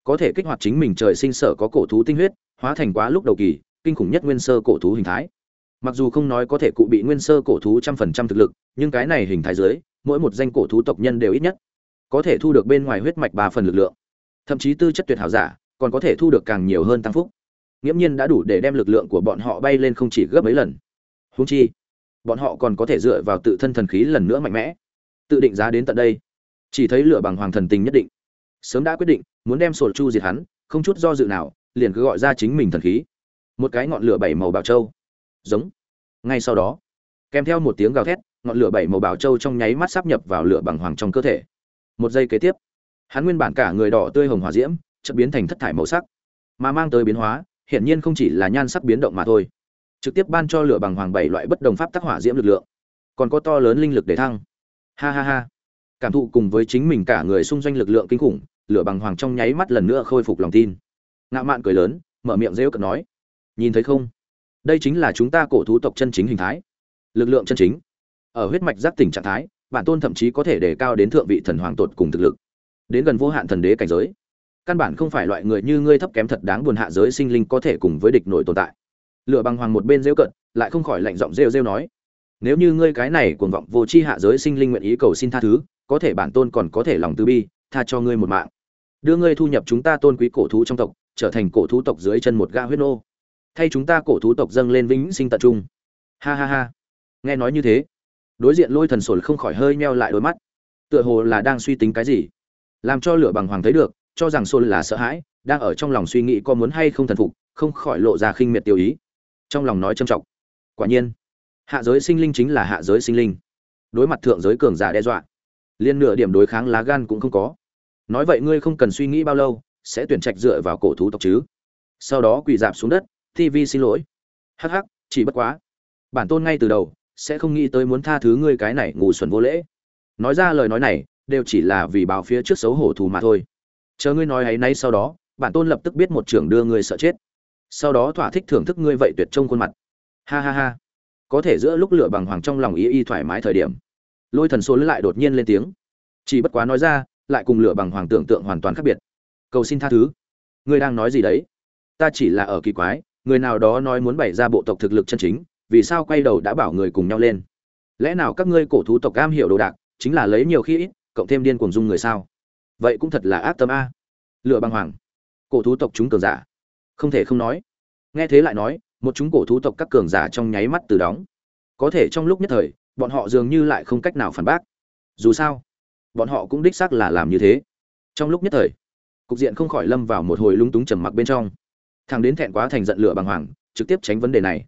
Có thể kích hoạt chính mình trời sinh sở có cổ thú tinh huyết, hóa thành quá lúc đầu kỳ, kinh khủng nhất nguyên sơ cổ thú hình thái. Mặc dù không nói có thể cụ bị nguyên sơ cổ thú trăm phần trăm thực lực, nhưng cái này hình thái dưới, mỗi một danh cổ thú tộc nhân đều ít nhất có thể thu được bên ngoài huyết mạch ba phần lực lượng. Thậm chí tư chất tuyệt hảo giả, còn có thể thu được càng nhiều hơn tăng phúc. Nghiễm nhiên đã đủ để đem lực lượng của bọn họ bay lên không chỉ gấp mấy lần. Húng chi, bọn họ còn có thể dựa vào tự thân thần khí lần nữa mạnh mẽ tự định giá đến tận đây. Chỉ thấy lửa bằng hoàng thần tình nhất định. Sớm đã quyết định, muốn đem sổ chu diệt hắn, không chút do dự nào, liền cứ gọi ra chính mình thần khí. Một cái ngọn lửa bảy màu bảo châu giống. Ngay sau đó, kèm theo một tiếng gào thét, ngọn lửa bảy màu bảo châu trong nháy mắt sắp nhập vào lửa bằng hoàng trong cơ thể. Một giây kế tiếp, hắn nguyên bản cả người đỏ tươi hồng hỏa diễm, chợt biến thành thất thải màu sắc, mà mang tới biến hóa, hiển nhiên không chỉ là nhan sắc biến động mà thôi. Trực tiếp ban cho lửa bằng hoàng bảy loại bất đồng pháp tác hỏa diễm lực lượng, còn có to lớn linh lực để thăng ha ha ha. Cảm thụ cùng với chính mình cả người xung doanh lực lượng kinh khủng, lửa bằng hoàng trong nháy mắt lần nữa khôi phục lòng tin. Ngạo mạn cười lớn, mở miệng rêu cợt nói, nhìn thấy không? Đây chính là chúng ta cổ thú tộc chân chính hình thái. Lực lượng chân chính. Ở huyết mạch giác tỉnh trạng thái, bản tôn thậm chí có thể đề cao đến thượng vị thần hoàng tột cùng thực lực. Đến gần vô hạn thần đế cảnh giới. Căn bản không phải loại người như ngươi thấp kém thật đáng buồn hạ giới sinh linh có thể cùng với địch nội tồn tại. Lựa bằng hoàng một bên rêu cận lại không khỏi lạnh giọng rêu rêu nói nếu như ngươi cái này cuồng vọng vô chi hạ giới sinh linh nguyện ý cầu xin tha thứ, có thể bản tôn còn có thể lòng từ bi, tha cho ngươi một mạng. Đưa ngươi thu nhập chúng ta tôn quý cổ thú trong tộc, trở thành cổ thú tộc dưới chân một gã huyết nô. Thay chúng ta cổ thú tộc dâng lên vĩnh sinh tận trung. Ha ha ha. Nghe nói như thế, đối diện lôi thần sồn không khỏi hơi meo lại đôi mắt. Tựa hồ là đang suy tính cái gì? Làm cho lửa bằng hoàng thấy được, cho rằng sồn là sợ hãi, đang ở trong lòng suy nghĩ có muốn hay không thần phục, không khỏi lộ ra khinh miệt tiêu ý. Trong lòng nói trầm trọng. Quả nhiên hạ giới sinh linh chính là hạ giới sinh linh. Đối mặt thượng giới cường giả đe dọa liên nửa điểm đối kháng lá gan cũng không có. Nói vậy ngươi không cần suy nghĩ bao lâu, sẽ tuyển trạch dựa vào cổ thú tộc chứ? Sau đó quỳ dạp xuống đất tv xin lỗi. Hắc hắc, chỉ bất quá. Bản tôn ngay từ đầu, sẽ không nghĩ tới muốn tha thứ ngươi cái này ngủ xuẩn vô lễ. Nói ra lời nói này, đều chỉ là vì báo phía trước xấu hổ thù mà thôi. Chờ ngươi nói ấy nay sau đó, bản tôn lập tức biết một trưởng đưa ngươi sợ chết. Sau đó thỏa thích thưởng thức ngươi vậy tuyệt trông khuôn mặt. Ha ha ha có thể giữa lúc lửa bằng hoàng trong lòng ý y thoải mái thời điểm. Lôi thần số lại đột nhiên lên tiếng. Chỉ bất quá nói ra, lại cùng lửa bằng hoàng tưởng tượng hoàn toàn khác biệt. Cầu xin tha thứ. Ngươi đang nói gì đấy? Ta chỉ là ở kỳ quái, người nào đó nói muốn bày ra bộ tộc thực lực chân chính, vì sao quay đầu đã bảo người cùng nhau lên? Lẽ nào các ngươi cổ thú tộc cam hiểu đồ đạc, chính là lấy nhiều khi ít, cộng thêm điên cuồng dung người sao? Vậy cũng thật là ác tâm a. Lựa băng hoàng. Cổ thú tộc chúng cường giả. Không thể không nói. Nghe thế lại nói một chúng cổ thú tộc các cường giả trong nháy mắt từ đóng. Có thể trong lúc nhất thời, bọn họ dường như lại không cách nào phản bác. Dù sao, bọn họ cũng đích xác là làm như thế. Trong lúc nhất thời, cục diện không khỏi lâm vào một hồi lung túng trầm mặc bên trong. Thằng đến thẹn quá thành giận lửa bằng hoàng, trực tiếp tránh vấn đề này.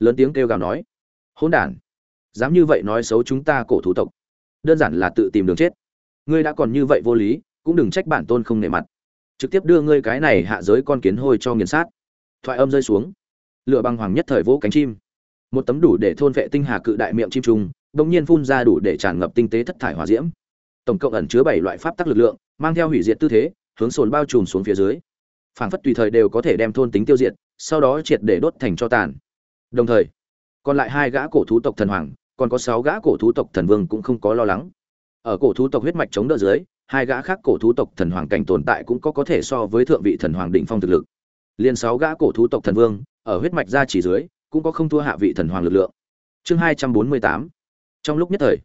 Lớn tiếng kêu gào nói, hỗn đản, dám như vậy nói xấu chúng ta cổ thú tộc. Đơn giản là tự tìm đường chết. Ngươi đã còn như vậy vô lý, cũng đừng trách bản tôn không nể mặt. Trực tiếp đưa ngươi cái này hạ giới con kiến hôi cho nghiền sát. Thoại âm rơi xuống lửa băng hoàng nhất thời vỗ cánh chim. Một tấm đủ để thôn vệ tinh hà cự đại miệng chim trùng bỗng nhiên phun ra đủ để tràn ngập tinh tế thất thải hỏa diễm. Tổng cộng ẩn chứa bảy loại pháp tắc lực lượng, mang theo hủy diệt tư thế, hướng sồn bao trùm xuống phía dưới. Phảng phất tùy thời đều có thể đem thôn tính tiêu diệt, sau đó triệt để đốt thành cho tàn. Đồng thời, còn lại hai gã cổ thú tộc thần hoàng, còn có sáu gã cổ thú tộc thần vương cũng không có lo lắng. Ở cổ thú tộc huyết mạch chống đỡ dưới, hai gã khác cổ thú tộc thần hoàng cảnh tồn tại cũng có có thể so với thượng vị thần hoàng đỉnh phong thực lực. Liền sáu gã cổ thú tộc thần vương ở huyết mạch gia chỉ dưới, cũng có không thua hạ vị thần hoàng lực lượng. Chương hai trăm bốn mươi tám. Trong lúc nhất thời,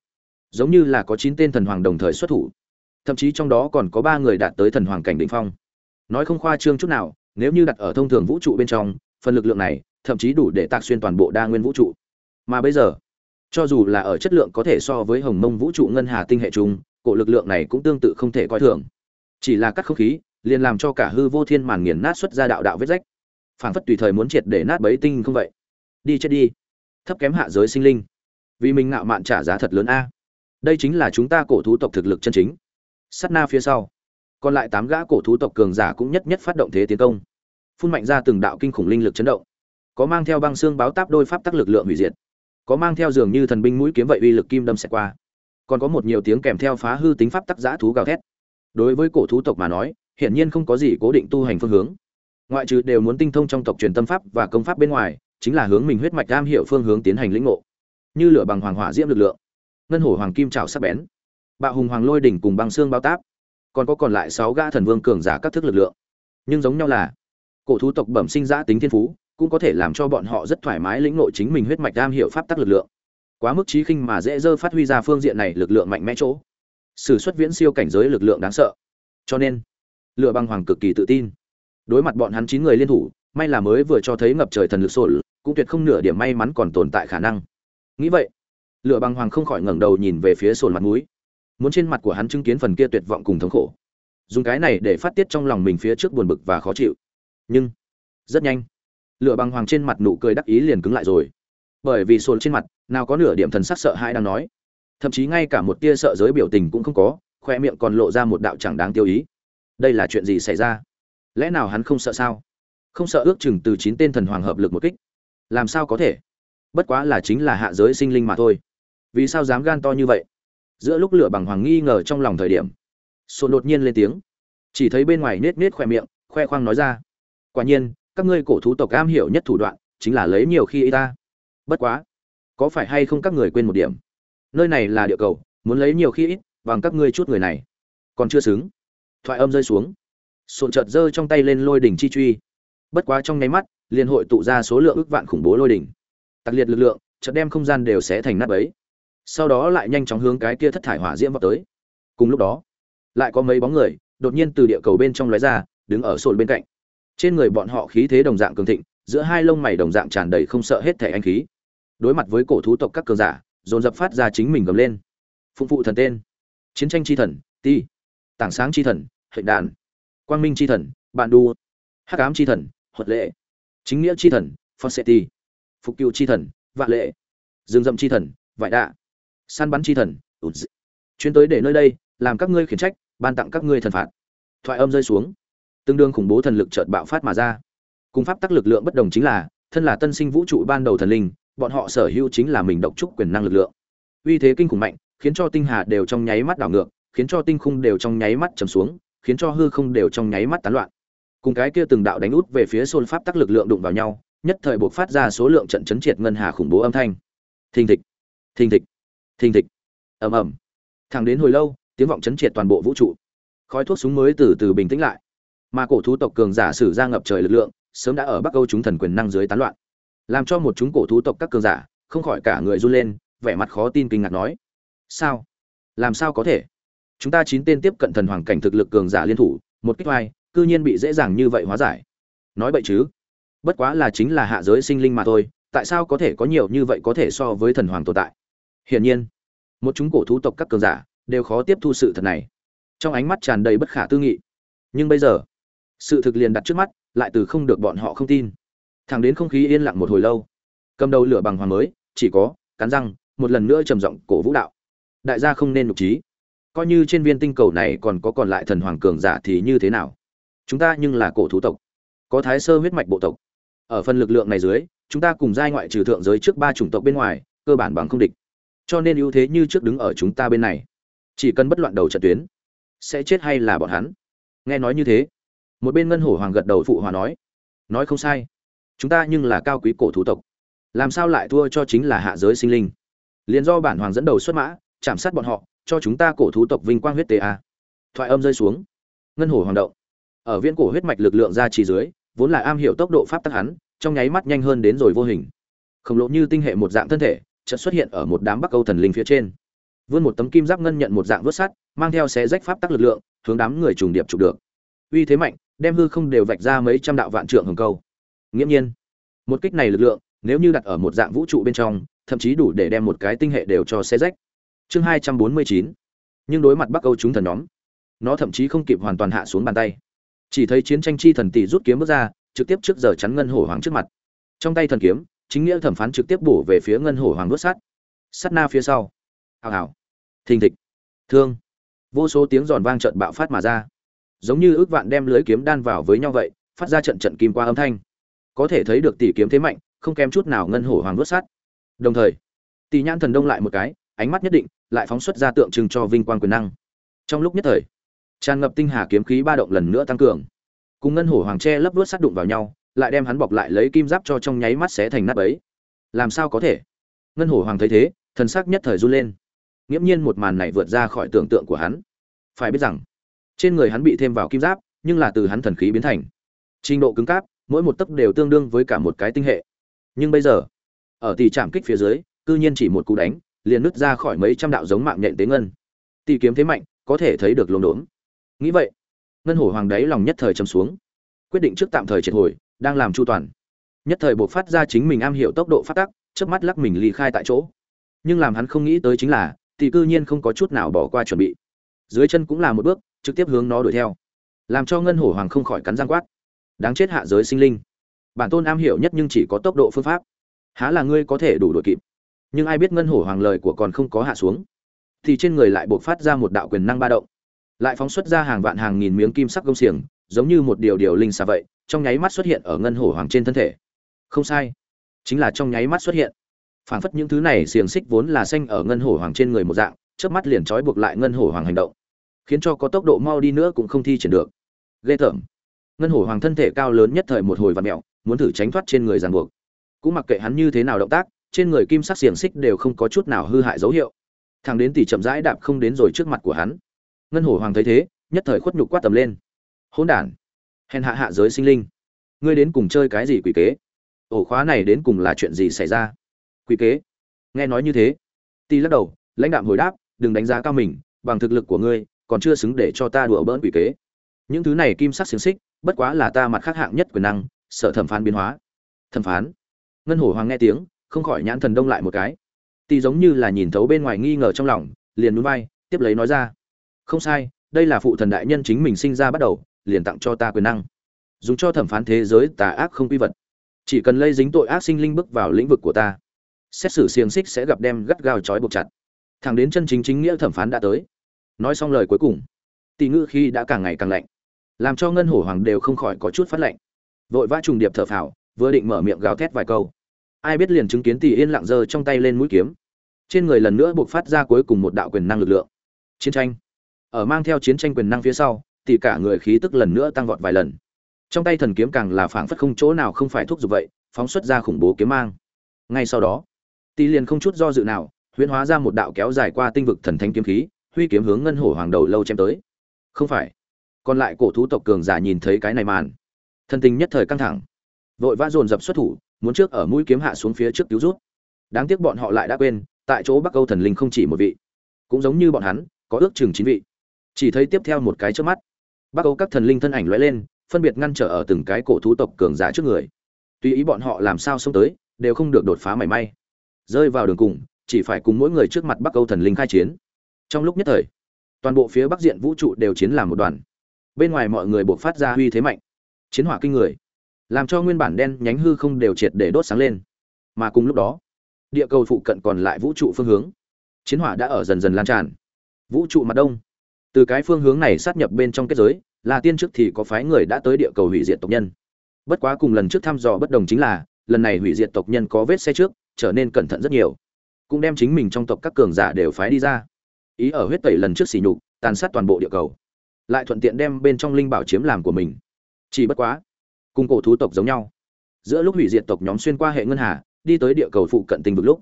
giống như là có chín tên thần hoàng đồng thời xuất thủ. Thậm chí trong đó còn có ba người đạt tới thần hoàng cảnh đỉnh phong. Nói không khoa trương chút nào, nếu như đặt ở thông thường vũ trụ bên trong, phần lực lượng này, thậm chí đủ để tạc xuyên toàn bộ đa nguyên vũ trụ. Mà bây giờ, cho dù là ở chất lượng có thể so với hồng mông vũ trụ ngân hà tinh hệ chung cổ lực lượng này cũng tương tự không thể coi thường. Chỉ là cắt không khí, liền làm cho cả hư vô thiên màn nghiền nát xuất ra đạo đạo vết rách phảng phất tùy thời muốn triệt để nát bấy tinh không vậy. Đi chết đi. Thấp kém hạ giới sinh linh. Vì mình ngạo mạn trả giá thật lớn a. Đây chính là chúng ta cổ thú tộc thực lực chân chính. Sát na phía sau. Còn lại tám gã cổ thú tộc cường giả cũng nhất nhất phát động thế tiến công. Phun mạnh ra từng đạo kinh khủng linh lực chấn động. Có mang theo băng xương báo táp đôi pháp tắc lực lượng hủy diệt. Có mang theo dường như thần binh mũi kiếm vậy uy lực kim đâm xẹt qua. Còn có một nhiều tiếng kèm theo phá hư tính pháp tắc giã thú gào thét. Đối với cổ thú tộc mà nói, hiển nhiên không có gì cố định tu hành phương hướng ngoại trừ đều muốn tinh thông trong tộc truyền tâm pháp và công pháp bên ngoài, chính là hướng mình huyết mạch am hiểu phương hướng tiến hành lĩnh ngộ. Như lửa bằng hoàng hỏa diễm lực lượng, ngân hổ hoàng kim trào sắc bén, bạo hùng hoàng lôi đỉnh cùng băng xương bao táp, còn có còn lại sáu gã thần vương cường giả các thức lực lượng. Nhưng giống nhau là, cổ thú tộc bẩm sinh giã tính thiên phú, cũng có thể làm cho bọn họ rất thoải mái lĩnh ngộ chính mình huyết mạch am hiểu pháp tắc lực lượng. Quá mức trí khinh mà dễ dơ phát huy ra phương diện này lực lượng mạnh mẽ chỗ. Sử xuất viễn siêu cảnh giới lực lượng đáng sợ. Cho nên lựa băng hoàng cực kỳ tự tin đối mặt bọn hắn chín người liên thủ, may là mới vừa cho thấy ngập trời thần lực sổ cũng tuyệt không nửa điểm may mắn còn tồn tại khả năng. Nghĩ vậy, lựa băng hoàng không khỏi ngẩng đầu nhìn về phía sồn mặt mũi. Muốn trên mặt của hắn chứng kiến phần kia tuyệt vọng cùng thống khổ. Dùng cái này để phát tiết trong lòng mình phía trước buồn bực và khó chịu. Nhưng, rất nhanh, lựa băng hoàng trên mặt nụ cười đắc ý liền cứng lại rồi. Bởi vì sồn trên mặt, nào có nửa điểm thần sắc sợ hãi đang nói. Thậm chí ngay cả một tia sợ giới biểu tình cũng không có, khoe miệng còn lộ ra một đạo chẳng đáng tiêu ý. Đây là chuyện gì xảy ra? Lẽ nào hắn không sợ sao? Không sợ ước chừng từ chín tên thần hoàng hợp lực một kích. Làm sao có thể? Bất quá là chính là hạ giới sinh linh mà thôi. Vì sao dám gan to như vậy? Giữa lúc lửa bằng hoàng nghi ngờ trong lòng thời điểm sồn đột nhiên lên tiếng. Chỉ thấy bên ngoài nết nết khoe miệng, khoe khoang nói ra. Quả nhiên, các ngươi cổ thú tộc am hiểu nhất thủ đoạn chính là lấy nhiều khi y ta. Bất quá, có phải hay không các người quên một điểm? Nơi này là địa cầu, muốn lấy nhiều khi ít, bằng các ngươi chút người này. Còn chưa xứng. Thoại âm rơi xuống sồn chợt giơ trong tay lên lôi đỉnh chi truy. Bất quá trong nháy mắt, liền hội tụ ra số lượng ước vạn khủng bố lôi đỉnh. Tặc liệt lực lượng, chợt đem không gian đều sẽ thành nát bấy. Sau đó lại nhanh chóng hướng cái kia thất thải hỏa diễm vào tới. Cùng lúc đó, lại có mấy bóng người đột nhiên từ địa cầu bên trong lóe ra, đứng ở sồn bên cạnh. Trên người bọn họ khí thế đồng dạng cường thịnh, giữa hai lông mày đồng dạng tràn đầy không sợ hết thể anh khí. Đối mặt với cổ thú tộc các cường giả, dồn dập phát ra chính mình gầm lên. Phụng phụ thần tên. Chiến tranh chi thần, ti. Tảng sáng chi thần hệ đàn quang minh chi thần, bạn đu, hắc ám chi thần, huật lệ, chính nghĩa chi thần fonsetti phục cựu chi thần, vạn lệ, dương dậm chi thần vải đạ săn bắn chi thần ụt dị. chuyến tới để nơi đây, làm các ngươi khiển trách, ban tặng các ngươi thần phạt. Thoại âm rơi xuống. Tương đương khủng bố thần lực chợt bạo phát mà ra. Cùng pháp tắc lực lượng bất đồng chính là, thân là tân sinh vũ trụ ban đầu thần linh, bọn họ sở hữu chính là mình độc trúc quyền năng lực lượng. Uy thế kinh khủng mạnh, khiến cho tinh hà đều trong nháy mắt đảo ngược, khiến cho tinh khung đều trong nháy mắt trầm xuống khiến cho hư không đều trong nháy mắt tán loạn. Cùng cái kia từng đạo đánh út về phía xôn pháp tắc lực lượng đụng vào nhau, nhất thời buộc phát ra số lượng trận chấn triệt ngân hà khủng bố âm thanh. Thình thịch thình thịch thình thịch. Ầm ầm. Thẳng đến hồi lâu, tiếng vọng chấn triệt toàn bộ vũ trụ. Khói thuốc súng mới từ từ bình tĩnh lại. Mà cổ thú tộc cường giả sử ra ngập trời lực lượng, sớm đã ở bắc âu chúng thần quyền năng dưới tán loạn. Làm cho một chúng cổ thú tộc các cường giả, không khỏi cả người run lên, vẻ mặt khó tin kinh ngạc nói, sao? Làm sao có thể? Chúng ta chín tên tiếp cận thần hoàng cảnh thực lực cường giả liên thủ, một kích vai cư nhiên bị dễ dàng như vậy hóa giải. Nói vậy chứ? Bất quá là chính là hạ giới sinh linh mà thôi, tại sao có thể có nhiều như vậy có thể so với thần hoàng tồn tại? Hiển nhiên, một chúng cổ thú tộc các cường giả đều khó tiếp thu sự thật này. Trong ánh mắt tràn đầy bất khả tư nghị. Nhưng bây giờ, sự thực liền đặt trước mắt, lại từ không được bọn họ không tin. Thẳng đến không khí yên lặng một hồi lâu, cầm đầu lửa bằng hoàng mới, chỉ có cắn răng, một lần nữa trầm giọng cổ vũ đạo. Đại gia không nên nhục trí coi như trên viên tinh cầu này còn có còn lại thần hoàng cường giả thì như thế nào? Chúng ta nhưng là cổ thú tộc, có thái sơ huyết mạch bộ tộc. Ở phần lực lượng này dưới, chúng ta cùng giai ngoại trừ thượng giới trước ba chủng tộc bên ngoài, cơ bản bằng không địch. Cho nên ưu thế như trước đứng ở chúng ta bên này. Chỉ cần bất loạn đầu trận tuyến, sẽ chết hay là bọn hắn? Nghe nói như thế, một bên ngân hổ hoàng gật đầu phụ hòa nói nói không sai, chúng ta nhưng là cao quý cổ thủ tộc. Làm sao lại thua cho chính là hạ giới sinh linh? Liền do bản hoàng dẫn đầu xuất mã, chạm sát bọn họ cho chúng ta cổ thú tộc vinh quang huyết tế a. Thoại âm rơi xuống. Ngân hồ hoàng động. Ở viễn cổ huyết mạch lực lượng ra chỉ dưới, vốn là am hiểu tốc độ pháp tắc hắn, trong nháy mắt nhanh hơn đến rồi vô hình. Khổng lồ như tinh hệ một dạng thân thể, chợt xuất hiện ở một đám bắc câu thần linh phía trên. Vươn một tấm kim giáp ngân nhận một dạng vớt sắt, mang theo xé rách pháp tắc lực lượng, hướng đám người trùng điệp chụp được. Uy thế mạnh, đem hư không đều vạch ra mấy trăm đạo vạn trượng hồng câu. Nghiễm nhiên, một kích này lực lượng, nếu như đặt ở một dạng vũ trụ bên trong, thậm chí đủ để đem một cái tinh hệ đều cho xé rách chương hai trăm bốn mươi chín. Nhưng đối mặt bắc âu chúng thần nhóm, nó thậm chí không kịp hoàn toàn hạ xuống bàn tay. Chỉ thấy chiến tranh chi thần tỷ rút kiếm bước ra, trực tiếp trước giờ chắn ngân hổ hoàng trước mặt. Trong tay thần kiếm, chính nghĩa thẩm phán trực tiếp bổ về phía ngân hổ hoàng đốt sắt sắt na phía sau. Hào hào. Thình thịch. Thương. Vô số tiếng giòn vang trận bạo phát mà ra. Giống như ước vạn đem lưới kiếm đan vào với nhau vậy, phát ra trận trận kim qua âm thanh. Có thể thấy được tỷ kiếm thế mạnh, không kém chút nào ngân hổ hoàng đốt sắt đồng thời, tỷ nhãn thần đông lại một cái, ánh mắt nhất định lại phóng xuất ra tượng trưng cho vinh quang quyền năng. Trong lúc nhất thời, tràn ngập tinh hà kiếm khí ba động lần nữa tăng cường. Cùng ngân hổ hoàng tre lấp đuốt sát đụng vào nhau, lại đem hắn bọc lại lấy kim giáp cho trong nháy mắt xé thành nát ấy làm sao có thể? Ngân hổ hoàng thấy thế, thần sắc nhất thời run lên. Nghiễm nhiên một màn này vượt ra khỏi tưởng tượng của hắn. Phải biết rằng, trên người hắn bị thêm vào kim giáp, nhưng là từ hắn thần khí biến thành. Trình độ cứng cáp, mỗi một tấc đều tương đương với cả một cái tinh hệ. Nhưng bây giờ, ở tỷ trạm kích phía dưới, cư nhiên chỉ một cú đánh liền nứt ra khỏi mấy trăm đạo giống mạng nhện tế ngân. Tỷ kiếm thế mạnh, có thể thấy được lồn đốn. Nghĩ vậy, ngân hổ hoàng đáy lòng nhất thời trầm xuống. Quyết định trước tạm thời triệt hồi, đang làm chu toàn. Nhất thời buộc phát ra chính mình am hiểu tốc độ phát tắc trước mắt lắc mình ly khai tại chỗ. Nhưng làm hắn không nghĩ tới chính là tỷ cư nhiên không có chút nào bỏ qua chuẩn bị. Dưới chân cũng là một bước, trực tiếp hướng nó đuổi theo. Làm cho ngân hổ hoàng không khỏi cắn răng quát. Đáng chết hạ giới sinh linh. Bản tôn am hiểu nhất nhưng chỉ có tốc độ phương pháp. Há là ngươi có thể đủ đuổi kịp? Nhưng ai biết ngân hổ hoàng lời của còn không có hạ xuống. Thì trên người lại buộc phát ra một đạo quyền năng ba động. Lại phóng xuất ra hàng vạn hàng nghìn miếng kim sắc công xiềng, giống như một điều điều linh xà vậy, trong nháy mắt xuất hiện ở ngân hổ hoàng trên thân thể. Không sai. Chính là trong nháy mắt xuất hiện. Phảng phất những thứ này xiềng xích vốn là xanh ở ngân hổ hoàng trên người một dạng trước mắt liền trói buộc lại ngân hổ hoàng hành động. Khiến cho có tốc độ mau đi nữa cũng không thi triển được. Ghê tởm. Ngân hổ hoàng thân thể cao lớn nhất thời một hồi và mẹo, muốn thử tránh thoát trên người ràng buộc. Cũng mặc kệ hắn như thế nào động tác trên người kim sắc xiềng xích đều không có chút nào hư hại dấu hiệu. Thằng đến tỷ chậm rãi đạp không đến rồi trước mặt của hắn. Ngân hổ hoàng thấy thế, nhất thời khuất nhục quát tầm lên. Hỗn đản, hèn hạ hạ giới sinh linh, ngươi đến cùng chơi cái gì quỷ kế? Ổ khóa này đến cùng là chuyện gì xảy ra? Quỷ kế? Nghe nói như thế, ti lắc đầu, lãnh đạm hồi đáp, đừng đánh giá cao mình, bằng thực lực của ngươi, còn chưa xứng để cho ta đùa bỡn quỷ kế. Những thứ này kim sắc xiềng xích, bất quá là ta mặt khác hạng nhất quyền năng, sợ thẩm phán biến hóa. Thẩm phán. Ngân hổ hoàng nghe tiếng không khỏi nhãn thần đông lại một cái. Tỷ giống như là nhìn thấu bên ngoài nghi ngờ trong lòng, liền núi vai, tiếp lấy nói ra. Không sai, đây là phụ thần đại nhân chính mình sinh ra bắt đầu, liền tặng cho ta quyền năng. Dùng cho thẩm phán thế giới tà ác không quy vật. Chỉ cần lây dính tội ác sinh linh bước vào lĩnh vực của ta, xét xử xiềng xích sẽ gặp đem gắt gao trói buộc chặt. Thẳng đến chân chính chính nghĩa thẩm phán đã tới. Nói xong lời cuối cùng tỷ ngữ khi đã càng ngày càng lạnh, làm cho ngân hổ hoàng đều không khỏi có chút phát lạnh vội vã trùng điệp thở phào, vừa định mở miệng gào thét vài câu ai biết liền chứng kiến tỷ yên lặng giơ trong tay lên mũi kiếm. Trên người lần nữa buộc phát ra cuối cùng một đạo quyền năng lực lượng. Chiến tranh. Ở mang theo chiến tranh quyền năng phía sau thì cả người khí tức lần nữa tăng vọt vài lần. Trong tay thần kiếm càng là phảng phất không chỗ nào không phải thúc giục vậy, phóng xuất ra khủng bố kiếm mang. Ngay sau đó tỷ liền không chút do dự nào, huyễn hóa ra một đạo kéo dài qua tinh vực thần thánh kiếm khí, huy kiếm hướng ngân hổ hoàng đầu lâu chém tới. Không phải. Còn lại cổ thú tộc cường giả nhìn thấy cái này màn. Thân tình nhất thời căng thẳng. Vội vã dồn dập xuất thủ muốn trước ở mũi kiếm hạ xuống phía trước cứu rút đáng tiếc bọn họ lại đã quên, tại chỗ bắc âu thần linh không chỉ một vị, cũng giống như bọn hắn, có ước chừng chín vị. Chỉ thấy tiếp theo một cái trước mắt. Bắc âu các thần linh thân ảnh lóe lên, phân biệt ngăn trở ở từng cái cổ thú tộc cường giả trước người. Tùy ý bọn họ làm sao xông tới, đều không được đột phá mảy may. Rơi vào đường cùng, chỉ phải cùng mỗi người trước mặt bắc âu thần linh khai chiến. Trong lúc nhất thời, toàn bộ phía bắc diện vũ trụ đều chiến làm một đoàn. Bên ngoài mọi người buộc phát ra uy thế mạnh. Chiến hỏa kinh người làm cho nguyên bản đen nhánh hư không đều triệt để đốt sáng lên. Mà cùng lúc đó, địa cầu phụ cận còn lại vũ trụ phương hướng, chiến hỏa đã ở dần dần lan tràn. Vũ trụ mặt đông. Từ cái phương hướng này sát nhập bên trong kết giới là tiên trước thì có phái người đã tới địa cầu hủy diệt tộc nhân. Bất quá cùng lần trước thăm dò bất đồng chính là, lần này hủy diệt tộc nhân có vết xe trước, trở nên cẩn thận rất nhiều. Cũng đem chính mình trong tộc các cường giả đều phái đi ra. Ý ở huyết tẩy lần trước xỉ nhục, tàn sát toàn bộ địa cầu. Lại thuận tiện đem bên trong linh bảo chiếm làm của mình. Chỉ bất quá cùng cổ thú tộc giống nhau. Giữa lúc hủy diệt tộc nhóm xuyên qua hệ ngân hà, đi tới địa cầu phụ cận tình vực lúc,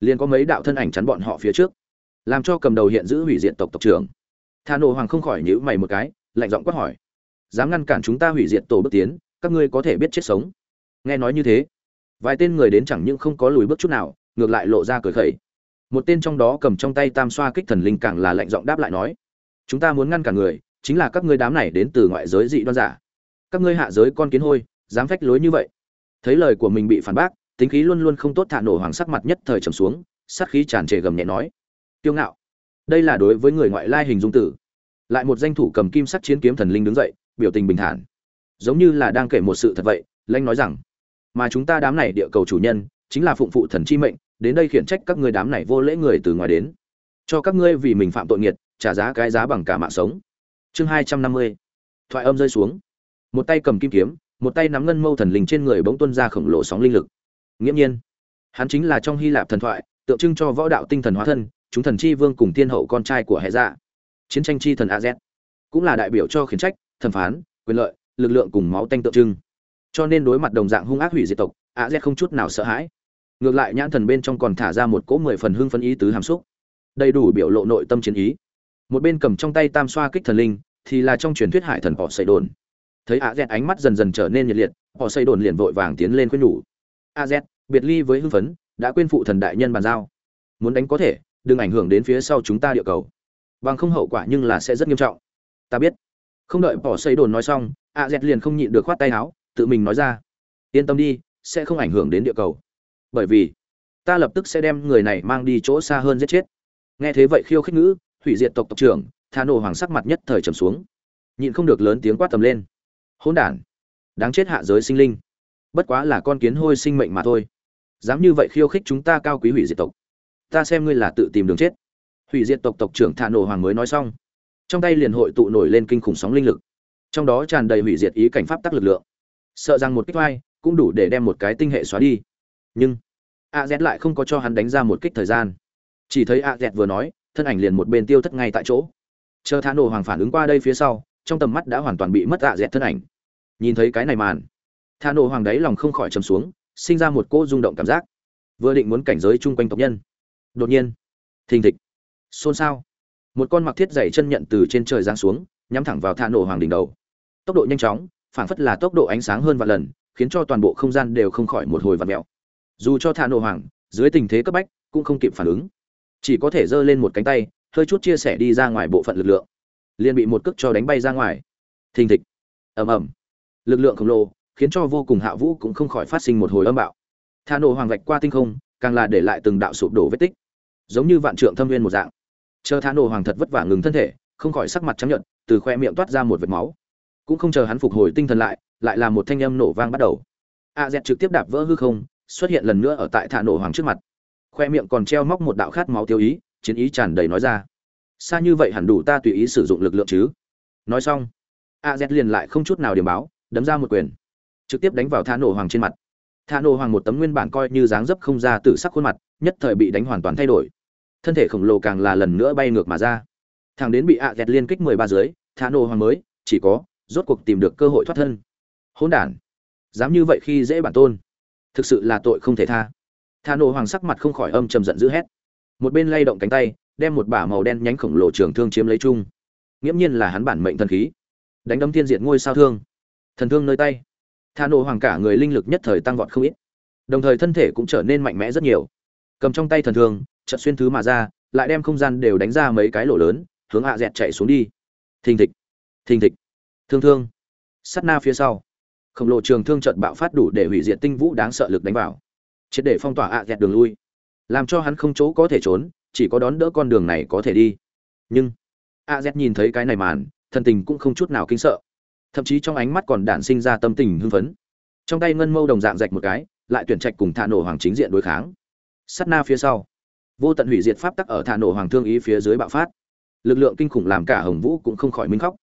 liền có mấy đạo thân ảnh chắn bọn họ phía trước, làm cho cầm đầu hiện giữ hủy diệt tộc tộc trưởng. Thà nổ hoàng không khỏi nhíu mày một cái, lạnh giọng quát hỏi, dám ngăn cản chúng ta hủy diệt tổ bước tiến, các ngươi có thể biết chết sống. Nghe nói như thế, vài tên người đến chẳng những không có lùi bước chút nào, ngược lại lộ ra cười khẩy. Một tên trong đó cầm trong tay tam xoa kích thần linh càng là lạnh giọng đáp lại nói, chúng ta muốn ngăn cản người, chính là các ngươi đám này đến từ ngoại giới dị đoan giả các ngươi hạ giới con kiến hôi, dám phách lối như vậy. Thấy lời của mình bị phản bác, tính khí luôn luôn không tốt thả nổ hoàng sắc mặt nhất thời trầm xuống, sát khí tràn trề gầm nhẹ nói. Kiêu ngạo. Đây là đối với người ngoại lai hình dung tử. Lại một danh thủ cầm kim sắc chiến kiếm thần linh đứng dậy, biểu tình bình thản. Giống như là đang kể một sự thật vậy, lanh nói rằng, mà chúng ta đám này địa cầu chủ nhân, chính là phụng phụ thần chi mệnh, đến đây khiển trách các ngươi đám này vô lễ người từ ngoài đến. Cho các ngươi vì mình phạm tội nghiệt, trả giá cái giá bằng cả mạng sống. Chương hai trăm năm mươi. Thoại âm rơi xuống một tay cầm kim kiếm, một tay nắm ngân mâu thần linh trên người bỗng tuân ra khổng lồ sóng linh lực. Nghiễm nhiên, hắn chính là trong hy lạp thần thoại, tượng trưng cho võ đạo tinh thần hóa thân, chúng thần chi vương cùng tiên hậu con trai của hệ dạ. Chiến tranh chi thần az cũng là đại biểu cho khiển trách, thẩm phán, quyền lợi, lực lượng cùng máu tanh tượng trưng. Cho nên đối mặt đồng dạng hung ác hủy diệt tộc az không chút nào sợ hãi. Ngược lại nhãn thần bên trong còn thả ra một cỗ mười phần hưng phân ý tứ hàm xúc, đầy đủ biểu lộ nội tâm chiến ý. Một bên cầm trong tay tam xoa kích thần linh, thì là trong truyền thuyết hải thần bỏ xảy đồn thấy a z ánh mắt dần dần trở nên nhiệt liệt, họ xây đồn liền vội vàng tiến lên khuyên nhủ. a z, biệt ly với hưng phấn, đã quên phụ thần đại nhân bàn giao. muốn đánh có thể, đừng ảnh hưởng đến phía sau chúng ta địa cầu. bằng không hậu quả nhưng là sẽ rất nghiêm trọng. ta biết. không đợi bỏ xây đồn nói xong, a z liền không nhịn được khoát tay áo, tự mình nói ra. yên tâm đi, sẽ không ảnh hưởng đến địa cầu. bởi vì, ta lập tức sẽ đem người này mang đi chỗ xa hơn giết chết. nghe thế vậy khiêu khích ngữ, hủy diệt tộc tộc trưởng, Tha nổ hoàng sắc mặt nhất thời trầm xuống. nhịn không được lớn tiếng quát tầm lên hỗn đản. Đáng chết hạ giới sinh linh. Bất quá là con kiến hôi sinh mệnh mà thôi. Dám như vậy khiêu khích chúng ta cao quý hủy diệt tộc. Ta xem ngươi là tự tìm đường chết. Hủy diệt tộc tộc trưởng thà nổ hoàng mới nói xong. Trong tay liền hội tụ nổi lên kinh khủng sóng linh lực. Trong đó tràn đầy hủy diệt ý cảnh pháp tắc lực lượng. Sợ rằng một kích vai cũng đủ để đem một cái tinh hệ xóa đi. Nhưng, a z lại không có cho hắn đánh ra một kích thời gian. Chỉ thấy a z vừa nói, thân ảnh liền một bên tiêu thất ngay tại chỗ. Chờ thả nổ hoàng phản ứng qua đây phía sau trong tầm mắt đã hoàn toàn bị mất dạ dẹt thân ảnh. Nhìn thấy cái này màn thả nổ hoàng đáy lòng không khỏi trầm xuống, sinh ra một cô rung động cảm giác. Vừa định muốn cảnh giới chung quanh tộc nhân, đột nhiên, thình thịch, xôn xao. Một con mặc thiết dày chân nhận từ trên trời giáng xuống, nhắm thẳng vào thả nổ hoàng đỉnh đầu. Tốc độ nhanh chóng, phảng phất là tốc độ ánh sáng hơn vài lần, khiến cho toàn bộ không gian đều không khỏi một hồi vặn mèo. Dù cho thả nổ hoàng, dưới tình thế cấp bách, cũng không kịp phản ứng. Chỉ có thể giơ lên một cánh tay, hơi chút chia sẻ đi ra ngoài bộ phận lực lượng liền bị một cước cho đánh bay ra ngoài. Thình thịch. Ầm ầm. Lực lượng khổng lồ khiến cho vô cùng hạ vũ cũng không khỏi phát sinh một hồi âm bạo. Thả nổ hoàng vạch qua tinh không, càng là để lại từng đạo sụp đổ vết tích. Giống như vạn trượng thâm nguyên một dạng. Chờ thả nổ hoàng thật vất vả ngừng thân thể, không khỏi sắc mặt trắng nhợt, từ khoe miệng toát ra một vệt máu. Cũng không chờ hắn phục hồi tinh thần lại lại là một thanh âm nổ vang bắt đầu. A z trực tiếp đạp vỡ hư không, xuất hiện lần nữa ở tại thả nổ hoàng trước mặt. Khoe miệng còn treo móc một đạo khát máu tiêu ý, chiến ý tràn đầy nói ra xa như vậy hẳn đủ ta tùy ý sử dụng lực lượng chứ. Nói xong, a z liền lại không chút nào điểm báo, đấm ra một quyền. Trực tiếp đánh vào tha nổ hoàng trên mặt. Tha nổ hoàng một tấm nguyên bản coi như dáng dấp không ra từ sắc khuôn mặt, nhất thời bị đánh hoàn toàn thay đổi. Thân thể khổng lồ càng là lần nữa bay ngược mà ra. Thằng đến bị a z liên kích mười ba dưới tha nổ hoàng mới, chỉ có, rốt cuộc tìm được cơ hội thoát thân. Hỗn đản. Dám như vậy khi dễ bản tôn. Thực sự là tội không thể tha. Tha nổ hoàng sắc mặt không khỏi âm trầm giận dữ hét. Một bên lay động cánh tay đem một bả màu đen nhánh khổng lồ trường thương chiếm lấy chung. Nghiễm nhiên là hắn bản mệnh thần khí. Đánh đấm thiên diệt ngôi sao thương. Thần thương nơi tay. Thà nổ hoàng cả người linh lực nhất thời tăng vọt không ít. Đồng thời thân thể cũng trở nên mạnh mẽ rất nhiều. Cầm trong tay thần thương trận xuyên thứ mà ra, lại đem không gian đều đánh ra mấy cái lỗ lớn, hướng hạ dẹt chạy xuống đi. Thình thịch. Thình thịch. Thương thương. Sắt na phía sau. Khổng lồ trường thương trận bạo phát đủ để hủy diệt tinh vũ đáng sợ lực đánh vào. Triệt để phong tỏa hạ dẹt đường lui. Làm cho hắn không chỗ có thể trốn chỉ có đón đỡ con đường này có thể đi. Nhưng, a z nhìn thấy cái này màn, thần tình cũng không chút nào kinh sợ. Thậm chí trong ánh mắt còn đản sinh ra tâm tình hưng phấn. Trong tay ngân mâu đồng dạng rạch một cái, lại tuyển trạch cùng thả nổ hoàng chính diện đối kháng. Sắt na phía sau, vô tận hủy diệt pháp tắc ở thả nổ hoàng thương ý phía dưới bạo phát. Lực lượng kinh khủng làm cả hồng vũ cũng không khỏi minh khóc.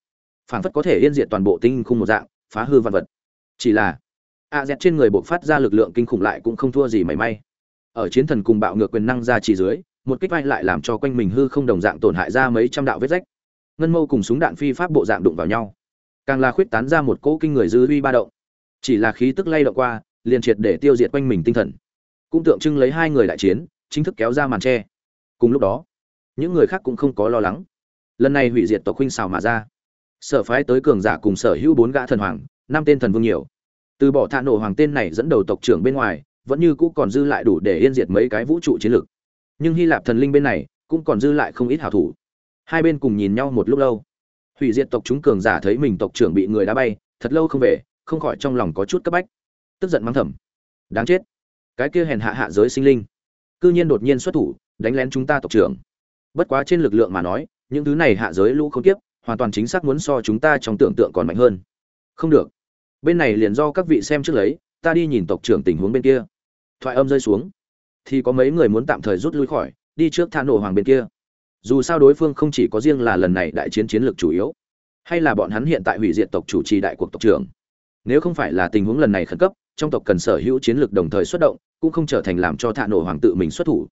Phảng phất có thể yên diệt toàn bộ tinh khung một dạng, phá hư văn vật. Chỉ là, a z trên người bộc phát ra lực lượng kinh khủng lại cũng không thua gì mảy may. Ở chiến thần cùng bạo ngược quyền năng ra chỉ dưới một kích vai lại làm cho quanh mình hư không đồng dạng tổn hại ra mấy trăm đạo vết rách. Ngân mâu cùng súng đạn phi pháp bộ dạng đụng vào nhau. Càng là khuyết tán ra một cỗ kinh người dư uy ba động. Chỉ là khí tức lay động qua, liền triệt để tiêu diệt quanh mình tinh thần. Cũng tượng trưng lấy hai người đại chiến, chính thức kéo ra màn tre. Cùng lúc đó, những người khác cũng không có lo lắng. Lần này hủy diệt tộc huynh xào mà ra. Sở phái tới cường giả cùng sở hữu bốn gã thần hoàng, năm tên thần vương nhiều. Từ bỏ thạ nổ hoàng tên này dẫn đầu tộc trưởng bên ngoài, vẫn như cũ còn dư lại đủ để yên diệt mấy cái vũ trụ chiến lược nhưng hy lạp thần linh bên này cũng còn dư lại không ít hảo thủ. Hai bên cùng nhìn nhau một lúc lâu. Hủy diệt tộc chúng cường giả thấy mình tộc trưởng bị người đá bay, thật lâu không về, không khỏi trong lòng có chút cấp bách. Tức giận mắng thầm. Đáng chết. Cái kia hèn hạ hạ giới sinh linh. Cư nhiên đột nhiên xuất thủ, đánh lén chúng ta tộc trưởng. Bất quá trên lực lượng mà nói, những thứ này hạ giới lũ không tiếp hoàn toàn chính xác muốn so chúng ta trong tưởng tượng còn mạnh hơn. Không được. Bên này liền do các vị xem trước lấy, ta đi nhìn tộc trưởng tình huống bên kia. Thoại âm rơi xuống thì có mấy người muốn tạm thời rút lui khỏi, đi trước tha nổ hoàng bên kia. Dù sao đối phương không chỉ có riêng là lần này đại chiến chiến lược chủ yếu, hay là bọn hắn hiện tại hủy diệt tộc chủ trì đại cuộc tộc trưởng. Nếu không phải là tình huống lần này khẩn cấp, trong tộc cần sở hữu chiến lược đồng thời xuất động, cũng không trở thành làm cho thạ nổ hoàng tự mình xuất thủ.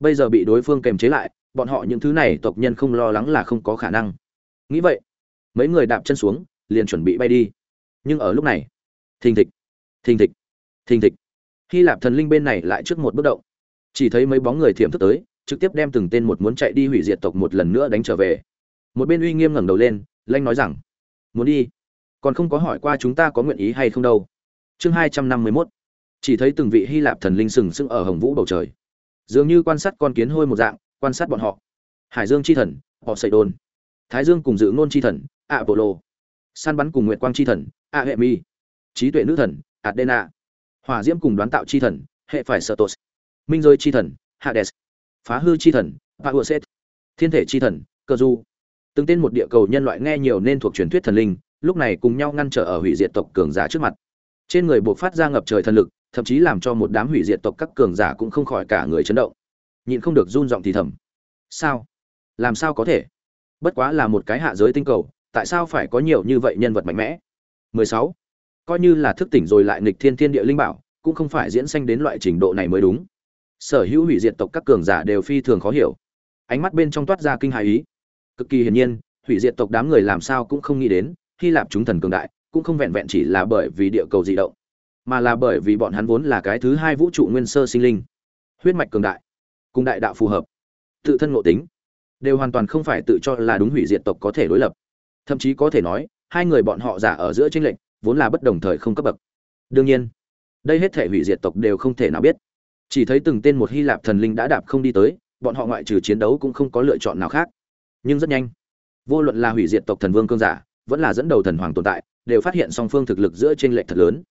Bây giờ bị đối phương kềm chế lại, bọn họ những thứ này tộc nhân không lo lắng là không có khả năng. Nghĩ vậy, mấy người đạp chân xuống, liền chuẩn bị bay đi. Nhưng ở lúc này, thình thịch thình thịch thình thịch. Hy lạp thần linh bên này lại trước một bước động chỉ thấy mấy bóng người thiểm thức tới, trực tiếp đem từng tên một muốn chạy đi hủy diệt tộc một lần nữa đánh trở về. Một bên uy nghiêm ngẩng đầu lên, lanh nói rằng, muốn đi, còn không có hỏi qua chúng ta có nguyện ý hay không đâu. Chương hai trăm năm mươi mốt. Chỉ thấy từng vị hy lạp thần linh sừng sững ở hồng vũ bầu trời. Dường như quan sát con kiến hôi một dạng, quan sát bọn họ. Hải dương c h i thần, họ xây đồn thái dương cùng dự ngôn c h i thần ạ bộ lô săn bắn cùng nguyệt quang c h i thần ạ hệ mi trí tuệ nữ thần adena hỏa diễm cùng đoán tạo c h i thần hệ phải sợ tos minh rơi chi thần hades phá hư chi thần Pauset, thiên thể chi thần, Cơ Du. Từng tên một địa cầu nhân loại nghe nhiều nên thuộc truyền thuyết thần linh, lúc này cùng nhau ngăn trở ở hủy diệt tộc cường giả trước mặt. Trên người buộc phát ra ngập trời thần lực, thậm chí làm cho một đám hủy diệt tộc các cường giả cũng không khỏi cả người chấn động. Nhìn không được run giọng thì thầm. Sao? Làm sao có thể? Bất quá là một cái hạ giới tinh cầu, tại sao phải có nhiều như vậy nhân vật mạnh mẽ? 16. Coi như là thức tỉnh rồi lại nghịch thiên thiên địa linh bảo, cũng không phải diễn sanh đến loại trình độ này mới đúng sở hữu hủy diệt tộc các cường giả đều phi thường khó hiểu. Ánh mắt bên trong toát ra kinh hài ý. Cực kỳ hiển nhiên, hủy diệt tộc đám người làm sao cũng không nghĩ đến, hy lạp chúng thần cường đại, cũng không vẹn vẹn chỉ là bởi vì địa cầu di động, mà là bởi vì bọn hắn vốn là cái thứ hai vũ trụ nguyên sơ sinh linh. Huyết mạch cường đại, cùng đại đạo phù hợp, tự thân ngộ tính, đều hoàn toàn không phải tự cho là đúng hủy diệt tộc có thể đối lập. Thậm chí có thể nói, hai người bọn họ giả ở giữa tranh lệch, vốn là bất đồng thời không cấp bậc. Đương nhiên, đây hết thể hủy diệt tộc đều không thể nào biết chỉ thấy từng tên một hy lạp thần linh đã đạp không đi tới, bọn họ ngoại trừ chiến đấu cũng không có lựa chọn nào khác. Nhưng rất nhanh, vô luận là hủy diệt tộc thần vương cương giả, vẫn là dẫn đầu thần hoàng tồn tại, đều phát hiện song phương thực lực giữa trên lệch thật lớn.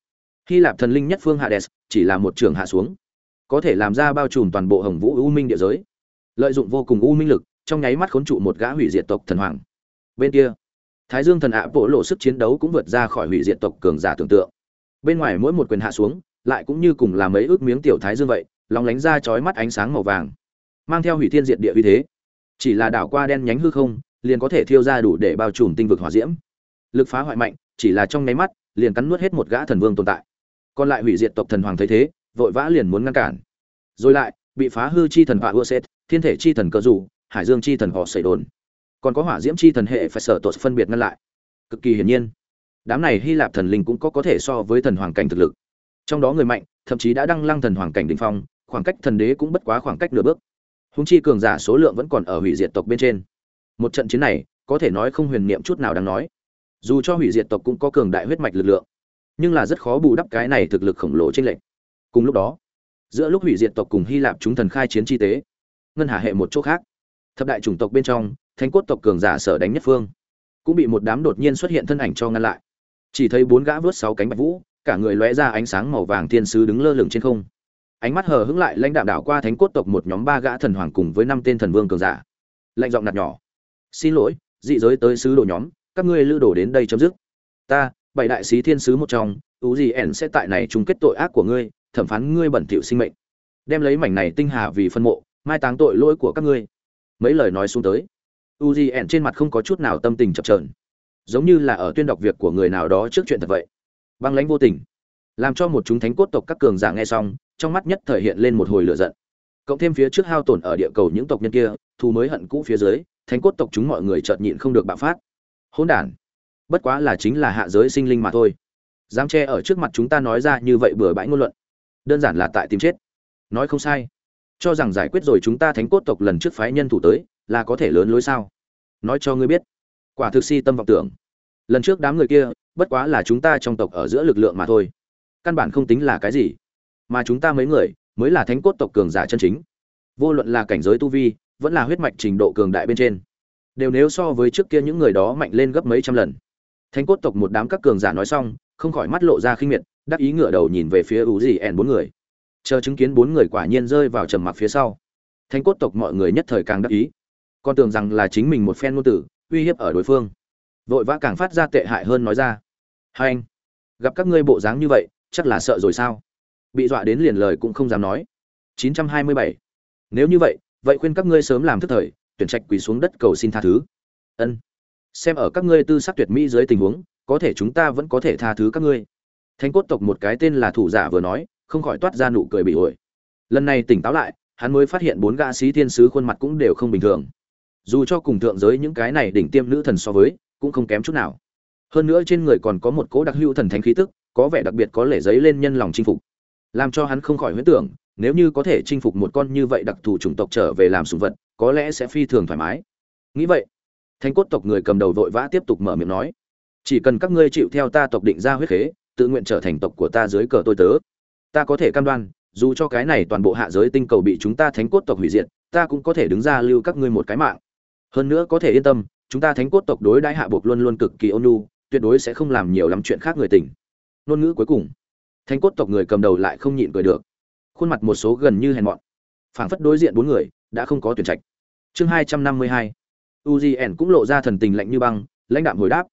Hy lạp thần linh nhất phương hades, chỉ là một trường hạ xuống, có thể làm ra bao trùm toàn bộ hồng vũ u minh địa giới. Lợi dụng vô cùng u minh lực, trong nháy mắt khốn trụ một gã hủy diệt tộc thần hoàng. Bên kia, thái dương thần ạ bộ lộ sức chiến đấu cũng vượt ra khỏi hủy diệt tộc cường giả tưởng tượng. Bên ngoài mỗi một quyền hạ xuống lại cũng như cùng là mấy ước miếng tiểu thái dương vậy, lóng lánh ra chói mắt ánh sáng màu vàng, mang theo hủy thiên diệt địa uy thế. Chỉ là đảo qua đen nhánh hư không, liền có thể thiêu ra đủ để bao trùm tinh vực hỏa diễm. Lực phá hoại mạnh, chỉ là trong nháy mắt, liền cắn nuốt hết một gã thần vương tồn tại. Còn lại hủy diệt tộc thần hoàng thấy thế, vội vã liền muốn ngăn cản. Rồi lại, bị phá hư chi thần họa ưa xét thiên thể chi thần cơ rủ hải dương chi thần họ xảy đồn. Còn có hỏa diễm chi thần hệ phải sở tội phân biệt ngăn lại. Cực kỳ hiển nhiên, đám này hy lạp thần linh cũng có có thể so với thần hoàng cảnh thực lực trong đó người mạnh, thậm chí đã đăng lăng thần hoàng cảnh đ ỉ n h phong, khoảng cách thần đế cũng bất quá khoảng cách nửa bước. Húng chi cường giả số lượng vẫn còn ở hủy diệt tộc bên trên. Một trận chiến này, có thể nói không huyền niệm chút nào đáng nói. Dù cho hủy diệt tộc cũng có cường đại huyết mạch lực lượng, nhưng là rất khó bù đắp cái này thực lực khổng lồ trên lệnh cùng lúc đó, giữa lúc hủy diệt tộc cùng hy lạp chúng thần khai chiến chi tế, ngân hà hệ một chỗ khác, thập đại chủng tộc bên trong, thánh cốt tộc cường giả sở đánh nhất phương, cũng bị một đám đột nhiên xuất hiện thân ảnh cho ngăn lại. Chỉ thấy bốn gã vớt sáu cánh bạch vũ cả người lóe ra ánh sáng màu vàng thiên sứ đứng lơ lửng trên không. Ánh mắt hờ hững lại lãnh đạo đảo qua thánh cốt tộc một nhóm ba gã thần hoàng cùng với năm tên thần vương cường giả. Lạnh giọng nạt nhỏ. Xin lỗi, dị giới tới sứ đồ nhóm, các ngươi lưu đồ đến đây chấm dứt. Ta, bảy đại sứ thiên sứ một trong, ú gì ẻn sẽ tại này chung kết tội ác của ngươi, thẩm phán ngươi bẩn thỉu sinh mệnh. Đem lấy mảnh này tinh hà vì phân mộ, mai táng tội lỗi của các ngươi. Mấy lời nói xuống tới u di ẻn trên mặt không có chút nào tâm tình chập trờn giống như là ở tuyên đọc việc của người nào đó trước chuyện thật vậy băng lãnh vô tình. Làm cho một chúng thánh cốt tộc các cường giả nghe xong, trong mắt nhất thể hiện lên một hồi lửa giận. Cộng thêm phía trước hao tổn ở địa cầu những tộc nhân kia, thù mới hận cũ phía dưới, thánh cốt tộc chúng mọi người chợt nhịn không được bạo phát. Hỗn đản, bất quá là chính là hạ giới sinh linh mà thôi. Dám che ở trước mặt chúng ta nói ra như vậy bừa bãi ngôn luận. Đơn giản là tại tìm chết. Nói không sai. Cho rằng giải quyết rồi chúng ta thánh cốt tộc lần trước phái nhân thủ tới, là có thể lớn lối sao? Nói cho ngươi biết. Quả thực si tâm vọng tưởng lần trước đám người kia, bất quá là chúng ta trong tộc ở giữa lực lượng mà thôi. Căn bản không tính là cái gì. Mà chúng ta mấy người, mới là thánh cốt tộc cường giả chân chính. Vô luận là cảnh giới tu vi, vẫn là huyết mạch trình độ cường đại bên trên. Đều nếu so với trước kia những người đó mạnh lên gấp mấy trăm lần. Thánh cốt tộc một đám các cường giả nói xong, không khỏi mắt lộ ra khinh miệt, đắc ý ngửa đầu nhìn về phía ủ gì ẻn bốn người. Chờ chứng kiến bốn người quả nhiên rơi vào trầm mặc phía sau. Thánh cốt tộc mọi người nhất thời càng đắc ý. Con tưởng rằng là chính mình một phen ngôn tử uy hiếp ở đối phương vội vã càng phát ra tệ hại hơn nói ra. Hai anh, gặp các ngươi bộ dáng như vậy, chắc là sợ rồi sao? Bị dọa đến liền lời cũng không dám nói. 927. nếu như vậy vậy khuyên các ngươi sớm làm thức thời, tuyển trạch quỳ xuống đất cầu xin tha thứ. Ân. Xem ở các ngươi tư sắc tuyệt mỹ dưới tình huống, có thể chúng ta vẫn có thể tha thứ các ngươi. Thánh cốt tộc một cái tên là thủ giả vừa nói, không khỏi toát ra nụ cười bị ổi. Lần này tỉnh táo lại, hắn mới phát hiện bốn gã sĩ thiên sứ khuôn mặt cũng đều không bình thường. Dù cho cùng thượng giới những cái này đỉnh tiêm nữ thần so với cũng không kém chút nào. Hơn nữa trên người còn có một cỗ đặc hữu thần thánh khí tức, có vẻ đặc biệt có lẽ giấy lên nhân lòng chinh phục. Làm cho hắn không khỏi huyễn tưởng, nếu như có thể chinh phục một con như vậy đặc thù chủng tộc trở về làm sùng vật, có lẽ sẽ phi thường thoải mái. Nghĩ vậy, thánh cốt tộc người cầm đầu vội vã tiếp tục mở miệng nói, chỉ cần các ngươi chịu theo ta tộc định ra huyết khế, tự nguyện trở thành tộc của ta dưới cờ tôi tớ. Ta có thể cam đoan, dù cho cái này toàn bộ hạ giới tinh cầu bị chúng ta thánh cốt tộc hủy diệt, ta cũng có thể đứng ra lưu các ngươi một cái mạng. Hơn nữa có thể yên tâm chúng ta thánh cốt tộc đối đãi hạ buộc luôn luôn cực kỳ ôn nhu, tuyệt đối sẽ không làm nhiều lắm chuyện khác người tình. Ngôn ngữ cuối cùng. Thánh cốt tộc người cầm đầu lại không nhịn cười được. Khuôn mặt một số gần như hèn mọn. Phảng phất đối diện bốn người, đã không có tuyển trạch. Chương hai trăm năm mươi hai. Uzn cũng lộ ra thần tình lạnh như băng, lãnh đạm hồi đáp.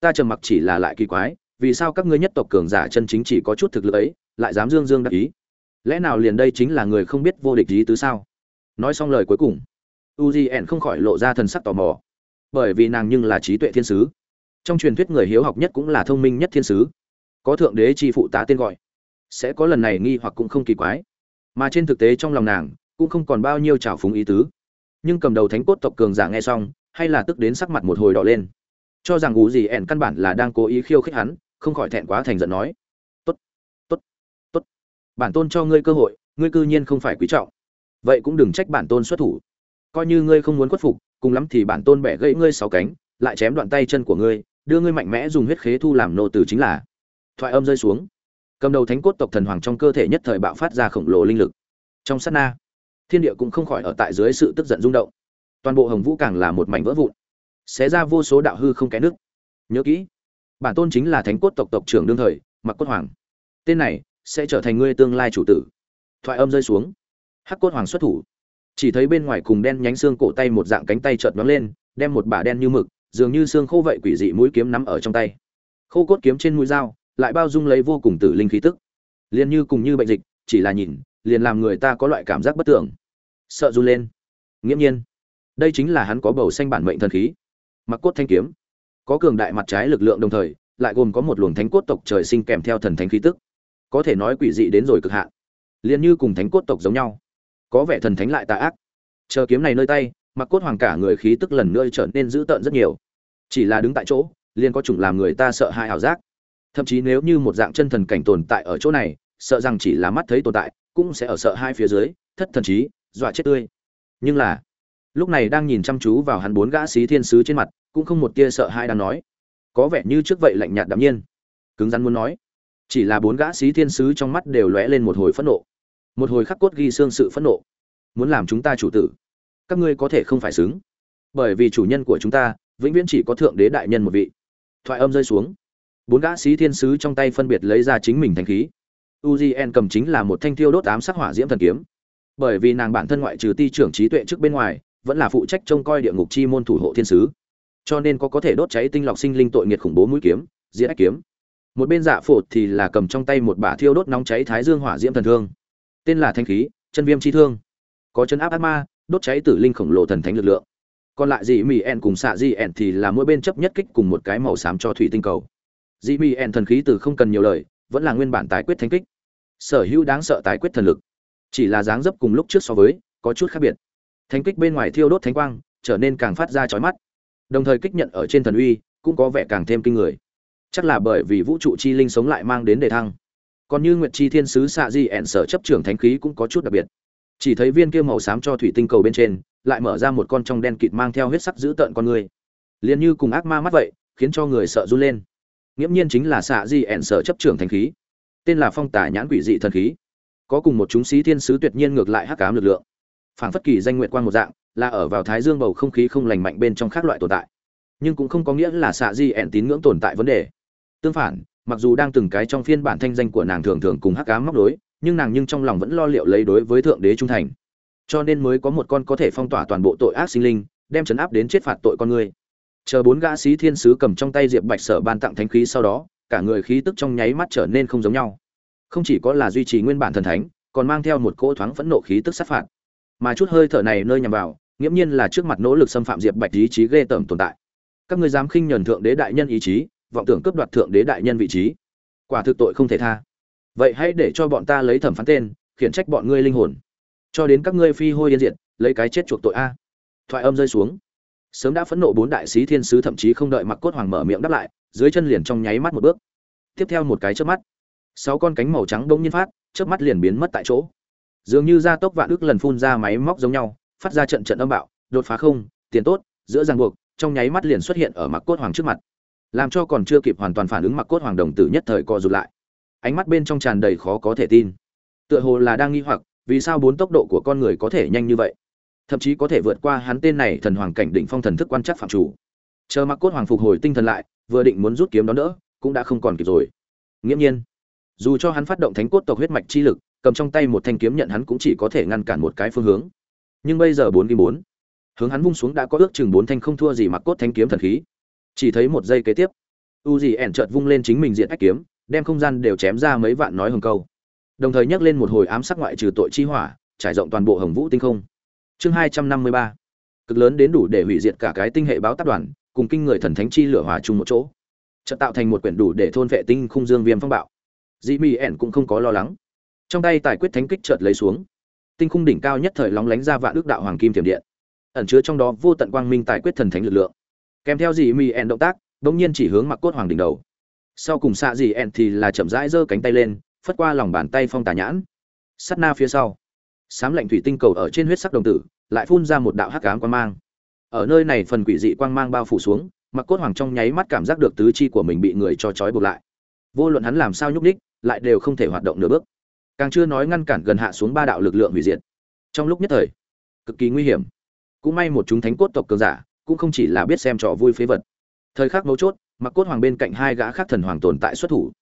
Ta trầm mặc chỉ là lại kỳ quái, vì sao các ngươi nhất tộc cường giả chân chính chỉ có chút thực lực ấy, lại dám dương dương đắc ý? Lẽ nào liền đây chính là người không biết vô địch ý tứ sao? Nói xong lời cuối cùng uzn không khỏi lộ ra thần sắc tò mò bởi vì nàng nhưng là trí tuệ thiên sứ. Trong truyền thuyết người hiếu học nhất cũng là thông minh nhất thiên sứ. Có thượng đế chi phụ tá tên gọi. Sẽ có lần này nghi hoặc cũng không kỳ quái. Mà trên thực tế trong lòng nàng, cũng không còn bao nhiêu trào phúng ý tứ. Nhưng cầm đầu thánh cốt tộc cường giả nghe xong, hay là tức đến sắc mặt một hồi đỏ lên. Cho rằng ủ gì ẻn căn bản là đang cố ý khiêu khích hắn, không khỏi thẹn quá thành giận nói. Tốt tốt tốt. Bản tôn cho ngươi cơ hội, ngươi cư nhiên không phải quý trọng. Vậy cũng đừng trách bản tôn xuất thủ. Coi như ngươi không muốn khuất phục cùng lắm thì bản tôn bẻ gãy ngươi sáu cánh, lại chém đoạn tay chân của ngươi, đưa ngươi mạnh mẽ dùng huyết khế thu làm nô tử chính là. Thoại âm rơi xuống. Cầm đầu thánh cốt tộc thần hoàng trong cơ thể nhất thời bạo phát ra khổng lồ linh lực. Trong sát na, thiên địa cũng không khỏi ở tại dưới sự tức giận rung động. Toàn bộ hồng vũ càng là một mảnh vỡ vụn. Xé ra vô số đạo hư không kẽ nước nhớ kỹ, bản tôn chính là thánh cốt tộc tộc trưởng đương thời, mặc cốt hoàng. Tên này sẽ trở thành ngươi tương lai chủ tử. Thoại âm rơi xuống. Hắc cốt hoàng xuất thủ chỉ thấy bên ngoài cùng đen nhánh xương cổ tay một dạng cánh tay chợt nhoáng lên, đem một bả đen như mực, dường như xương khô vậy quỷ dị mũi kiếm nắm ở trong tay. Khô cốt kiếm trên mũi dao, lại bao dung lấy vô cùng tử linh khí tức. Liền như cùng như bệnh dịch, chỉ là nhìn, liền làm người ta có loại cảm giác bất tưởng. Sợ run lên. Nghiễm nhiên. Đây chính là hắn có bầu xanh bản mệnh thần khí. Mặc cốt thanh kiếm. Có cường đại mặt trái lực lượng đồng thời, lại gồm có một luồng thánh cốt tộc trời sinh kèm theo thần thánh khí tức. Có thể nói quỷ dị đến rồi cực hạn. Liền như cùng thánh cốt tộc giống nhau có vẻ thần thánh lại tà ác. Chờ kiếm này nơi tay, mặc cốt hoàng cả người khí tức lần nữa trở nên dữ tợn rất nhiều. Chỉ là đứng tại chỗ, liền có chủng làm người ta sợ hãi ảo giác. Thậm chí nếu như một dạng chân thần cảnh tồn tại ở chỗ này, sợ rằng chỉ là mắt thấy tồn tại, cũng sẽ ở sợ hai phía dưới, thất thần trí, dọa chết tươi. Nhưng là, lúc này đang nhìn chăm chú vào hắn bốn gã xí thiên sứ trên mặt, cũng không một tia sợ hai đang nói. Có vẻ như trước vậy lạnh nhạt đạm nhiên. Cứng rắn muốn nói, chỉ là bốn gã sĩ thiên sứ trong mắt đều lóe lên một hồi phẫn nộ một hồi khắc cốt ghi xương sự phẫn nộ. Muốn làm chúng ta chủ tử. Các ngươi có thể không phải xứng. Bởi vì chủ nhân của chúng ta, vĩnh viễn chỉ có thượng đế đại nhân một vị. Thoại âm rơi xuống. Bốn gã sĩ thiên sứ trong tay phân biệt lấy ra chính mình thanh khí. Uzien cầm chính là một thanh thiêu đốt ám sắc hỏa diễm thần kiếm. Bởi vì nàng bản thân ngoại trừ ti trưởng trí tuệ trước bên ngoài, vẫn là phụ trách trông coi địa ngục chi môn thủ hộ thiên sứ. Cho nên có có thể đốt cháy tinh lọc sinh linh tội nghiệt khủng bố mũi kiếm diễn ách kiếm. Một bên dạ phột thì là cầm trong tay một bả thiêu đốt nóng cháy thái dương hỏa diễm thần thương tên là thanh khí, chân viêm chi thương. Có chân áp ác ma, đốt cháy tử linh khổng lồ thần thánh lực lượng. Còn lại dị mỹ en cùng xạ dị en thì là mỗi bên chấp nhất kích cùng một cái màu xám cho thủy tinh cầu. Dị mỹ en thần khí từ không cần nhiều lời, vẫn là nguyên bản tái quyết thanh kích. Sở hữu đáng sợ tái quyết thần lực, chỉ là dáng dấp cùng lúc trước so với, có chút khác biệt. Thánh kích bên ngoài thiêu đốt thánh quang, trở nên càng phát ra chói mắt. Đồng thời kích nhận ở trên thần uy, cũng có vẻ càng thêm kinh người. Chắc là bởi vì vũ trụ chi linh sống lại mang đến đề thăng còn như nguyệt chi thiên sứ xạ di ẹn sở chấp trưởng thánh khí cũng có chút đặc biệt. Chỉ thấy viên kia màu xám cho thủy tinh cầu bên trên, lại mở ra một con trong đen kịt mang theo huyết sắc dữ tợn con người. Liền như cùng ác ma mắt vậy, khiến cho người sợ run lên. Nghiễm nhiên chính là xạ di ẹn sở chấp trưởng thánh khí. Tên là phong tả nhãn quỷ dị thần khí. Có cùng một chúng sĩ thiên sứ tuyệt nhiên ngược lại hắc ám lực lượng. Phảng phất kỳ danh nguyện quan một dạng, là ở vào thái dương bầu không khí không lành mạnh bên trong các loại tồn tại. Nhưng cũng không có nghĩa là xạ di ẹn tín ngưỡng tồn tại vấn đề. Tương phản mặc dù đang từng cái trong phiên bản thanh danh của nàng thường thường cùng hắc ám móc đối nhưng nàng nhưng trong lòng vẫn lo liệu lấy đối với thượng đế trung thành. Cho nên mới có một con có thể phong tỏa toàn bộ tội ác sinh linh, đem chấn áp đến chết phạt tội con người. Chờ bốn gã sĩ thiên sứ cầm trong tay diệp bạch sở ban tặng thánh khí sau đó, cả người khí tức trong nháy mắt trở nên không giống nhau. Không chỉ có là duy trì nguyên bản thần thánh, còn mang theo một cỗ thoáng phẫn nộ khí tức sát phạt. Mà chút hơi thở này nơi nhằm vào, nghiễm nhiên là trước mặt nỗ lực xâm phạm diệp bạch ý chí ghê tởm tồn tại. Các ngươi dám khinh nhẫn thượng đế đại nhân ý chí vọng tưởng cướp đoạt thượng đế đại nhân vị trí. Quả thực tội không thể tha. Vậy hãy để cho bọn ta lấy thẩm phán tên, khiển trách bọn ngươi linh hồn. Cho đến các ngươi phi hôi yên diện lấy cái chết chuộc tội a. Thoại âm rơi xuống. Sớm đã phẫn nộ bốn đại sĩ thiên sứ thậm chí không đợi mặc cốt hoàng mở miệng đáp lại, dưới chân liền trong nháy mắt một bước. Tiếp theo một cái chớp mắt, sáu con cánh màu trắng bỗng nhiên phát, chớp mắt liền biến mất tại chỗ. Dường như gia tốc vạn ước lần phun ra máy móc giống nhau, phát ra trận trận âm bạo, đột phá không, tiền tốt, giữa ràng buộc, trong nháy mắt liền xuất hiện ở mặc cốt hoàng trước mặt làm cho còn chưa kịp hoàn toàn phản ứng mặc cốt hoàng đồng tử nhất thời co rụt lại. Ánh mắt bên trong tràn đầy khó có thể tin. Tựa hồ là đang nghi hoặc, vì sao bốn tốc độ của con người có thể nhanh như vậy? Thậm chí có thể vượt qua hắn tên này thần hoàng cảnh định phong thần thức quan chắc phạm chủ. Chờ mặc cốt hoàng phục hồi tinh thần lại, vừa định muốn rút kiếm đón đỡ, cũng đã không còn kịp rồi. Nghiễm nhiên, dù cho hắn phát động thánh cốt tộc huyết mạch chi lực, cầm trong tay một thanh kiếm nhận hắn cũng chỉ có thể ngăn cản một cái phương hướng. Nhưng bây giờ bốn kim bốn, hướng hắn vung xuống đã có ước chừng bốn thanh không thua gì mặc cốt thanh kiếm thần khí chỉ thấy một giây kế tiếp u Dì ẻn chợt vung lên chính mình diện ách kiếm, đem không gian đều chém ra mấy vạn nói hồng câu. Đồng thời nhắc lên một hồi ám sắc ngoại trừ tội chi hỏa, trải rộng toàn bộ hồng vũ tinh không. Chương hai trăm năm mươi ba, cực lớn đến đủ để hủy diệt cả cái tinh hệ báo tác đoàn, cùng kinh người thần thánh chi lửa hòa chung một chỗ. Chợt tạo thành một quyển đủ để thôn vệ tinh khung dương viêm phong bạo. Dĩ mỹ ẻn cũng không có lo lắng. Trong tay tài quyết thánh kích chợt lấy xuống. Tinh khung đỉnh cao nhất thời lóng lánh ra vạn ước đạo hoàng kim thiểm điện, ẩn chứa trong đó vô tận quang minh tài quyết thần thánh lực lượng kèm theo dì mì ẹn động tác, bỗng nhiên chỉ hướng mặc cốt hoàng đỉnh đầu. Sau cùng xạ dì ẹn thì là chậm rãi giơ cánh tay lên, phất qua lòng bàn tay phong tà nhãn. Sắt na phía sau, sám lạnh thủy tinh cầu ở trên huyết sắc đồng tử, lại phun ra một đạo hắc ám quang mang. Ở nơi này phần quỷ dị quang mang bao phủ xuống, mặc cốt hoàng trong nháy mắt cảm giác được tứ chi của mình bị người cho trói buộc lại. Vô luận hắn làm sao nhúc ních lại đều không thể hoạt động nửa bước. Càng chưa nói ngăn cản gần hạ xuống ba đạo lực lượng hủy diệt. Trong lúc nhất thời, cực kỳ nguy hiểm. Cũng may một chúng thánh cốt tộc cường giả cũng không chỉ là biết xem trò vui phế vật. Thời khắc mấu chốt, mặc cốt hoàng bên cạnh hai gã khác thần hoàng tồn tại xuất thủ.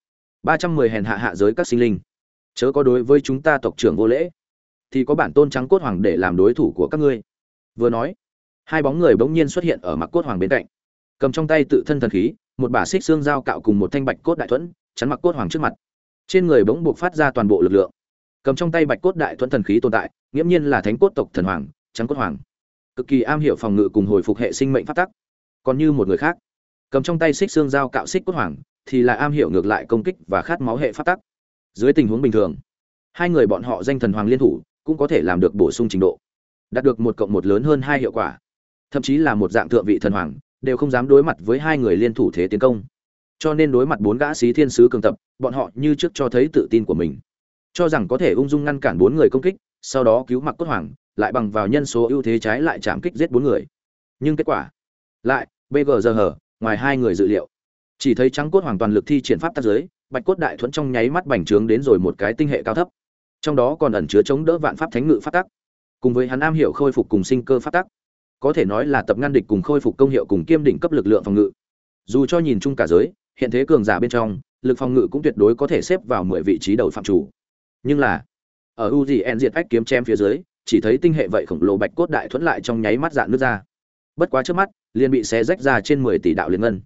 Ba trăm mười hèn hạ hạ giới các sinh linh. Chớ có đối với chúng ta tộc trưởng vô lễ, thì có bản tôn trắng cốt hoàng để làm đối thủ của các ngươi. Vừa nói, hai bóng người bỗng nhiên xuất hiện ở mặc cốt hoàng bên cạnh. Cầm trong tay tự thân thần khí, một bả xích xương dao cạo cùng một thanh bạch cốt đại thuẫn, chắn mặc cốt hoàng trước mặt. Trên người bỗng buộc phát ra toàn bộ lực lượng. Cầm trong tay bạch cốt đại thuẫn thần khí tồn tại, nghiễm nhiên là thánh cốt tộc thần hoàng, trắng cốt hoàng cực kỳ am hiểu phòng ngự cùng hồi phục hệ sinh mệnh phát tắc. Còn như một người khác, cầm trong tay xích xương dao cạo xích cốt hoàng, thì là am hiểu ngược lại công kích và khát máu hệ phát tắc. Dưới tình huống bình thường, hai người bọn họ danh thần hoàng liên thủ cũng có thể làm được bổ sung trình độ, đạt được một cộng một lớn hơn hai hiệu quả. Thậm chí là một dạng thượng vị thần hoàng, đều không dám đối mặt với hai người liên thủ thế tiến công. Cho nên đối mặt bốn gã sĩ thiên sứ cường tập, bọn họ như trước cho thấy tự tin của mình. Cho rằng có thể ung dung ngăn cản bốn người công kích, sau đó cứu mặc cốt hoàng lại bằng vào nhân số ưu thế trái lại chạm kích giết bốn người. Nhưng kết quả, lại bg giờ hở ngoài hai người dự liệu. Chỉ thấy trắng cốt hoàn toàn lực thi triển pháp tác giới, bạch cốt đại thuẫn trong nháy mắt bành trướng đến rồi một cái tinh hệ cao thấp. Trong đó còn ẩn chứa chống đỡ vạn pháp thánh ngự phát tắc. Cùng với hắn am hiểu khôi phục cùng sinh cơ phát tắc. Có thể nói là tập ngăn địch cùng khôi phục công hiệu cùng kiêm đỉnh cấp lực lượng phòng ngự. Dù cho nhìn chung cả giới, hiện thế cường giả bên trong, lực phòng ngự cũng tuyệt đối có thể xếp vào mười vị trí đầu phạm chủ. Nhưng là, ở u gì en diệt ách kiếm chém phía dưới chỉ thấy tinh hệ vậy khổng lồ bạch cốt đại thuẫn lại trong nháy mắt dạn nước ra. Bất quá trước mắt, liền bị xé rách ra trên mười tỷ đạo liên ngân.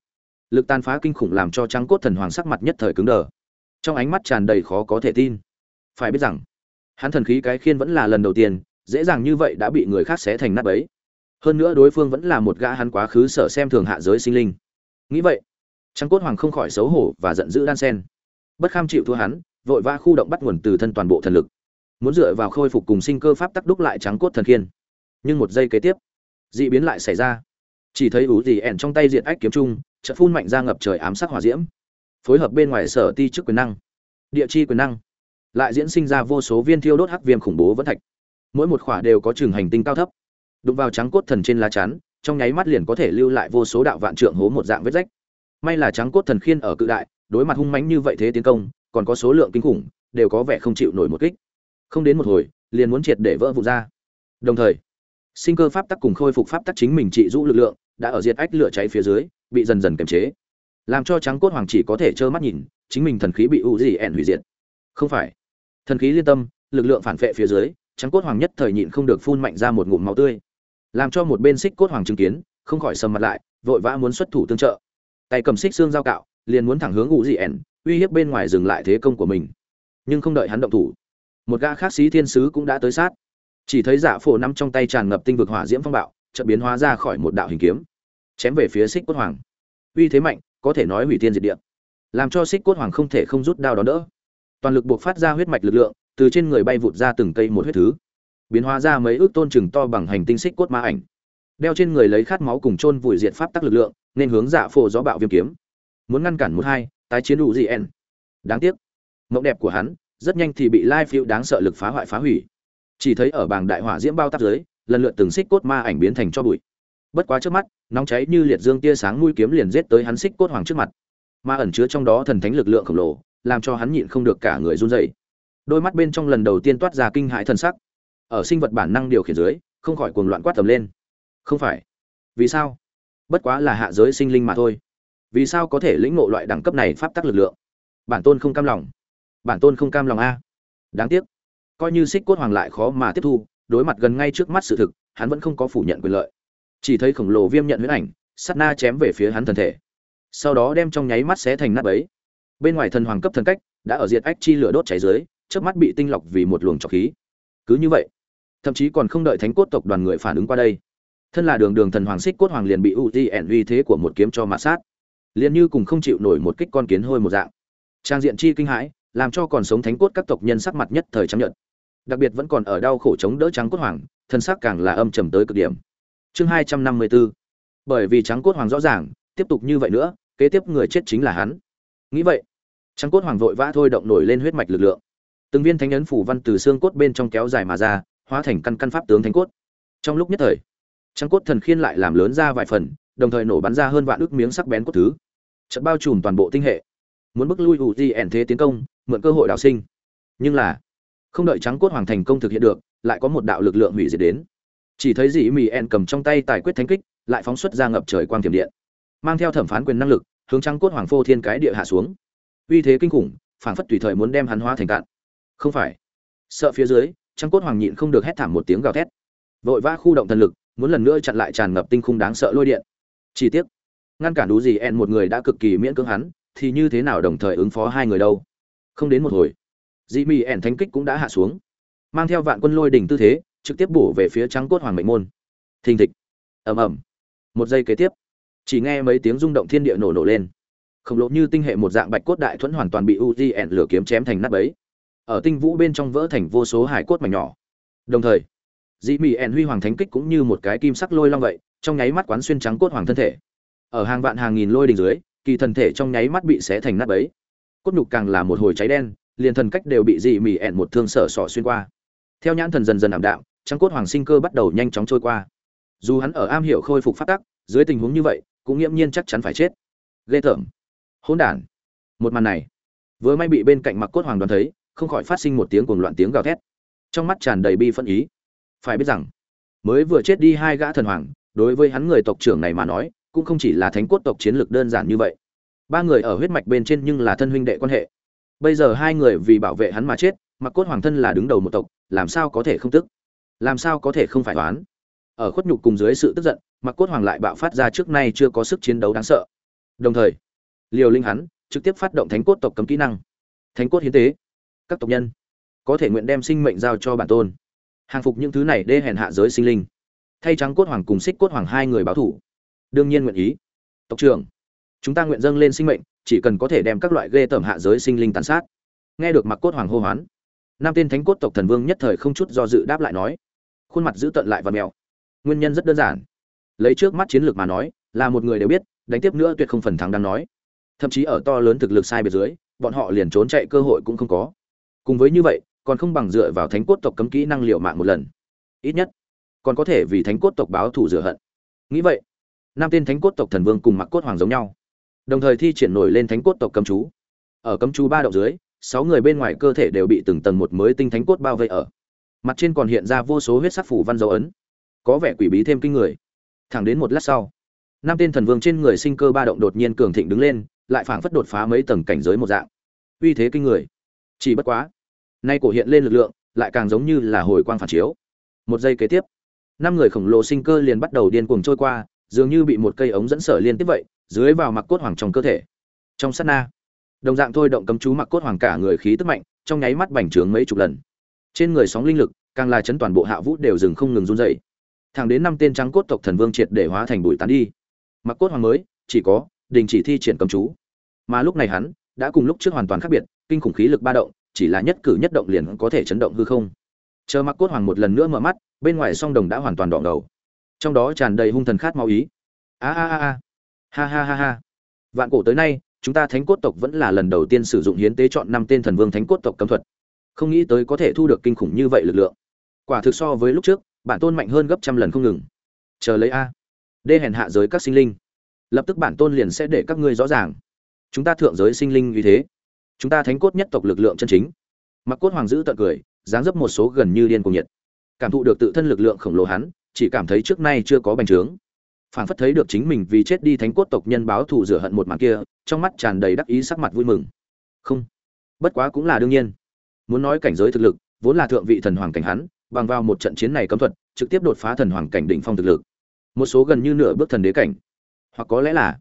Lực tàn phá kinh khủng làm cho trắng cốt thần hoàng sắc mặt nhất thời cứng đờ. Trong ánh mắt tràn đầy khó có thể tin. Phải biết rằng, hắn thần khí cái khiên vẫn là lần đầu tiên, dễ dàng như vậy đã bị người khác xé thành nát ấy. hơn nữa đối phương vẫn là một gã hắn quá khứ sở xem thường hạ giới sinh linh. Nghĩ vậy, trắng cốt hoàng không khỏi xấu hổ và giận dữ đan sen. Bất kham chịu thua hắn, vội vã khu động bắt nguồn từ thân toàn bộ thần lực muốn dựa vào khôi phục cùng sinh cơ pháp tắc đúc lại trắng cốt thần khiên. Nhưng một giây kế tiếp, dị biến lại xảy ra. Chỉ thấy ủ gì ẻn trong tay diện ách kiếm trung, chợt phun mạnh ra ngập trời ám sát hỏa diễm. Phối hợp bên ngoài sở ti chức quyền năng, địa chi quyền năng, lại diễn sinh ra vô số viên thiêu đốt hắc viêm khủng bố vẫn thạch. Mỗi một khỏa đều có trường hành tinh cao thấp. Đụng vào trắng cốt thần trên lá chắn, trong nháy mắt liền có thể lưu lại vô số đạo vạn trượng hố một dạng vết rách. May là trắng cốt thần khiên ở cự đại, đối mặt hung mãnh như vậy thế tiến công, còn có số lượng kinh khủng, đều có vẻ không chịu nổi một kích không đến một hồi, liền muốn triệt để vỡ vụn ra. Đồng thời, sinh cơ pháp tắc cùng khôi phục pháp tắc chính mình trị rũ lực lượng đã ở diệt ách lửa cháy phía dưới, bị dần dần kiềm chế. Làm cho trắng cốt hoàng chỉ có thể trơ mắt nhìn, chính mình thần khí bị u gì ẹn hủy diệt. Không phải. Thần khí liên tâm, lực lượng phản vệ phía dưới, trắng cốt hoàng nhất thời nhịn không được phun mạnh ra một ngụm máu tươi. Làm cho một bên xích cốt hoàng chứng kiến, không khỏi sầm mặt lại, vội vã muốn xuất thủ tương trợ. Tay cầm xích xương dao cạo, liền muốn thẳng hướng u gì ẹn uy hiếp bên ngoài dừng lại thế công của mình. Nhưng không đợi hắn động thủ một gã khác sĩ thiên sứ cũng đã tới sát. Chỉ thấy giả phổ nắm trong tay tràn ngập tinh vực hỏa diễm phong bạo, chợt biến hóa ra khỏi một đạo hình kiếm, chém về phía xích quốc hoàng. Uy thế mạnh, có thể nói hủy thiên diệt địa. Làm cho xích quốc hoàng không thể không rút đao đó đỡ. Toàn lực buộc phát ra huyết mạch lực lượng, từ trên người bay vụt ra từng cây một huyết thứ. Biến hóa ra mấy ước tôn chừng to bằng hành tinh xích cốt ma ảnh. Đeo trên người lấy khát máu cùng chôn vùi diệt pháp tắc lực lượng, nên hướng dạ phổ gió bạo viêm kiếm. Muốn ngăn cản một hai, tái chiến đủ gì en. Đáng tiếc, mộng đẹp của hắn rất nhanh thì bị lai phiêu đáng sợ lực phá hoại phá hủy. Chỉ thấy ở bảng đại hỏa diễm bao tắp dưới, lần lượt từng xích cốt ma ảnh biến thành cho bụi. Bất quá trước mắt, nóng cháy như liệt dương tia sáng mũi kiếm liền giết tới hắn xích cốt hoàng trước mặt. Ma ẩn chứa trong đó thần thánh lực lượng khổng lồ, làm cho hắn nhịn không được cả người run rẩy. Đôi mắt bên trong lần đầu tiên toát ra kinh hãi thần sắc. Ở sinh vật bản năng điều khiển dưới, không khỏi cuồng loạn quát tầm lên. Không phải. Vì sao? Bất quá là hạ giới sinh linh mà thôi. Vì sao có thể lĩnh ngộ loại đẳng cấp này pháp tắc lực lượng? Bản tôn không cam lòng bản tôn không cam lòng a. Đáng tiếc. Coi như xích cốt hoàng lại khó mà tiếp thu, đối mặt gần ngay trước mắt sự thực, hắn vẫn không có phủ nhận quyền lợi. Chỉ thấy khổng lồ viêm nhận huyết ảnh sắt na chém về phía hắn thân thể. Sau đó đem trong nháy mắt xé thành nát ấy bên ngoài thần hoàng cấp thần cách, đã ở diệt ách chi lửa đốt cháy dưới trước mắt bị tinh lọc vì một luồng trọc khí. Cứ như vậy, thậm chí còn không đợi thánh cốt tộc đoàn người phản ứng qua đây. Thân là đường đường thần hoàng xích cốt hoàng liền bị ưu ti ẻn uy thế của một kiếm cho mạ sát. Liền như cùng không chịu nổi một kích con kiến hôi một dạng. Trang diện chi kinh hãi làm cho còn sống thánh cốt các tộc nhân sắc mặt nhất thời chấp nhận đặc biệt vẫn còn ở đau khổ chống đỡ trắng cốt hoàng, thân xác càng là âm trầm tới cực điểm. Chương hai trăm năm mươi bốn bởi vì trắng cốt hoàng rõ ràng, tiếp tục như vậy nữa, kế tiếp người chết chính là hắn. Nghĩ vậy, trắng cốt hoàng vội vã thôi động nổi lên huyết mạch lực lượng. Từng viên thánh ấn phủ văn từ xương cốt bên trong kéo dài mà ra, hóa thành căn căn pháp tướng thánh cốt. Trong lúc nhất thời, trắng cốt thần khiên lại làm lớn ra vài phần, đồng thời nổ bắn ra hơn vạn ức miếng sắc bén cốt thứ. Chợt bao trùm toàn bộ tinh hệ muốn bức lui ủ di thế tiến công, mượn cơ hội đào sinh. Nhưng là, không đợi trắng cốt hoàng thành công thực hiện được, lại có một đạo lực lượng hủy diệt đến. Chỉ thấy dĩ mì en cầm trong tay tài quyết thánh kích, lại phóng xuất ra ngập trời quang tiềm điện, mang theo thẩm phán quyền năng lực, hướng trắng cốt hoàng phô thiên cái địa hạ xuống. Uy thế kinh khủng, phảng phất tùy thời muốn đem hắn hóa thành cạn. Không phải. Sợ phía dưới, trắng cốt hoàng nhịn không được hét thảm một tiếng gào thét. Vội vã khu động thần lực, muốn lần nữa chặn lại tràn ngập tinh khung đáng sợ lôi điện. Chi tiết ngăn cản đủ gì en một người đã cực kỳ miễn cưỡng hắn thì như thế nào đồng thời ứng phó hai người đâu? Không đến một hồi dị mì ẻn thánh kích cũng đã hạ xuống, mang theo vạn quân lôi đỉnh tư thế, trực tiếp bổ về phía trắng cốt hoàng mệnh môn. Thình thịch. Ầm ầm. Một giây kế tiếp, chỉ nghe mấy tiếng rung động thiên địa nổ nổ lên. Khổng lồ như tinh hệ một dạng bạch cốt đại thuẫn hoàn toàn bị uzi ẻn lửa kiếm chém thành nát ấy ở tinh vũ bên trong vỡ thành vô số hải cốt mảnh nhỏ. Đồng thời dị mì ẻn huy hoàng thánh kích cũng như một cái kim sắc lôi long vậy, trong nháy mắt quán xuyên trắng cốt hoàng thân thể. Ở hàng vạn hàng nghìn lôi đỉnh dưới kỳ thần thể trong nháy mắt bị xé thành nát bấy. Cốt nhục càng là một hồi cháy đen, liền thần cách đều bị dị mỉ ẹn một thương sở sọ xuyên qua. Theo nhãn thần dần dần ảm đạm, trắng cốt hoàng sinh cơ bắt đầu nhanh chóng trôi qua. Dù hắn ở am hiểu khôi phục phát tắc, dưới tình huống như vậy, cũng nghiễm nhiên chắc chắn phải chết. Ghê tởm. Hỗn đản. Một màn này, vừa may bị bên cạnh mặc cốt hoàng đoàn thấy, không khỏi phát sinh một tiếng cuồng loạn tiếng gào thét. Trong mắt tràn đầy bi phân ý. Phải biết rằng, mới vừa chết đi hai gã thần hoàng, đối với hắn người tộc trưởng này mà nói cũng không chỉ là thánh cốt tộc chiến lược đơn giản như vậy. Ba người ở huyết mạch bên trên nhưng là thân huynh đệ quan hệ. Bây giờ hai người vì bảo vệ hắn mà chết, mặc cốt hoàng thân là đứng đầu một tộc, làm sao có thể không tức? Làm sao có thể không phải toán ở khuất nhục cùng dưới sự tức giận, mặc cốt hoàng lại bạo phát ra trước nay chưa có sức chiến đấu đáng sợ. Đồng thời, liều linh hắn trực tiếp phát động thánh cốt tộc cấm kỹ năng. Thánh cốt hiến tế. Các tộc nhân có thể nguyện đem sinh mệnh giao cho bản tôn. Hàng phục những thứ này đê hèn hạ giới sinh linh. Thay trắng cốt hoàng cùng xích cốt hoàng hai người báo thủ đương nhiên nguyện ý. Tộc trưởng, chúng ta nguyện dâng lên sinh mệnh, chỉ cần có thể đem các loại ghê tởm hạ giới sinh linh tàn sát. Nghe được mặc cốt hoàng hô hoán, nam tên thánh cốt tộc thần vương nhất thời không chút do dự đáp lại nói, khuôn mặt giữ tận lại và mèo. Nguyên nhân rất đơn giản. Lấy trước mắt chiến lược mà nói, là một người đều biết, đánh tiếp nữa tuyệt không phần thắng đang nói. Thậm chí ở to lớn thực lực sai biệt dưới, bọn họ liền trốn chạy cơ hội cũng không có. Cùng với như vậy, còn không bằng dựa vào thánh cốt tộc cấm kỹ năng liệu mạng một lần. Ít nhất, còn có thể vì thánh cốt tộc báo thù rửa hận. Nghĩ vậy năm tên thánh cốt tộc thần vương cùng mặc cốt hoàng giống nhau. Đồng thời thi triển nổi lên thánh cốt tộc cấm chú. Ở cấm chú ba động dưới, sáu người bên ngoài cơ thể đều bị từng tầng một mới tinh thánh cốt bao vây ở. Mặt trên còn hiện ra vô số huyết sắc phủ văn dấu ấn. Có vẻ quỷ bí thêm kinh người. Thẳng đến một lát sau năm tên thần vương trên người sinh cơ ba động đột nhiên cường thịnh đứng lên, lại phảng phất đột phá mấy tầng cảnh giới một dạng. Uy thế kinh người. Chỉ bất quá, nay cổ hiện lên lực lượng, lại càng giống như là hồi quang phản chiếu. Một giây kế tiếp, năm người khổng lồ sinh cơ liền bắt đầu điên cuồng trôi qua dường như bị một cây ống dẫn sở liên tiếp vậy, dưới vào mặc cốt hoàng trong cơ thể. Trong sát na, đồng dạng thôi động cấm chú mặc cốt hoàng cả người khí tức mạnh, trong nháy mắt bành trướng mấy chục lần. Trên người sóng linh lực, càng là chấn toàn bộ hạ vũ đều dừng không ngừng run dậy thẳng đến năm tên trắng cốt tộc thần vương triệt để hóa thành bụi tán đi. Mặc cốt hoàng mới, chỉ có đình chỉ thi triển cấm chú. Mà lúc này hắn đã cùng lúc trước hoàn toàn khác biệt, kinh khủng khí lực ba động, chỉ là nhất cử nhất động liền có thể chấn động hư không. Chờ mặc cốt hoàng một lần nữa mở mắt, bên ngoài song đồng đã hoàn toàn đỏ đầu trong đó tràn đầy hung thần khát máu ý. A a a a. Ha ha ha ha. Vạn cổ tới nay, chúng ta thánh cốt tộc vẫn là lần đầu tiên sử dụng hiến tế chọn năm tên thần vương thánh cốt tộc cấm thuật. Không nghĩ tới có thể thu được kinh khủng như vậy lực lượng. Quả thực so với lúc trước, bản tôn mạnh hơn gấp trăm lần không ngừng. Chờ lấy a. Đê hèn hạ giới các sinh linh. Lập tức bản tôn liền sẽ để các ngươi rõ ràng. Chúng ta thượng giới sinh linh như thế. Chúng ta thánh cốt nhất tộc lực lượng chân chính. Mặc cốt hoàng giữ tận cười, dáng dấp một số gần như điên cuồng nhiệt. Cảm thụ được tự thân lực lượng khổng lồ hắn chỉ cảm thấy trước nay chưa có bành trướng. Phảng phất thấy được chính mình vì chết đi thánh cốt tộc nhân báo thù rửa hận một màn kia, trong mắt tràn đầy đắc ý sắc mặt vui mừng. Không, bất quá cũng là đương nhiên. Muốn nói cảnh giới thực lực, vốn là thượng vị thần hoàng cảnh hắn, bằng vào một trận chiến này cấm thuật, trực tiếp đột phá thần hoàng cảnh đỉnh phong thực lực. Một số gần như nửa bước thần đế cảnh. Hoặc có lẽ là,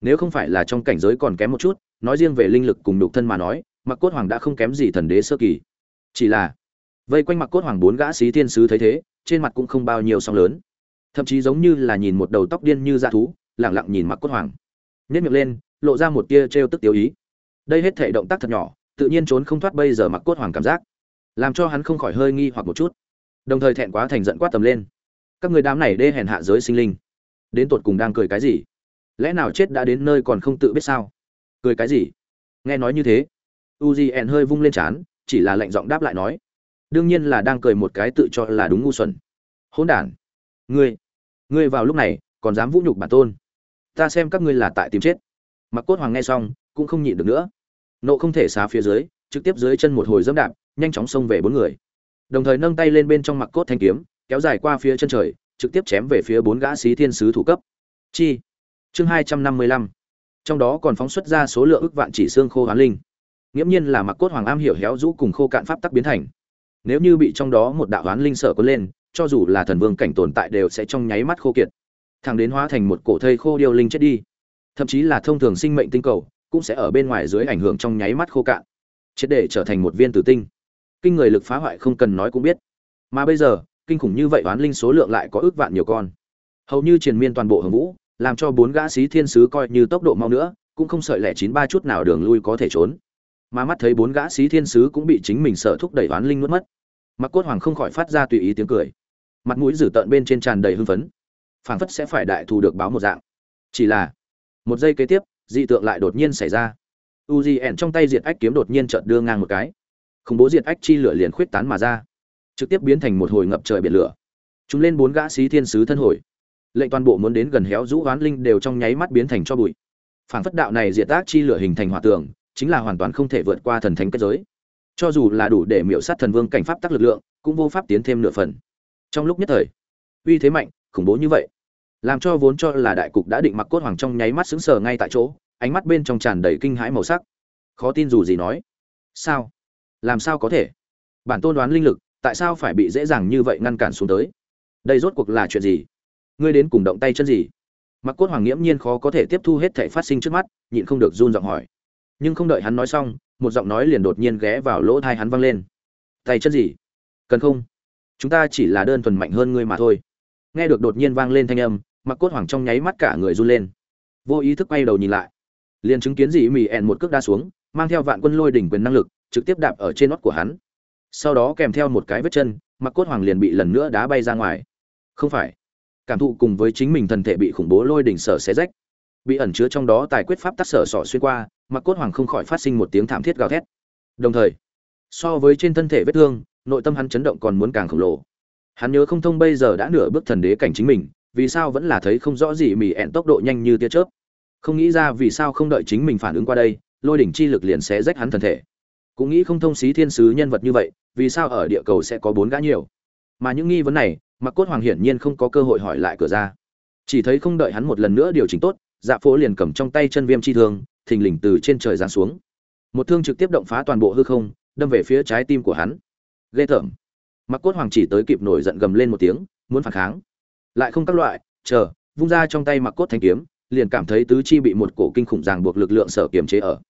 nếu không phải là trong cảnh giới còn kém một chút, nói riêng về linh lực cùng đục thân mà nói, mặc cốt hoàng đã không kém gì thần đế sơ kỳ. Chỉ là vây quanh mặc cốt hoàng bốn gã xí thiên sứ thấy thế, trên mặt cũng không bao nhiêu song lớn. Thậm chí giống như là nhìn một đầu tóc điên như da thú lẳng lặng nhìn mặc cốt hoàng. Nhét miệng lên, lộ ra một tia trêu tức tiêu ý. Đây hết thể động tác thật nhỏ, tự nhiên trốn không thoát bây giờ mặc cốt hoàng cảm giác. Làm cho hắn không khỏi hơi nghi hoặc một chút. Đồng thời thẹn quá thành giận quát tầm lên. Các người đám này đê hèn hạ giới sinh linh. Đến tột cùng đang cười cái gì? Lẽ nào chết đã đến nơi còn không tự biết sao? Cười cái gì? Nghe nói như thế. Uzien hơi vung lên chán, chỉ là lệnh giọng đáp lại nói đương nhiên là đang cười một cái tự cho là đúng ngu xuẩn. Hỗn đản. Ngươi ngươi vào lúc này, còn dám vũ nhục bản tôn. Ta xem các ngươi là tại tìm chết. Mặc cốt hoàng nghe xong, cũng không nhịn được nữa. Nộ không thể xá phía dưới, trực tiếp dưới chân một hồi dẫm đạp, nhanh chóng xông về bốn người. Đồng thời nâng tay lên bên trong mặc cốt thanh kiếm, kéo dài qua phía chân trời, trực tiếp chém về phía bốn gã xí thiên sứ thủ cấp. Chi? Chương hai trăm năm mươi lăm. Trong đó còn phóng xuất ra số lượng ước vạn chỉ xương khô hoán linh. Nghiễm nhiên là mặc cốt hoàng am hiểu héo rũ cùng khô cạn pháp tắc biến thành nếu như bị trong đó một đạo oán linh sợ có lên, cho dù là thần vương cảnh tồn tại đều sẽ trong nháy mắt khô kiệt. Thẳng đến hóa thành một cổ thây khô điêu linh chết đi. Thậm chí là thông thường sinh mệnh tinh cầu, cũng sẽ ở bên ngoài dưới ảnh hưởng trong nháy mắt khô cạn, triệt để trở thành một viên tử tinh. Kinh người lực phá hoại không cần nói cũng biết. Mà bây giờ, kinh khủng như vậy oán linh số lượng lại có ước vạn nhiều con. Hầu như triền miên toàn bộ hồng vũ, làm cho bốn gã sĩ thiên sứ coi như tốc độ mau nữa, cũng không sợi lẻ chín ba chút nào đường lui có thể trốn. Mà mắt thấy bốn gã sĩ thiên sứ cũng bị chính mình sợ thúc đẩy oán linh nuốt mất mặc cốt hoàng không khỏi phát ra tùy ý tiếng cười. Mặt mũi dử tợn bên trên tràn đầy hưng phấn. Phảng phất sẽ phải đại thù được báo một dạng. Chỉ là, một giây kế tiếp, dị tượng lại đột nhiên xảy ra. U di ẻn trong tay diệt ách kiếm đột nhiên chợt đưa ngang một cái. Khủng bố diệt ách chi lửa liền khuyết tán mà ra. Trực tiếp biến thành một hồi ngập trời biển lửa. Chúng lên bốn gã xí thiên sứ thân hồi. Lệnh toàn bộ muốn đến gần héo rũ oán linh đều trong nháy mắt biến thành cho bụi. Phảng phất đạo này diệt ác chi lửa hình thành hỏa tường, chính là hoàn toàn không thể vượt qua thần thánh kết giới cho dù là đủ để miểu sát thần vương cảnh pháp tắc lực lượng, cũng vô pháp tiến thêm nửa phần. Trong lúc nhất thời, uy thế mạnh, khủng bố như vậy, làm cho vốn cho là đại cục đã định mặc cốt hoàng trong nháy mắt sững sờ ngay tại chỗ, ánh mắt bên trong tràn đầy kinh hãi màu sắc. Khó tin dù gì nói. Sao? Làm sao có thể? Bản tôn đoán linh lực, tại sao phải bị dễ dàng như vậy ngăn cản xuống tới? Đây rốt cuộc là chuyện gì? Ngươi đến cùng động tay chân gì? Mặc cốt hoàng nghiễm nhiên khó có thể tiếp thu hết thể phát sinh trước mắt, nhịn không được run giọng hỏi. Nhưng không đợi hắn nói xong một giọng nói liền đột nhiên ghé vào lỗ thai hắn văng lên. Tay chân gì? Cần không? Chúng ta chỉ là đơn thuần mạnh hơn ngươi mà thôi. Nghe được đột nhiên vang lên thanh âm mặc cốt hoàng trong nháy mắt cả người run lên. Vô ý thức quay đầu nhìn lại. Liền chứng kiến dị mì ẹn một cước đa xuống, mang theo vạn quân lôi đỉnh quyền năng lực, trực tiếp đạp ở trên nót của hắn. Sau đó kèm theo một cái vết chân mặc cốt hoàng liền bị lần nữa đá bay ra ngoài. Không phải. Cảm thụ cùng với chính mình thần thể bị khủng bố lôi đỉnh sở xé rách. Bị ẩn chứa trong đó tài quyết pháp tắc sở sọ xuyên qua mặc cốt hoàng không khỏi phát sinh một tiếng thảm thiết gào thét. Đồng thời, so với trên thân thể vết thương, nội tâm hắn chấn động còn muốn càng khổng lồ. Hắn nhớ không thông bây giờ đã nửa bước thần đế cảnh chính mình, vì sao vẫn là thấy không rõ gì mỉ ẹn tốc độ nhanh như tia chớp. Không nghĩ ra vì sao không đợi chính mình phản ứng qua đây, lôi đỉnh chi lực liền sẽ rách hắn thần thể. Cũng nghĩ không thông xí thiên sứ nhân vật như vậy, vì sao ở địa cầu sẽ có bốn gã nhiều. Mà những nghi vấn này, mặc cốt hoàng hiển nhiên không có cơ hội hỏi lại cửa ra. Chỉ thấy không đợi hắn một lần nữa điều chỉnh tốt dạ phố liền cầm trong tay chân viêm chi thương thình lình từ trên trời giáng xuống. Một thương trực tiếp động phá toàn bộ hư không, đâm về phía trái tim của hắn. Ghê tởm. Mặc cốt hoàng chỉ tới kịp nổi giận gầm lên một tiếng, muốn phản kháng. Lại không các loại, chờ, vung ra trong tay mặc cốt thanh kiếm, liền cảm thấy tứ chi bị một cổ kinh khủng ràng buộc lực lượng sở kiềm chế ở.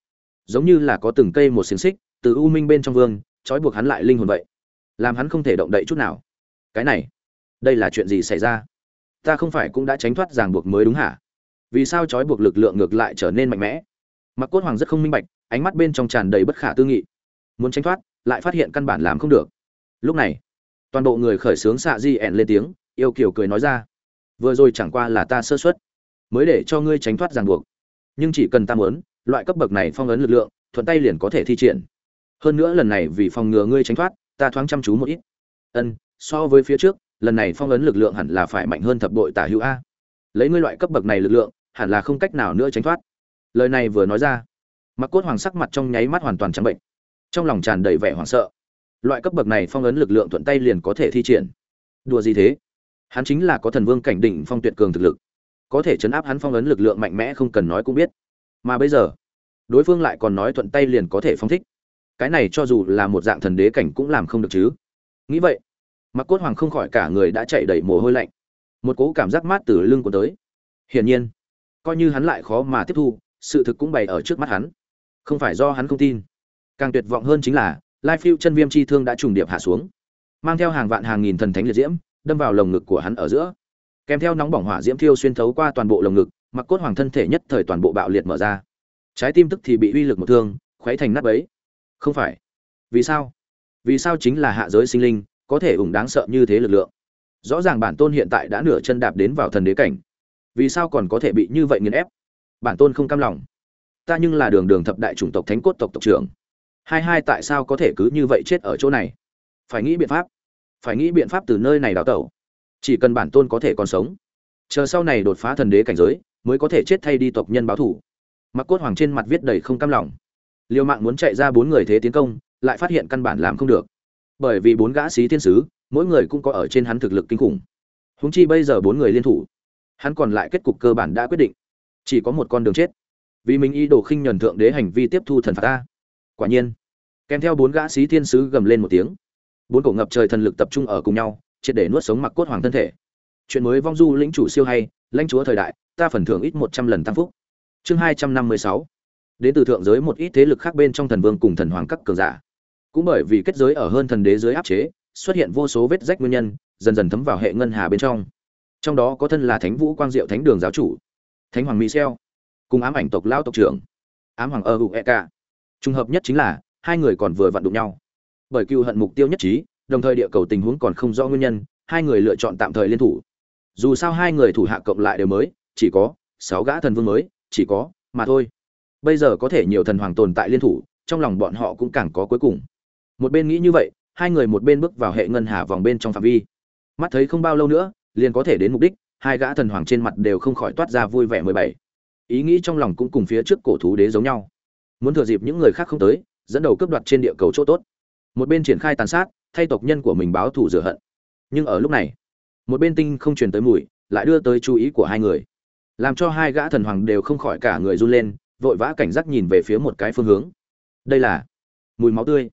Giống như là có từng cây một xiềng xích, từ u minh bên trong vương, trói buộc hắn lại linh hồn vậy. Làm hắn không thể động đậy chút nào. Cái này, đây là chuyện gì xảy ra? Ta không phải cũng đã tránh thoát ràng buộc mới đúng hả? Vì sao trói buộc lực lượng ngược lại trở nên mạnh mẽ? Mặc cốt hoàng rất không minh bạch, ánh mắt bên trong tràn đầy bất khả tư nghị. Muốn tránh thoát, lại phát hiện căn bản làm không được. Lúc này, toàn bộ người khởi xướng xạ di ẹn lên tiếng, yêu kiều cười nói ra. Vừa rồi chẳng qua là ta sơ xuất mới để cho ngươi tránh thoát ràng buộc. Nhưng chỉ cần ta muốn, loại cấp bậc này phong ấn lực lượng, thuận tay liền có thể thi triển. Hơn nữa lần này vì phòng ngừa ngươi tránh thoát, ta thoáng chăm chú một ít. Ân, so với phía trước, lần này phong ấn lực lượng hẳn là phải mạnh hơn thập bội tả hữu a. Lấy ngươi loại cấp bậc này lực lượng, hẳn là không cách nào nữa tránh thoát lời này vừa nói ra, mặc cốt hoàng sắc mặt trong nháy mắt hoàn toàn trắng bệnh. Trong lòng tràn đầy vẻ hoảng sợ. Loại cấp bậc này phong ấn lực lượng thuận tay liền có thể thi triển. Đùa gì thế? Hắn chính là có thần vương cảnh đỉnh phong tuyệt cường thực lực. Có thể chấn áp hắn phong ấn lực lượng mạnh mẽ không cần nói cũng biết. Mà bây giờ, đối phương lại còn nói thuận tay liền có thể phong thích. Cái này cho dù là một dạng thần đế cảnh cũng làm không được chứ. Nghĩ vậy, mặc cốt hoàng không khỏi cả người đã chạy đầy mồ hôi lạnh. Một cố cảm giác mát từ lưng của tới. Hiển nhiên, coi như hắn lại khó mà tiếp thu sự thực cũng bày ở trước mắt hắn. Không phải do hắn không tin. Càng tuyệt vọng hơn chính là lai phiêu chân viêm chi thương đã trùng điệp hạ xuống. Mang theo hàng vạn hàng nghìn thần thánh liệt diễm, đâm vào lồng ngực của hắn ở giữa. Kèm theo nóng bỏng hỏa diễm thiêu xuyên thấu qua toàn bộ lồng ngực, mặc cốt hoàng thân thể nhất thời toàn bộ bạo liệt mở ra. Trái tim tức thì bị uy lực một thương, khuấy thành nát bấy. Không phải. Vì sao? Vì sao chính là hạ giới sinh linh có thể ủng đáng sợ như thế lực lượng? Rõ ràng bản tôn hiện tại đã nửa chân đạp đến vào thần đế cảnh. Vì sao còn có thể bị như vậy nghiền ép? Bản tôn không cam lòng. Ta nhưng là đường đường thập đại chủng tộc thánh cốt tộc tộc trưởng. Hai hai tại sao có thể cứ như vậy chết ở chỗ này? Phải nghĩ biện pháp. Phải nghĩ biện pháp từ nơi này đào tẩu. Chỉ cần bản tôn có thể còn sống. Chờ sau này đột phá thần đế cảnh giới, mới có thể chết thay đi tộc nhân báo thủ mặc cốt hoàng trên mặt viết đầy không cam lòng. Liêu mạng muốn chạy ra bốn người thế tiến công, lại phát hiện căn bản làm không được. Bởi vì bốn gã sĩ thiên sứ, mỗi người cũng có ở trên hắn thực lực kinh khủng. Húng chi bây giờ bốn người liên thủ, hắn còn lại kết cục cơ bản đã quyết định chỉ có một con đường chết. Vì mình ý đồ khinh nhuần thượng đế hành vi tiếp thu thần phạt ta. Quả nhiên, kèm theo bốn gã sĩ thiên sứ gầm lên một tiếng. Bốn cổ ngập trời thần lực tập trung ở cùng nhau, triệt để nuốt sống mặc cốt hoàng thân thể. Chuyện mới vong du lĩnh chủ siêu hay, lãnh chúa thời đại, ta phần thưởng ít một trăm lần tăng phúc. Chương hai trăm năm mươi sáu. Đến từ thượng giới một ít thế lực khác bên trong thần vương cùng thần hoàng các cường giả. Cũng bởi vì kết giới ở hơn thần đế giới áp chế, xuất hiện vô số vết rách nguyên nhân, dần dần thấm vào hệ ngân hà bên trong. Trong đó có thân là thánh vũ quang diệu thánh đường giáo chủ thánh hoàng michel, cùng ám ảnh tộc lao tộc trưởng, ám hoàng ơ hữu e k trùng hợp nhất chính là, hai người còn vừa vặn đụng nhau. Bởi cựu hận mục tiêu nhất trí, đồng thời địa cầu tình huống còn không rõ nguyên nhân, hai người lựa chọn tạm thời liên thủ. Dù sao hai người thủ hạ cộng lại đều mới, chỉ có sáu gã thần vương mới, chỉ có mà thôi. Bây giờ có thể nhiều thần hoàng tồn tại liên thủ, trong lòng bọn họ cũng càng có cuối cùng. Một bên nghĩ như vậy, hai người một bên bước vào hệ ngân hà vòng bên trong phạm vi. Mắt thấy không bao lâu nữa, liền có thể đến mục đích hai gã thần hoàng trên mặt đều không khỏi toát ra vui vẻ mười bảy. Ý nghĩ trong lòng cũng cùng phía trước cổ thú đế giống nhau. Muốn thừa dịp những người khác không tới, dẫn đầu cướp đoạt trên địa cầu chỗ tốt. Một bên triển khai tàn sát, thay tộc nhân của mình báo thù rửa hận. Nhưng ở lúc này, một bên tinh không truyền tới mùi, lại đưa tới chú ý của hai người. Làm cho hai gã thần hoàng đều không khỏi cả người run lên, vội vã cảnh giác nhìn về phía một cái phương hướng. Đây là mùi máu tươi.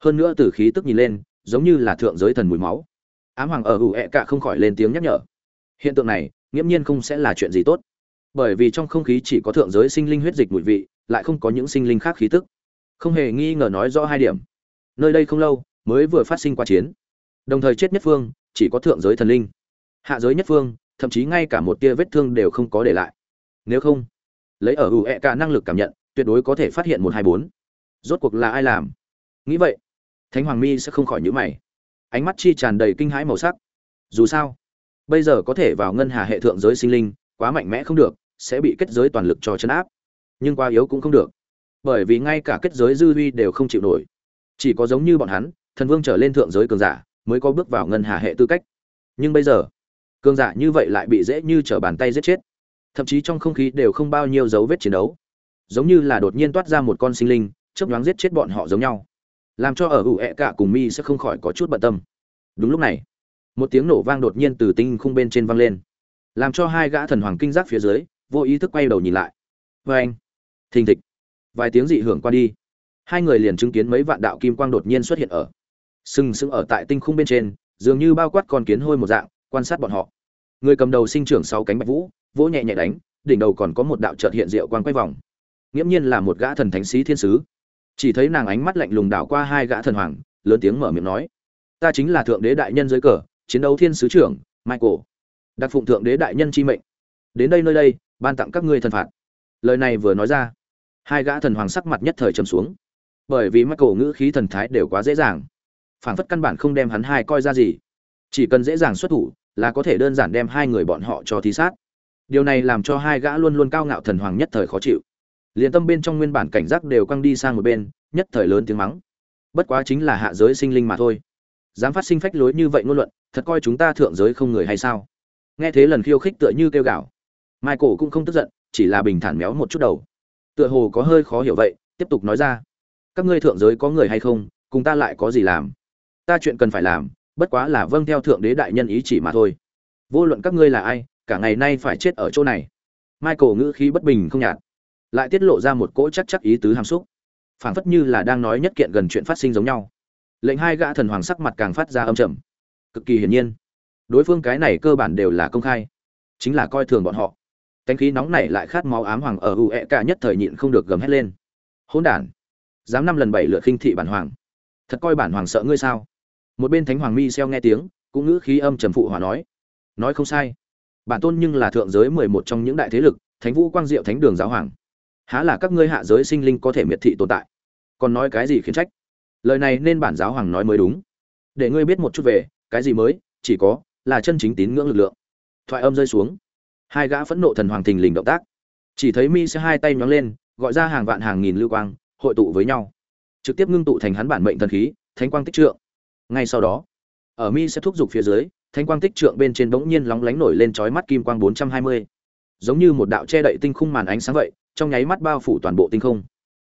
Hơn nữa từ khí tức nhìn lên, giống như là thượng giới thần mùi máu. Ám hoàng ở hủ ẹ cả không khỏi lên tiếng nhắc nhở hiện tượng này, nghiễm nhiên không sẽ là chuyện gì tốt. Bởi vì trong không khí chỉ có thượng giới sinh linh huyết dịch mùi vị, lại không có những sinh linh khác khí tức. Không hề nghi ngờ nói rõ hai điểm. Nơi đây không lâu, mới vừa phát sinh qua chiến. Đồng thời chết nhất phương, chỉ có thượng giới thần linh. Hạ giới nhất phương, thậm chí ngay cả một tia vết thương đều không có để lại. Nếu không, lấy ở ủ ẹ cả năng lực cảm nhận, tuyệt đối có thể phát hiện một hai bốn. Rốt cuộc là ai làm? Nghĩ vậy, thánh hoàng mi sẽ không khỏi nhữ mày. Ánh mắt chi tràn đầy kinh hãi màu sắc. Dù sao bây giờ có thể vào ngân hà hệ thượng giới sinh linh, quá mạnh mẽ không được, sẽ bị kết giới toàn lực cho chấn áp. Nhưng quá yếu cũng không được. Bởi vì ngay cả kết giới dư huy đều không chịu nổi. Chỉ có giống như bọn hắn, thần vương trở lên thượng giới cường giả, mới có bước vào ngân hà hệ tư cách. Nhưng bây giờ, cường giả như vậy lại bị dễ như trở bàn tay giết chết. Thậm chí trong không khí đều không bao nhiêu dấu vết chiến đấu. Giống như là đột nhiên toát ra một con sinh linh, chớp nhoáng giết chết bọn họ giống nhau. Làm cho ở ủ ẹ cả cùng mi sẽ không khỏi có chút bận tâm. Đúng lúc này một tiếng nổ vang đột nhiên từ tinh khung bên trên vang lên, làm cho hai gã thần hoàng kinh giác phía dưới, vô ý thức quay đầu nhìn lại. Vê anh, thình thịch, vài tiếng dị hưởng qua đi, hai người liền chứng kiến mấy vạn đạo kim quang đột nhiên xuất hiện ở, sừng sững ở tại tinh khung bên trên, dường như bao quát con kiến hôi một dạng, quan sát bọn họ. Người cầm đầu sinh trưởng sáu cánh bạch vũ, vỗ nhẹ nhẹ đánh, đỉnh đầu còn có một đạo trợt hiện diệu quang quay vòng. Nghiễm nhiên là một gã thần thánh sĩ thiên sứ. Chỉ thấy nàng ánh mắt lạnh lùng đảo qua hai gã thần hoàng, lớn tiếng mở miệng nói, ta chính là thượng đế đại nhân dưới cờ chiến đấu thiên sứ trưởng, michael, đặc phụng thượng đế đại nhân chi mệnh. Đến đây nơi đây, ban tặng các ngươi thần phạt. Lời này vừa nói ra, hai gã thần hoàng sắc mặt nhất thời trầm xuống. Bởi vì michael ngữ khí thần thái đều quá dễ dàng, phảng phất căn bản không đem hắn hai coi ra gì. Chỉ cần dễ dàng xuất thủ là có thể đơn giản đem hai người bọn họ cho thí sát. Điều này làm cho hai gã luôn luôn cao ngạo thần hoàng nhất thời khó chịu. Liền tâm bên trong nguyên bản cảnh giác đều căng đi sang một bên, nhất thời lớn tiếng mắng. Bất quá chính là hạ giới sinh linh mà thôi. Dám phát sinh phách lối như vậy ngôn luận thật coi chúng ta thượng giới không người hay sao? Nghe thế lần khiêu khích tựa như kêu gào. Michael cũng không tức giận, chỉ là bình thản méo một chút đầu. Tựa hồ có hơi khó hiểu vậy, tiếp tục nói ra. Các ngươi thượng giới có người hay không, cùng ta lại có gì làm? Ta chuyện cần phải làm, bất quá là vâng theo thượng đế đại nhân ý chỉ mà thôi. Vô luận các ngươi là ai, cả ngày nay phải chết ở chỗ này. Michael ngữ khí bất bình không nhạt, lại tiết lộ ra một cỗ chắc chắc ý tứ hàm xúc. Phảng phất như là đang nói nhất kiện gần chuyện phát sinh giống nhau. Lệnh hai gã thần hoàng sắc mặt càng phát ra âm trầm cực kỳ hiển nhiên. Đối phương cái này cơ bản đều là công khai. Chính là coi thường bọn họ. Cánh khí nóng này lại khát máu ám hoàng ở hữu ẹ cả nhất thời nhịn không được gầm hét lên. Hỗn đản, dám năm lần bảy lượt khinh thị bản hoàng. Thật coi bản hoàng sợ ngươi sao? Một bên thánh hoàng mi xeo nghe tiếng, cũng ngữ khí âm trầm phụ hòa nói. Nói không sai. Bản tôn nhưng là thượng giới mười một trong những đại thế lực, thánh vũ quang diệu thánh đường giáo hoàng. Há là các ngươi hạ giới sinh linh có thể miệt thị tồn tại? Còn nói cái gì khiến trách? Lời này nên bản giáo hoàng nói mới đúng. Để ngươi biết một chút về cái gì mới, chỉ có là chân chính tín ngưỡng lực lượng. Thoại âm rơi xuống. Hai gã phẫn nộ thần hoàng thình lình động tác. Chỉ thấy mi sẽ hai tay nhóng lên, gọi ra hàng vạn hàng nghìn lưu quang, hội tụ với nhau. Trực tiếp ngưng tụ thành hắn bản mệnh thần khí, thánh quang tích trượng. Ngay sau đó, ở mi sẽ thúc giục phía dưới, thánh quang tích trượng bên trên bỗng nhiên lóng lánh nổi lên chói mắt kim quang 420. giống như một đạo che đậy tinh khung màn ánh sáng vậy, trong nháy mắt bao phủ toàn bộ tinh không.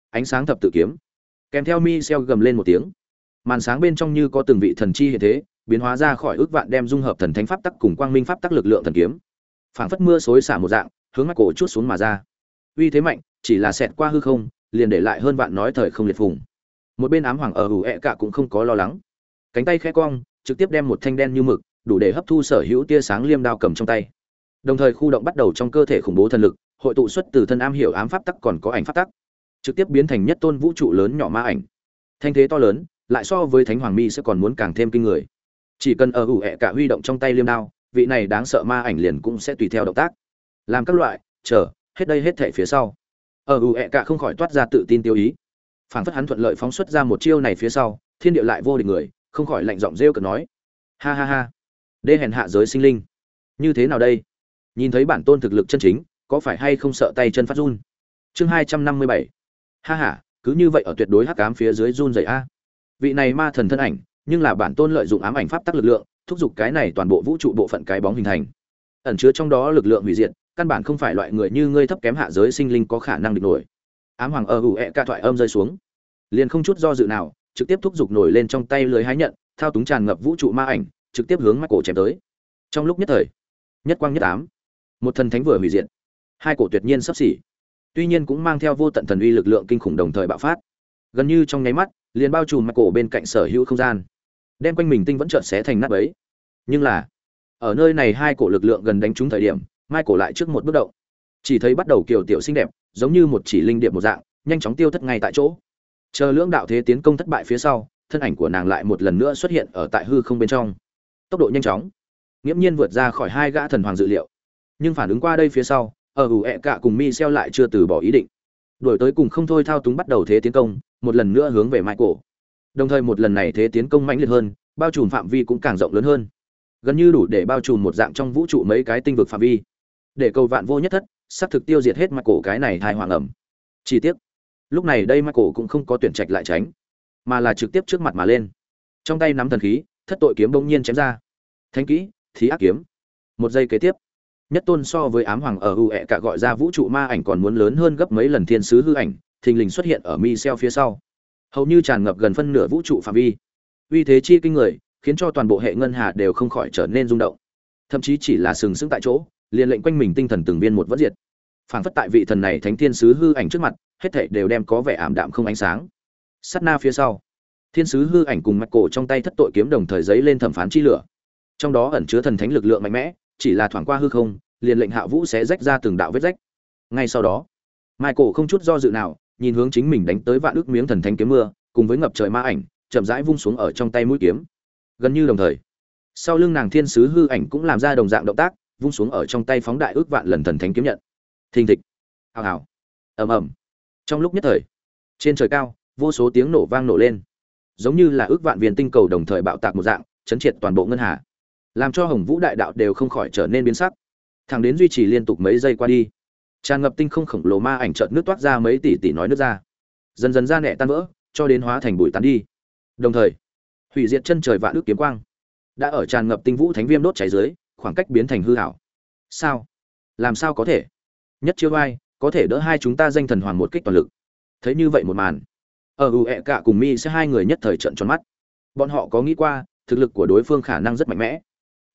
Ánh sáng thập tự kiếm. Kèm theo mi xeo gầm lên một tiếng. Màn sáng bên trong như có từng vị thần chi hiện thế biến hóa ra khỏi ước vạn đem dung hợp thần thánh pháp tắc cùng quang minh pháp tắc lực lượng thần kiếm. Phảng phất mưa xối xả một dạng, hướng mắt cổ chút xuống mà ra. Uy thế mạnh, chỉ là xẹt qua hư không, liền để lại hơn vạn nói thời không liệt vùng. một bên ám hoàng ở hủ ẹ cả cũng không có lo lắng. Cánh tay khẽ cong, trực tiếp đem một thanh đen như mực, đủ để hấp thu sở hữu tia sáng liêm đao cầm trong tay. Đồng thời khu động bắt đầu trong cơ thể khủng bố thần lực, hội tụ xuất từ thân am hiểu ám pháp tắc còn có ảnh pháp tắc. Trực tiếp biến thành nhất tôn vũ trụ lớn nhỏ ma ảnh. Thanh thế to lớn, lại so với thánh hoàng mi sẽ còn muốn càng thêm kinh người chỉ cần ở ủ ẹ cả huy động trong tay liêm đao, vị này đáng sợ ma ảnh liền cũng sẽ tùy theo động tác. Làm các loại, chờ, hết đây hết thể phía sau. Ở ủ ẹ cả không khỏi toát ra tự tin tiêu ý. Phảng phất hắn thuận lợi phóng xuất ra một chiêu này phía sau, thiên địa lại vô địch người, không khỏi lạnh giọng rêu cợt nói. Ha ha ha. Đê hèn hạ giới sinh linh. Như thế nào đây? Nhìn thấy bản tôn thực lực chân chính, có phải hay không sợ tay chân phát run? Chương hai trăm năm mươi bảy. Ha ha, cứ như vậy ở tuyệt đối hắc cám phía dưới run dày a. Vị này ma thần thân ảnh nhưng là bản tôn lợi dụng ám ảnh pháp tắc lực lượng, thúc giục cái này toàn bộ vũ trụ bộ phận cái bóng hình thành. Ẩn chứa trong đó lực lượng hủy diệt, căn bản không phải loại người như ngươi thấp kém hạ giới sinh linh có khả năng địch nổi. Ám hoàng ở hủ ẹ ca thoại âm rơi xuống. Liền không chút do dự nào, trực tiếp thúc giục nổi lên trong tay lưới hái nhận, thao túng tràn ngập vũ trụ ma ảnh, trực tiếp hướng mắt cổ chém tới. Trong lúc nhất thời, nhất quang nhất ám, một thần thánh vừa hủy diệt. Hai cổ tuyệt nhiên sắp xỉ. Tuy nhiên cũng mang theo vô tận thần uy lực lượng kinh khủng đồng thời bạo phát. Gần như trong nháy mắt, liền bao trùm mặt cổ bên cạnh sở hữu không gian đem quanh mình tinh vẫn chợt xé thành nát bấy. Nhưng là, ở nơi này hai cổ lực lượng gần đánh trúng thời điểm, mai cổ lại trước một bước động. Chỉ thấy bắt đầu kiều tiểu xinh đẹp, giống như một chỉ linh điệp một dạng, nhanh chóng tiêu thất ngay tại chỗ. Chờ lưỡng đạo thế tiến công thất bại phía sau, thân ảnh của nàng lại một lần nữa xuất hiện ở tại hư không bên trong. Tốc độ nhanh chóng, nghiễm nhiên vượt ra khỏi hai gã thần hoàng dự liệu. Nhưng phản ứng qua đây phía sau, ở ủ ẹ cả cùng mi xeo lại chưa từ bỏ ý định. Đổi tới cùng không thôi thao túng bắt đầu thế tiến công, một lần nữa hướng về michael đồng thời một lần này thế tiến công mãnh liệt hơn, bao trùm phạm vi cũng càng rộng lớn hơn. Gần như đủ để bao trùm một dạng trong vũ trụ mấy cái tinh vực phạm vi. Để cầu vạn vô nhất thất, sắp thực tiêu diệt hết Michael cái này thai hoàng ẩm. Chi tiết lúc này đây Michael cũng không có tuyển trạch lại tránh, mà là trực tiếp trước mặt mà lên. Trong tay nắm thần khí, thất tội kiếm bỗng nhiên chém ra. Thanh kỹ, thí ác kiếm. Một giây kế tiếp, nhất tôn so với ám hoàng ở hữu ẹ cả gọi ra vũ trụ ma ảnh còn muốn lớn hơn gấp mấy lần thiên sứ hư ảnh, thình lình xuất hiện ở mi xeo phía sau hầu như tràn ngập gần phân nửa vũ trụ phạm vi. Uy thế chi kinh người, khiến cho toàn bộ hệ ngân hà đều không khỏi trở nên rung động. Thậm chí chỉ là sừng sững tại chỗ, liền lệnh quanh mình tinh thần từng viên một vẫn diệt. Phảng phất tại vị thần này thánh thiên sứ hư ảnh trước mặt, hết thảy đều đem có vẻ ảm đạm không ánh sáng. Sát na phía sau, thiên sứ hư ảnh cùng mặt cổ trong tay thất tội kiếm đồng thời giấy lên thẩm phán chi lửa. Trong đó ẩn chứa thần thánh lực lượng mạnh mẽ, chỉ là thoảng qua hư không, liền lệnh hạ vũ sẽ rách ra từng đạo vết rách. Ngay sau đó, michael không chút do dự nào nhìn hướng chính mình đánh tới vạn ước miếng thần thánh kiếm mưa, cùng với ngập trời ma ảnh, chậm rãi vung xuống ở trong tay mũi kiếm. Gần như đồng thời, sau lưng nàng thiên sứ hư ảnh cũng làm ra đồng dạng động tác, vung xuống ở trong tay phóng đại ước vạn lần thần thánh kiếm nhận. Thình thịch. Hào hào. Ầm ầm. Trong lúc nhất thời, trên trời cao, vô số tiếng nổ vang nổ lên. Giống như là ước vạn viên tinh cầu đồng thời bạo tạc một dạng, chấn triệt toàn bộ ngân hà. Làm cho hồng vũ đại đạo đều không khỏi trở nên biến sắc. Thẳng đến duy trì liên tục mấy giây qua đi tràn ngập tinh không khổng lồ ma ảnh trợn nước toát ra mấy tỷ tỷ nói nước ra. Dần dần ra nẹ tan vỡ, cho đến hóa thành bụi tán đi. Đồng thời, hủy diệt chân trời vạn ước kiếm quang đã ở tràn ngập tinh vũ thánh viêm đốt cháy dưới, khoảng cách biến thành hư hảo sao? Làm sao có thể? Nhất chiêu vai có thể đỡ hai chúng ta danh thần hoàng một kích toàn lực. Thấy như vậy một màn, ở ưu ẹ cả cùng mi sẽ hai người nhất thời trận tròn mắt. Bọn họ có nghĩ qua, thực lực của đối phương khả năng rất mạnh mẽ.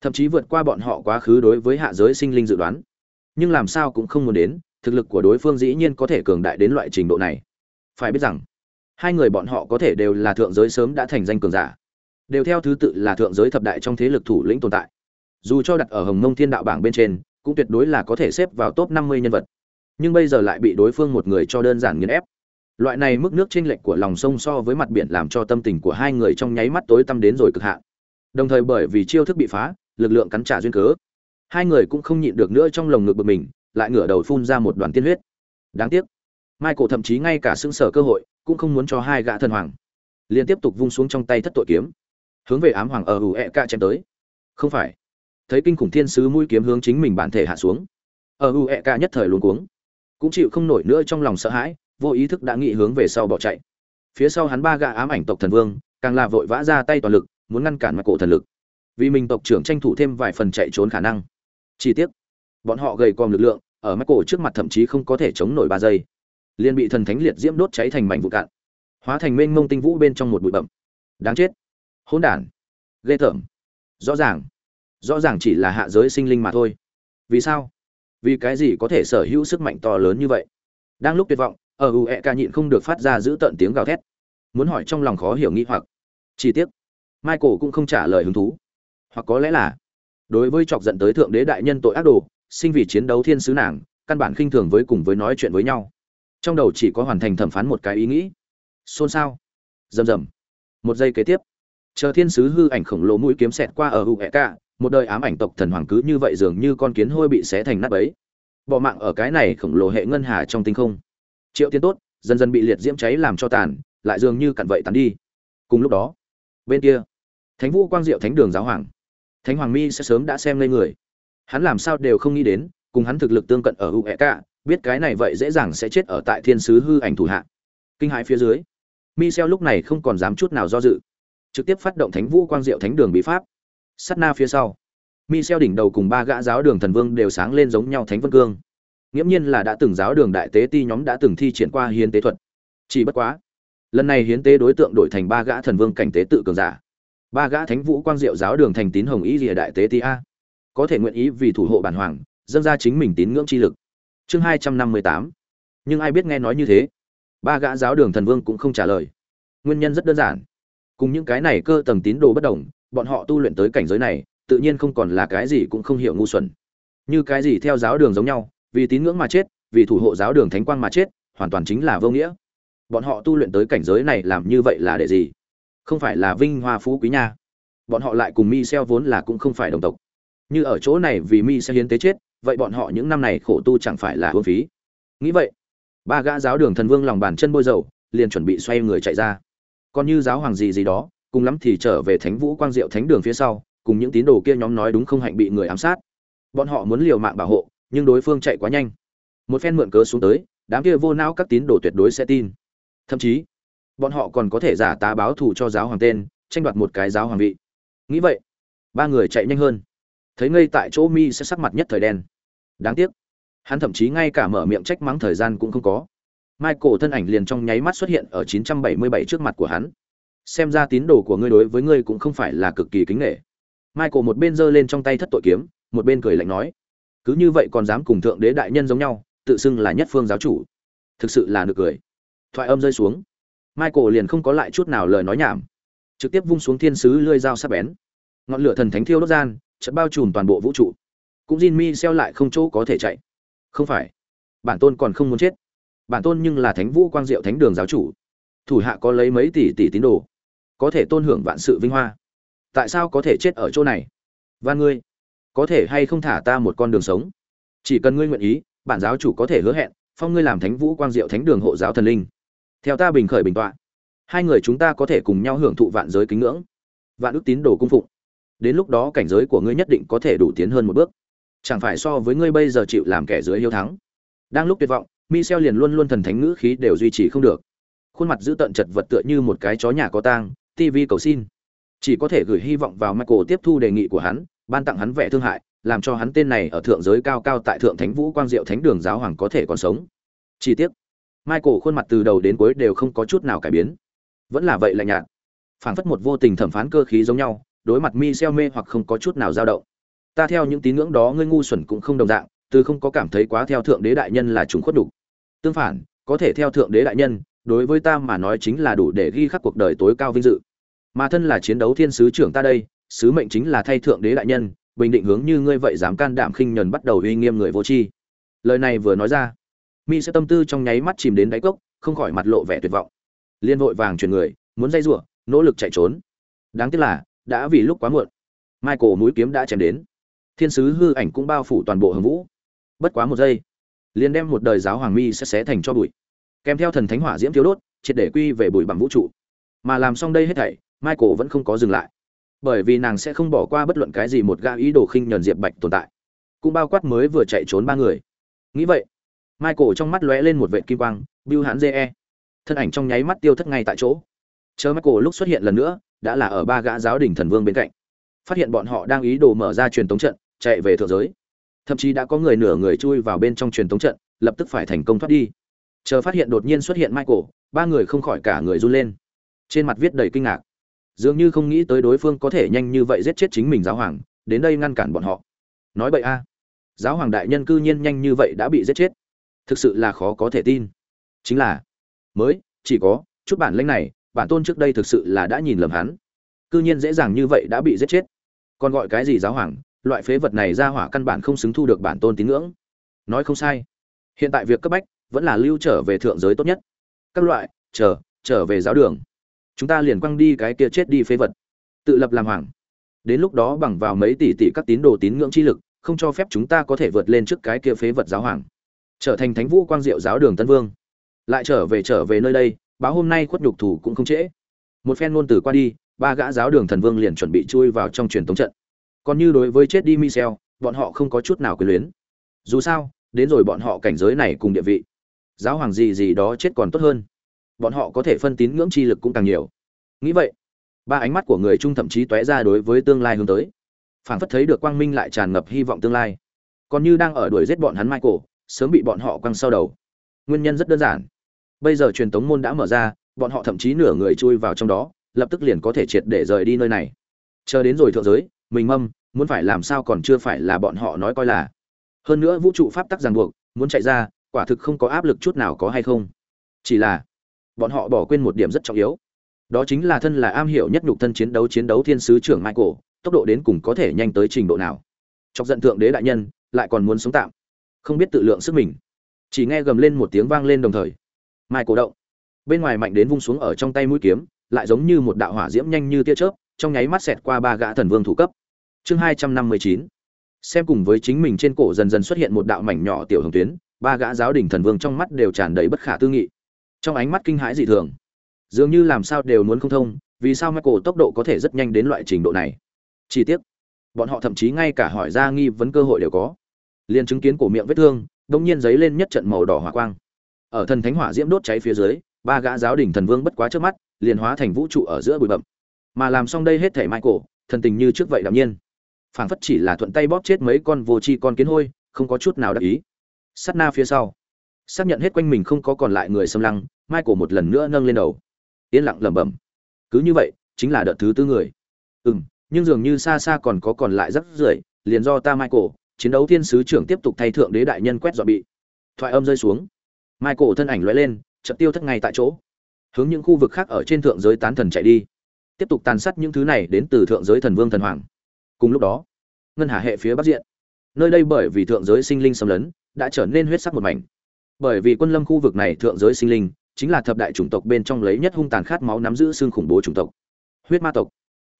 Thậm chí vượt qua bọn họ quá khứ đối với hạ giới sinh linh dự đoán nhưng làm sao cũng không muốn đến, thực lực của đối phương dĩ nhiên có thể cường đại đến loại trình độ này. Phải biết rằng, hai người bọn họ có thể đều là thượng giới sớm đã thành danh cường giả. Đều theo thứ tự là thượng giới thập đại trong thế lực thủ lĩnh tồn tại. Dù cho đặt ở hồng mông thiên đạo bảng bên trên, cũng tuyệt đối là có thể xếp vào top năm mươi nhân vật. Nhưng bây giờ lại bị đối phương một người cho đơn giản nghiền ép. Loại này mức nước chênh lệch của lòng sông so với mặt biển làm cho tâm tình của hai người trong nháy mắt tối tăm đến rồi cực hạn. Đồng thời bởi vì chiêu thức bị phá, lực lượng cắn trả duyên cớ hai người cũng không nhịn được nữa trong lồng ngực bực mình, lại ngửa đầu phun ra một đoàn tiên huyết. Đáng tiếc, michael thậm chí ngay cả xưng sở cơ hội, cũng không muốn cho hai gã thần hoàng liền tiếp tục vung xuống trong tay thất tội kiếm. Hướng về ám hoàng ở ủ ẹ ca chém tới. Không phải. Thấy kinh khủng thiên sứ mũi kiếm hướng chính mình bản thể hạ xuống. Ở ủ ẹ ca nhất thời luống cuống. Cũng chịu không nổi nữa trong lòng sợ hãi, vô ý thức đã nghĩ hướng về sau bỏ chạy. Phía sau hắn ba gã ám ảnh tộc thần vương, càng là vội vã ra tay toàn lực, muốn ngăn cản mặt cổ thần lực. Vì mình tộc trưởng tranh thủ thêm vài phần chạy trốn khả năng chi tiết. Bọn họ gầy còm lực lượng, ở mắt cổ trước mặt thậm chí không có thể chống nổi ba giây. Liền bị thần thánh liệt diễm đốt cháy thành mảnh vụ cạn. Hóa thành mênh mông tinh vũ bên trong một bụi bậm đáng chết. Hỗn đản. Ghê tởm. Rõ ràng. Rõ ràng chỉ là hạ giới sinh linh mà thôi. Vì sao? Vì cái gì có thể sở hữu sức mạnh to lớn như vậy? Đang lúc tuyệt vọng, ở u ẹ ca nhịn không được phát ra giữ tận tiếng gào thét. Muốn hỏi trong lòng khó hiểu nghĩ hoặc. Chi tiết. Michael cũng không trả lời hứng thú. Hoặc có lẽ là đối với chọc giận tới thượng đế đại nhân tội ác đồ, sinh vì chiến đấu thiên sứ nàng, căn bản khinh thường với cùng với nói chuyện với nhau. Trong đầu chỉ có hoàn thành thẩm phán một cái ý nghĩ. Xôn xao. Rầm rầm. Một giây kế tiếp. Chờ thiên sứ hư ảnh khổng lồ mũi kiếm xẹt qua ở hụ hẹ cả, một đời ám ảnh tộc thần hoàng cứ như vậy dường như con kiến hôi bị xé thành nát ấy bỏ mạng ở cái này khổng lồ hệ ngân hà trong tinh không. Triệu tiến tốt, dần dần bị liệt diễm cháy làm cho tàn, lại dường như cặn vậy tàn đi. Cùng lúc đó, bên kia, thánh vũ quang diệu thánh đường giáo hoàng thánh hoàng mi sẽ sớm đã xem lên người. Hắn làm sao đều không nghĩ đến, cùng hắn thực lực tương cận ở ueka biết cái này vậy dễ dàng sẽ chết ở tại thiên sứ hư ảnh thủ hạ. Kinh hãi phía dưới mi xeo lúc này không còn dám chút nào do dự. Trực tiếp phát động thánh vũ quang diệu thánh đường bí pháp. Sắt na phía sau mi xeo đỉnh đầu cùng ba gã giáo đường thần vương đều sáng lên giống nhau thánh vân cương. Nghiễm nhiên là đã từng giáo đường đại tế ti nhóm đã từng thi triển qua hiến tế thuật. Chỉ bất quá, lần này hiến tế đối tượng đổi thành ba gã thần vương cảnh tế tự cường giả ba gã thánh vũ quang diệu giáo đường thành tín hồng ý rìa đại tế ti a. Có thể nguyện ý vì thủ hộ bản hoàng, dâng ra chính mình tín ngưỡng chi lực. Chương hai trăm năm mươi tám. Nhưng ai biết nghe nói như thế? Ba gã giáo đường thần vương cũng không trả lời. Nguyên nhân rất đơn giản. Cùng những cái này cơ tầng tín đồ bất đồng, bọn họ tu luyện tới cảnh giới này, tự nhiên không còn là cái gì cũng không hiểu ngu xuẩn. Như cái gì theo giáo đường giống nhau, vì tín ngưỡng mà chết, vì thủ hộ giáo đường thánh quang mà chết, hoàn toàn chính là vô nghĩa. Bọn họ tu luyện tới cảnh giới này làm như vậy là để gì? Không phải là vinh hoa phú quý nha. Bọn họ lại cùng mi xeo vốn là cũng không phải đồng tộc. Như ở chỗ này vì mi sẽ hiến tế chết, vậy bọn họ những năm này khổ tu chẳng phải là hương phí. Nghĩ vậy, ba gã giáo đường thần vương lòng bàn chân bôi dầu, liền chuẩn bị xoay người chạy ra. Còn như giáo hoàng gì gì đó, cùng lắm thì trở về thánh vũ quang diệu thánh đường phía sau, cùng những tín đồ kia nhóm nói đúng không hạnh bị người ám sát. Bọn họ muốn liều mạng bảo hộ, nhưng đối phương chạy quá nhanh. Một phen mượn cớ xuống tới, đám kia vô não các tín đồ tuyệt đối sẽ tin. Thậm chí bọn họ còn có thể giả tá báo thù cho giáo hoàng tên, tranh đoạt một cái giáo hoàng vị. Nghĩ vậy, ba người chạy nhanh hơn. Thấy ngay tại chỗ mi sẽ sắc mặt nhất thời đen. Đáng tiếc, hắn thậm chí ngay cả mở miệng trách mắng thời gian cũng không có. Michael thân ảnh liền trong nháy mắt xuất hiện ở 977 trước mặt của hắn. Xem ra tín đồ của ngươi đối với ngươi cũng không phải là cực kỳ kính nghệ michael một bên giơ lên trong tay thất tội kiếm, một bên cười lạnh nói, cứ như vậy còn dám cùng thượng đế đại nhân giống nhau, tự xưng là nhất phương giáo chủ. Thực sự là nực cười. Thoại âm rơi xuống michael liền không có lại chút nào lời nói nhảm. Trực tiếp vung xuống thiên sứ lưỡi dao sắc bén. Ngọn lửa thần thánh thiêu đốt gian, chợt bao trùm toàn bộ vũ trụ. Cũng Jin Mi xeo lại không chỗ có thể chạy. Không phải. Bản tôn còn không muốn chết. Bản tôn nhưng là thánh vũ quang diệu thánh đường giáo chủ. Thủ hạ có lấy mấy tỷ tỷ tín đồ. Có thể tôn hưởng vạn sự vinh hoa. Tại sao có thể chết ở chỗ này? Và ngươi, có thể hay không thả ta một con đường sống? Chỉ cần ngươi nguyện ý, bản giáo chủ có thể hứa hẹn, phong ngươi làm thánh vũ quang diệu thánh đường hộ giáo thần linh theo ta bình khởi bình tọa, hai người chúng ta có thể cùng nhau hưởng thụ vạn giới kính ngưỡng, vạn ước tín đồ cung phụng. Đến lúc đó cảnh giới của ngươi nhất định có thể đủ tiến hơn một bước. Chẳng phải so với ngươi bây giờ chịu làm kẻ dưới hiếu thắng. Đang lúc tuyệt vọng, michel liền luôn luôn thần thánh ngữ khí đều duy trì không được. Khuôn mặt giữ tận chật vật tựa như một cái chó nhà có tang tv cầu xin. Chỉ có thể gửi hy vọng vào michael tiếp thu đề nghị của hắn, ban tặng hắn vẻ thương hại, làm cho hắn tên này ở thượng giới cao cao tại thượng thánh vũ quang diệu thánh đường giáo hoàng có thể còn sống. Chi tiết michael khuôn mặt từ đầu đến cuối đều không có chút nào cải biến. Vẫn là vậy lạnh nhạt. Phảng phất một vô tình thẩm phán cơ khí giống nhau, đối mặt mi mê hoặc không có chút nào dao động. Ta theo những tín ngưỡng đó ngươi ngu xuẩn cũng không đồng dạng, từ không có cảm thấy quá theo thượng đế đại nhân là chúng khuất đủ. tương phản, có thể theo thượng đế đại nhân, đối với ta mà nói chính là đủ để ghi khắc cuộc đời tối cao vinh dự. Mà thân là chiến đấu thiên sứ trưởng ta đây, sứ mệnh chính là thay thượng đế đại nhân, bình định hướng như ngươi vậy dám can đảm khinh nhẫn bắt đầu uy nghiêm người vô tri. Lời này vừa nói ra mi sẽ tâm tư trong nháy mắt chìm đến đáy cốc, không khỏi mặt lộ vẻ tuyệt vọng. Liên vội vàng chuyển người, muốn dây rủa, nỗ lực chạy trốn. Đáng tiếc là, đã vì lúc quá muộn. Michael mũi kiếm đã chém đến. Thiên sứ hư ảnh cũng bao phủ toàn bộ hồng vũ. Bất quá một giây, liền đem một đời giáo hoàng mi sẽ xé thành cho bụi. Kèm theo thần thánh hỏa diễm thiếu đốt, triệt để quy về bụi bằng vũ trụ. Mà làm xong đây hết thảy, michael vẫn không có dừng lại. Bởi vì nàng sẽ không bỏ qua bất luận cái gì một gã ý đồ khinh nhờn diệp bạch tồn tại. Cũng bao quát mới vừa chạy trốn ba người. Nghĩ vậy michael trong mắt lóe lên một vệt kim quang bưu hãn Je. thân ảnh trong nháy mắt tiêu thất ngay tại chỗ. Chờ michael lúc xuất hiện lần nữa, đã là ở ba gã giáo đình thần vương bên cạnh. Phát hiện bọn họ đang ý đồ mở ra truyền tống trận, chạy về thượng giới. Thậm chí đã có người nửa người chui vào bên trong truyền tống trận, lập tức phải thành công thoát đi. Chờ phát hiện đột nhiên xuất hiện michael, ba người không khỏi cả người run lên. Trên mặt viết đầy kinh ngạc. Dường như không nghĩ tới đối phương có thể nhanh như vậy giết chết chính mình giáo hoàng, đến đây ngăn cản bọn họ. Nói vậy a. Giáo hoàng đại nhân cư nhiên nhanh như vậy đã bị giết chết thực sự là khó có thể tin. Chính là, mới, chỉ có, chút bản lĩnh này, bản tôn trước đây thực sự là đã nhìn lầm hắn. Cư nhiên dễ dàng như vậy đã bị giết chết. Còn gọi cái gì giáo hoàng, loại phế vật này ra hỏa căn bản không xứng thu được bản tôn tín ngưỡng. Nói không sai. Hiện tại việc cấp bách, vẫn là lưu trở về thượng giới tốt nhất. Các loại, chờ, trở về giáo đường. Chúng ta liền quăng đi cái kia chết đi phế vật. Tự lập làm hoàng. Đến lúc đó bằng vào mấy tỷ tỷ các tín đồ tín ngưỡng chi lực, không cho phép chúng ta có thể vượt lên trước cái kia phế vật giáo hoàng trở thành thánh vũ quang diệu giáo đường tân vương. Lại trở về trở về nơi đây, báo hôm nay khuất nhục thủ cũng không trễ. Một phen ngôn từ qua đi, ba gã giáo đường thần vương liền chuẩn bị chui vào trong truyền thống trận. Còn như đối với chết đi michel, bọn họ không có chút nào quyền luyến. Dù sao, đến rồi bọn họ cảnh giới này cùng địa vị, giáo hoàng gì gì đó chết còn tốt hơn. Bọn họ có thể phân tín ngưỡng chi lực cũng càng nhiều. Nghĩ vậy, ba ánh mắt của người trung thậm chí tóe ra đối với tương lai hướng tới. Phảng phất thấy được quang minh lại tràn ngập hy vọng tương lai. Còn như đang ở đuổi giết bọn hắn michael sớm bị bọn họ quăng sau đầu. Nguyên nhân rất đơn giản. Bây giờ truyền tống môn đã mở ra, bọn họ thậm chí nửa người chui vào trong đó, lập tức liền có thể triệt để rời đi nơi này. Chờ đến rồi thượng giới, mình mâm, muốn phải làm sao còn chưa phải là bọn họ nói coi là. Hơn nữa vũ trụ pháp tắc ràng buộc, muốn chạy ra, quả thực không có áp lực chút nào có hay không. Chỉ là, bọn họ bỏ quên một điểm rất trọng yếu. Đó chính là thân là am hiểu nhất nhục thân chiến đấu chiến đấu thiên sứ trưởng michael, tốc độ đến cùng có thể nhanh tới trình độ nào. Chọc giận thượng đế đại nhân, lại còn muốn sống tạm không biết tự lượng sức mình. Chỉ nghe gầm lên một tiếng vang lên đồng thời. Michael động. Bên ngoài mạnh đến vung xuống ở trong tay mũi kiếm, lại giống như một đạo hỏa diễm nhanh như tia chớp, trong nháy mắt xẹt qua ba gã thần vương thủ cấp. Chương hai trăm năm mươi chín. Xem cùng với chính mình trên cổ dần dần xuất hiện một đạo mảnh nhỏ tiểu hồng tuyến, ba gã giáo đình thần vương trong mắt đều tràn đầy bất khả tư nghị. Trong ánh mắt kinh hãi dị thường. Dường như làm sao đều muốn không thông, vì sao michael tốc độ có thể rất nhanh đến loại trình độ này? Chi tiết bọn họ thậm chí ngay cả hỏi ra nghi vấn cơ hội đều có liền chứng kiến cổ miệng vết thương đông nhiên giấy lên nhất trận màu đỏ hỏa quang. Ở thần thánh hỏa diễm đốt cháy phía dưới, ba gã giáo đình thần vương bất quá trước mắt, liền hóa thành vũ trụ ở giữa bụi bậm mà làm xong đây hết thể michael, thần tình như trước vậy đạm nhiên. Phảng phất chỉ là thuận tay bóp chết mấy con vô tri con kiến hôi, không có chút nào đắc ý. Sát na phía sau, xác nhận hết quanh mình không có còn lại người xâm lăng, michael một lần nữa nâng lên đầu. Yên lặng lẩm bẩm. Cứ như vậy, chính là đợt thứ tư người. Ừ m nhưng dường như xa xa còn có còn lại rất rưởi, liền do ta michael chiến đấu thiên sứ trưởng tiếp tục thay thượng đế đại nhân quét dọn bị. Thoại âm rơi xuống. Michael thân ảnh lóe lên, chợt tiêu thất ngay tại chỗ. Hướng những khu vực khác ở trên thượng giới tán thần chạy đi. Tiếp tục tàn sát những thứ này đến từ thượng giới thần vương thần hoàng. Cùng lúc đó, ngân hà hệ phía bắc diện. Nơi đây bởi vì thượng giới sinh linh xâm lấn, đã trở nên huyết sắc một mảnh. Bởi vì quân lâm khu vực này thượng giới sinh linh, chính là thập đại chủng tộc bên trong lấy nhất hung tàn khát máu nắm giữ xương khủng bố chủng tộc. Huyết ma tộc,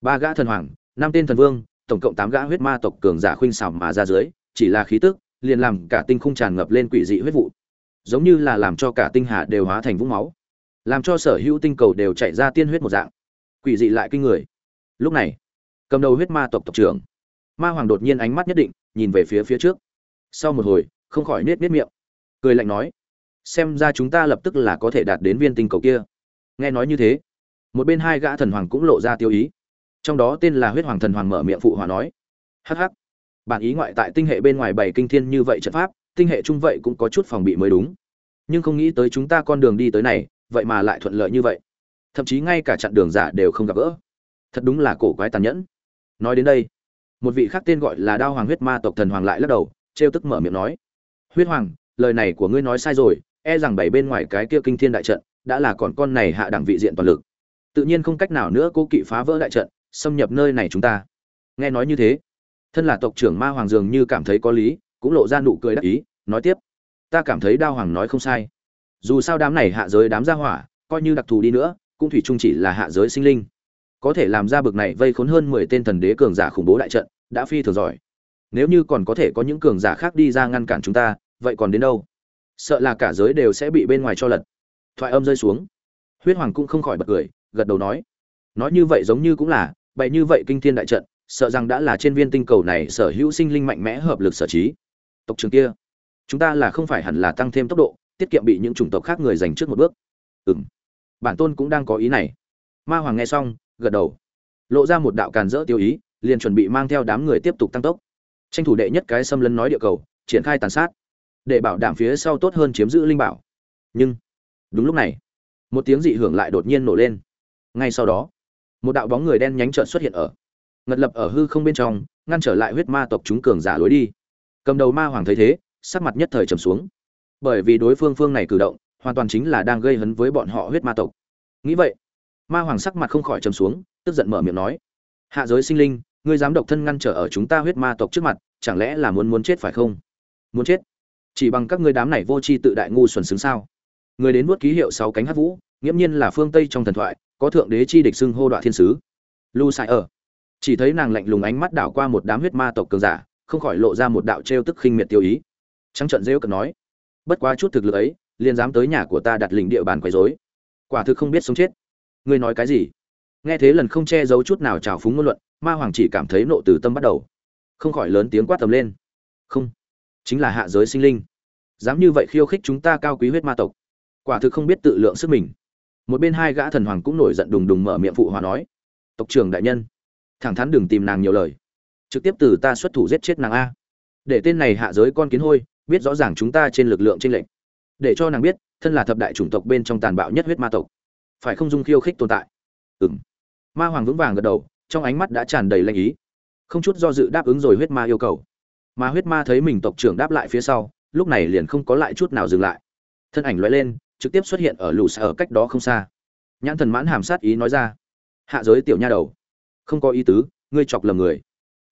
ba gã thần hoàng, năm tên thần vương tổng cộng tám gã huyết ma tộc cường giả khuynh xảo mà ra dưới, chỉ là khí tức, liền làm cả tinh khung tràn ngập lên quỷ dị huyết vụ. Giống như là làm cho cả tinh hà đều hóa thành vũng máu. Làm cho sở hữu tinh cầu đều chảy ra tiên huyết một dạng. Quỷ dị lại kinh người. Lúc này, cầm đầu huyết ma tộc tộc trưởng, ma hoàng đột nhiên ánh mắt nhất định, nhìn về phía phía trước. Sau một hồi, không khỏi nết nết miệng. Cười lạnh nói, xem ra chúng ta lập tức là có thể đạt đến viên tinh cầu kia. Nghe nói như thế, một bên hai gã thần hoàng cũng lộ ra tiêu ý trong đó tên là huyết hoàng thần hoàng mở miệng phụ hòa nói hh bản ý ngoại tại tinh hệ bên ngoài bảy kinh thiên như vậy trận pháp, tinh hệ chung vậy cũng có chút phòng bị mới đúng. Nhưng không nghĩ tới chúng ta con đường đi tới này, vậy mà lại thuận lợi như vậy. Thậm chí ngay cả chặn đường giả đều không gặp gỡ. Thật đúng là cổ quái tàn nhẫn. Nói đến đây, một vị khác tên gọi là đao hoàng huyết ma tộc thần hoàng lại lắc đầu, trêu tức mở miệng nói, huyết hoàng, lời này của ngươi nói sai rồi e rằng bảy bên ngoài cái kia kinh thiên đại trận, đã là còn con này hạ đẳng vị diện toàn lực. Tự nhiên không cách nào nữa cố kỵ phá vỡ đại trận xâm nhập nơi này chúng ta. Nghe nói như thế, thân là tộc trưởng ma hoàng dường như cảm thấy có lý, cũng lộ ra nụ cười đắc ý, nói tiếp. Ta cảm thấy đao hoàng nói không sai. Dù sao đám này hạ giới đám gia hỏa, coi như đặc thù đi nữa, cũng thủy chung chỉ là hạ giới sinh linh. Có thể làm ra bực này vây khốn hơn mười tên thần đế cường giả khủng bố đại trận, đã phi thường giỏi. Nếu như còn có thể có những cường giả khác đi ra ngăn cản chúng ta, vậy còn đến đâu? Sợ là cả giới đều sẽ bị bên ngoài cho lật. Thoại âm rơi xuống. Huyết hoàng cũng không khỏi bật cười, gật đầu nói. Nói như vậy giống như cũng là bậy như vậy kinh thiên đại trận, sợ rằng đã là trên viên tinh cầu này sở hữu sinh linh mạnh mẽ hợp lực sở trí. Tộc trưởng kia, chúng ta là không phải hẳn là tăng thêm tốc độ, tiết kiệm bị những chủng tộc khác người giành trước một bước. Ừ bản tôn cũng đang có ý này. Ma hoàng nghe xong, gật đầu. Lộ ra một đạo càn rỡ tiêu ý, liền chuẩn bị mang theo đám người tiếp tục tăng tốc. Tranh thủ đệ nhất cái xâm lấn nói địa cầu, triển khai tàn sát, để bảo đảm phía sau tốt hơn chiếm giữ linh bảo. Nhưng, đúng lúc này, một tiếng dị hưởng lại đột nhiên nổ lên. Ngay sau đó một đạo bóng người đen nhánh trợn xuất hiện ở. Ngật lập ở hư không bên trong, ngăn trở lại huyết ma tộc chúng cường giả lối đi. Cầm đầu ma hoàng thấy thế, sắc mặt nhất thời trầm xuống. Bởi vì đối phương phương này cử động, hoàn toàn chính là đang gây hấn với bọn họ huyết ma tộc. Nghĩ vậy, ma hoàng sắc mặt không khỏi trầm xuống, tức giận mở miệng nói, hạ giới sinh linh, ngươi dám độc thân ngăn trở ở chúng ta huyết ma tộc trước mặt, chẳng lẽ là muốn muốn chết phải không? Muốn chết? Chỉ bằng các ngươi đám này vô tri tự đại ngu xuẩn xứng sao? Người đến vuốt ký hiệu sáu cánh hát vũ, nghiễm nhiên là phương tây trong thần thoại có thượng đế chi địch xưng hô đoạn thiên sứ. Lu sai ở. Chỉ thấy nàng lạnh lùng ánh mắt đảo qua một đám huyết ma tộc cường giả, không khỏi lộ ra một đạo trêu tức khinh miệt tiêu ý. Trắng trận rêu cực nói, bất quá chút thực lực ấy, liền dám tới nhà của ta đặt lình địa bàn quấy rối. Quả thực không biết sống chết. Ngươi nói cái gì? Nghe thế lần không che giấu chút nào trào phúng ngôn luận, ma hoàng chỉ cảm thấy nộ từ tâm bắt đầu. Không khỏi lớn tiếng quát tầm lên. Không, chính là hạ giới sinh linh. Dám như vậy khiêu khích chúng ta cao quý huyết ma tộc. Quả thực không biết tự lượng sức mình một bên hai gã thần hoàng cũng nổi giận đùng đùng mở miệng phụ hòa nói, tộc trưởng đại nhân, thẳng thắn đừng tìm nàng nhiều lời. Trực tiếp từ ta xuất thủ giết chết nàng a. Để tên này hạ giới con kiến hôi, biết rõ ràng chúng ta trên lực lượng trên lệnh để cho nàng biết, thân là thập đại chủng tộc bên trong tàn bạo nhất huyết ma tộc. Phải không dung khiêu khích tồn tại? Ừng ma hoàng vững vàng gật đầu, trong ánh mắt đã tràn đầy lanh ý. Không chút do dự đáp ứng rồi huyết ma yêu cầu. Mà huyết ma thấy mình tộc trưởng đáp lại phía sau, lúc này liền không có lại chút nào dừng lại. Thân ảnh loại lên trực tiếp xuất hiện ở lù xa ở cách đó không xa. Nhãn thần mãn hàm sát ý nói ra, hạ giới tiểu nha đầu, không có ý tứ, ngươi chọc lầm người.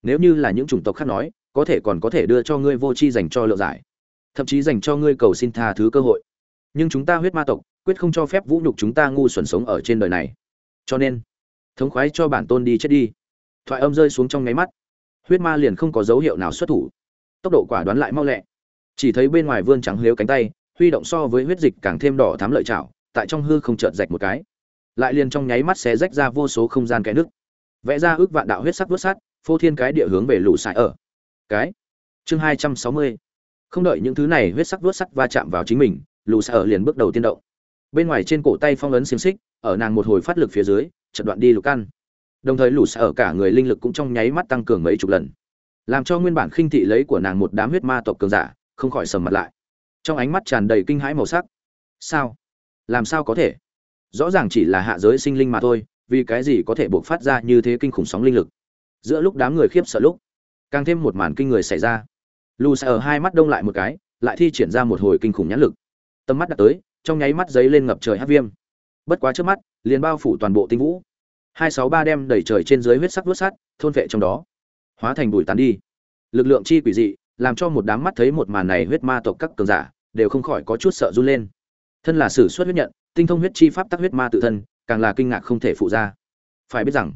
Nếu như là những chủng tộc khác nói, có thể còn có thể đưa cho ngươi vô chi dành cho lựa giải, thậm chí dành cho ngươi cầu xin tha thứ cơ hội. Nhưng chúng ta huyết ma tộc, quyết không cho phép vũ nhục chúng ta ngu xuẩn sống ở trên đời này. Cho nên, thống khoái cho bản tôn đi chết đi. Thoại âm rơi xuống trong nháy mắt, huyết ma liền không có dấu hiệu nào xuất thủ. Tốc độ quả đoán lại mau lẹ. Chỉ thấy bên ngoài vươn trắng lếu cánh tay huy động so với huyết dịch càng thêm đỏ thám lợi chảo, tại trong hư không chợt rạch một cái. Lại liền trong nháy mắt xé rách ra vô số không gian cái nước. Vẽ ra ước vạn đạo huyết sắc vớt sắt, phô thiên cái địa hướng về lũ sải ở. Cái chương hai trăm sáu mươi. Không đợi những thứ này huyết sắc vớt sắt va chạm vào chính mình, lũ sải ở liền bước đầu tiên động. Bên ngoài trên cổ tay phong ấn xiềng xích, ở nàng một hồi phát lực phía dưới chật đoạn đi lục căn. Đồng thời lũ sải ở cả người linh lực cũng trong nháy mắt tăng cường mấy chục lần. Làm cho nguyên bản khinh thị lấy của nàng một đám huyết ma tộc cường giả, không khỏi sầm mặt lại trong ánh mắt tràn đầy kinh hãi màu sắc. Sao? Làm sao có thể? Rõ ràng chỉ là hạ giới sinh linh mà thôi, vì cái gì có thể buộc phát ra như thế kinh khủng sóng linh lực? Giữa lúc đám người khiếp sợ lúc, càng thêm một màn kinh người xảy ra. Lù sẽ ở hai mắt đông lại một cái, lại thi triển ra một hồi kinh khủng nhãn lực. Tầm mắt đặt tới, trong nháy mắt giấy lên ngập trời hát viêm. Bất quá trước mắt, liền bao phủ toàn bộ tinh vũ. Hai sáu ba đem đẩy trời trên dưới huyết sắc vớt sắt thôn vệ trong đó. Hóa thành bụi tán đi. Lực lượng chi quỷ dị làm cho một đám mắt thấy một màn này huyết ma tộc các cường giả, đều không khỏi có chút sợ run lên. Thân là sử xuất huyết nhận, tinh thông huyết chi pháp tắc huyết ma tự thân, càng là kinh ngạc không thể phụ ra. Phải biết rằng,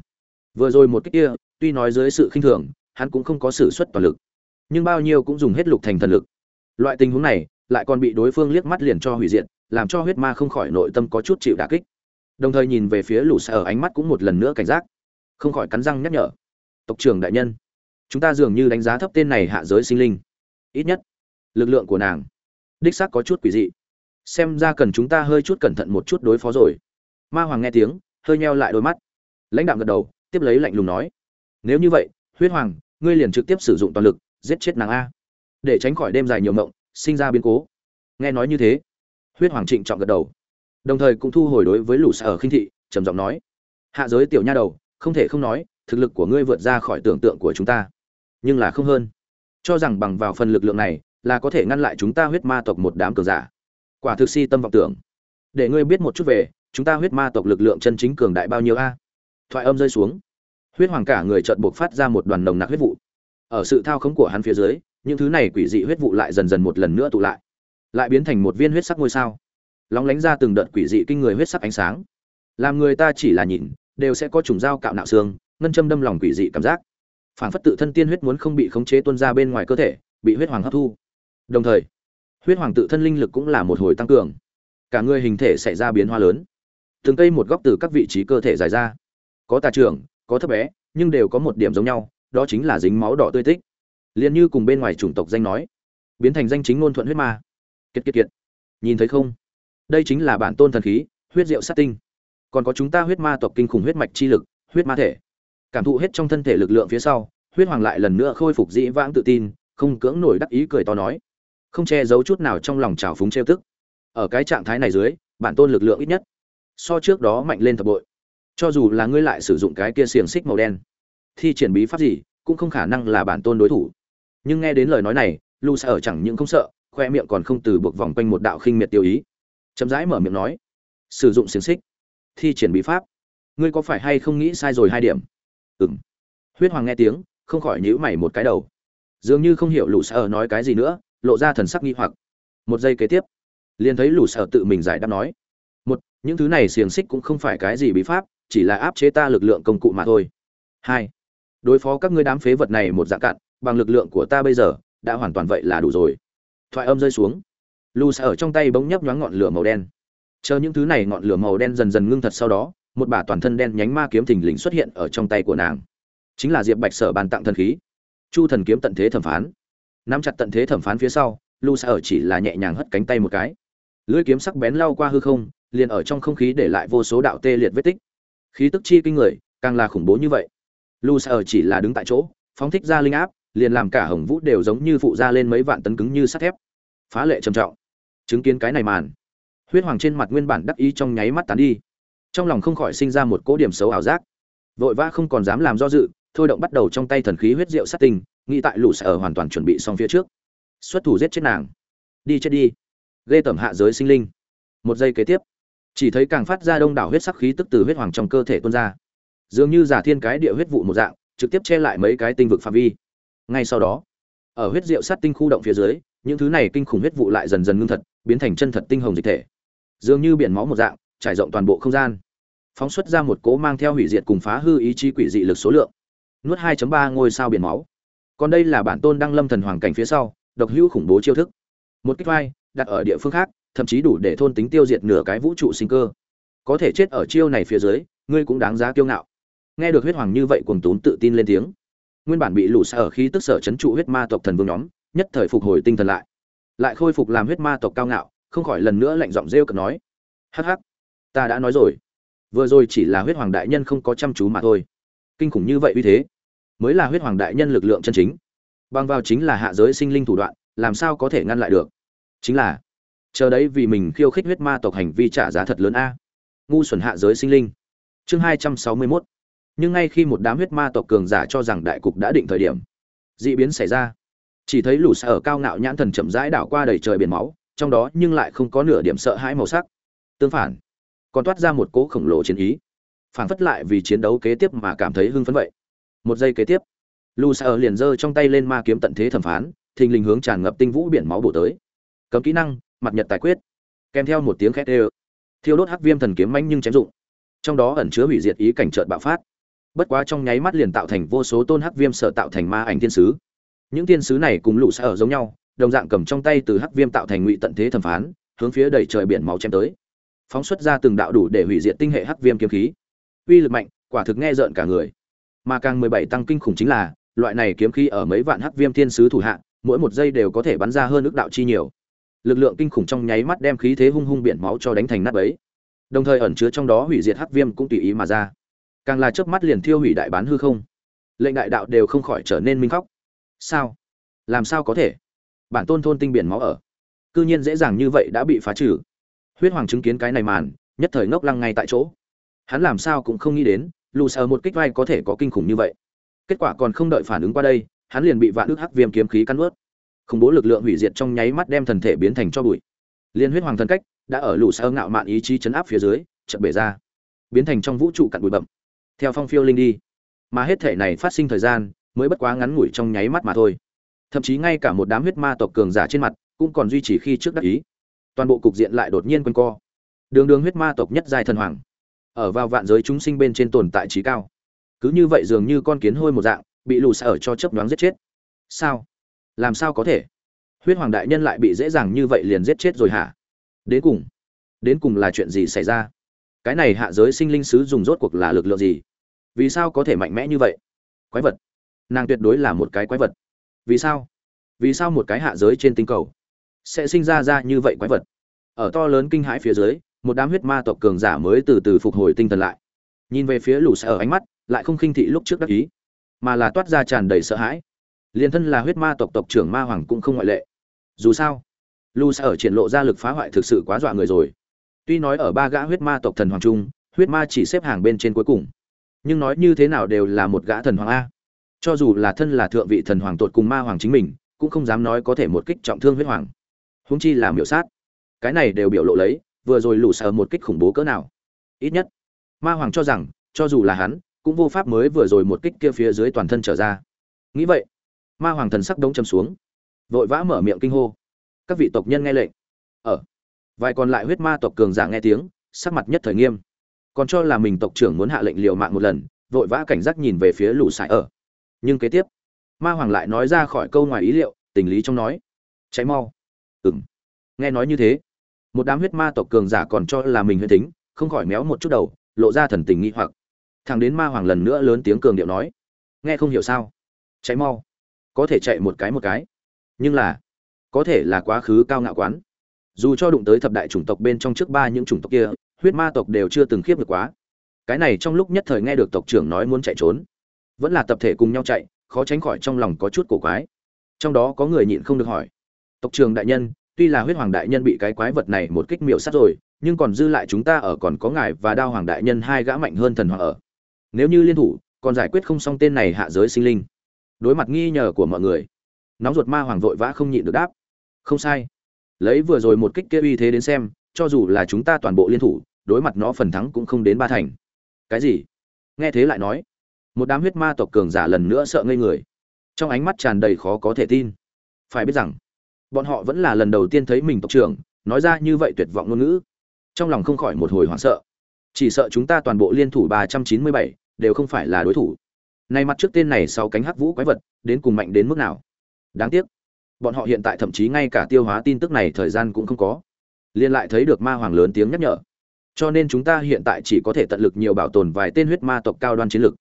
vừa rồi một cách kia, tuy nói dưới sự khinh thường, hắn cũng không có sử xuất toàn lực. Nhưng bao nhiêu cũng dùng hết lục thành thần lực. Loại tình huống này, lại còn bị đối phương liếc mắt liền cho hủy diệt, làm cho huyết ma không khỏi nội tâm có chút chịu đả kích. Đồng thời nhìn về phía lũ sở ánh mắt cũng một lần nữa cảnh giác. Không khỏi cắn răng nhắc nhở. Tộc trưởng đại nhân chúng ta dường như đánh giá thấp tên này hạ giới sinh linh. Ít nhất, lực lượng của nàng, đích xác có chút quỷ dị. Xem ra cần chúng ta hơi chút cẩn thận một chút đối phó rồi. Ma hoàng nghe tiếng, hơi nheo lại đôi mắt. Lãnh đạo gật đầu, tiếp lấy lạnh lùng nói, nếu như vậy, huyết hoàng, ngươi liền trực tiếp sử dụng toàn lực, giết chết nàng a. Để tránh khỏi đêm dài nhiều mộng, sinh ra biến cố. Nghe nói như thế, huyết hoàng trịnh trọng gật đầu. Đồng thời cũng thu hồi đối với lũ sở khinh thị, trầm giọng nói, hạ giới tiểu nha đầu, không thể không nói, thực lực của ngươi vượt ra khỏi tưởng tượng của chúng ta nhưng là không hơn. Cho rằng bằng vào phần lực lượng này là có thể ngăn lại chúng ta huyết ma tộc một đám cường giả. Quả thực si tâm vọng tưởng. Để ngươi biết một chút về, chúng ta huyết ma tộc lực lượng chân chính cường đại bao nhiêu a? Thoại âm rơi xuống. Huyết hoàng cả người trợn buộc phát ra một đoàn nồng nặc huyết vụ. Ở sự thao khống của hắn phía dưới, những thứ này quỷ dị huyết vụ lại dần dần một lần nữa tụ lại. Lại biến thành một viên huyết sắc ngôi sao. Lóng lánh ra từng đợt quỷ dị kinh người huyết sắc ánh sáng. Làm người ta chỉ là nhìn, đều sẽ có trùng dao cạo nạo xương, ngân châm đâm lòng quỷ dị cảm giác phản phất tự thân tiên huyết muốn không bị khống chế tuôn ra bên ngoài cơ thể, bị huyết hoàng hấp thu. Đồng thời, huyết hoàng tự thân linh lực cũng là một hồi tăng cường. Cả người hình thể xảy ra biến hóa lớn. Từng cây một góc từ các vị trí cơ thể dài ra. Có tà trưởng, có thấp bé, nhưng đều có một điểm giống nhau, đó chính là dính máu đỏ tươi tích. Liền như cùng bên ngoài chủng tộc danh nói, biến thành danh chính ngôn thuận huyết ma. Kiệt kiệt kiệt. Nhìn thấy không? Đây chính là bản tôn thần khí, huyết diệu sát tinh. Còn có chúng ta huyết ma tộc kinh khủng huyết mạch chi lực, huyết ma thể cảm thụ hết trong thân thể lực lượng phía sau, huyết hoàng lại lần nữa khôi phục dĩ vãng tự tin, không cưỡng nổi đắc ý cười to nói. Không che giấu chút nào trong lòng trào phúng trêu tức. Ở cái trạng thái này dưới, bản tôn lực lượng ít nhất so trước đó mạnh lên thập bội. Cho dù là ngươi lại sử dụng cái kia xiềng xích màu đen, thi triển bí pháp gì, cũng không khả năng là bản tôn đối thủ. Nhưng nghe đến lời nói này, lu sẽ ở chẳng những không sợ, khoe miệng còn không từ buộc vòng quanh một đạo khinh miệt tiêu ý. Chậm rãi mở miệng nói, sử dụng xiềng xích, thi triển bí pháp. Ngươi có phải hay không nghĩ sai rồi hai điểm? Ừm. huyết hoàng nghe tiếng, không khỏi nhíu mày một cái đầu. Dường như không hiểu lũ sở nói cái gì nữa, lộ ra thần sắc nghi hoặc. Một giây kế tiếp, liền thấy lũ sở tự mình giải đáp nói, một, những thứ này xiềng xích cũng không phải cái gì bí pháp, chỉ là áp chế ta lực lượng công cụ mà thôi. Hai, đối phó các ngươi đám phế vật này một dạng cạn, bằng lực lượng của ta bây giờ, đã hoàn toàn vậy là đủ rồi. Thoại âm rơi xuống. Lù Sở trong tay bỗng nhấp nhoáng ngọn lửa màu đen. Chờ những thứ này ngọn lửa màu đen dần dần ngưng thật sau đó một bả toàn thân đen nhánh ma kiếm thình lình xuất hiện ở trong tay của nàng. Chính là diệp bạch sở bàn tặng thần khí. Chu thần kiếm tận thế thẩm phán. Nắm chặt tận thế thẩm phán phía sau, lu sa ở chỉ là nhẹ nhàng hất cánh tay một cái. Lưỡi kiếm sắc bén lao qua hư không, liền ở trong không khí để lại vô số đạo tê liệt vết tích. Khí tức chi kinh người, càng là khủng bố như vậy. Lu sa ở chỉ là đứng tại chỗ, phóng thích ra linh áp, liền làm cả hồng vũ đều giống như phụ ra lên mấy vạn tấn cứng như sắt thép. Phá lệ trầm trọng. Chứng kiến cái này màn, huyết hoàng trên mặt nguyên bản đắc ý trong nháy mắt tán đi trong lòng không khỏi sinh ra một cỗ điểm xấu ảo giác. Vội vã không còn dám làm do dự, thôi động bắt đầu trong tay thần khí huyết rượu sát tinh nghĩ tại lũ sở hoàn toàn chuẩn bị xong phía trước. Xuất thủ giết chết nàng. Đi chết đi. Ghê tẩm hạ giới sinh linh. Một giây kế tiếp, chỉ thấy càng phát ra đông đảo huyết sắc khí tức từ huyết hoàng trong cơ thể tuôn ra. Dường như giả thiên cái địa huyết vụ một dạng, trực tiếp che lại mấy cái tinh vực phạm vi. Ngay sau đó, ở huyết rượu sát tinh khu động phía dưới, những thứ này kinh khủng huyết vụ lại dần dần ngưng thật, biến thành chân thật tinh hồng dịch thể. Dường như biển máu một dạng trải rộng toàn bộ không gian. Phóng xuất ra một cỗ mang theo hủy diệt cùng phá hư ý chí quỷ dị lực số lượng. Nuốt 2.3 ngôi sao biển máu. Còn đây là bản tôn đăng lâm thần hoàng cảnh phía sau, độc hữu khủng bố chiêu thức. Một kích vai, đặt ở địa phương khác, thậm chí đủ để thôn tính tiêu diệt nửa cái vũ trụ sinh cơ. Có thể chết ở chiêu này phía dưới, ngươi cũng đáng giá kiêu ngạo. Nghe được huyết hoàng như vậy cuồng tốn tự tin lên tiếng. Nguyên bản bị lũ xa ở khí tức sở chấn trụ huyết ma tộc thần vương nhóm, nhất thời phục hồi tinh thần lại. Lại khôi phục làm huyết ma tộc cao ngạo, không khỏi lần nữa lạnh giọng rêu cực nói. Hắc hắc ta đã nói rồi. Vừa rồi chỉ là huyết hoàng đại nhân không có chăm chú mà thôi. Kinh khủng như vậy uy thế, mới là huyết hoàng đại nhân lực lượng chân chính. Bằng vào chính là hạ giới sinh linh thủ đoạn, làm sao có thể ngăn lại được? Chính là, chờ đấy vì mình khiêu khích huyết ma tộc hành vi trả giá thật lớn a. Ngu xuẩn hạ giới sinh linh. Chương hai trăm sáu mươi mốt. Nhưng ngay khi một đám huyết ma tộc cường giả cho rằng đại cục đã định thời điểm, dị biến xảy ra. Chỉ thấy lũ xa ở cao ngạo nhãn thần chậm rãi đảo qua đầy trời biển máu, trong đó nhưng lại không có nửa điểm sợ hãi màu sắc. Tương phản còn toát ra một cỗ khổng lồ chiến ý. Phản phất lại vì chiến đấu kế tiếp mà cảm thấy hưng phấn vậy. Một giây kế tiếp, lu sa ở liền giơ trong tay lên ma kiếm tận thế thẩm phán, thình lình hướng tràn ngập tinh vũ biển máu bổ tới. Cấm kỹ năng, mặt nhật tài quyết. Kèm theo một tiếng khét ê thiêu đốt hắc viêm thần kiếm manh nhưng chém dụng. Trong đó ẩn chứa hủy diệt ý cảnh trợn bạo phát. Bất quá trong nháy mắt liền tạo thành vô số tôn hắc viêm sở tạo thành ma ảnh thiên sứ. Những thiên sứ này cùng lũ xa ở giống nhau, đồng dạng cầm trong tay từ hắc viêm tạo thành ngụy tận thế thẩm phán, hướng phía đầy trời biển máu chém tới phóng xuất ra từng đạo đủ để hủy diệt tinh hệ hắc viêm kiếm khí. Uy lực mạnh, quả thực nghe rợn cả người. Mà càng mười bảy tăng kinh khủng chính là, loại này kiếm khí ở mấy vạn hắc viêm thiên sứ thủ hạ, mỗi một giây đều có thể bắn ra hơn ước đạo chi nhiều. Lực lượng kinh khủng trong nháy mắt đem khí thế hung hung biển máu cho đánh thành nát bấy. Đồng thời ẩn chứa trong đó hủy diệt hắc viêm cũng tùy ý mà ra. Càng là chớp mắt liền thiêu hủy đại bán hư không. Lệnh đại đạo đều không khỏi trở nên minh khóc. Sao? Làm sao có thể? Bản tôn thôn tinh biển máu ở. Cư nhiên dễ dàng như vậy đã bị phá trừ huyết hoàng chứng kiến cái này màn, nhất thời ngốc lăng ngay tại chỗ. Hắn làm sao cũng không nghĩ đến, lù sờ một kích vai có thể có kinh khủng như vậy. Kết quả còn không đợi phản ứng qua đây, hắn liền bị vạn ước hắc viêm kiếm khí cắn ướt khủng bố lực lượng hủy diệt trong nháy mắt đem thần thể biến thành cho bụi. Liên huyết hoàng thần cách đã ở lù sờ ngạo mạn ý chí chấn áp phía dưới, chợt bể ra, biến thành trong vũ trụ cặn bụi bậm theo phong phiêu linh đi, mà hết thể này phát sinh thời gian mới bất quá ngắn ngủi trong nháy mắt mà thôi. Thậm chí ngay cả một đám huyết ma tộc cường giả trên mặt cũng còn duy trì khi trước đắc ý toàn bộ cục diện lại đột nhiên quanh co. Đường đường huyết ma tộc nhất giai thần hoàng, ở vào vạn giới chúng sinh bên trên tồn tại trí cao. Cứ như vậy dường như con kiến hôi một dạng, bị lù xa ở cho chấp đoán giết chết. Sao? Làm sao có thể? Huyết hoàng đại nhân lại bị dễ dàng như vậy liền giết chết rồi hả? Đến cùng đến cùng là chuyện gì xảy ra? Cái này hạ giới sinh linh sứ dùng rốt cuộc là lực lượng gì? Vì sao có thể mạnh mẽ như vậy? Quái vật. Nàng tuyệt đối là một cái quái vật. Vì sao? Vì sao một cái hạ giới trên tinh cầu? Sẽ sinh ra ra như vậy quái vật. Ở to lớn kinh hãi phía dưới, một đám huyết ma tộc cường giả mới từ từ phục hồi tinh thần lại. Nhìn về phía lù sẽ ở ánh mắt, lại không khinh thị lúc trước đắc ý, mà là toát ra tràn đầy sợ hãi. Liền thân là huyết ma tộc tộc trưởng ma hoàng cũng không ngoại lệ. Dù sao lù sẽ ở triển lộ ra lực phá hoại thực sự quá dọa người rồi. Tuy nói ở ba gã huyết ma tộc thần hoàng trung, huyết ma chỉ xếp hàng bên trên cuối cùng, nhưng nói như thế nào đều là một gã thần hoàng a. Cho dù là thân là thượng vị thần hoàng tột cùng ma hoàng chính mình, cũng không dám nói có thể một kích trọng thương huyết hoàng húng chi là miểu sát. Cái này đều biểu lộ lấy, vừa rồi lù sờ một kích khủng bố cỡ nào. Ít nhất, ma hoàng cho rằng, cho dù là hắn, cũng vô pháp mới vừa rồi một kích kia phía dưới toàn thân trở ra. Nghĩ vậy, ma hoàng thần sắc đống châm xuống, vội vã mở miệng kinh hô. Các vị tộc nhân nghe lệnh. Ở vài còn lại huyết ma tộc cường giả nghe tiếng, sắc mặt nhất thời nghiêm. Còn cho là mình tộc trưởng muốn hạ lệnh liều mạng một lần, vội vã cảnh giác nhìn về phía lũ sải ở. Nhưng kế tiếp, ma hoàng lại nói ra khỏi câu ngoài ý liệu, tình lý trong nói. Cháy mau ừng nghe nói như thế, một đám huyết ma tộc cường giả còn cho là mình huyết tính, không khỏi méo một chút đầu, lộ ra thần tình nghi hoặc. Thằng đến ma hoàng lần nữa lớn tiếng cường điệu nói, nghe không hiểu sao? Cháy mau. Có thể chạy một cái một cái. Nhưng là, có thể là quá khứ cao ngạo quán. Dù cho đụng tới thập đại chủng tộc bên trong trước ba những chủng tộc kia, huyết ma tộc đều chưa từng khiếp được quá. Cái này trong lúc nhất thời nghe được tộc trưởng nói muốn chạy trốn. Vẫn là tập thể cùng nhau chạy, khó tránh khỏi trong lòng có chút cổ quái. Trong đó có người nhịn không được hỏi tộc Trường đại nhân, tuy là huyết hoàng đại nhân bị cái quái vật này một kích miệu sát rồi, nhưng còn dư lại chúng ta ở còn có ngài và đao hoàng đại nhân hai gã mạnh hơn thần hoàng ở. Nếu như liên thủ, còn giải quyết không xong tên này hạ giới sinh linh. Đối mặt nghi nhờ của mọi người, nóng ruột ma hoàng vội vã không nhịn được đáp. Không sai. Lấy vừa rồi một kích kia uy thế đến xem, cho dù là chúng ta toàn bộ liên thủ, đối mặt nó phần thắng cũng không đến ba thành. Cái gì? Nghe thế lại nói, một đám huyết ma tộc cường giả lần nữa sợ ngây người. Trong ánh mắt tràn đầy khó có thể tin. Phải biết rằng bọn họ vẫn là lần đầu tiên thấy mình tộc trưởng, nói ra như vậy tuyệt vọng ngôn ngữ. Trong lòng không khỏi một hồi hoảng sợ. Chỉ sợ chúng ta toàn bộ liên thủ ba trăm chín mươi bảy, đều không phải là đối thủ. Nay mặt trước tên này sau cánh hắc vũ quái vật, đến cùng mạnh đến mức nào? Đáng tiếc. Bọn họ hiện tại thậm chí ngay cả tiêu hóa tin tức này thời gian cũng không có. Liên lại thấy được ma hoàng lớn tiếng nhắc nhở. Cho nên chúng ta hiện tại chỉ có thể tận lực nhiều bảo tồn vài tên huyết ma tộc cao đoan chiến lực.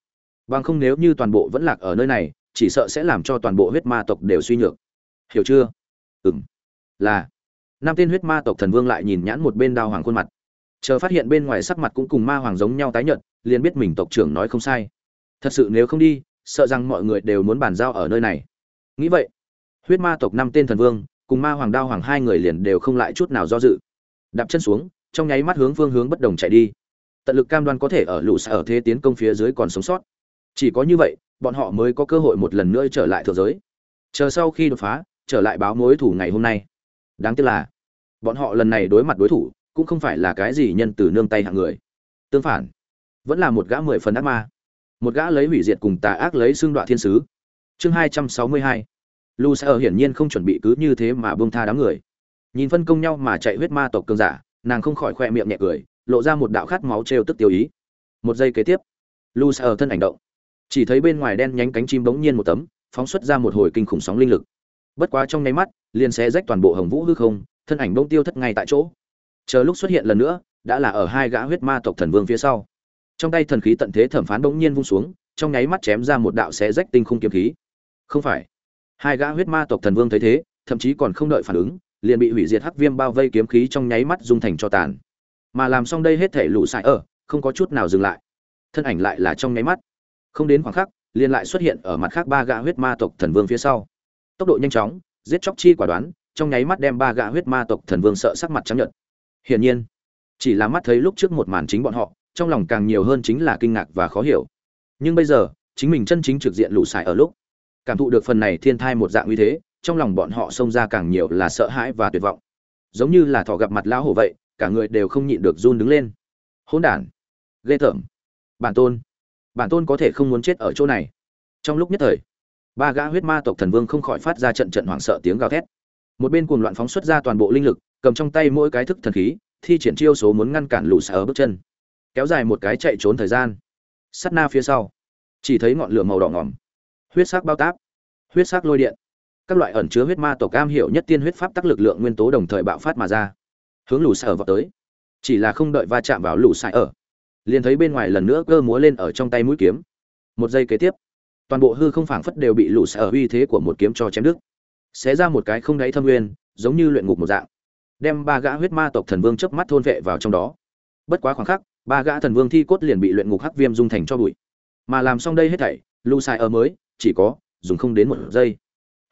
Bằng không nếu như toàn bộ vẫn lạc ở nơi này, chỉ sợ sẽ làm cho toàn bộ huyết ma tộc đều suy nhược. Hiểu chưa? Ừng là. Năm tên huyết ma tộc thần vương lại nhìn nhãn một bên đao hoàng khuôn mặt. Chờ phát hiện bên ngoài sắc mặt cũng cùng ma hoàng giống nhau tái nhợt, liền biết mình tộc trưởng nói không sai. Thật sự nếu không đi, sợ rằng mọi người đều muốn bàn giao ở nơi này. Nghĩ vậy, huyết ma tộc năm tên thần vương cùng ma hoàng đao hoàng hai người liền đều không lại chút nào do dự. Đạp chân xuống, trong nháy mắt hướng phương hướng bất đồng chạy đi. Tận lực cam đoan có thể ở lũ xa ở thế tiến công phía dưới còn sống sót. Chỉ có như vậy, bọn họ mới có cơ hội một lần nữa trở lại thượng giới. Chờ sau khi đột phá trở lại báo mối thủ ngày hôm nay. Đáng tiếc là, bọn họ lần này đối mặt đối thủ cũng không phải là cái gì nhân từ nương tay hạng người. Tương phản, vẫn là một gã mười phần ác ma. Một gã lấy hủy diệt cùng tà ác lấy xương đoạn thiên sứ. Chương hai trăm sáu mươi hai. Lu sẽ ở hiển nhiên không chuẩn bị cứ như thế mà bông tha đám người. Nhìn phân công nhau mà chạy huyết ma tộc cương giả, nàng không khỏi khoe miệng nhẹ cười, lộ ra một đạo khát máu trêu tức tiêu ý. Một giây kế tiếp, lu sẽ ở thân ảnh động. Chỉ thấy bên ngoài đen nhánh cánh chim bỗng nhiên một tấm, phóng xuất ra một hồi kinh khủng sóng linh lực bất quá trong nháy mắt, liền xé rách toàn bộ hồng vũ hư không, thân ảnh bông tiêu thất ngay tại chỗ. Chờ lúc xuất hiện lần nữa, đã là ở hai gã huyết ma tộc thần vương phía sau. Trong tay thần khí tận thế thẩm phán bỗng nhiên vung xuống, trong nháy mắt chém ra một đạo xé rách tinh khung kiếm khí. Không phải. Hai gã huyết ma tộc thần vương thấy thế, thậm chí còn không đợi phản ứng, liền bị hủy diệt hắc viêm bao vây kiếm khí trong nháy mắt dung thành cho tàn. Mà làm xong đây hết thể lũ sải ở, không có chút nào dừng lại. Thân ảnh lại là trong nháy mắt. Không đến khoảng khắc, liền lại xuất hiện ở mặt khác ba gã huyết ma tộc thần vương phía sau tốc độ nhanh chóng, giết chóc chi quả đoán, trong nháy mắt đem ba gã huyết ma tộc thần vương sợ sắc mặt trắng nhợt. Hiển nhiên, chỉ là mắt thấy lúc trước một màn chính bọn họ, trong lòng càng nhiều hơn chính là kinh ngạc và khó hiểu. Nhưng bây giờ, chính mình chân chính trực diện lũ sải ở lúc, cảm thụ được phần này thiên thai một dạng uy thế, trong lòng bọn họ xông ra càng nhiều là sợ hãi và tuyệt vọng. Giống như là thỏ gặp mặt lão hổ vậy, cả người đều không nhịn được run đứng lên. Hỗn đản, ghê tởm. Bản tôn bản tôn có thể không muốn chết ở chỗ này. Trong lúc nhất thời ba gã huyết ma tộc thần vương không khỏi phát ra trận trận hoảng sợ tiếng gào thét. Một bên cuồng loạn phóng xuất ra toàn bộ linh lực, cầm trong tay mỗi cái thức thần khí, thi triển chiêu số muốn ngăn cản lũ sở bước chân. Kéo dài một cái chạy trốn thời gian. Sắt na phía sau, chỉ thấy ngọn lửa màu đỏ ngỏm huyết sắc bao táp, huyết sắc lôi điện. Các loại ẩn chứa huyết ma tộc cam hiểu nhất tiên huyết pháp tắc lực lượng nguyên tố đồng thời bạo phát mà ra. Hướng lũ sở vào tới. Chỉ là không đợi va chạm vào lũ xa ở, liền thấy bên ngoài lần nữa cơ múa lên ở trong tay mũi kiếm. Một giây kế tiếp toàn bộ hư không phảng phất đều bị lũ sở uy thế của một kiếm cho chém đứt. Xé ra một cái không đáy thâm nguyên, giống như luyện ngục một dạng. Đem ba gã huyết ma tộc thần vương chớp mắt thôn vệ vào trong đó. Bất quá khoảng khắc, ba gã thần vương thi cốt liền bị luyện ngục hắc viêm dung thành cho bụi. Mà làm xong đây hết thảy, lũ sai ở mới, chỉ có, dùng không đến một giây.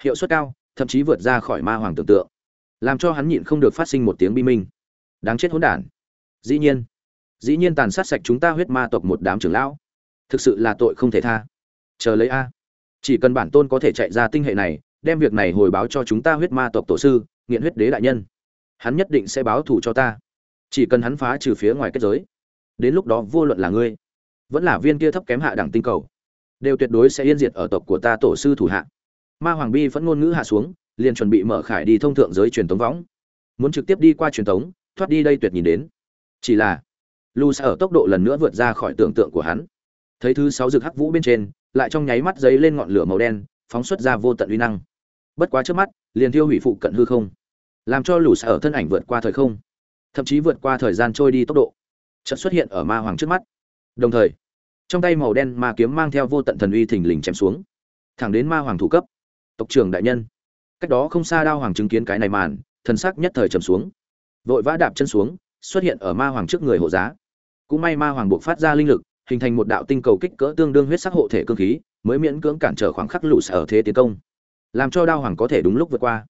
Hiệu suất cao, thậm chí vượt ra khỏi ma hoàng tưởng tượng. Làm cho hắn nhịn không được phát sinh một tiếng bi minh. Đáng chết hỗn đản. Dĩ nhiên. Dĩ nhiên tàn sát sạch chúng ta huyết ma tộc một đám trưởng lão. Thực sự là tội không thể tha chờ lấy a. Chỉ cần bản tôn có thể chạy ra tinh hệ này, đem việc này hồi báo cho chúng ta huyết ma tộc tổ sư, nghiện huyết đế đại nhân. Hắn nhất định sẽ báo thù cho ta. Chỉ cần hắn phá trừ phía ngoài kết giới. Đến lúc đó vô luận là ngươi, vẫn là viên kia thấp kém hạ đẳng tinh cầu, đều tuyệt đối sẽ yên diệt ở tộc của ta tổ sư thủ hạ. Ma hoàng bi vẫn ngôn ngữ hạ xuống, liền chuẩn bị mở khải đi thông thượng giới truyền tống võng. Muốn trực tiếp đi qua truyền tống, thoát đi đây tuyệt nhìn đến. Chỉ là lu sẽ ở tốc độ lần nữa vượt ra khỏi tưởng tượng của hắn thấy thứ sáu rực hắc vũ bên trên, lại trong nháy mắt giấy lên ngọn lửa màu đen, phóng xuất ra vô tận uy năng. Bất quá trước mắt, liền thiêu hủy phụ cận hư không, làm cho lũ sở thân ảnh vượt qua thời không, thậm chí vượt qua thời gian trôi đi tốc độ. Chợt xuất hiện ở ma hoàng trước mắt. Đồng thời, trong tay màu đen ma kiếm mang theo vô tận thần uy thình lình chém xuống, thẳng đến ma hoàng thủ cấp. Tộc trưởng đại nhân. Cách đó không xa đao hoàng chứng kiến cái này màn, thần sắc nhất thời trầm xuống. Vội vã đạp chân xuống, xuất hiện ở ma hoàng trước người hộ giá. Cũng may ma hoàng buộc phát ra linh lực hình thành một đạo tinh cầu kích cỡ tương đương huyết sắc hộ thể cương khí mới miễn cưỡng cản trở khoảng khắc lũ sở thế tiến công. Làm cho đao hoàng có thể đúng lúc vượt qua.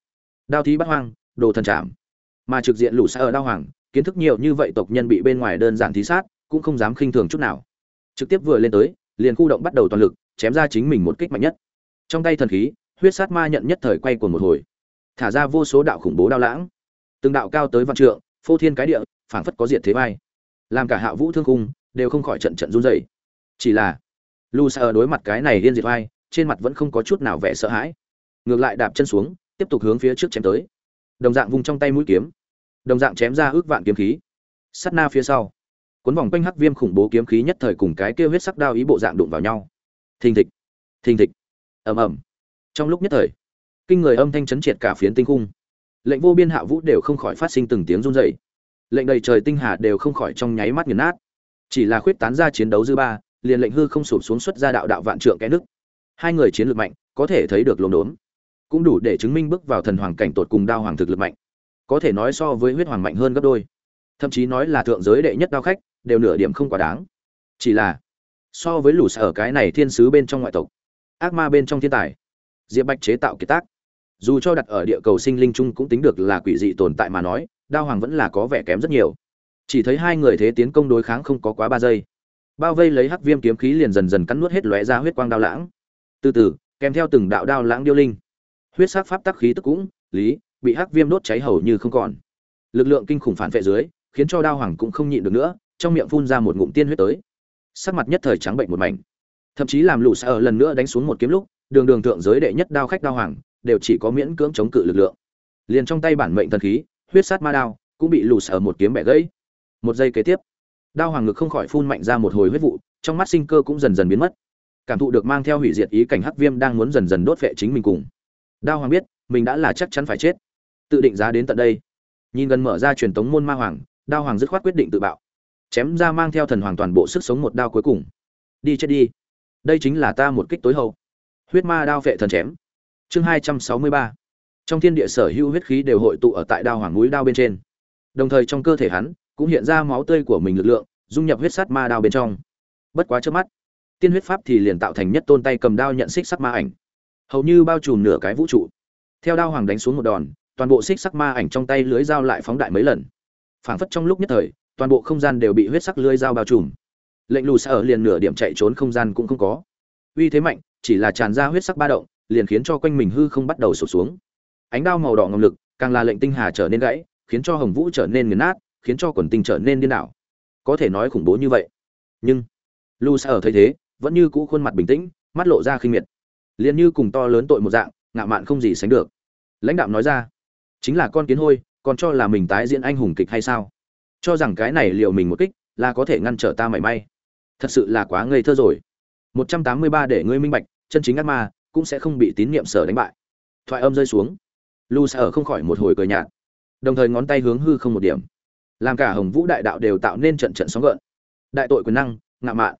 Đao thí bắt hoang đồ thần trảm. Mà trực diện lũ sở ở đao hoàng kiến thức nhiều như vậy tộc nhân bị bên ngoài đơn giản thí sát cũng không dám khinh thường chút nào. Trực tiếp vừa lên tới liền khu động bắt đầu toàn lực chém ra chính mình một kích mạnh nhất. Trong tay thần khí huyết sát ma nhận nhất thời quay cuồng một hồi. Thả ra vô số đạo khủng bố đao lãng. Từng đạo cao tới vạn trượng phô thiên cái địa phảng phất có diệt thế bay. làm cả hạ vũ thương khung, đều không khỏi trận trận run rẩy. Chỉ là, lu sa đối mặt cái này điên diệt vai trên mặt vẫn không có chút nào vẻ sợ hãi. Ngược lại đạp chân xuống, tiếp tục hướng phía trước chém tới. Đồng dạng vung trong tay mũi kiếm, đồng dạng chém ra ước vạn kiếm khí. Sát na phía sau, cuốn vòng quanh hắc viêm khủng bố kiếm khí nhất thời cùng cái kia huyết sắc đao ý bộ dạng đụng vào nhau. Thình thịch thình thịch, ầm ầm. Trong lúc nhất thời, kinh người âm thanh chấn triệt cả phiến tinh khung. lệnh vô biên hạ vũ đều không khỏi phát sinh từng tiếng run rẩy. Lệnh đầy trời tinh hà đều không khỏi trong nháy mắt nghiền nát chỉ là khuyết tán ra chiến đấu dư ba, liền lệnh hư không sụp xuống xuất ra đạo đạo vạn trượng cái nước. Hai người chiến lược mạnh, có thể thấy được lồn đốn. Cũng đủ để chứng minh bước vào thần hoàng cảnh tột cùng đao hoàng thực lực mạnh. Có thể nói so với huyết hoàng mạnh hơn gấp đôi. Thậm chí nói là thượng giới đệ nhất đao khách, đều nửa điểm không quá đáng. Chỉ là, so với lũ sở cái này thiên sứ bên trong ngoại tộc, ác ma bên trong thiên tài, diệp bạch chế tạo kiệt tác. Dù cho đặt ở địa cầu sinh linh chung cũng tính được là quỷ dị tồn tại mà nói, đao hoàng vẫn là có vẻ kém rất nhiều chỉ thấy hai người thế tiến công đối kháng không có quá ba giây. Bao vây lấy hắc viêm kiếm khí liền dần dần cắn nuốt hết lóe ra huyết quang đao lãng. Từ từ, kèm theo từng đạo đao lãng điêu linh. Huyết sắc pháp tắc khí tức cũng, lý, bị hắc viêm đốt cháy hầu như không còn. Lực lượng kinh khủng phản vệ dưới, khiến cho đao hoàng cũng không nhịn được nữa, trong miệng phun ra một ngụm tiên huyết tới. Sắc mặt nhất thời trắng bệnh một mảnh. Thậm chí làm lũ sợ lần nữa đánh xuống một kiếm lúc, đường đường thượng giới đệ nhất đao khách đao hoàng, đều chỉ có miễn cưỡng chống cự lực lượng. Liền trong tay bản mệnh thần khí, huyết sát ma đao, cũng bị lũ sợ một kiếm bẻ gãy một giây kế tiếp, đao hoàng ngực không khỏi phun mạnh ra một hồi huyết vụ, trong mắt sinh cơ cũng dần dần biến mất. Cảm thụ được mang theo hủy diệt ý cảnh hắc viêm đang muốn dần dần đốt vệ chính mình cùng. Đao hoàng biết, mình đã là chắc chắn phải chết. Tự định giá đến tận đây. Nhìn gần mở ra truyền tống môn ma hoàng, đao hoàng dứt khoát quyết định tự bạo. Chém ra mang theo thần hoàng toàn bộ sức sống một đao cuối cùng. Đi chết đi. Đây chính là ta một kích tối hậu. Huyết ma đao vệ thần chém. Chương hai trăm sáu mươi ba. Trong thiên địa sở hữu huyết khí đều hội tụ ở tại đao hoàng núi đao bên trên. Đồng thời trong cơ thể hắn cũng hiện ra máu tươi của mình lực lượng, dung nhập huyết sắt ma đao bên trong. Bất quá trước mắt, tiên huyết pháp thì liền tạo thành nhất tôn tay cầm đao nhận xích sắc ma ảnh. Hầu như bao trùm nửa cái vũ trụ. Theo đao hoàng đánh xuống một đòn, toàn bộ xích sắc ma ảnh trong tay lưới dao lại phóng đại mấy lần. Phảng phất trong lúc nhất thời, toàn bộ không gian đều bị huyết sắc lưới dao bao trùm. Lệnh lù sở liền nửa điểm chạy trốn không gian cũng không có. Uy thế mạnh, chỉ là tràn ra huyết sắc ba động, liền khiến cho quanh mình hư không bắt đầu sụp xuống. Ánh đao màu đỏ ngầm lực, càng là lệnh tinh hà trở nên gãy, khiến cho hồng vũ trở nên nghiền nát khiến cho quần tinh trở nên điên đảo. Có thể nói khủng bố như vậy. Nhưng, lu sa ở thấy thế, vẫn như cũ khuôn mặt bình tĩnh, mắt lộ ra khinh miệt. Liền như cùng to lớn tội một dạng, ngạo mạn không gì sánh được. Lãnh đạo nói ra, chính là con kiến hôi, còn cho là mình tái diễn anh hùng kịch hay sao? Cho rằng cái này liệu mình một kích, là có thể ngăn trở ta mảy may. Thật sự là quá ngây thơ rồi. 183 để ngươi minh bạch, chân chính ác ma cũng sẽ không bị tín niệm sở đánh bại. Thoại âm rơi xuống. Lu ở không khỏi một hồi cười nhạt, đồng thời ngón tay hướng hư không một điểm làm cả hồng vũ đại đạo đều tạo nên trận trận sóng gợn. Đại tội quyền năng, ngạo mạn,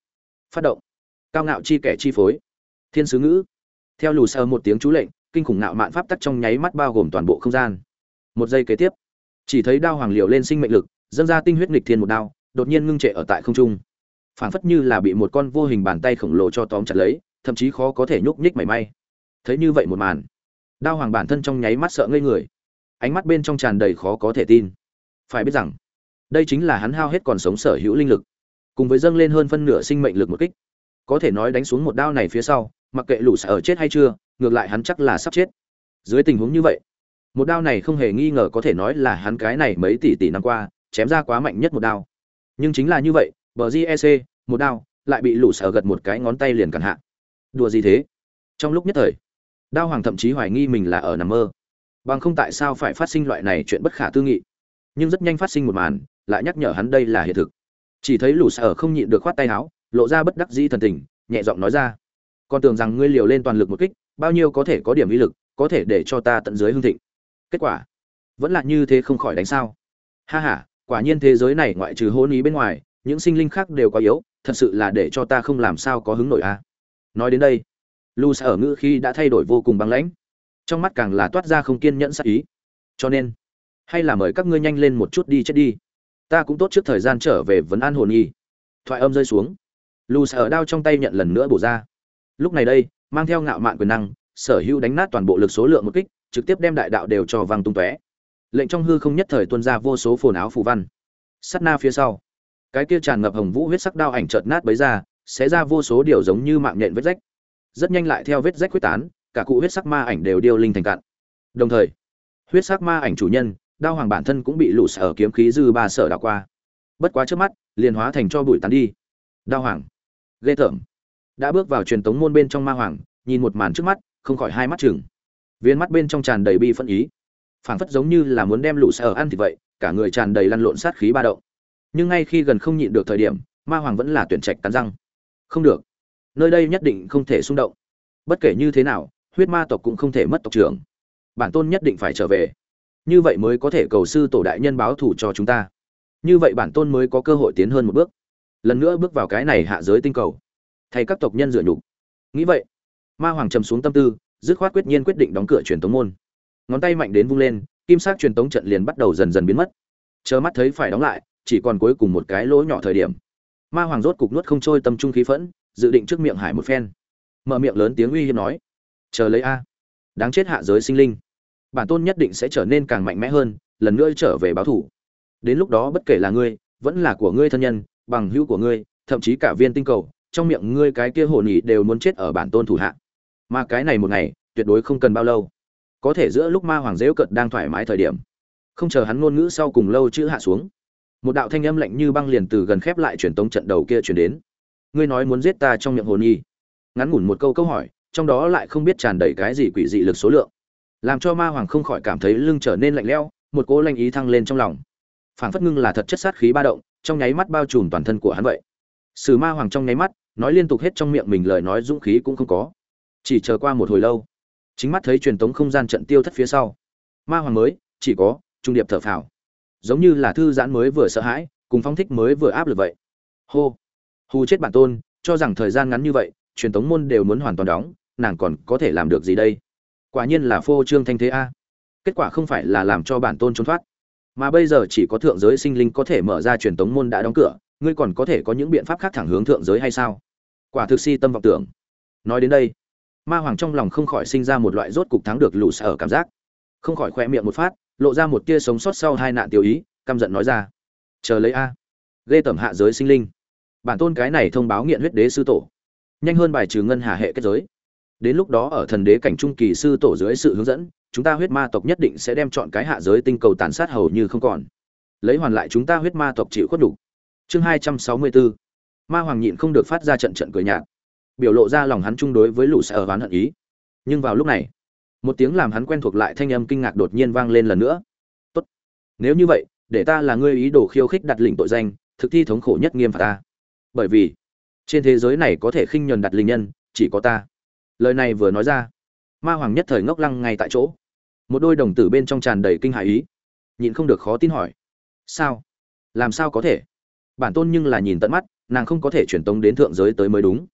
phát động, cao ngạo chi kẻ chi phối. Thiên sứ ngữ, theo lù sơ một tiếng chú lệnh, kinh khủng ngạo mạn pháp tắc trong nháy mắt bao gồm toàn bộ không gian. Một giây kế tiếp, chỉ thấy đao hoàng liều lên sinh mệnh lực, dâng ra tinh huyết nghịch thiên một đao, đột nhiên ngưng trệ ở tại không trung. Phảng phất như là bị một con vô hình bàn tay khổng lồ cho tóm chặt lấy, thậm chí khó có thể nhúc nhích mảy may. Thấy như vậy một màn, đao hoàng bản thân trong nháy mắt sợ ngây người. Ánh mắt bên trong tràn đầy khó có thể tin. Phải biết rằng đây chính là hắn hao hết còn sống sở hữu linh lực, cùng với dâng lên hơn phân nửa sinh mệnh lực một kích. Có thể nói đánh xuống một đao này phía sau, mặc kệ lũ sở chết hay chưa, ngược lại hắn chắc là sắp chết. Dưới tình huống như vậy, một đao này không hề nghi ngờ có thể nói là hắn cái này mấy tỷ tỷ năm qua, chém ra quá mạnh nhất một đao. Nhưng chính là như vậy, bờ gec một đao, lại bị lũ sở gật một cái ngón tay liền cản hạ. Đùa gì thế? Trong lúc nhất thời, đao hoàng thậm chí hoài nghi mình là ở nằm mơ. Bằng không tại sao phải phát sinh loại này chuyện bất khả tư nghị? Nhưng rất nhanh phát sinh một màn, lại nhắc nhở hắn đây là hiện thực. Chỉ thấy lũ sở không nhịn được khoát tay áo, lộ ra bất đắc dĩ thần tình, nhẹ giọng nói ra, con tưởng rằng ngươi liều lên toàn lực một kích, bao nhiêu có thể có điểm uy lực, có thể để cho ta tận dưới hương thịnh. Kết quả, vẫn là như thế không khỏi đánh sao. Ha ha, quả nhiên thế giới này ngoại trừ hôn ý bên ngoài, những sinh linh khác đều quá yếu, thật sự là để cho ta không làm sao có hứng nổi a. Nói đến đây lu sa ở ngữ khi đã thay đổi vô cùng băng lãnh, trong mắt càng là toát ra không kiên nhẫn sắc ý. Cho nên hay là mời các ngươi nhanh lên một chút đi chết đi. Ta cũng tốt trước thời gian trở về vấn an hồn nhi thoại âm rơi xuống. Lù sở đao trong tay nhận lần nữa bổ ra. Lúc này đây, mang theo ngạo mạn quyền năng, sở hữu đánh nát toàn bộ lực số lượng một kích, trực tiếp đem đại đạo đều cho văng tung tóe. Lệnh trong hư không nhất thời tuôn ra vô số phồn áo phù văn. Sắt na phía sau, cái kia tràn ngập hồng vũ huyết sắc đao ảnh chợt nát bấy ra sẽ ra vô số điều giống như mạng nhện vết rách. Rất nhanh lại theo vết rách quyết tán, cả cụ huyết sắc ma ảnh đều điêu linh thành cạn. Đồng thời, huyết sắc ma ảnh chủ nhân đao hoàng bản thân cũng bị lũ sở kiếm khí dư ba sở đảo qua. Bất quá trước mắt, liền hóa thành cho bụi tán đi. Đao hoàng, ghê tởm. Đã bước vào truyền tống môn bên trong ma hoàng, nhìn một màn trước mắt, không khỏi hai mắt chừng viên mắt bên trong tràn đầy bi phân ý. Phảng phất giống như là muốn đem lũ sở ăn thì vậy, cả người tràn đầy lăn lộn sát khí ba động. Nhưng ngay khi gần không nhịn được thời điểm, ma hoàng vẫn là tuyển trạch cắn răng. Không được. Nơi đây nhất định không thể xung động. Bất kể như thế nào, huyết ma tộc cũng không thể mất tộc trưởng. Bản tôn nhất định phải trở về như vậy mới có thể cầu sư tổ đại nhân báo thủ cho chúng ta. Như vậy bản tôn mới có cơ hội tiến hơn một bước. Lần nữa bước vào cái này hạ giới tinh cầu. Thay các tộc nhân dựa nhục. Nghĩ vậy, ma hoàng trầm xuống tâm tư, dứt khoát quyết nhiên quyết định đóng cửa truyền tống môn. Ngón tay mạnh đến vung lên, kim sắc truyền tống trận liền bắt đầu dần dần biến mất. Chờ mắt thấy phải đóng lại, chỉ còn cuối cùng một cái lỗ nhỏ thời điểm. Ma hoàng rốt cục nuốt không trôi tâm trung khí phẫn, dự định trước miệng hải một phen. Mở miệng lớn tiếng uy hiếp nói, chờ lấy a. Đáng chết hạ giới sinh linh bản tôn nhất định sẽ trở nên càng mạnh mẽ hơn, lần nữa trở về báo thủ. Đến lúc đó bất kể là ngươi, vẫn là của ngươi thân nhân, bằng hữu của ngươi, thậm chí cả viên tinh cầu, trong miệng ngươi cái kia hồn nhị đều muốn chết ở bản tôn thủ hạ. Mà cái này một ngày, tuyệt đối không cần bao lâu. Có thể giữa lúc ma hoàng dễu cận đang thoải mái thời điểm, không chờ hắn ngôn ngữ sau cùng lâu chữ hạ xuống, một đạo thanh âm lạnh như băng liền từ gần khép lại truyền tống trận đầu kia truyền đến. Ngươi nói muốn giết ta trong miệng hồn nhi ngắn ngủn một câu câu hỏi, trong đó lại không biết tràn đầy cái gì quỷ dị lực số lượng làm cho ma hoàng không khỏi cảm thấy lưng trở nên lạnh lẽo, một cỗ lanh ý thăng lên trong lòng. Phảng phất ngưng là thật chất sát khí ba động, trong nháy mắt bao trùm toàn thân của hắn vậy. Sử ma hoàng trong nháy mắt, nói liên tục hết trong miệng mình lời nói dũng khí cũng không có. Chỉ chờ qua một hồi lâu, chính mắt thấy truyền tống không gian trận tiêu thất phía sau. Ma hoàng mới, chỉ có, trung điệp thở phào. Giống như là thư giãn mới vừa sợ hãi, cùng phong thích mới vừa áp lực vậy. Hô! Hù chết bản tôn, cho rằng thời gian ngắn như vậy, truyền tống môn đều muốn hoàn toàn đóng, nàng còn có thể làm được gì đây? Quả nhiên là phô trương thanh thế a. Kết quả không phải là làm cho bản tôn trốn thoát, mà bây giờ chỉ có thượng giới sinh linh có thể mở ra truyền tống môn đã đóng cửa, ngươi còn có thể có những biện pháp khác thẳng hướng thượng giới hay sao? Quả thực si tâm vọng tưởng. Nói đến đây, ma hoàng trong lòng không khỏi sinh ra một loại rốt cục thắng được lũ sở cảm giác. Không khỏi khoe miệng một phát, lộ ra một tia sống sót sau hai nạn tiêu ý, căm giận nói ra, chờ lấy a, ghê tẩm hạ giới sinh linh. Bản tôn cái này thông báo nghiện huyết đế sư tổ. Nhanh hơn bài trừ ngân hà hệ kết giới đến lúc đó ở thần đế cảnh trung kỳ sư tổ dưới sự hướng dẫn, chúng ta huyết ma tộc nhất định sẽ đem chọn cái hạ giới tinh cầu tàn sát hầu như không còn. Lấy hoàn lại chúng ta huyết ma tộc chịu khuất đủ chương hai trăm sáu mươi bốn ma hoàng nhịn không được phát ra trận trận cười nhạt, biểu lộ ra lòng hắn chung đối với lũ sẽ ở ván hận ý. Nhưng vào lúc này, một tiếng làm hắn quen thuộc lại thanh âm kinh ngạc đột nhiên vang lên lần nữa. Tốt, nếu như vậy, để ta là ngươi ý đồ khiêu khích đặt lĩnh tội danh, thực thi thống khổ nhất nghiêm phạt ta. Bởi vì, trên thế giới này có thể khinh nhờn đặt linh nhân, chỉ có ta lời này vừa nói ra, ma hoàng nhất thời ngốc lăng ngay tại chỗ. Một đôi đồng tử bên trong tràn đầy kinh hại ý. Nhịn không được khó tin hỏi, sao? Làm sao có thể? Bản tôn nhưng là nhìn tận mắt, nàng không có thể truyền tống đến thượng giới tới mới đúng.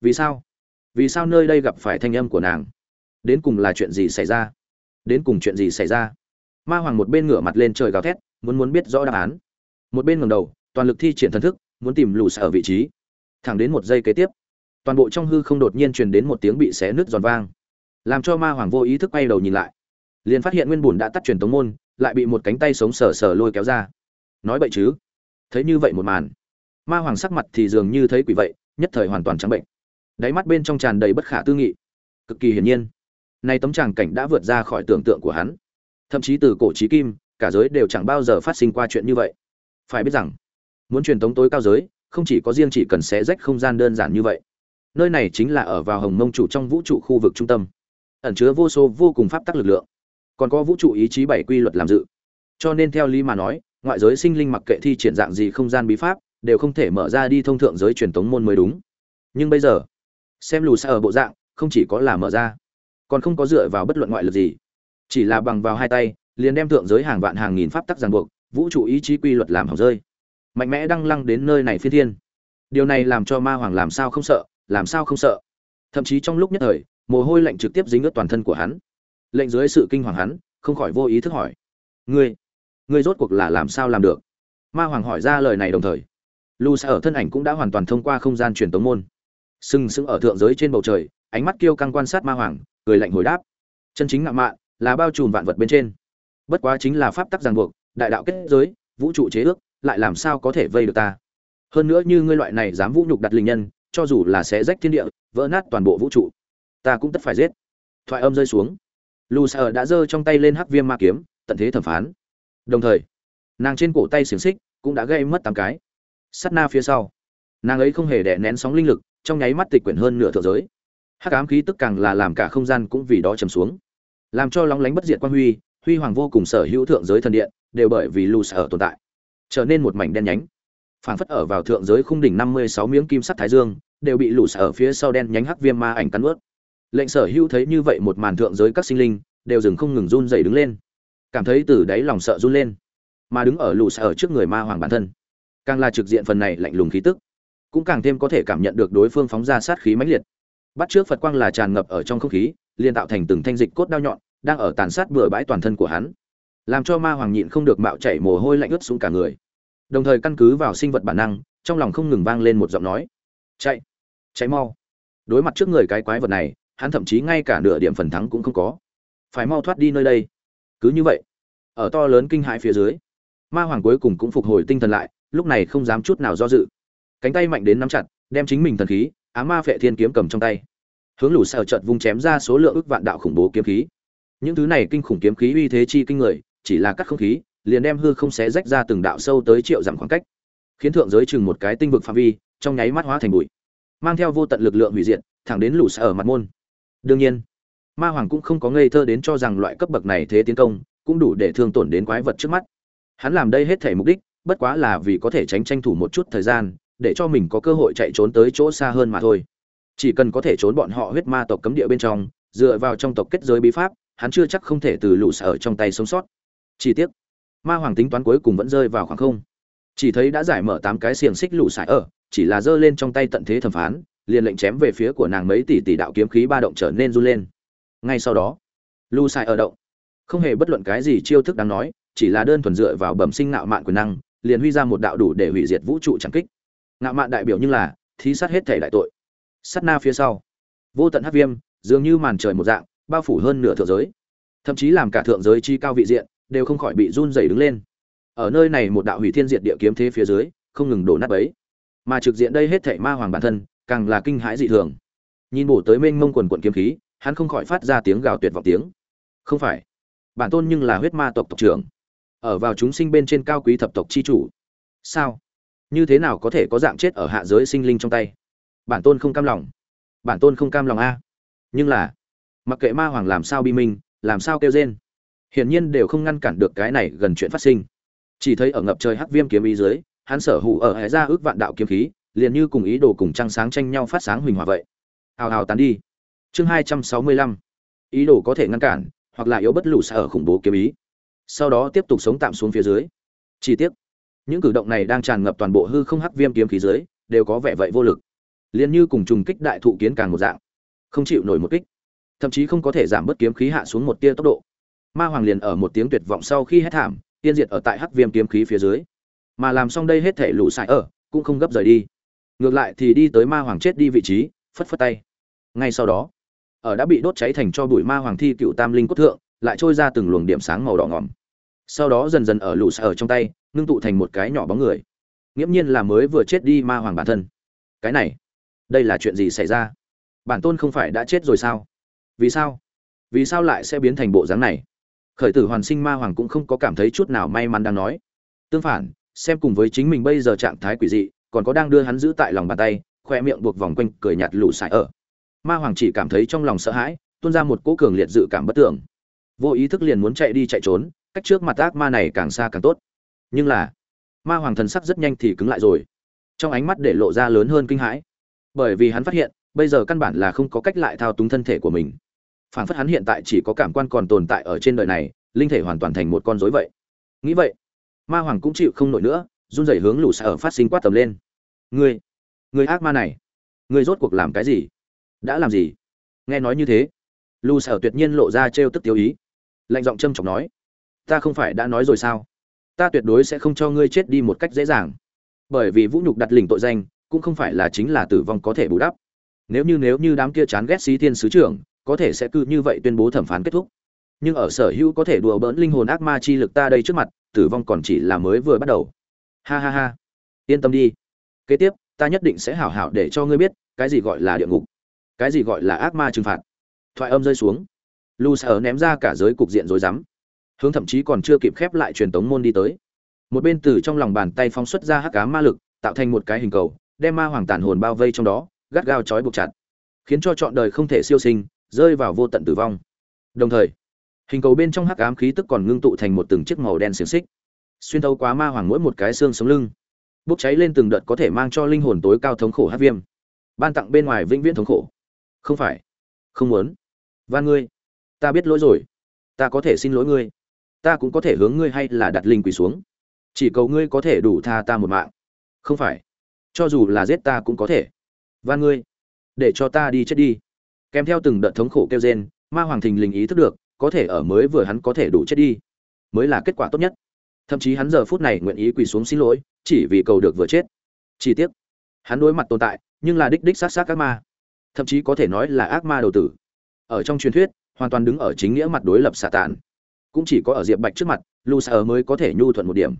Vì sao? Vì sao nơi đây gặp phải thanh âm của nàng? Đến cùng là chuyện gì xảy ra? Đến cùng chuyện gì xảy ra? Ma hoàng một bên ngửa mặt lên trời gào thét, muốn muốn biết rõ đáp án. Một bên ngầm đầu, toàn lực thi triển thần thức, muốn tìm lù ở vị trí. Thẳng đến một giây kế tiếp toàn bộ trong hư không đột nhiên truyền đến một tiếng bị xé nứt giòn vang. Làm cho ma hoàng vô ý thức quay đầu nhìn lại. Liền phát hiện nguyên bùn đã tắt truyền tống môn, lại bị một cánh tay sống sờ sờ lôi kéo ra. Nói vậy chứ? Thấy như vậy một màn, ma hoàng sắc mặt thì dường như thấy quỷ vậy, nhất thời hoàn toàn trắng bệnh. Đáy mắt bên trong tràn đầy bất khả tư nghị. Cực kỳ hiển nhiên, nay tấm tràng cảnh đã vượt ra khỏi tưởng tượng của hắn. Thậm chí từ cổ trí kim, cả giới đều chẳng bao giờ phát sinh qua chuyện như vậy. Phải biết rằng, muốn truyền tống tối cao giới, không chỉ có riêng chỉ cần xé rách không gian đơn giản như vậy nơi này chính là ở vào hồng mông chủ trong vũ trụ khu vực trung tâm. Ẩn chứa vô số vô cùng pháp tắc lực lượng. Còn có vũ trụ ý chí bảy quy luật làm dự. Cho nên theo lý mà nói, ngoại giới sinh linh mặc kệ thi triển dạng gì không gian bí pháp, đều không thể mở ra đi thông thượng giới truyền tống môn mới đúng. Nhưng bây giờ, xem lù xa ở bộ dạng, không chỉ có là mở ra, còn không có dựa vào bất luận ngoại lực gì. Chỉ là bằng vào hai tay, liền đem thượng giới hàng vạn hàng nghìn pháp tắc ràng buộc, vũ trụ ý chí quy luật làm hỏng rơi. Mạnh mẽ đăng lăng đến nơi này phi thiên. Điều này làm cho ma hoàng làm sao không sợ làm sao không sợ? Thậm chí trong lúc nhất thời, mồ hôi lạnh trực tiếp dính ướt toàn thân của hắn. Lệnh dưới sự kinh hoàng hắn, không khỏi vô ý thức hỏi. Ngươi ngươi rốt cuộc là làm sao làm được? Ma hoàng hỏi ra lời này đồng thời. Lu sa ở thân ảnh cũng đã hoàn toàn thông qua không gian truyền tống môn. Sừng sững ở thượng giới trên bầu trời, ánh mắt kiêu căng quan sát ma hoàng, cười lạnh hồi đáp. Chân chính ngạo mạn là bao trùm vạn vật bên trên. Bất quá chính là pháp tắc ràng buộc, đại đạo kết giới, vũ trụ chế ước, lại làm sao có thể vây được ta? Hơn nữa như ngươi loại này dám vũ nhục đặt linh nhân cho dù là sẽ rách thiên địa, vỡ nát toàn bộ vũ trụ, ta cũng tất phải giết. Thoại âm rơi xuống. Lù sợ đã giơ trong tay lên hắc viêm ma kiếm, tận thế thẩm phán. Đồng thời, nàng trên cổ tay xiềng xích cũng đã gây mất tám cái. Sắt na phía sau, nàng ấy không hề đè nén sóng linh lực, trong nháy mắt tịch quyển hơn nửa thượng giới. Hắc ám khí tức càng là làm cả không gian cũng vì đó trầm xuống, làm cho lóng lánh bất diệt quan huy huy hoàng vô cùng sở hữu thượng giới thần điện đều bởi vì lù sở tồn tại, trở nên một mảnh đen nhánh phảng phất ở vào thượng giới khung đỉnh năm mươi sáu miếng kim sắt thái dương, đều bị lũ sở phía sau đen nhánh hắc viêm ma ảnh cắn ướt lệnh sở hữu thấy như vậy một màn thượng giới các sinh linh, đều dừng không ngừng run dày đứng lên. Cảm thấy từ đáy lòng sợ run lên. Mà đứng ở lũ sở trước người ma hoàng bản thân, càng là trực diện phần này lạnh lùng khí tức. Cũng càng thêm có thể cảm nhận được đối phương phóng ra sát khí mãnh liệt. Bắt trước phật quang là tràn ngập ở trong không khí, liền tạo thành từng thanh dịch cốt đao nhọn, đang ở tàn sát bừa bãi toàn thân của hắn. Làm cho ma hoàng nhịn không được mạo chảy mồ hôi lạnh ướt xuống cả người đồng thời căn cứ vào sinh vật bản năng, trong lòng không ngừng vang lên một giọng nói. Chạy chạy mau. Đối mặt trước người cái quái vật này, hắn thậm chí ngay cả nửa điểm phần thắng cũng không có. Phải mau thoát đi nơi đây. Cứ như vậy, ở to lớn kinh hãi phía dưới, ma hoàng cuối cùng cũng phục hồi tinh thần lại, lúc này không dám chút nào do dự. Cánh tay mạnh đến nắm chặt, đem chính mình thần khí, á ma phệ thiên kiếm cầm trong tay. Hướng lũ sợ chợt vung chém ra số lượng ức vạn đạo khủng bố kiếm khí. Những thứ này kinh khủng kiếm khí uy thế chi kinh người, chỉ là cắt không khí liền đem hư không xé rách ra từng đạo sâu tới triệu dặm khoảng cách, khiến thượng giới chừng một cái tinh vực phạm vi, trong nháy mắt hóa thành bụi, mang theo vô tận lực lượng hủy diệt, thẳng đến lũ xa ở mặt môn. Đương nhiên, ma hoàng cũng không có ngây thơ đến cho rằng loại cấp bậc này thế tiến công cũng đủ để thương tổn đến quái vật trước mắt. Hắn làm đây hết thể mục đích, bất quá là vì có thể tránh tranh thủ một chút thời gian, để cho mình có cơ hội chạy trốn tới chỗ xa hơn mà thôi. Chỉ cần có thể trốn bọn họ huyết ma tộc cấm địa bên trong, dựa vào trong tộc kết giới bí pháp, hắn chưa chắc không thể từ lũ sở trong tay sống sót. Chi tiết ma hoàng tính toán cuối cùng vẫn rơi vào khoảng không. Chỉ thấy đã giải mở tám cái xiềng xích lũ sải ở, chỉ là giơ lên trong tay tận thế thẩm phán, liền lệnh chém về phía của nàng mấy tỷ tỷ đạo kiếm khí ba động trở nên run lên. Ngay sau đó, lũ sải ở động. Không hề bất luận cái gì chiêu thức đáng nói, chỉ là đơn thuần dựa vào bẩm sinh nạo mạn quyền năng, liền huy ra một đạo đủ để hủy diệt vũ trụ chẳng kích. Nạo mạn đại biểu như là, thí sát hết thể đại tội. Sát na phía sau, vô tận hắc viêm, dường như màn trời một dạng, bao phủ hơn nửa thượng giới. Thậm chí làm cả thượng giới chi cao vị diện đều không khỏi bị run rẩy đứng lên. Ở nơi này một đạo hủy thiên diệt địa kiếm thế phía dưới, không ngừng đổ nát bấy. Mà trực diện đây hết thảy ma hoàng bản thân, càng là kinh hãi dị thường. Nhìn bổ tới mênh mông quần quận kiếm khí, hắn không khỏi phát ra tiếng gào tuyệt vọng tiếng. Không phải. Bản tôn nhưng là huyết ma tộc tộc trưởng. Ở vào chúng sinh bên trên cao quý thập tộc chi chủ. Sao? Như thế nào có thể có dạng chết ở hạ giới sinh linh trong tay? Bản tôn không cam lòng. Bản tôn không cam lòng a. Nhưng là, mặc kệ ma hoàng làm sao bi minh, làm sao kêu rên hiển nhiên đều không ngăn cản được cái này gần chuyện phát sinh. Chỉ thấy ở ngập trời hắc viêm kiếm ý dưới, hắn sở hữu ở hệ ra ước vạn đạo kiếm khí, liền như cùng ý đồ cùng trăng sáng tranh nhau phát sáng huỳnh hòa vậy. Hào hào tán đi. Chương hai trăm sáu mươi lăm. Ý đồ có thể ngăn cản, hoặc là yếu bất lù xa ở khủng bố kiếm ý. Sau đó tiếp tục sống tạm xuống phía dưới. Chi tiết những cử động này đang tràn ngập toàn bộ hư không hắc viêm kiếm khí dưới, đều có vẻ vậy vô lực. Liền như cùng trùng kích đại thụ kiến càng một dạng, không chịu nổi một kích. Thậm chí không có thể giảm bớt kiếm khí hạ xuống một tia tốc độ ma hoàng liền ở một tiếng tuyệt vọng sau khi hét thảm, tiên diệt ở tại hắc viêm kiếm khí phía dưới. Mà làm xong đây hết thể lũ sải ở, cũng không gấp rời đi. Ngược lại thì đi tới ma hoàng chết đi vị trí, phất phất tay. Ngay sau đó, ở đã bị đốt cháy thành cho bụi ma hoàng thi cựu tam linh cốt thượng, lại trôi ra từng luồng điểm sáng màu đỏ ngỏm. Sau đó dần dần ở lũ sải ở trong tay, ngưng tụ thành một cái nhỏ bóng người. Nghiễm nhiên là mới vừa chết đi ma hoàng bản thân. Cái này, đây là chuyện gì xảy ra? Bản tôn không phải đã chết rồi sao? Vì sao? Vì sao lại sẽ biến thành bộ dáng này? Khởi tử hoàn sinh ma hoàng cũng không có cảm thấy chút nào may mắn đang nói. Tương phản, xem cùng với chính mình bây giờ trạng thái quỷ dị, còn có đang đưa hắn giữ tại lòng bàn tay, khoe miệng buộc vòng quanh cười nhạt lũ sải ở. Ma hoàng chỉ cảm thấy trong lòng sợ hãi, tuôn ra một cỗ cường liệt dự cảm bất tưởng. Vô ý thức liền muốn chạy đi chạy trốn, cách trước mặt ác ma này càng xa càng tốt. Nhưng là, ma hoàng thần sắc rất nhanh thì cứng lại rồi. Trong ánh mắt để lộ ra lớn hơn kinh hãi. Bởi vì hắn phát hiện, bây giờ căn bản là không có cách lại thao túng thân thể của mình phản phất hắn hiện tại chỉ có cảm quan còn tồn tại ở trên đời này, linh thể hoàn toàn thành một con rối vậy. Nghĩ vậy, ma hoàng cũng chịu không nổi nữa, run rẩy hướng lũ xa ở phát sinh quát tầm lên. Ngươi ngươi ác ma này, ngươi rốt cuộc làm cái gì? Đã làm gì? Nghe nói như thế lù sở tuyệt nhiên lộ ra trêu tức tiêu ý. Lạnh giọng trâm trọng nói, ta không phải đã nói rồi sao? Ta tuyệt đối sẽ không cho ngươi chết đi một cách dễ dàng. Bởi vì vũ nhục đặt lình tội danh, cũng không phải là chính là tử vong có thể bù đắp. Nếu như nếu như đám kia chán ghét xí thiên sứ trưởng có thể sẽ cứ như vậy tuyên bố thẩm phán kết thúc. Nhưng ở sở hữu có thể đùa bỡn linh hồn ác ma chi lực ta đây trước mặt, tử vong còn chỉ là mới vừa bắt đầu. Ha ha ha. Yên tâm đi. Kế tiếp, ta nhất định sẽ hảo hảo để cho ngươi biết, cái gì gọi là địa ngục, cái gì gọi là ác ma trừng phạt. Thoại âm rơi xuống. Lu sở ném ra cả giới cục diện rối rắm. Hướng thậm chí còn chưa kịp khép lại truyền tống môn đi tới. Một bên từ trong lòng bàn tay phóng xuất ra hắc ám ma lực, tạo thành một cái hình cầu, đem ma hoàng tàn hồn bao vây trong đó, gắt gao trói buộc chặt. Khiến cho trọn đời không thể siêu sinh rơi vào vô tận tử vong. Đồng thời, hình cầu bên trong hắc ám khí tức còn ngưng tụ thành một từng chiếc màu đen xiềng xích. Xuyên thấu quá ma hoàng mỗi một cái xương sống lưng. Bốc cháy lên từng đợt có thể mang cho linh hồn tối cao thống khổ hát viêm. Ban tặng bên ngoài vĩnh viễn thống khổ. Không phải. Không muốn. Van ngươi. Ta biết lỗi rồi. Ta có thể xin lỗi ngươi. Ta cũng có thể hướng ngươi hay là đặt linh quỳ xuống. Chỉ cầu ngươi có thể đủ tha ta một mạng. Không phải. Cho dù là giết ta cũng có thể. Van ngươi. Để cho ta đi chết đi kèm theo từng đợt thống khổ kêu rên ma hoàng thình lình ý thức được có thể ở mới vừa hắn có thể đủ chết đi mới là kết quả tốt nhất. Thậm chí hắn giờ phút này nguyện ý quỳ xuống xin lỗi chỉ vì cầu được vừa chết. Chỉ tiếc, hắn đối mặt tồn tại nhưng là đích đích sát sát ác ma. Thậm chí có thể nói là ác ma đầu tử. Ở trong truyền thuyết hoàn toàn đứng ở chính nghĩa mặt đối lập xạ tàn. Cũng chỉ có ở diệp bạch trước mặt lu sa mới có thể nhu thuận một điểm.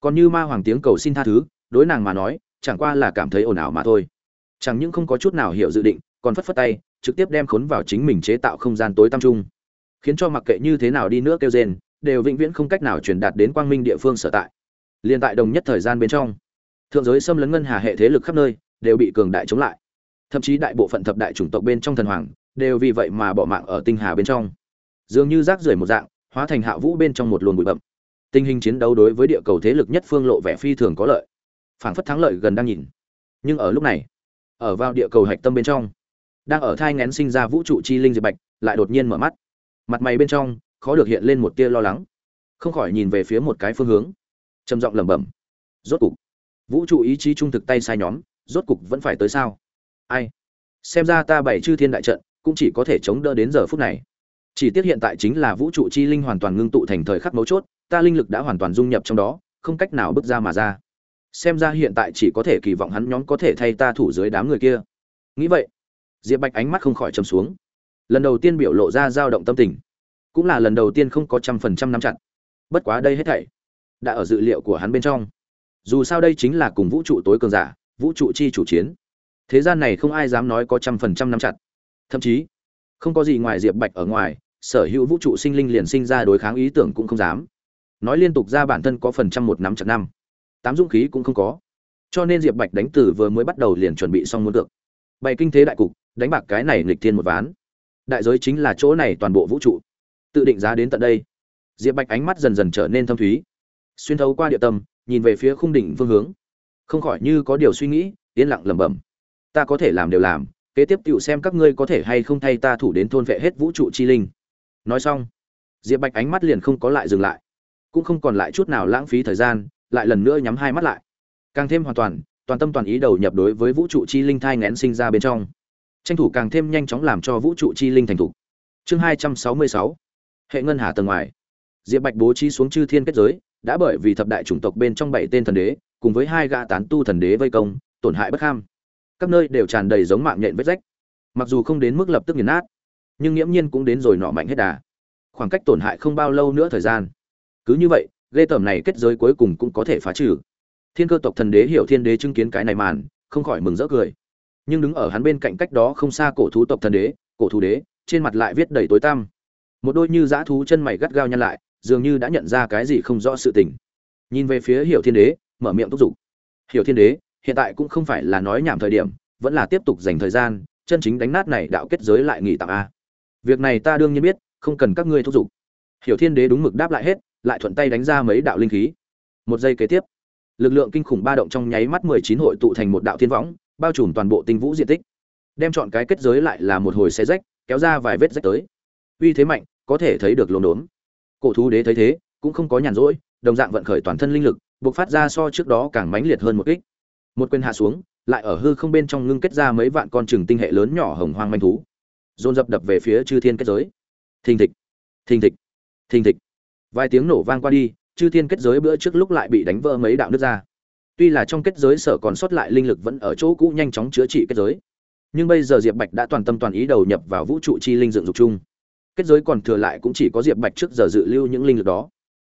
Còn như ma hoàng tiếng cầu xin tha thứ đối nàng mà nói chẳng qua là cảm thấy ồn ào mà thôi. Chẳng những không có chút nào hiểu dự định còn phất phất tay trực tiếp đem khốn vào chính mình chế tạo không gian tối tăm trung khiến cho mặc kệ như thế nào đi nữa kêu rên, đều vĩnh viễn không cách nào truyền đạt đến quang minh địa phương sở tại. Liên tại đồng nhất thời gian bên trong, thượng giới xâm lấn ngân hà hệ thế lực khắp nơi đều bị cường đại chống lại. Thậm chí đại bộ phận thập đại chủng tộc bên trong thần hoàng đều vì vậy mà bỏ mạng ở tinh hà bên trong. Dường như rác rưởi một dạng, hóa thành hạ vũ bên trong một luồng bụi bậm. Tình hình chiến đấu đối với địa cầu thế lực nhất phương lộ vẻ phi thường có lợi. Phảng phất thắng lợi gần đang nhìn. Nhưng ở lúc này, ở vào địa cầu hạch tâm bên trong đang ở thai ngén sinh ra vũ trụ chi linh diệp bạch, lại đột nhiên mở mắt. Mặt mày bên trong, khó được hiện lên một tia lo lắng. Không khỏi nhìn về phía một cái phương hướng. Trầm giọng lẩm bẩm. Rốt cục, vũ trụ ý chí trung thực tay sai nhóm, rốt cục vẫn phải tới sao? Ai? Xem ra ta bảy chư thiên đại trận, cũng chỉ có thể chống đỡ đến giờ phút này. Chỉ tiếc hiện tại chính là vũ trụ chi linh hoàn toàn ngưng tụ thành thời khắc mấu chốt, ta linh lực đã hoàn toàn dung nhập trong đó, không cách nào bước ra mà ra. Xem ra hiện tại chỉ có thể kỳ vọng hắn nhóm có thể thay ta thủ dưới đám người kia. Nghĩ vậy diệp bạch ánh mắt không khỏi chầm xuống. Lần đầu tiên biểu lộ ra dao động tâm tình, cũng là lần đầu tiên không có trăm phần trăm nắm chặt. Bất quá đây hết thảy đã ở dự liệu của hắn bên trong. Dù sao đây chính là cùng vũ trụ tối cường giả, vũ trụ chi chủ chiến. Thế gian này không ai dám nói có trăm phần trăm nắm chặt. Thậm chí, không có gì ngoài diệp bạch ở ngoài, sở hữu vũ trụ sinh linh liền sinh ra đối kháng ý tưởng cũng không dám. Nói liên tục ra bản thân có phần trăm một nắm chặt năm. Tám dũng khí cũng không có. Cho nên diệp bạch đánh từ vừa mới bắt đầu liền chuẩn bị xong muốn được bày kinh thế đại cục đánh bạc cái này nghịch thiên một ván. Đại giới chính là chỗ này toàn bộ vũ trụ. Tự định giá đến tận đây. Diệp bạch ánh mắt dần dần trở nên thâm thúy. Xuyên thấu qua địa tâm, nhìn về phía khung đỉnh phương hướng. Không khỏi như có điều suy nghĩ, yên lặng lẩm bẩm. Ta có thể làm đều làm, kế tiếp tựu xem các ngươi có thể hay không thay ta thủ đến thôn vệ hết vũ trụ chi linh. Nói xong, diệp bạch ánh mắt liền không có lại dừng lại. Cũng không còn lại chút nào lãng phí thời gian, lại lần nữa nhắm hai mắt lại. Càng thêm hoàn toàn toàn tâm toàn ý đầu nhập đối với vũ trụ chi linh thai ngén sinh ra bên trong tranh thủ càng thêm nhanh chóng làm cho vũ trụ chi linh thành thủ chương hai trăm sáu mươi sáu. Hệ ngân hà tầng ngoài. Diệp bạch bố trí xuống chư thiên kết giới, đã bởi vì thập đại chủng tộc bên trong bảy tên thần đế, cùng với hai gã tán tu thần đế vây công, tổn hại bất ham các nơi đều tràn đầy giống mạng nhện vết rách. Mặc dù không đến mức lập tức nghiền nát, nhưng nghiễm nhiên cũng đến rồi nọ mạnh hết đà. Khoảng cách tổn hại không bao lâu nữa thời gian. Cứ như vậy, ghê tởm này kết giới cuối cùng cũng có thể phá trừ. Thiên cơ tộc thần đế hiểu thiên đế chứng kiến cái này màn, không khỏi mừng rỡ cười nhưng đứng ở hắn bên cạnh cách đó không xa cổ thú tộc thần đế, cổ thú đế, trên mặt lại viết đầy tối tăm. Một đôi như dã thú chân mày gắt gao nhăn lại, dường như đã nhận ra cái gì không rõ sự tình. Nhìn về phía hiểu thiên đế, mở miệng thúc giục. Hiểu thiên đế, hiện tại cũng không phải là nói nhảm thời điểm, vẫn là tiếp tục dành thời gian, chân chính đánh nát này đạo kết giới lại nghỉ tạm a. Việc này ta đương nhiên biết, không cần các ngươi thúc giục. Hiểu thiên đế đúng mực đáp lại hết, lại thuận tay đánh ra mấy đạo linh khí. Một giây kế tiếp, lực lượng kinh khủng ba động trong nháy mắt mười chín hội tụ thành một đạo thiên võng bao trùm toàn bộ tinh vũ diện tích. Đem chọn cái kết giới lại là một hồi xe rách, kéo ra vài vết rách tới. Uy thế mạnh, có thể thấy được lồn đốn cổ thú đế thấy thế, cũng không có nhàn rỗi, đồng dạng vận khởi toàn thân linh lực, buộc phát ra so trước đó càng mãnh liệt hơn một kích. Một quyền hạ xuống, lại ở hư không bên trong ngưng kết ra mấy vạn con trừng tinh hệ lớn nhỏ hồng hoang manh thú. Dồn dập đập về phía chư thiên kết giới. Thình thịch thình thịch thình thịch. Vài tiếng nổ vang qua đi, chư thiên kết giới bữa trước lúc lại bị đánh vỡ mấy đạo nước ra tuy là trong kết giới sở còn sót lại linh lực vẫn ở chỗ cũ nhanh chóng chữa trị kết giới. Nhưng bây giờ diệp bạch đã toàn tâm toàn ý đầu nhập vào vũ trụ chi linh dựng dục chung. Kết giới còn thừa lại cũng chỉ có diệp bạch trước giờ dự lưu những linh lực đó.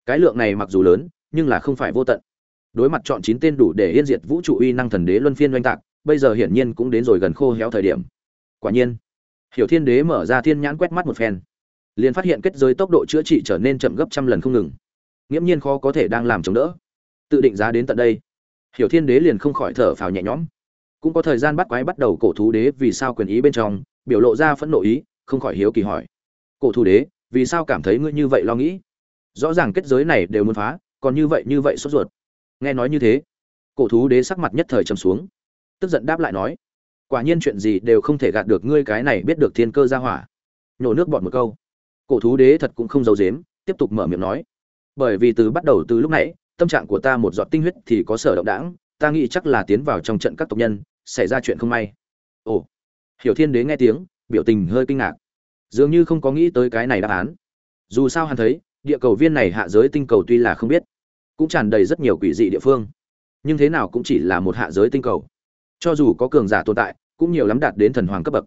Cái lượng này mặc dù lớn, nhưng là không phải vô tận. Đối mặt chọn chín tên đủ để yên diệt vũ trụ uy năng thần đế luân phiên oanh tạc, bây giờ hiển nhiên cũng đến rồi gần khô héo thời điểm. Quả nhiên, hiểu thiên đế mở ra thiên nhãn quét mắt một phen. Liền phát hiện kết giới tốc độ chữa trị trở nên chậm gấp trăm lần không ngừng. Nghiễm nhiên khó có thể đang làm chống đỡ. Tự định giá đến tận đây hiểu thiên đế liền không khỏi thở phào nhẹ nhõm. Cũng có thời gian bắt quái bắt đầu cổ thú đế vì sao quyền ý bên trong, biểu lộ ra phẫn nộ ý, không khỏi hiếu kỳ hỏi. Cổ thú đế, vì sao cảm thấy ngươi như vậy lo nghĩ? Rõ ràng kết giới này đều muốn phá, còn như vậy như vậy sốt ruột. Nghe nói như thế, cổ thú đế sắc mặt nhất thời trầm xuống. Tức giận đáp lại nói, quả nhiên chuyện gì đều không thể gạt được ngươi cái này biết được thiên cơ ra hỏa. Nhổ nước bọt một câu. Cổ thú đế thật cũng không giấu dếm tiếp tục mở miệng nói, bởi vì từ bắt đầu từ lúc nãy tâm trạng của ta một giọt tinh huyết thì có sở động đãng, ta nghĩ chắc là tiến vào trong trận các tộc nhân, xảy ra chuyện không may. Ồ. Hiểu thiên đế nghe tiếng, biểu tình hơi kinh ngạc. Dường như không có nghĩ tới cái này đáp án. Dù sao hắn thấy, địa cầu viên này hạ giới tinh cầu tuy là không biết, cũng tràn đầy rất nhiều quỷ dị địa phương. Nhưng thế nào cũng chỉ là một hạ giới tinh cầu. Cho dù có cường giả tồn tại, cũng nhiều lắm đạt đến thần hoàng cấp bậc.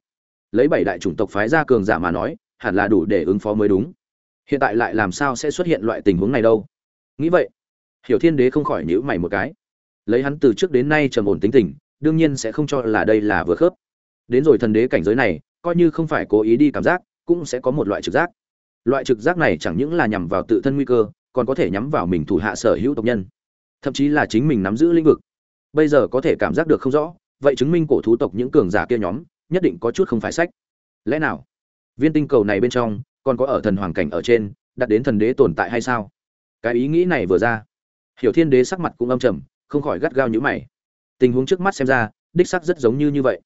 Lấy bảy đại chủng tộc phái ra cường giả mà nói, hẳn là đủ để ứng phó mới đúng. Hiện tại lại làm sao sẽ xuất hiện loại tình huống này đâu? Nghĩ vậy hiểu thiên đế không khỏi nhíu mày một cái. Lấy hắn từ trước đến nay trầm ổn tính tình, đương nhiên sẽ không cho là đây là vừa khớp. Đến rồi thần đế cảnh giới này, coi như không phải cố ý đi cảm giác, cũng sẽ có một loại trực giác. Loại trực giác này chẳng những là nhằm vào tự thân nguy cơ, còn có thể nhắm vào mình thủ hạ sở hữu tộc nhân. Thậm chí là chính mình nắm giữ lĩnh vực. Bây giờ có thể cảm giác được không rõ, vậy chứng minh cổ thú tộc những cường giả kia nhóm, nhất định có chút không phải sách. Lẽ nào? Viên tinh cầu này bên trong, còn có ở thần hoàng cảnh ở trên, đặt đến thần đế tồn tại hay sao? Cái ý nghĩ này vừa ra hiểu thiên đế sắc mặt cũng âm trầm, không khỏi gắt gao như mày. Tình huống trước mắt xem ra, đích sắc rất giống như như vậy.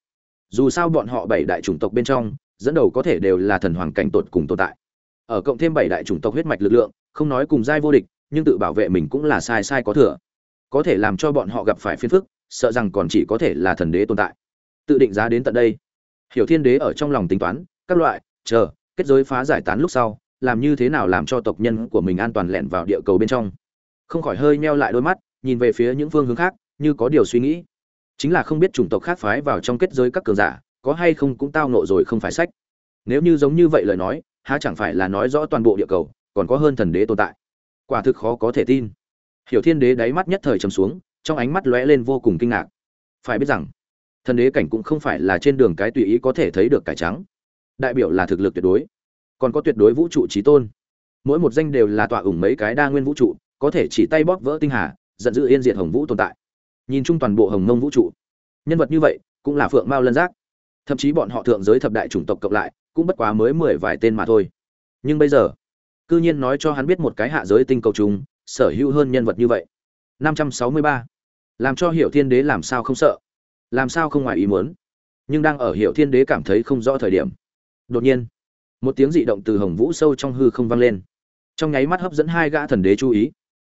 Dù sao bọn họ bảy đại chủng tộc bên trong, dẫn đầu có thể đều là thần hoàng cảnh tột cùng tồn tại. Ở cộng thêm bảy đại chủng tộc huyết mạch lực lượng, không nói cùng giai vô địch, nhưng tự bảo vệ mình cũng là sai sai có thừa. Có thể làm cho bọn họ gặp phải phiền phức, sợ rằng còn chỉ có thể là thần đế tồn tại. Tự định giá đến tận đây. Hiểu thiên đế ở trong lòng tính toán, các loại, chờ, kết giới phá giải tán lúc sau, làm như thế nào làm cho tộc nhân của mình an toàn lẻn vào địa cầu bên trong không khỏi hơi meo lại đôi mắt, nhìn về phía những phương hướng khác, như có điều suy nghĩ. Chính là không biết chủng tộc khác phái vào trong kết giới các cường giả, có hay không cũng tao nộ rồi không phải sách. Nếu như giống như vậy lời nói, há chẳng phải là nói rõ toàn bộ địa cầu, còn có hơn thần đế tồn tại. Quả thực khó có thể tin. Hiểu thiên đế đáy mắt nhất thời trầm xuống, trong ánh mắt lóe lên vô cùng kinh ngạc. Phải biết rằng, thần đế cảnh cũng không phải là trên đường cái tùy ý có thể thấy được cải trắng. Đại biểu là thực lực tuyệt đối. Còn có tuyệt đối vũ trụ trí tôn. Mỗi một danh đều là tọa ủng mấy cái đa nguyên vũ trụ có thể chỉ tay bóp vỡ tinh hà, giận dữ yên diệt hồng vũ tồn tại. Nhìn chung toàn bộ hồng mông vũ trụ, nhân vật như vậy cũng là phượng mao lân giác. Thậm chí bọn họ thượng giới thập đại chủng tộc cộng lại cũng bất quá mới mười vài tên mà thôi. Nhưng bây giờ, cư nhiên nói cho hắn biết một cái hạ giới tinh cầu trùng sở hữu hơn nhân vật như vậy. 563. làm cho hiểu thiên đế làm sao không sợ? Làm sao không ngoài ý muốn? Nhưng đang ở hiểu thiên đế cảm thấy không rõ thời điểm, đột nhiên, một tiếng dị động từ hồng vũ sâu trong hư không vang lên. Trong nháy mắt hấp dẫn hai gã thần đế chú ý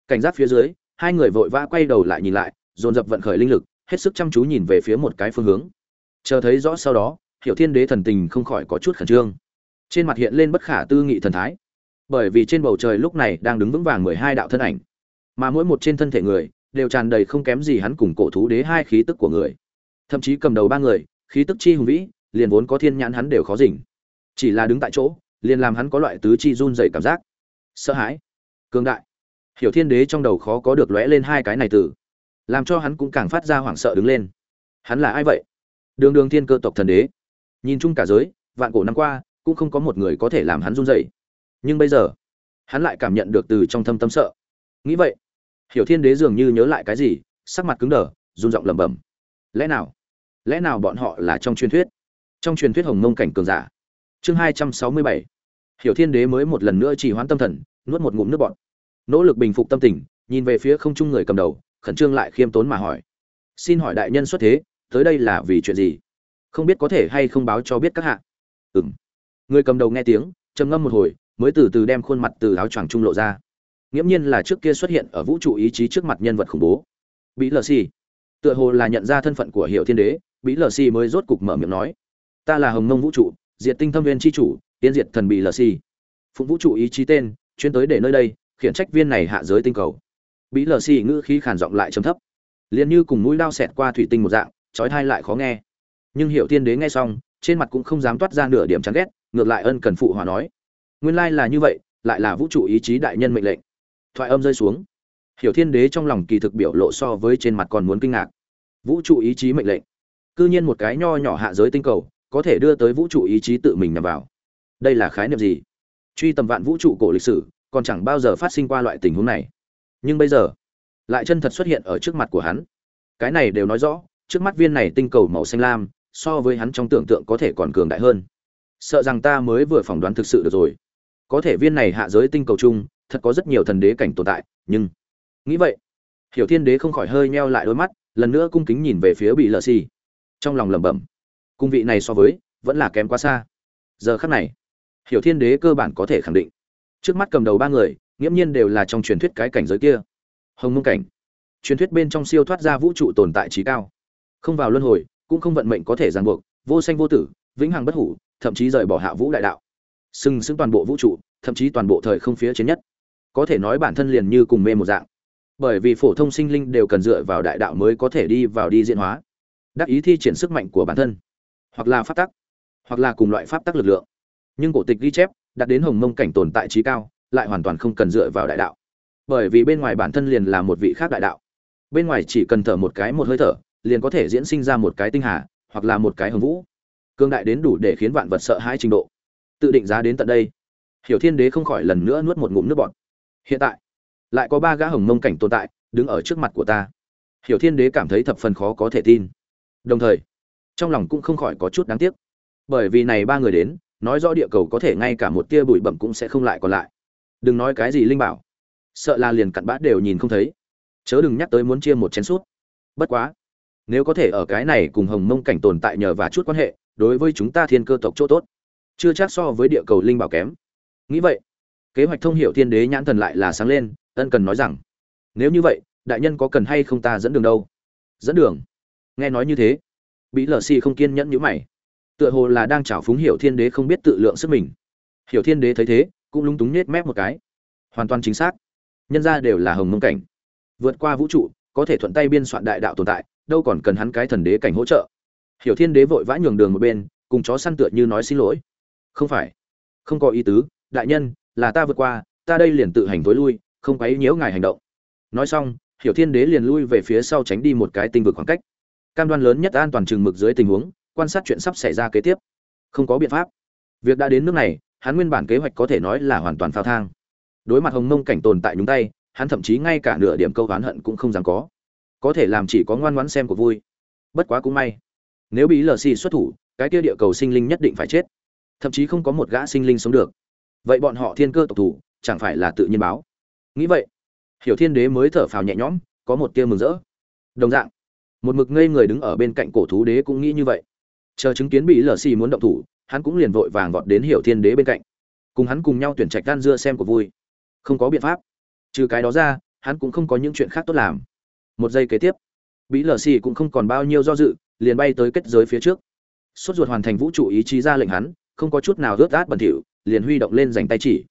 cảnh giác phía dưới, hai người vội vã quay đầu lại nhìn lại, dồn dập vận khởi linh lực, hết sức chăm chú nhìn về phía một cái phương hướng. Chờ thấy rõ sau đó, hiểu thiên đế thần tình không khỏi có chút khẩn trương. Trên mặt hiện lên bất khả tư nghị thần thái. Bởi vì trên bầu trời lúc này đang đứng vững vàng mười hai đạo thân ảnh. Mà mỗi một trên thân thể người, đều tràn đầy không kém gì hắn cùng cổ thú đế hai khí tức của người. Thậm chí cầm đầu ba người, khí tức chi hùng vĩ, liền vốn có thiên nhãn hắn đều khó dình chỉ là đứng tại chỗ, liền làm hắn có loại tứ chi run dày cảm giác. Sợ hãi. Cương đại hiểu thiên đế trong đầu khó có được lóe lên hai cái này từ, làm cho hắn cũng càng phát ra hoảng sợ đứng lên. Hắn là ai vậy? Đường đường thiên cơ tộc thần đế. Nhìn chung cả giới, vạn cổ năm qua, cũng không có một người có thể làm hắn run rẩy. nhưng bây giờ, hắn lại cảm nhận được từ trong thâm tâm sợ. Nghĩ vậy, hiểu thiên đế dường như nhớ lại cái gì, sắc mặt cứng đờ, run giọng lẩm bẩm. Lẽ nào? Lẽ nào bọn họ là trong truyền thuyết? Trong truyền thuyết hồng mông cảnh cường giả. Chương hai trăm sáu mươi bảy. Hiểu thiên đế mới một lần nữa chỉ hoãn tâm thần, nuốt một ngụm nước bọt nỗ lực bình phục tâm tình, nhìn về phía không trung người cầm đầu, khẩn trương lại khiêm tốn mà hỏi. Xin hỏi đại nhân xuất thế, tới đây là vì chuyện gì? Không biết có thể hay không báo cho biết các hạ. Ừng người cầm đầu nghe tiếng, trầm ngâm một hồi, mới từ từ đem khuôn mặt từ áo choàng trung lộ ra. Nghiễm nhiên là trước kia xuất hiện ở vũ trụ ý chí trước mặt nhân vật khủng bố. Bí lờ xì. Tựa hồ là nhận ra thân phận của hiệu thiên đế, bí lờ xì mới rốt cục mở miệng nói. Ta là hồng mông vũ trụ, diệt tinh thâm viên tri chủ tiên diệt thần bị lờ xì. Phụng vũ trụ ý chí tên, chuyên tới để nơi đây khiển trách viên này hạ giới tinh cầu. Bí lờ xì ngữ khí khản giọng lại trầm thấp. Liền như cùng mũi đao xẹt qua thủy tinh một dạng trói thai lại khó nghe. Nhưng hiệu thiên đế nghe xong, trên mặt cũng không dám toát ra nửa điểm chán ghét, ngược lại ân cần phụ hòa nói. Nguyên lai là như vậy, lại là vũ trụ ý chí đại nhân mệnh lệnh. Thoại âm rơi xuống. Hiểu thiên đế trong lòng kỳ thực biểu lộ so với trên mặt còn muốn kinh ngạc. Vũ trụ ý chí mệnh lệnh. Cư nhiên một cái nho nhỏ hạ giới tinh cầu, có thể đưa tới vũ trụ ý chí tự mình nằm vào. Đây là khái niệm gì? Truy tầm vạn vũ trụ cổ lịch sử còn chẳng bao giờ phát sinh qua loại tình huống này. Nhưng bây giờ, lại chân thật xuất hiện ở trước mặt của hắn. Cái này đều nói rõ, trước mắt viên này tinh cầu màu xanh lam, so với hắn trong tưởng tượng có thể còn cường đại hơn. Sợ rằng ta mới vừa phỏng đoán thực sự được rồi. Có thể viên này hạ giới tinh cầu chung, thật có rất nhiều thần đế cảnh tồn tại, nhưng nghĩ vậy, hiểu thiên đế không khỏi hơi meo lại đôi mắt, lần nữa cung kính nhìn về phía bị lợ xì trong lòng lẩm bẩm, cung vị này so với vẫn là kém quá xa. Giờ khắc này, hiểu thiên đế cơ bản có thể khẳng định trước mắt cầm đầu ba người, nghiễm nhiên đều là trong truyền thuyết cái cảnh giới kia. Hồng mông cảnh. Truyền thuyết bên trong siêu thoát ra vũ trụ tồn tại trí cao. Không vào luân hồi, cũng không vận mệnh có thể ràng buộc, vô sanh vô tử, vĩnh hằng bất hủ, thậm chí rời bỏ hạ vũ đại đạo. Sừng sững toàn bộ vũ trụ, thậm chí toàn bộ thời không phía trên nhất. Có thể nói bản thân liền như cùng mê một dạng. Bởi vì phổ thông sinh linh đều cần dựa vào đại đạo mới có thể đi vào đi diễn hóa. Đắc ý thi triển sức mạnh của bản thân. Hoặc là pháp tắc. Hoặc là cùng loại pháp tắc lực lượng. Nhưng cổ tịch ghi chép đạt đến hồng mông cảnh tồn tại trí cao, lại hoàn toàn không cần dựa vào đại đạo. Bởi vì bên ngoài bản thân liền là một vị khác đại đạo. Bên ngoài chỉ cần thở một cái một hơi thở, liền có thể diễn sinh ra một cái tinh hà, hoặc là một cái hồng vũ. Cương đại đến đủ để khiến vạn vật sợ hãi trình độ. Tự định giá đến tận đây. Hiểu thiên đế không khỏi lần nữa nuốt một ngụm nước bọt. Hiện tại, lại có ba gã hồng mông cảnh tồn tại đứng ở trước mặt của ta. Hiểu thiên đế cảm thấy thập phần khó có thể tin. Đồng thời, trong lòng cũng không khỏi có chút đáng tiếc. Bởi vì này ba người đến nói rõ địa cầu có thể ngay cả một tia bụi bẩm cũng sẽ không lại còn lại. Đừng nói cái gì linh bảo. Sợ là liền cặn bã đều nhìn không thấy. Chớ đừng nhắc tới muốn chia một chén suốt bất quá, nếu có thể ở cái này cùng hồng mông cảnh tồn tại nhờ và chút quan hệ, đối với chúng ta thiên cơ tộc chỗ tốt, chưa chắc so với địa cầu linh bảo kém. Nghĩ vậy, kế hoạch thông hiệu thiên đế nhãn thần lại là sáng lên, ân cần nói rằng, nếu như vậy, đại nhân có cần hay không ta dẫn đường đâu? Dẫn đường? Nghe nói như thế bị lờ xì không kiên nhẫn như mày tựa hồ là đang chảo phúng hiểu thiên đế không biết tự lượng sức mình. Hiểu thiên đế thấy thế, cũng lúng túng nết mép một cái. Hoàn toàn chính xác. Nhân ra đều là hồng mông cảnh. Vượt qua vũ trụ, có thể thuận tay biên soạn đại đạo tồn tại, đâu còn cần hắn cái thần đế cảnh hỗ trợ. Hiểu thiên đế vội vã nhường đường một bên, cùng chó săn tựa như nói xin lỗi. Không phải. Không có ý tứ, đại nhân, là ta vượt qua, ta đây liền tự hành tối lui, không quấy nhiễu ngài hành động. Nói xong, hiểu thiên đế liền lui về phía sau tránh đi một cái tinh vực khoảng cách. Cam đoan lớn nhất an toàn chừng mực dưới tình huống quan sát chuyện sắp xảy ra kế tiếp. Không có biện pháp. Việc đã đến nước này, hắn nguyên bản kế hoạch có thể nói là hoàn toàn phao thang. Đối mặt hồng mông cảnh tồn tại nhúng tay, hắn thậm chí ngay cả nửa điểm câu oán hận cũng không dám có. Có thể làm chỉ có ngoan ngoãn xem của vui. Bất quá cũng may. Nếu bị lờ xì xuất thủ, cái kia địa cầu sinh linh nhất định phải chết. Thậm chí không có một gã sinh linh sống được. Vậy bọn họ thiên cơ tộc thủ, chẳng phải là tự nhiên báo? Nghĩ vậy, hiểu thiên đế mới thở phào nhẹ nhõm, có một tia mừng rỡ. Đồng dạng, một mực ngây người đứng ở bên cạnh cổ thú đế cũng nghĩ như vậy chờ chứng kiến bị lờ xì muốn động thủ, hắn cũng liền vội vàng vọt đến hiểu thiên đế bên cạnh, cùng hắn cùng nhau tuyển trạch đan dưa xem của vui. Không có biện pháp. Trừ cái đó ra, hắn cũng không có những chuyện khác tốt làm. Một giây kế tiếp, bị lờ xì cũng không còn bao nhiêu do dự, liền bay tới kết giới phía trước. Sốt ruột hoàn thành vũ trụ ý chí ra lệnh hắn, không có chút nào rớt át bẩn thỉu, liền huy động lên dành tay chỉ.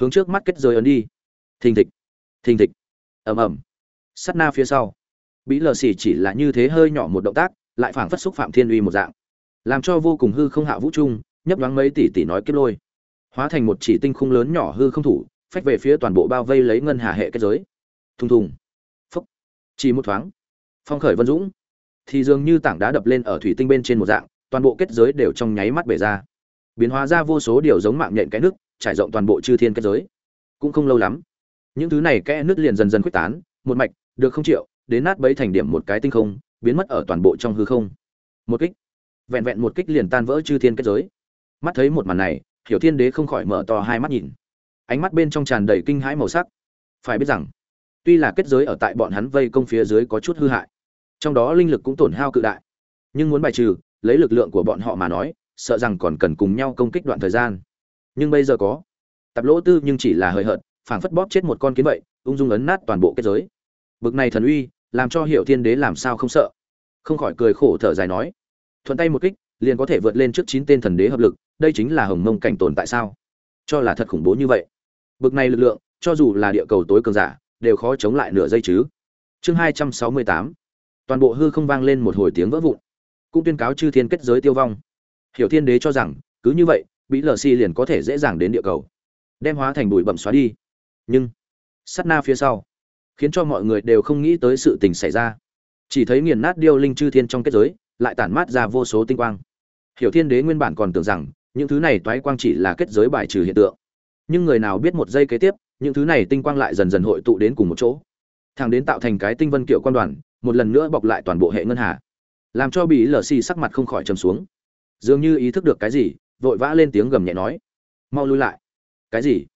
Hướng trước mắt kết giới ấn đi. Thình thịch thình thịch. Ầm ầm. Sắt na phía sau, bị lờ xì chỉ là như thế hơi nhỏ một động tác, lại phảng phất xúc phạm thiên uy một dạng làm cho vô cùng hư không hạ vũ trung, nhấp đoán mấy tỷ tỷ nói kiếp lôi. Hóa thành một chỉ tinh khung lớn nhỏ hư không thủ, phách về phía toàn bộ bao vây lấy ngân hà hệ kết giới. Thùng thùng. Phúc. Chỉ một thoáng. Phong khởi vân dũng. Thì dường như tảng đá đập lên ở thủy tinh bên trên một dạng, toàn bộ kết giới đều trong nháy mắt bể ra. Biến hóa ra vô số điều giống mạng nhện cái nước trải rộng toàn bộ chư thiên kết giới. Cũng không lâu lắm, những thứ này kẽ nước liền dần dần khuếch tán, một mạch, được không triệu, đến nát bấy thành điểm một cái tinh không, biến mất ở toàn bộ trong hư không. Một kích vẹn vẹn một kích liền tan vỡ chư thiên kết giới. Mắt thấy một màn này, hiểu thiên đế không khỏi mở to hai mắt nhìn. Ánh mắt bên trong tràn đầy kinh hãi màu sắc. Phải biết rằng, tuy là kết giới ở tại bọn hắn vây công phía dưới có chút hư hại, trong đó linh lực cũng tổn hao cự đại. Nhưng muốn bài trừ, lấy lực lượng của bọn họ mà nói, sợ rằng còn cần cùng nhau công kích đoạn thời gian. Nhưng bây giờ có. Tập lỗ tư nhưng chỉ là hời hợt, phảng phất bóp chết một con kiến vậy, ung dung ấn nát toàn bộ kết giới. Bực này thần uy, làm cho hiệu thiên đế làm sao không sợ. Không khỏi cười khổ thở dài nói thuận tay một kích, liền có thể vượt lên trước chín tên thần đế hợp lực, đây chính là hồng mông cảnh tồn tại sao? Cho là thật khủng bố như vậy. Bực này lực lượng, cho dù là địa cầu tối cường giả, đều khó chống lại nửa giây chứ. Chương hai trăm sáu mươi tám. Toàn bộ hư không vang lên một hồi tiếng vỡ vụn. Cũng tuyên cáo chư thiên kết giới tiêu vong. Hiểu thiên đế cho rằng, cứ như vậy bị lờ xi liền có thể dễ dàng đến địa cầu. Đem hóa thành bụi bậm xóa đi. Nhưng, sát na phía sau, khiến cho mọi người đều không nghĩ tới sự tình xảy ra. Chỉ thấy nghiền nát điêu linh chư thiên trong kết giới lại tản mát ra vô số tinh quang. Hiểu thiên đế nguyên bản còn tưởng rằng, những thứ này toái quang chỉ là kết giới bài trừ hiện tượng. Nhưng người nào biết một giây kế tiếp, những thứ này tinh quang lại dần dần hội tụ đến cùng một chỗ. Thẳng đến tạo thành cái tinh vân kiệu quan đoàn, một lần nữa bọc lại toàn bộ hệ ngân hà. Làm cho bị lờ xì sắc mặt không khỏi trầm xuống. Dường như ý thức được cái gì, vội vã lên tiếng gầm nhẹ nói, mau lui lại. Cái gì?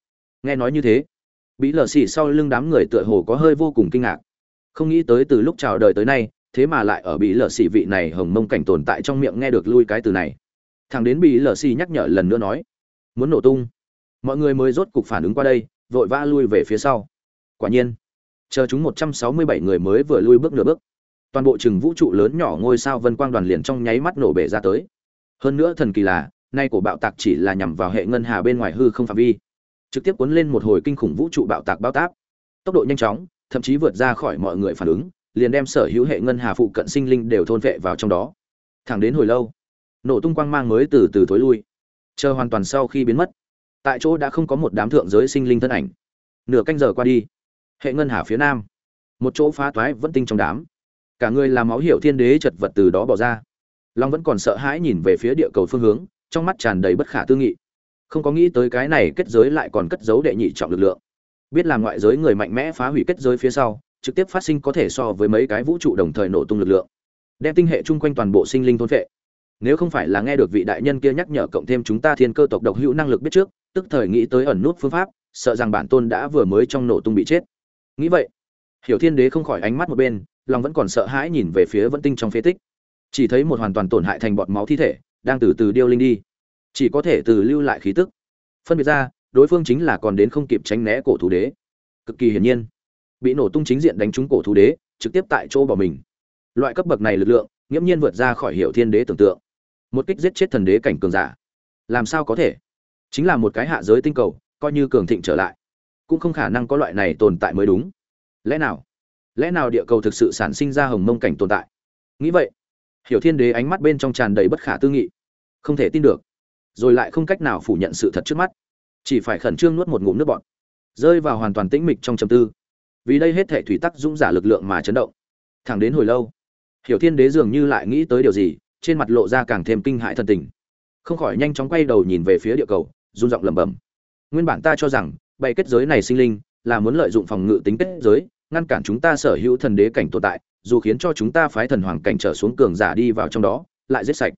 Nghe nói như thế, Bỉ lờ xì sau lưng đám người tựa hồ có hơi vô cùng kinh ngạc. Không nghĩ tới từ lúc chào đời tới nay thế mà lại ở bị lờ xì vị này hồng mông cảnh tồn tại trong miệng nghe được lui cái từ này. Thằng đến bị lờ xì nhắc nhở lần nữa nói, muốn nổ tung. Mọi người mới rốt cục phản ứng qua đây, vội vã lui về phía sau. Quả nhiên, chờ chúng một trăm sáu mươi bảy người mới vừa lui bước nửa bước, toàn bộ chừng vũ trụ lớn nhỏ ngôi sao vân quang đoàn liền trong nháy mắt nổ bể ra tới. Hơn nữa thần kỳ là, nay của bạo tạc chỉ là nhằm vào hệ ngân hà bên ngoài hư không phạm vi, trực tiếp cuốn lên một hồi kinh khủng vũ trụ bạo tạc bao táp. Tốc độ nhanh chóng, thậm chí vượt ra khỏi mọi người phản ứng liền đem sở hữu hệ ngân hà phụ cận sinh linh đều thôn vệ vào trong đó. Thẳng đến hồi lâu, nổ tung quang mang mới từ từ thối lui, chờ hoàn toàn sau khi biến mất, tại chỗ đã không có một đám thượng giới sinh linh thân ảnh. Nửa canh giờ qua đi, hệ ngân hà phía nam, một chỗ phá toái vẫn tinh trong đám. Cả người làm máu hiệu thiên đế chật vật từ đó bỏ ra. Long vẫn còn sợ hãi nhìn về phía địa cầu phương hướng, trong mắt tràn đầy bất khả tư nghị. Không có nghĩ tới cái này kết giới lại còn cất giấu đệ nhị trọng lực lượng. Biết là ngoại giới người mạnh mẽ phá hủy kết giới phía sau trực tiếp phát sinh có thể so với mấy cái vũ trụ đồng thời nổ tung lực lượng, đem tinh hệ chung quanh toàn bộ sinh linh thôn vệ. nếu không phải là nghe được vị đại nhân kia nhắc nhở cộng thêm chúng ta thiên cơ tộc độc hữu năng lực biết trước, tức thời nghĩ tới ẩn nút phương pháp, sợ rằng bản tôn đã vừa mới trong nổ tung bị chết. Nghĩ vậy, hiểu thiên đế không khỏi ánh mắt một bên, lòng vẫn còn sợ hãi nhìn về phía vẫn tinh trong phế tích. Chỉ thấy một hoàn toàn tổn hại thành bọt máu thi thể, đang từ từ điêu linh đi. Chỉ có thể từ lưu lại khí tức. Phân biệt ra, đối phương chính là còn đến không kịp tránh né cổ thủ đế. Cực kỳ hiển nhiên bị nổ tung chính diện đánh trúng cổ thú đế, trực tiếp tại chỗ bỏ mình. Loại cấp bậc này lực lượng, nghiễm nhiên vượt ra khỏi hiểu thiên đế tưởng tượng. Một kích giết chết thần đế cảnh cường giả. Làm sao có thể? Chính là một cái hạ giới tinh cầu, coi như cường thịnh trở lại, cũng không khả năng có loại này tồn tại mới đúng. Lẽ nào? Lẽ nào địa cầu thực sự sản sinh ra hồng mông cảnh tồn tại? Nghĩ vậy, hiểu thiên đế ánh mắt bên trong tràn đầy bất khả tư nghị. Không thể tin được. Rồi lại không cách nào phủ nhận sự thật trước mắt. Chỉ phải khẩn trương nuốt một ngụm nước bọt. Rơi vào hoàn toàn tĩnh mịch trong trầm tư vì đây hết thể thủy tắc dũng giả lực lượng mà chấn động. Thẳng đến hồi lâu, hiểu thiên đế dường như lại nghĩ tới điều gì, trên mặt lộ ra càng thêm kinh hại thân tình. Không khỏi nhanh chóng quay đầu nhìn về phía địa cầu, run giọng lẩm bẩm. Nguyên bản ta cho rằng, bày kết giới này sinh linh là muốn lợi dụng phòng ngự tính kết giới, ngăn cản chúng ta sở hữu thần đế cảnh tồn tại, dù khiến cho chúng ta phái thần hoàng cảnh trở xuống cường giả đi vào trong đó, lại giết sạch.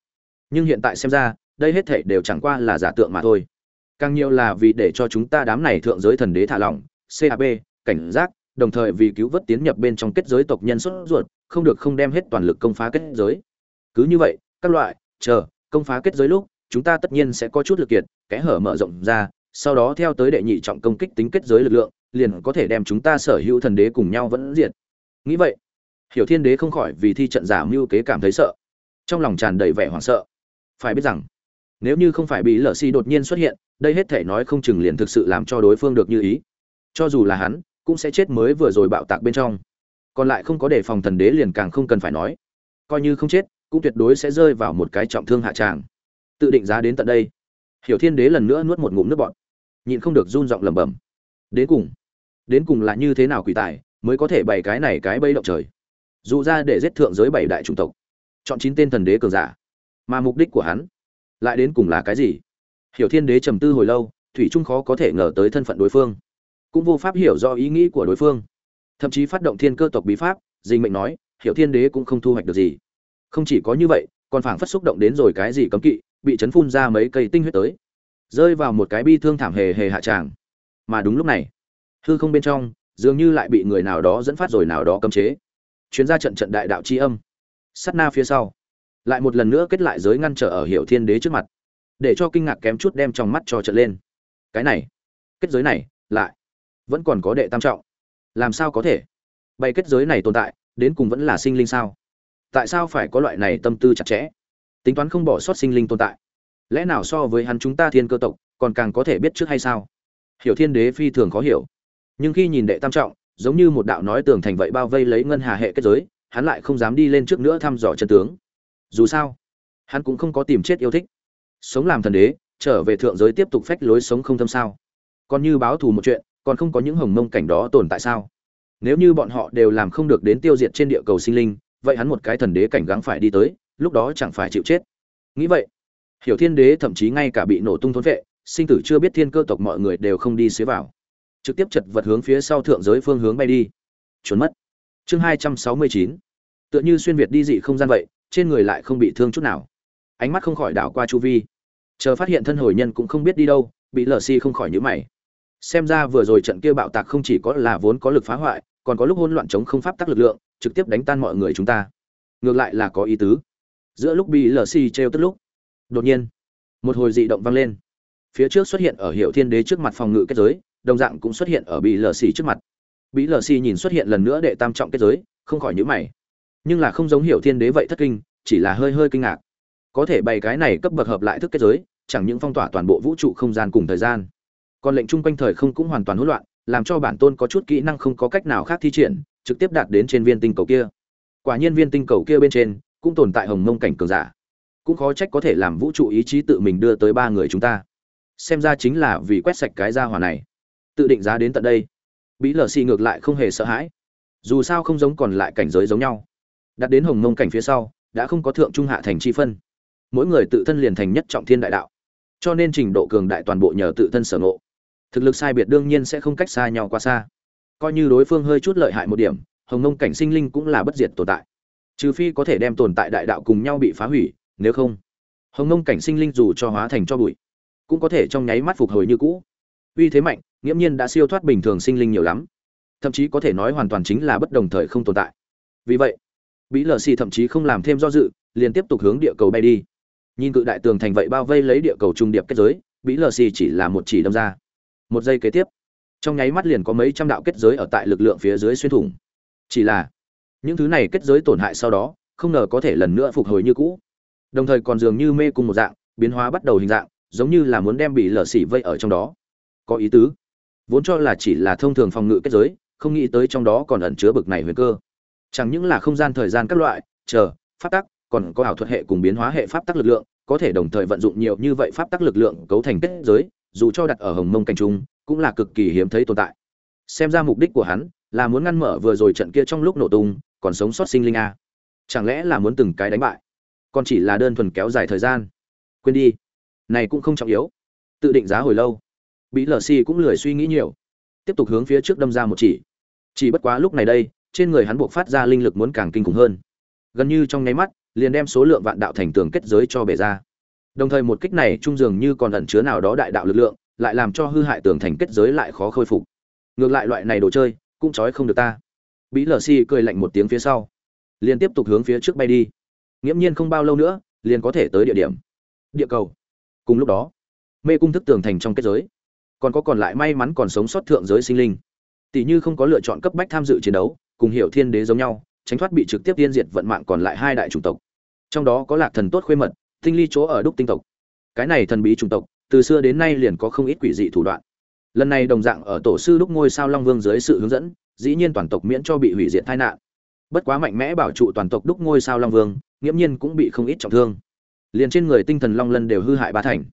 Nhưng hiện tại xem ra, đây hết thảy đều chẳng qua là giả tượng mà thôi. Càng nhiều là vì để cho chúng ta đám này thượng giới thần đế thả lỏng cap cảnh giác đồng thời vì cứu vớt tiến nhập bên trong kết giới tộc nhân xuất ruột, không được không đem hết toàn lực công phá kết giới. Cứ như vậy, các loại, chờ, công phá kết giới lúc, chúng ta tất nhiên sẽ có chút lực kiệt, kẽ hở mở rộng ra, sau đó theo tới đệ nhị trọng công kích tính kết giới lực lượng, liền có thể đem chúng ta sở hữu thần đế cùng nhau vẫn diệt. Nghĩ vậy, hiểu thiên đế không khỏi vì thi trận giả mưu kế cảm thấy sợ. Trong lòng tràn đầy vẻ hoảng sợ. Phải biết rằng, nếu như không phải bị lở si đột nhiên xuất hiện, đây hết thể nói không chừng liền thực sự làm cho đối phương được như ý. Cho dù là hắn cũng sẽ chết mới vừa rồi bạo tạc bên trong. Còn lại không có đề phòng thần đế liền càng không cần phải nói. Coi như không chết, cũng tuyệt đối sẽ rơi vào một cái trọng thương hạ tràng. Tự định giá đến tận đây. Hiểu thiên đế lần nữa nuốt một ngụm nước bọt. Nhịn không được run giọng lẩm bẩm. Đến cùng đến cùng là như thế nào quỷ tài mới có thể bày cái này cái bây động trời? Dù ra để giết thượng giới bảy đại chủng tộc, chọn chín tên thần đế cường giả, mà mục đích của hắn lại đến cùng là cái gì? Hiểu thiên đế trầm tư hồi lâu, thủy trung khó có thể ngờ tới thân phận đối phương cũng vô pháp hiểu do ý nghĩ của đối phương. Thậm chí phát động thiên cơ tộc bí pháp dình mệnh nói, hiểu thiên đế cũng không thu hoạch được gì. Không chỉ có như vậy, còn phảng phất xúc động đến rồi cái gì cấm kỵ, bị chấn phun ra mấy cây tinh huyết tới. Rơi vào một cái bi thương thảm hề hề hạ tràng. Mà đúng lúc này, hư không bên trong, dường như lại bị người nào đó dẫn phát rồi nào đó cấm chế. Chuyến ra trận trận đại đạo c h i âm. Sắt na phía sau, lại một lần nữa kết lại giới ngăn trở ở hiệu thiên đế trước mặt. Để cho kinh ngạc kém chút đem trong mắt cho trận lên. Cái này, kết giới này, lại vẫn còn có đệ tam trọng. Làm sao có thể? Bày kết giới này tồn tại, đến cùng vẫn là sinh linh sao? Tại sao phải có loại này tâm tư chặt chẽ? Tính toán không bỏ sót sinh linh tồn tại. Lẽ nào so với hắn chúng ta thiên cơ tộc, còn càng có thể biết trước hay sao? Hiểu thiên đế phi thường khó hiểu. Nhưng khi nhìn đệ tam trọng, giống như một đạo nói tường thành vậy bao vây lấy ngân hà hệ kết giới, hắn lại không dám đi lên trước nữa thăm dò chân tướng. Dù sao, hắn cũng không có tìm chết yêu thích. Sống làm thần đế, trở về thượng giới tiếp tục phách lối sống không thâm sao? Còn như báo thù một chuyện còn không có những hồng mông cảnh đó tồn tại sao? Nếu như bọn họ đều làm không được đến tiêu diệt trên địa cầu sinh linh, vậy hắn một cái thần đế cảnh gắng phải đi tới, lúc đó chẳng phải chịu chết. Nghĩ vậy, hiểu thiên đế thậm chí ngay cả bị nổ tung thốn vệ, sinh tử chưa biết thiên cơ tộc mọi người đều không đi xế vào. Trực tiếp chật vật hướng phía sau thượng giới phương hướng bay đi. Trốn mất. Chương hai trăm sáu mươi chín. Tựa như xuyên việt đi dị không gian vậy, trên người lại không bị thương chút nào. Ánh mắt không khỏi đảo qua chu vi. Chờ phát hiện thân hồi nhân cũng không biết đi đâu, bị lờ si không khỏi nhữ mày xem ra vừa rồi trận kia bạo tạc không chỉ có là vốn có lực phá hoại, còn có lúc hỗn loạn chống không pháp tắc lực lượng, trực tiếp đánh tan mọi người chúng ta. Ngược lại là có ý tứ. Giữa lúc bị lờ si trêu tức lúc, đột nhiên, một hồi dị động vang lên. Phía trước xuất hiện ở hiệu thiên đế trước mặt phòng ngự kết giới, đồng dạng cũng xuất hiện ở bị lờ xì trước mặt. Bị lờ xì nhìn xuất hiện lần nữa để tam trọng kết giới, không khỏi nhữ mày. Nhưng là không giống hiểu thiên đế vậy thất kinh, chỉ là hơi hơi kinh ngạc. Có thể bày cái này cấp bậc hợp lại thức kết giới, chẳng những phong tỏa toàn bộ vũ trụ không gian cùng thời gian còn lệnh chung quanh thời không cũng hoàn toàn hỗn loạn, làm cho bản tôn có chút kỹ năng không có cách nào khác thi triển, trực tiếp đạt đến trên viên tinh cầu kia. Quả nhiên viên tinh cầu kia bên trên, cũng tồn tại hồng mông cảnh cường giả. Cũng khó trách có thể làm vũ trụ ý chí tự mình đưa tới ba người chúng ta. Xem ra chính là vì quét sạch cái gia hỏa này. Tự định giá đến tận đây. Bí lờ xì ngược lại không hề sợ hãi. Dù sao không giống còn lại cảnh giới giống nhau. Đặt đến hồng mông cảnh phía sau, đã không có thượng trung hạ thành chi phân. Mỗi người tự thân liền thành nhất trọng thiên đại đạo. Cho nên trình độ cường đại toàn bộ nhờ tự thân sở ngộ thực lực sai biệt đương nhiên sẽ không cách xa nhau quá xa. Coi như đối phương hơi chút lợi hại một điểm, hồng Nông cảnh sinh linh cũng là bất diệt tồn tại. Trừ phi có thể đem tồn tại đại đạo cùng nhau bị phá hủy, nếu không, hồng Nông cảnh sinh linh dù cho hóa thành cho bụi, cũng có thể trong nháy mắt phục hồi như cũ. Uy thế mạnh, nghiễm nhiên đã siêu thoát bình thường sinh linh nhiều lắm. Thậm chí có thể nói hoàn toàn chính là bất đồng thời không tồn tại. Vì vậy, bí lờ xì thậm chí không làm thêm do dự, liền tiếp tục hướng địa cầu bay đi. Nhìn cự đại tường thành vậy bao vây lấy địa cầu trung điệp kết giới, bí lờ xì chỉ là một chỉ đâm ra một giây kế tiếp, trong nháy mắt liền có mấy trăm đạo kết giới ở tại lực lượng phía dưới xuyên thủng. Chỉ là, những thứ này kết giới tổn hại sau đó, không ngờ có thể lần nữa phục hồi như cũ. Đồng thời còn dường như mê cung một dạng, biến hóa bắt đầu hình dạng, giống như là muốn đem bị lở xỉ vây ở trong đó. Có ý tứ. Vốn cho là chỉ là thông thường phòng ngự kết giới, không nghĩ tới trong đó còn ẩn chứa bực này huyền cơ. Chẳng những là không gian thời gian các loại, chờ, pháp tắc, còn có ảo thuật hệ cùng biến hóa hệ pháp tắc lực lượng, có thể đồng thời vận dụng nhiều như vậy pháp tắc lực lượng cấu thành kết giới dù cho đặt ở hồng mông cảnh trung, cũng là cực kỳ hiếm thấy tồn tại. Xem ra mục đích của hắn là muốn ngăn mở vừa rồi trận kia trong lúc nổ tung, còn sống sót sinh linh a. Chẳng lẽ là muốn từng cái đánh bại? Còn chỉ là đơn thuần kéo dài thời gian. Quên đi. Này cũng không trọng yếu. Tự định giá hồi lâu. Bị lờ xì cũng lười suy nghĩ nhiều. Tiếp tục hướng phía trước đâm ra một chỉ. Chỉ bất quá lúc này đây, trên người hắn buộc phát ra linh lực muốn càng kinh khủng hơn. Gần như trong nháy mắt, liền đem số lượng vạn đạo thành tường kết giới cho bể ra đồng thời một kích này trung dường như còn ẩn chứa nào đó đại đạo lực lượng, lại làm cho hư hại tường thành kết giới lại khó khôi phục. Ngược lại loại này đồ chơi, cũng trói không được ta. Bí lờ si cười lạnh một tiếng phía sau. Liền tiếp tục hướng phía trước bay đi. Nghiễm nhiên không bao lâu nữa, liền có thể tới địa điểm. Địa cầu. Cùng lúc đó, mê cung thức tường thành trong kết giới. Còn có còn lại may mắn còn sống sót thượng giới sinh linh. Tỷ như không có lựa chọn cấp bách tham dự chiến đấu, cùng hiểu thiên đế giống nhau, tránh thoát bị trực tiếp tiên diệt vận mạng còn lại hai đại chủng tộc. Trong đó có lạc thần tốt khuê mật tinh ly chỗ ở đúc tinh tộc. Cái này thần bí chủng tộc, từ xưa đến nay liền có không ít quỷ dị thủ đoạn. Lần này đồng dạng ở tổ sư đúc ngôi sao long vương dưới sự hướng dẫn, dĩ nhiên toàn tộc miễn cho bị hủy diệt tai nạn. Bất quá mạnh mẽ bảo trụ toàn tộc đúc ngôi sao long vương, nghiễm nhiên cũng bị không ít trọng thương. Liền trên người tinh thần long lân đều hư hại ba thành.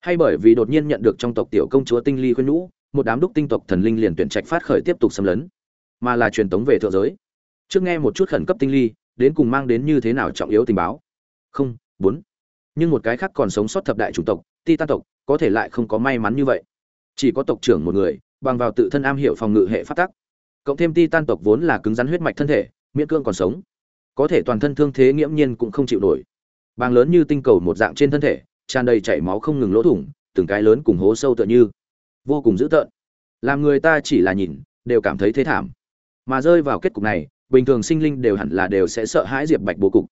Hay bởi vì đột nhiên nhận được trong tộc tiểu công chúa tinh ly khuyên nhũ, một đám đúc tinh tộc thần linh liền tuyển trạch phát khởi tiếp tục xâm lấn. Mà là truyền tống về thượng giới. Trước nghe một chút khẩn cấp tinh ly, đến cùng mang đến như thế nào trọng yếu tình báo. Không, bốn nhưng một cái khác còn sống sót thập đại chủng tộc ti tan tộc, có thể lại không có may mắn như vậy. Chỉ có tộc trưởng một người, bằng vào tự thân am hiểu phòng ngự hệ phát tắc. Cộng thêm ti tan tộc vốn là cứng rắn huyết mạch thân thể, miễn cương còn sống. Có thể toàn thân thương thế nghiễm nhiên cũng không chịu nổi. Bàng lớn như tinh cầu một dạng trên thân thể, tràn đầy chảy máu không ngừng lỗ thủng, từng cái lớn cùng hố sâu tựa như. Vô cùng dữ tợn. Làm người ta chỉ là nhìn, đều cảm thấy thế thảm. Mà rơi vào kết cục này, bình thường sinh linh đều hẳn là đều sẽ sợ hãi diệp bạch bố cục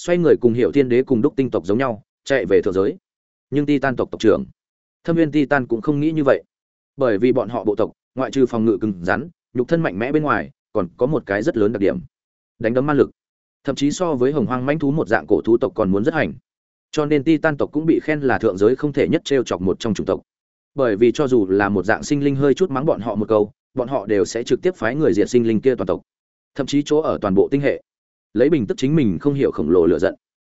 xoay người cùng hiệu thiên đế cùng đúc tinh tộc giống nhau, chạy về thượng giới. Nhưng ti tan tộc tộc trưởng, thâm viên ti tan cũng không nghĩ như vậy. Bởi vì bọn họ bộ tộc, ngoại trừ phòng ngự cứng rắn, nhục thân mạnh mẽ bên ngoài, còn có một cái rất lớn đặc điểm. Đánh đấm man lực. Thậm chí so với hồng hoang manh thú một dạng cổ thú tộc còn muốn rất hành. Cho nên ti tan tộc cũng bị khen là thượng giới không thể nhất t r e o chọc một trong chủng tộc. Bởi vì cho dù là một dạng sinh linh hơi chút mắng bọn họ một câu, bọn họ đều sẽ trực tiếp phái người diệt sinh linh kia toàn tộc. Thậm chí chỗ ở toàn bộ tinh hệ lấy bình tức chính mình không hiểu khổng lồ lựa giận.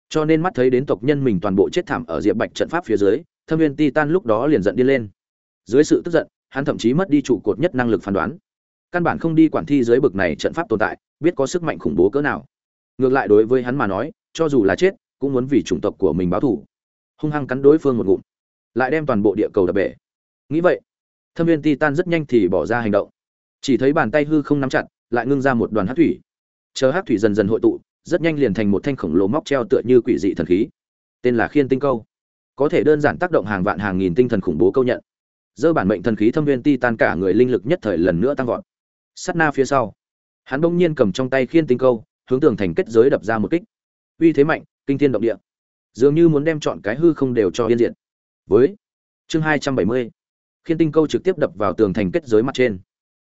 Cho nên mắt thấy đến tộc nhân mình toàn bộ chết thảm ở diệp bạch trận pháp phía dưới, thâm viên ti tan lúc đó liền giận đi lên. Dưới sự tức giận, hắn thậm chí mất đi trụ cột nhất năng lực phán đoán. Căn bản không đi quản thi dưới bực này trận pháp tồn tại, biết có sức mạnh khủng bố cỡ nào. Ngược lại đối với hắn mà nói, cho dù là chết, cũng muốn vì chủng tộc của mình báo thù. Hung hăng cắn đối phương một ngụm, lại đem toàn bộ địa cầu đập bể. Nghĩ vậy, thâm viên titan rất nhanh thì bỏ ra hành động. Chỉ thấy bàn tay hư không nắm chặt, lại ngưng ra một đoàn hát thủy chờ hát thủy dần dần hội tụ, rất nhanh liền thành một thanh khổng lồ móc treo tựa như quỷ dị thần khí. Tên là khiên tinh câu. Có thể đơn giản tác động hàng vạn hàng nghìn tinh thần khủng bố câu nhận. Dơ bản mệnh thần khí thâm viên ti tan cả người linh lực nhất thời lần nữa tăng vọt. Sắt na phía sau, hắn bỗng nhiên cầm trong tay khiên tinh câu, hướng tường thành kết giới đập ra một kích. Uy thế mạnh, kinh thiên động địa. Dường như muốn đem chọn cái hư không đều cho yên diện với chương hai trăm bảy mươi, khiên tinh câu trực tiếp đập vào tường thành kết giới mặt trên.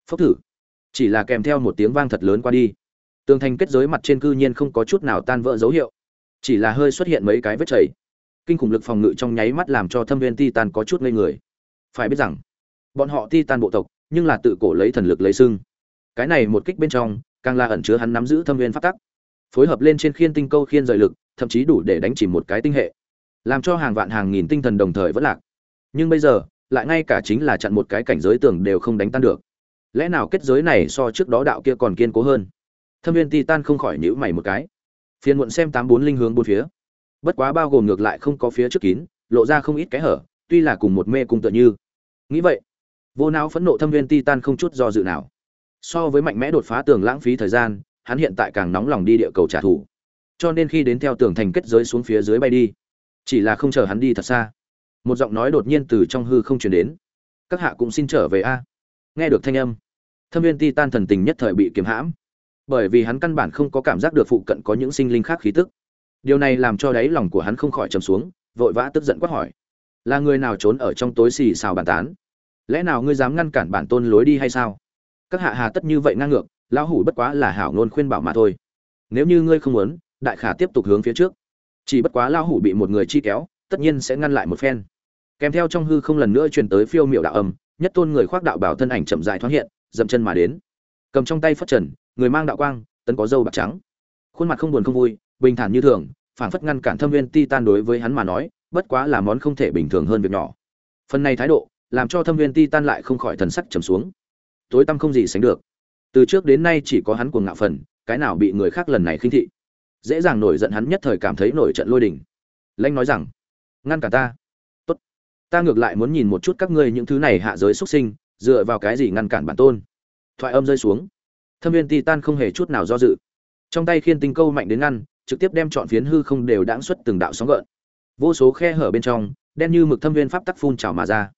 Phốc thử. Chỉ là kèm theo một tiếng vang thật lớn qua đi tường thành kết giới mặt trên cư nhiên không có chút nào tan vỡ dấu hiệu, chỉ là hơi xuất hiện mấy cái vết chảy. Kinh khủng lực phòng ngự trong nháy mắt làm cho thâm viên titan có chút ngây người. Phải biết rằng, bọn họ titan bộ tộc, nhưng là tự cổ lấy thần lực lấy xưng cái này một kích bên trong, càng là ẩn chứa hắn nắm giữ thâm viên phát tắc. Phối hợp lên trên khiên tinh câu khiên rời lực, thậm chí đủ để đánh chỉ một cái tinh hệ. Làm cho hàng vạn hàng nghìn tinh thần đồng thời vẫn lạc. Nhưng bây giờ, lại ngay cả chính là chặn một cái cảnh giới tường đều không đánh tan được. Lẽ nào kết giới này so trước đó đạo kia còn kiên cố hơn? Thâm viên titan không khỏi nhữ mày một cái. Phiền muộn xem tám bốn linh hướng bốn phía. Bất quá bao gồm ngược lại không có phía trước kín, lộ ra không ít cái hở, tuy là cùng một mê cung tựa như. Nghĩ vậy, vô não phẫn nộ thâm viên titan không chút do dự nào. So với mạnh mẽ đột phá tường lãng phí thời gian, hắn hiện tại càng nóng lòng đi địa cầu trả thù. Cho nên khi đến theo tường thành kết giới xuống phía dưới bay đi, chỉ là không chờ hắn đi thật xa. Một giọng nói đột nhiên từ trong hư không chuyển đến. Các hạ cũng xin trở về a. Nghe được thanh âm, thâm viên ti tan thần tình nhất thời bị kiếm hãm bởi vì hắn căn bản không có cảm giác được phụ cận có những sinh linh khác khí tức. Điều này làm cho đáy lòng của hắn không khỏi trầm xuống, vội vã tức giận quát hỏi, là người nào trốn ở trong tối xì xào bàn tán? Lẽ nào ngươi dám ngăn cản bản tôn lối đi hay sao? Các hạ hà tất như vậy ngang ngược, lão hủ bất quá là hảo ngôn khuyên bảo mà thôi. Nếu như ngươi không muốn, đại khả tiếp tục hướng phía trước. Chỉ bất quá lão hủ bị một người chi kéo, tất nhiên sẽ ngăn lại một phen. Kèm theo trong hư không lần nữa truyền tới phiêu miệu đạo âm, nhất tôn người khoác đạo bảo thân ảnh chậm dài thoáng hiện, dậm chân mà đến. Cầm trong tay phất trần người mang đạo quang, tấn có dâu bạc trắng. Khuôn mặt không buồn không vui, bình thản như thường, phảng phất ngăn cản thâm viên ti tan đối với hắn mà nói, bất quá là món không thể bình thường hơn việc nhỏ. Phần này thái độ, làm cho thâm viên ti tan lại không khỏi thần sắc trầm xuống. Tối tăm không gì sánh được. Từ trước đến nay chỉ có hắn cuồng ngạo phần, cái nào bị người khác lần này khinh thị. Dễ dàng nổi giận hắn nhất thời cảm thấy nổi trận lôi đình. Lanh nói rằng, ngăn cả ta. Tốt. Ta ngược lại muốn nhìn một chút các ngươi những thứ này hạ giới xuất sinh, dựa vào cái gì ngăn cản bản tôn. Thoại âm rơi xuống thâm viên titan không hề chút nào do dự. Trong tay khiên tinh câu mạnh đến ngăn, trực tiếp đem chọn phiến hư không đều đãng xuất từng đạo sóng gợn. Vô số khe hở bên trong, đen như mực thâm viên pháp tắc phun trào mà ra.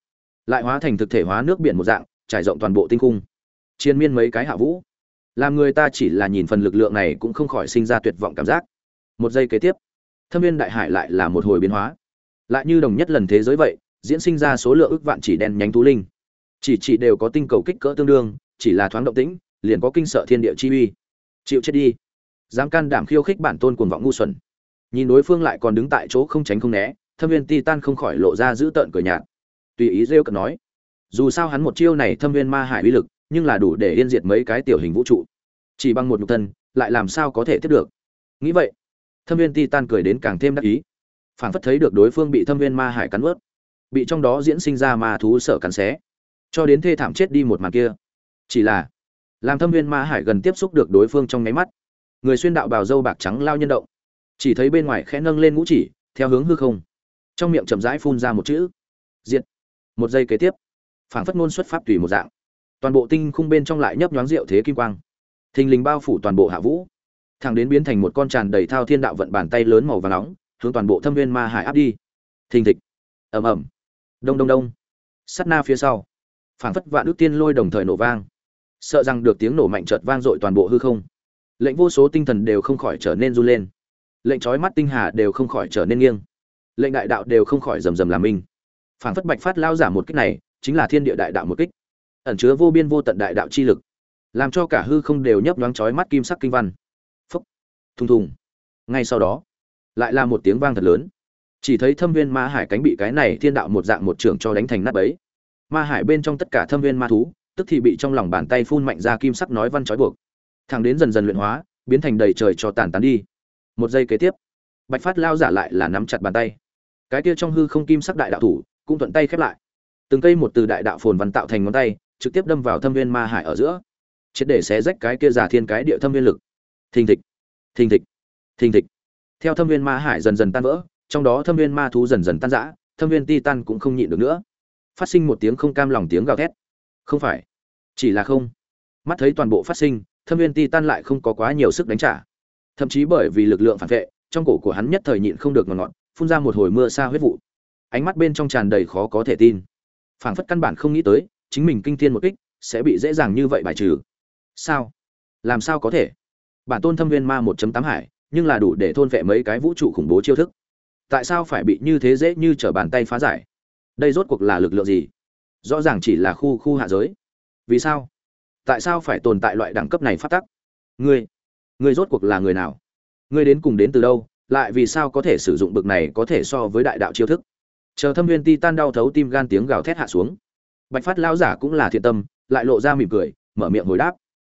Lại hóa thành thực thể hóa nước biển một dạng, trải rộng toàn bộ tinh cung chiến miên mấy cái hạ vũ. Làm người ta chỉ là nhìn phần lực lượng này cũng không khỏi sinh ra tuyệt vọng cảm giác. Một giây kế tiếp, thâm viên đại hải lại là một hồi biến hóa. Lại như đồng nhất lần thế giới vậy, diễn sinh ra số lượng ước vạn chỉ đen nhánh thú linh. Chỉ chỉ đều có tinh cầu kích cỡ tương đương, chỉ là thoáng động tĩnh liền có kinh sợ thiên địa chi uy. Chịu chết đi. Dám can đảm khiêu khích bản tôn cuồng vọng ngu xuẩn. Nhìn đối phương lại còn đứng tại chỗ không tránh không né, thâm viên titan không khỏi lộ ra giữ tợn cười nhạt. Tùy ý rêu cận nói, dù sao hắn một chiêu này thâm viên ma hải uy lực, nhưng là đủ để yên diệt mấy cái tiểu hình vũ trụ. Chỉ bằng một nhục thân, lại làm sao có thể tiếp được? Nghĩ vậy, thâm viên titan cười đến càng thêm đắc ý. Phảng phất thấy được đối phương bị thâm viên ma hải cắn ướt bị trong đó diễn sinh ra ma thú sợ cắn xé. Cho đến thê thảm chết đi một màn kia. Chỉ là làm thâm viên ma hải gần tiếp xúc được đối phương trong nháy mắt. Người xuyên đạo bào dâu bạc trắng lao nhân động. Chỉ thấy bên ngoài khẽ nâng lên ngũ chỉ, theo hướng hư không. Trong miệng chậm rãi phun ra một chữ. Diệt. Một giây kế tiếp, phảng phất ngôn xuất pháp tùy một dạng. Toàn bộ tinh khung bên trong lại nhấp nhoáng rượu thế kim quang. Thình lình bao phủ toàn bộ hạ vũ. Thẳng đến biến thành một con tràn đầy thao thiên đạo vận bàn tay lớn màu và nóng, hướng toàn bộ thâm viên ma hải áp đi. Thình thịch. Ầm ầm. Đông đông đông. Sắt na phía sau. Phảng phất vạn ước tiên lôi đồng thời nổ vang sợ rằng được tiếng nổ mạnh chợt vang dội toàn bộ hư không. Lệnh vô số tinh thần đều không khỏi trở nên run lên. Lệnh trói mắt tinh hà đều không khỏi trở nên nghiêng. Lệnh đại đạo đều không khỏi rầm rầm làm minh. Phảng phất bạch phát lao giả một kích này, chính là thiên địa đại đạo một kích. Ẩn chứa vô biên vô tận đại đạo chi lực, làm cho cả hư không đều nhấp nhoáng chói mắt kim sắc kinh văn. Phúc! Thùng thùng! Ngay sau đó, lại là một tiếng vang thật lớn. Chỉ thấy thâm viên ma hải cánh bị cái này thiên đạo một dạng một trường cho đánh thành nát bấy. Ma hải bên trong tất cả thâm viên ma thú tức thì bị trong lòng bàn tay phun mạnh ra kim sắc nói văn trói buộc. Thằng đến dần dần luyện hóa, biến thành đầy trời cho tàn tán đi. Một giây kế tiếp, bạch phát lao giả lại là nắm chặt bàn tay. Cái kia trong hư không kim sắc đại đạo thủ cũng thuận tay khép lại. Từng cây một từ đại đạo phồn văn tạo thành ngón tay, trực tiếp đâm vào thâm viên ma hải ở giữa. Triệt để xé rách cái kia giả thiên cái địa thâm viên lực. Thình thịch thình thịch thình thịch. Theo thâm viên ma hải dần dần tan vỡ, trong đó thâm viên ma thú dần dần tan rã, thâm viên ti tan cũng không nhịn được nữa. Phát sinh một tiếng không cam lòng tiếng gào thét không phải. Chỉ là không. Mắt thấy toàn bộ phát sinh, thâm viên ti tan lại không có quá nhiều sức đánh trả. Thậm chí bởi vì lực lượng phản vệ, trong cổ của hắn nhất thời nhịn không được ngọt ngọt, phun ra một hồi mưa xa huyết vụ. Ánh mắt bên trong tràn đầy khó có thể tin. Phảng phất căn bản không nghĩ tới, chính mình kinh thiên một kích, sẽ bị dễ dàng như vậy bài trừ. Sao? Làm sao có thể? Bản tôn thâm viên ma 1.8 hải, nhưng là đủ để thôn vệ mấy cái vũ trụ khủng bố chiêu thức. Tại sao phải bị như thế dễ như trở bàn tay phá giải? Đây rốt cuộc là lực lượng gì? Rõ ràng chỉ là khu khu hạ giới. Vì sao? Tại sao phải tồn tại loại đẳng cấp này phát tắc? Ngươi ngươi rốt cuộc là người nào? Ngươi đến cùng đến từ đâu? Lại vì sao có thể sử dụng bực này có thể so với đại đạo chiêu thức? Chờ thâm viên ti tan đau thấu tim gan tiếng gào thét hạ xuống. Bạch phát lão giả cũng là thiện tâm, lại lộ ra mỉm cười, mở miệng hồi đáp.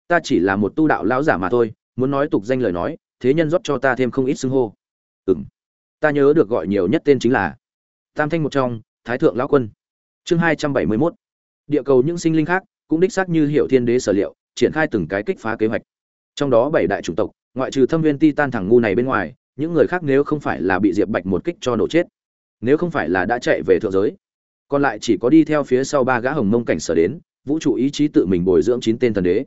Ta chỉ là một tu đạo lão giả mà thôi, muốn nói tục danh lời nói, thế nhân rót cho ta thêm không ít xưng hô. Ừm. Ta nhớ được gọi nhiều nhất tên chính là tam thanh một trong, thái thượng lão quân chương hai trăm bảy mươi mốt. Địa cầu những sinh linh khác cũng đích xác như hiệu thiên đế sở liệu, triển khai từng cái kích phá kế hoạch. Trong đó bảy đại chủng tộc, ngoại trừ thâm viên ti tan thẳng ngu này bên ngoài, những người khác nếu không phải là bị diệp bạch một kích cho nổ chết, nếu không phải là đã chạy về thượng giới, còn lại chỉ có đi theo phía sau ba gã hồng mông cảnh sở đến, vũ trụ ý chí tự mình bồi dưỡng chín tên thần đế.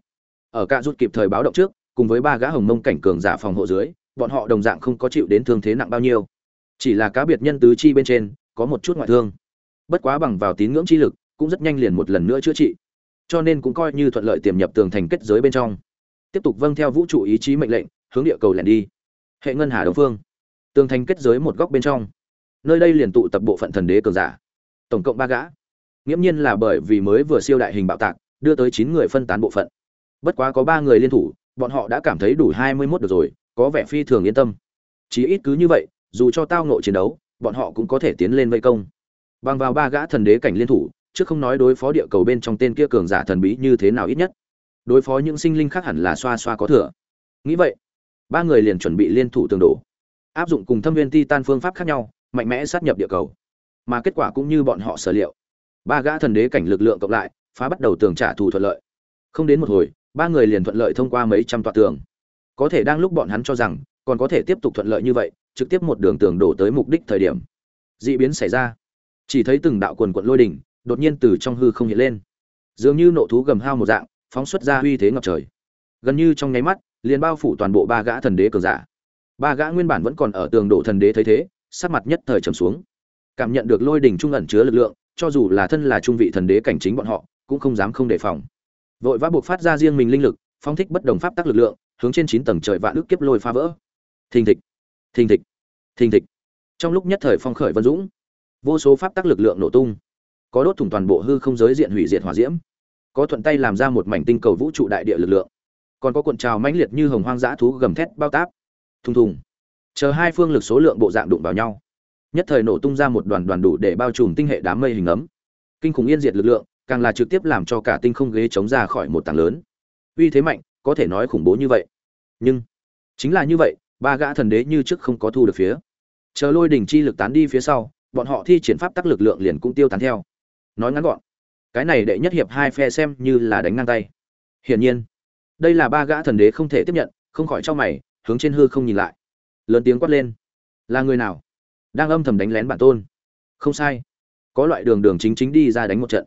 Ở cạ rút kịp thời báo động trước, cùng với ba gã hồng mông cảnh cường giả phòng hộ dưới, bọn họ đồng dạng không có chịu đến thương thế nặng bao nhiêu. Chỉ là cá biệt nhân tứ chi bên trên, có một chút ngoại thương bất quá bằng vào tín ngưỡng chi lực, cũng rất nhanh liền một lần nữa chữa trị. Cho nên cũng coi như thuận lợi tiềm nhập tường thành kết giới bên trong. Tiếp tục vâng theo vũ trụ ý chí mệnh lệnh, hướng địa cầu lẻn đi. Hệ ngân hà đông phương. Tường thành kết giới một góc bên trong. Nơi đây liền tụ tập bộ phận thần đế cường giả. Tổng cộng ba gã. Nghiễm nhiên là bởi vì mới vừa siêu đại hình bạo tạc, đưa tới chín người phân tán bộ phận. Bất quá có ba người liên thủ, bọn họ đã cảm thấy đủ hai mươi mốt được rồi, có vẻ phi thường yên tâm. Chí ít cứ như vậy, dù cho tao ngộ chiến đấu, bọn họ cũng có thể tiến lên vây công bằng vào ba gã thần đế cảnh liên thủ chứ không nói đối phó địa cầu bên trong tên kia cường giả thần bí như thế nào ít nhất. Đối phó những sinh linh khác hẳn là xoa xoa có thừa. Nghĩ vậy, ba người liền chuẩn bị liên thủ tường đổ. Áp dụng cùng thâm viên ti tan phương pháp khác nhau, mạnh mẽ sát nhập địa cầu. Mà kết quả cũng như bọn họ sở liệu. Ba gã thần đế cảnh lực lượng cộng lại, phá bắt đầu tường trả thù thuận lợi. Không đến một hồi, ba người liền thuận lợi thông qua mấy trăm tòa tường. Có thể đang lúc bọn hắn cho rằng, còn có thể tiếp tục thuận lợi như vậy, trực tiếp một đường tường đổ tới mục đích thời điểm. Dị biến xảy ra chỉ thấy từng đạo quần quận lôi đỉnh đột nhiên từ trong hư không hiện lên. Dường như nộ thú gầm hao một dạng, phóng xuất ra uy thế ngập trời. Gần như trong nháy mắt, liền bao phủ toàn bộ ba gã thần đế cường giả. Ba gã nguyên bản vẫn còn ở tường đổ thần đế thấy thế, sắc mặt nhất thời trầm xuống. Cảm nhận được lôi đỉnh trung ẩn chứa lực lượng, cho dù là thân là trung vị thần đế cảnh chính bọn họ, cũng không dám không đề phòng. Vội vã buộc phát ra riêng mình linh lực phong thích bất đồng pháp tắc lực lượng, hướng trên chín tầng trời vạn ước kiếp lôi phá vỡ. Thình thịch thình thịch thình thịch. Trong lúc nhất thời phong khởi vân dũng vô số pháp tắc lực lượng nổ tung. Có đốt thủng toàn bộ hư không giới diện hủy diệt hỏa diễm. Có thuận tay làm ra một mảnh tinh cầu vũ trụ đại địa lực lượng. Còn có cuộn trào mãnh liệt như hồng hoang dã thú gầm thét bao táp. Thùng thùng. Chờ hai phương lực số lượng bộ dạng đụng vào nhau. Nhất thời nổ tung ra một đoàn đoàn đủ để bao trùm tinh hệ đám mây hình ấm. Kinh khủng yên diệt lực lượng, càng là trực tiếp làm cho cả tinh không ghế chống ra khỏi một tảng lớn. Uy thế mạnh, có thể nói khủng bố như vậy. Nhưng, chính là như vậy, ba gã thần đế như trước không có thu được phía. Chờ lôi đỉnh chi lực tán đi phía sau bọn họ thi triển pháp tắc lực lượng liền cũng tiêu tán theo. Nói ngắn gọn, cái này đệ nhất hiệp hai phe xem như là đánh ngang tay. Hiển nhiên, đây là ba gã thần đế không thể tiếp nhận, không khỏi cho mày, hướng trên hư không nhìn lại. Lớn tiếng quát lên, là người nào đang âm thầm đánh lén bản tôn? Không sai, có loại đường đường chính chính đi ra đánh một trận.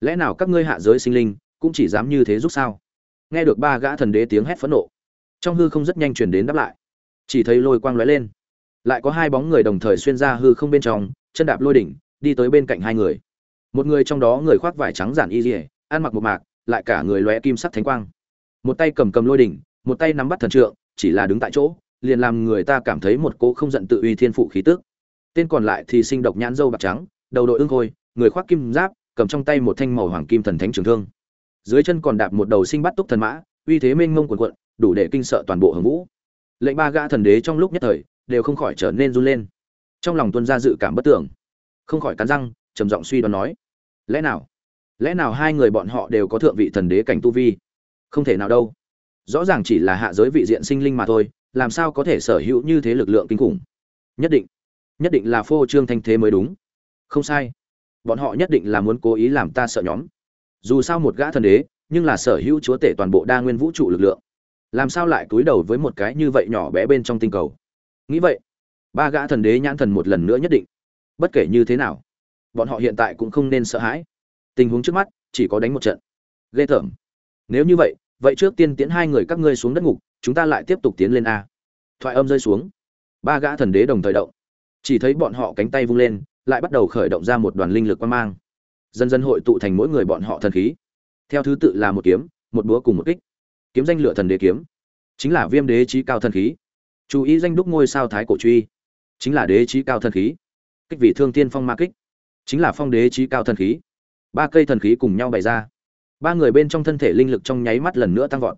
Lẽ nào các ngươi hạ giới sinh linh cũng chỉ dám như thế giúp sao? Nghe được ba gã thần đế tiếng hét phẫn nộ, trong hư không rất nhanh truyền đến đáp lại. Chỉ thấy lôi quang lóe lên, lại có hai bóng người đồng thời xuyên ra hư không bên trong chân đạp lôi đỉnh, đi tới bên cạnh hai người. Một người trong đó người khoác vải trắng giản y dỉa ăn mặc một mạc, lại cả người lóe kim sắc thánh quang. Một tay cầm cầm lôi đỉnh, một tay nắm bắt thần trượng, chỉ là đứng tại chỗ, liền làm người ta cảm thấy một cỗ không giận tự uy thiên phụ khí tức. Tên còn lại thì sinh độc nhãn dâu bạc trắng, đầu đội ương khôi, người khoác kim giáp, cầm trong tay một thanh màu hoàng kim thần thánh trường thương. Dưới chân còn đạp một đầu sinh bắt túc thần mã, uy thế mênh mông quần quận đủ để kinh sợ toàn bộ hồng vũ. Lệnh ba gã thần đế trong lúc nhất thời, đều không khỏi trở nên run lên trong lòng tuân ra dự cảm bất tưởng. Không khỏi cắn răng, trầm giọng suy đoán nói, lẽ nào? Lẽ nào hai người bọn họ đều có thượng vị thần đế cảnh tu vi? Không thể nào đâu. Rõ ràng chỉ là hạ giới vị diện sinh linh mà thôi, làm sao có thể sở hữu như thế lực lượng kinh khủng? Nhất định. Nhất định là phô trương thanh thế mới đúng. Không sai. Bọn họ nhất định là muốn cố ý làm ta sợ nhóm. Dù sao một gã thần đế, nhưng là sở hữu chúa tể toàn bộ đa nguyên vũ trụ lực lượng. Làm sao lại cúi đầu với một cái như vậy nhỏ bé bên trong tinh cầu? Nghĩ vậy ba gã thần đế nhãn thần một lần nữa nhất định. Bất kể như thế nào, bọn họ hiện tại cũng không nên sợ hãi. Tình huống trước mắt, chỉ có đánh một trận. Ghê tởm. Nếu như vậy vậy trước tiên tiến hai người các ngươi xuống đất ngục, chúng ta lại tiếp tục tiến lên a. Thoại âm rơi xuống. Ba gã thần đế đồng thời động. Chỉ thấy bọn họ cánh tay vung lên, lại bắt đầu khởi động ra một đoàn linh lực quan mang. Dần dần hội tụ thành mỗi người bọn họ thần khí. Theo thứ tự là một kiếm, một búa cùng một kích. Kiếm danh lựa thần đế kiếm. Chính là viêm đế trí cao thần khí. Chú ý danh đúc ngôi sao thái cổ truy chính là đế trí cao thần khí kích vị thương tiên phong ma kích chính là phong đế trí cao thần khí. Ba cây thần khí cùng nhau bày ra. Ba người bên trong thân thể linh lực trong nháy mắt lần nữa tăng vọt.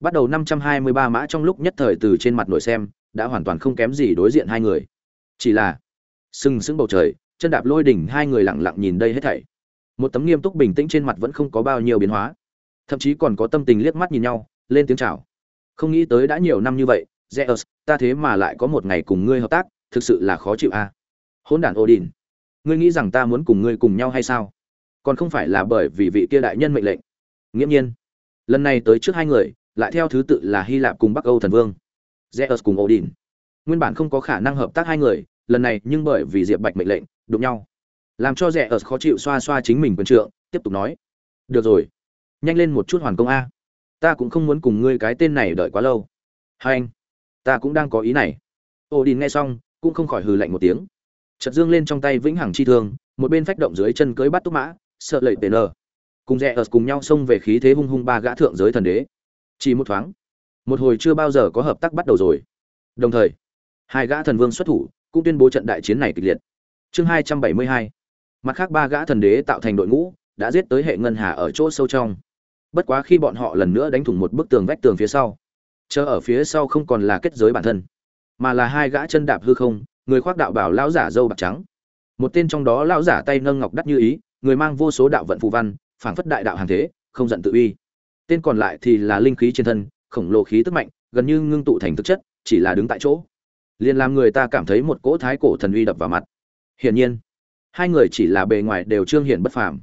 Bắt đầu năm trăm hai mươi ba mã trong lúc nhất thời từ trên mặt nội xem đã hoàn toàn không kém gì đối diện hai người. Chỉ là sừng sững bầu trời chân đạp lôi đỉnh hai người lặng lặng nhìn đây hết thảy. Một tấm nghiêm túc bình tĩnh trên mặt vẫn không có bao nhiêu biến hóa. Thậm chí còn có tâm tình liếc mắt nhìn nhau lên tiếng chào. Không nghĩ tới đã nhiều năm như vậy Zeus, ta thế mà lại có một ngày cùng ngươi hợp tác thực sự là khó chịu a. À? hỗn đản odin, ngươi nghĩ rằng ta muốn cùng ngươi cùng nhau hay sao? Còn không phải là bởi vì vị kia đại nhân mệnh lệnh. Nghiễm nhiên, lần này tới trước hai người, lại theo thứ tự là hy lạp cùng bắc âu thần vương, zeus cùng odin. Nguyên bản không có khả năng hợp tác hai người, lần này nhưng bởi vì diệp bạch mệnh lệnh, đụng nhau. Làm cho rẻ khó chịu xoa xoa chính mình quần trượng, tiếp tục nói, được rồi, nhanh lên một chút hoàn công a. Ta cũng không muốn cùng ngươi cái tên này đợi quá lâu. Hai anh, ta cũng đang có ý này. Odin nghe xong cũng không khỏi hừ lạnh một tiếng. Chật dương lên trong tay vĩnh hằng chi thương, một bên phách động dưới chân cưới bắt túc mã, sợ lệ tn cùng rẽ ở cùng nhau xông về khí thế hung hung ba gã thượng giới thần đế. Chỉ một thoáng, một hồi chưa bao giờ có hợp tác bắt đầu rồi. Đồng thời, hai gã thần vương xuất thủ, cũng tuyên bố trận đại chiến này kịch liệt. Chương hai trăm bảy mươi hai, mặt khác ba gã thần đế tạo thành đội ngũ, đã giết tới hệ ngân hà ở chỗ sâu trong. Bất quá khi bọn họ lần nữa đánh thủng một bức tường vách tường phía sau, chờ ở phía sau không còn là kết giới bản thân mà là hai gã chân đạp hư không, người khoác đạo bảo lão giả dâu bạc trắng. Một tên trong đó lão giả tay nâng ngọc đắt như ý, người mang vô số đạo vận phù văn, phảng phất đại đạo hàng thế, không giận tự uy. Tên còn lại thì là linh khí trên thân, khổng lồ khí tức mạnh, gần như ngưng tụ thành thực chất, chỉ là đứng tại chỗ. Liền làm người ta cảm thấy một cỗ thái cổ thần uy đập vào mặt. Hiển nhiên, hai người chỉ là bề ngoài đều trương hiển bất phàm.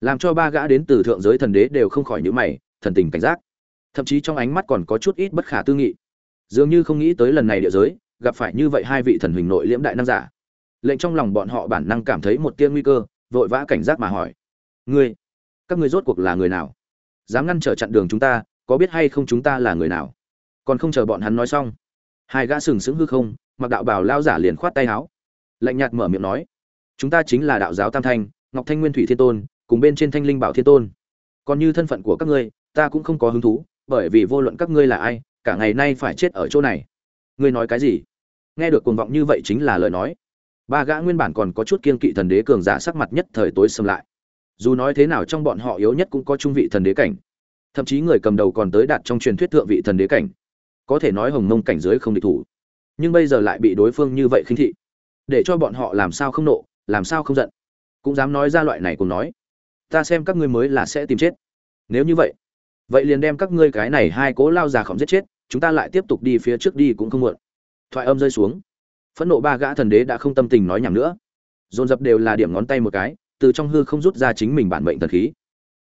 Làm cho ba gã đến từ thượng giới thần đế đều không khỏi nhíu mày, thần tình cảnh giác. Thậm chí trong ánh mắt còn có chút ít bất khả tư nghị dường như không nghĩ tới lần này địa giới, gặp phải như vậy hai vị thần huỳnh nội liễm đại năng giả. Lệnh trong lòng bọn họ bản năng cảm thấy một tia nguy cơ, vội vã cảnh giác mà hỏi. Ngươi, các ngươi rốt cuộc là người nào? Dám ngăn trở chặn đường chúng ta, có biết hay không chúng ta là người nào? Còn không chờ bọn hắn nói xong, hai gã sừng sững hư không, mặc đạo bào lao giả liền khoát tay áo. Lạnh nhạt mở miệng nói, chúng ta chính là đạo giáo tam thanh, ngọc thanh nguyên thủy thiên tôn, cùng bên trên thanh linh bảo thiên tôn. Còn như thân phận của các ngươi, ta cũng không có hứng thú, bởi vì vô luận các ngươi là ai cả ngày nay phải chết ở chỗ này. Ngươi nói cái gì? Nghe được cuồng vọng như vậy chính là lời nói. Ba gã nguyên bản còn có chút kiên kỵ thần đế cường giả sắc mặt nhất thời tối xâm lại. Dù nói thế nào trong bọn họ yếu nhất cũng có trung vị thần đế cảnh. Thậm chí người cầm đầu còn tới đạt trong truyền thuyết thượng vị thần đế cảnh. Có thể nói hồng mông cảnh giới không địch thủ. Nhưng bây giờ lại bị đối phương như vậy khinh thị. Để cho bọn họ làm sao không nộ, làm sao không giận. Cũng dám nói ra loại này cùng nói. Ta xem các ngươi mới là sẽ tìm chết. Nếu như vậy vậy liền đem các ngươi cái này hai cố lao già khổng giết chết chúng ta lại tiếp tục đi phía trước đi cũng không muộn. Thoại âm rơi xuống. Phẫn nộ ba gã thần đế đã không tâm tình nói nhảm nữa. Dồn dập đều là điểm ngón tay một cái, từ trong hư không rút ra chính mình bản mệnh thần khí.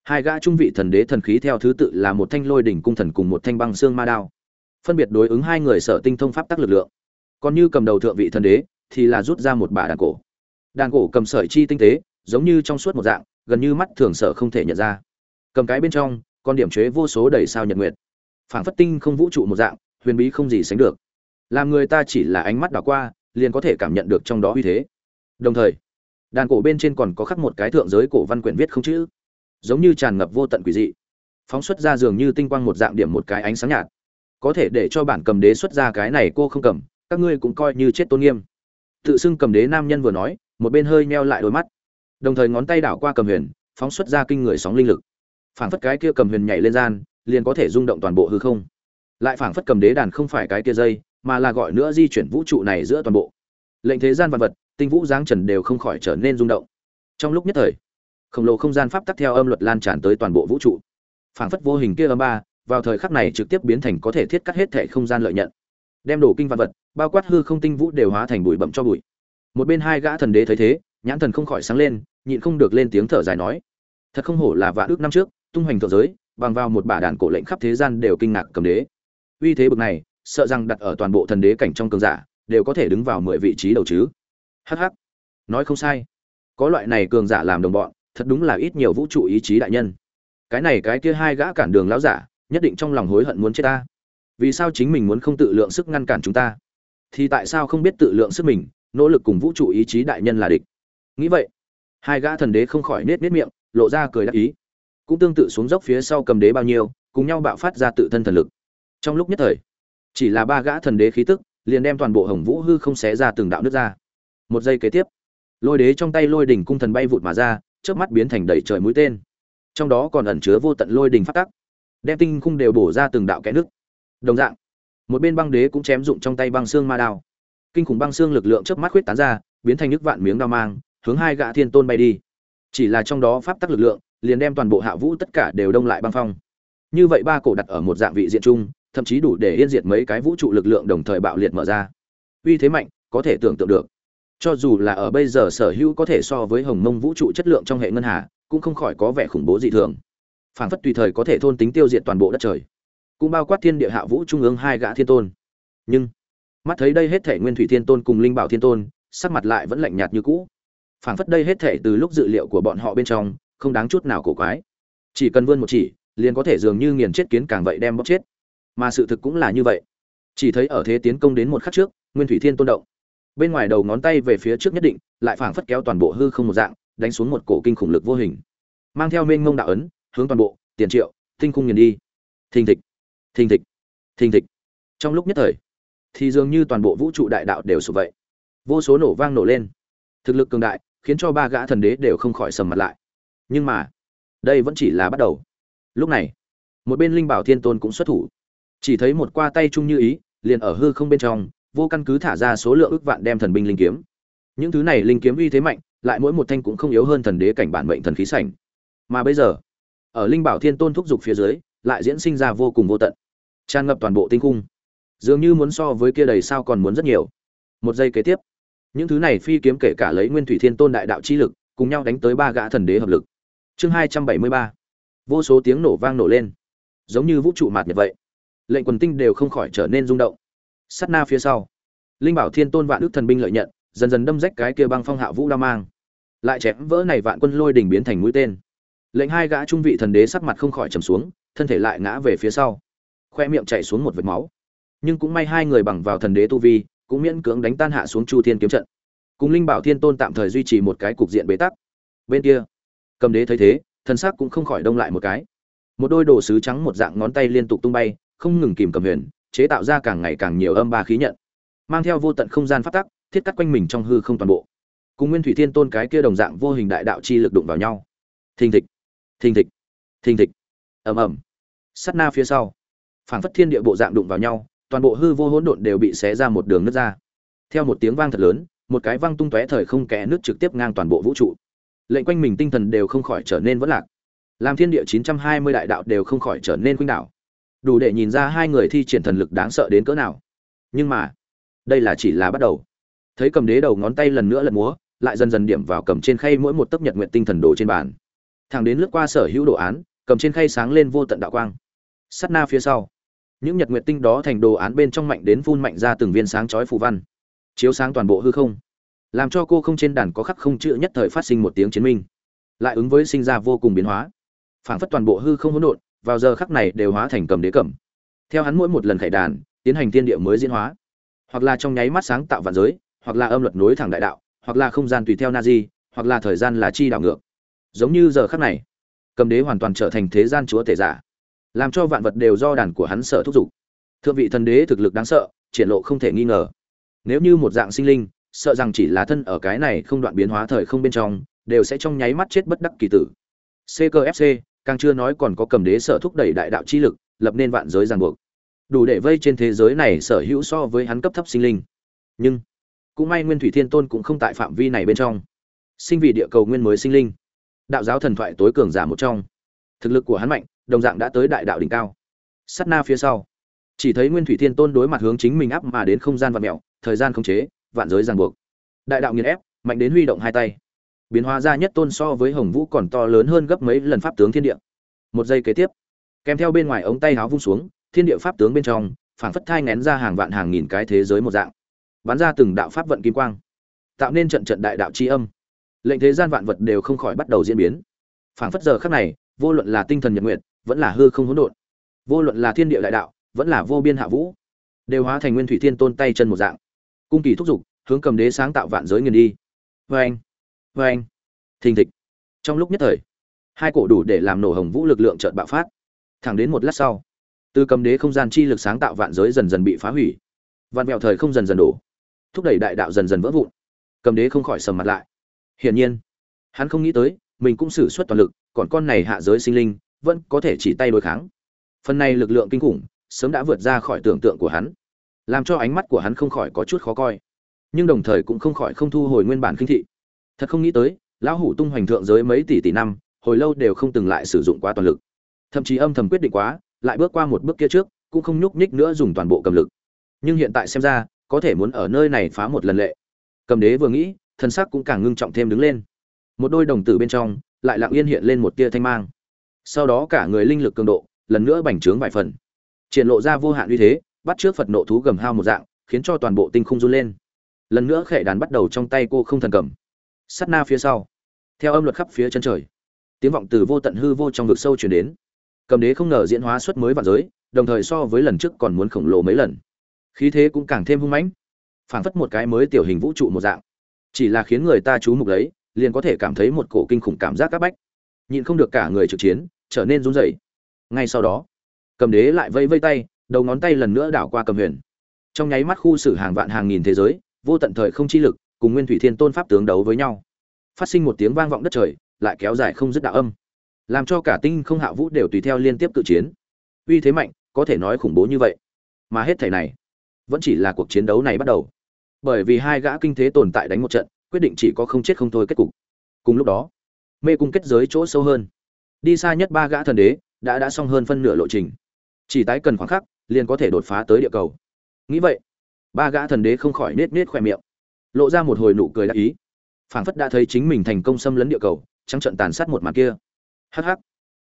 Hai gã trung vị thần đế thần khí theo thứ tự là một thanh lôi đỉnh cung thần cùng một thanh băng xương ma đao. Phân biệt đối ứng hai người sở tinh thông pháp tắc lực lượng. Còn như cầm đầu thượng vị thần đế, thì là rút ra một bả đàn cổ. Đàn cổ cầm sợi chi tinh tế, giống như trong suốt một dạng, gần như mắt thường sở không thể nhận ra. Cầm cái bên trong con điểm chế vô số đầy sao nhật nguyệt phảng phất tinh không vũ trụ một dạng, huyền bí không gì sánh được. Làm người ta chỉ là ánh mắt đảo qua, liền có thể cảm nhận được trong đó uy thế. Đồng thời, đàn cổ bên trên còn có khắc một cái thượng giới cổ văn quyển viết không chữ. Giống như tràn ngập vô tận quỷ dị. Phóng xuất ra dường như tinh quang một dạng điểm một cái ánh sáng nhạt. Có thể để cho bản cầm đế xuất ra cái này cô không cầm, các ngươi cũng coi như chết tôn nghiêm. Tự xưng cầm đế nam nhân vừa nói, một bên hơi meo lại đôi mắt. Đồng thời ngón tay đảo qua cầm huyền, phóng xuất ra kinh người sóng linh lực. Phảng phất cái kia cầm huyền nhảy lên gian liền có thể rung động toàn bộ hư không. Lại phảng phất cầm đế đàn không phải cái kia dây, mà là gọi nữa di chuyển vũ trụ này giữa toàn bộ. Lệnh thế gian vật vật, tinh vũ giáng trần đều không khỏi trở nên rung động. Trong lúc nhất thời, khổng lồ không gian pháp tắc theo âm luật lan tràn tới toàn bộ vũ trụ. Phảng phất vô hình kia âm ba, vào thời khắc này trực tiếp biến thành có thể thiết cắt hết thể không gian lợi nhận. Đem đổ kinh vạn vật, bao quát hư không tinh vũ đều hóa thành bụi bậm cho bụi. Một bên hai gã thần đế thấy thế, nhãn thần không khỏi sáng lên, nhịn không được lên tiếng thở dài nói, thật không hổ là vạn ước năm trước, tung hoành thượng giới bằng vào một bả đàn cổ lệnh khắp thế gian đều kinh ngạc cầm đế. Uy thế bực này, sợ rằng đặt ở toàn bộ thần đế cảnh trong cường giả, đều có thể đứng vào mười vị trí đầu chứ. Hh nói không sai. Có loại này cường giả làm đồng bọn, thật đúng là ít nhiều vũ trụ ý chí đại nhân. Cái này cái kia hai gã cản đường lão giả, nhất định trong lòng hối hận muốn chết ta. Vì sao chính mình muốn không tự lượng sức ngăn cản chúng ta? Thì tại sao không biết tự lượng sức mình, nỗ lực cùng vũ trụ ý chí đại nhân là địch? Nghĩ vậy, hai gã thần đế không khỏi nết nết miệng, lộ ra cười đắc ý cũng tương tự xuống dốc phía sau cầm đế bao nhiêu, cùng nhau bạo phát ra tự thân thần lực. Trong lúc nhất thời, chỉ là ba gã thần đế khí tức, liền đem toàn bộ hồng vũ hư không xé ra từng đạo nước ra. Một giây kế tiếp, lôi đế trong tay lôi đỉnh cung thần bay vụt mà ra trước mắt biến thành đầy trời mũi tên. Trong đó còn ẩn chứa vô tận lôi đỉnh phát tắc, đem tinh khung đều bổ ra từng đạo kẽ nước. Đồng dạng, một bên băng đế cũng chém dụng trong tay băng xương ma đao. Kinh khủng băng xương lực lượng trước mắt khuyết tán ra, biến thành nước vạn miếng đao mang, hướng hai gã thiên tôn bay đi. Chỉ là trong đó pháp tắc lực lượng liền đem toàn bộ hạ vũ tất cả đều đông lại băng phong. Như vậy ba cổ đặt ở một dạng vị diện chung, thậm chí đủ để yên diệt mấy cái vũ trụ lực lượng đồng thời bạo liệt mở ra. Uy thế mạnh, có thể tưởng tượng được. Cho dù là ở bây giờ sở hữu có thể so với hồng mông vũ trụ chất lượng trong hệ ngân hà, cũng không khỏi có vẻ khủng bố dị thường. Phảng phất tùy thời có thể thôn tính tiêu diệt toàn bộ đất trời. Cũng bao quát thiên địa hạ vũ trung ương hai gã thiên tôn. Nhưng, mắt thấy đây hết thể nguyên thủy thiên tôn cùng linh bảo thiên tôn, sắc mặt lại vẫn lạnh nhạt như cũ. Phảng phất đây hết thể từ lúc dự liệu của bọn họ bên trong không đáng chút nào cổ quái. Chỉ cần vươn một chỉ, liền có thể dường như nghiền chết kiến càng vậy đem bóc chết. Mà sự thực cũng là như vậy. Chỉ thấy ở thế tiến công đến một khắc trước, nguyên thủy thiên tôn động. Bên ngoài đầu ngón tay về phía trước nhất định, lại phảng phất kéo toàn bộ hư không một dạng, đánh xuống một cổ kinh khủng lực vô hình. Mang theo mênh ngông đạo ấn, hướng toàn bộ, tiền triệu, tinh khung nghiền đi. Thình thịch thình thịch thình thịch. Trong lúc nhất thời, thì dường như toàn bộ vũ trụ đại đạo đều sụp vậy. Vô số nổ vang nổ lên. Thực lực cường đại, khiến cho ba gã thần đế đều không khỏi sầm mặt lại nhưng mà, đây vẫn chỉ là bắt đầu. Lúc này, một bên linh bảo thiên tôn cũng xuất thủ. Chỉ thấy một qua tay chung như ý, liền ở hư không bên trong, vô căn cứ thả ra số lượng ước vạn đem thần binh linh kiếm. Những thứ này linh kiếm uy thế mạnh, lại mỗi một thanh cũng không yếu hơn thần đế cảnh bản mệnh thần khí sảnh. Mà bây giờ, ở linh bảo thiên tôn thúc giục phía dưới, lại diễn sinh ra vô cùng vô tận. Tràn ngập toàn bộ tinh cung dường như muốn so với kia đầy sao còn muốn rất nhiều. Một giây kế tiếp, những thứ này phi kiếm kể cả lấy nguyên thủy thiên tôn đại đạo chi lực, cùng nhau đánh tới ba gã thần đế hợp lực chương hai trăm bảy mươi ba. Vô số tiếng nổ vang nổ lên. Giống như vũ trụ mạt nhật vậy. Lệnh quần tinh đều không khỏi trở nên rung động. Sắt na phía sau, linh bảo thiên tôn vạn đức thần binh lợi nhận, dần dần đâm rách cái kia băng phong hạ vũ đao mang. Lại chém vỡ này vạn quân lôi đỉnh biến thành mũi tên. Lệnh hai gã trung vị thần đế sắc mặt không khỏi trầm xuống, thân thể lại ngã về phía sau. Khoe miệng chảy xuống một vệt máu. Nhưng cũng may hai người bằng vào thần đế tu vi, cũng miễn cưỡng đánh tan hạ xuống chu thiên kiếm trận. Cùng linh bảo thiên tôn tạm thời duy trì một cái cục diện bế tắc. Bên kia cầm đế thấy thế thần sắc cũng không khỏi đông lại một cái. Một đôi đồ sứ trắng một dạng ngón tay liên tục tung bay, không ngừng kìm cầm huyền, chế tạo ra càng ngày càng nhiều âm ba khí nhận. Mang theo vô tận không gian phát tắc, thiết cắt quanh mình trong hư không toàn bộ. Cùng nguyên thủy thiên tôn cái kia đồng dạng vô hình đại đạo chi lực đụng vào nhau. Thình thịch thình thịch thình thịch. Ầm ầm. Sắt na phía sau, phảng phất thiên địa bộ dạng đụng vào nhau, toàn bộ hư vô hỗn độn đều bị xé ra một đường nứt ra. Theo một tiếng vang thật lớn, một cái vang tung tóe thời không kẽ nước trực tiếp ngang toàn bộ vũ trụ lệnh quanh mình tinh thần đều không khỏi trở nên vỡ lạc. Làm thiên địa 920 đại đạo đều không khỏi trở nên khuynh đảo. Đủ để nhìn ra hai người thi triển thần lực đáng sợ đến cỡ nào. Nhưng mà, đây là chỉ là bắt đầu. Thấy cầm đế đầu ngón tay lần nữa lật múa, lại dần dần điểm vào cầm trên khay mỗi một tấc nhật nguyện tinh thần đồ trên bàn. Thẳng đến lướt qua sở hữu đồ án, cầm trên khay sáng lên vô tận đạo quang. Sắt na phía sau, những nhật nguyện tinh đó thành đồ án bên trong mạnh đến phun mạnh ra từng viên sáng chói phù văn. Chiếu sáng toàn bộ hư không làm cho cô không trên đàn có khắc không chữ nhất thời phát sinh một tiếng chiến minh. Lại ứng với sinh ra vô cùng biến hóa. Phảng phất toàn bộ hư không hỗn độn, vào giờ khắc này đều hóa thành cầm đế cẩm theo hắn mỗi một lần khải đàn, tiến hành tiên địa mới diễn hóa. Hoặc là trong nháy mắt sáng tạo vạn giới, hoặc là âm luật nối thẳng đại đạo, hoặc là không gian tùy theo na di hoặc là thời gian là chi đảo ngược. Giống như giờ khắc này, cầm đế hoàn toàn trở thành thế gian chúa tể giả, làm cho vạn vật đều do đàn của hắn sở thúc giục. Thượng vị thần đế thực lực đáng sợ, triển lộ không thể nghi ngờ. Nếu như một dạng sinh linh sợ rằng chỉ là thân ở cái này không đoạn biến hóa thời không bên trong, đều sẽ trong nháy mắt chết bất đắc kỳ tử. Ckfc càng chưa nói còn có cầm đế sở thúc đẩy đại đạo chi lực, lập nên vạn giới ràng buộc. Đủ để vây trên thế giới này sở hữu so với hắn cấp thấp sinh linh. Nhưng, cũng may nguyên thủy thiên tôn cũng không tại phạm vi này bên trong. Sinh vì địa cầu nguyên mới sinh linh. Đạo giáo thần thoại tối cường giả một trong. Thực lực của hắn mạnh, đồng dạng đã tới đại đạo đỉnh cao. Sát na phía sau. Chỉ thấy nguyên thủy thiên tôn đối mặt hướng chính mình áp mà đến không gian và mẹo, thời gian không chế vạn giới ràng buộc. Đại đạo nghiền ép, mạnh đến huy động hai tay. Biến hóa ra nhất tôn so với hồng vũ còn to lớn hơn gấp mấy lần pháp tướng thiên địa. Một giây kế tiếp, kèm theo bên ngoài ống tay háo vung xuống, thiên địa pháp tướng bên trong, phảng phất thai ngén ra hàng vạn hàng nghìn cái thế giới một dạng. Bắn ra từng đạo pháp vận kim quang, tạo nên trận trận đại đạo tri âm. Lệnh thế gian vạn vật đều không khỏi bắt đầu diễn biến. Phảng phất giờ khắc này, vô luận là tinh thần nhật nguyện vẫn là hư không hỗn độn, vô luận là thiên địa đại đạo, vẫn là vô biên hạ vũ, đều hóa thành nguyên thủy thiên tôn tay chân một dạng cung kỳ thúc giục, hướng cầm đế sáng tạo vạn giới nghiền đi. Vê anh vê anh. Thình thịch. Trong lúc nhất thời, hai cổ đủ để làm nổ hồng vũ lực lượng trợn bạo phát. Thẳng đến một lát sau, từ cầm đế không gian chi lực sáng tạo vạn giới dần dần bị phá hủy. Vạn mẹo thời không dần dần đổ, thúc đẩy đại đạo dần dần vỡ vụn. Cầm đế không khỏi sầm mặt lại. Hiển nhiên, hắn không nghĩ tới, mình cũng sử xuất toàn lực, còn con này hạ giới sinh linh, vẫn có thể chỉ tay đối kháng. Phần này lực lượng kinh khủng, sớm đã vượt ra khỏi tưởng tượng của hắn làm cho ánh mắt của hắn không khỏi có chút khó coi. Nhưng đồng thời cũng không khỏi không thu hồi nguyên bản kinh thị. Thật không nghĩ tới, lão hủ tung hoành thượng giới mấy tỷ tỷ năm, hồi lâu đều không từng lại sử dụng quá toàn lực. Thậm chí âm thầm quyết định quá, lại bước qua một bước kia trước, cũng không nhúc nhích nữa dùng toàn bộ cầm lực. Nhưng hiện tại xem ra, có thể muốn ở nơi này phá một lần lệ. Cầm đế vừa nghĩ, thân sắc cũng càng ngưng trọng thêm đứng lên. Một đôi đồng tử bên trong, lại lặng yên hiện lên một tia thanh mang. Sau đó cả người linh lực cường độ, lần nữa bành trướng vài phần. Triển lộ ra vô hạn uy thế bắt trước phật nộ thú gầm hao một dạng, khiến cho toàn bộ tinh không run lên. Lần nữa khệ đàn bắt đầu trong tay cô không thần cầm. Sắt na phía sau, theo âm luật khắp phía chân trời, tiếng vọng từ vô tận hư vô trong vực sâu chuyển đến. Cầm đế không ngờ diễn hóa xuất mới vạn giới, đồng thời so với lần trước còn muốn khổng lồ mấy lần. Khí thế cũng càng thêm hung mãnh, phảng phất một cái mới tiểu hình vũ trụ một dạng. Chỉ là khiến người ta chú mục lấy, liền có thể cảm thấy một cổ kinh khủng cảm giác các bách. Nhịn không được cả người trực chiến, trở nên run rẩy. Ngay sau đó, cầm đế lại vây vây tay đầu ngón tay lần nữa đảo qua cầm huyền. Trong nháy mắt khu xử hàng vạn hàng nghìn thế giới, vô tận thời không chi lực, cùng nguyên thủy thiên tôn pháp tướng đấu với nhau. Phát sinh một tiếng vang vọng đất trời, lại kéo dài không dứt đạo âm. Làm cho cả tinh không hạ vũ đều tùy theo liên tiếp tự chiến. Uy thế mạnh, có thể nói khủng bố như vậy. Mà hết thảy này, vẫn chỉ là cuộc chiến đấu này bắt đầu. Bởi vì hai gã kinh thế tồn tại đánh một trận, quyết định chỉ có không chết không thôi kết cục. Cùng lúc đó, mê cung kết giới chỗ sâu hơn. Đi xa nhất ba gã thần đế, đã đã xong hơn phân nửa lộ trình. Chỉ tái cần khoảng khắc liền có thể đột phá tới địa cầu. Nghĩ vậy, ba gã thần đế không khỏi nết nết khoe miệng, lộ ra một hồi nụ cười đắc ý. Phảng phất đã thấy chính mình thành công xâm lấn địa cầu, trắng trận tàn sát một màn kia. Hh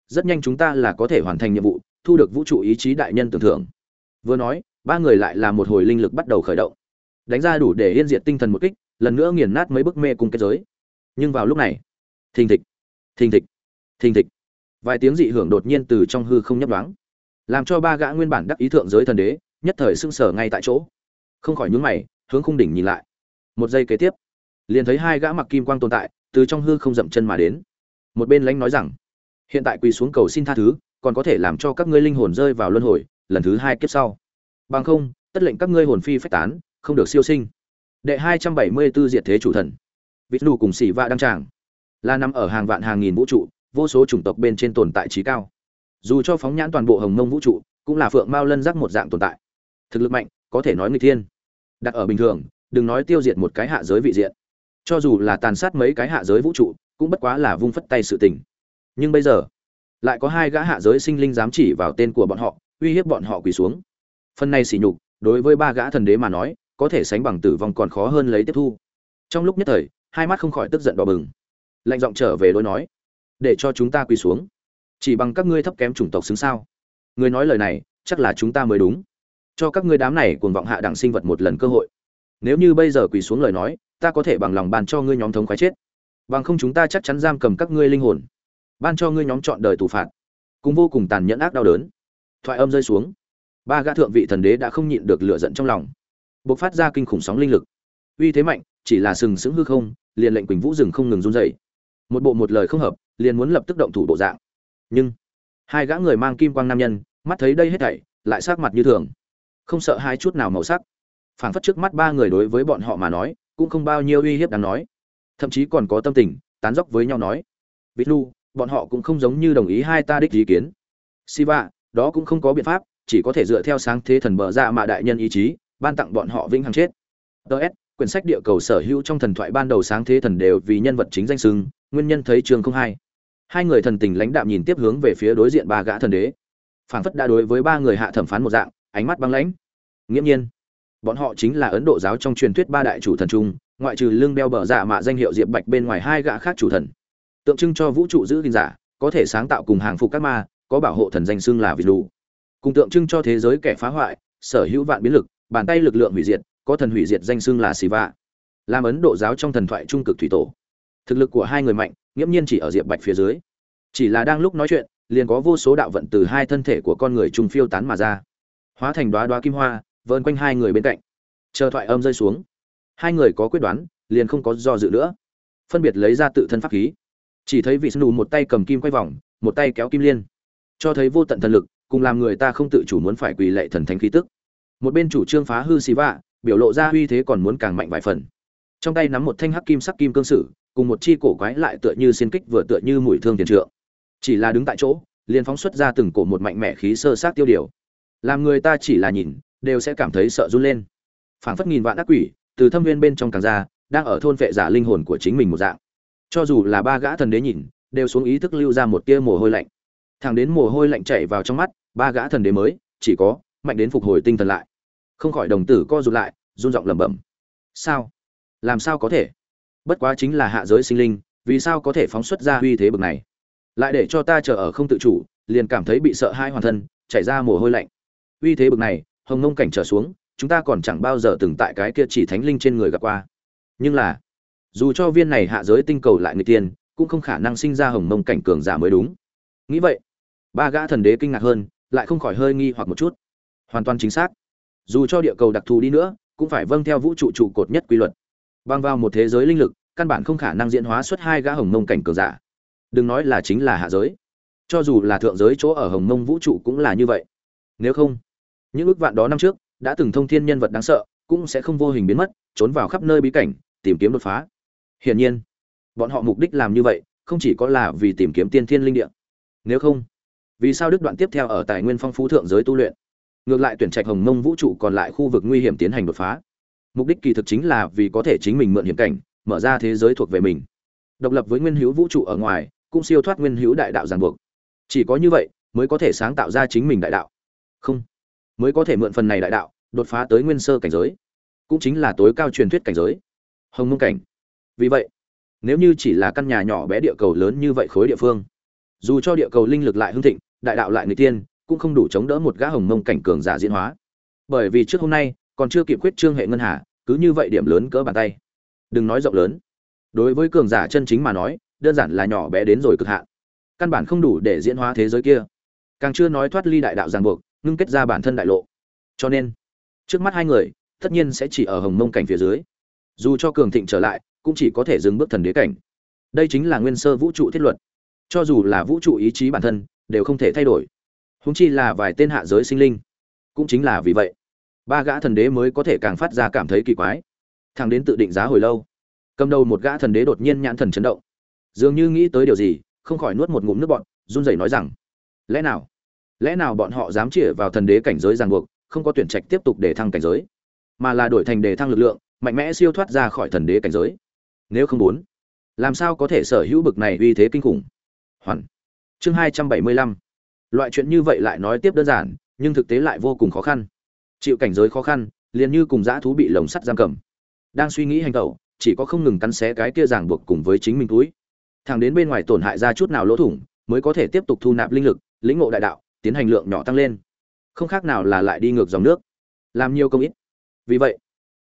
rất nhanh chúng ta là có thể hoàn thành nhiệm vụ, thu được vũ trụ ý chí đại nhân tưởng thưởng. Vừa nói, ba người lại là một hồi linh lực bắt đầu khởi động. Đánh ra đủ để yên diệt tinh thần một kích, lần nữa nghiền nát mấy bức mê cùng kết giới. Nhưng vào lúc này, thình thịch thình thịch thình thịch. Vài tiếng dị hưởng đột nhiên từ trong hư không nhấp đoáng làm cho ba gã nguyên bản đắc ý thượng giới thần đế nhất thời sưng sở ngay tại chỗ. Không khỏi nhún mày, hướng khung đỉnh nhìn lại. Một giây kế tiếp, liền thấy hai gã mặc kim quang tồn tại, từ trong hư không dậm chân mà đến. Một bên lãnh nói rằng, hiện tại quỳ xuống cầu xin tha thứ, còn có thể làm cho các ngươi linh hồn rơi vào luân hồi, lần thứ hai kiếp sau. Bằng không, tất lệnh các ngươi hồn phi phách tán, không được siêu sinh. Đệ hai trăm bảy mươi 274 diệt thế chủ thần. Vịt lù cùng xỉ vạ đăng tràng. Là nằm ở hàng vạn hàng nghìn vũ trụ, vô số chủng tộc bên trên tồn tại trí cao dù cho phóng nhãn toàn bộ hồng mông vũ trụ, cũng là phượng mao lân giác một dạng tồn tại. Thực lực mạnh, có thể nói người thiên. Đặt ở bình thường, đừng nói tiêu diệt một cái hạ giới vị diện. Cho dù là tàn sát mấy cái hạ giới vũ trụ, cũng bất quá là vung phất tay sự tình. Nhưng bây giờ, lại có hai gã hạ giới sinh linh dám chỉ vào tên của bọn họ, uy hiếp bọn họ quỳ xuống. Phần này sỉ nhục, đối với ba gã thần đế mà nói, có thể sánh bằng tử vong còn khó hơn lấy tiếp thu. Trong lúc nhất thời, hai mắt không khỏi tức giận đỏ bừng. Lạnh giọng trở về đối nói, để cho chúng ta quỳ xuống chỉ bằng các ngươi thấp kém chủng tộc xứng sao? Người nói lời này, chắc là chúng ta mới đúng. Cho các ngươi đám này cuồng vọng hạ đẳng sinh vật một lần cơ hội. Nếu như bây giờ quỳ xuống lời nói, ta có thể bằng lòng bàn cho ngươi nhóm thống khoái chết. Bằng không chúng ta chắc chắn giam cầm các ngươi linh hồn. Ban cho ngươi nhóm chọn đời tù phạt. Cùng vô cùng tàn nhẫn ác đau đớn. Thoại âm rơi xuống. Ba gã thượng vị thần đế đã không nhịn được lửa giận trong lòng. Bộc phát ra kinh khủng sóng linh lực. Uy thế mạnh, chỉ là sừng sững hư không, liền lệnh quỳnh vũ rừng không ngừng run dậy một bộ một lời không hợp, liền muốn lập tức động thủ bộ dạng nhưng hai gã người mang kim quang nam nhân, mắt thấy đây hết thảy, lại sát mặt như thường. Không sợ hai chút nào màu sắc. Phảng phất trước mắt ba người đối với bọn họ mà nói, cũng không bao nhiêu uy hiếp đáng nói. Thậm chí còn có tâm tình, tán dóc với nhau nói. Vít lu, bọn họ cũng không giống như đồng ý hai ta đích ý kiến. Siva, đó cũng không có biện pháp, chỉ có thể dựa theo sáng thế thần bờ dạ ra mà đại nhân ý chí, ban tặng bọn họ vĩnh hằng chết. Ts quyển sách địa cầu sở hữu trong thần thoại ban đầu sáng thế thần đều vì nhân vật chính danh sưng nguyên nhân thấy trường không hai hai người thần tình lãnh đạm nhìn tiếp hướng về phía đối diện ba gã thần đế. Phảng phất đã đối với ba người hạ thẩm phán một dạng, ánh mắt băng lãnh. Nghiễm nhiên, bọn họ chính là ấn độ giáo trong truyền thuyết ba đại chủ thần trung ngoại trừ lương đeo bờ dạ mạ danh hiệu diệp bạch bên ngoài hai gã khác chủ thần. Tượng trưng cho vũ trụ giữ gìn giả, có thể sáng tạo cùng hàng phục các ma, có bảo hộ thần danh xưng là vị lù cùng tượng trưng cho thế giới kẻ phá hoại, sở hữu vạn biến lực, bàn tay lực lượng hủy diệt, có thần hủy diệt danh xưng là siva. Vạ làm ấn độ giáo trong thần thoại trung cực thủy tổ. Thực lực của hai người mạnh nghiễm nhiên chỉ ở diệp bạch phía dưới. Chỉ là đang lúc nói chuyện, liền có vô số đạo vận từ hai thân thể của con người trung phiêu tán mà ra. Hóa thành đoá đoá kim hoa vơn quanh hai người bên cạnh. Chờ thoại âm rơi xuống, hai người có quyết đoán, liền không có do dự nữa. Phân biệt lấy ra tự thân pháp khí. Chỉ thấy vị snu một tay cầm kim quay vòng, một tay kéo kim liên. Cho thấy vô tận thần lực, cùng làm người ta không tự chủ muốn phải quỳ lệ thần thánh khí tức. Một bên chủ trương phá hư xì vạ, biểu lộ ra uy thế còn muốn càng mạnh vài phần. Trong tay nắm một thanh hắc kim sắc kim cương sử cùng một chi cổ quái lại tựa như xiên kích vừa tựa như mũi thương tiền trượng. Chỉ là đứng tại chỗ, liền phóng xuất ra từng cổ một mạnh mẽ khí sơ sát tiêu điều. Làm người ta chỉ là nhìn, đều sẽ cảm thấy sợ run lên. Phảng phất nghìn vạn ác quỷ, từ thâm viên bên trong càng ra, đang ở thôn vệ giả linh hồn của chính mình một dạng. Cho dù là ba gã thần đế nhìn, đều xuống ý thức lưu ra một tia mồ hôi lạnh. Thẳng đến mồ hôi lạnh chảy vào trong mắt, ba gã thần đế mới, chỉ có, mạnh đến phục hồi tinh thần lại. Không khỏi đồng tử co rụt lại, run giọng lẩm bẩm. Sao? Làm sao có thể? Bất quá chính là hạ giới sinh linh, vì sao có thể phóng xuất ra uy thế bực này? Lại để cho ta chờ ở không tự chủ, liền cảm thấy bị sợ hai hoàn thân, chảy ra mồ hôi lạnh. Uy thế bực này, hồng nông cảnh trở xuống, chúng ta còn chẳng bao giờ từng tại cái kia chỉ thánh linh trên người gặp qua. Nhưng là, dù cho viên này hạ giới tinh cầu lại người tiên cũng không khả năng sinh ra hồng mông cảnh cường giả mới đúng. Nghĩ vậy, ba gã thần đế kinh ngạc hơn, lại không khỏi hơi nghi hoặc một chút. Hoàn toàn chính xác. Dù cho địa cầu đặc thù đi nữa, cũng phải vâng theo vũ trụ trụ cột nhất quy luật băng vào một thế giới linh lực, căn bản không khả năng diễn hóa xuất hai gã hồng mông cảnh cường giả. Đừng nói là chính là hạ giới. Cho dù là thượng giới chỗ ở hồng mông vũ trụ cũng là như vậy. Nếu không, những ước vạn đó năm trước, đã từng thông thiên nhân vật đáng sợ, cũng sẽ không vô hình biến mất, trốn vào khắp nơi bí cảnh, tìm kiếm đột phá. Hiển nhiên, bọn họ mục đích làm như vậy, không chỉ có là vì tìm kiếm tiên thiên linh địa. Nếu không, vì sao đức đoạn tiếp theo ở tài nguyên phong phú thượng giới tu luyện? Ngược lại tuyển trạch hồng mông vũ trụ còn lại khu vực nguy hiểm tiến hành đột phá mục đích kỳ thực chính là vì có thể chính mình mượn hiểm cảnh, mở ra thế giới thuộc về mình. Độc lập với nguyên hữu vũ trụ ở ngoài, cũng siêu thoát nguyên hữu đại đạo ràng buộc. Chỉ có như vậy, mới có thể sáng tạo ra chính mình đại đạo. Không, mới có thể mượn phần này đại đạo, đột phá tới nguyên sơ cảnh giới. Cũng chính là tối cao truyền thuyết cảnh giới. Hồng mông cảnh. Vì vậy, nếu như chỉ là căn nhà nhỏ bé địa cầu lớn như vậy khối địa phương, dù cho địa cầu linh lực lại hưng thịnh, đại đạo lại người tiên cũng không đủ chống đỡ một gã hồng mông cảnh cường giả diễn hóa. Bởi vì trước hôm nay còn chưa kịp quyết trương hệ ngân hà, cứ như vậy điểm lớn cỡ bàn tay. Đừng nói rộng lớn. Đối với cường giả chân chính mà nói, đơn giản là nhỏ bé đến rồi cực hạn. Căn bản không đủ để diễn hóa thế giới kia. Càng chưa nói thoát ly đại đạo ràng buộc, ngưng kết ra bản thân đại lộ. Cho nên, trước mắt hai người, tất nhiên sẽ chỉ ở hồng mông cảnh phía dưới. Dù cho cường thịnh trở lại, cũng chỉ có thể dừng bước thần đế cảnh. Đây chính là nguyên sơ vũ trụ thiết luật. Cho dù là vũ trụ ý chí bản thân, đều không thể thay đổi. Húng chi là vài tên hạ giới sinh linh. Cũng chính là vì vậy ba gã thần đế mới có thể càng phát ra cảm thấy kỳ quái. Thằng đến tự định giá hồi lâu, cầm đầu một gã thần đế đột nhiên nhãn thần chấn động. Dường như nghĩ tới điều gì, không khỏi nuốt một ngụm nước bọn run rẩy nói rằng, lẽ nào lẽ nào bọn họ dám chĩa vào thần đế cảnh giới ràng buộc, không có tuyển trạch tiếp tục để thăng cảnh giới, mà là đổi thành đề thăng lực lượng, mạnh mẽ siêu thoát ra khỏi thần đế cảnh giới? Nếu không muốn, làm sao có thể sở hữu bực này uy thế kinh khủng? Hoàn. Chương hai trăm bảy mươi lăm. Loại chuyện như vậy lại nói tiếp đơn giản, nhưng thực tế lại vô cùng khó khăn chịu cảnh giới khó khăn, liền như cùng dã thú bị lồng sắt giam cầm. Đang suy nghĩ hành tẩu, chỉ có không ngừng cắn xé cái kia ràng buộc cùng với chính mình túi. Thằng đến bên ngoài tổn hại ra chút nào lỗ thủng, mới có thể tiếp tục thu nạp linh lực, lĩnh ngộ đại đạo, tiến hành lượng nhỏ tăng lên. Không khác nào là lại đi ngược dòng nước. Làm nhiều công ít. Vì vậy,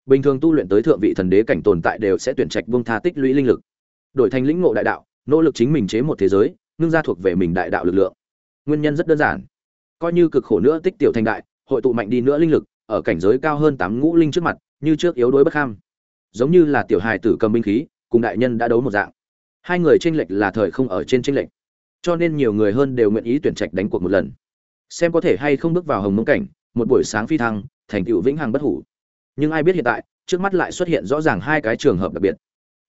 bình thường tu luyện tới thượng vị thần đế cảnh tồn tại đều sẽ tuyển trạch buông tha tích lũy linh lực. Đổi thành lĩnh ngộ đại đạo, nỗ lực chính mình chế một thế giới, ngưng ra thuộc về mình đại đạo lực lượng. Nguyên nhân rất đơn giản. Coi như cực khổ nữa tích tiểu thành đại, hội tụ mạnh đi nữa linh lực ở cảnh giới cao hơn tám ngũ linh trước mặt, như trước yếu đuối bất kham. Giống như là tiểu hài tử cầm binh khí, cùng đại nhân đã đấu một dạng. Hai người tranh lệch là thời không ở trên tranh lệch. Cho nên nhiều người hơn đều nguyện ý tuyển trạch đánh cuộc một lần. Xem có thể hay không bước vào hồng mông cảnh, một buổi sáng phi thăng, thành tựu vĩnh hằng bất hủ. Nhưng ai biết hiện tại, trước mắt lại xuất hiện rõ ràng hai cái trường hợp đặc biệt.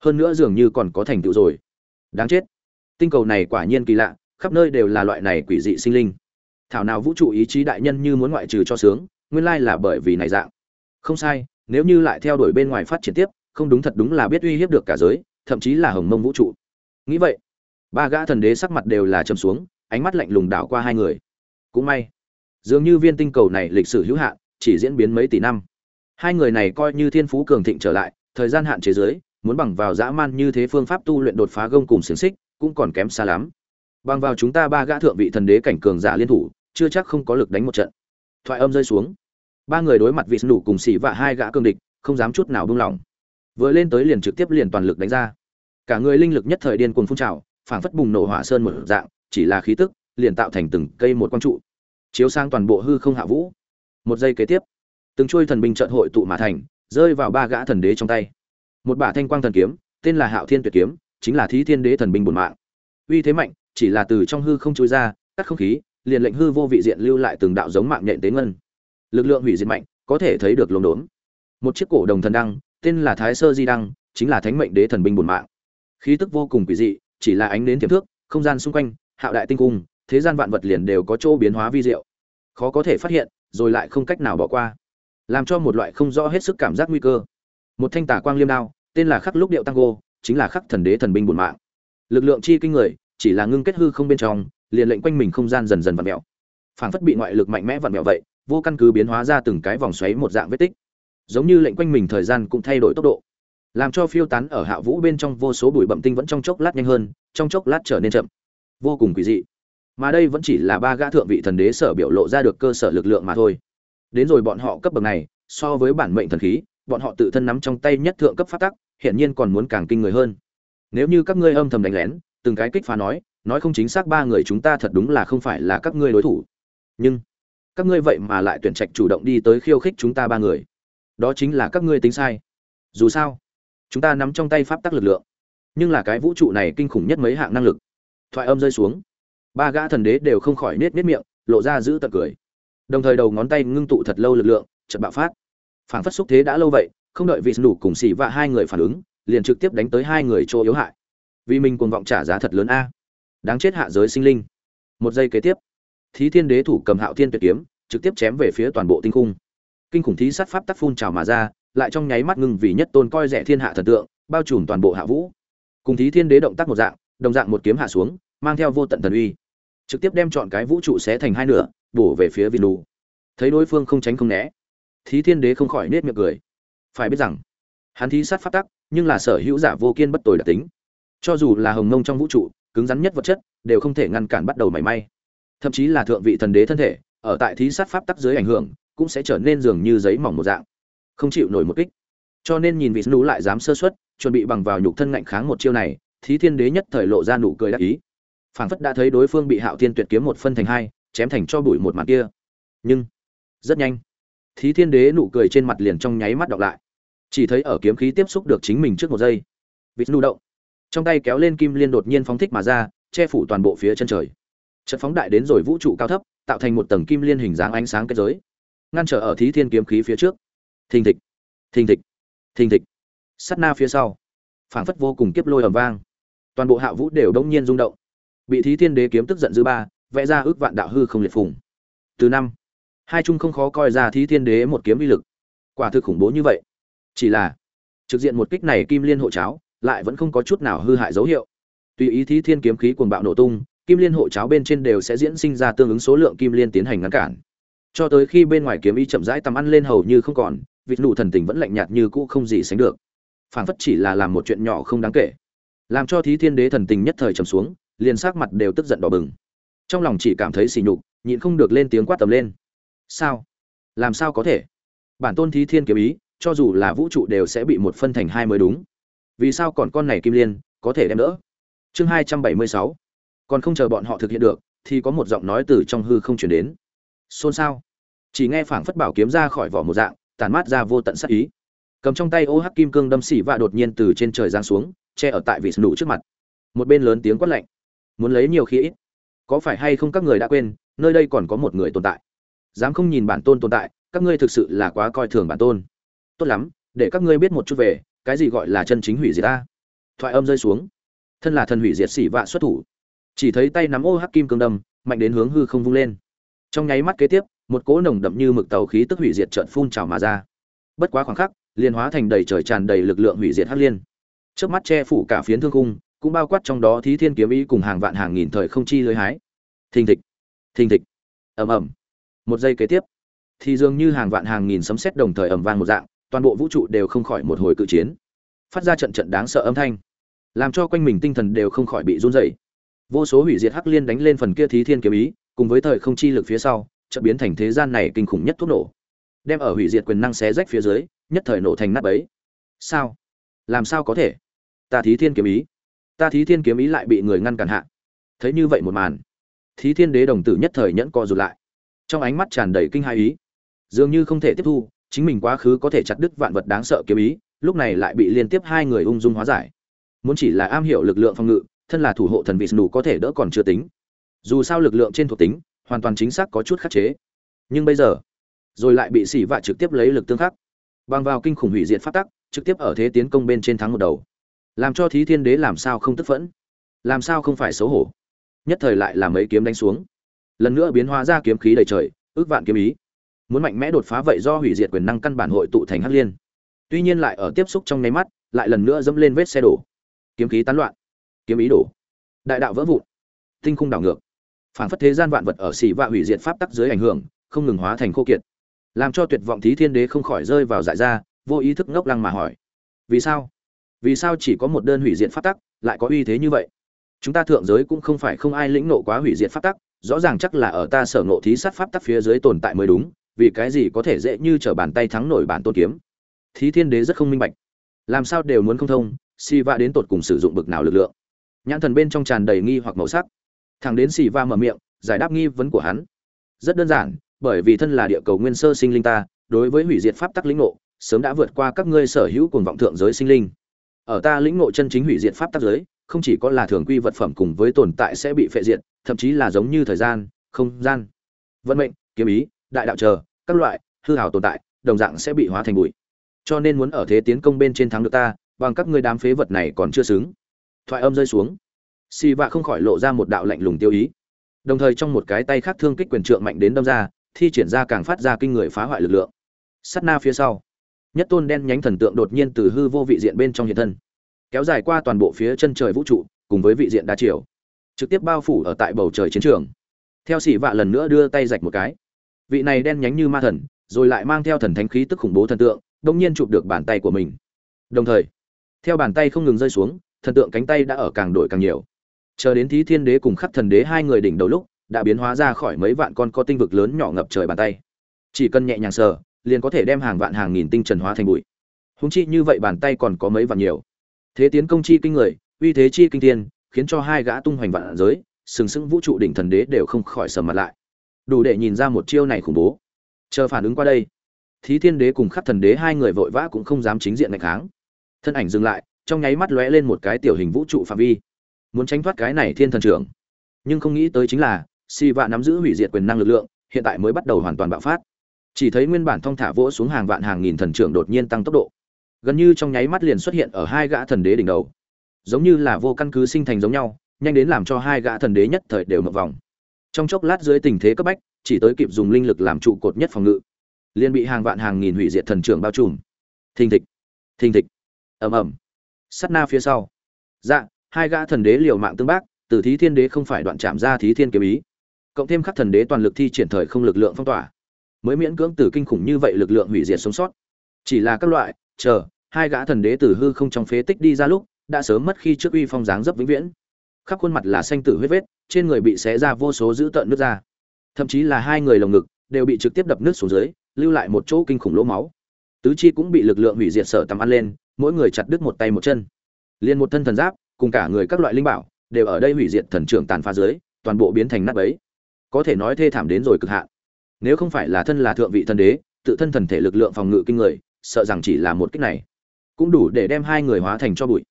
Hơn nữa dường như còn có thành tựu rồi. Đáng chết. Tinh cầu này quả nhiên kỳ lạ, khắp nơi đều là loại này quỷ dị sinh linh. Thảo nào vũ trụ ý chí đại nhân như muốn ngoại trừ cho sướng nguyên lai là bởi vì này dạng. Không sai, nếu như lại theo đuổi bên ngoài phát triển tiếp, không đúng thật đúng là biết uy hiếp được cả giới, thậm chí là hồng mông vũ trụ. Nghĩ vậy, ba gã thần đế sắc mặt đều là châm xuống, ánh mắt lạnh lùng đảo qua hai người. Cũng may, dường như viên tinh cầu này lịch sử hữu hạn, chỉ diễn biến mấy tỷ năm. Hai người này coi như thiên phú cường thịnh trở lại, thời gian hạn chế giới muốn bằng vào dã man như thế phương pháp tu luyện đột phá gông cùng xiềng xích, cũng còn kém xa lắm. Bằng vào chúng ta ba gã thượng vị thần đế cảnh cường giả liên thủ, chưa chắc không có lực đánh một trận. Thoại âm rơi xuống ba người đối mặt vị nụ cùng xỉ và hai gã cương địch, không dám chút nào buông lỏng. Vừa lên tới liền trực tiếp liền toàn lực đánh ra. Cả người linh lực nhất thời điên cuồng phun trào, phảng phất bùng nổ hỏa sơn một dạng, chỉ là khí tức, liền tạo thành từng cây một quang trụ, chiếu sang toàn bộ hư không hạ vũ. Một giây kế tiếp, từng chuôi thần binh trận hội tụ mà thành, rơi vào ba gã thần đế trong tay. Một bả thanh quang thần kiếm, tên là hạo thiên tuyệt kiếm, chính là thí thiên đế thần binh bổn mạng. Uy thế mạnh, chỉ là từ trong hư không trôi ra, cắt không khí, liền lệnh hư vô vị diện lưu lại từng đạo giống mạng nhện tế ngân lực lượng hủy diệt mạnh có thể thấy được lồn đốn. Một chiếc cổ đồng thần đăng tên là thái sơ di đăng chính là thánh mệnh đế thần binh bổn mạng. Khí tức vô cùng quỷ dị chỉ là ánh đến tiềm thước không gian xung quanh hạo đại tinh cung thế gian vạn vật liền đều có chỗ biến hóa vi diệu. Khó có thể phát hiện rồi lại không cách nào bỏ qua. Làm cho một loại không rõ hết sức cảm giác nguy cơ. Một thanh tả quang liêm đao tên là khắc lúc điệu tango chính là khắc thần đế thần binh bổn mạng. Lực lượng chi kinh người chỉ là ngưng kết hư không bên trong liền lệnh quanh mình không gian dần dần vặn vẹo, phảng phất bị ngoại lực mạnh mẽ vặn vẹo vậy vô căn cứ biến hóa ra từng cái vòng xoáy một dạng vết tích. Giống như lệnh quanh mình thời gian cũng thay đổi tốc độ. Làm cho phiêu tán ở hạ vũ bên trong vô số bụi bậm tinh vẫn trong chốc lát nhanh hơn, trong chốc lát trở nên chậm. Vô cùng quỷ dị. Mà đây vẫn chỉ là ba gã thượng vị thần đế sở biểu lộ ra được cơ sở lực lượng mà thôi. Đến rồi bọn họ cấp bậc này, so với bản mệnh thần khí, bọn họ tự thân nắm trong tay nhất thượng cấp phát tắc hiện nhiên còn muốn càng kinh người hơn. Nếu như các ngươi âm thầm đánh lén, từng cái kích phá nói nói không chính xác ba người chúng ta thật đúng là không phải là các ngươi đối thủ. Nhưng các ngươi vậy mà lại tuyển trạch chủ động đi tới khiêu khích chúng ta ba người. Đó chính là các ngươi tính sai. Dù sao, chúng ta nắm trong tay pháp tắc lực lượng. Nhưng là cái vũ trụ này kinh khủng nhất mấy hạng năng lực. Thoại âm rơi xuống. Ba gã thần đế đều không khỏi nết nết miệng, lộ ra giữ tật cười. Đồng thời đầu ngón tay ngưng tụ thật lâu lực lượng, chợt bạo phát. Phảng phất xúc thế đã lâu vậy, không đợi vị nủ cùng xì và hai người phản ứng, liền trực tiếp đánh tới hai người chỗ yếu hại. Vì mình cuồng vọng trả giá thật lớn a. Đáng chết hạ giới sinh linh. Một giây kế tiếp thí thiên đế thủ cầm hạo thiên tuyệt kiếm, trực tiếp chém về phía toàn bộ tinh khung. Kinh khủng thí sát pháp tắc phun trào mà ra, lại trong nháy mắt ngưng vì nhất tôn coi rẻ thiên hạ thần tượng, bao trùm toàn bộ hạ vũ. Cùng thí thiên đế động tác một dạng, đồng dạng một kiếm hạ xuống, mang theo vô tận thần uy. Trực tiếp đem chọn cái vũ trụ xé thành hai nửa, bổ về phía vinu thấy đối phương không tránh không né, thí thiên đế không khỏi nết miệng cười. Phải biết rằng, hắn thí sát pháp tắc, nhưng là sở hữu giả vô kiên bất tồi đặc tính. Cho dù là hồng nông trong vũ trụ, cứng rắn nhất vật chất, đều không thể ngăn cản bắt đầu mảy may thậm chí là thượng vị thần đế thân thể, ở tại thí sát pháp tắc dưới ảnh hưởng, cũng sẽ trở nên dường như giấy mỏng một dạng, không chịu nổi một kích. Cho nên nhìn vị nú lại dám sơ xuất chuẩn bị bằng vào nhục thân ngạnh kháng một chiêu này, thí thiên đế nhất thời lộ ra nụ cười đắc ý. Phảng phất đã thấy đối phương bị hạo thiên tuyệt kiếm một phân thành hai, chém thành cho bụi một mặt kia. Nhưng, rất nhanh, thí thiên đế nụ cười trên mặt liền trong nháy mắt đọc lại. Chỉ thấy ở kiếm khí tiếp xúc được chính mình trước một giây vịt nu động, trong tay kéo lên kim liên đột nhiên phóng thích mà ra, che phủ toàn bộ phía chân trời chất phóng đại đến rồi vũ trụ cao thấp, tạo thành một tầng kim liên hình dáng ánh sáng kết giới. Ngăn trở ở thí thiên kiếm khí phía trước. Thình thịch thình thịch thình thịch. Sát na phía sau, phảng phất vô cùng kiếp lôi ầm vang. Toàn bộ hạ vũ đều đông nhiên rung động. Bị thí thiên đế kiếm tức giận dư ba, vẽ ra ước vạn đạo hư không liệt phùng. Từ năm, hai trung không khó coi ra thí thiên đế một kiếm uy lực. Quả thực khủng bố như vậy. Chỉ là, trực diện một kích này kim liên hộ cháo, lại vẫn không có chút nào hư hại dấu hiệu. Tùy ý thí thiên kiếm khí cuồng bạo nổ tung kim liên hộ cháo bên trên đều sẽ diễn sinh ra tương ứng số lượng kim liên tiến hành ngăn cản. Cho tới khi bên ngoài kiếm ý chậm rãi tầm ăn lên hầu như không còn, vịt nụ thần tình vẫn lạnh nhạt như cũ không gì sánh được. Phảng phất chỉ là làm một chuyện nhỏ không đáng kể. Làm cho thí thiên đế thần tình nhất thời trầm xuống, liền sắc mặt đều tức giận đỏ bừng. Trong lòng chỉ cảm thấy xỉ nhục, nhịn không được lên tiếng quát tầm lên. Sao? Làm sao có thể? Bản tôn thí thiên kiếm ý, cho dù là vũ trụ đều sẽ bị một phân thành hai mới đúng. Vì sao còn con này kim liên có thể đem đỡ? Chương hai trăm bảy mươi sáu còn không chờ bọn họ thực hiện được thì có một giọng nói từ trong hư không chuyển đến. Xôn xao. Chỉ nghe phảng phất bảo kiếm ra khỏi vỏ một dạng tàn mát ra vô tận sắc ý. Cầm trong tay ô hắc kim cương đâm xỉ và đột nhiên từ trên trời giáng xuống che ở tại vị nụ trước mặt. Một bên lớn tiếng quát lạnh. Muốn lấy nhiều khí, ít. Có phải hay không các người đã quên nơi đây còn có một người tồn tại? Dám không nhìn bản tôn tồn tại các ngươi thực sự là quá coi thường bản tôn. Tốt lắm để các ngươi biết một chút về cái gì gọi là chân chính hủy diệt ta. Thoại âm rơi xuống. Thân là thần hủy diệt xỉ vạ xuất thủ chỉ thấy tay nắm ô hắc kim cương đâm, mạnh đến hướng hư không vung lên. Trong nháy mắt kế tiếp, một cỗ nồng đậm như mực tàu khí tức hủy diệt trợn phun trào mà ra. Bất quá khoảng khắc, liền hóa thành đầy trời tràn đầy lực lượng hủy diệt hắc liên. Trước mắt che phủ cả phiến thương cung cũng bao quát trong đó thí thiên kiếm ý cùng hàng vạn hàng nghìn thời không chi lưới hái. Thình thịch thình thịch. Ầm ầm. Một giây kế tiếp, thì dường như hàng vạn hàng nghìn sấm sét đồng thời ầm vang một dạng, toàn bộ vũ trụ đều không khỏi một hồi cự chiến. Phát ra trận trận đáng sợ âm thanh, làm cho quanh mình tinh thần đều không khỏi bị run rẩy vô số hủy diệt hắc liên đánh lên phần kia thí thiên kiếm ý, cùng với thời không chi lực phía sau, chợt biến thành thế gian này kinh khủng nhất thuốc nổ. Đem ở hủy diệt quyền năng xé rách phía dưới, nhất thời nổ thành nát ấy sao? Làm sao có thể? Ta thí thiên kiếm ý. Ta thí thiên kiếm ý lại bị người ngăn cản hạ. Thấy như vậy một màn, thí thiên đế đồng tử nhất thời nhẫn co rụt lại. Trong ánh mắt tràn đầy kinh hai ý. Dường như không thể tiếp thu, chính mình quá khứ có thể chặt đứt vạn vật đáng sợ kiếm ý, lúc này lại bị liên tiếp hai người ung dung hóa giải. Muốn chỉ là am hiểu lực lượng phòng ngự thân là thủ hộ thần vị nụ có thể đỡ còn chưa tính. Dù sao lực lượng trên thuộc tính, hoàn toàn chính xác có chút khắc chế. Nhưng bây giờ, rồi lại bị xỉ vạ trực tiếp lấy lực tương khắc. Bằng vào kinh khủng hủy diệt phát tắc, trực tiếp ở thế tiến công bên trên thắng một đầu. Làm cho thí thiên đế làm sao không tức phẫn? Làm sao không phải xấu hổ? Nhất thời lại là mấy kiếm đánh xuống. Lần nữa biến hóa ra kiếm khí đầy trời, ước vạn kiếm ý. Muốn mạnh mẽ đột phá vậy do hủy diệt quyền năng căn bản hội tụ thành hắc liên. Tuy nhiên lại ở tiếp xúc trong nháy mắt, lại lần nữa dẫm lên vết xe đổ. Kiếm khí tán loạn kiếm ý đổ đại đạo vỡ vụn, tinh khung đảo ngược. Phản phất thế gian vạn vật ở xỉ vạ hủy diệt pháp tắc dưới ảnh hưởng, không ngừng hóa thành khô kiệt. Làm cho tuyệt vọng thí thiên đế không khỏi rơi vào dại ra, vô ý thức ngốc lăng mà hỏi, vì sao? Vì sao chỉ có một đơn hủy diệt pháp tắc, lại có uy thế như vậy? Chúng ta thượng giới cũng không phải không ai lĩnh nộ quá hủy diệt pháp tắc, rõ ràng chắc là ở ta sở nộ thí sát pháp tắc phía dưới tồn tại mới đúng, vì cái gì có thể dễ như trở bàn tay thắng nổi bản tôn kiếm? Thí thiên đế rất không minh bạch. Làm sao đều muốn không thông si va đến tột cùng sử dụng bực nào lực lượng? Nhãn thần bên trong tràn đầy nghi hoặc màu sắc. Thằng đến xì va mở miệng, giải đáp nghi vấn của hắn. Rất đơn giản, bởi vì thân là địa cầu nguyên sơ sinh linh ta, đối với hủy diệt pháp tắc lĩnh ngộ, sớm đã vượt qua các ngươi sở hữu cuồng vọng thượng giới sinh linh. Ở ta lĩnh ngộ chân chính hủy diệt pháp tắc giới, không chỉ có là thường quy vật phẩm cùng với tồn tại sẽ bị phệ diệt, thậm chí là giống như thời gian, không gian. Vận mệnh, kiếm ý, đại đạo chờ, các loại, hư hào tồn tại, đồng dạng sẽ bị hóa thành bụi. Cho nên muốn ở thế tiến công bên trên thắng được ta, bằng các ngươi đám phế vật này còn chưa xứng thoại âm rơi xuống. Xì vạ không khỏi lộ ra một đạo lạnh lùng tiêu ý. Đồng thời trong một cái tay khác thương kích quyền trượng mạnh đến đâm ra, thi triển ra càng phát ra kinh người phá hoại lực lượng. Sắt na phía sau, nhất tôn đen nhánh thần tượng đột nhiên từ hư vô vị diện bên trong hiện thân, kéo dài qua toàn bộ phía chân trời vũ trụ, cùng với vị diện đa chiều, trực tiếp bao phủ ở tại bầu trời chiến trường. Theo xỉ vạ lần nữa đưa tay rạch một cái, vị này đen nhánh như ma thần, rồi lại mang theo thần thánh khí tức khủng bố thần tượng đông nhiên chụp được bàn tay của mình. Đồng thời, theo bàn tay không ngừng rơi xuống thần tượng cánh tay đã ở càng đổi càng nhiều. Chờ đến thí thiên đế cùng khắc thần đế hai người đỉnh đầu lúc, đã biến hóa ra khỏi mấy vạn con có tinh vực lớn nhỏ ngập trời bàn tay. Chỉ cần nhẹ nhàng sờ, liền có thể đem hàng vạn hàng nghìn tinh trần hóa thành bụi. Húng chi như vậy bàn tay còn có mấy vạn nhiều. Thế tiến công chi kinh người, uy thế chi kinh thiên, khiến cho hai gã tung hoành vạn giới, sừng sững vũ trụ đỉnh thần đế đều không khỏi sầm mặt lại. Đủ để nhìn ra một chiêu này khủng bố. Chờ phản ứng qua đây, thí thiên đế cùng khắc thần đế hai người vội vã cũng không dám chính diện ngày kháng. Thân ảnh dừng lại trong nháy mắt lóe lên một cái tiểu hình vũ trụ phạm vi. Muốn tránh thoát cái này thiên thần trưởng. Nhưng không nghĩ tới chính là si vạ nắm giữ hủy diệt quyền năng lực lượng, hiện tại mới bắt đầu hoàn toàn bạo phát. Chỉ thấy nguyên bản thong thả vỗ xuống hàng vạn hàng nghìn thần trưởng đột nhiên tăng tốc độ. Gần như trong nháy mắt liền xuất hiện ở hai gã thần đế đỉnh đầu. Giống như là vô căn cứ sinh thành giống nhau, nhanh đến làm cho hai gã thần đế nhất thời đều mập vòng. Trong chốc lát dưới tình thế cấp bách, chỉ tới kịp dùng linh lực làm trụ cột nhất phòng ngự. Liền bị hàng vạn hàng nghìn hủy diệt thần trưởng bao trùm. Thình thịch. Thình thịch. Ầm ầm sắt na phía sau. Dạ hai gã thần đế liều mạng tương bác, từ thí thiên đế không phải đoạn chạm ra thí thiên kiếm ý. Cộng thêm khắc thần đế toàn lực thi triển thời không lực lượng phong tỏa, mới miễn cưỡng từ kinh khủng như vậy lực lượng hủy diệt sống sót. Chỉ là các loại, chờ, hai gã thần đế từ hư không trong phế tích đi ra lúc, đã sớm mất khi trước uy phong dáng dấp vĩnh viễn. Khắp khuôn mặt là xanh tử huyết vết, trên người bị xé ra vô số dữ tợn nước ra. Thậm chí là hai người lồng ngực đều bị trực tiếp đập nước xuống dưới, lưu lại một chỗ kinh khủng lỗ máu. Tứ chi cũng bị lực lượng hủy diệt sở tầm ăn lên mỗi người chặt đứt một tay một chân. Liền một thân thần giáp, cùng cả người các loại linh bảo, đều ở đây hủy diệt thần trưởng tàn phá dưới, toàn bộ biến thành nát bấy. Có thể nói thê thảm đến rồi cực hạn. Nếu không phải là thân là thượng vị thần đế, tự thân thần thể lực lượng phòng ngự kinh người, sợ rằng chỉ là một cách này. Cũng đủ để đem hai người hóa thành cho bụi.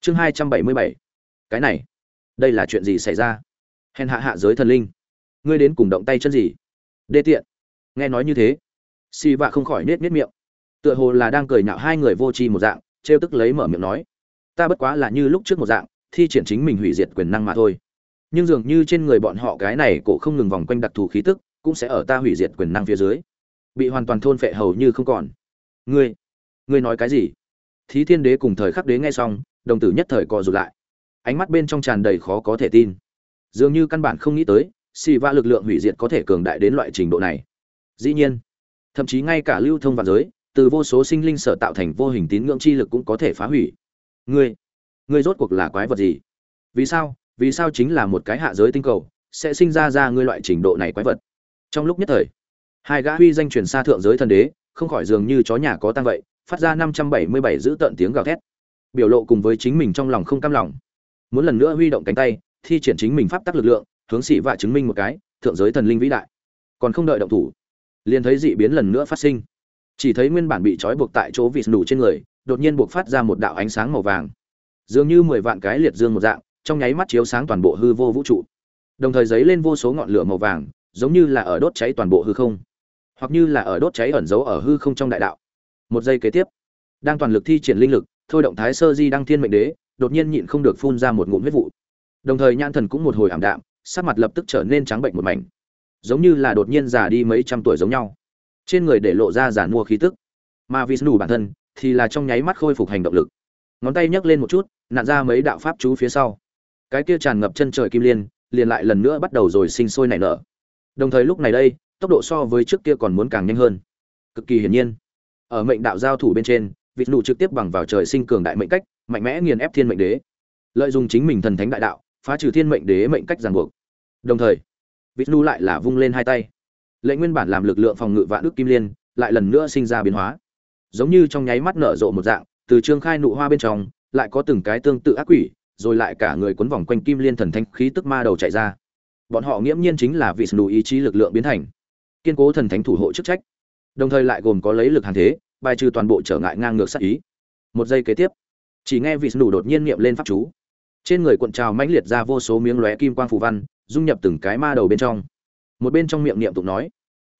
Chương hai trăm bảy mươi bảy. Cái này, đây là chuyện gì xảy ra? Hèn hạ hạ giới thần linh. Ngươi đến cùng động tay chân gì? Đê tiện. Nghe nói như thế. Si vạ không khỏi nết nết miệng tựa hồ là đang cười nhạo hai người vô tri một dạng, trêu tức lấy mở miệng nói, ta bất quá là như lúc trước một dạng, thi triển chính mình hủy diệt quyền năng mà thôi. Nhưng dường như trên người bọn họ cái này cổ không ngừng vòng quanh đặc thù khí tức, cũng sẽ ở ta hủy diệt quyền năng phía dưới. Bị hoàn toàn thôn phệ hầu như không còn. Ngươi ngươi nói cái gì? Thí thiên đế cùng thời khắc đế nghe xong, đồng tử nhất thời co rụt lại. Ánh mắt bên trong tràn đầy khó có thể tin. Dường như căn bản không nghĩ tới, xì va lực lượng hủy diệt có thể cường đại đến loại trình độ này. Dĩ nhiên, thậm chí ngay cả lưu thông vạn giới từ vô số sinh linh sở tạo thành vô hình tín ngưỡng chi lực cũng có thể phá hủy. Ngươi ngươi rốt cuộc là quái vật gì? Vì sao vì sao chính là một cái hạ giới tinh cầu sẽ sinh ra ra ngươi loại trình độ này quái vật? Trong lúc nhất thời, hai gã huy danh truyền xa thượng giới thần đế, không khỏi dường như chó nhà có tang vậy, phát ra năm trăm bảy mươi bảy giữ tận tiếng gào thét. Biểu lộ cùng với chính mình trong lòng không cam lòng. Muốn lần nữa huy động cánh tay, thi triển chính mình pháp tắc lực lượng, hướng sĩ và chứng minh một cái, thượng giới thần linh vĩ đại. Còn không đợi động thủ, liền thấy dị biến lần nữa phát sinh chỉ thấy nguyên bản bị trói buộc tại chỗ vịt nủ trên người, đột nhiên buộc phát ra một đạo ánh sáng màu vàng. Dường như mười vạn cái liệt dương một dạng, trong nháy mắt chiếu sáng toàn bộ hư vô vũ trụ. Đồng thời dấy lên vô số ngọn lửa màu vàng, giống như là ở đốt cháy toàn bộ hư không. Hoặc như là ở đốt cháy ẩn giấu ở hư không trong đại đạo. Một giây kế tiếp, đang toàn lực thi triển linh lực, thôi động thái sơ di đăng thiên mệnh đế, đột nhiên nhịn không được phun ra một ngụm huyết vụ. Đồng thời nhãn thần cũng một hồi ảm đạm, sắc mặt lập tức trở nên trắng bệnh một mảnh. Giống như là đột nhiên già đi mấy trăm tuổi giống nhau trên người để lộ ra giản mua khí tức. Mà vishnu bản thân, thì là trong nháy mắt khôi phục hành động lực. Ngón tay nhấc lên một chút nạn ra mấy đạo pháp chú phía sau. Cái kia tràn ngập chân trời kim liên, liền lại lần nữa bắt đầu rồi sinh sôi nảy nở. Đồng thời lúc này đây, tốc độ so với trước kia còn muốn càng nhanh hơn. Cực kỳ hiển nhiên. Ở mệnh đạo giao thủ bên trên vịt nụ trực tiếp bằng vào trời sinh cường đại mệnh cách, mạnh mẽ nghiền ép thiên mệnh đế. Lợi dụng chính mình thần thánh đại đạo, phá trừ thiên mệnh đế mệnh cách ràng buộc. Đồng thời vịt nụ lại là vung lên hai tay lệnh nguyên bản làm lực lượng phòng ngự vạn đức kim liên, lại lần nữa sinh ra biến hóa. Giống như trong nháy mắt nở rộ một dạng, từ trương khai nụ hoa bên trong, lại có từng cái tương tự ác quỷ, rồi lại cả người quấn vòng quanh kim liên thần thanh khí tức ma đầu chạy ra. Bọn họ nghiễm nhiên chính là vị nụ ý chí lực lượng biến thành. Kiên cố thần thánh thủ hộ chức trách. Đồng thời lại gồm có lấy lực hàng thế, bài trừ toàn bộ trở ngại ngang ngược sát ý. Một giây kế tiếp, chỉ nghe vị nụ đột nhiên niệm lên pháp chú. Trên người cuộn trào mãnh liệt ra vô số miếng lóe kim quang phù văn, dung nhập từng cái ma đầu bên trong. Một bên trong miệng niệm tụng nói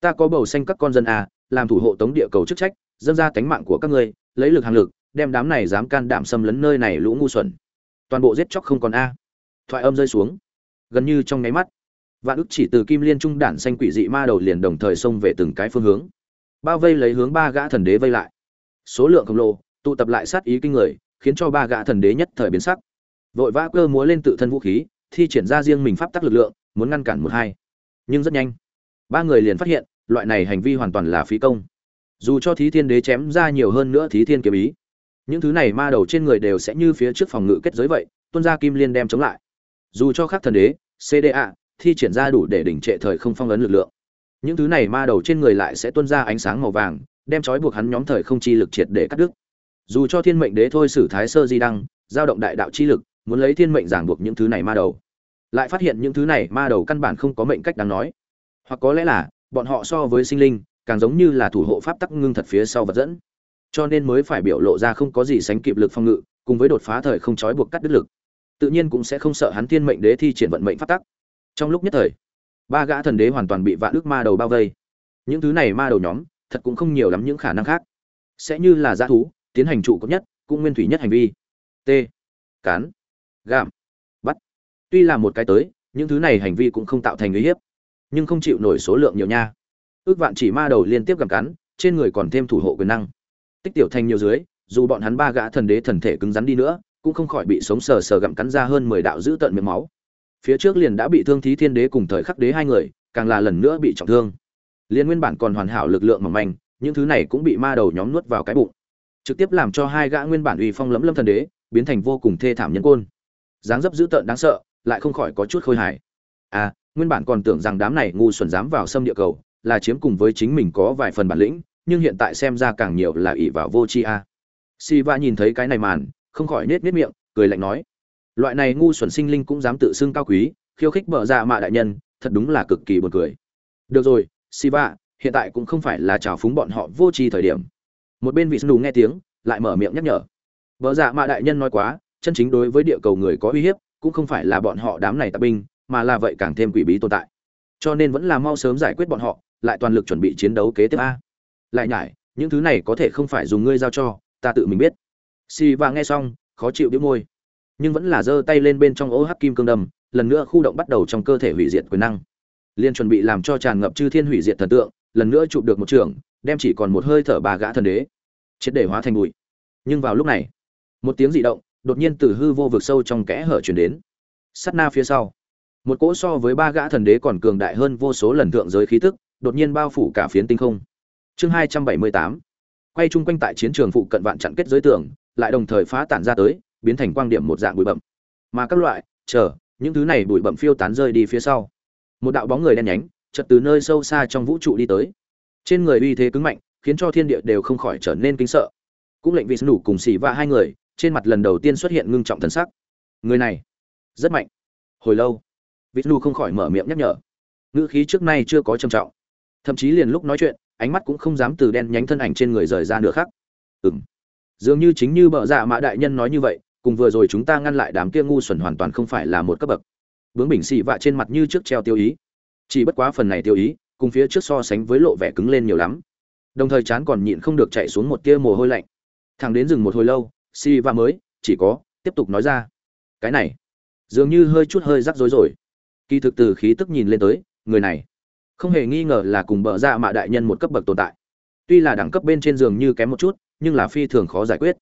ta có bầu xanh các con dân à làm thủ hộ tống địa cầu chức trách dân ra tánh mạng của các ngươi, lấy lực hàng lực, đem đám này dám can đảm xâm lấn nơi này lũ ngu xuẩn. Toàn bộ giết chóc không còn a. Thoại âm rơi xuống. Gần như trong nháy mắt, vạn ức chỉ từ kim liên trung đản xanh quỷ dị ma đầu liền đồng thời xông về từng cái phương hướng. Bao vây lấy hướng ba gã thần đế vây lại. Số lượng khổng lồ, tụ tập lại sát ý kinh người, khiến cho ba gã thần đế nhất thời biến sắc. Vội vã cơ múa lên tự thân vũ khí, thi triển ra riêng mình pháp tắc lực lượng, muốn ngăn cản một hai. Nhưng rất nhanh ba người liền phát hiện, loại này hành vi hoàn toàn là phí công. Dù cho thí thiên đế chém ra nhiều hơn nữa thí thiên kiếm ý, những thứ này ma đầu trên người đều sẽ như phía trước phòng ngự kết giới vậy, tuôn ra kim liên đem chống lại. Dù cho khác thần đế cda thi triển ra đủ để đỉnh trệ thời không phong ấn lực lượng. Những thứ này ma đầu trên người lại sẽ tuôn ra ánh sáng màu vàng, đem trói buộc hắn nhóm thời không chi lực triệt để cắt đứt. Dù cho thiên mệnh đế thôi sử thái sơ di đăng, giao động đại đạo chi lực, muốn lấy thiên mệnh giảng buộc những thứ này ma đầu. Lại phát hiện những thứ này ma đầu căn bản không có mệnh cách đáng nói hoặc có lẽ là, bọn họ so với sinh linh, càng giống như là thủ hộ pháp tắc ngưng thật phía sau vật dẫn. Cho nên mới phải biểu lộ ra không có gì sánh kịp lực phong ngự, cùng với đột phá thời không trói buộc cắt đứt lực. Tự nhiên cũng sẽ không sợ hắn thiên mệnh đế thi triển vận mệnh pháp tắc. Trong lúc nhất thời, ba gã thần đế hoàn toàn bị vạn ước ma đầu bao vây. Những thứ này ma đầu nhóm, thật cũng không nhiều lắm những khả năng khác. Sẽ như là g thú, tiến hành trụ cấp nhất, cũng nguyên thủy nhất hành vi. T. Cán. Gạm. Bắt. Tuy là một cái tới, những thứ này hành vi cũng không tạo thành uy hiếp nhưng không chịu nổi số lượng nhiều nha. Ước vạn chỉ ma đầu liên tiếp gặm cắn, trên người còn thêm thủ hộ quyền năng. Tích tiểu thành nhiều dưới, dù bọn hắn ba gã thần đế thần thể cứng rắn đi nữa, cũng không khỏi bị sống sờ sờ gặm cắn ra hơn mười đạo giữ tận miệng máu. Phía trước liền đã bị thương thí thiên đế cùng thời khắc đế hai người, càng là lần nữa bị trọng thương. Liên nguyên bản còn hoàn hảo lực lượng mỏng manh, những thứ này cũng bị ma đầu nhóm nuốt vào cái bụng. Trực tiếp làm cho hai gã nguyên bản uy phong lẫm lâm thần đế, biến thành vô cùng thê thảm nhân côn. Dáng dấp dữ tợn đáng sợ, lại không khỏi có chút khôi hài. À nguyên bản còn tưởng rằng đám này ngu xuẩn dám vào xâm địa cầu, là chiếm cùng với chính mình có vài phần bản lĩnh, nhưng hiện tại xem ra càng nhiều là ỷ vào vô tri a. Si va nhìn thấy cái này màn, không khỏi nết nết miệng, cười lạnh nói, loại này ngu xuẩn sinh linh cũng dám tự xưng cao quý, khiêu khích bợ dạ mạ đại nhân, thật đúng là cực kỳ buồn cười. Được rồi si va hiện tại cũng không phải là trào phúng bọn họ vô tri thời điểm. Một bên vị snu nghe tiếng, lại mở miệng nhắc nhở bợ dạ mạ đại nhân nói quá, chân chính đối với địa cầu người có uy hiếp, cũng không phải là bọn họ đám này tạp binh mà là vậy càng thêm quỷ bí tồn tại. Cho nên vẫn là mau sớm giải quyết bọn họ, lại toàn lực chuẩn bị chiến đấu kế tiếp a. Lại nhải, những thứ này có thể không phải dùng ngươi giao cho, ta tự mình biết. Si và nghe xong, khó chịu đĩu môi. Nhưng vẫn là giơ tay lên bên trong ô hắc kim cương đầm, lần nữa khu động bắt đầu trong cơ thể hủy diệt quyền năng. Liên chuẩn bị làm cho tràn ngập chư thiên hủy diệt thần tượng, lần nữa chụp được một trường, đem chỉ còn một hơi thở bà gã thần đế. Triệt để hóa thành bụi. Nhưng vào lúc này, một tiếng dị động đột nhiên từ hư vô vực sâu trong kẽ hở chuyển đến. Sát na phía sau một cỗ so với ba gã thần đế còn cường đại hơn vô số lần thượng giới khí tức, đột nhiên bao phủ cả phiến tinh không. Chương hai trăm bảy mươi tám. Quay chung quanh tại chiến trường phụ cận vạn chặn kết giới tường, lại đồng thời phá tản ra tới, biến thành quang điểm một dạng bụi bậm mà các loại, chờ, những thứ này bụi bậm phiêu tán rơi đi phía sau. Một đạo bóng người đen nhánh, chợt từ nơi sâu xa trong vũ trụ đi tới. Trên người uy thế cứng mạnh, khiến cho thiên địa đều không khỏi trở nên kinh sợ. Cũng lệnh vị nủ cùng xỉ va hai người, trên mặt lần đầu tiên xuất hiện ngưng trọng thần sắc. Người này, rất mạnh. Hồi lâu Vishnu không khỏi mở miệng nhắc nhở. Ngữ khí trước nay chưa có trầm trọng. Thậm chí liền lúc nói chuyện ánh mắt cũng không dám từ đen nhánh thân ảnh trên người rời ra nữa khác Ừm, dường như chính như bợ dạ mã đại nhân nói như vậy cùng vừa rồi chúng ta ngăn lại đám kia ngu xuẩn hoàn toàn không phải là một cấp bậc. Bướng bình xì vạ trên mặt như trước treo tiêu ý. Chỉ bất quá phần này tiêu ý cùng phía trước so sánh với lộ vẻ cứng lên nhiều lắm. Đồng thời chán còn nhịn không được chạy xuống một tia mồ hôi lạnh. Thằng đến dừng một hồi lâu xì vạ mới chỉ có tiếp tục nói ra. Cái này dường như hơi chút hơi rắc rối rồi kỳ thực từ khí tức nhìn lên tới, người này không hề nghi ngờ là cùng bợ dạ mạ đại nhân một cấp bậc tồn tại. Tuy là đẳng cấp bên trên giường như kém một chút, nhưng là phi thường khó giải quyết.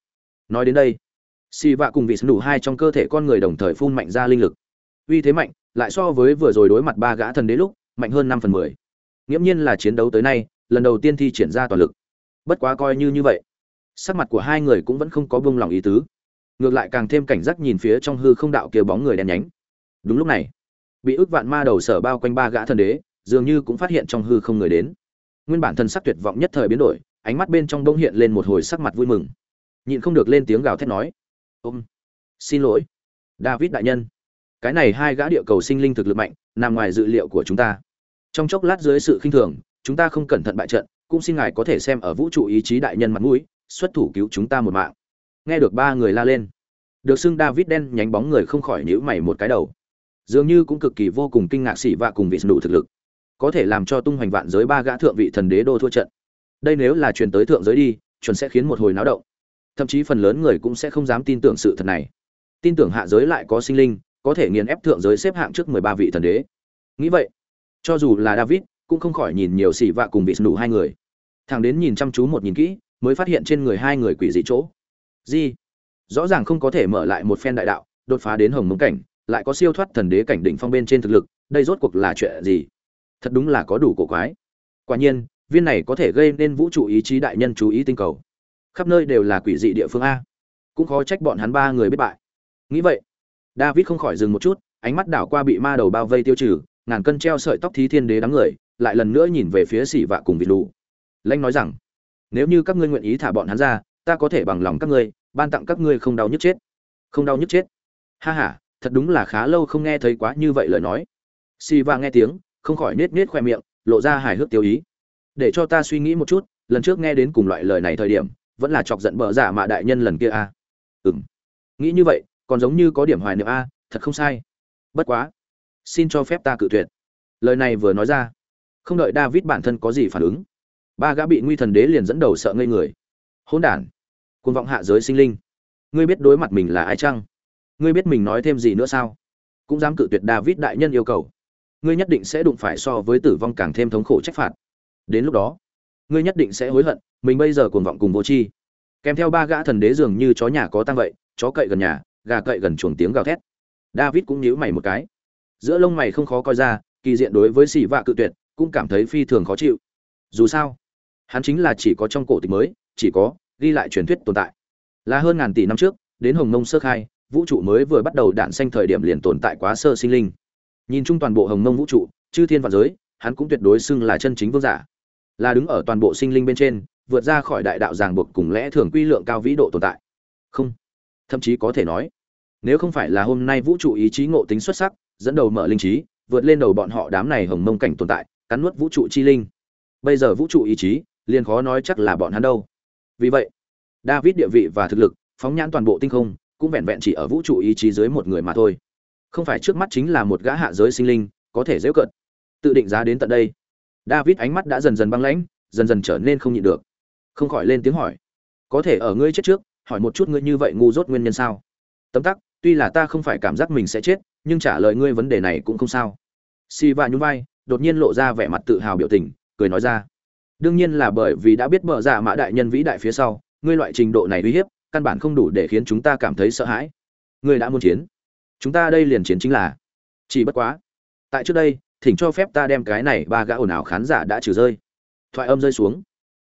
Nói đến đây, xì vạ cùng vị snu hai trong cơ thể con người đồng thời phun mạnh ra linh lực. Uy thế mạnh, lại so với vừa rồi đối mặt ba gã thần đế lúc, mạnh hơn năm phần mười. Nghiễm nhiên là chiến đấu tới nay, lần đầu tiên thi triển ra toàn lực. Bất quá coi như như vậy, sắc mặt của hai người cũng vẫn không có buông lòng ý tứ. Ngược lại càng thêm cảnh giác nhìn phía trong hư không đạo kia bóng người đen nhánh. Đúng lúc này bị ức vạn ma đầu sở bao quanh ba gã thần đế, dường như cũng phát hiện trong hư không người đến. Nguyên bản thần sắc tuyệt vọng nhất thời biến đổi, ánh mắt bên trong bỗng hiện lên một hồi sắc mặt vui mừng. Nhịn không được lên tiếng gào thét nói, ôm, xin lỗi, david đại nhân. Cái này hai gã địa cầu sinh linh thực lực mạnh, nằm ngoài dự liệu của chúng ta. Trong chốc lát dưới sự khinh thường, chúng ta không cẩn thận bại trận, cũng xin ngài có thể xem ở vũ trụ ý chí đại nhân mặt mũi, xuất thủ cứu chúng ta một mạng. Nghe được ba người la lên, được xưng david đen nhánh bóng người không khỏi nhíu mày một cái đầu dường như cũng cực kỳ vô cùng kinh ngạc xỉ vạ cùng vị đủ thực lực. Có thể làm cho tung hoành vạn giới ba gã thượng vị thần đế đô thua trận. Đây nếu là truyền tới thượng giới đi, chuẩn sẽ khiến một hồi náo động. Thậm chí phần lớn người cũng sẽ không dám tin tưởng sự thật này. Tin tưởng hạ giới lại có sinh linh, có thể nghiền ép thượng giới xếp hạng trước mười ba vị thần đế. Nghĩ vậy, cho dù là david, cũng không khỏi nhìn nhiều xỉ vạ cùng vị snu hai người. Thằng đến nhìn chăm chú một nhìn kỹ, mới phát hiện trên người hai người quỷ dị chỗ. Gì? Rõ ràng không có thể mở lại một phen đại đạo, đột phá đến hồng mông cảnh lại có siêu thoát thần đế cảnh đỉnh phong bên trên thực lực, đây rốt cuộc là chuyện gì? Thật đúng là có đủ cổ quái. Quả nhiên, viên này có thể gây nên vũ trụ ý chí đại nhân chú ý tinh cầu. Khắp nơi đều là quỷ dị địa phương a. Cũng khó trách bọn hắn ba người biết bại. Nghĩ vậy, david không khỏi dừng một chút, ánh mắt đảo qua bị ma đầu bao vây tiêu trừ, ngàn cân treo sợi tóc thí thiên đế đám người, lại lần nữa nhìn về phía Sĩ vạ cùng vị lũ. Lênh nói rằng, nếu như các ngươi nguyện ý thả bọn hắn ra, ta có thể bằng lòng các ngươi, ban tặng các ngươi không đau nhức chết. Không đau nhức chết? Ha ha thật đúng là khá lâu không nghe thấy quá như vậy lời nói. Si va nghe tiếng, không khỏi nết nết khoe miệng, lộ ra hài hước tiêu ý. Để cho ta suy nghĩ một chút, lần trước nghe đến cùng loại lời này thời điểm, vẫn là chọc giận bợ giả mạ đại nhân lần kia a à? ừng nghĩ như vậy, còn giống như có điểm hoài niệm a thật không sai. Bất quá. Xin cho phép ta cự tuyệt. Lời này vừa nói ra, không đợi david bản thân có gì phản ứng, ba gã bị nguy thần đế liền dẫn đầu sợ ngây người. Hôn đản. Côn vọng hạ giới sinh linh. Ngươi biết đối mặt mình là ai chăng? Ngươi biết mình nói thêm gì nữa sao? Cũng dám cự tuyệt david đại nhân yêu cầu. Ngươi nhất định sẽ đụng phải so với tử vong càng thêm thống khổ trách phạt. Đến lúc đó, ngươi nhất định sẽ hối hận, mình bây giờ cuồng vọng cùng vô tri. Kèm theo ba gã thần đế dường như chó nhà có tăng vậy, chó cậy gần nhà, gà cậy gần chuồng tiếng gào thét. David cũng nhíu mày một cái. Giữa lông mày không khó coi ra, kỳ diện đối với xì vạ cự tuyệt, cũng cảm thấy phi thường khó chịu. Dù sao, hắn chính là chỉ có trong cổ tịch mới, chỉ có ghi lại truyền thuyết tồn tại. Là hơn ngàn tỷ năm trước, đến hồng mông sơ khai vũ trụ mới vừa bắt đầu đạn xanh thời điểm liền tồn tại quá sơ sinh linh. Nhìn chung toàn bộ hồng mông vũ trụ, chư thiên và giới, hắn cũng tuyệt đối xưng là chân chính vương giả. Là đứng ở toàn bộ sinh linh bên trên, vượt ra khỏi đại đạo ràng buộc cùng lẽ thường quy lượng cao vĩ độ tồn tại. Không. Thậm chí có thể nói, nếu không phải là hôm nay vũ trụ ý chí ngộ tính xuất sắc, dẫn đầu mở linh trí, vượt lên đầu bọn họ đám này hồng mông cảnh tồn tại, cắn nuốt vũ trụ chi linh. Bây giờ vũ trụ ý chí, liền khó nói chắc là bọn hắn đâu. Vì vậy, david địa vị và thực lực, phóng nhãn toàn bộ tinh không cũng vẹn vẹn chỉ ở vũ trụ ý chí dưới một người mà thôi. Không phải trước mắt chính là một gã hạ giới sinh linh, có thể dễ cận tự định giá đến tận đây. David ánh mắt đã dần dần băng lãnh, dần dần trở nên không nhịn được. Không khỏi lên tiếng hỏi. Có thể ở ngươi chết trước, hỏi một chút ngươi như vậy ngu dốt nguyên nhân sao? Tấm tắc, tuy là ta không phải cảm giác mình sẽ chết, nhưng trả lời ngươi vấn đề này cũng không sao. Si va nhún vai, đột nhiên lộ ra vẻ mặt tự hào biểu tình, cười nói ra. Đương nhiên là bởi vì đã biết mở ra dạ mã đại nhân vĩ đại phía sau, ngươi loại trình độ này uy hiếp căn bản không đủ để khiến chúng ta cảm thấy sợ hãi. Ngươi đã muốn chiến. Chúng ta đây liền chiến chính là. Chỉ bất quá. Tại trước đây, thỉnh cho phép ta đem cái này ba gã ồn ào khán giả đã trừ rơi. Thoại âm rơi xuống.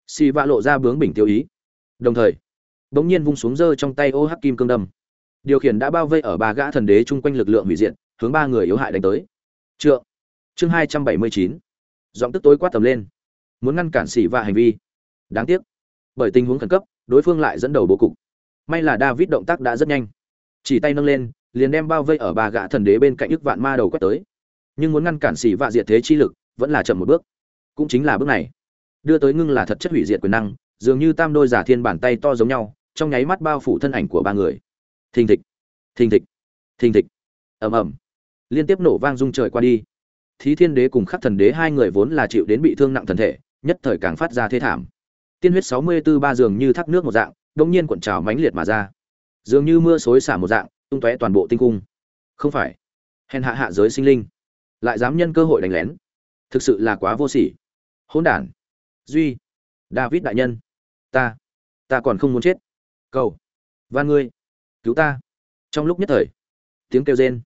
Xì vạ lộ ra bướng bình tiêu ý. Đồng thời, bỗng nhiên vung xuống giơ trong tay ô hắc kim cương đâm. Điều khiển đã bao vây ở ba gã thần đế chung quanh lực lượng hủy diệt, hướng ba người yếu hại đánh tới. Trượng. Chương hai trăm bảy mươi chín. Giọng tức tối quát tầm lên. Muốn ngăn cản xỉ vạ hành vi. Đáng tiếc. Bởi tình huống khẩn cấp, đối phương lại dẫn đầu bố cục may là david động tác đã rất nhanh. Chỉ tay nâng lên, liền đem bao vây ở ba gã thần đế bên cạnh ức vạn ma đầu quét tới. Nhưng muốn ngăn cản xỉ vạ diệt thế chi lực, vẫn là chậm một bước. Cũng chính là bước này. Đưa tới ngưng là thật chất hủy diệt quyền năng, dường như tam đôi giả thiên bàn tay to giống nhau, trong nháy mắt bao phủ thân ảnh của ba người. Thình thịch thình thịch thình thịch. Ầm ầm. Liên tiếp nổ vang rung trời qua đi. Thí thiên đế cùng khắc thần đế hai người vốn là chịu đến bị thương nặng thần thể, nhất thời càng phát ra thế thảm. Tiên huyết sáu mươi 64 ba dường như thác nước một dạng đông nhiên cuộn trào mãnh liệt mà ra. Dường như mưa xối xả một dạng, tung tóe toàn bộ tinh cung. Không phải. Hèn hạ hạ giới sinh linh. Lại dám nhân cơ hội đánh lén. Thực sự là quá vô sỉ. Hỗn đản. Duy. David đại nhân. Ta. Ta còn không muốn chết. Cầu. Van ngươi. Cứu ta. Trong lúc nhất thời, tiếng kêu rên,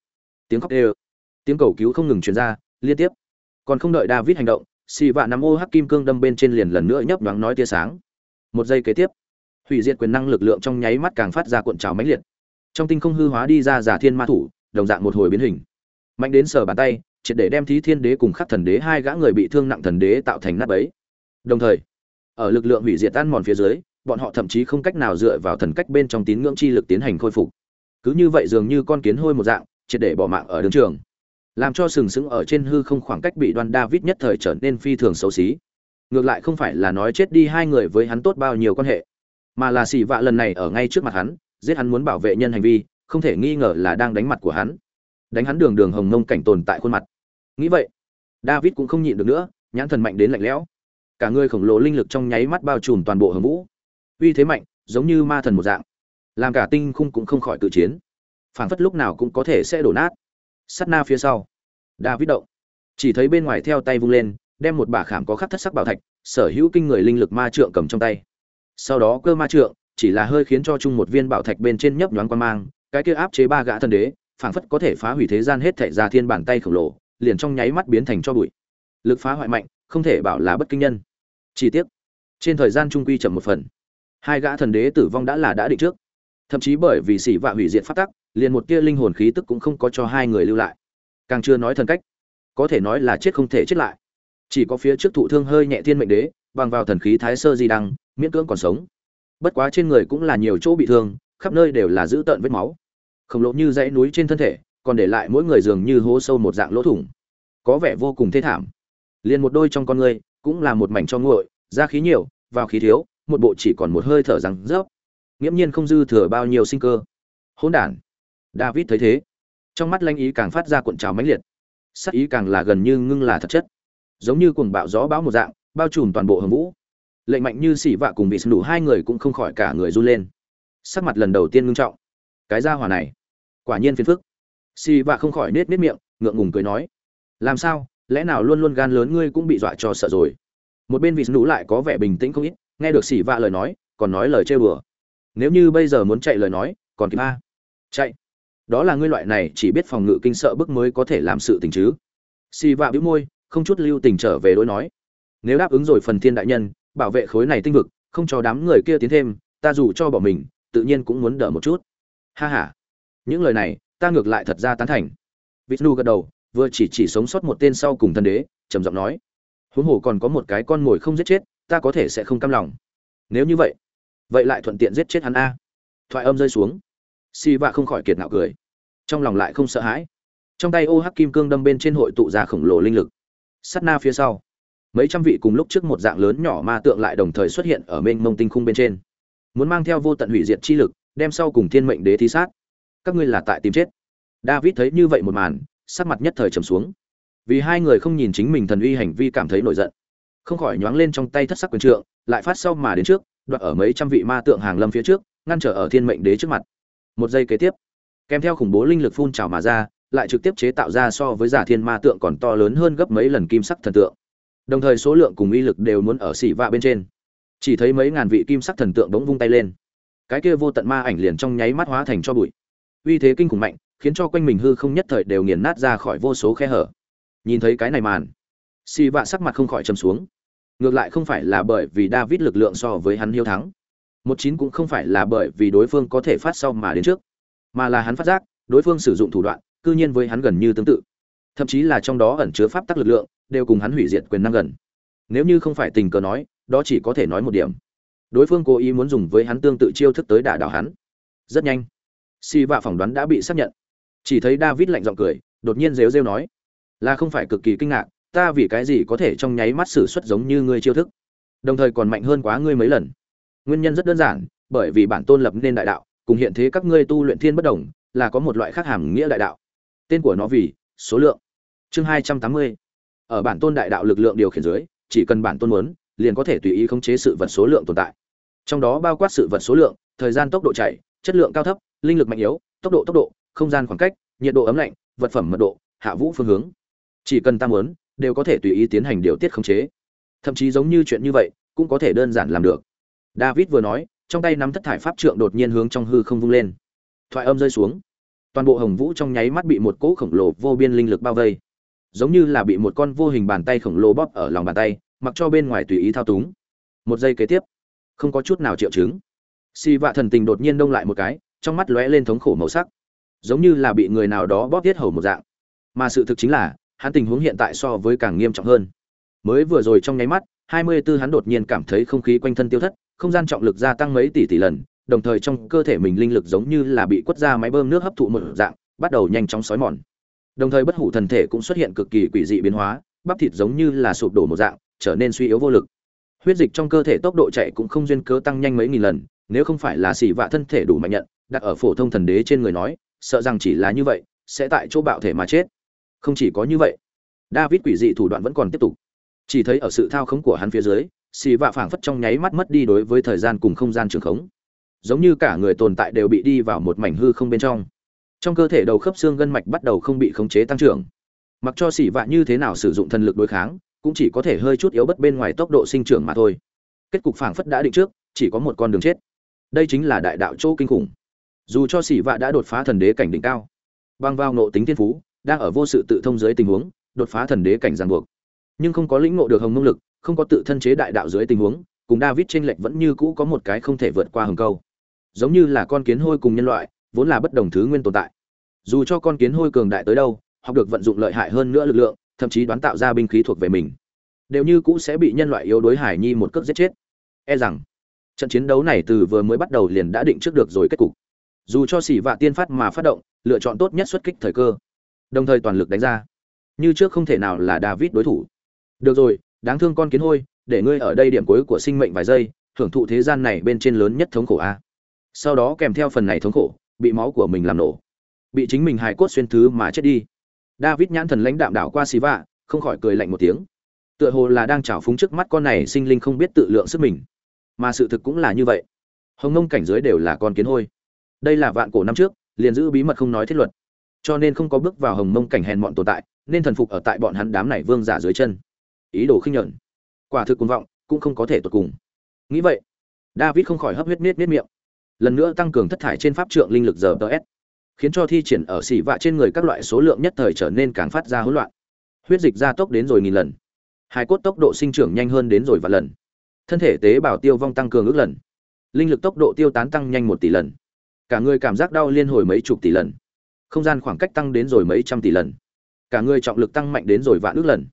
tiếng khóc đều, tiếng cầu cứu không ngừng truyền ra, liên tiếp. Còn không đợi david hành động xì vạ nắm ô hắc kim cương đâm bên trên liền lần nữa nhấp nhoáng nói tia sáng. Một giây kế tiếp hủy diệt quyền năng lực lượng trong nháy mắt càng phát ra cuộn trào mãnh liệt. Trong tinh không hư hóa đi ra giả thiên ma thủ, đồng dạng một hồi biến hình. Mạnh đến sở bàn tay, triệt để đem thí thiên đế cùng khắc thần đế hai gã người bị thương nặng thần đế tạo thành nát bấy. Đồng thời, ở lực lượng hủy diệt tan mòn phía dưới, bọn họ thậm chí không cách nào dựa vào thần cách bên trong tín ngưỡng chi lực tiến hành khôi phục. Cứ như vậy dường như con kiến hôi một dạng, triệt để bỏ mạng ở đường trường. Làm cho sừng sững ở trên hư không khoảng cách bị đoan david nhất thời trở nên phi thường xấu xí. Ngược lại không phải là nói chết đi hai người với hắn tốt bao nhiêu quan hệ mà là xỉ vạ lần này ở ngay trước mặt hắn, giết hắn muốn bảo vệ nhân hành vi, không thể nghi ngờ là đang đánh mặt của hắn. Đánh hắn đường đường hồng mông cảnh tồn tại khuôn mặt. Nghĩ vậy, david cũng không nhịn được nữa, nhãn thần mạnh đến lạnh lẽo. Cả người khổng lồ linh lực trong nháy mắt bao trùm toàn bộ hồng vũ. Uy thế mạnh, giống như ma thần một dạng. Làm cả tinh khung cũng không khỏi tự chiến. Phảng phất lúc nào cũng có thể sẽ đổ nát. Sắt na phía sau, david động. Chỉ thấy bên ngoài theo tay vung lên, đem một bả khảm có khắc thất sắc bảo thạch, sở hữu kinh người linh lực ma trượng cầm trong tay sau đó cơ ma trượng, chỉ là hơi khiến cho chung một viên bảo thạch bên trên nhấp nhoáng quan mang, cái kia áp chế ba gã thần đế, phảng phất có thể phá hủy thế gian hết thảy ra thiên bản tay khổng lồ, liền trong nháy mắt biến thành cho bụi. Lực phá hoại mạnh, không thể bảo là bất kinh nhân. Chi tiết trên thời gian trung quy chậm một phần, hai gã thần đế tử vong đã là đã định trước. Thậm chí bởi vì xỉ vạ hủy diệt phát tắc, liền một tia linh hồn khí tức cũng không có cho hai người lưu lại. Càng chưa nói thần cách, có thể nói là chết không thể chết lại. Chỉ có phía trước thụ thương hơi nhẹ thiên mệnh đế bằng vào thần khí thái sơ di đăng, miễn cưỡng còn sống. Bất quá trên người cũng là nhiều chỗ bị thương, khắp nơi đều là dữ tợn vết máu. Khổng lồ như dãy núi trên thân thể, còn để lại mỗi người dường như hố sâu một dạng lỗ thủng. Có vẻ vô cùng thê thảm. Liền một đôi trong con người, cũng là một mảnh cho nguội ra khí nhiều, vào khí thiếu, một bộ chỉ còn một hơi thở rằng rớp. Nghiễm nhiên không dư thừa bao nhiêu sinh cơ. Hỗn đản. David thấy thế. Trong mắt lanh ý càng phát ra cuộn trào mãnh liệt. Sắc ý càng là gần như ngưng là thật chất. Giống như cuồng bạo gió bão một dạng bao trùm toàn bộ hầm vũ. Lệnh mạnh như xỉ vạ cùng bị sụp đủ hai người cũng không khỏi cả người run lên. Sắc mặt lần đầu tiên ngưng trọng. Cái gia hỏa này, quả nhiên phiền phức. Xỉ vạ không khỏi nết nết miệng, ngượng ngùng cười nói, làm sao? Lẽ nào luôn luôn gan lớn ngươi cũng bị dọa cho sợ rồi? Một bên vị sụp lại có vẻ bình tĩnh không ít, nghe được xỉ vạ lời nói, còn nói lời trêu đùa. Nếu như bây giờ muốn chạy lời nói, còn kịp a. Chạy. Đó là ngươi loại này chỉ biết phòng ngự kinh sợ bức mới có thể làm sự tình chứ. Xì vạ bĩu môi, không chút lưu tình trở về đối nói nếu đáp ứng rồi phần thiên đại nhân, bảo vệ khối này tinh vực, không cho đám người kia tiến thêm, ta dù cho bỏ mình, tự nhiên cũng muốn đỡ một chút. Ha ha. Những lời này, ta ngược lại thật ra tán thành. Vishnu gật đầu, vừa chỉ chỉ sống sót một tên sau cùng thân đế, trầm giọng nói. Huống hồ còn có một cái con mồi không giết chết, ta có thể sẽ không cam lòng. Nếu như vậy vậy lại thuận tiện giết chết hắn a. Thoại âm rơi xuống. Si vạ không khỏi kiệt ngạo cười. Trong lòng lại không sợ hãi. Trong tay ô hắc kim cương đâm bên trên hội tụ ra khổng lồ linh lực. Sắt na phía sau mấy trăm vị cùng lúc trước một dạng lớn nhỏ ma tượng lại đồng thời xuất hiện ở mênh mông tinh khung bên trên. Muốn mang theo vô tận hủy diệt chi lực, đem sau cùng thiên mệnh đế thi sát. Các ngươi là tại tìm chết. David thấy như vậy một màn, sắc mặt nhất thời trầm xuống. Vì hai người không nhìn chính mình thần uy hành vi cảm thấy nổi giận. Không khỏi nhoáng lên trong tay thất sắc quyền trượng, lại phát sau mà đến trước, đoạt ở mấy trăm vị ma tượng hàng lâm phía trước, ngăn trở ở thiên mệnh đế trước mặt. Một giây kế tiếp, kèm theo khủng bố linh lực phun trào mà ra, lại trực tiếp chế tạo ra so với giả thiên ma tượng còn to lớn hơn gấp mấy lần kim sắc thần tượng đồng thời số lượng cùng uy lực đều muốn ở xỉ vạ bên trên. Chỉ thấy mấy ngàn vị kim sắc thần tượng bỗng vung tay lên. Cái kia vô tận ma ảnh liền trong nháy mắt hóa thành cho bụi. Uy thế kinh khủng mạnh, khiến cho quanh mình hư không nhất thời đều nghiền nát ra khỏi vô số khe hở. Nhìn thấy cái này màn, xỉ vạ sắc mặt không khỏi châm xuống. Ngược lại không phải là bởi vì david lực lượng so với hắn hiếu thắng. Một chín cũng không phải là bởi vì đối phương có thể phát sau mà đến trước, mà là hắn phát giác, đối phương sử dụng thủ đoạn, cư nhiên với hắn gần như tương tự. Thậm chí là trong đó ẩn chứa pháp tắc lực lượng đều cùng hắn hủy diệt quyền năng gần. Nếu như không phải tình cờ nói, đó chỉ có thể nói một điểm. Đối phương cố ý muốn dùng với hắn tương tự chiêu thức tới đả đảo hắn. Rất nhanh, si vạ phỏng đoán đã bị xác nhận. Chỉ thấy david lạnh giọng cười, đột nhiên rêu rêu nói, là không phải cực kỳ kinh ngạc, ta vì cái gì có thể trong nháy mắt xử xuất giống như ngươi chiêu thức? Đồng thời còn mạnh hơn quá ngươi mấy lần. Nguyên nhân rất đơn giản, bởi vì bản tôn lập nên đại đạo, cùng hiện thế các ngươi tu luyện thiên bất đồng, là có một loại khác hàm nghĩa đại đạo. Tên của nó vì số lượng. Chương hai trăm tám mươi ở bản tôn đại đạo lực lượng điều khiển dưới, chỉ cần bản tôn muốn, liền có thể tùy ý khống chế sự vật số lượng tồn tại. Trong đó bao quát sự vật số lượng, thời gian tốc độ chạy, chất lượng cao thấp, linh lực mạnh yếu, tốc độ tốc độ, không gian khoảng cách, nhiệt độ ấm lạnh, vật phẩm mật độ, hạ vũ phương hướng. Chỉ cần ta muốn, đều có thể tùy ý tiến hành điều tiết khống chế. Thậm chí giống như chuyện như vậy, cũng có thể đơn giản làm được. David vừa nói, trong tay nắm thất thải pháp trượng đột nhiên hướng trong hư không vung lên. Thoại âm rơi xuống. Toàn bộ hồng vũ trong nháy mắt bị một cỗ khổng lồ vô biên linh lực bao vây giống như là bị một con vô hình bàn tay khổng lồ bóp ở lòng bàn tay, mặc cho bên ngoài tùy ý thao túng. Một giây kế tiếp, không có chút nào triệu chứng. Si vạ thần tình đột nhiên đông lại một cái, trong mắt lóe lên thống khổ màu sắc. Giống như là bị người nào đó bóp tiết hầu một dạng. Mà sự thực chính là, hắn tình huống hiện tại so với càng nghiêm trọng hơn. Mới vừa rồi trong nháy mắt, hai mươi 24 hắn đột nhiên cảm thấy không khí quanh thân tiêu thất, không gian trọng lực gia tăng mấy tỷ tỷ lần, đồng thời trong cơ thể mình linh lực giống như là bị quất ra máy bơm nước hấp thụ một dạng, bắt đầu nhanh chóng xói mòn đồng thời bất hủ thần thể cũng xuất hiện cực kỳ quỷ dị biến hóa, bắp thịt giống như là sụp đổ một dạng, trở nên suy yếu vô lực. Huyết dịch trong cơ thể tốc độ chạy cũng không duyên cớ tăng nhanh mấy nghìn lần, nếu không phải là xỉ vạ thân thể đủ mạnh nhận, đặt ở phổ thông thần đế trên người nói, sợ rằng chỉ là như vậy, sẽ tại chỗ bạo thể mà chết. Không chỉ có như vậy, david quỷ dị thủ đoạn vẫn còn tiếp tục. Chỉ thấy ở sự thao khống của hắn phía dưới, xì vạ phảng phất trong nháy mắt mất đi đối với thời gian cùng không gian trường khống. Giống như cả người tồn tại đều bị đi vào một mảnh hư không bên trong trong cơ thể đầu khớp xương gân mạch bắt đầu không bị khống chế tăng trưởng. Mặc cho xỉ vạ như thế nào sử dụng thần lực đối kháng, cũng chỉ có thể hơi chút yếu bất bên ngoài tốc độ sinh trưởng mà thôi. Kết cục phảng phất đã định trước, chỉ có một con đường chết. Đây chính là đại đạo chỗ kinh khủng. Dù cho xỉ vạ đã đột phá thần đế cảnh đỉnh cao băng vào nộ tính thiên phú, đang ở vô sự tự thông dưới tình huống, đột phá thần đế cảnh giang buộc. Nhưng không có lĩnh ngộ được hồng mông lực, không có tự thân chế đại đạo dưới tình huống, cùng david tranh lệch vẫn như cũ có một cái không thể vượt qua hầm câu. Giống như là con kiến hôi cùng nhân loại vốn là bất đồng thứ nguyên tồn tại. Dù cho con kiến hôi cường đại tới đâu, học được vận dụng lợi hại hơn nữa lực lượng, thậm chí đoán tạo ra binh khí thuộc về mình, đều như cũ sẽ bị nhân loại yếu đối hải nhi một cước giết chết. E rằng, trận chiến đấu này từ vừa mới bắt đầu liền đã định trước được rồi kết cục. Dù cho xỉ vạ tiên phát mà phát động, lựa chọn tốt nhất xuất kích thời cơ. Đồng thời toàn lực đánh ra. Như trước không thể nào là david đối thủ. Được rồi, đáng thương con kiến hôi, để ngươi ở đây điểm cuối của sinh mệnh vài giây, hưởng thụ thế gian này bên trên lớn nhất thống khổ a. Sau đó kèm theo phần này thống khổ bị máu của mình làm nổ. Bị chính mình hài cốt xuyên thứ mà chết đi. David nhãn thần lãnh đạm đảo qua xì vạ không khỏi cười lạnh một tiếng. Tựa hồ là đang trào phúng trước mắt con này sinh linh không biết tự lượng sức mình. Mà sự thực cũng là như vậy. Hồng nông cảnh giới đều là con kiến hôi. Đây là vạn cổ năm trước, liền giữ bí mật không nói thiết luật. Cho nên không có bước vào hồng mông cảnh hèn mọn tồn tại, nên thần phục ở tại bọn hắn đám này vương giả dưới chân. Ý đồ khinh nhẫn. Quả thực cuồng vọng, cũng không có thể tột cùng. Nghĩ vậy, david không khỏi hấp huyết miết miết miệng lần nữa tăng cường thất thải trên pháp trượng linh lực giờ ts khiến cho thi triển ở xỉ vạ trên người các loại số lượng nhất thời trở nên càng phát ra hỗn loạn. Huyết dịch gia tốc đến rồi nghìn lần. Hai cốt tốc độ sinh trưởng nhanh hơn đến rồi và lần. Thân thể tế bào tiêu vong tăng cường ước lần. Linh lực tốc độ tiêu tán tăng nhanh một tỷ lần. Cả người cảm giác đau liên hồi mấy chục tỷ lần. Không gian khoảng cách tăng đến rồi mấy trăm tỷ lần. Cả người trọng lực tăng mạnh đến rồi vạn ước lần.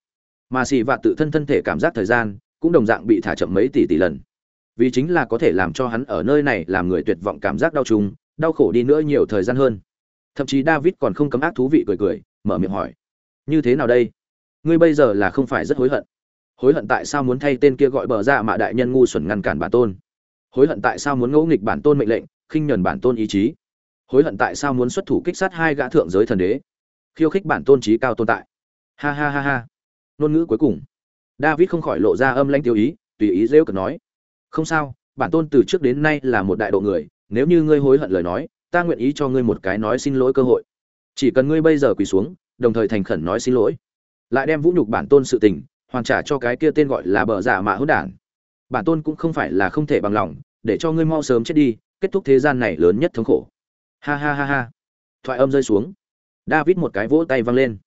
Mà xì vạ tự thân thân thể cảm giác thời gian cũng đồng dạng bị thả chậm mấy tỷ tỷ lần vì chính là có thể làm cho hắn ở nơi này làm người tuyệt vọng cảm giác đau trùng, đau khổ đi nữa nhiều thời gian hơn. Thậm chí david còn không cấm ác thú vị cười cười, mở miệng hỏi, như thế nào đây? Ngươi bây giờ là không phải rất hối hận. Hối hận tại sao muốn thay tên kia gọi bờ dạ ra mà đại nhân ngu xuẩn ngăn cản bản tôn? Hối hận tại sao muốn ngẫu nghịch bản tôn mệnh lệnh, khinh nhẫn bản tôn ý chí? Hối hận tại sao muốn xuất thủ kích sát hai gã thượng giới thần đế? Khiêu khích bản tôn trí cao tồn tại. Ha ha ha ha. Ngôn ngữ cuối cùng. David không khỏi lộ ra âm lãnh tiêu ý, tùy ý rêu cực nói không sao, bản tôn từ trước đến nay là một đại độ người, nếu như ngươi hối hận lời nói, ta nguyện ý cho ngươi một cái nói xin lỗi cơ hội. Chỉ cần ngươi bây giờ quỳ xuống, đồng thời thành khẩn nói xin lỗi. Lại đem vũ nhục bản tôn sự tình, hoàn trả cho cái kia tên gọi là bờ giả mạ hữu đản. Bản tôn cũng không phải là không thể bằng lòng, để cho ngươi mau sớm chết đi, kết thúc thế gian này lớn nhất thống khổ. Ha ha ha ha. Thoại âm rơi xuống. David một cái vỗ tay văng lên.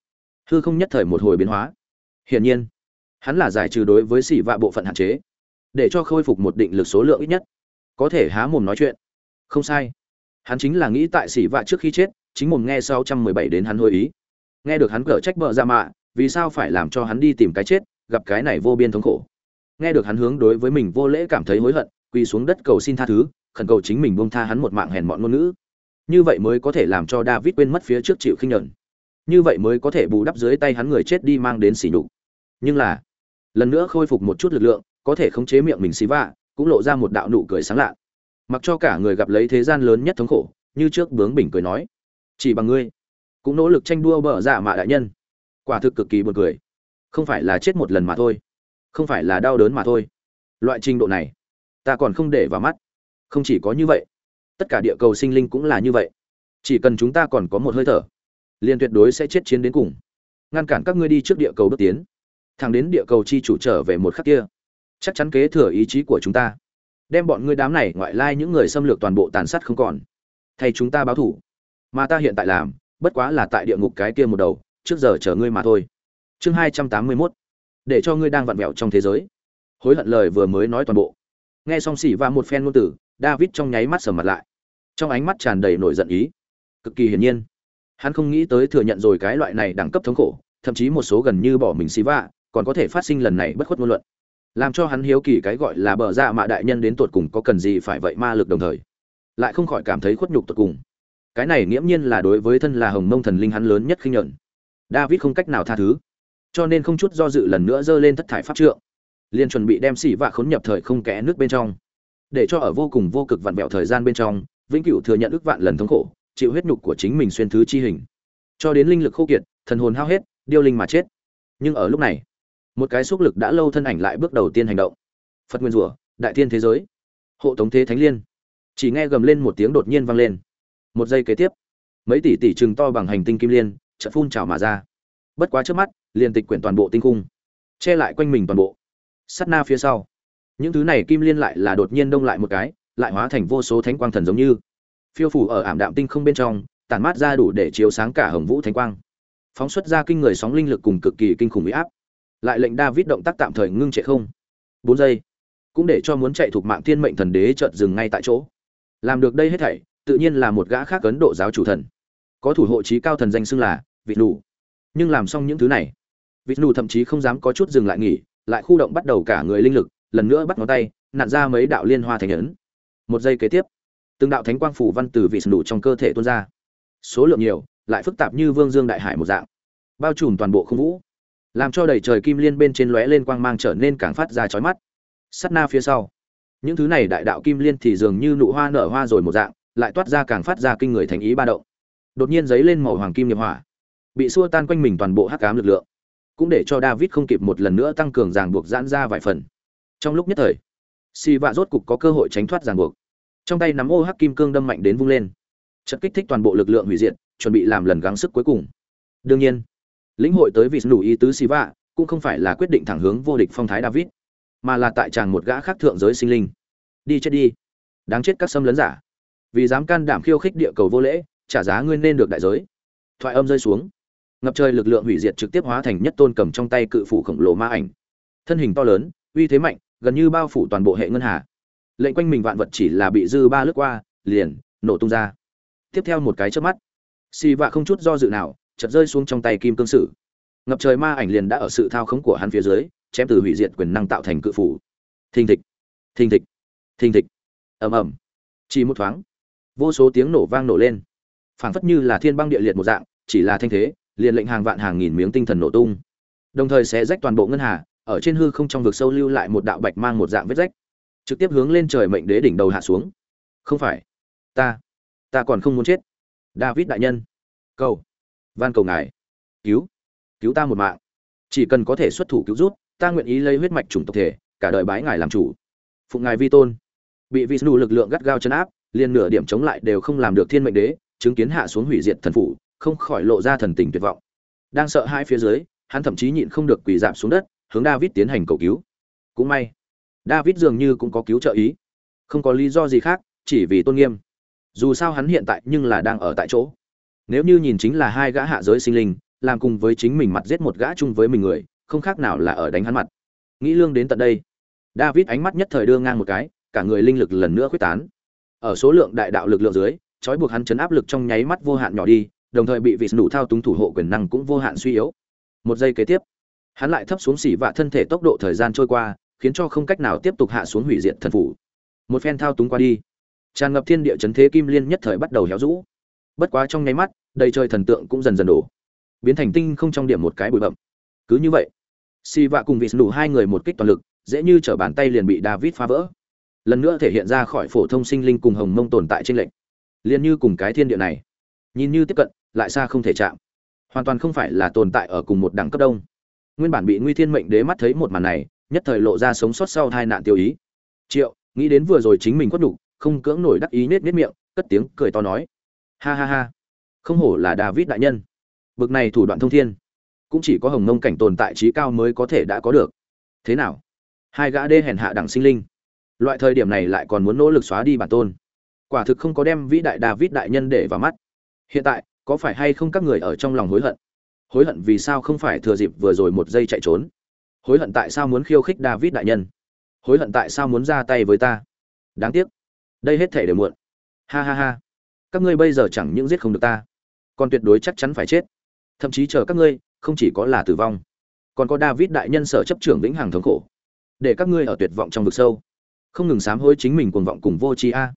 Hư không nhất thời một hồi biến hóa. Hiển nhiên, hắn là giải trừ đối với xỉ vạ bộ phận hạn chế để cho khôi phục một định lực số lượng ít nhất. Có thể há mồm nói chuyện. Không sai. Hắn chính là nghĩ tại xỉ vạ trước khi chết, chính mồm nghe 617 đến hắn hồi ý. Nghe được hắn cở trách bợ ra mạ, vì sao phải làm cho hắn đi tìm cái chết, gặp cái này vô biên thống khổ. Nghe được hắn hướng đối với mình vô lễ cảm thấy hối hận, quỳ xuống đất cầu xin tha thứ, khẩn cầu chính mình buông tha hắn một mạng hèn mọn ngôn ngữ. Như vậy mới có thể làm cho david quên mất phía trước chịu khinh nhẫn. Như vậy mới có thể bù đắp dưới tay hắn người chết đi mang đến sỉ nhục. Nhưng là, lần nữa khôi phục một chút lực lượng có thể khống chế miệng mình xí vạ, cũng lộ ra một đạo nụ cười sáng lạ. Mặc cho cả người gặp lấy thế gian lớn nhất thống khổ, như trước bướng bỉnh cười nói, chỉ bằng ngươi, cũng nỗ lực tranh đua bở dạ mạ đại nhân. Quả thực cực kỳ buồn cười. Không phải là chết một lần mà thôi, không phải là đau đớn mà thôi. Loại trình độ này, ta còn không để vào mắt. Không chỉ có như vậy, tất cả địa cầu sinh linh cũng là như vậy. Chỉ cần chúng ta còn có một hơi thở, liền tuyệt đối sẽ chết chiến đến cùng. Ngăn cản các ngươi đi trước địa cầu bước tiến. Thẳng đến địa cầu chi chủ trở về một khắc kia chắc chắn kế thừa ý chí của chúng ta. Đem bọn ngươi đám này ngoại lai những người xâm lược toàn bộ tàn sát không còn. Thay chúng ta báo thủ. Mà ta hiện tại làm, bất quá là tại địa ngục cái kia một đầu, trước giờ chờ ngươi mà thôi. Chương hai trăm tám mươi mốt. Để cho ngươi đang vặn vẹo trong thế giới. Hối hận lời vừa mới nói toàn bộ. Nghe xong xỉ và một phen ngôn tử david trong nháy mắt sờ mặt lại. Trong ánh mắt tràn đầy nổi giận ý. Cực kỳ hiển nhiên. Hắn không nghĩ tới thừa nhận rồi cái loại này đẳng cấp thống khổ, thậm chí một số gần như bỏ mình xì vạ còn có thể phát sinh lần này bất khuất ngôn luận làm cho hắn hiếu kỳ cái gọi là bờ ra dạ mạ đại nhân đến tột cùng có cần gì phải vậy ma lực đồng thời. Lại không khỏi cảm thấy khuất nhục tột cùng. Cái này nghiễm nhiên là đối với thân là hồng mông thần linh hắn lớn nhất khinh nhẫn david không cách nào tha thứ. Cho nên không chút do dự lần nữa giơ lên thất thải pháp trượng. Liền chuẩn bị đem xỉ vạ khốn nhập thời không kẽ nước bên trong. Để cho ở vô cùng vô cực vặn vẹo thời gian bên trong, vĩnh cửu thừa nhận ức vạn lần thống khổ, chịu huyết nhục của chính mình xuyên thứ chi hình. Cho đến linh lực khô kiệt, thần hồn hao hết, điêu linh mà chết. Nhưng ở lúc này một cái xúc lực đã lâu thân ảnh lại bước đầu tiên hành động. Phật nguyên rủa, đại thiên thế giới, hộ tống thế thánh liên. Chỉ nghe gầm lên một tiếng đột nhiên vang lên. Một giây kế tiếp, mấy tỷ tỷ trừng to bằng hành tinh kim liên, chợt phun trào mà ra. Bất quá trước mắt, liền tịch quyển toàn bộ tinh cung, che lại quanh mình toàn bộ. Sát na phía sau, những thứ này kim liên lại là đột nhiên đông lại một cái, lại hóa thành vô số thánh quang thần giống như. Phiêu phủ ở ảm đạm tinh không bên trong, tản mát ra đủ để chiếu sáng cả hồng vũ thánh quang. Phóng xuất ra kinh người sóng linh lực cùng cực kỳ kinh khủng huy áp lại lệnh david động tác tạm thời ngưng trệ không. Bốn giây. Cũng để cho muốn chạy thuộc mạng thiên mệnh thần đế chợt dừng ngay tại chỗ. Làm được đây hết thảy, tự nhiên là một gã khác ấn độ giáo chủ thần. Có thủ hộ trí cao thần danh xưng là vị nụ. Nhưng làm xong những thứ này vị nụ thậm chí không dám có chút dừng lại nghỉ, lại khu động bắt đầu cả người linh lực, lần nữa bắt ngón tay, nặn ra mấy đạo liên hoa thành ấn. Một giây kế tiếp, từng đạo thánh quang phủ văn từ vị nụ trong cơ thể tuôn ra. Số lượng nhiều, lại phức tạp như vương dương đại hải một dạng. Bao trùm toàn bộ không vũ làm cho đầy trời kim liên bên trên lóe lên quang mang trở nên càng phát ra chói mắt. Sắt na phía sau, những thứ này đại đạo kim liên thì dường như nụ hoa nở hoa rồi một dạng, lại toát ra càng phát ra kinh người thành ý ba động. Đột nhiên giấy lên màu hoàng kim nghiệp hỏa, bị xua tan quanh mình toàn bộ hắc ám lực lượng, cũng để cho david không kịp một lần nữa tăng cường ràng buộc giãn ra vài phần. Trong lúc nhất thời si vạ rốt cục có cơ hội tránh thoát ràng buộc. Trong tay nắm ô hắc kim cương đâm mạnh đến vung lên. Chất kích thích toàn bộ lực lượng hủy diệt, chuẩn bị làm lần gắng sức cuối cùng. Đương nhiên lĩnh hội tới vị đủ ý tứ Siva cũng không phải là quyết định thẳng hướng vô địch phong thái david, mà là tại chàng một gã khác thượng giới sinh linh. Đi chết đi. Đáng chết các xâm lấn giả. Vì dám can đảm khiêu khích địa cầu vô lễ, trả giá ngươi nên được đại giới. Thoại âm rơi xuống. Ngập trời lực lượng hủy diệt trực tiếp hóa thành nhất tôn cầm trong tay cự phủ khổng lồ ma ảnh. Thân hình to lớn, uy thế mạnh, gần như bao phủ toàn bộ hệ ngân hà. Lệnh quanh mình vạn vật chỉ là bị dư ba lướt qua, liền, nổ tung ra. Tiếp theo một cái chớp mắt, xì vạ không chút do dự nào chật rơi xuống trong tay kim cương sử. Ngập trời ma ảnh liền đã ở sự thao khống của hắn phía dưới, chém từ hủy diệt quyền năng tạo thành cự phủ. Thình thịch thình thịch thình thịch. Ầm ầm. Chỉ một thoáng, vô số tiếng nổ vang nổ lên. Phảng phất như là thiên băng địa liệt một dạng, chỉ là thanh thế, liền lệnh hàng vạn hàng nghìn miếng tinh thần nổ tung. Đồng thời sẽ rách toàn bộ ngân hà, ở trên hư không trong vực sâu lưu lại một đạo bạch mang một dạng vết rách, trực tiếp hướng lên trời mệnh đế đỉnh đầu hạ xuống. Không phải, ta ta còn không muốn chết. David đại nhân, cầu van cầu ngài. Cứu cứu ta một mạng. Chỉ cần có thể xuất thủ cứu rút, ta nguyện ý lấy huyết mạch chủng tộc thể, cả đời bái ngài làm chủ. Phụng ngài vi tôn. Bị vi snu lực lượng gắt gao chấn áp, liền nửa điểm chống lại đều không làm được thiên mệnh đế, chứng kiến hạ xuống hủy diệt thần phủ, không khỏi lộ ra thần tình tuyệt vọng. Đang sợ hai phía dưới, hắn thậm chí nhịn không được quỳ giảm xuống đất, hướng david tiến hành cầu cứu. Cũng may, david dường như cũng có cứu trợ ý. Không có lý do gì khác, chỉ vì tôn nghiêm. Dù sao hắn hiện tại nhưng là đang ở tại chỗ nếu như nhìn chính là hai gã hạ giới sinh linh, làm cùng với chính mình mặt giết một gã chung với mình người, không khác nào là ở đánh hắn mặt. Nghĩ lương đến tận đây. David ánh mắt nhất thời đưa ngang một cái, cả người linh lực lần nữa quyết tán. Ở số lượng đại đạo lực lượng dưới, trói buộc hắn chấn áp lực trong nháy mắt vô hạn nhỏ đi, đồng thời bị vị nụ thao túng thủ hộ quyền năng cũng vô hạn suy yếu. Một giây kế tiếp, hắn lại thấp xuống xỉ vạ thân thể tốc độ thời gian trôi qua, khiến cho không cách nào tiếp tục hạ xuống hủy diệt thần phủ. Một phen thao túng qua đi, tràn ngập thiên địa chấn thế kim liên nhất thời bắt đầu héo rũ. Bất quá trong nháy mắt đầy trời thần tượng cũng dần dần đổ biến thành tinh không trong điểm một cái bụi bậm cứ như vậy si vạ cùng vị nụ hai người một kích toàn lực dễ như trở bàn tay liền bị david phá vỡ. Lần nữa thể hiện ra khỏi phổ thông sinh linh cùng hồng mông tồn tại trên lệnh. Liền như cùng cái thiên địa này nhìn như tiếp cận lại xa không thể chạm. Hoàn toàn không phải là tồn tại ở cùng một đẳng cấp đông. Nguyên bản bị nguy thiên mệnh đế mắt thấy một màn này nhất thời lộ ra sống sót sau hai nạn tiêu ý. Triệu nghĩ đến vừa rồi chính mình quất đủ, không cưỡng nổi đắc ý nết nết miệng cất tiếng cười to nói. Ha ha ha không hổ là david đại nhân. Bực này thủ đoạn thông thiên, cũng chỉ có hồng mông cảnh tồn tại trí cao mới có thể đã có được. Thế nào? Hai gã đê hèn hạ đẳng sinh linh. Loại thời điểm này lại còn muốn nỗ lực xóa đi bản tôn. Quả thực không có đem vĩ đại david đại nhân để vào mắt. Hiện tại, có phải hay không các người ở trong lòng hối hận? Hối hận vì sao không phải thừa dịp vừa rồi một giây chạy trốn? Hối hận tại sao muốn khiêu khích david đại nhân? Hối hận tại sao muốn ra tay với ta? Đáng tiếc. Đây hết thể đều muộn. Ha ha ha. Các ngươi bây giờ chẳng những giết không được ta còn tuyệt đối chắc chắn phải chết. Thậm chí chờ các ngươi, không chỉ có là tử vong, còn có david đại nhân sở chấp trưởng vĩnh hằng thống khổ. Để các ngươi ở tuyệt vọng trong vực sâu, không ngừng sám hối chính mình cuồng vọng cùng vô tri a.